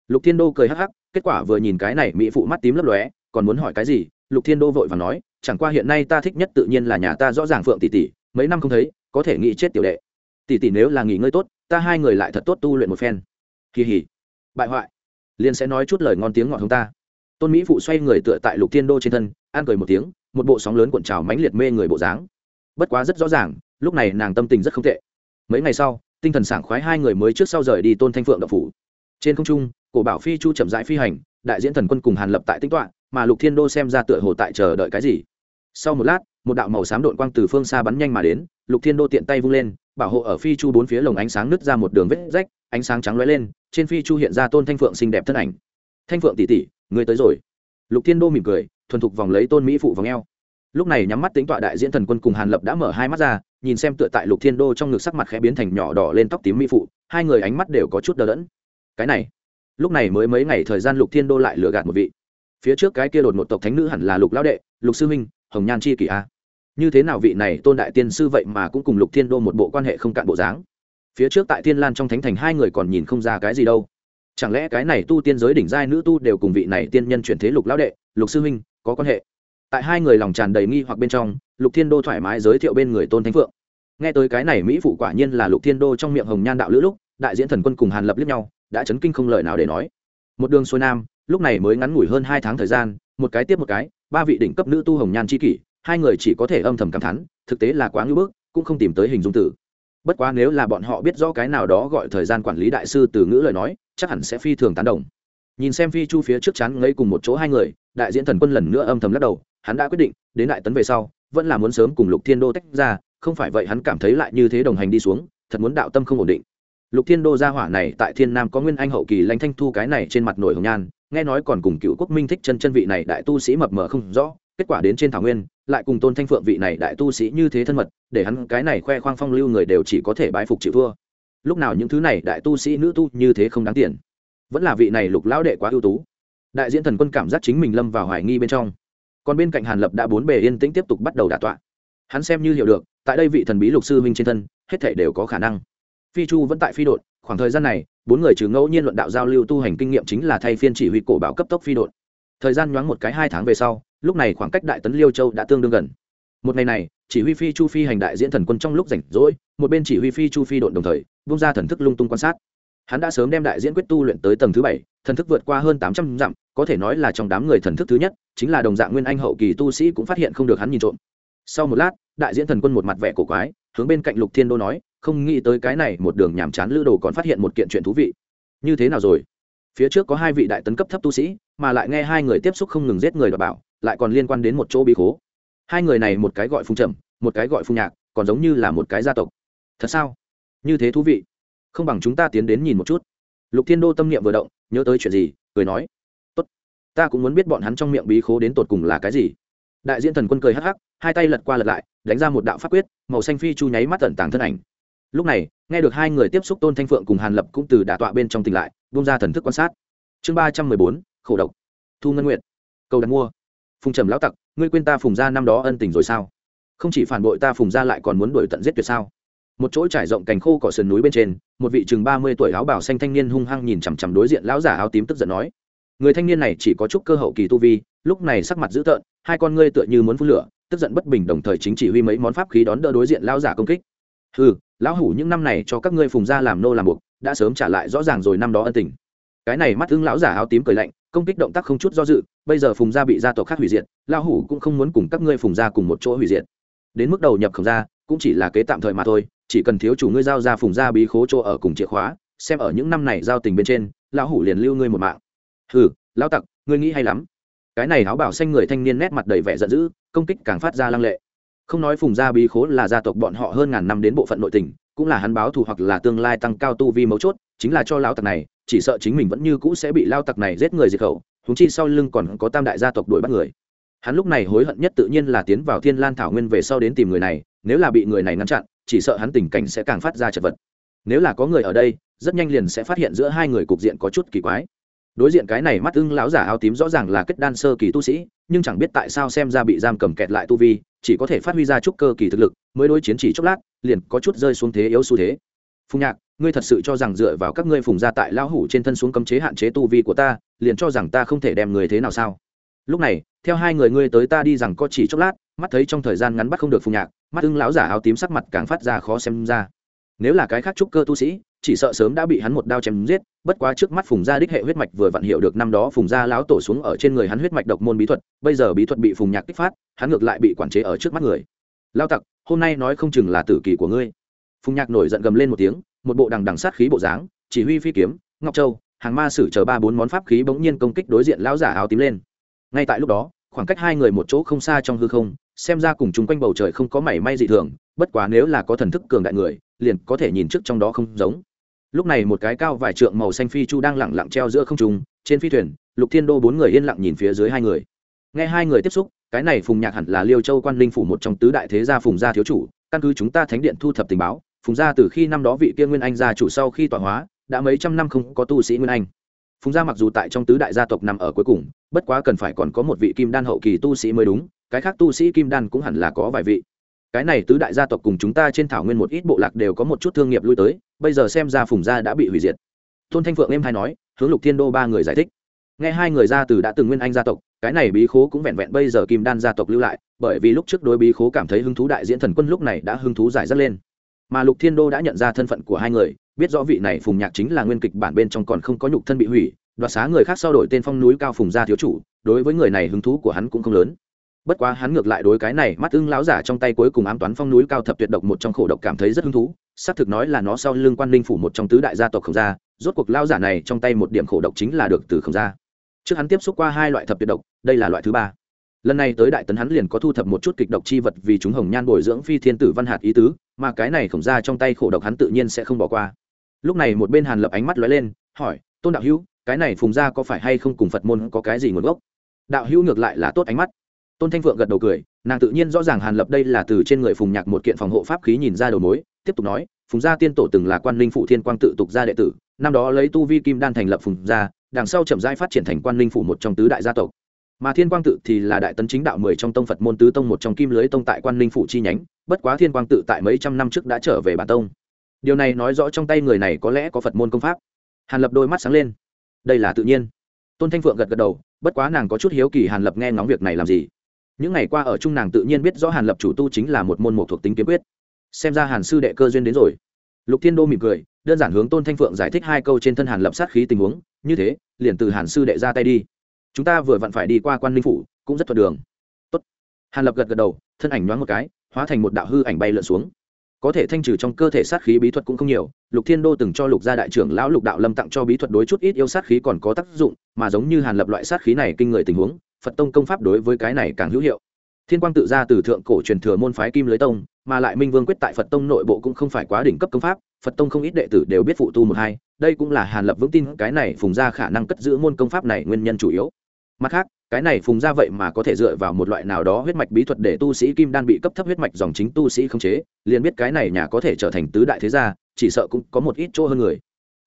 Lục thiên đô cười hắc hắc, kết quả vừa nhìn cái này mỹ phụ mắt tím lấp lóe, còn muốn hỏi cái gì lục thiên đô vội và nói, chẳng qua hiện nay ta thích nhất tự nhiên là nhà ta rõ ràng phượng tỷ tỷ, mấy năm không thấy, có thể nghĩ chết tiểu đệ. Tỷ tỷ nếu là nghỉ ngơi tốt, ta hai người lại thật tốt tu luyện một phen. Kỳ hỉ bại hoại. Liền sẽ nói chút lời ngon tiếng ngọt không ta. Tôn mỹ phụ xoay người tựa tại lục thiên đô trên thân, an cười một tiếng, một bộ sóng lớn cuộn trào mãnh liệt mê người bộ dáng. Bất quá rất rõ ràng, lúc này nàng tâm tình rất không tệ. Mấy ngày sau, tinh thần sảng khoái hai người mới trước sau rời đi tôn thanh phượng đậu phủ. Trên không trung, cổ bảo phi chu chậm rãi phi hành, đại diễn thần quân cùng hàn lập tại tinh toạn mà lục thiên đô xem ra tựa hồ tại chờ đợi cái gì. Sau một lát, một đạo màu xám đội quang từ phương xa bắn nhanh mà đến, lục thiên đô tiện tay vung lên, bảo hộ ở phi chu bốn phía lồng ánh sáng nứt ra một đường vết rách, ánh sáng trắng lóe lên, trên phi chu hiện ra tôn thanh phượng xinh đẹp thân ảnh. Thanh phượng tỷ tỷ người tới rồi. Lục thiên đô mỉm cười, thuần thục vòng lấy tôn mỹ phụ vòng eo. Lúc này nhắm mắt tính tọa đại diễn thần quân cùng hàn lập đã mở hai mắt ra, nhìn xem tựa tại lục thiên đô trong ngực sắc mặt khẽ biến thành nhỏ đỏ lên tóc tím mỹ phụ, hai người ánh mắt đều có chút đờ đẫn. Cái này. Lúc này mới mấy ngày thời gian lục thiên đô lại lừa gạt một vị phía trước cái kia đột một tộc thánh nữ hẳn là lục lão đệ, lục sư huynh, hồng nhan chi kỷ a. Như thế nào vị này tôn đại tiên sư vậy mà cũng cùng lục thiên đô một bộ quan hệ không cạn bộ dáng? Phía trước tại thiên lan trong thánh thành hai người còn nhìn không ra cái gì đâu. Chẳng lẽ cái này tu tiên giới đỉnh giai nữ tu đều cùng vị này tiên nhân chuyển thế lục lão đệ, lục sư huynh, có quan hệ? Tại hai người lòng tràn đầy nghi hoặc bên trong, lục thiên đô thoải mái giới thiệu bên người tôn thánh phượng. Nghe tới cái này mỹ phụ quả nhiên là lục thiên đô trong miệng hồng nhan đạo lữ lúc, đại diễn thần quân cùng hàn lập liếc nhau, đã chấn kinh không lời nào để nói. Một đường xuôi nam lúc này mới ngắn ngủi hơn hai tháng thời gian, một cái tiếp một cái, ba vị đỉnh cấp nữ tu hồng nhan c kỷ, hai người chỉ có thể âm thầm cảm thán, thực tế là quá ngưỡng bức, cũng không tìm tới hình dung tử. Bất quá nếu là bọn họ biết rõ cái nào đó gọi thời gian quản lý đại sư từ ngữ lời nói, chắc hẳn sẽ phi thường tán đồng. Nhìn xem phi chu phía trước chắn ngấy cùng một chỗ hai người, đại diễn thần quân lần nữa âm thầm lắc đầu, hắn đã quyết định, đến đại tấn về sau, vẫn là muốn sớm cùng lục thiên đô tách ra, không phải vậy hắn cảm thấy lại như thế đồng hành đi xuống, thật muốn đạo tâm không ổn định lục thiên đô gia hỏa này tại thiên nam có nguyên anh hậu kỳ lãnh thanh thu cái này trên mặt nổi hồng nhan, nghe nói còn cùng cựu quốc minh thích chân chân vị này đại tu sĩ mập mờ không rõ, kết quả đến trên thảo nguyên, lại cùng tôn thanh phượng vị này đại tu sĩ như thế thân mật, để hắn cái này khoe khoang phong lưu người đều chỉ có thể bái phục chịu thua. Lúc nào những thứ này đại tu sĩ nữ tu như thế không đáng tiền? Vẫn là vị này lục lão đệ quá ưu tú. Đại diễn thần quân cảm giác chính mình lâm vào hoài nghi bên trong. Còn bên cạnh hàn lập đã bốn bề yên tĩnh tiếp tục bắt đầu đả tọa. Hắn xem như hiểu được, tại đây vị thần bí lục sư huynh trên thân, hết thể đều có khả năng phi chu vẫn tại phi Đội. khoảng thời gian này, bốn người trừ ngẫu nhiên luận đạo giao lưu tu hành kinh nghiệm chính là thay phiên chỉ huy cổ bảo cấp tốc phi Đội. thời gian nhoáng một cái hai tháng về sau, lúc này khoảng cách đại tấn liêu châu đã tương đương gần một ngày này, chỉ huy phi chu phi hành đại diễn thần quân trong lúc rảnh rỗi, một bên chỉ huy phi chu phi Đội đồng thời bung ra thần thức lung tung quan sát hắn đã sớm đem đại diễn quyết tu luyện tới tầng thứ bảy, thần thức vượt qua hơn tám trăm dặm, có thể nói là trong đám người thần thức thứ nhất, chính là đồng dạng nguyên anh hậu kỳ tu sĩ cũng phát hiện không được hắn nhìn trộm sau một lát, đại diễn thần quân một mặt vẻ cổ quái, hướng bên cạnh lục thiên đô nói không nghĩ tới cái này một đường nhàm chán lữ đồ còn phát hiện một kiện chuyện thú vị. Như thế nào rồi? Phía trước có hai vị đại tấn cấp thấp tu sĩ, mà lại nghe hai người tiếp xúc không ngừng giết người đ bảo, lại còn liên quan đến một chỗ bí khố. Hai người này một cái gọi phung trầm, một cái gọi phung nhạc, còn giống như là một cái gia tộc. Thật sao? Như thế thú vị. Không bằng chúng ta tiến đến nhìn một chút. Lục thiên đô tâm niệm vừa động, nhớ tới chuyện gì, cười nói. Tốt. ta cũng muốn biết bọn hắn trong miệng bí khố đến tột cùng là cái gì. Đại diện thần quân cười hắc hắc, hai tay lật qua lật lại, đánh ra một đạo pháp quyết, màu xanh phi chu nháy mắt tận tàng thân ảnh lúc này, nghe được hai người tiếp xúc tôn thanh phượng cùng hàn lập cũng từ đả tọa bên trong tỉnh lại bung ra thần thức quan sát. Chương ba trăm mười bốn khẩu độc. Thu ngân nguyện cầu đặt mua. Phùng trầm lão tặc, ngươi quên ta phùng ra năm đó ân tình rồi sao? Không chỉ phản bội ta phùng ra lại còn muốn đuổi tận giết tuyệt sao? Một chỗ trải rộng cành khô cỏ sườn núi bên trên, một vị chừng ba mươi tuổi áo bảo xanh thanh niên hung hăng nhìn chằm chằm đối diện lão giả áo tím tức giận nói, người thanh niên này chỉ có chút cơ hậu kỳ tu vi, lúc này sắc mặt dữ tợn, hai con ngươi tựa như muốn phun lửa, tức giận bất bình đồng thời chính chỉ huy mấy món pháp khí đón đỡ đối diện lão giả công kích. Ừ lão hủ những năm này cho các ngươi phùng ra làm nô làm buộc, đã sớm trả lại rõ ràng rồi năm đó ân tình. Cái này mắt ứng lão giả áo tím cười lạnh, công kích động tác không chút do dự, bây giờ phùng gia bị gia tộc khác hủy diệt, lão hủ cũng không muốn cùng các ngươi phùng gia cùng một chỗ hủy diệt. Đến mức đầu nhập khổng gia, cũng chỉ là kế tạm thời mà thôi, chỉ cần thiếu chủ ngươi giao ra phùng gia bí khố chỗ ở cùng chìa khóa, xem ở những năm này giao tình bên trên, lão hủ liền lưu ngươi một mạng. Hừ, lão tặc, ngươi nghĩ hay lắm. Cái này áo bảo xanh người thanh niên nét mặt đầy vẻ giận dữ, công kích càng phát ra lăng lệ không nói phùng gia bí khố là gia tộc bọn họ hơn ngàn năm đến bộ phận nội tình, cũng là hắn báo thù hoặc là tương lai tăng cao tu vi mấu chốt, chính là cho lão tặc này, chỉ sợ chính mình vẫn như cũ sẽ bị lao tặc này giết người diệt khẩu húng chi sau lưng còn có tam đại gia tộc đuổi bắt người. Hắn lúc này hối hận nhất tự nhiên là tiến vào thiên lan thảo nguyên về sau đến tìm người này, nếu là bị người này ngăn chặn, chỉ sợ hắn tình cảnh sẽ càng phát ra chật vật. Nếu là có người ở đây, rất nhanh liền sẽ phát hiện giữa hai người cục diện có chút kỳ quái đối diện cái này mắt ưng lão giả áo tím rõ ràng là kết đan sơ kỳ tu sĩ, nhưng chẳng biết tại sao xem ra bị giam cầm kẹt lại tu vi, chỉ có thể phát huy ra chút cơ kỳ thực lực, mới đối chiến chỉ chốc lát, liền có chút rơi xuống thế yếu xu thế. Phùng nhạc, ngươi thật sự cho rằng dựa vào các ngươi phùng gia tại lão hủ trên thân xuống cấm chế hạn chế tu vi của ta, liền cho rằng ta không thể đem người thế nào sao? Lúc này, theo hai người ngươi tới ta đi rằng có chỉ chốc lát, mắt thấy trong thời gian ngắn bắt không được phùng nhạc, mắt ưng lão giả áo tím sắc mặt càng phát ra khó xem ra. Nếu là cái khác trúc cơ tu sĩ chỉ sợ sớm đã bị hắn một đao chém giết, bất quá trước mắt phùng gia đích hệ huyết mạch vừa vặn hiểu được năm đó phùng gia lão tổ xuống ở trên người hắn huyết mạch độc môn bí thuật, bây giờ bí thuật bị phùng nhạc kích phát, hắn ngược lại bị quản chế ở trước mắt người. Lao tặc, hôm nay nói không chừng là tử kỳ của ngươi. Phùng nhạc nổi giận gầm lên một tiếng, một bộ đằng đằng sát khí bộ dáng, chỉ huy phi kiếm, ngọc châu, hàng ma sử chờ ba bốn món pháp khí bỗng nhiên công kích đối diện lão giả áo tím lên. Ngay tại lúc đó, khoảng cách hai người một chỗ không xa trong hư không, xem ra cùng chung quanh bầu trời không có mảy may dị thường, bất quá nếu là có thần thức cường đại người, liền có thể nhìn trước trong đó không giống lúc này một cái cao vài trượng màu xanh phi chu đang lẳng lặng treo giữa không trung, trên phi thuyền, lục thiên đô bốn người yên lặng nhìn phía dưới hai người. Nghe hai người tiếp xúc, cái này phùng nhạc hẳn là liêu châu quan linh phủ một trong tứ đại thế gia phùng gia thiếu chủ, căn cứ chúng ta thánh điện thu thập tình báo, phùng gia từ khi năm đó vị kia nguyên anh gia chủ sau khi tọa hóa, đã mấy trăm năm không có tu sĩ nguyên anh. Phùng gia mặc dù tại trong tứ đại gia tộc nằm ở cuối cùng, bất quá cần phải còn có một vị kim đan hậu kỳ tu sĩ mới đúng, cái khác tu sĩ kim đan cũng hẳn là có vài vị cái này tứ đại gia tộc cùng chúng ta trên thảo nguyên một ít bộ lạc đều có một chút thương nghiệp lui tới, bây giờ xem ra phùng gia đã bị hủy diệt. Tôn thanh phượng em hay nói, hướng lục thiên đô ba người giải thích. Nghe hai người ra từ đã từng nguyên anh gia tộc, cái này bí khố cũng vẹn vẹn bây giờ kim đan gia tộc lưu lại, bởi vì lúc trước đối bí khố cảm thấy hứng thú đại diễn thần quân lúc này đã hứng thú giải dắt lên. Mà lục thiên đô đã nhận ra thân phận của hai người, biết rõ vị này phùng nhạc chính là nguyên kịch bản bên trong còn không có nhục thân bị hủy, đoạt xá người khác sau đổi tên phong núi cao phùng gia thiếu chủ, đối với người này hứng thú của hắn cũng không lớn bất quá hắn ngược lại đối cái này mắt ưng lão giả trong tay cuối cùng ám toán phong núi cao thập tuyệt độc một trong khổ độc cảm thấy rất hứng thú, xác thực nói là nó sau lưng quan linh phủ một trong tứ đại gia tộc khổng gia, rốt cuộc lao giả này trong tay một điểm khổ độc chính là được từ khổng gia. Trước hắn tiếp xúc qua hai loại thập tuyệt độc, đây là loại thứ ba. Lần này tới đại tấn hắn liền có thu thập một chút kịch độc chi vật vì chúng hồng nhan bồi dưỡng phi thiên tử văn hạt ý tứ, mà cái này khổng ra trong tay khổ độc hắn tự nhiên sẽ không bỏ qua. Lúc này một bên hàn lập ánh mắt lóe lên, hỏi, tôn đạo hữu, cái này phùng ra có phải hay không cùng phật môn có cái gì nguồn gốc? Đạo hữu ngược lại là tốt ánh mắt tôn thanh phượng gật đầu cười, nàng tự nhiên rõ ràng hàn lập đây là từ trên người phùng nhạc một kiện phòng hộ pháp khí nhìn ra đầu mối, tiếp tục nói, phùng gia tiên tổ từng là quan linh phụ thiên quang tự tục gia đệ tử, năm đó lấy tu vi kim đan thành lập phùng gia, đằng sau chậm rãi phát triển thành quan linh phủ một trong tứ đại gia tộc. Mà thiên quang tự thì là đại tấn chính đạo mười trong tông phật môn tứ tông một trong kim lưới tông tại quan linh phủ chi nhánh, bất quá thiên quang tự tại mấy trăm năm trước đã trở về bản tông. Điều này nói rõ trong tay người này có lẽ có phật môn công pháp. Hàn lập đôi mắt sáng lên. Đây là tự nhiên. Tôn thanh phượng gật gật đầu, bất quá nàng có chút hiếu kỳ hàn lập nghe ngóng việc này làm gì những ngày qua ở trung nàng tự nhiên biết rõ hàn lập chủ tu chính là một môn một thuộc tính kiếm quyết. Xem ra hàn sư đệ cơ duyên đến rồi. Lục thiên đô mỉm cười, đơn giản hướng tôn thanh phượng giải thích hai câu trên thân hàn lập sát khí tình huống, như thế, liền từ hàn sư đệ ra tay đi. Chúng ta vừa vặn phải đi qua quan linh phủ, cũng rất thuận đường. Tốt. hàn lập gật gật đầu, thân ảnh nhoáng một cái, hóa thành một đạo hư ảnh bay lượn xuống. Có thể thanh trừ trong cơ thể sát khí bí thuật cũng không nhiều, lục thiên đô từng cho lục gia đại trưởng lão lục đạo lâm tặng cho bí thuật đối chút ít yêu sát khí còn có tác dụng, mà giống như hàn lập loại sát khí này kinh người tình huống phật tông công pháp đối với cái này càng hữu hiệu. Thiên quang tự ra từ thượng cổ truyền thừa môn phái kim lưới tông, mà lại minh vương quyết tại phật tông nội bộ cũng không phải quá đỉnh cấp công pháp, phật tông không ít đệ tử đều biết phụ tu một hai, đây cũng là hàn lập vững tin cái này phùng ra khả năng cất giữ môn công pháp này nguyên nhân chủ yếu. Mặt khác, cái này phùng ra vậy mà có thể dựa vào một loại nào đó huyết mạch bí thuật để tu sĩ kim đan bị cấp thấp huyết mạch dòng chính tu sĩ không chế, liền biết cái này nhà có thể trở thành tứ đại thế gia, chỉ sợ cũng có một ít chỗ hơn người.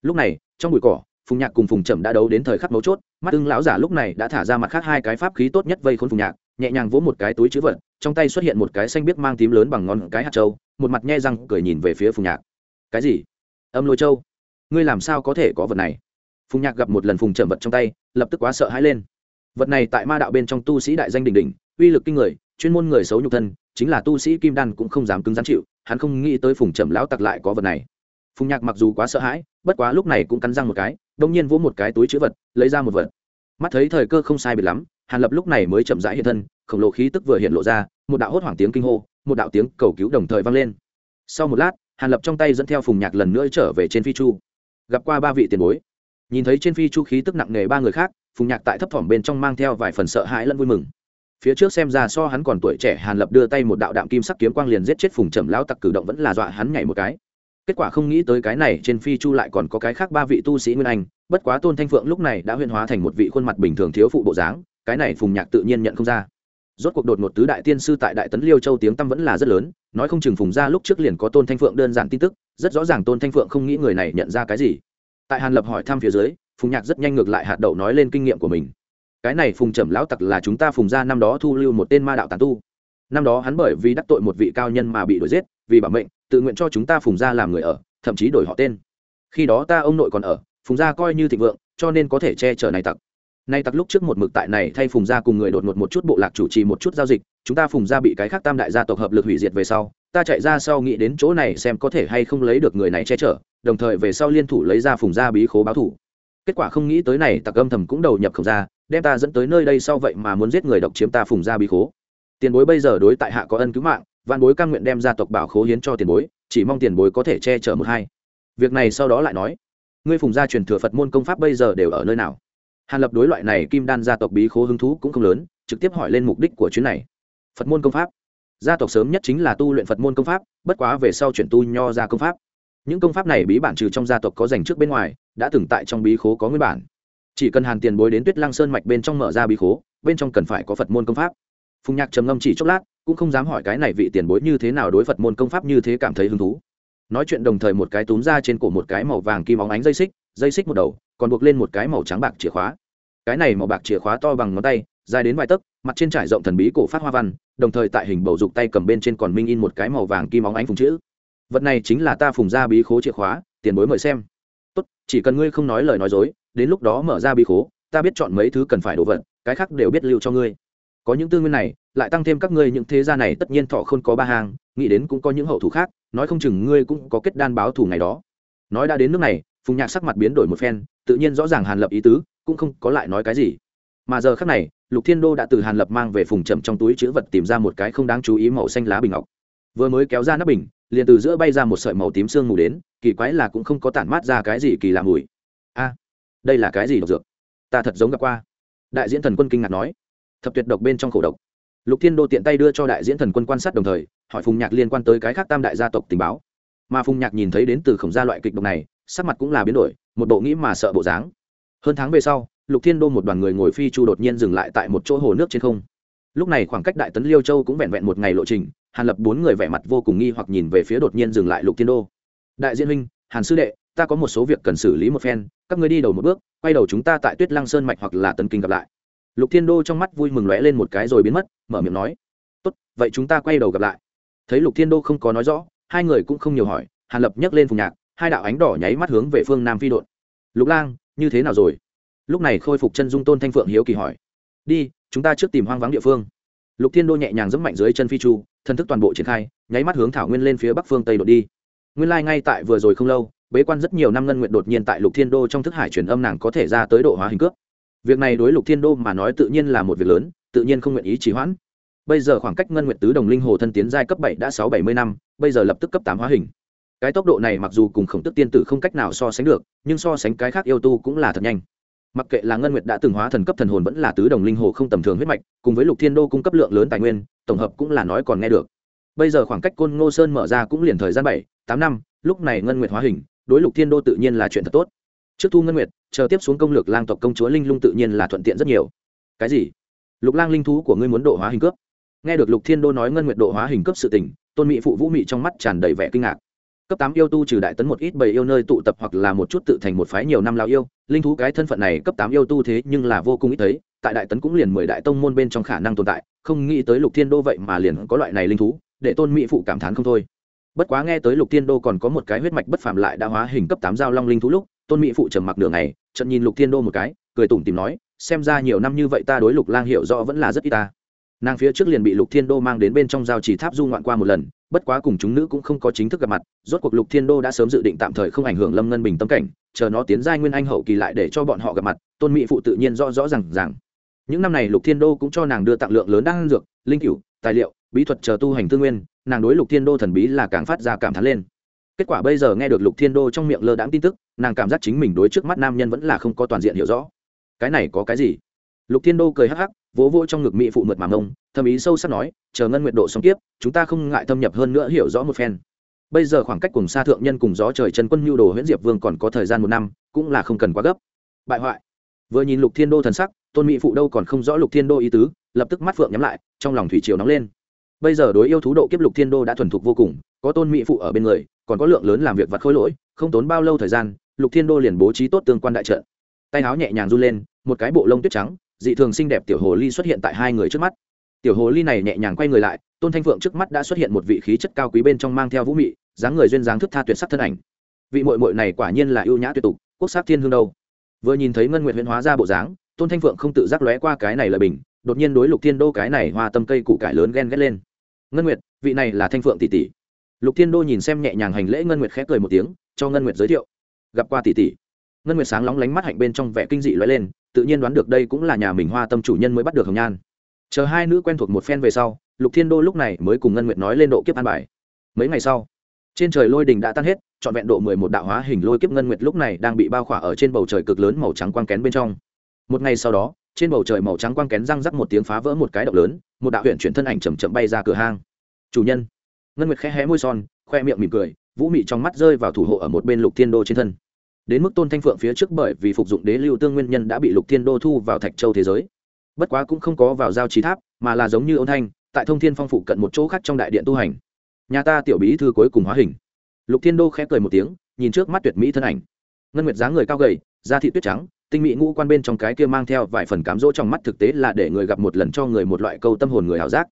Lúc này, trong bụi cỏ phùng nhạc cùng phùng trầm đã đấu đến thời khắc mấu chốt, mắt ưng lão giả lúc này đã thả ra mặt khác hai cái pháp khí tốt nhất vây khốn phùng nhạc, nhẹ nhàng vỗ một cái túi chữ vật, trong tay xuất hiện một cái xanh biếc mang tím lớn bằng ngón cái hạt trâu một mặt nhe răng cười nhìn về phía phùng nhạc. Cái gì? Âm lôi châu? Ngươi làm sao có thể có vật này? Phùng nhạc gặp một lần phùng trầm vật trong tay, lập tức quá sợ hãi lên. Vật này tại ma đạo bên trong tu sĩ đại danh đỉnh đỉnh, uy lực kinh người, chuyên môn người xấu nhục thân, chính là tu sĩ kim đan cũng không dám cứng rắn chịu, hắn không nghĩ tới phùng trầm lão tặc lại có vật này phùng nhạc mặc dù quá sợ hãi, bất quá lúc này cũng cắn răng một cái đông nhiên vỗ một cái túi chữ vật, lấy ra một vật. Mắt thấy thời cơ không sai biệt lắm, hàn lập lúc này mới chậm rãi hiện thân, khổng lồ khí tức vừa hiện lộ ra, một đạo hốt hoảng tiếng kinh hô, một đạo tiếng cầu cứu đồng thời vang lên. Sau một lát, hàn lập trong tay dẫn theo phùng nhạc lần nữa trở về trên phi chu. Gặp qua ba vị tiền bối. Nhìn thấy trên phi chu khí tức nặng nề ba người khác, phùng nhạc tại thấp thỏm bên trong mang theo vài phần sợ hãi lẫn vui mừng. Phía trước xem ra so hắn còn tuổi trẻ, hàn lập đưa tay một đạo đạm kim sắc kiếm quang liền giết chết phùng trầm lão tặc cử động vẫn là dọa hắn nhảy một cái kết quả không nghĩ tới cái này trên phi chu lại còn có cái khác ba vị tu sĩ nguyên anh, bất quá tôn thanh phượng lúc này đã huyên hóa thành một vị khuôn mặt bình thường thiếu phụ bộ dáng, cái này phùng nhạc tự nhiên nhận không ra. Rốt cuộc đột một tứ đại tiên sư tại đại tấn liêu châu tiếng tăm vẫn là rất lớn, nói không chừng phùng ra lúc trước liền có tôn thanh phượng đơn giản tin tức, rất rõ ràng tôn thanh phượng không nghĩ người này nhận ra cái gì. Tại hàn lập hỏi thăm phía dưới, phùng nhạc rất nhanh ngược lại hạt đậu nói lên kinh nghiệm của mình. Cái này phùng trầm lão tặc là chúng ta phùng ra năm đó thu lưu một tên ma đạo tàn tu. Năm đó hắn bởi vì đắc tội một vị cao nhân mà bị đuổi giết, vì bảo mệnh tự nguyện cho chúng ta phùng gia làm người ở thậm chí đổi họ tên. Khi đó ta ông nội còn ở phùng gia coi như thịnh vượng cho nên có thể che chở này tặc. Nay tặc lúc trước một mực tại này thay phùng gia cùng người đột ngột một chút bộ lạc chủ trì một chút giao dịch chúng ta phùng gia bị cái khác tam đại gia tộc hợp lực hủy diệt về sau ta chạy ra sau nghĩ đến chỗ này xem có thể hay không lấy được người này che chở đồng thời về sau liên thủ lấy ra phùng gia bí khố báo thủ. Kết quả không nghĩ tới này tặc âm thầm cũng đầu nhập khổng gia, đem ta dẫn tới nơi đây sau vậy mà muốn giết người độc chiếm ta phùng gia bí khố. Tiền bối bây giờ đối tại hạ có ân cứu mạng văn bối căn nguyện đem gia tộc bảo khố hiến cho tiền bối, chỉ mong tiền bối có thể che chở một hai. Việc này sau đó lại nói, ngươi phùng gia truyền thừa phật môn công pháp bây giờ đều ở nơi nào? Hàn lập đối loại này kim đan gia tộc bí khố hứng thú cũng không lớn, trực tiếp hỏi lên mục đích của chuyến này. Phật môn công pháp. Gia tộc sớm nhất chính là tu luyện phật môn công pháp, bất quá về sau chuyển tu nho ra công pháp. Những công pháp này bí bản trừ trong gia tộc có dành trước bên ngoài, đã từng tại trong bí khố có nguyên bản. Chỉ cần hàn tiền bối đến tuyết lăng sơn mạch bên trong mở ra bí khố, bên trong cần phải có phật môn công pháp. Phùng nhạc trầm ngâm chỉ chốc lát cũng không dám hỏi cái này vị tiền bối như thế nào đối phật môn công pháp như thế cảm thấy hứng thú. Nói chuyện đồng thời một cái túm ra trên cổ một cái màu vàng kim óng ánh dây xích dây xích một đầu, còn buộc lên một cái màu trắng bạc chìa khóa. Cái này màu bạc chìa khóa to bằng ngón tay, dài đến vài tấc, mặt trên trải rộng thần bí cổ phát hoa văn, đồng thời tại hình bầu dục tay cầm bên trên còn minh in một cái màu vàng kim óng ánh phùng chữ. Vật này chính là ta phùng ra bí khố chìa khóa, tiền bối mời xem. Tốt, chỉ cần ngươi không nói lời nói dối, đến lúc đó mở ra bí khố, ta biết chọn mấy thứ cần phải đồ vật, cái khác đều biết lưu cho ngươi có những tư nguyên này, lại tăng thêm các ngươi những thế gia này tất nhiên thọ không có ba hàng, nghĩ đến cũng có những hậu thủ khác, nói không chừng ngươi cũng có kết đan báo thủ ngày đó. Nói đã đến nước này, phùng nhạc sắc mặt biến đổi một phen, tự nhiên rõ ràng hàn lập ý tứ, cũng không có lại nói cái gì. Mà giờ khác này, lục thiên đô đã từ hàn lập mang về phùng trầm trong túi chữ vật tìm ra một cái không đáng chú ý màu xanh lá bình ngọc. Vừa mới kéo ra nắp bình, liền từ giữa bay ra một sợi màu tím sương mù đến, kỳ quái là cũng không có tản mát ra cái gì kỳ lạ mùi. A, đây là cái gì độc dược? Ta thật giống gặp qua. Đại diễn thần quân kinh ngạc nói thập tuyệt độc bên trong khổ độc. Lục thiên đô tiện tay đưa cho đại diễn thần quân quan sát đồng thời, hỏi phùng nhạc liên quan tới cái khác tam đại gia tộc tình báo. Mà phùng nhạc nhìn thấy đến từ khổng gia loại kịch độc này, sắc mặt cũng là biến đổi, một bộ nghĩ mà sợ bộ dáng. Hơn tháng về sau, lục thiên đô một đoàn người ngồi phi chu đột nhiên dừng lại tại một chỗ hồ nước trên không. Lúc này khoảng cách đại tấn liêu châu cũng vẹn vẹn một ngày lộ trình, hàn lập bốn người vẻ mặt vô cùng nghi hoặc nhìn về phía đột nhiên dừng lại lục thiên đô. Đại diễn huynh, hàn sư đệ, ta có một số việc cần xử lý một phen, các ngươi đi đầu một bước, quay đầu chúng ta tại tuyết lăng sơn mạch hoặc là tấn kinh gặp lại lục thiên đô trong mắt vui mừng lóe lên một cái rồi biến mất, mở miệng nói, tốt, vậy chúng ta quay đầu gặp lại. Thấy lục thiên đô không có nói rõ, hai người cũng không nhiều hỏi, hàn lập nhấc lên phùng nhạc, hai đạo ánh đỏ nháy mắt hướng về phương nam phi đội lục lang, như thế nào rồi? Lúc này khôi phục chân dung tôn thanh phượng hiếu kỳ hỏi, đi, chúng ta trước tìm hoang vắng địa phương. Lục thiên đô nhẹ nhàng dẫm mạnh dưới chân phi chu thân thức toàn bộ triển khai, nháy mắt hướng thảo nguyên lên phía bắc phương tây đột đi. Nguyên lai、like、ngay tại vừa rồi không lâu, bế quan rất nhiều năm ngân nguyện đột nhiên tại lục thiên đô trong thức hải truyền âm nàng có thể ra tới độ hóa hình cướp việc này đối lục thiên đô mà nói tự nhiên là một việc lớn, tự nhiên không nguyện ý trì hoãn. Bây giờ khoảng cách ngân nguyện tứ đồng linh hồ thân tiến giai cấp bảy đã sáu bảy mươi năm, bây giờ lập tức cấp tám hóa hình. Cái tốc độ này mặc dù cùng khổng tức tiên tử không cách nào so sánh được, nhưng so sánh cái khác yêu tu cũng là thật nhanh. Mặc kệ là ngân nguyệt đã từng hóa thần cấp thần hồn vẫn là tứ đồng linh hồ không tầm thường huyết mạch, cùng với lục thiên đô cung cấp lượng lớn tài nguyên, tổng hợp cũng là nói còn nghe được. Bây giờ khoảng cách côn ngô sơn mở ra cũng liền thời gian bảy, tám năm, lúc này ngân nguyệt hóa hình, đối lục thiên đô tự nhiên là chuyện thật tốt. Trước thu ngân nguyệt chờ tiếp xuống công lược lang tộc công chúa linh lung tự nhiên là thuận tiện rất nhiều. Cái gì? Lục lang linh thú của ngươi muốn độ hóa hình cướp? Nghe được lục thiên đô nói ngân nguyện độ hóa hình cấp sự tình, tôn mỹ phụ vũ mị trong mắt tràn đầy vẻ kinh ngạc. Cấp tám yêu tu trừ đại tấn một ít bầy yêu nơi tụ tập hoặc là một chút tự thành một phái nhiều năm lao yêu, linh thú cái thân phận này cấp tám yêu tu thế nhưng là vô cùng ít thấy, tại đại tấn cũng liền mười đại tông môn bên trong khả năng tồn tại, không nghĩ tới lục thiên đô vậy mà liền có loại này linh thú, để tôn mỹ phụ cảm thán không thôi. Bất quá nghe tới lục thiên đô còn có một cái huyết mạch bất phàm lại đã hóa hình cấp tám giao long linh thú lúc tôn mỹ phụ trầm mặc nửa ngày trận nhìn lục thiên đô một cái, cười tủm tìm nói, xem ra nhiều năm như vậy ta đối lục lang hiểu rõ vẫn là rất ít ta. Nàng phía trước liền bị lục thiên đô mang đến bên trong giao chỉ tháp du ngoạn qua một lần, bất quá cùng chúng nữ cũng không có chính thức gặp mặt, rốt cuộc lục thiên đô đã sớm dự định tạm thời không ảnh hưởng lâm ngân bình tâm cảnh, chờ nó tiến giai nguyên anh hậu kỳ lại để cho bọn họ gặp mặt, tôn mỹ phụ tự nhiên rõ rõ r à n g rằng những năm này lục thiên đô cũng cho nàng đưa tặng lượng lớn đan dược, linh cựu tài liệu, bí thuật chờ tu hành tư nguyên, nàng đối lục thiên đô thần bí là càng phát ra cảm thán lên kết quả bây giờ nghe được lục thiên đô trong miệng lơ đãng tin tức, nàng cảm giác chính mình đối trước mắt nam nhân vẫn là không có toàn diện hiểu rõ. Cái này có cái gì? Lục thiên đô cười hắc hắc, vỗ vỗ trong ngực mỹ phụ mượt mà mông thầm ý sâu sắc nói, chờ ngân nguyện độ sống tiếp, chúng ta không ngại thâm nhập hơn nữa hiểu rõ một phen. Bây giờ khoảng cách cùng xa thượng nhân cùng gió trời trần quân nhu đồ Huyễn diệp vương còn có thời gian một năm, cũng là không cần quá gấp. Bại hoại. Vừa nhìn lục thiên đô thần sắc, tôn mỹ phụ đâu còn không rõ lục thiên đô ý tứ, lập tức mắt phượng nhắm lại, trong lòng thủy triều nóng lên. Bây giờ đối yêu thú độ kiếp lục thiên đô đã thuần thục vô cùng, có tôn mỹ phụ ở bên người còn có lượng lớn làm việc vặt khối lỗi, không tốn bao lâu thời gian, lục thiên đô liền bố trí tốt tương quan đại trận. Tay áo nhẹ nhàng run lên, một cái bộ lông tuyết trắng, dị thường xinh đẹp tiểu hồ ly xuất hiện tại hai người trước mắt. Tiểu hồ ly này nhẹ nhàng quay người lại, tôn thanh phượng trước mắt đã xuất hiện một vị khí chất cao quý bên trong mang theo vũ mị, dáng người duyên dáng thức tha tuyệt sắc thân ảnh. Vị mội mội này quả nhiên là ưu nhã tuyệt tục, quốc sắc thiên hương đâu. Vừa nhìn thấy ngân nguyện huyễn hóa ra bộ dáng, tôn thanh phượng không tự giác lóe qua cái này lời bình, đột nhiên đối lục thiên đô cái này hoa tâm cây củ cải lớn ghen ghét lên. Ngân nguyệt, vị này là thanh phượng tỷ tỷ lục thiên đô nhìn xem nhẹ nhàng hành lễ ngân nguyệt khẽ cười một tiếng, cho ngân nguyệt giới thiệu. Gặp qua tỷ tỷ. Ngân nguyệt sáng lóng lánh mắt hạnh bên trong vẻ kinh dị lóe lên, tự nhiên đoán được đây cũng là nhà mình hoa tâm chủ nhân mới bắt được hồng nhan. Chờ hai nữ quen thuộc một phen về sau, lục thiên đô lúc này mới cùng ngân nguyệt nói lên độ kiếp an bài. Mấy ngày sau, trên trời lôi đình đã tan hết, trọn vẹn độ mười một đạo hóa hình lôi kiếp ngân nguyệt lúc này đang bị bao khỏa ở trên bầu trời cực lớn màu trắng quang kén bên trong. Một ngày sau đó, trên bầu trời màu trắng quang kén răng rắc một tiếng phá vỡ một cái động lớn, một đạo huyện chuyển thân ảnh chầm chậm bay ra cửa hang. Chủ nhân! Ngân nguyệt khẽ hé môi son, khoe miệng mỉm cười, vũ mị trong mắt rơi vào thủ hộ ở một bên lục thiên đô trên thân. Đến mức tôn thanh phượng phía trước bởi vì phục dụng đế lưu tương nguyên nhân đã bị lục thiên đô thu vào thạch châu thế giới. Bất quá cũng không có vào giao trí tháp, mà là giống như ôn thanh, tại thông thiên phong phụ cận một chỗ khác trong đại điện tu hành. Nhà ta tiểu bí thư cuối cùng hóa hình. Lục thiên đô khẽ cười một tiếng, nhìn trước mắt tuyệt mỹ thân ảnh. Ngân nguyệt dáng người cao gầy, da thị tuyết trắng, tinh mỹ ngũ quan bên trong cái kia mang theo vài phần cám dỗ trong mắt thực tế là để người gặp một lần cho người một loại câu tâm hồn người hảo giác.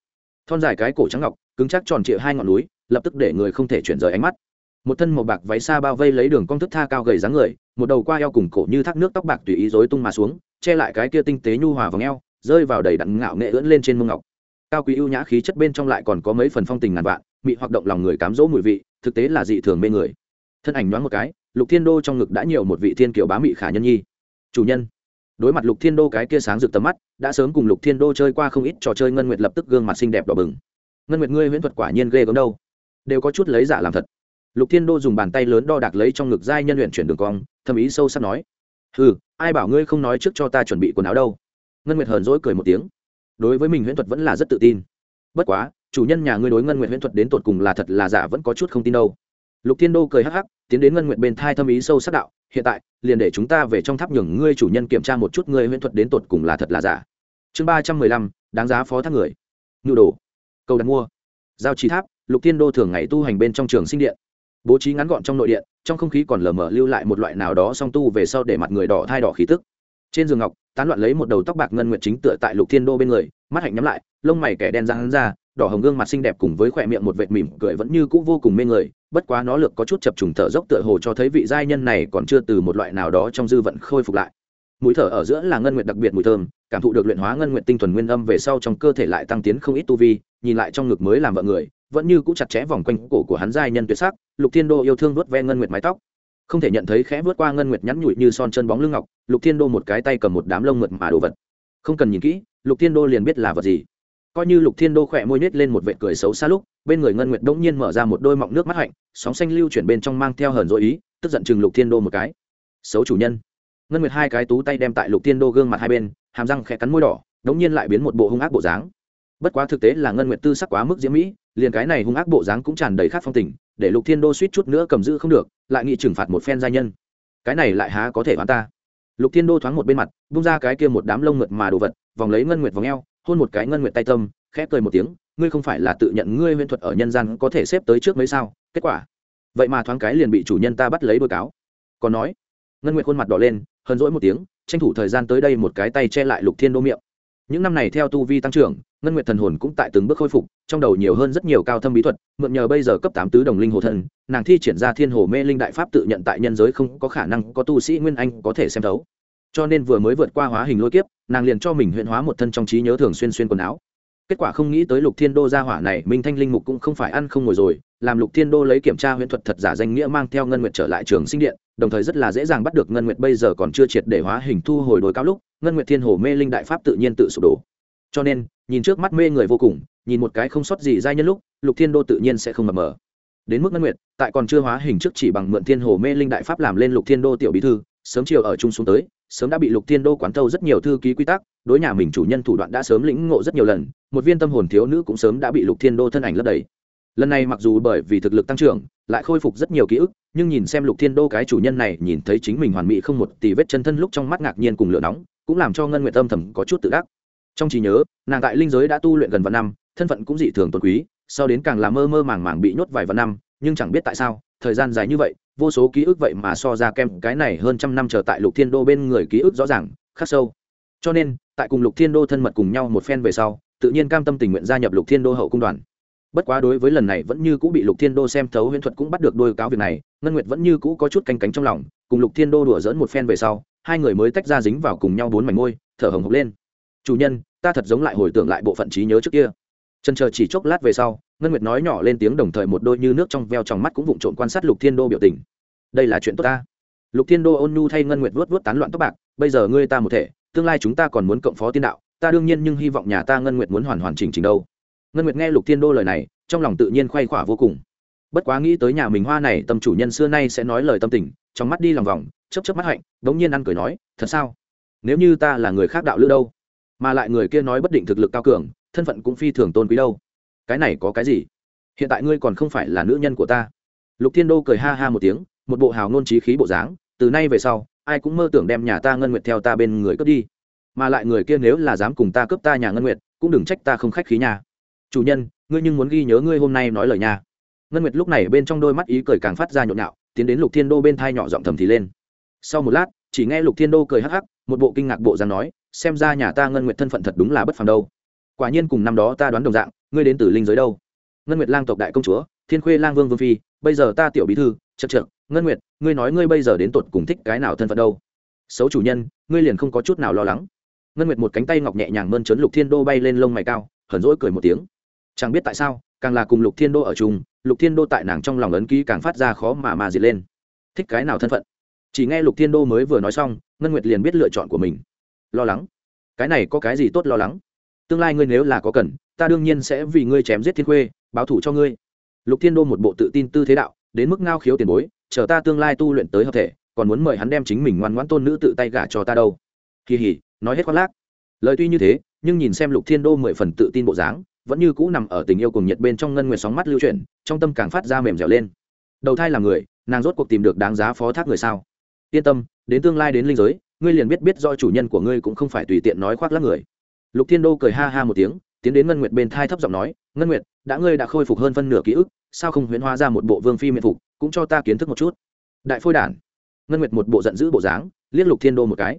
Thon dài cái cổ trắng ngọc cứng chắc tròn trịa hai ngọn núi, lập tức để người không thể chuyển rời ánh mắt. Một thân màu bạc váy xa bao vây lấy đường cong thức tha cao gầy dáng người, một đầu qua eo cùng cổ như thác nước tóc bạc tùy ý rối tung mà xuống, che lại cái kia tinh tế nhu hòa vòng eo, rơi vào đầy đặn ngạo nghệ ưỡn lên trên mông ngọc. Cao quý ưu nhã khí chất bên trong lại còn có mấy phần phong tình ngàn vạn, mị hoạt động lòng người cám dỗ mùi vị, thực tế là dị thường mê người. Thân ảnh nhoáng một cái, lục thiên đô trong ngực đã nhiều một vị thiên kiều bá mị khả nhân nhi. Chủ nhân. Đối mặt lục thiên đô cái kia sáng rực tầm mắt, đã sớm cùng lục thiên đô chơi qua không ít trò chơi ngân nguyệt lập tức gương mặt xinh đẹp đỏ bừng ngân nguyệt ngươi huyễn thuật quả nhiên ghê gớm đâu. Đều có chút lấy giả làm thật. Lục thiên đô dùng bàn tay lớn đo đạc lấy trong ngực giai nhân luyện chuyển đường cong thâm ý sâu sắc nói ừ ai bảo ngươi không nói trước cho ta chuẩn bị quần áo đâu? Ngân nguyệt hờn dỗi cười một tiếng. Đối với mình huyễn thuật vẫn là rất tự tin. Bất quá, chủ nhân nhà ngươi đối ngân nguyệt huyễn thuật đến tột cùng là thật là giả vẫn có chút không tin đâu. Lục thiên đô cười hắc hắc, tiến đến ngân nguyệt bên thai thâm ý sâu sắc đạo, hiện tại, liền để chúng ta về trong tháp nhường ngươi chủ nhân kiểm tra một chút ngươi huyễn thuật đến tột cùng là thật là giả. Chương ba trăm mười lăm, đáng giá phó thác người. Nhu đồ cầu đặt mua. Giao trí tháp, lục thiên đô thường ngày tu hành bên trong trường sinh điện. Bố trí ngắn gọn trong nội điện, trong không khí còn lờ mờ lưu lại một loại nào đó song tu về sau để mặt người đỏ thai đỏ khí tức. Trên giường ngọc, tán loạn lấy một đầu tóc bạc ngân nguyệt chính tựa tại lục thiên đô bên người, mắt hạnh nhắm lại, lông mày kẻ đen răng ra, đỏ hồng gương mặt xinh đẹp cùng với khỏe miệng một vệt mỉm cười vẫn như cũ vô cùng mê người, bất quá nó lược có chút chập trùng thở dốc tựa hồ cho thấy vị giai nhân này còn chưa từ một loại nào đó trong dư vận khôi phục lại. Mũi thở ở giữa là ngân nguyệt đặc biệt mùi thơm, cảm thụ được luyện hóa ngân nguyệt tinh thuần nguyên âm về sau trong cơ thể lại tăng tiến không ít tu vi nhìn lại trong ngực mới làm vợ người, vẫn như cũ chặt chẽ vòng quanh cổ của hắn giai nhân tuyệt sắc, lục thiên đô yêu thương vớt ve ngân nguyệt mái tóc. Không thể nhận thấy khẽ vớt qua ngân nguyệt nhắn nhụi như son chân bóng lưng ngọc, lục thiên đô một cái tay cầm một đám lông mượt mà đồ vật. Không cần nhìn kỹ, lục thiên đô liền biết là vật gì. Coi như lục thiên đô khỏe môi nết lên một vệ cười xấu xa lúc, bên người ngân nguyệt đông nhiên mở ra một đôi mọng nước mắt hạnh, sóng xanh lưu chuyển bên trong mang theo hờn dỗi ý, tức giận chừng lục thiên đô một cái. Xấu chủ nhân. Ngân nguyệt hai cái tú tay đem tại lục thiên đô gương mặt hai bên, hàm răng khẽ cắn môi đỏ, đống nhiên lại biến một bộ hung ác bộ dáng bất quá thực tế là ngân nguyệt tư sắc quá mức diễm mỹ, liền cái này hung ác bộ dáng cũng tràn đầy khát phong tình, để lục thiên đô suýt chút nữa cầm giữ không được, lại nghị trừng phạt một phen gia nhân. Cái này lại há có thể hoán ta. Lục thiên đô thoáng một bên mặt, bung ra cái kia một đám lông mượt mà đồ vật, vòng lấy ngân nguyệt vòng eo, hôn một cái ngân nguyệt tay tâm, khẽ cười một tiếng, ngươi không phải là tự nhận ngươi huyễn thuật ở nhân gian có thể xếp tới trước mấy sao, kết quả? Vậy mà thoáng cái liền bị chủ nhân ta bắt lấy đôi cáo. Còn nói, ngân nguyệt khuôn mặt đỏ lên, hờn rỗi một tiếng, tranh thủ thời gian tới đây một cái tay che lại lục thiên đô miệng những năm này theo tu vi tăng trưởng, ngân nguyệt thần hồn cũng tại từng bước khôi phục, trong đầu nhiều hơn rất nhiều cao thâm bí thuật, mượn nhờ bây giờ cấp tám tứ đồng linh hồ thần, nàng thi triển ra thiên hồ mê linh đại pháp tự nhận tại nhân giới không có khả năng có tu sĩ nguyên anh có thể xem thấu. Cho nên vừa mới vượt qua hóa hình lôi kiếp, nàng liền cho mình huyện hóa một thân trong trí nhớ thường xuyên xuyên quần áo. Kết quả không nghĩ tới lục thiên đô gia hỏa này, minh thanh linh mục cũng không phải ăn không ngồi rồi làm lục thiên đô lấy kiểm tra huyễn thuật thật giả danh nghĩa mang theo ngân nguyệt trở lại trường sinh điện, đồng thời rất là dễ dàng bắt được ngân nguyệt bây giờ còn chưa triệt để hóa hình thu hồi đồi cao lúc, ngân nguyệt thiên hồ mê linh đại pháp tự nhiên tự sụp đổ. Cho nên, nhìn trước mắt mê người vô cùng, nhìn một cái không sót gì dai nhân lúc, lục thiên đô tự nhiên sẽ không mập mờ. Đến mức ngân nguyệt, tại còn chưa hóa hình trước chỉ bằng mượn thiên hồ mê linh đại pháp làm lên lục thiên đô tiểu bí thư, sớm chiều ở chung xuống tới, sớm đã bị lục thiên đô quán thâu rất nhiều thư ký quy tắc, đối nhà mình chủ nhân thủ đoạn đã sớm lĩnh ngộ rất nhiều lần, một viên tâm hồn thiếu nữ cũng sớm đã bị lục thiên đô thân ảnh lấp đầy lần này mặc dù bởi vì thực lực tăng trưởng, lại khôi phục rất nhiều ký ức, nhưng nhìn xem lục thiên đô cái chủ nhân này, nhìn thấy chính mình hoàn mỹ không một tỷ vết chân thân lúc trong mắt ngạc nhiên cùng lửa nóng, cũng làm cho ngân nguyện tâm thầm có chút tự đắc. Trong trí nhớ, nàng tại linh giới đã tu luyện gần vạn năm, thân phận cũng dị thường tôn quý, sau đến càng là mơ mơ màng màng bị nhốt vài vạn năm, nhưng chẳng biết tại sao, thời gian dài như vậy, vô số ký ức vậy mà so ra kem cái này hơn trăm năm trở tại lục thiên đô bên người ký ức rõ ràng, khắc sâu. Cho nên, tại cùng lục thiên đô thân mật cùng nhau một phen về sau, tự nhiên cam tâm tình nguyện gia nhập lục thiên đô hậu cung đoàn bất quá đối với lần này vẫn như cũ bị lục thiên đô xem thấu huyễn thuật cũng bắt được đôi cáo việc này, ngân nguyệt vẫn như cũ có chút canh cánh trong lòng, cùng lục thiên đô đùa dỡn một phen về sau, hai người mới tách ra dính vào cùng nhau bốn mảnh môi, thở hồng hộc lên. Chủ nhân, ta thật giống lại hồi tưởng lại bộ phận trí nhớ trước kia. Trần chờ chỉ chốc lát về sau, ngân nguyệt nói nhỏ lên tiếng đồng thời một đôi như nước trong veo trong mắt cũng vụng trộn quan sát lục thiên đô biểu tình. Đây là chuyện tốt ta. Lục thiên đô ôn nhu thay ngân nguyệt vuốt vuốt tán loạn tóc bạc, bây giờ ngươi ta một thể, tương lai chúng ta còn muốn cộng phó tiên đạo, ta đương nhiên nhưng hy vọng nhà ta ngân nguyệt muốn hoàn hoàn chỉnh chỉnh đâu ngân nguyệt nghe lục thiên đô lời này, trong lòng tự nhiên khoay khỏa vô cùng. Bất quá nghĩ tới nhà mình hoa này, tâm chủ nhân xưa nay sẽ nói lời tâm tình, trong mắt đi lòng vòng chấp chấp mắt hạnh, đống nhiên ăn cười nói, thật sao? Nếu như ta là người khác đạo lữ đâu? Mà lại người kia nói bất định thực lực cao cường, thân phận cũng phi thường tôn quý đâu. Cái này có cái gì? Hiện tại ngươi còn không phải là nữ nhân của ta. Lục thiên đô cười ha ha một tiếng, một bộ hào ngôn trí khí bộ dáng, từ nay về sau, ai cũng mơ tưởng đem nhà ta ngân nguyệt theo ta bên người cướp đi. Mà lại người kia nếu là dám cùng ta cướp ta nhà ngân nguyệt, cũng đừng trách ta không khách khí nhà chủ nhân, ngươi nhưng muốn ghi nhớ ngươi hôm nay nói lời nha. ngân nguyệt lúc này bên trong đôi mắt ý cười càng phát ra nhộn nhạo, tiến đến lục thiên đô bên thai nhỏ giọng thầm thì lên. Sau một lát, chỉ nghe lục thiên đô cười hắc hắc, một bộ kinh ngạc bộ dáng nói, xem ra nhà ta ngân nguyệt thân phận thật đúng là bất phàm đâu. Quả nhiên cùng năm đó ta đoán đồng dạng, ngươi đến từ linh giới đâu. Ngân nguyệt lang tộc đại công chúa, thiên khuê lang vương vương phi, bây giờ ta tiểu bí thư, chật chật ngân nguyệt, ngươi nói ngươi bây giờ đến tột cùng thích cái nào thân phận đâu? Xấu chủ nhân, ngươi liền không có chút nào lo lắng. Ngân nguyệt một cánh tay ngọc nhẹ nhàng mơn trớn lục thiên đô bay lên lông mày cao, hờn rỗi cười một tiếng chẳng biết tại sao, càng là cùng lục thiên đô ở chung, lục thiên đô tại nàng trong lòng ấn ký càng phát ra khó mà mà diệt lên. Thích cái nào thân phận? Chỉ nghe lục thiên đô mới vừa nói xong, ngân nguyệt liền biết lựa chọn của mình. Lo lắng. Cái này có cái gì tốt lo lắng? Tương lai ngươi nếu là có cần, ta đương nhiên sẽ vì ngươi chém giết thiên khuê, báo thủ cho ngươi. Lục thiên đô một bộ tự tin tư thế đạo, đến mức ngao khiếu tiền bối, chờ ta tương lai tu luyện tới hợp thể, còn muốn mời hắn đem chính mình ngoan ngoãn tôn nữ tự tay gả cho ta đâu. Kỳ hỉ nói hết khoác lác. Lời tuy như thế, nhưng nhìn xem lục thiên đô mười phần tự tin bộ dáng vẫn như cũ nằm ở tình yêu cùng nhiệt bên trong ngân nguyệt sóng mắt lưu chuyển, trong tâm càng phát ra mềm dẻo lên. Đầu thai là người, nàng rốt cuộc tìm được đáng giá phó thác người sao? Yên tâm, đến tương lai đến linh giới, ngươi liền biết biết do chủ nhân của ngươi cũng không phải tùy tiện nói khoác lác người. Lục thiên đô cười ha ha một tiếng, tiến đến ngân nguyệt bên thai thấp giọng nói, ngân nguyệt, đã ngươi đã khôi phục hơn phân nửa ký ức, sao không huyễn hóa ra một bộ vương phi miệng phục, cũng cho ta kiến thức một chút? Đại phôi đản, ngân nguyệt một bộ giận dữ bộ dáng, liếc lục thiên đô một cái.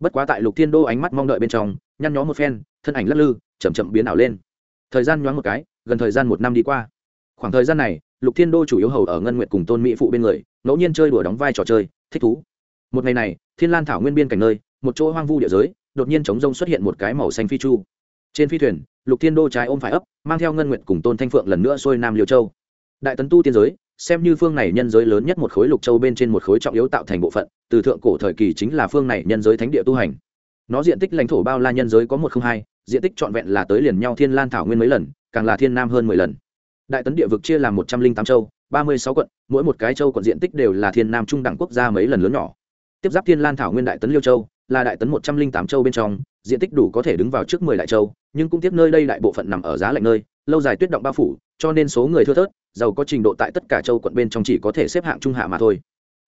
Bất quá tại lục thiên đô ánh mắt mong đợi bên trong, nhăn nhó một phen, thân ảnh lắc lư, chậm chậm biến ảo lên thời gian nhoáng một cái, gần thời gian một năm đi qua. Khoảng thời gian này, lục thiên đô chủ yếu hầu ở ngân nguyệt cùng tôn mỹ phụ bên người, ngẫu nhiên chơi đùa đóng vai trò chơi, thích thú. Một ngày này, thiên lan thảo nguyên biên cảnh nơi, một chỗ hoang vu địa giới, đột nhiên chống rông xuất hiện một cái màu xanh phi chu. Trên phi thuyền, lục thiên đô trái ôm phải ấp, mang theo ngân nguyệt cùng tôn thanh phượng lần nữa xuôi nam liêu châu. Đại tấn tu tiên giới, xem như phương này nhân giới lớn nhất một khối lục châu bên trên một khối trọng yếu tạo thành bộ phận, từ thượng cổ thời kỳ chính là phương này nhân giới thánh địa tu hành nó diện tích lãnh thổ bao la nhân giới có một không hai, diện tích trọn vẹn là tới liền nhau thiên lan thảo nguyên mấy lần, càng là thiên nam hơn mười lần. Đại tấn địa vực chia làm một trăm linh tám châu, ba mươi sáu quận, mỗi một cái châu quận diện tích đều là thiên nam trung đẳng quốc gia mấy lần lớn nhỏ. Tiếp giáp thiên lan thảo nguyên đại tấn liêu châu, là đại tấn một trăm linh tám châu bên trong, diện tích đủ có thể đứng vào trước mười đại châu, nhưng cũng tiếp nơi đây đại bộ phận nằm ở giá lạnh nơi, lâu dài tuyết động bao phủ, cho nên số người thưa thớt, giàu có trình độ tại tất cả châu quận bên trong chỉ có thể xếp hạng trung hạ mà thôi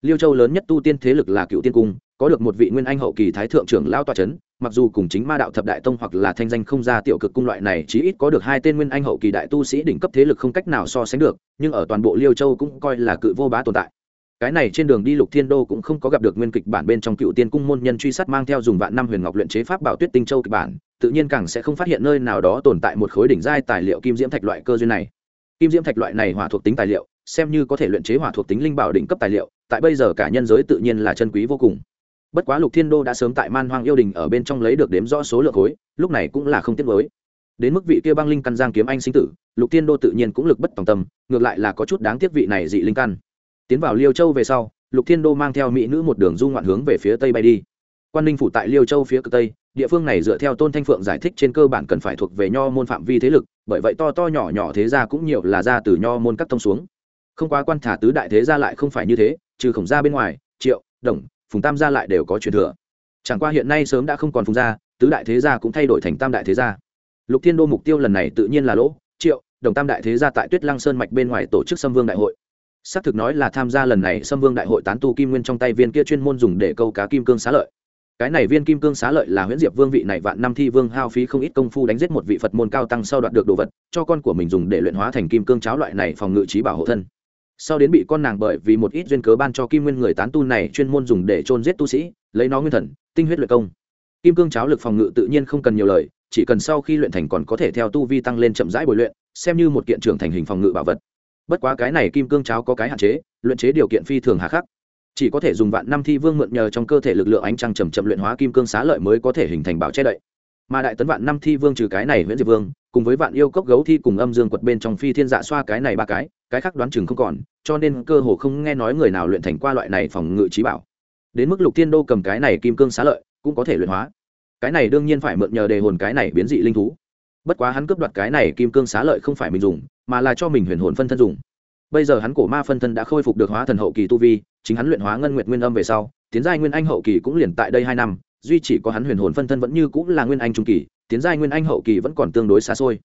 liêu châu lớn nhất tu tiên thế lực là cựu tiên cung, có được một vị nguyên anh hậu kỳ thái thượng trưởng lao tòa c h ấ n mặc dù cùng chính ma đạo thập đại tông hoặc là thanh danh không ra tiểu cực cung loại này chí ít có được hai tên nguyên anh hậu kỳ đại tu sĩ đỉnh cấp thế lực không cách nào so sánh được, nhưng ở toàn bộ liêu châu cũng coi là cự vô bá tồn tại. Cái này trên đường đi lục thiên đô cũng không có gặp được nguyên kịch bản bên trong cựu tiên cung môn nhân truy sát mang theo dùng vạn năm huyền ngọc luyện chế pháp bảo tuyết tinh châu kịch bản, tự nhiên càng sẽ không phát hiện nơi nào đó tồn tại một khối đỉnh giai tài liệu kim diễm thạch loại cơ duyên này. Kim diễm thạch loại này hỏa thuộc tính tài liệu xem như có thể luyện chế hỏa thuộc tính linh bảo đỉnh cấp tài liệu, tại bây giờ cả nhân giới tự nhiên là chân quý vô cùng. Bất quá lục thiên đô đã sớm tại man hoang yêu đình ở bên trong lấy được đếm rõ số lượng khối, lúc này cũng là không tiếc với đến mức vị kia băng linh căn giang kiếm anh sinh tử, lục thiên đô tự nhiên cũng lực bất tòng tâm, ngược lại là có chút đáng tiếc vị này dị linh căn. Tiến vào liêu châu về sau, lục thiên đô mang theo mỹ nữ một đường du ngoạn hướng về phía tây bay đi. Quan ninh phủ tại liêu châu phía cực tây, địa phương này dựa theo tôn thanh phượng giải thích trên cơ bản cần phải thuộc về nho môn phạm vi thế lực, bởi vậy to to nhỏ nhỏ thế gia cũng nhiều là ra từ nho môn các thông xuống không quá quan thả tứ đại thế gia lại không phải như thế, trừ khổng gia bên ngoài, triệu, đồng, phùng tam gia lại đều có truyền thừa. Chẳng qua hiện nay sớm đã không còn phùng gia, tứ đại thế gia cũng thay đổi thành tam đại thế gia. Lục thiên đô mục tiêu lần này tự nhiên là lỗ, triệu, đồng tam đại thế gia tại tuyết lăng sơn mạch bên ngoài tổ chức xâm vương đại hội. Xác thực nói là tham gia lần này xâm vương đại hội tán tu kim nguyên trong tay viên kia chuyên môn dùng để câu cá kim cương xá lợi. Cái này viên kim cương xá lợi là huyễn diệp vương vị này vạn năm thi vương hao phí không ít công phu đánh giết một vị phật môn cao tăng sau đoạt được đồ vật, cho con của mình dùng để luyện hóa thành kim cương cháo loại này phòng ngự trí bảo hộ thân sau đến bị con nàng bởi vì một ít duyên cớ ban cho kim nguyên người tán tu này chuyên môn dùng để trôn giết tu sĩ, lấy nó nguyên thần, tinh huyết luyện công. Kim cương cháo lực phòng ngự tự nhiên không cần nhiều lời, chỉ cần sau khi luyện thành còn có thể theo tu vi tăng lên chậm rãi bồi luyện, xem như một kiện trưởng thành hình phòng ngự bảo vật. Bất quá cái này kim cương cháo có cái hạn chế, luyện chế điều kiện phi thường hà khắc. Chỉ có thể dùng vạn năm thi vương mượn nhờ trong cơ thể lực lượng ánh trăng chầm chậm luyện hóa kim cương xá lợi mới có thể hình thành bảo che đậy. Mà đại tấn vạn năm thi vương trừ cái này nguyễn diệp vương cùng với vạn yêu cốc gấu thi cùng âm dương quật bên trong phi thiên dạ xoa cái này ba cái cái khác đoán chừng không còn, cho nên cơ hồ không nghe nói người nào luyện thành qua loại này phòng ngự trí bảo. Đến mức lục thiên đô cầm cái này kim cương xá lợi, cũng có thể luyện hóa. Cái này đương nhiên phải mượn nhờ đề hồn cái này biến dị linh thú. Bất quá hắn cướp đoạt cái này kim cương xá lợi không phải mình dùng, mà là cho mình huyền hồn phân thân dùng. Bây giờ hắn cổ ma phân thân đã khôi phục được hóa thần hậu kỳ tu vi, chính hắn luyện hóa ngân nguyệt nguyên âm về sau, tiến giai nguyên anh hậu kỳ cũng liền tại đây hai năm, duy chỉ có hắn huyền hồn phân thân vẫn như cũng là nguyên anh trung kỳ tiến giai nguyên anh hậu kỳ vẫn còn tương đối xa xôi.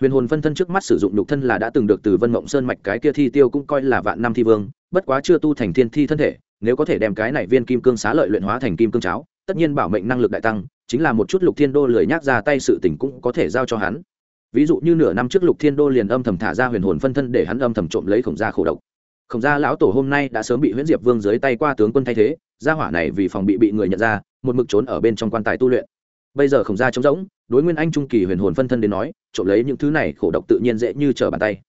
Huyền hồn phân thân trước mắt sử dụng nhục thân là đã từng được từ vân mộng sơn mạch cái kia thi tiêu cũng coi là vạn năm thi vương, bất quá chưa tu thành thiên thi thân thể, nếu có thể đem cái này viên kim cương xá lợi luyện hóa thành kim cương cháo, tất nhiên bảo mệnh năng lực đại tăng, chính là một chút lục thiên đô lười nhác ra tay sự tình cũng có thể giao cho hắn. Ví dụ như nửa năm trước lục thiên đô liền âm thầm thả ra huyền hồn phân thân để hắn âm thầm trộm lấy khổng gia khổ độc. Khổng gia lão tổ hôm nay đã sớm bị huyễn diệp vương dưới tay qua tướng quân thay thế, gia hỏa này vì phòng bị bị người nhận ra, một mực trốn ở bên trong quan tài tu luyện bây giờ không ra trống rỗng, đối nguyên anh trung kỳ huyền hồn phân thân đến nói, trộm lấy những thứ này khổ độc tự nhiên dễ như trở bàn tay.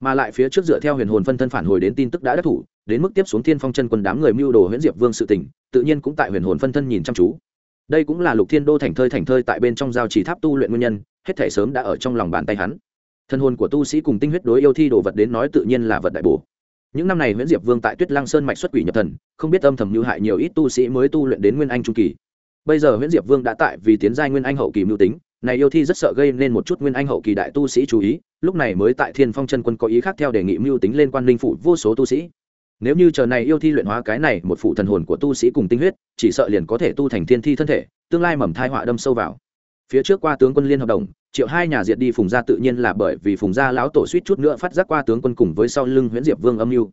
Mà lại phía trước dựa theo huyền hồn phân thân phản hồi đến tin tức đã đắc thủ, đến mức tiếp xuống thiên phong chân quân đám người mưu đồ huyễn diệp vương sự tỉnh tự nhiên cũng tại huyền hồn phân thân nhìn chăm chú. Đây cũng là lục thiên đô thành thơi thành thơi tại bên trong giao chỉ tháp tu luyện nguyên nhân, hết thể sớm đã ở trong lòng bàn tay hắn. Thân hồn của tu sĩ cùng tinh huyết đối yêu thi đồ vật đến nói tự nhiên là vật đại bổ. Những năm này nguyễn diệp vương tại tuyết lang sơn mạch xuất quỷ nhập thần, không biết âm thầm như hại nhiều ít tu sĩ mới tu luyện đến nguyên anh trung kỳ bây giờ nguyễn diệp vương đã tại vì tiến giai nguyên anh hậu kỳ mưu tính, này yêu thi rất sợ gây nên một chút nguyên anh hậu kỳ đại tu sĩ chú ý, lúc này mới tại thiên phong chân quân có ý khác theo đề nghị mưu tính lên quan linh phủ vô số tu sĩ. Nếu như chờ này yêu thi luyện hóa cái này một phụ thần hồn của tu sĩ cùng tinh huyết, chỉ sợ liền có thể tu thành thiên thi thân thể, tương lai mầm thai họa đâm sâu vào. Phía trước qua tướng quân liên hợp đồng, triệu hai nhà diệt đi phùng gia tự nhiên là bởi vì phùng gia lão tổ suýt chút nữa phát giác qua tướng quân cùng với sau lưng nguyễn diệp vương âm mưu.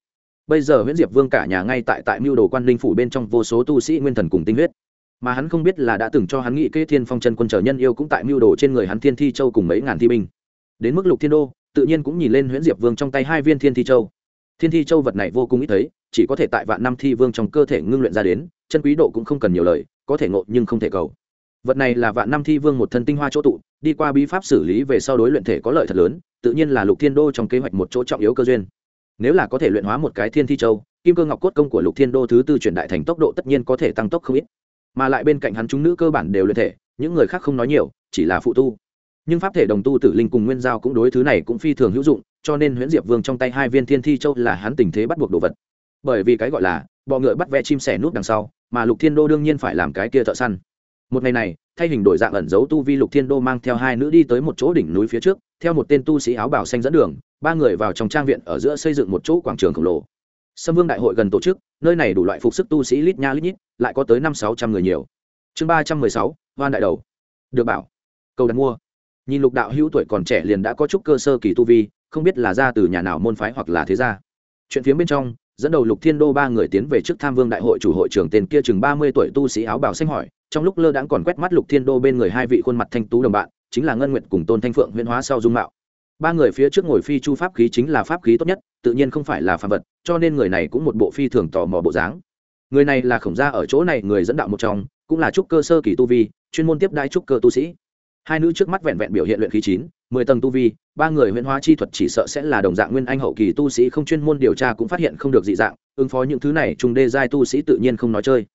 Bây giờ nguyễn diệp vương cả nhà ngay tại tại mưu đồ quan linh phủ bên trong vô số tu sĩ nguyên thần cùng tinh huyết mà hắn không biết là đã từng cho hắn nghĩ kế thiên phong chân quân trở nhân yêu cũng tại mưu đồ trên người hắn thiên thi châu cùng mấy ngàn thi binh. Đến mức lục thiên đô, tự nhiên cũng nhìn lên huyễn diệp vương trong tay hai viên thiên thi châu. Thiên thi châu vật này vô cùng ít thấy, chỉ có thể tại vạn năm thi vương trong cơ thể ngưng luyện ra đến, chân quý độ cũng không cần nhiều lời, có thể ngộ nhưng không thể cầu. Vật này là vạn năm thi vương một thân tinh hoa chỗ tụ, đi qua bí pháp xử lý về sau đối luyện thể có lợi thật lớn, tự nhiên là lục thiên đô trong kế hoạch một chỗ trọng yếu cơ duyên. Nếu là có thể luyện hóa một cái thiên thi châu, kim cơ ngọc cốt công của lục thiên đô thứ tư truyền đại thành tốc độ tất nhiên có thể tăng tốc không ít mà lại bên cạnh hắn chúng nữ cơ bản đều luyện thể, những người khác không nói nhiều, chỉ là phụ tu. Nhưng pháp thể đồng tu tử linh cùng nguyên giao cũng đối thứ này cũng phi thường hữu dụng, cho nên huyễn diệp vương trong tay hai viên thiên thi châu là hắn tình thế bắt buộc đồ vật. Bởi vì cái gọi là, bọ ngựa bắt ve chim sẻ nút đằng sau, mà lục thiên đô đương nhiên phải làm cái kia thợ săn. Một ngày này, thay hình đổi dạng ẩn giấu tu vi lục thiên đô mang theo hai nữ đi tới một chỗ đỉnh núi phía trước, theo một tên tu sĩ áo bảo xanh dẫn đường, ba người vào trong trang viện ở giữa xây dựng một chỗ quảng trường khổng lồ sâm vương đại hội gần tổ chức, nơi này đủ loại phục sức tu sĩ lít nha lít nhít, lại có tới năm sáu trăm người nhiều. Chương ba trăm mười sáu, hoan đại đầu. Được bảo. Cầu đặt mua. Nhìn lục đạo hữu tuổi còn trẻ liền đã có chút cơ sơ kỳ tu vi, không biết là ra từ nhà nào môn phái hoặc là thế gia. Chuyện phía bên trong, dẫn đầu lục thiên đô ba người tiến về trước tham vương đại hội chủ hội trưởng tên kia chừng ba mươi tuổi tu sĩ áo bào xanh hỏi, trong lúc lơ đãng còn quét mắt lục thiên đô bên người hai vị khuôn mặt thanh tú đồng bạn, chính là ngân nguyện cùng tôn thanh phượng huyễn hóa sau dung mạo ba người phía trước ngồi phi chu pháp khí chính là pháp khí tốt nhất, tự nhiên không phải là phạm vật, cho nên người này cũng một bộ phi thường tò mò bộ dáng. Người này là khổng gia ở chỗ này người dẫn đạo một trong, cũng là trúc cơ sơ kỳ tu vi, chuyên môn tiếp đai trúc cơ tu sĩ. Hai nữ trước mắt vẹn vẹn biểu hiện luyện khí chín, mười tầng tu vi, ba người huyễn hóa chi thuật chỉ sợ sẽ là đồng dạng nguyên anh hậu kỳ tu sĩ không chuyên môn điều tra cũng phát hiện không được dị dạng, ứng phó những thứ này trung đê giai tu sĩ tự nhiên không nói chơi.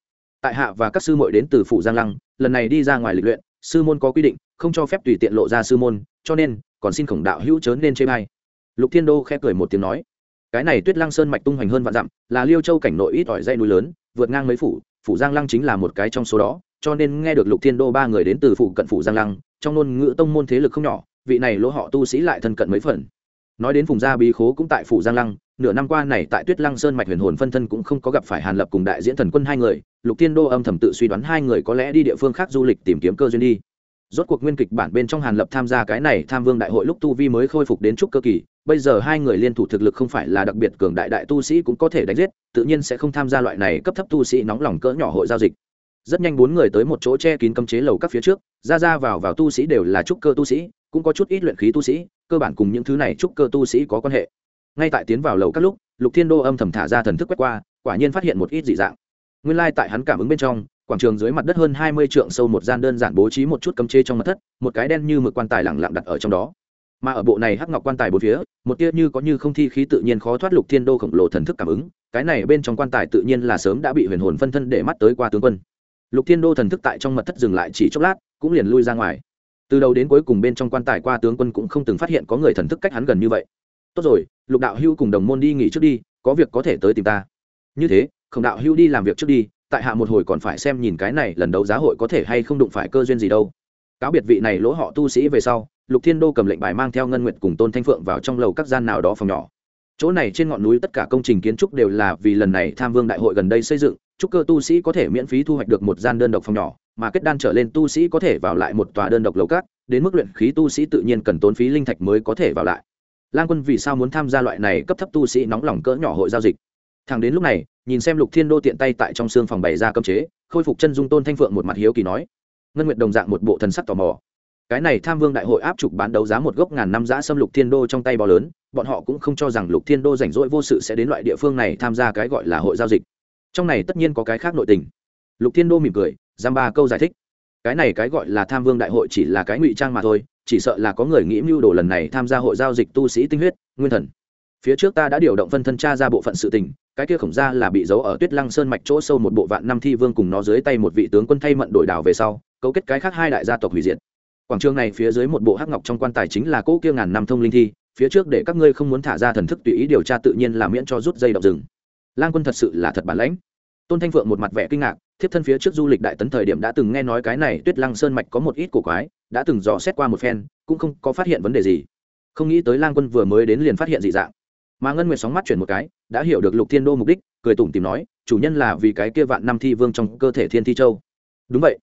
Tại hạ và các sư muội đến từ phủ giang lăng, lần này đi ra ngoài lịch luyện, sư môn có quy định, không cho phép tùy tiện lộ ra sư môn, cho nên còn xin khổng đạo hữu chớ nên chê bai. Lục thiên đô khẽ cười một tiếng nói, cái này tuyết lăng sơn mạch tung hoành hơn vạn dặm, là liêu châu cảnh nội ít ỏi dây núi lớn, vượt ngang mấy phủ phủ giang lăng chính là một cái trong số đó, cho nên nghe được lục thiên đô ba người đến từ phủ cận phủ giang lăng, trong ngôn ngữ tông môn thế lực không nhỏ, vị này lỗ họ tu sĩ lại thân cận mấy phần. Nói đến vùng gia bí khố cũng tại phủ giang lăng, nửa năm qua này tại tuyết lăng sơn mạch huyền hồn phân thân cũng không có gặp phải hàn lập cùng đại diễn thần quân hai người, lục thiên đô âm thầm tự suy đoán hai người có lẽ đi địa phương khác du lịch tìm kiếm cơ duyên đi rốt cuộc nguyên kịch bản bên trong hàn lập tham gia cái này tham vương đại hội lúc tu vi mới khôi phục đến trúc cơ kỳ, bây giờ hai người liên thủ thực lực không phải là đặc biệt cường đại đại tu sĩ cũng có thể đánh giết, tự nhiên sẽ không tham gia loại này cấp thấp tu sĩ nóng lòng cỡ nhỏ hội giao dịch. Rất nhanh bốn người tới một chỗ che kín cấm chế lầu các phía trước, ra ra vào vào tu sĩ đều là trúc cơ tu sĩ, cũng có chút ít luyện khí tu sĩ, cơ bản cùng những thứ này trúc cơ tu sĩ có quan hệ. Ngay tại tiến vào lầu các lúc, lục thiên đô âm thầm thả ra thần thức quét qua, quả nhiên phát hiện một ít dị dạng nguyên lai tại hắn cảm ứng bên trong, quảng trường dưới mặt đất hơn hai mươi trượng sâu một gian đơn giản bố trí một chút cấm chế trong mặt thất, một cái đen như mực quan tài lẳng lặng đặt ở trong đó. Mà ở bộ này hắc ngọc quan tài bốn phía, một tia như có như không thi khí tự nhiên khó thoát lục thiên đô khổng lồ thần thức cảm ứng, cái này bên trong quan tài tự nhiên là sớm đã bị huyền hồn phân thân để mắt tới qua tướng quân. Lục thiên đô thần thức tại trong mật thất dừng lại chỉ chốc lát, cũng liền lui ra ngoài. Từ đầu đến cuối cùng bên trong quan tài qua tướng quân cũng không từng phát hiện có người thần thức cách hắn gần như vậy. Tốt rồi, lục đạo hưu cùng đồng môn đi nghỉ trước đi, có việc có thể tới tìm ta. Như thế khổng đạo hưu đi làm việc trước đi, tại hạ một hồi còn phải xem nhìn cái này lần đấu giá hội có thể hay không đụng phải cơ duyên gì đâu. Cáo biệt vị này lỗ họ tu sĩ về sau, lục thiên đô cầm lệnh bài mang theo ngân nguyệt cùng tôn thanh phượng vào trong lầu các gian nào đó phòng nhỏ. Chỗ này trên ngọn núi tất cả công trình kiến trúc đều là vì lần này tham vương đại hội gần đây xây dựng, chúc cơ tu sĩ có thể miễn phí thu hoạch được một gian đơn độc phòng nhỏ, mà kết đan trở lên tu sĩ có thể vào lại một tòa đơn độc lầu cát đến mức luyện khí tu sĩ tự nhiên cần tốn phí linh thạch mới có thể vào lại. Lang quân vì sao muốn tham gia loại này cấp thấp tu sĩ nóng lòng cỡ nhỏ hội giao dịch? Thằng đến lúc này nhìn xem lục thiên đô tiện tay tại trong xương phòng bày ra cơm chế, khôi phục chân dung tôn thanh phượng một mặt hiếu kỳ nói, ngân nguyệt đồng dạng một bộ thần sắc tò mò. Cái này tham vương đại hội áp trục bán đấu giá một gốc ngàn năm giã xâm lục thiên đô trong tay bò lớn, bọn họ cũng không cho rằng lục thiên đô rảnh rỗi vô sự sẽ đến loại địa phương này tham gia cái gọi là hội giao dịch. Trong này tất nhiên có cái khác nội tình. Lục thiên đô mỉm cười, giam ba câu giải thích. Cái này cái gọi là tham vương đại hội chỉ là cái ngụy trang mà thôi, chỉ sợ là có người nghĩ mưu đồ lần này tham gia hội giao dịch tu sĩ tinh huyết, nguyên thần phía trước ta đã điều động phân thân tra ra bộ phận sự tình, cái kia khổng ra là bị giấu ở tuyết lăng sơn mạch chỗ sâu một bộ vạn năm thi vương cùng nó dưới tay một vị tướng quân thay mận đổi đảo về sau, cấu kết cái khác hai đại gia tộc hủy diệt. Quảng trường này phía dưới một bộ hắc ngọc trong quan tài chính là cỗ kia ngàn năm thông linh thi, phía trước để các ngươi không muốn thả ra thần thức tùy ý điều tra tự nhiên là miễn cho rút dây động rừng. Lang quân thật sự là thật bản lãnh. Tôn thanh phượng một mặt vẻ kinh ngạc, thiếp thân phía trước du lịch đại tấn thời điểm đã từng nghe nói cái này tuyết lăng sơn mạch có một ít cổ quái, đã từng dò xét qua một phen, cũng không có phát hiện vấn đề gì. Không nghĩ tới lang quân vừa mới đến liền phát hiện dị dạng mà ngân nguyệt sóng mắt chuyển một cái, đã hiểu được lục thiên đô mục đích, cười tủm tìm nói, chủ nhân là vì cái kia vạn năm thi vương trong cơ thể thiên thi châu. Đúng vậy.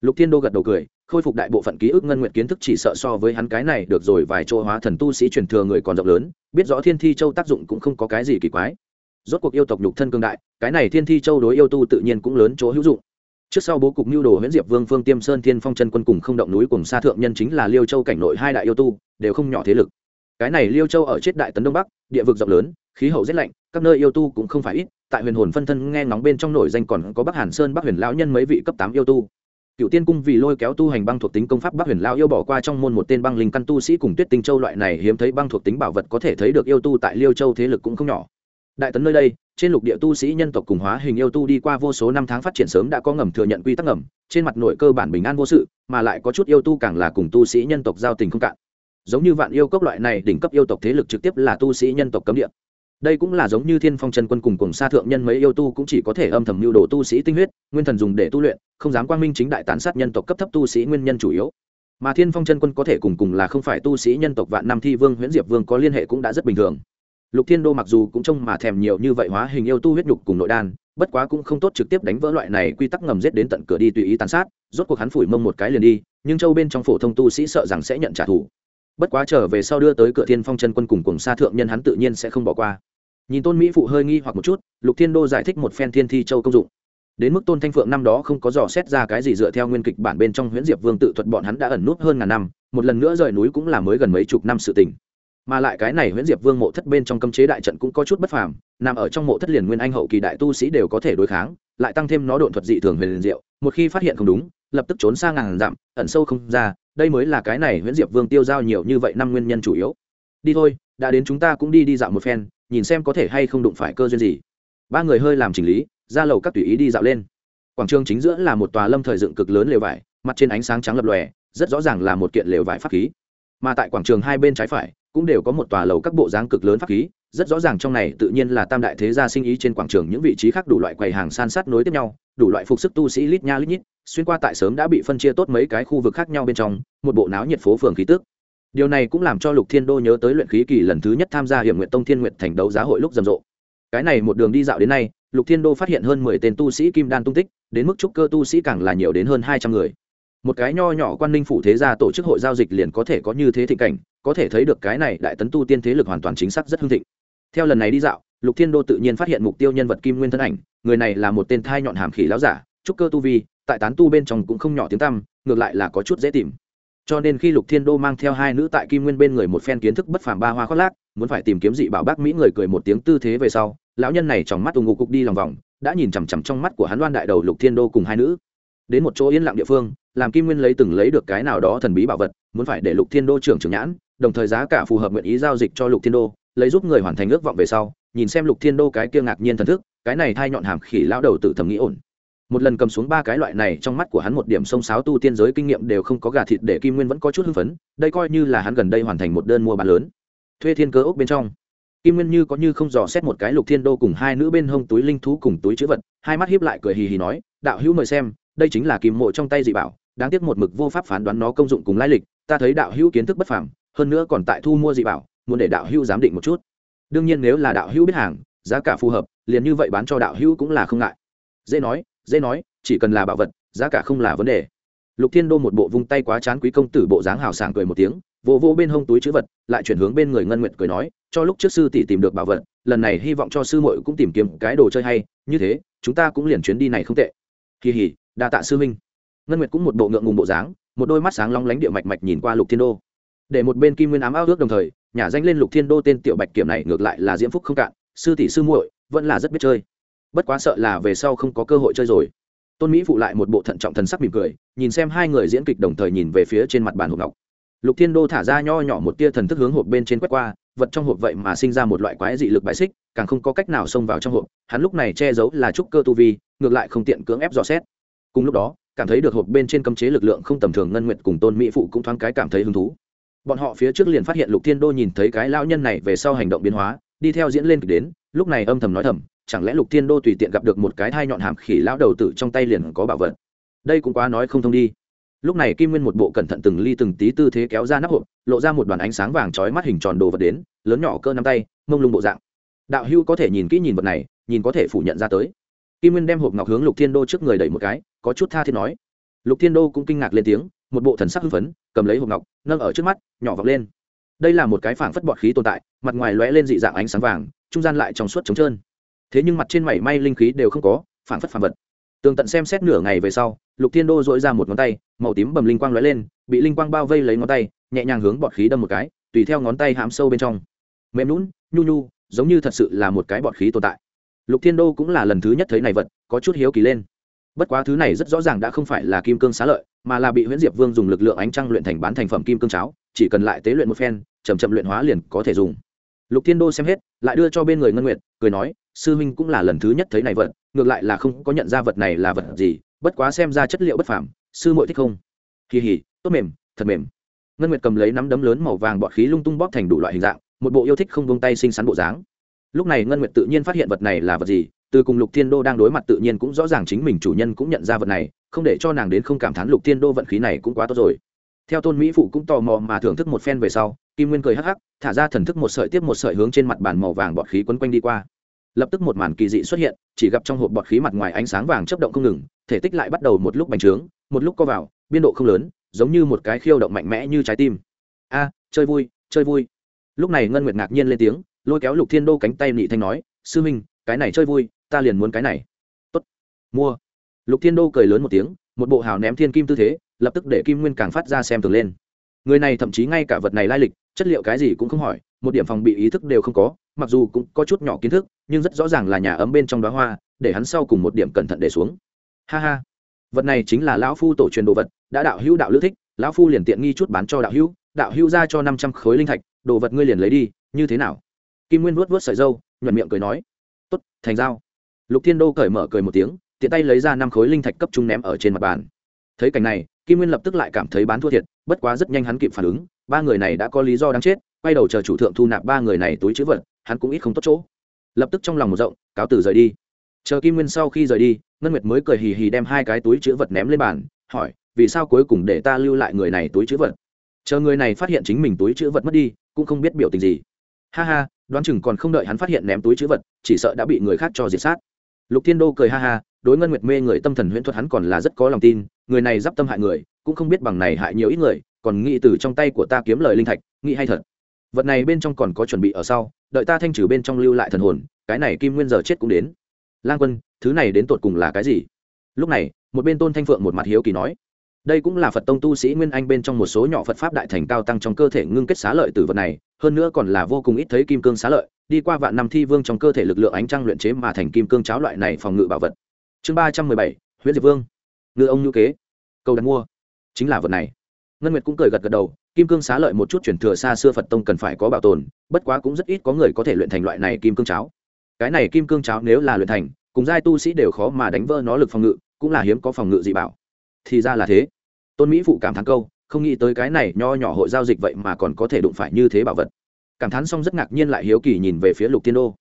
Lục thiên đô gật đầu cười, khôi phục đại bộ phận ký ức ngân nguyệt kiến thức chỉ sợ so với hắn cái này được rồi vài chỗ hóa thần tu sĩ truyền thừa người còn rộng lớn, biết rõ thiên thi châu tác dụng cũng không có cái gì kỳ quái. Rốt cuộc yêu tộc nhục thân cương đại, cái này thiên thi châu đối yêu tu tự nhiên cũng lớn chỗ hữu dụng. Trước sau bố cục mưu đồ huyễn diệp vương, phương tiêm sơn, thiên phong chân quân cùng không động núi cùng xa thượng nhân chính là liêu châu cảnh nội hai đại yêu tu, đều không nhỏ thế lực cái này liêu châu ở chết đại tấn đông bắc, địa vực rộng lớn, khí hậu rét lạnh, các nơi yêu tu cũng không phải ít, tại huyền hồn phân thân nghe ngóng bên trong nổi danh còn có bắc hàn sơn bắc huyền lão nhân mấy vị cấp tám yêu tu. Cựu tiên cung vì lôi kéo tu hành băng thuộc tính công pháp bắc huyền lão yêu bỏ qua trong môn một tên băng linh căn tu sĩ cùng tuyết tinh châu loại này hiếm thấy băng thuộc tính bảo vật có thể thấy được yêu tu tại liêu châu thế lực cũng không nhỏ. Đại tấn nơi đây, trên lục địa tu sĩ nhân tộc cùng hóa hình yêu tu đi qua vô số năm tháng phát triển sớm đã có ngầm thừa nhận quy tắc ngầm, trên mặt nội cơ bản bình an vô sự, mà lại có chút yêu tu càng là cùng tu sĩ nhân tộc giao tình không cạn giống như vạn yêu cốc loại này đỉnh cấp yêu tộc thế lực trực tiếp là tu sĩ nhân tộc cấm địa. Đây cũng là giống như thiên phong chân quân cùng cùng xa thượng nhân mấy yêu tu cũng chỉ có thể âm thầm mưu đồ tu sĩ tinh huyết, nguyên thần dùng để tu luyện, không dám quang minh chính đại tán sát nhân tộc cấp thấp tu sĩ nguyên nhân chủ yếu. Mà thiên phong chân quân có thể cùng cùng là không phải tu sĩ nhân tộc vạn năm thi vương, huyễn diệp vương có liên hệ cũng đã rất bình thường. Lục thiên đô mặc dù cũng trông mà thèm nhiều như vậy hóa hình yêu tu huyết nhục cùng nội đan, bất quá cũng không tốt trực tiếp đánh vỡ loại này quy tắc ngầm giết đến tận cửa đi tùy ý tàn sát, rốt cuộc hắn phủi mông một cái liền đi, nhưng châu bên trong phổ thông tu sĩ sợ rằng sẽ nhận trả thù bất quá trở về sau đưa tới cửa thiên phong chân quân cùng cùng xa thượng nhân hắn tự nhiên sẽ không bỏ qua. Nhìn tôn mỹ phụ hơi nghi hoặc một chút, lục thiên đô giải thích một phen thiên thi châu công dụng. Đến mức tôn thanh phượng năm đó không có dò xét ra cái gì dựa theo nguyên kịch bản bên trong huyễn diệp vương tự thuật bọn hắn đã ẩn nút hơn ngàn năm, một lần nữa rời núi cũng là mới gần mấy chục năm sự tình. Mà lại cái này huyễn diệp vương mộ thất bên trong cấm chế đại trận cũng có chút bất phàm, nằm ở trong mộ thất liền nguyên anh hậu kỳ đại tu sĩ đều có thể đối kháng, lại tăng thêm nó độn thuật dị thường huyền liền diệu, một khi phát hiện không đúng lập tức trốn xa ngàn dặm, ẩn sâu không ra, đây mới là cái này nguyễn diệp vương tiêu giao nhiều như vậy năm nguyên nhân chủ yếu. Đi thôi, đã đến chúng ta cũng đi đi dạo một phen, nhìn xem có thể hay không đụng phải cơ duyên gì. Ba người hơi làm chỉnh lý, ra lầu các tùy ý đi dạo lên. Quảng trường chính giữa là một tòa lâm thời dựng cực lớn lều vải, mặt trên ánh sáng trắng lập lòe, rất rõ ràng là một kiện lều vải pháp khí. Mà tại quảng trường hai bên trái phải, cũng đều có một tòa lầu các bộ dáng cực lớn pháp khí, rất rõ ràng trong này tự nhiên là tam đại thế gia sinh ý trên quảng trường những vị trí khác đủ loại quầy hàng san sát nối tiếp nhau, đủ loại phục sức tu sĩ lít nha lít nhít xuyên qua tại sớm đã bị phân chia tốt mấy cái khu vực khác nhau bên trong, một bộ náo nhiệt phố phường khí tước điều này cũng làm cho lục thiên đô nhớ tới luyện khí kỳ lần thứ nhất tham gia hiểm nguyện tông thiên nguyện thành đấu giá hội lúc rầm rộ. Cái này một đường đi dạo đến nay, lục thiên đô phát hiện hơn mười tên tu sĩ kim đan tung tích, đến mức trúc cơ tu sĩ càng là nhiều đến hơn hai trăm người. Một cái nho nhỏ quan ninh phủ thế gia tổ chức hội giao dịch liền có thể có như thế thịnh cảnh, có thể thấy được cái này đại tấn tu tiên thế lực hoàn toàn chính xác rất hưng thịnh. Theo lần này đi dạo, lục thiên đô tự nhiên phát hiện mục tiêu nhân vật kim nguyên thân ảnh, người này là một tên thai nhọn hàm khỉ láo giả trúc cơ tu vi, tại tán tu bên trong cũng không nhỏ tiếng tăm, ngược lại là có chút dễ tìm. Cho nên khi lục thiên đô mang theo hai nữ tại kim nguyên bên người một phen kiến thức bất phàm ba hoa khoác lác, muốn phải tìm kiếm dị bảo bác mỹ người cười một tiếng tư thế về sau, lão nhân này trong mắt ù ngục cục đi lòng vòng, đã nhìn chằm chằm trong mắt của hắn loan đại đầu lục thiên đô cùng hai nữ. Đến một chỗ yên lặng địa phương, làm kim nguyên lấy từng lấy được cái nào đó thần bí bảo vật, muốn phải để lục thiên đô trưởng trưởng nhãn, đồng thời giá cả phù hợp nguyện ý giao dịch cho lục thiên đô, lấy giúp người hoàn thành ước vọng về sau, nhìn xem lục thiên đô cái kia ngạc nhiên thần thức, cái này thay nhọn hàm khỉ lão đầu tự thầm nghĩ ổn một lần cầm xuống ba cái loại này, trong mắt của hắn một điểm sông sáo tu tiên giới kinh nghiệm đều không có gà thịt để kim nguyên vẫn có chút hưng phấn, đây coi như là hắn gần đây hoàn thành một đơn mua bán lớn. Thuê thiên cơ ốc bên trong, kim nguyên như có như không dò xét một cái lục thiên đô cùng hai nữ bên hông túi linh thú cùng túi chữ vật, hai mắt hiếp lại cười hì hì nói, đạo hữu mời xem, đây chính là kim mộ trong tay dị bảo, đáng tiếc một mực vô pháp phán đoán nó công dụng cùng lai lịch, ta thấy đạo hữu kiến thức bất phẳng hơn nữa còn tại thu mua dị bảo, muốn để đạo hữu giám định một chút. Đương nhiên nếu là đạo hữu biết hàng, giá cả phù hợp, liền như vậy bán cho đạo hữu cũng là không ngại. Dễ nói dễ nói, chỉ cần là bảo vật, giá cả không là vấn đề. Lục thiên đô một bộ vung tay quá chán quý công tử bộ dáng hào sảng cười một tiếng vô vô bên hông túi chữ vật, lại chuyển hướng bên người ngân nguyệt cười nói, cho lúc trước sư tỷ tìm được bảo vật, lần này hy vọng cho sư muội cũng tìm kiếm cái đồ chơi hay, như thế, chúng ta cũng liền chuyến đi này không tệ. Kỳ hỉ, đa tạ sư minh ngân nguyệt cũng một bộ ngượng ngùng bộ dáng, một đôi mắt sáng long lánh địa mạch mạch nhìn qua lục thiên đô. Để một bên kim nguyên ám ao ước đồng thời, nhà danh lên lục thiên đô tên tiểu bạch kiểm này ngược lại là diễm phúc không cạn, sư tỷ sư muội vẫn là rất biết chơi bất quá sợ là về sau không có cơ hội chơi rồi. Tôn mỹ phụ lại một bộ thận trọng thần sắc mỉm cười, nhìn xem hai người diễn kịch đồng thời nhìn về phía trên mặt bàn hộp ngọc. Lục thiên đô thả ra nho nhỏ một tia thần thức hướng hộp bên trên quét qua, vật trong hộp vậy mà sinh ra một loại quái dị lực bãi xích, càng không có cách nào xông vào trong hộp, hắn lúc này che giấu là trúc cơ tu vi, ngược lại không tiện cưỡng ép dò xét. Cùng lúc đó, cảm thấy được hộp bên trên cấm chế lực lượng không tầm thường ngân nguyệt cùng tôn mỹ phụ cũng thoáng cái cảm thấy hứng thú. Bọn họ phía trước liền phát hiện lục thiên đô nhìn thấy cái lão nhân này về sau hành động biến hóa, đi theo diễn lên kịch đến, lúc này âm thầm nói thầm chẳng lẽ lục thiên đô tùy tiện gặp được một cái thai nhọn hàm khỉ lão đầu tử trong tay liền có bảo vật? Đây cũng quá nói không thông đi. Lúc này kim nguyên một bộ cẩn thận từng ly từng tí tư thế kéo ra nắp hộp, lộ ra một đoàn ánh sáng vàng trói mắt hình tròn đồ vật đến, lớn nhỏ cơ năm tay, mông lung bộ dạng. Đạo hưu có thể nhìn kỹ nhìn vật này, nhìn có thể phủ nhận ra tới. Kim nguyên đem hộp ngọc hướng lục thiên đô trước người đẩy một cái, có chút tha thiết nói. Lục thiên đô cũng kinh ngạc lên tiếng, một bộ thần sắc hưng phấn, cầm lấy hộp ngọc, nâng ở trước mắt, nhỏ vọc lên. Đây là một cái phảng phất bọt khí tồn tại, mặt ngoài lóe lên dị dạng ánh sáng vàng, trung gian lại trong suốt trống trơn thế nhưng mặt trên mảy may linh khí đều không có phản phất phàm vật. Tường tận xem xét nửa ngày về sau, lục thiên đô dội ra một ngón tay, màu tím bầm linh quang lóe lên, bị linh quang bao vây lấy ngón tay, nhẹ nhàng hướng bọt khí đâm một cái, tùy theo ngón tay hãm sâu bên trong. Mềm lún nhu nhu, giống như thật sự là một cái bọt khí tồn tại. Lục thiên đô cũng là lần thứ nhất thấy này vật, có chút hiếu kỳ lên. Bất quá thứ này rất rõ ràng đã không phải là kim cương xá lợi, mà là bị huyễn diệp vương dùng lực lượng ánh trăng luyện thành bán thành phẩm kim cương cháo, chỉ cần lại tế luyện một phen chầm chậm luyện hóa liền có thể dùng. Lục thiên đô xem hết, lại đưa cho bên người ngân nguyệt, cười nói sư huynh cũng là lần thứ nhất thấy này vật, ngược lại là không có nhận ra vật này là vật gì, bất quá xem ra chất liệu bất phàm, sư muội thích không? Kỳ hỉ tốt mềm, thật mềm. Ngân nguyệt cầm lấy nắm đấm lớn màu vàng bọt khí lung tung bóp thành đủ loại hình dạng, một bộ yêu thích không buông tay xinh xắn bộ dáng. Lúc này ngân nguyệt tự nhiên phát hiện vật này là vật gì, từ cùng lục thiên đô đang đối mặt tự nhiên cũng rõ ràng chính mình chủ nhân cũng nhận ra vật này, không để cho nàng đến không cảm thán lục thiên đô vận khí này cũng quá tốt rồi. Theo tôn mỹ phụ cũng tò mò mà thưởng thức một phen về sau, kim nguyên cười hắc hắc, thả ra thần thức một sợi tiếp một sợi hướng trên mặt bàn màu vàng bọt khí quấn quanh đi qua lập tức một màn kỳ dị xuất hiện, chỉ gặp trong hộp bọt khí mặt ngoài ánh sáng vàng chấp động không ngừng, thể tích lại bắt đầu một lúc bành trướng, một lúc co vào, biên độ không lớn, giống như một cái khiêu động mạnh mẽ như trái tim. A, chơi vui chơi vui. Lúc này ngân nguyệt ngạc nhiên lên tiếng, lôi kéo lục thiên đô cánh tay nị thanh nói, sư minh, cái này chơi vui, ta liền muốn cái này. Tốt, mua. Lục thiên đô cười lớn một tiếng, một bộ hào ném thiên kim tư thế, lập tức để kim nguyên càng phát ra xem thường lên. Người này thậm chí ngay cả vật này lai lịch, chất liệu cái gì cũng không hỏi, một điểm phòng bị ý thức đều không có mặc dù cũng có chút nhỏ kiến thức, nhưng rất rõ ràng là nhà ấm bên trong đó hoa, để hắn sau cùng một điểm cẩn thận để xuống. Ha ha. Vật này chính là lão phu tổ truyền đồ vật, đã đạo hữu đạo lữ thích, lão phu liền tiện nghi chút bán cho đạo hữu đạo hữu ra cho năm trăm khối linh thạch, đồ vật ngươi liền lấy đi, như thế nào? Kim nguyên vuốt vuốt sợi dâu nhuận miệng cười nói. Tốt, thành giao. Lục thiên đô cởi mở cười một tiếng, tiện tay lấy ra năm khối linh thạch cấp trung ném ở trên mặt bàn. Thấy cảnh này, kim nguyên lập tức lại cảm thấy bán thua thiệt, bất quá rất nhanh hắn kịp phản ứng, ba người này đã có lý do đáng chết, quay đầu chờ chủ thượng thu nạp ba người này túi chữ vật hắn cũng ít không tốt chỗ. Lập tức trong lòng một rộng, cáo từ rời đi. Chờ kim nguyên sau khi rời đi, ngân nguyệt mới cười hì hì đem hai cái túi chữ vật ném lên bàn, hỏi, vì sao cuối cùng để ta lưu lại người này túi chữ vật? Chờ người này phát hiện chính mình túi chữ vật mất đi, cũng không biết biểu tình gì. Ha ha, đoán chừng còn không đợi hắn phát hiện ném túi chữ vật, chỉ sợ đã bị người khác cho diệt sát. Lục thiên đô cười ha ha, đối ngân nguyệt mê người tâm thần huyễn thuật hắn còn là rất có lòng tin, người này d i p tâm hại người, cũng không biết bằng này hại nhiều ít người, còn nghĩ từ trong tay của ta kiếm lời linh thạch, nghĩ hay thật vật này bên trong còn có chuẩn bị ở sau, đợi ta thanh trừ bên trong lưu lại thần hồn, cái này kim nguyên giờ chết cũng đến. Lang quân, thứ này đến tột cùng là cái gì? Lúc này, một bên tôn thanh phượng một mặt hiếu kỳ nói, đây cũng là phật tông tu sĩ nguyên anh bên trong một số nhỏ phật pháp đại thành cao tăng trong cơ thể ngưng kết xá lợi từ vật này, hơn nữa còn là vô cùng ít thấy kim cương xá lợi, đi qua vạn năm thi vương trong cơ thể lực lượng ánh trăng luyện chế mà thành kim cương cháo loại này phòng ngự bảo vật. Chương ba trăm mười bảy huyện diệp vương. Ngư ông nhu kế. Câu đặt mua. Chính là vật này ngân nguyệt cũng cười gật gật đầu, kim cương xá lợi một chút chuyển thừa xa xưa phật tông cần phải có bảo tồn, bất quá cũng rất ít có người có thể luyện thành loại này kim cương cháo. Cái này kim cương cháo nếu là luyện thành, cùng giai tu sĩ đều khó mà đánh vỡ nó lực phòng ngự, cũng là hiếm có phòng ngự dị bảo. Thì ra là thế. Tôn mỹ phụ cảm thán câu, không nghĩ tới cái này nho nhỏ hội giao dịch vậy mà còn có thể đụng phải như thế bảo vật. Cảm thán xong rất ngạc nhiên lại hiếu kỳ nhìn về phía lục tiên đô.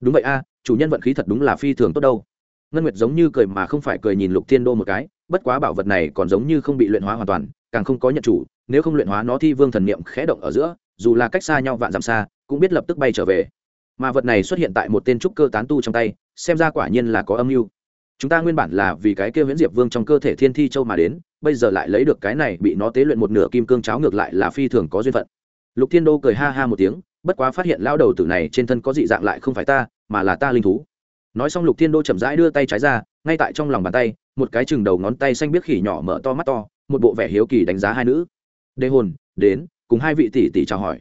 Đúng vậy a, chủ nhân vận khí thật đúng là phi thường tốt đâu. Ngân nguyệt giống như cười mà không phải cười nhìn lục thiên đô một cái, bất quá bảo vật này còn giống như không bị luyện hóa hoàn toàn càng không có nhận chủ, nếu không luyện hóa nó thi vương thần niệm khẽ động ở giữa, dù là cách xa nhau vạn dặm xa, cũng biết lập tức bay trở về. Mà vật này xuất hiện tại một tên trúc cơ tán tu trong tay, xem ra quả nhiên là có âm mưu. Chúng ta nguyên bản là vì cái kia nguyễn diệp vương trong cơ thể thiên thi châu mà đến, bây giờ lại lấy được cái này, bị nó tế luyện một nửa kim cương cháo ngược lại là phi thường có duyên phận. Lục thiên đô cười ha ha một tiếng, bất quá phát hiện lao đầu tử này trên thân có dị dạng lại không phải ta, mà là ta linh thú. Nói xong lục thiên đô chậm rãi đưa tay trái ra, ngay tại trong lòng bàn tay, một cái chừng đầu ngón tay xanh biết khỉ nhỏ mở to mắt to một bộ vẻ hiếu kỳ đánh giá hai nữ. Đề hồn, đến, cùng hai vị tỷ tỷ chào hỏi.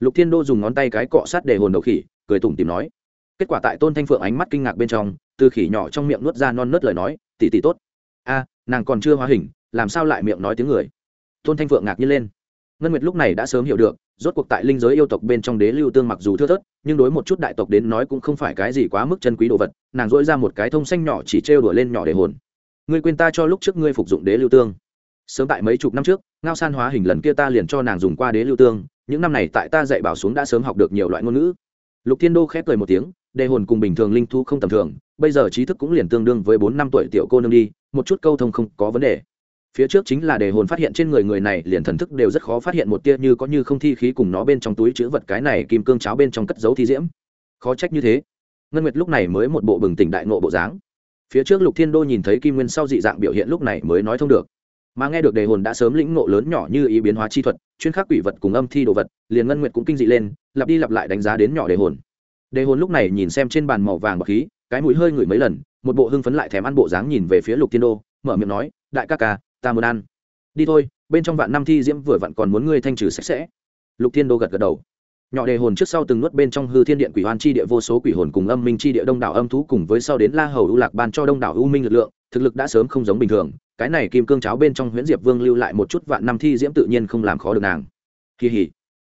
Lục thiên đô dùng ngón tay cái cọ sát đề hồn đầu khỉ, cười tủm tìm nói. Kết quả tại tôn thanh phượng ánh mắt kinh ngạc bên trong, từ khỉ nhỏ trong miệng nuốt ra non nớt lời nói, tỷ tỷ tốt. A, nàng còn chưa hóa hình, làm sao lại miệng nói tiếng người? Tôn thanh phượng ngạc nhiên lên. Ngân nguyệt lúc này đã sớm hiểu được, rốt cuộc tại linh giới yêu tộc bên trong đế lưu tương mặc dù thưa thớt, nhưng đối một chút đại tộc đến nói cũng không phải cái gì quá mức chân quý đồ vật, nàng dỗi ra một cái thông xanh nhỏ chỉ trêu đuổi lên nhỏ để hồn. Ngươi quên ta cho lúc trước ngươi phục dụng đế lưu tương sớm tại mấy chục năm trước, ngao san hóa hình lần kia ta liền cho nàng dùng qua đế lưu tương, những năm này tại ta dạy bảo xuống đã sớm học được nhiều loại ngôn ngữ. Lục thiên đô khép cười một tiếng, đề hồn cùng bình thường linh thu không tầm thường, bây giờ trí thức cũng liền tương đương với bốn năm tuổi tiểu cô nương đi, một chút câu thông không có vấn đề. Phía trước chính là đề hồn phát hiện trên người người này liền thần thức đều rất khó phát hiện một tia như có như không thi khí cùng nó bên trong túi chữ vật cái này kim cương cháo bên trong cất dấu thi diễm. Khó trách như thế. Ngân nguyệt lúc này mới một bộ bừng tỉnh đại nộ bộ dáng. Phía trước lục thiên đô nhìn thấy kim nguyên sau dị dạng biểu hiện lúc này mới nói thông được mà nghe được đề hồn đã sớm lĩnh ngộ lớn nhỏ như ý biến hóa chi thuật, chuyên khắc quỷ vật cùng âm thi đồ vật, liền ngân nguyệt cũng kinh dị lên, lặp đi lặp lại đánh giá đến nhỏ đề hồn. Đề hồn lúc này nhìn xem trên bàn màu vàng bọc khí, cái mũi hơi ngửi mấy lần, một bộ hưng phấn lại thèm ăn bộ dáng nhìn về phía lục thiên đô, mở miệng nói, đại ca ca, ta muốn ăn. Đi thôi, bên trong vạn năm thi diễm vừa vặn còn muốn ngươi thanh trừ sạch sẽ. Lục thiên đô gật gật đầu. Nhỏ đề hồn trước sau từng nuốt bên trong hư thiên điện quỷ hoan chi địa vô số quỷ hồn cùng âm minh chi địa đông đảo âm thú cùng với sau đến la hầu ưu lạc ban cho đông đảo ưu minh lực lượng, thực lực đã sớm không giống bình thường cái này kim cương cháo bên trong huyễn diệp vương lưu lại một chút vạn năm thi diễm tự nhiên không làm khó được nàng. Kỳ hỉ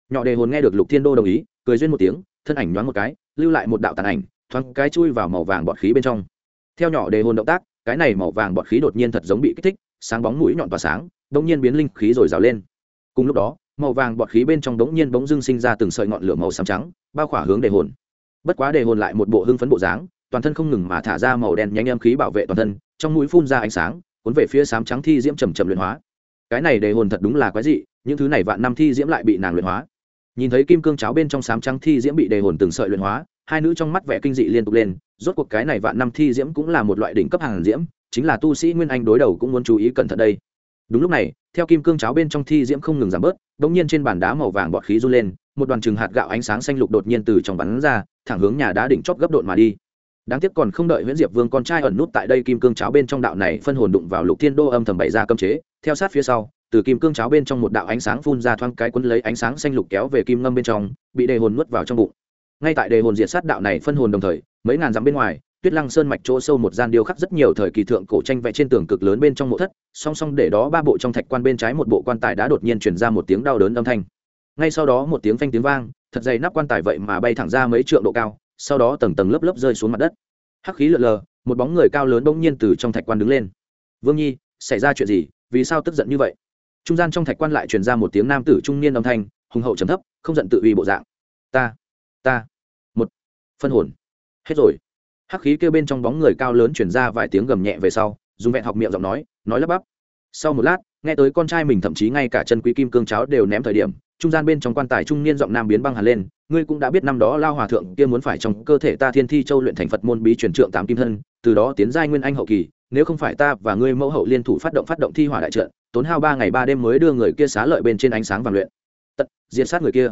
nhỏ đề hồn nghe được lục thiên đô đồng ý, cười duyên một tiếng, thân ảnh nhoáng một cái, lưu lại một đạo tàn ảnh, thoáng cái chui vào màu vàng bọt khí bên trong. Theo nhỏ đề hồn động tác, cái này màu vàng bọt khí đột nhiên thật giống bị kích thích, sáng bóng mũi nhọn tỏa sáng đ nhiên biến linh khí rồi rào lên. Cùng lúc đó, màu vàng bọt khí bên trong đống nhiên bỗng dưng sinh ra từng sợi ngọn lửa màu xám trắng, bao khỏa hướng đề hồn. Bất quá đề hồn lại một bộ hưng phấn bộ dáng, toàn thân không ngừng mà thả ra màu đen nhánh âm khí bảo vệ toàn thân, trong mũi phun ra ánh sáng cuốn về phía sám trắng thi diễm trầm trầm luyện hóa. Cái này đề hồn thật đúng là quái dị, những thứ này vạn năm thi diễm lại bị nàng luyện hóa. Nhìn thấy kim cương cháo bên trong sám trắng thi diễm bị đề hồn từng sợi luyện hóa, hai nữ trong mắt vẻ kinh dị liên tục lên, rốt cuộc cái này vạn năm thi diễm cũng là một loại đỉnh cấp hàng diễm, chính là tu sĩ nguyên anh đối đầu cũng muốn chú ý cẩn thận đây. Đúng lúc này, theo kim cương cháo bên trong thi diễm không ngừng giảm bớt đ ỗ n g nhiên trên bàn đá màu vàng bọt khí run lên, một đoàn trừng hạt gạo ánh sáng xanh lục đột nhiên từ trong bắn ra, thẳng hướng nhà đá đỉnh chóp gấp đột mà đi đáng tiếc còn không đợi nguyễn diệp vương con trai ẩn nút tại đây kim cương cháo bên trong đạo này phân hồn đụng vào lục thiên đô âm thầm bày ra cơm chế. Theo sát phía sau, từ kim cương cháo bên trong một đạo ánh sáng phun ra thoáng cái quấn lấy ánh sáng xanh lục kéo về kim ngâm bên trong, bị đề hồn nuốt vào trong bụng. Ngay tại đề hồn diệt sát đạo này phân hồn đồng thời, mấy ngàn dặm bên ngoài, tuyết lăng sơn mạch chỗ sâu một gian điêu khắc rất nhiều thời kỳ thượng cổ tranh vẽ trên tường cực lớn bên trong mộ thất, song song để đó ba bộ trong thạch quan bên trái một bộ quan tài đã đột nhiên chuyển ra một tiếng đau đớn âm thanh. Ngay sau đó một tiếng phanh tiếng vang, thật dày nắp quan tài vậy mà bay thẳng ra mấy trượng độ cao sau đó tầng tầng lớp lớp rơi xuống mặt đất. Hắc khí lượn lờ, một bóng người cao lớn bỗng nhiên từ trong thạch quan đứng lên. Vương nhi, xảy ra chuyện gì? Vì sao tức giận như vậy? Trung gian trong thạch quan lại truyền ra một tiếng nam tử trung niên âm thanh, hùng hậu trầm thấp, không giận tự uy bộ dạng. Ta ta, một phân hồn. Hết rồi. Hắc khí kêu bên trong bóng người cao lớn chuyển ra vài tiếng gầm nhẹ về sau, dùng vẹn học miệng giọng nói nói lắp bắp sau một lát, nghe tới con trai mình thậm chí ngay cả chân quý kim cương cháo đều ném thời điểm, trung gian bên trong quan tài trung niên giọng nam biến băng hẳn lên, ngươi cũng đã biết năm đó lao hòa thượng kia muốn phải trong cơ thể ta thiên thi châu luyện thành phật môn bí truyền trượng tám kim thân, từ đó tiến giai nguyên anh hậu kỳ, nếu không phải ta và ngươi mẫu hậu liên thủ phát động phát động thi hỏa đại trận, tốn hao ba ngày ba đêm mới đưa người kia xá lợi bên trên ánh sáng vàng luyện. Tận diệt sát người kia.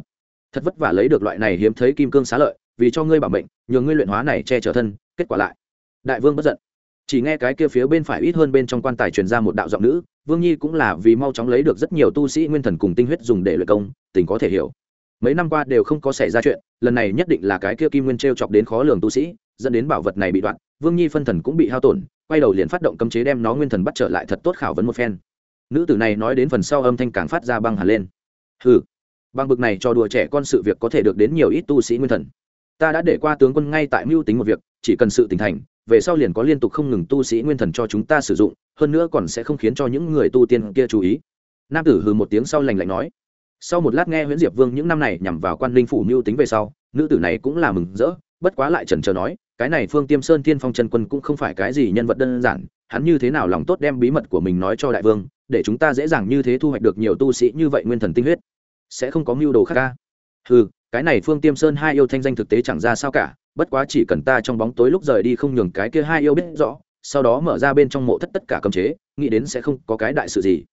Thật vất vả lấy được loại này hiếm thấy kim cương xá lợi, vì cho ngươi bảo mệnh, nhờ ngươi luyện hóa này che chở thân, kết quả lại. Đại vương bất giận. Chỉ nghe cái kia phía bên phải ít hơn bên trong quan tài truyền ra một đạo giọng nữ vương nhi cũng là vì mau chóng lấy được rất nhiều tu sĩ nguyên thần cùng tinh huyết dùng để luyện công tình có thể hiểu. Mấy năm qua đều không có xảy ra chuyện lần này nhất định là cái kia kim nguyên treo chọc đến khó lường tu sĩ dẫn đến bảo vật này bị đoạn vương nhi phân thần cũng bị hao tổn quay đầu liền phát động cấm chế đem nó nguyên thần bắt trở lại thật tốt khảo vấn một phen. Nữ tử này nói đến phần sau âm thanh càng phát ra băng hẳn lên. Hừ, băng bực này cho đùa trẻ con sự việc có thể được đến nhiều ít tu sĩ nguyên thần. Ta đã để qua tướng quân ngay tại mưu tính một việc chỉ cần sự tỉnh thành về sau liền có liên tục không ngừng tu sĩ nguyên thần cho chúng ta sử dụng, hơn nữa còn sẽ không khiến cho những người tu tiên kia chú ý. Nam tử hừ một tiếng sau lành lạnh nói. Sau một lát nghe nguyễn diệp vương những năm này nhằm vào quan linh phủ mưu tính về sau, nữ tử này cũng là mừng rỡ, bất quá lại trần trờ nói, cái này phương tiêm sơn thiên phong trần quân cũng không phải cái gì nhân vật đơn giản, hắn như thế nào lòng tốt đem bí mật của mình nói cho đại vương, để chúng ta dễ dàng như thế thu hoạch được nhiều tu sĩ như vậy nguyên thần tinh huyết? Sẽ không có mưu đồ khác ca ừ cái này phương tiêm sơn hai yêu thanh danh thực tế chẳng ra sao cả bất quá chỉ cần ta trong bóng tối lúc rời đi không nhường cái kia hai yêu biết rõ, sau đó mở ra bên trong mộ thất tất cả cấm chế, nghĩ đến sẽ không có cái đại sự gì.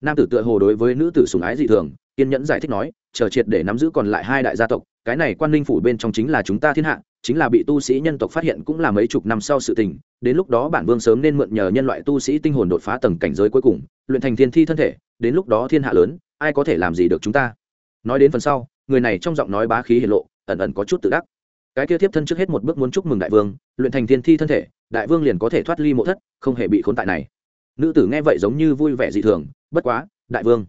Nam tử tựa hồ đối với nữ tử sùng ái dị thường, kiên nhẫn giải thích nói, chờ triệt để nắm giữ còn lại hai đại gia tộc, cái này quan linh phủ bên trong chính là chúng ta thiên hạ, chính là bị tu sĩ nhân tộc phát hiện cũng là mấy chục năm sau sự tình, đến lúc đó bản vương sớm nên mượn nhờ nhân loại tu sĩ tinh hồn đột phá tầng cảnh giới cuối cùng, luyện thành thiên thi thân thể, đến lúc đó thiên hạ lớn, ai có thể làm gì được chúng ta? Nói đến phần sau, người này trong giọng nói bá khí hiển lộ, ẩn ẩn có chút tự đắc cái kia tiếp thân trước hết một bước muốn chúc mừng đại vương, luyện thành thiên thi thân thể, đại vương liền có thể thoát ly mộ thất, không hề bị khốn tại này. Nữ tử nghe vậy giống như vui vẻ dị thường, bất quá, đại vương,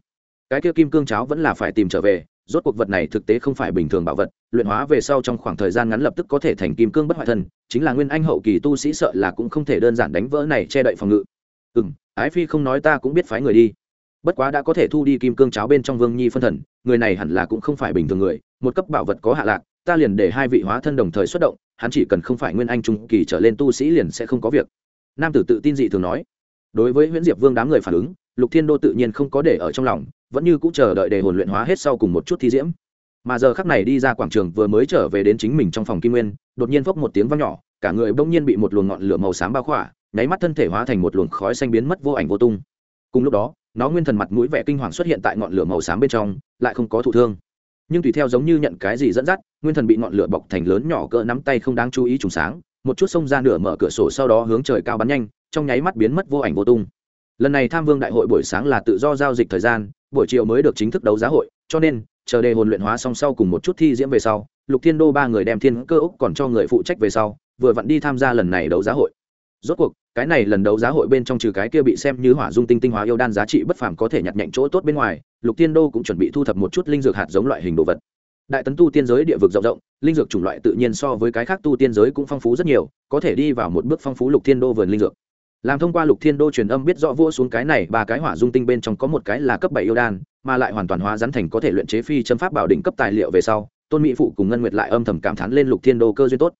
cái kia kim cương cháo vẫn là phải tìm trở về, rốt cuộc vật này thực tế không phải bình thường bảo vật, luyện hóa về sau trong khoảng thời gian ngắn lập tức có thể thành kim cương bất hoại thân, chính là nguyên anh hậu kỳ tu sĩ sợ là cũng không thể đơn giản đánh vỡ này che đậy phòng ngự. Ừ m ái phi không nói ta cũng biết phái người đi. Bất quá đã có thể thu đi kim cương cháo bên trong vương nhi phân thần, người này hẳn là cũng không phải bình thường người, một cấp bảo vật có hạ lạc ta liền để hai vị hóa thân đồng thời xuất động, hắn chỉ cần không phải nguyên anh trung kỳ trở lên tu sĩ liền sẽ không có việc. Nam tử tự tin dị thường nói. Đối với nguyễn diệp vương đám người phản ứng, lục thiên đô tự nhiên không có để ở trong lòng, vẫn như cũng chờ đợi để hồn luyện hóa hết sau cùng một chút thi diễm. Mà giờ khắc này đi ra quảng trường vừa mới trở về đến chính mình trong phòng kim nguyên, đột nhiên phốc một tiếng vang nhỏ, cả người bỗng nhiên bị một luồng ngọn lửa màu xám bao khỏa, nháy mắt thân thể hóa thành một luồng khói xanh biến mất vô ảnh vô tung. Cùng lúc đó, nó nguyên thần mặt mũi vẻ kinh hoàng xuất hiện tại ngọn lửa màu xám bên trong, lại không có thụ thương. Nhưng tùy theo giống như nhận cái gì dẫn dắt nguyên thần bị ngọn lửa bọc thành lớn nhỏ cỡ nắm tay không đáng chú ý trùng sáng, một chút xông ra nửa mở cửa sổ sau đó hướng trời cao bắn nhanh, trong nháy mắt biến mất vô ảnh vô tung. Lần này tham vương đại hội buổi sáng là tự do giao dịch thời gian, buổi chiều mới được chính thức đấu giá hội, cho nên, chờ đề hồn luyện hóa song sau cùng một chút thi diễm về sau, lục thiên đô ba người đem thiên cơ úc còn cho người phụ trách về sau, vừa vặn đi tham gia lần này đấu giá hội. Rốt cuộc, cái này lần đấu giá hội bên trong trừ cái kia bị xem như hỏa dung tinh tinh hóa yêu đan giá trị bất phàm có thể nhặt nhạnh chỗ tốt bên ngoài, lục thiên đô cũng chuẩn bị thu thập một chút linh dược hạt giống loại hình đồ vật đại tấn tu tiên giới địa vực rộng rộng, linh dược chủng loại tự nhiên so với cái khác tu tiên giới cũng phong phú rất nhiều, có thể đi vào một bước phong phú lục thiên đô vườn linh dược. Làm thông qua lục thiên đô truyền âm biết rõ vua xuống cái này, ba cái hỏa dung tinh bên trong có một cái là cấp bảy yêu đan, mà lại hoàn toàn hóa rắn thành có thể luyện chế phi châm pháp bảo đỉnh cấp tài liệu về sau, tôn mỹ phụ cùng ngân nguyệt lại âm thầm cảm thán lên lục thiên đô cơ duyên tốt.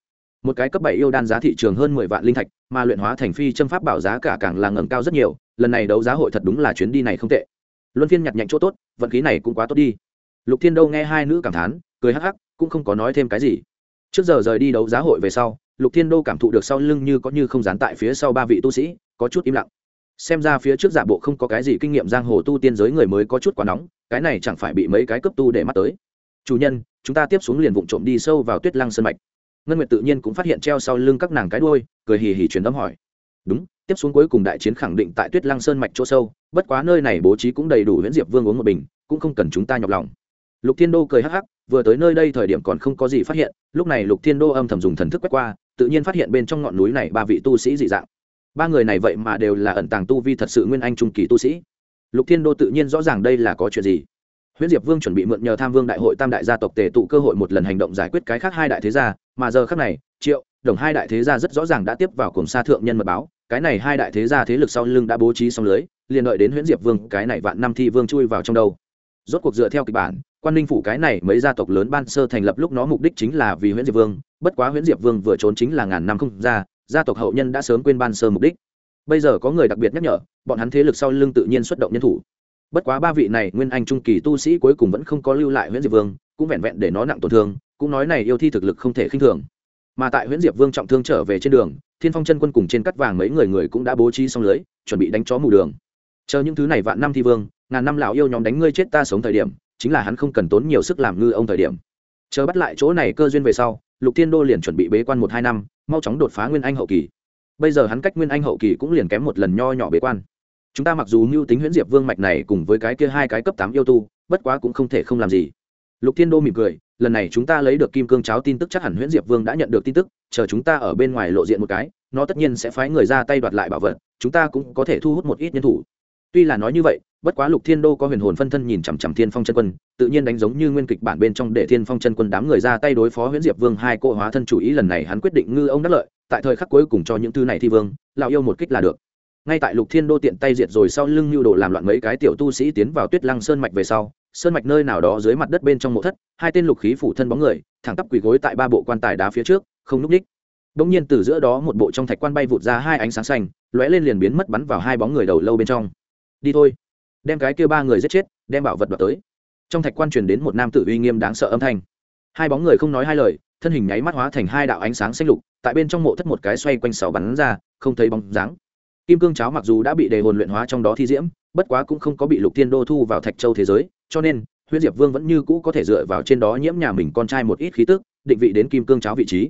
Một cái cấp bảy yêu đan giá thị trường hơn mười vạn linh thạch, mà luyện hóa thành phi châm pháp bảo giá cả càng là ngẩng cao rất nhiều, lần này đấu giá hội thật đúng là chuyến đi này không tệ. Luân phiên nhặt nhạnh chỗ tốt, vận khí này cũng quá tốt đi lục thiên đô nghe hai nữ cảm thán, cười hắc hắc, cũng không có nói thêm cái gì. Trước giờ rời đi đấu giá hội về sau, lục thiên đô cảm thụ được sau lưng như có như không dán tại phía sau ba vị tu sĩ, có chút im lặng. Xem ra phía trước giả bộ không có cái gì kinh nghiệm giang hồ tu tiên giới người mới có chút quá nóng, cái này chẳng phải bị mấy cái cấp tu để mắt tới. Chủ nhân, chúng ta tiếp xuống liền vụng trộm đi sâu vào tuyết lăng sơn mạch. Ngân nguyệt tự nhiên cũng phát hiện treo sau lưng các nàng cái đuôi, cười hì hì truyền âm hỏi. Đúng, tiếp xuống cuối cùng đại chiến khẳng định tại tuyết lăng sơn mạch chỗ sâu, bất quá nơi này bố trí cũng đầy đủ huyễn diệp vương uống một bình, cũng không cần chúng ta nhọc lòng lục thiên đô cười hắc hắc, vừa tới nơi đây thời điểm còn không có gì phát hiện, lúc này lục thiên đô âm thầm dùng thần thức quét qua, tự nhiên phát hiện bên trong ngọn núi này ba vị tu sĩ dị dạng. Ba người này vậy mà đều là ẩn tàng tu vi thật sự nguyên anh trung kỳ tu sĩ. Lục thiên đô tự nhiên rõ ràng đây là có chuyện gì. Huyễn diệp vương chuẩn bị mượn nhờ tham vương đại hội tam đại gia tộc tề tụ cơ hội một lần hành động giải quyết cái khác hai đại thế gia, mà giờ khác này, triệu, đồng hai đại thế gia rất rõ ràng đã tiếp vào cùng sa thượng nhân mật báo, cái này hai đại thế gia thế lực sau lưng đã bố trí xong lưới, liền đợi đến huyễn diệp vương, cái này vạn năm thi vương chui vào trong đâu rốt cuộc dựa theo kịch bản quan ninh phủ cái này mấy gia tộc lớn ban sơ thành lập lúc nó mục đích chính là vì huyễn diệp vương, bất quá huyễn diệp vương vừa trốn chính là ngàn năm không ra, gia tộc hậu nhân đã sớm quên ban sơ mục đích. Bây giờ có người đặc biệt nhắc nhở, bọn hắn thế lực sau lưng tự nhiên xuất động nhân thủ. Bất quá ba vị này nguyên anh trung kỳ tu sĩ cuối cùng vẫn không có lưu lại huyễn diệp vương, cũng vẹn vẹn để nó nặng tổn thương, cũng nói này yêu thi thực lực không thể khinh thường. Mà tại huyễn diệp vương trọng thương trở về trên đường, thiên phong chân quân cùng trên cắt vàng mấy người người cũng đã bố trí xong lưới, chuẩn bị đánh chó mù đường. Chờ những thứ này vạn năm thi vương, ngàn năm lão yêu nhóm đánh ngươi chết ta sống thời điểm chính là hắn không cần tốn nhiều sức làm ngư ông thời điểm. Chờ bắt lại chỗ này cơ duyên về sau, lục thiên đô liền chuẩn bị bế quan một hai năm, mau chóng đột phá nguyên anh hậu kỳ. Bây giờ hắn cách nguyên anh hậu kỳ cũng liền kém một lần nho nhỏ bế quan. Chúng ta mặc dù mưu tính huyễn diệp vương mạch này cùng với cái kia hai cái cấp tám yêu tu, bất quá cũng không thể không làm gì. Lục thiên đô mỉm cười, lần này chúng ta lấy được kim cương cháo tin tức chắc hẳn huyễn diệp vương đã nhận được tin tức, chờ chúng ta ở bên ngoài lộ diện một cái, nó tất nhiên sẽ phái người ra tay đoạt lại bảo vật, chúng ta cũng có thể thu hút một ít nhân thủ tuy là nói như vậy, bất quá lục thiên đô có huyền hồn phân thân nhìn chằm chằm thiên phong chân quân, tự nhiên đánh giống như nguyên kịch bản bên trong để thiên phong chân quân đám người ra tay đối phó huyễn diệp vương hai cỗ hóa thân chủ ý lần này hắn quyết định ngư ông đắc lợi, tại thời khắc cuối cùng cho những thứ này thi vương, lão yêu một kích là được. Ngay tại lục thiên đô tiện tay diệt rồi sau lưng nhu đồ làm loạn mấy cái tiểu tu sĩ tiến vào tuyết lăng sơn mạch về sau, sơn mạch nơi nào đó dưới mặt đất bên trong mộ thất, hai tên lục khí phủ thân bóng người, thẳng tắp quỳ gối tại ba bộ quan tài đá phía trước, không núp ních. Bỗng nhiên từ giữa đó một bộ trong thạch quan bay vụt ra hai ánh sáng xanh, lóe lên liền biến mất bắn vào hai bóng người đầu lâu bên trong đi thôi. Đem cái kia ba người giết chết, đem bảo vật đoạt tới. Trong thạch quan truyền đến một nam tử uy nghiêm đáng sợ âm thanh. Hai bóng người không nói hai lời, thân hình nháy mắt hóa thành hai đạo ánh sáng xanh lục, tại bên trong mộ thất một cái xoay quanh sáu bắn ra, không thấy bóng dáng. Kim cương cháo mặc dù đã bị đề hồn luyện hóa trong đó thi diễm, bất quá cũng không có bị lục tiên đô thu vào thạch châu thế giới, cho nên, huyễn diệp vương vẫn như cũ có thể dựa vào trên đó nhiễm nhà mình con trai một ít khí tức, định vị đến kim cương cháo vị trí.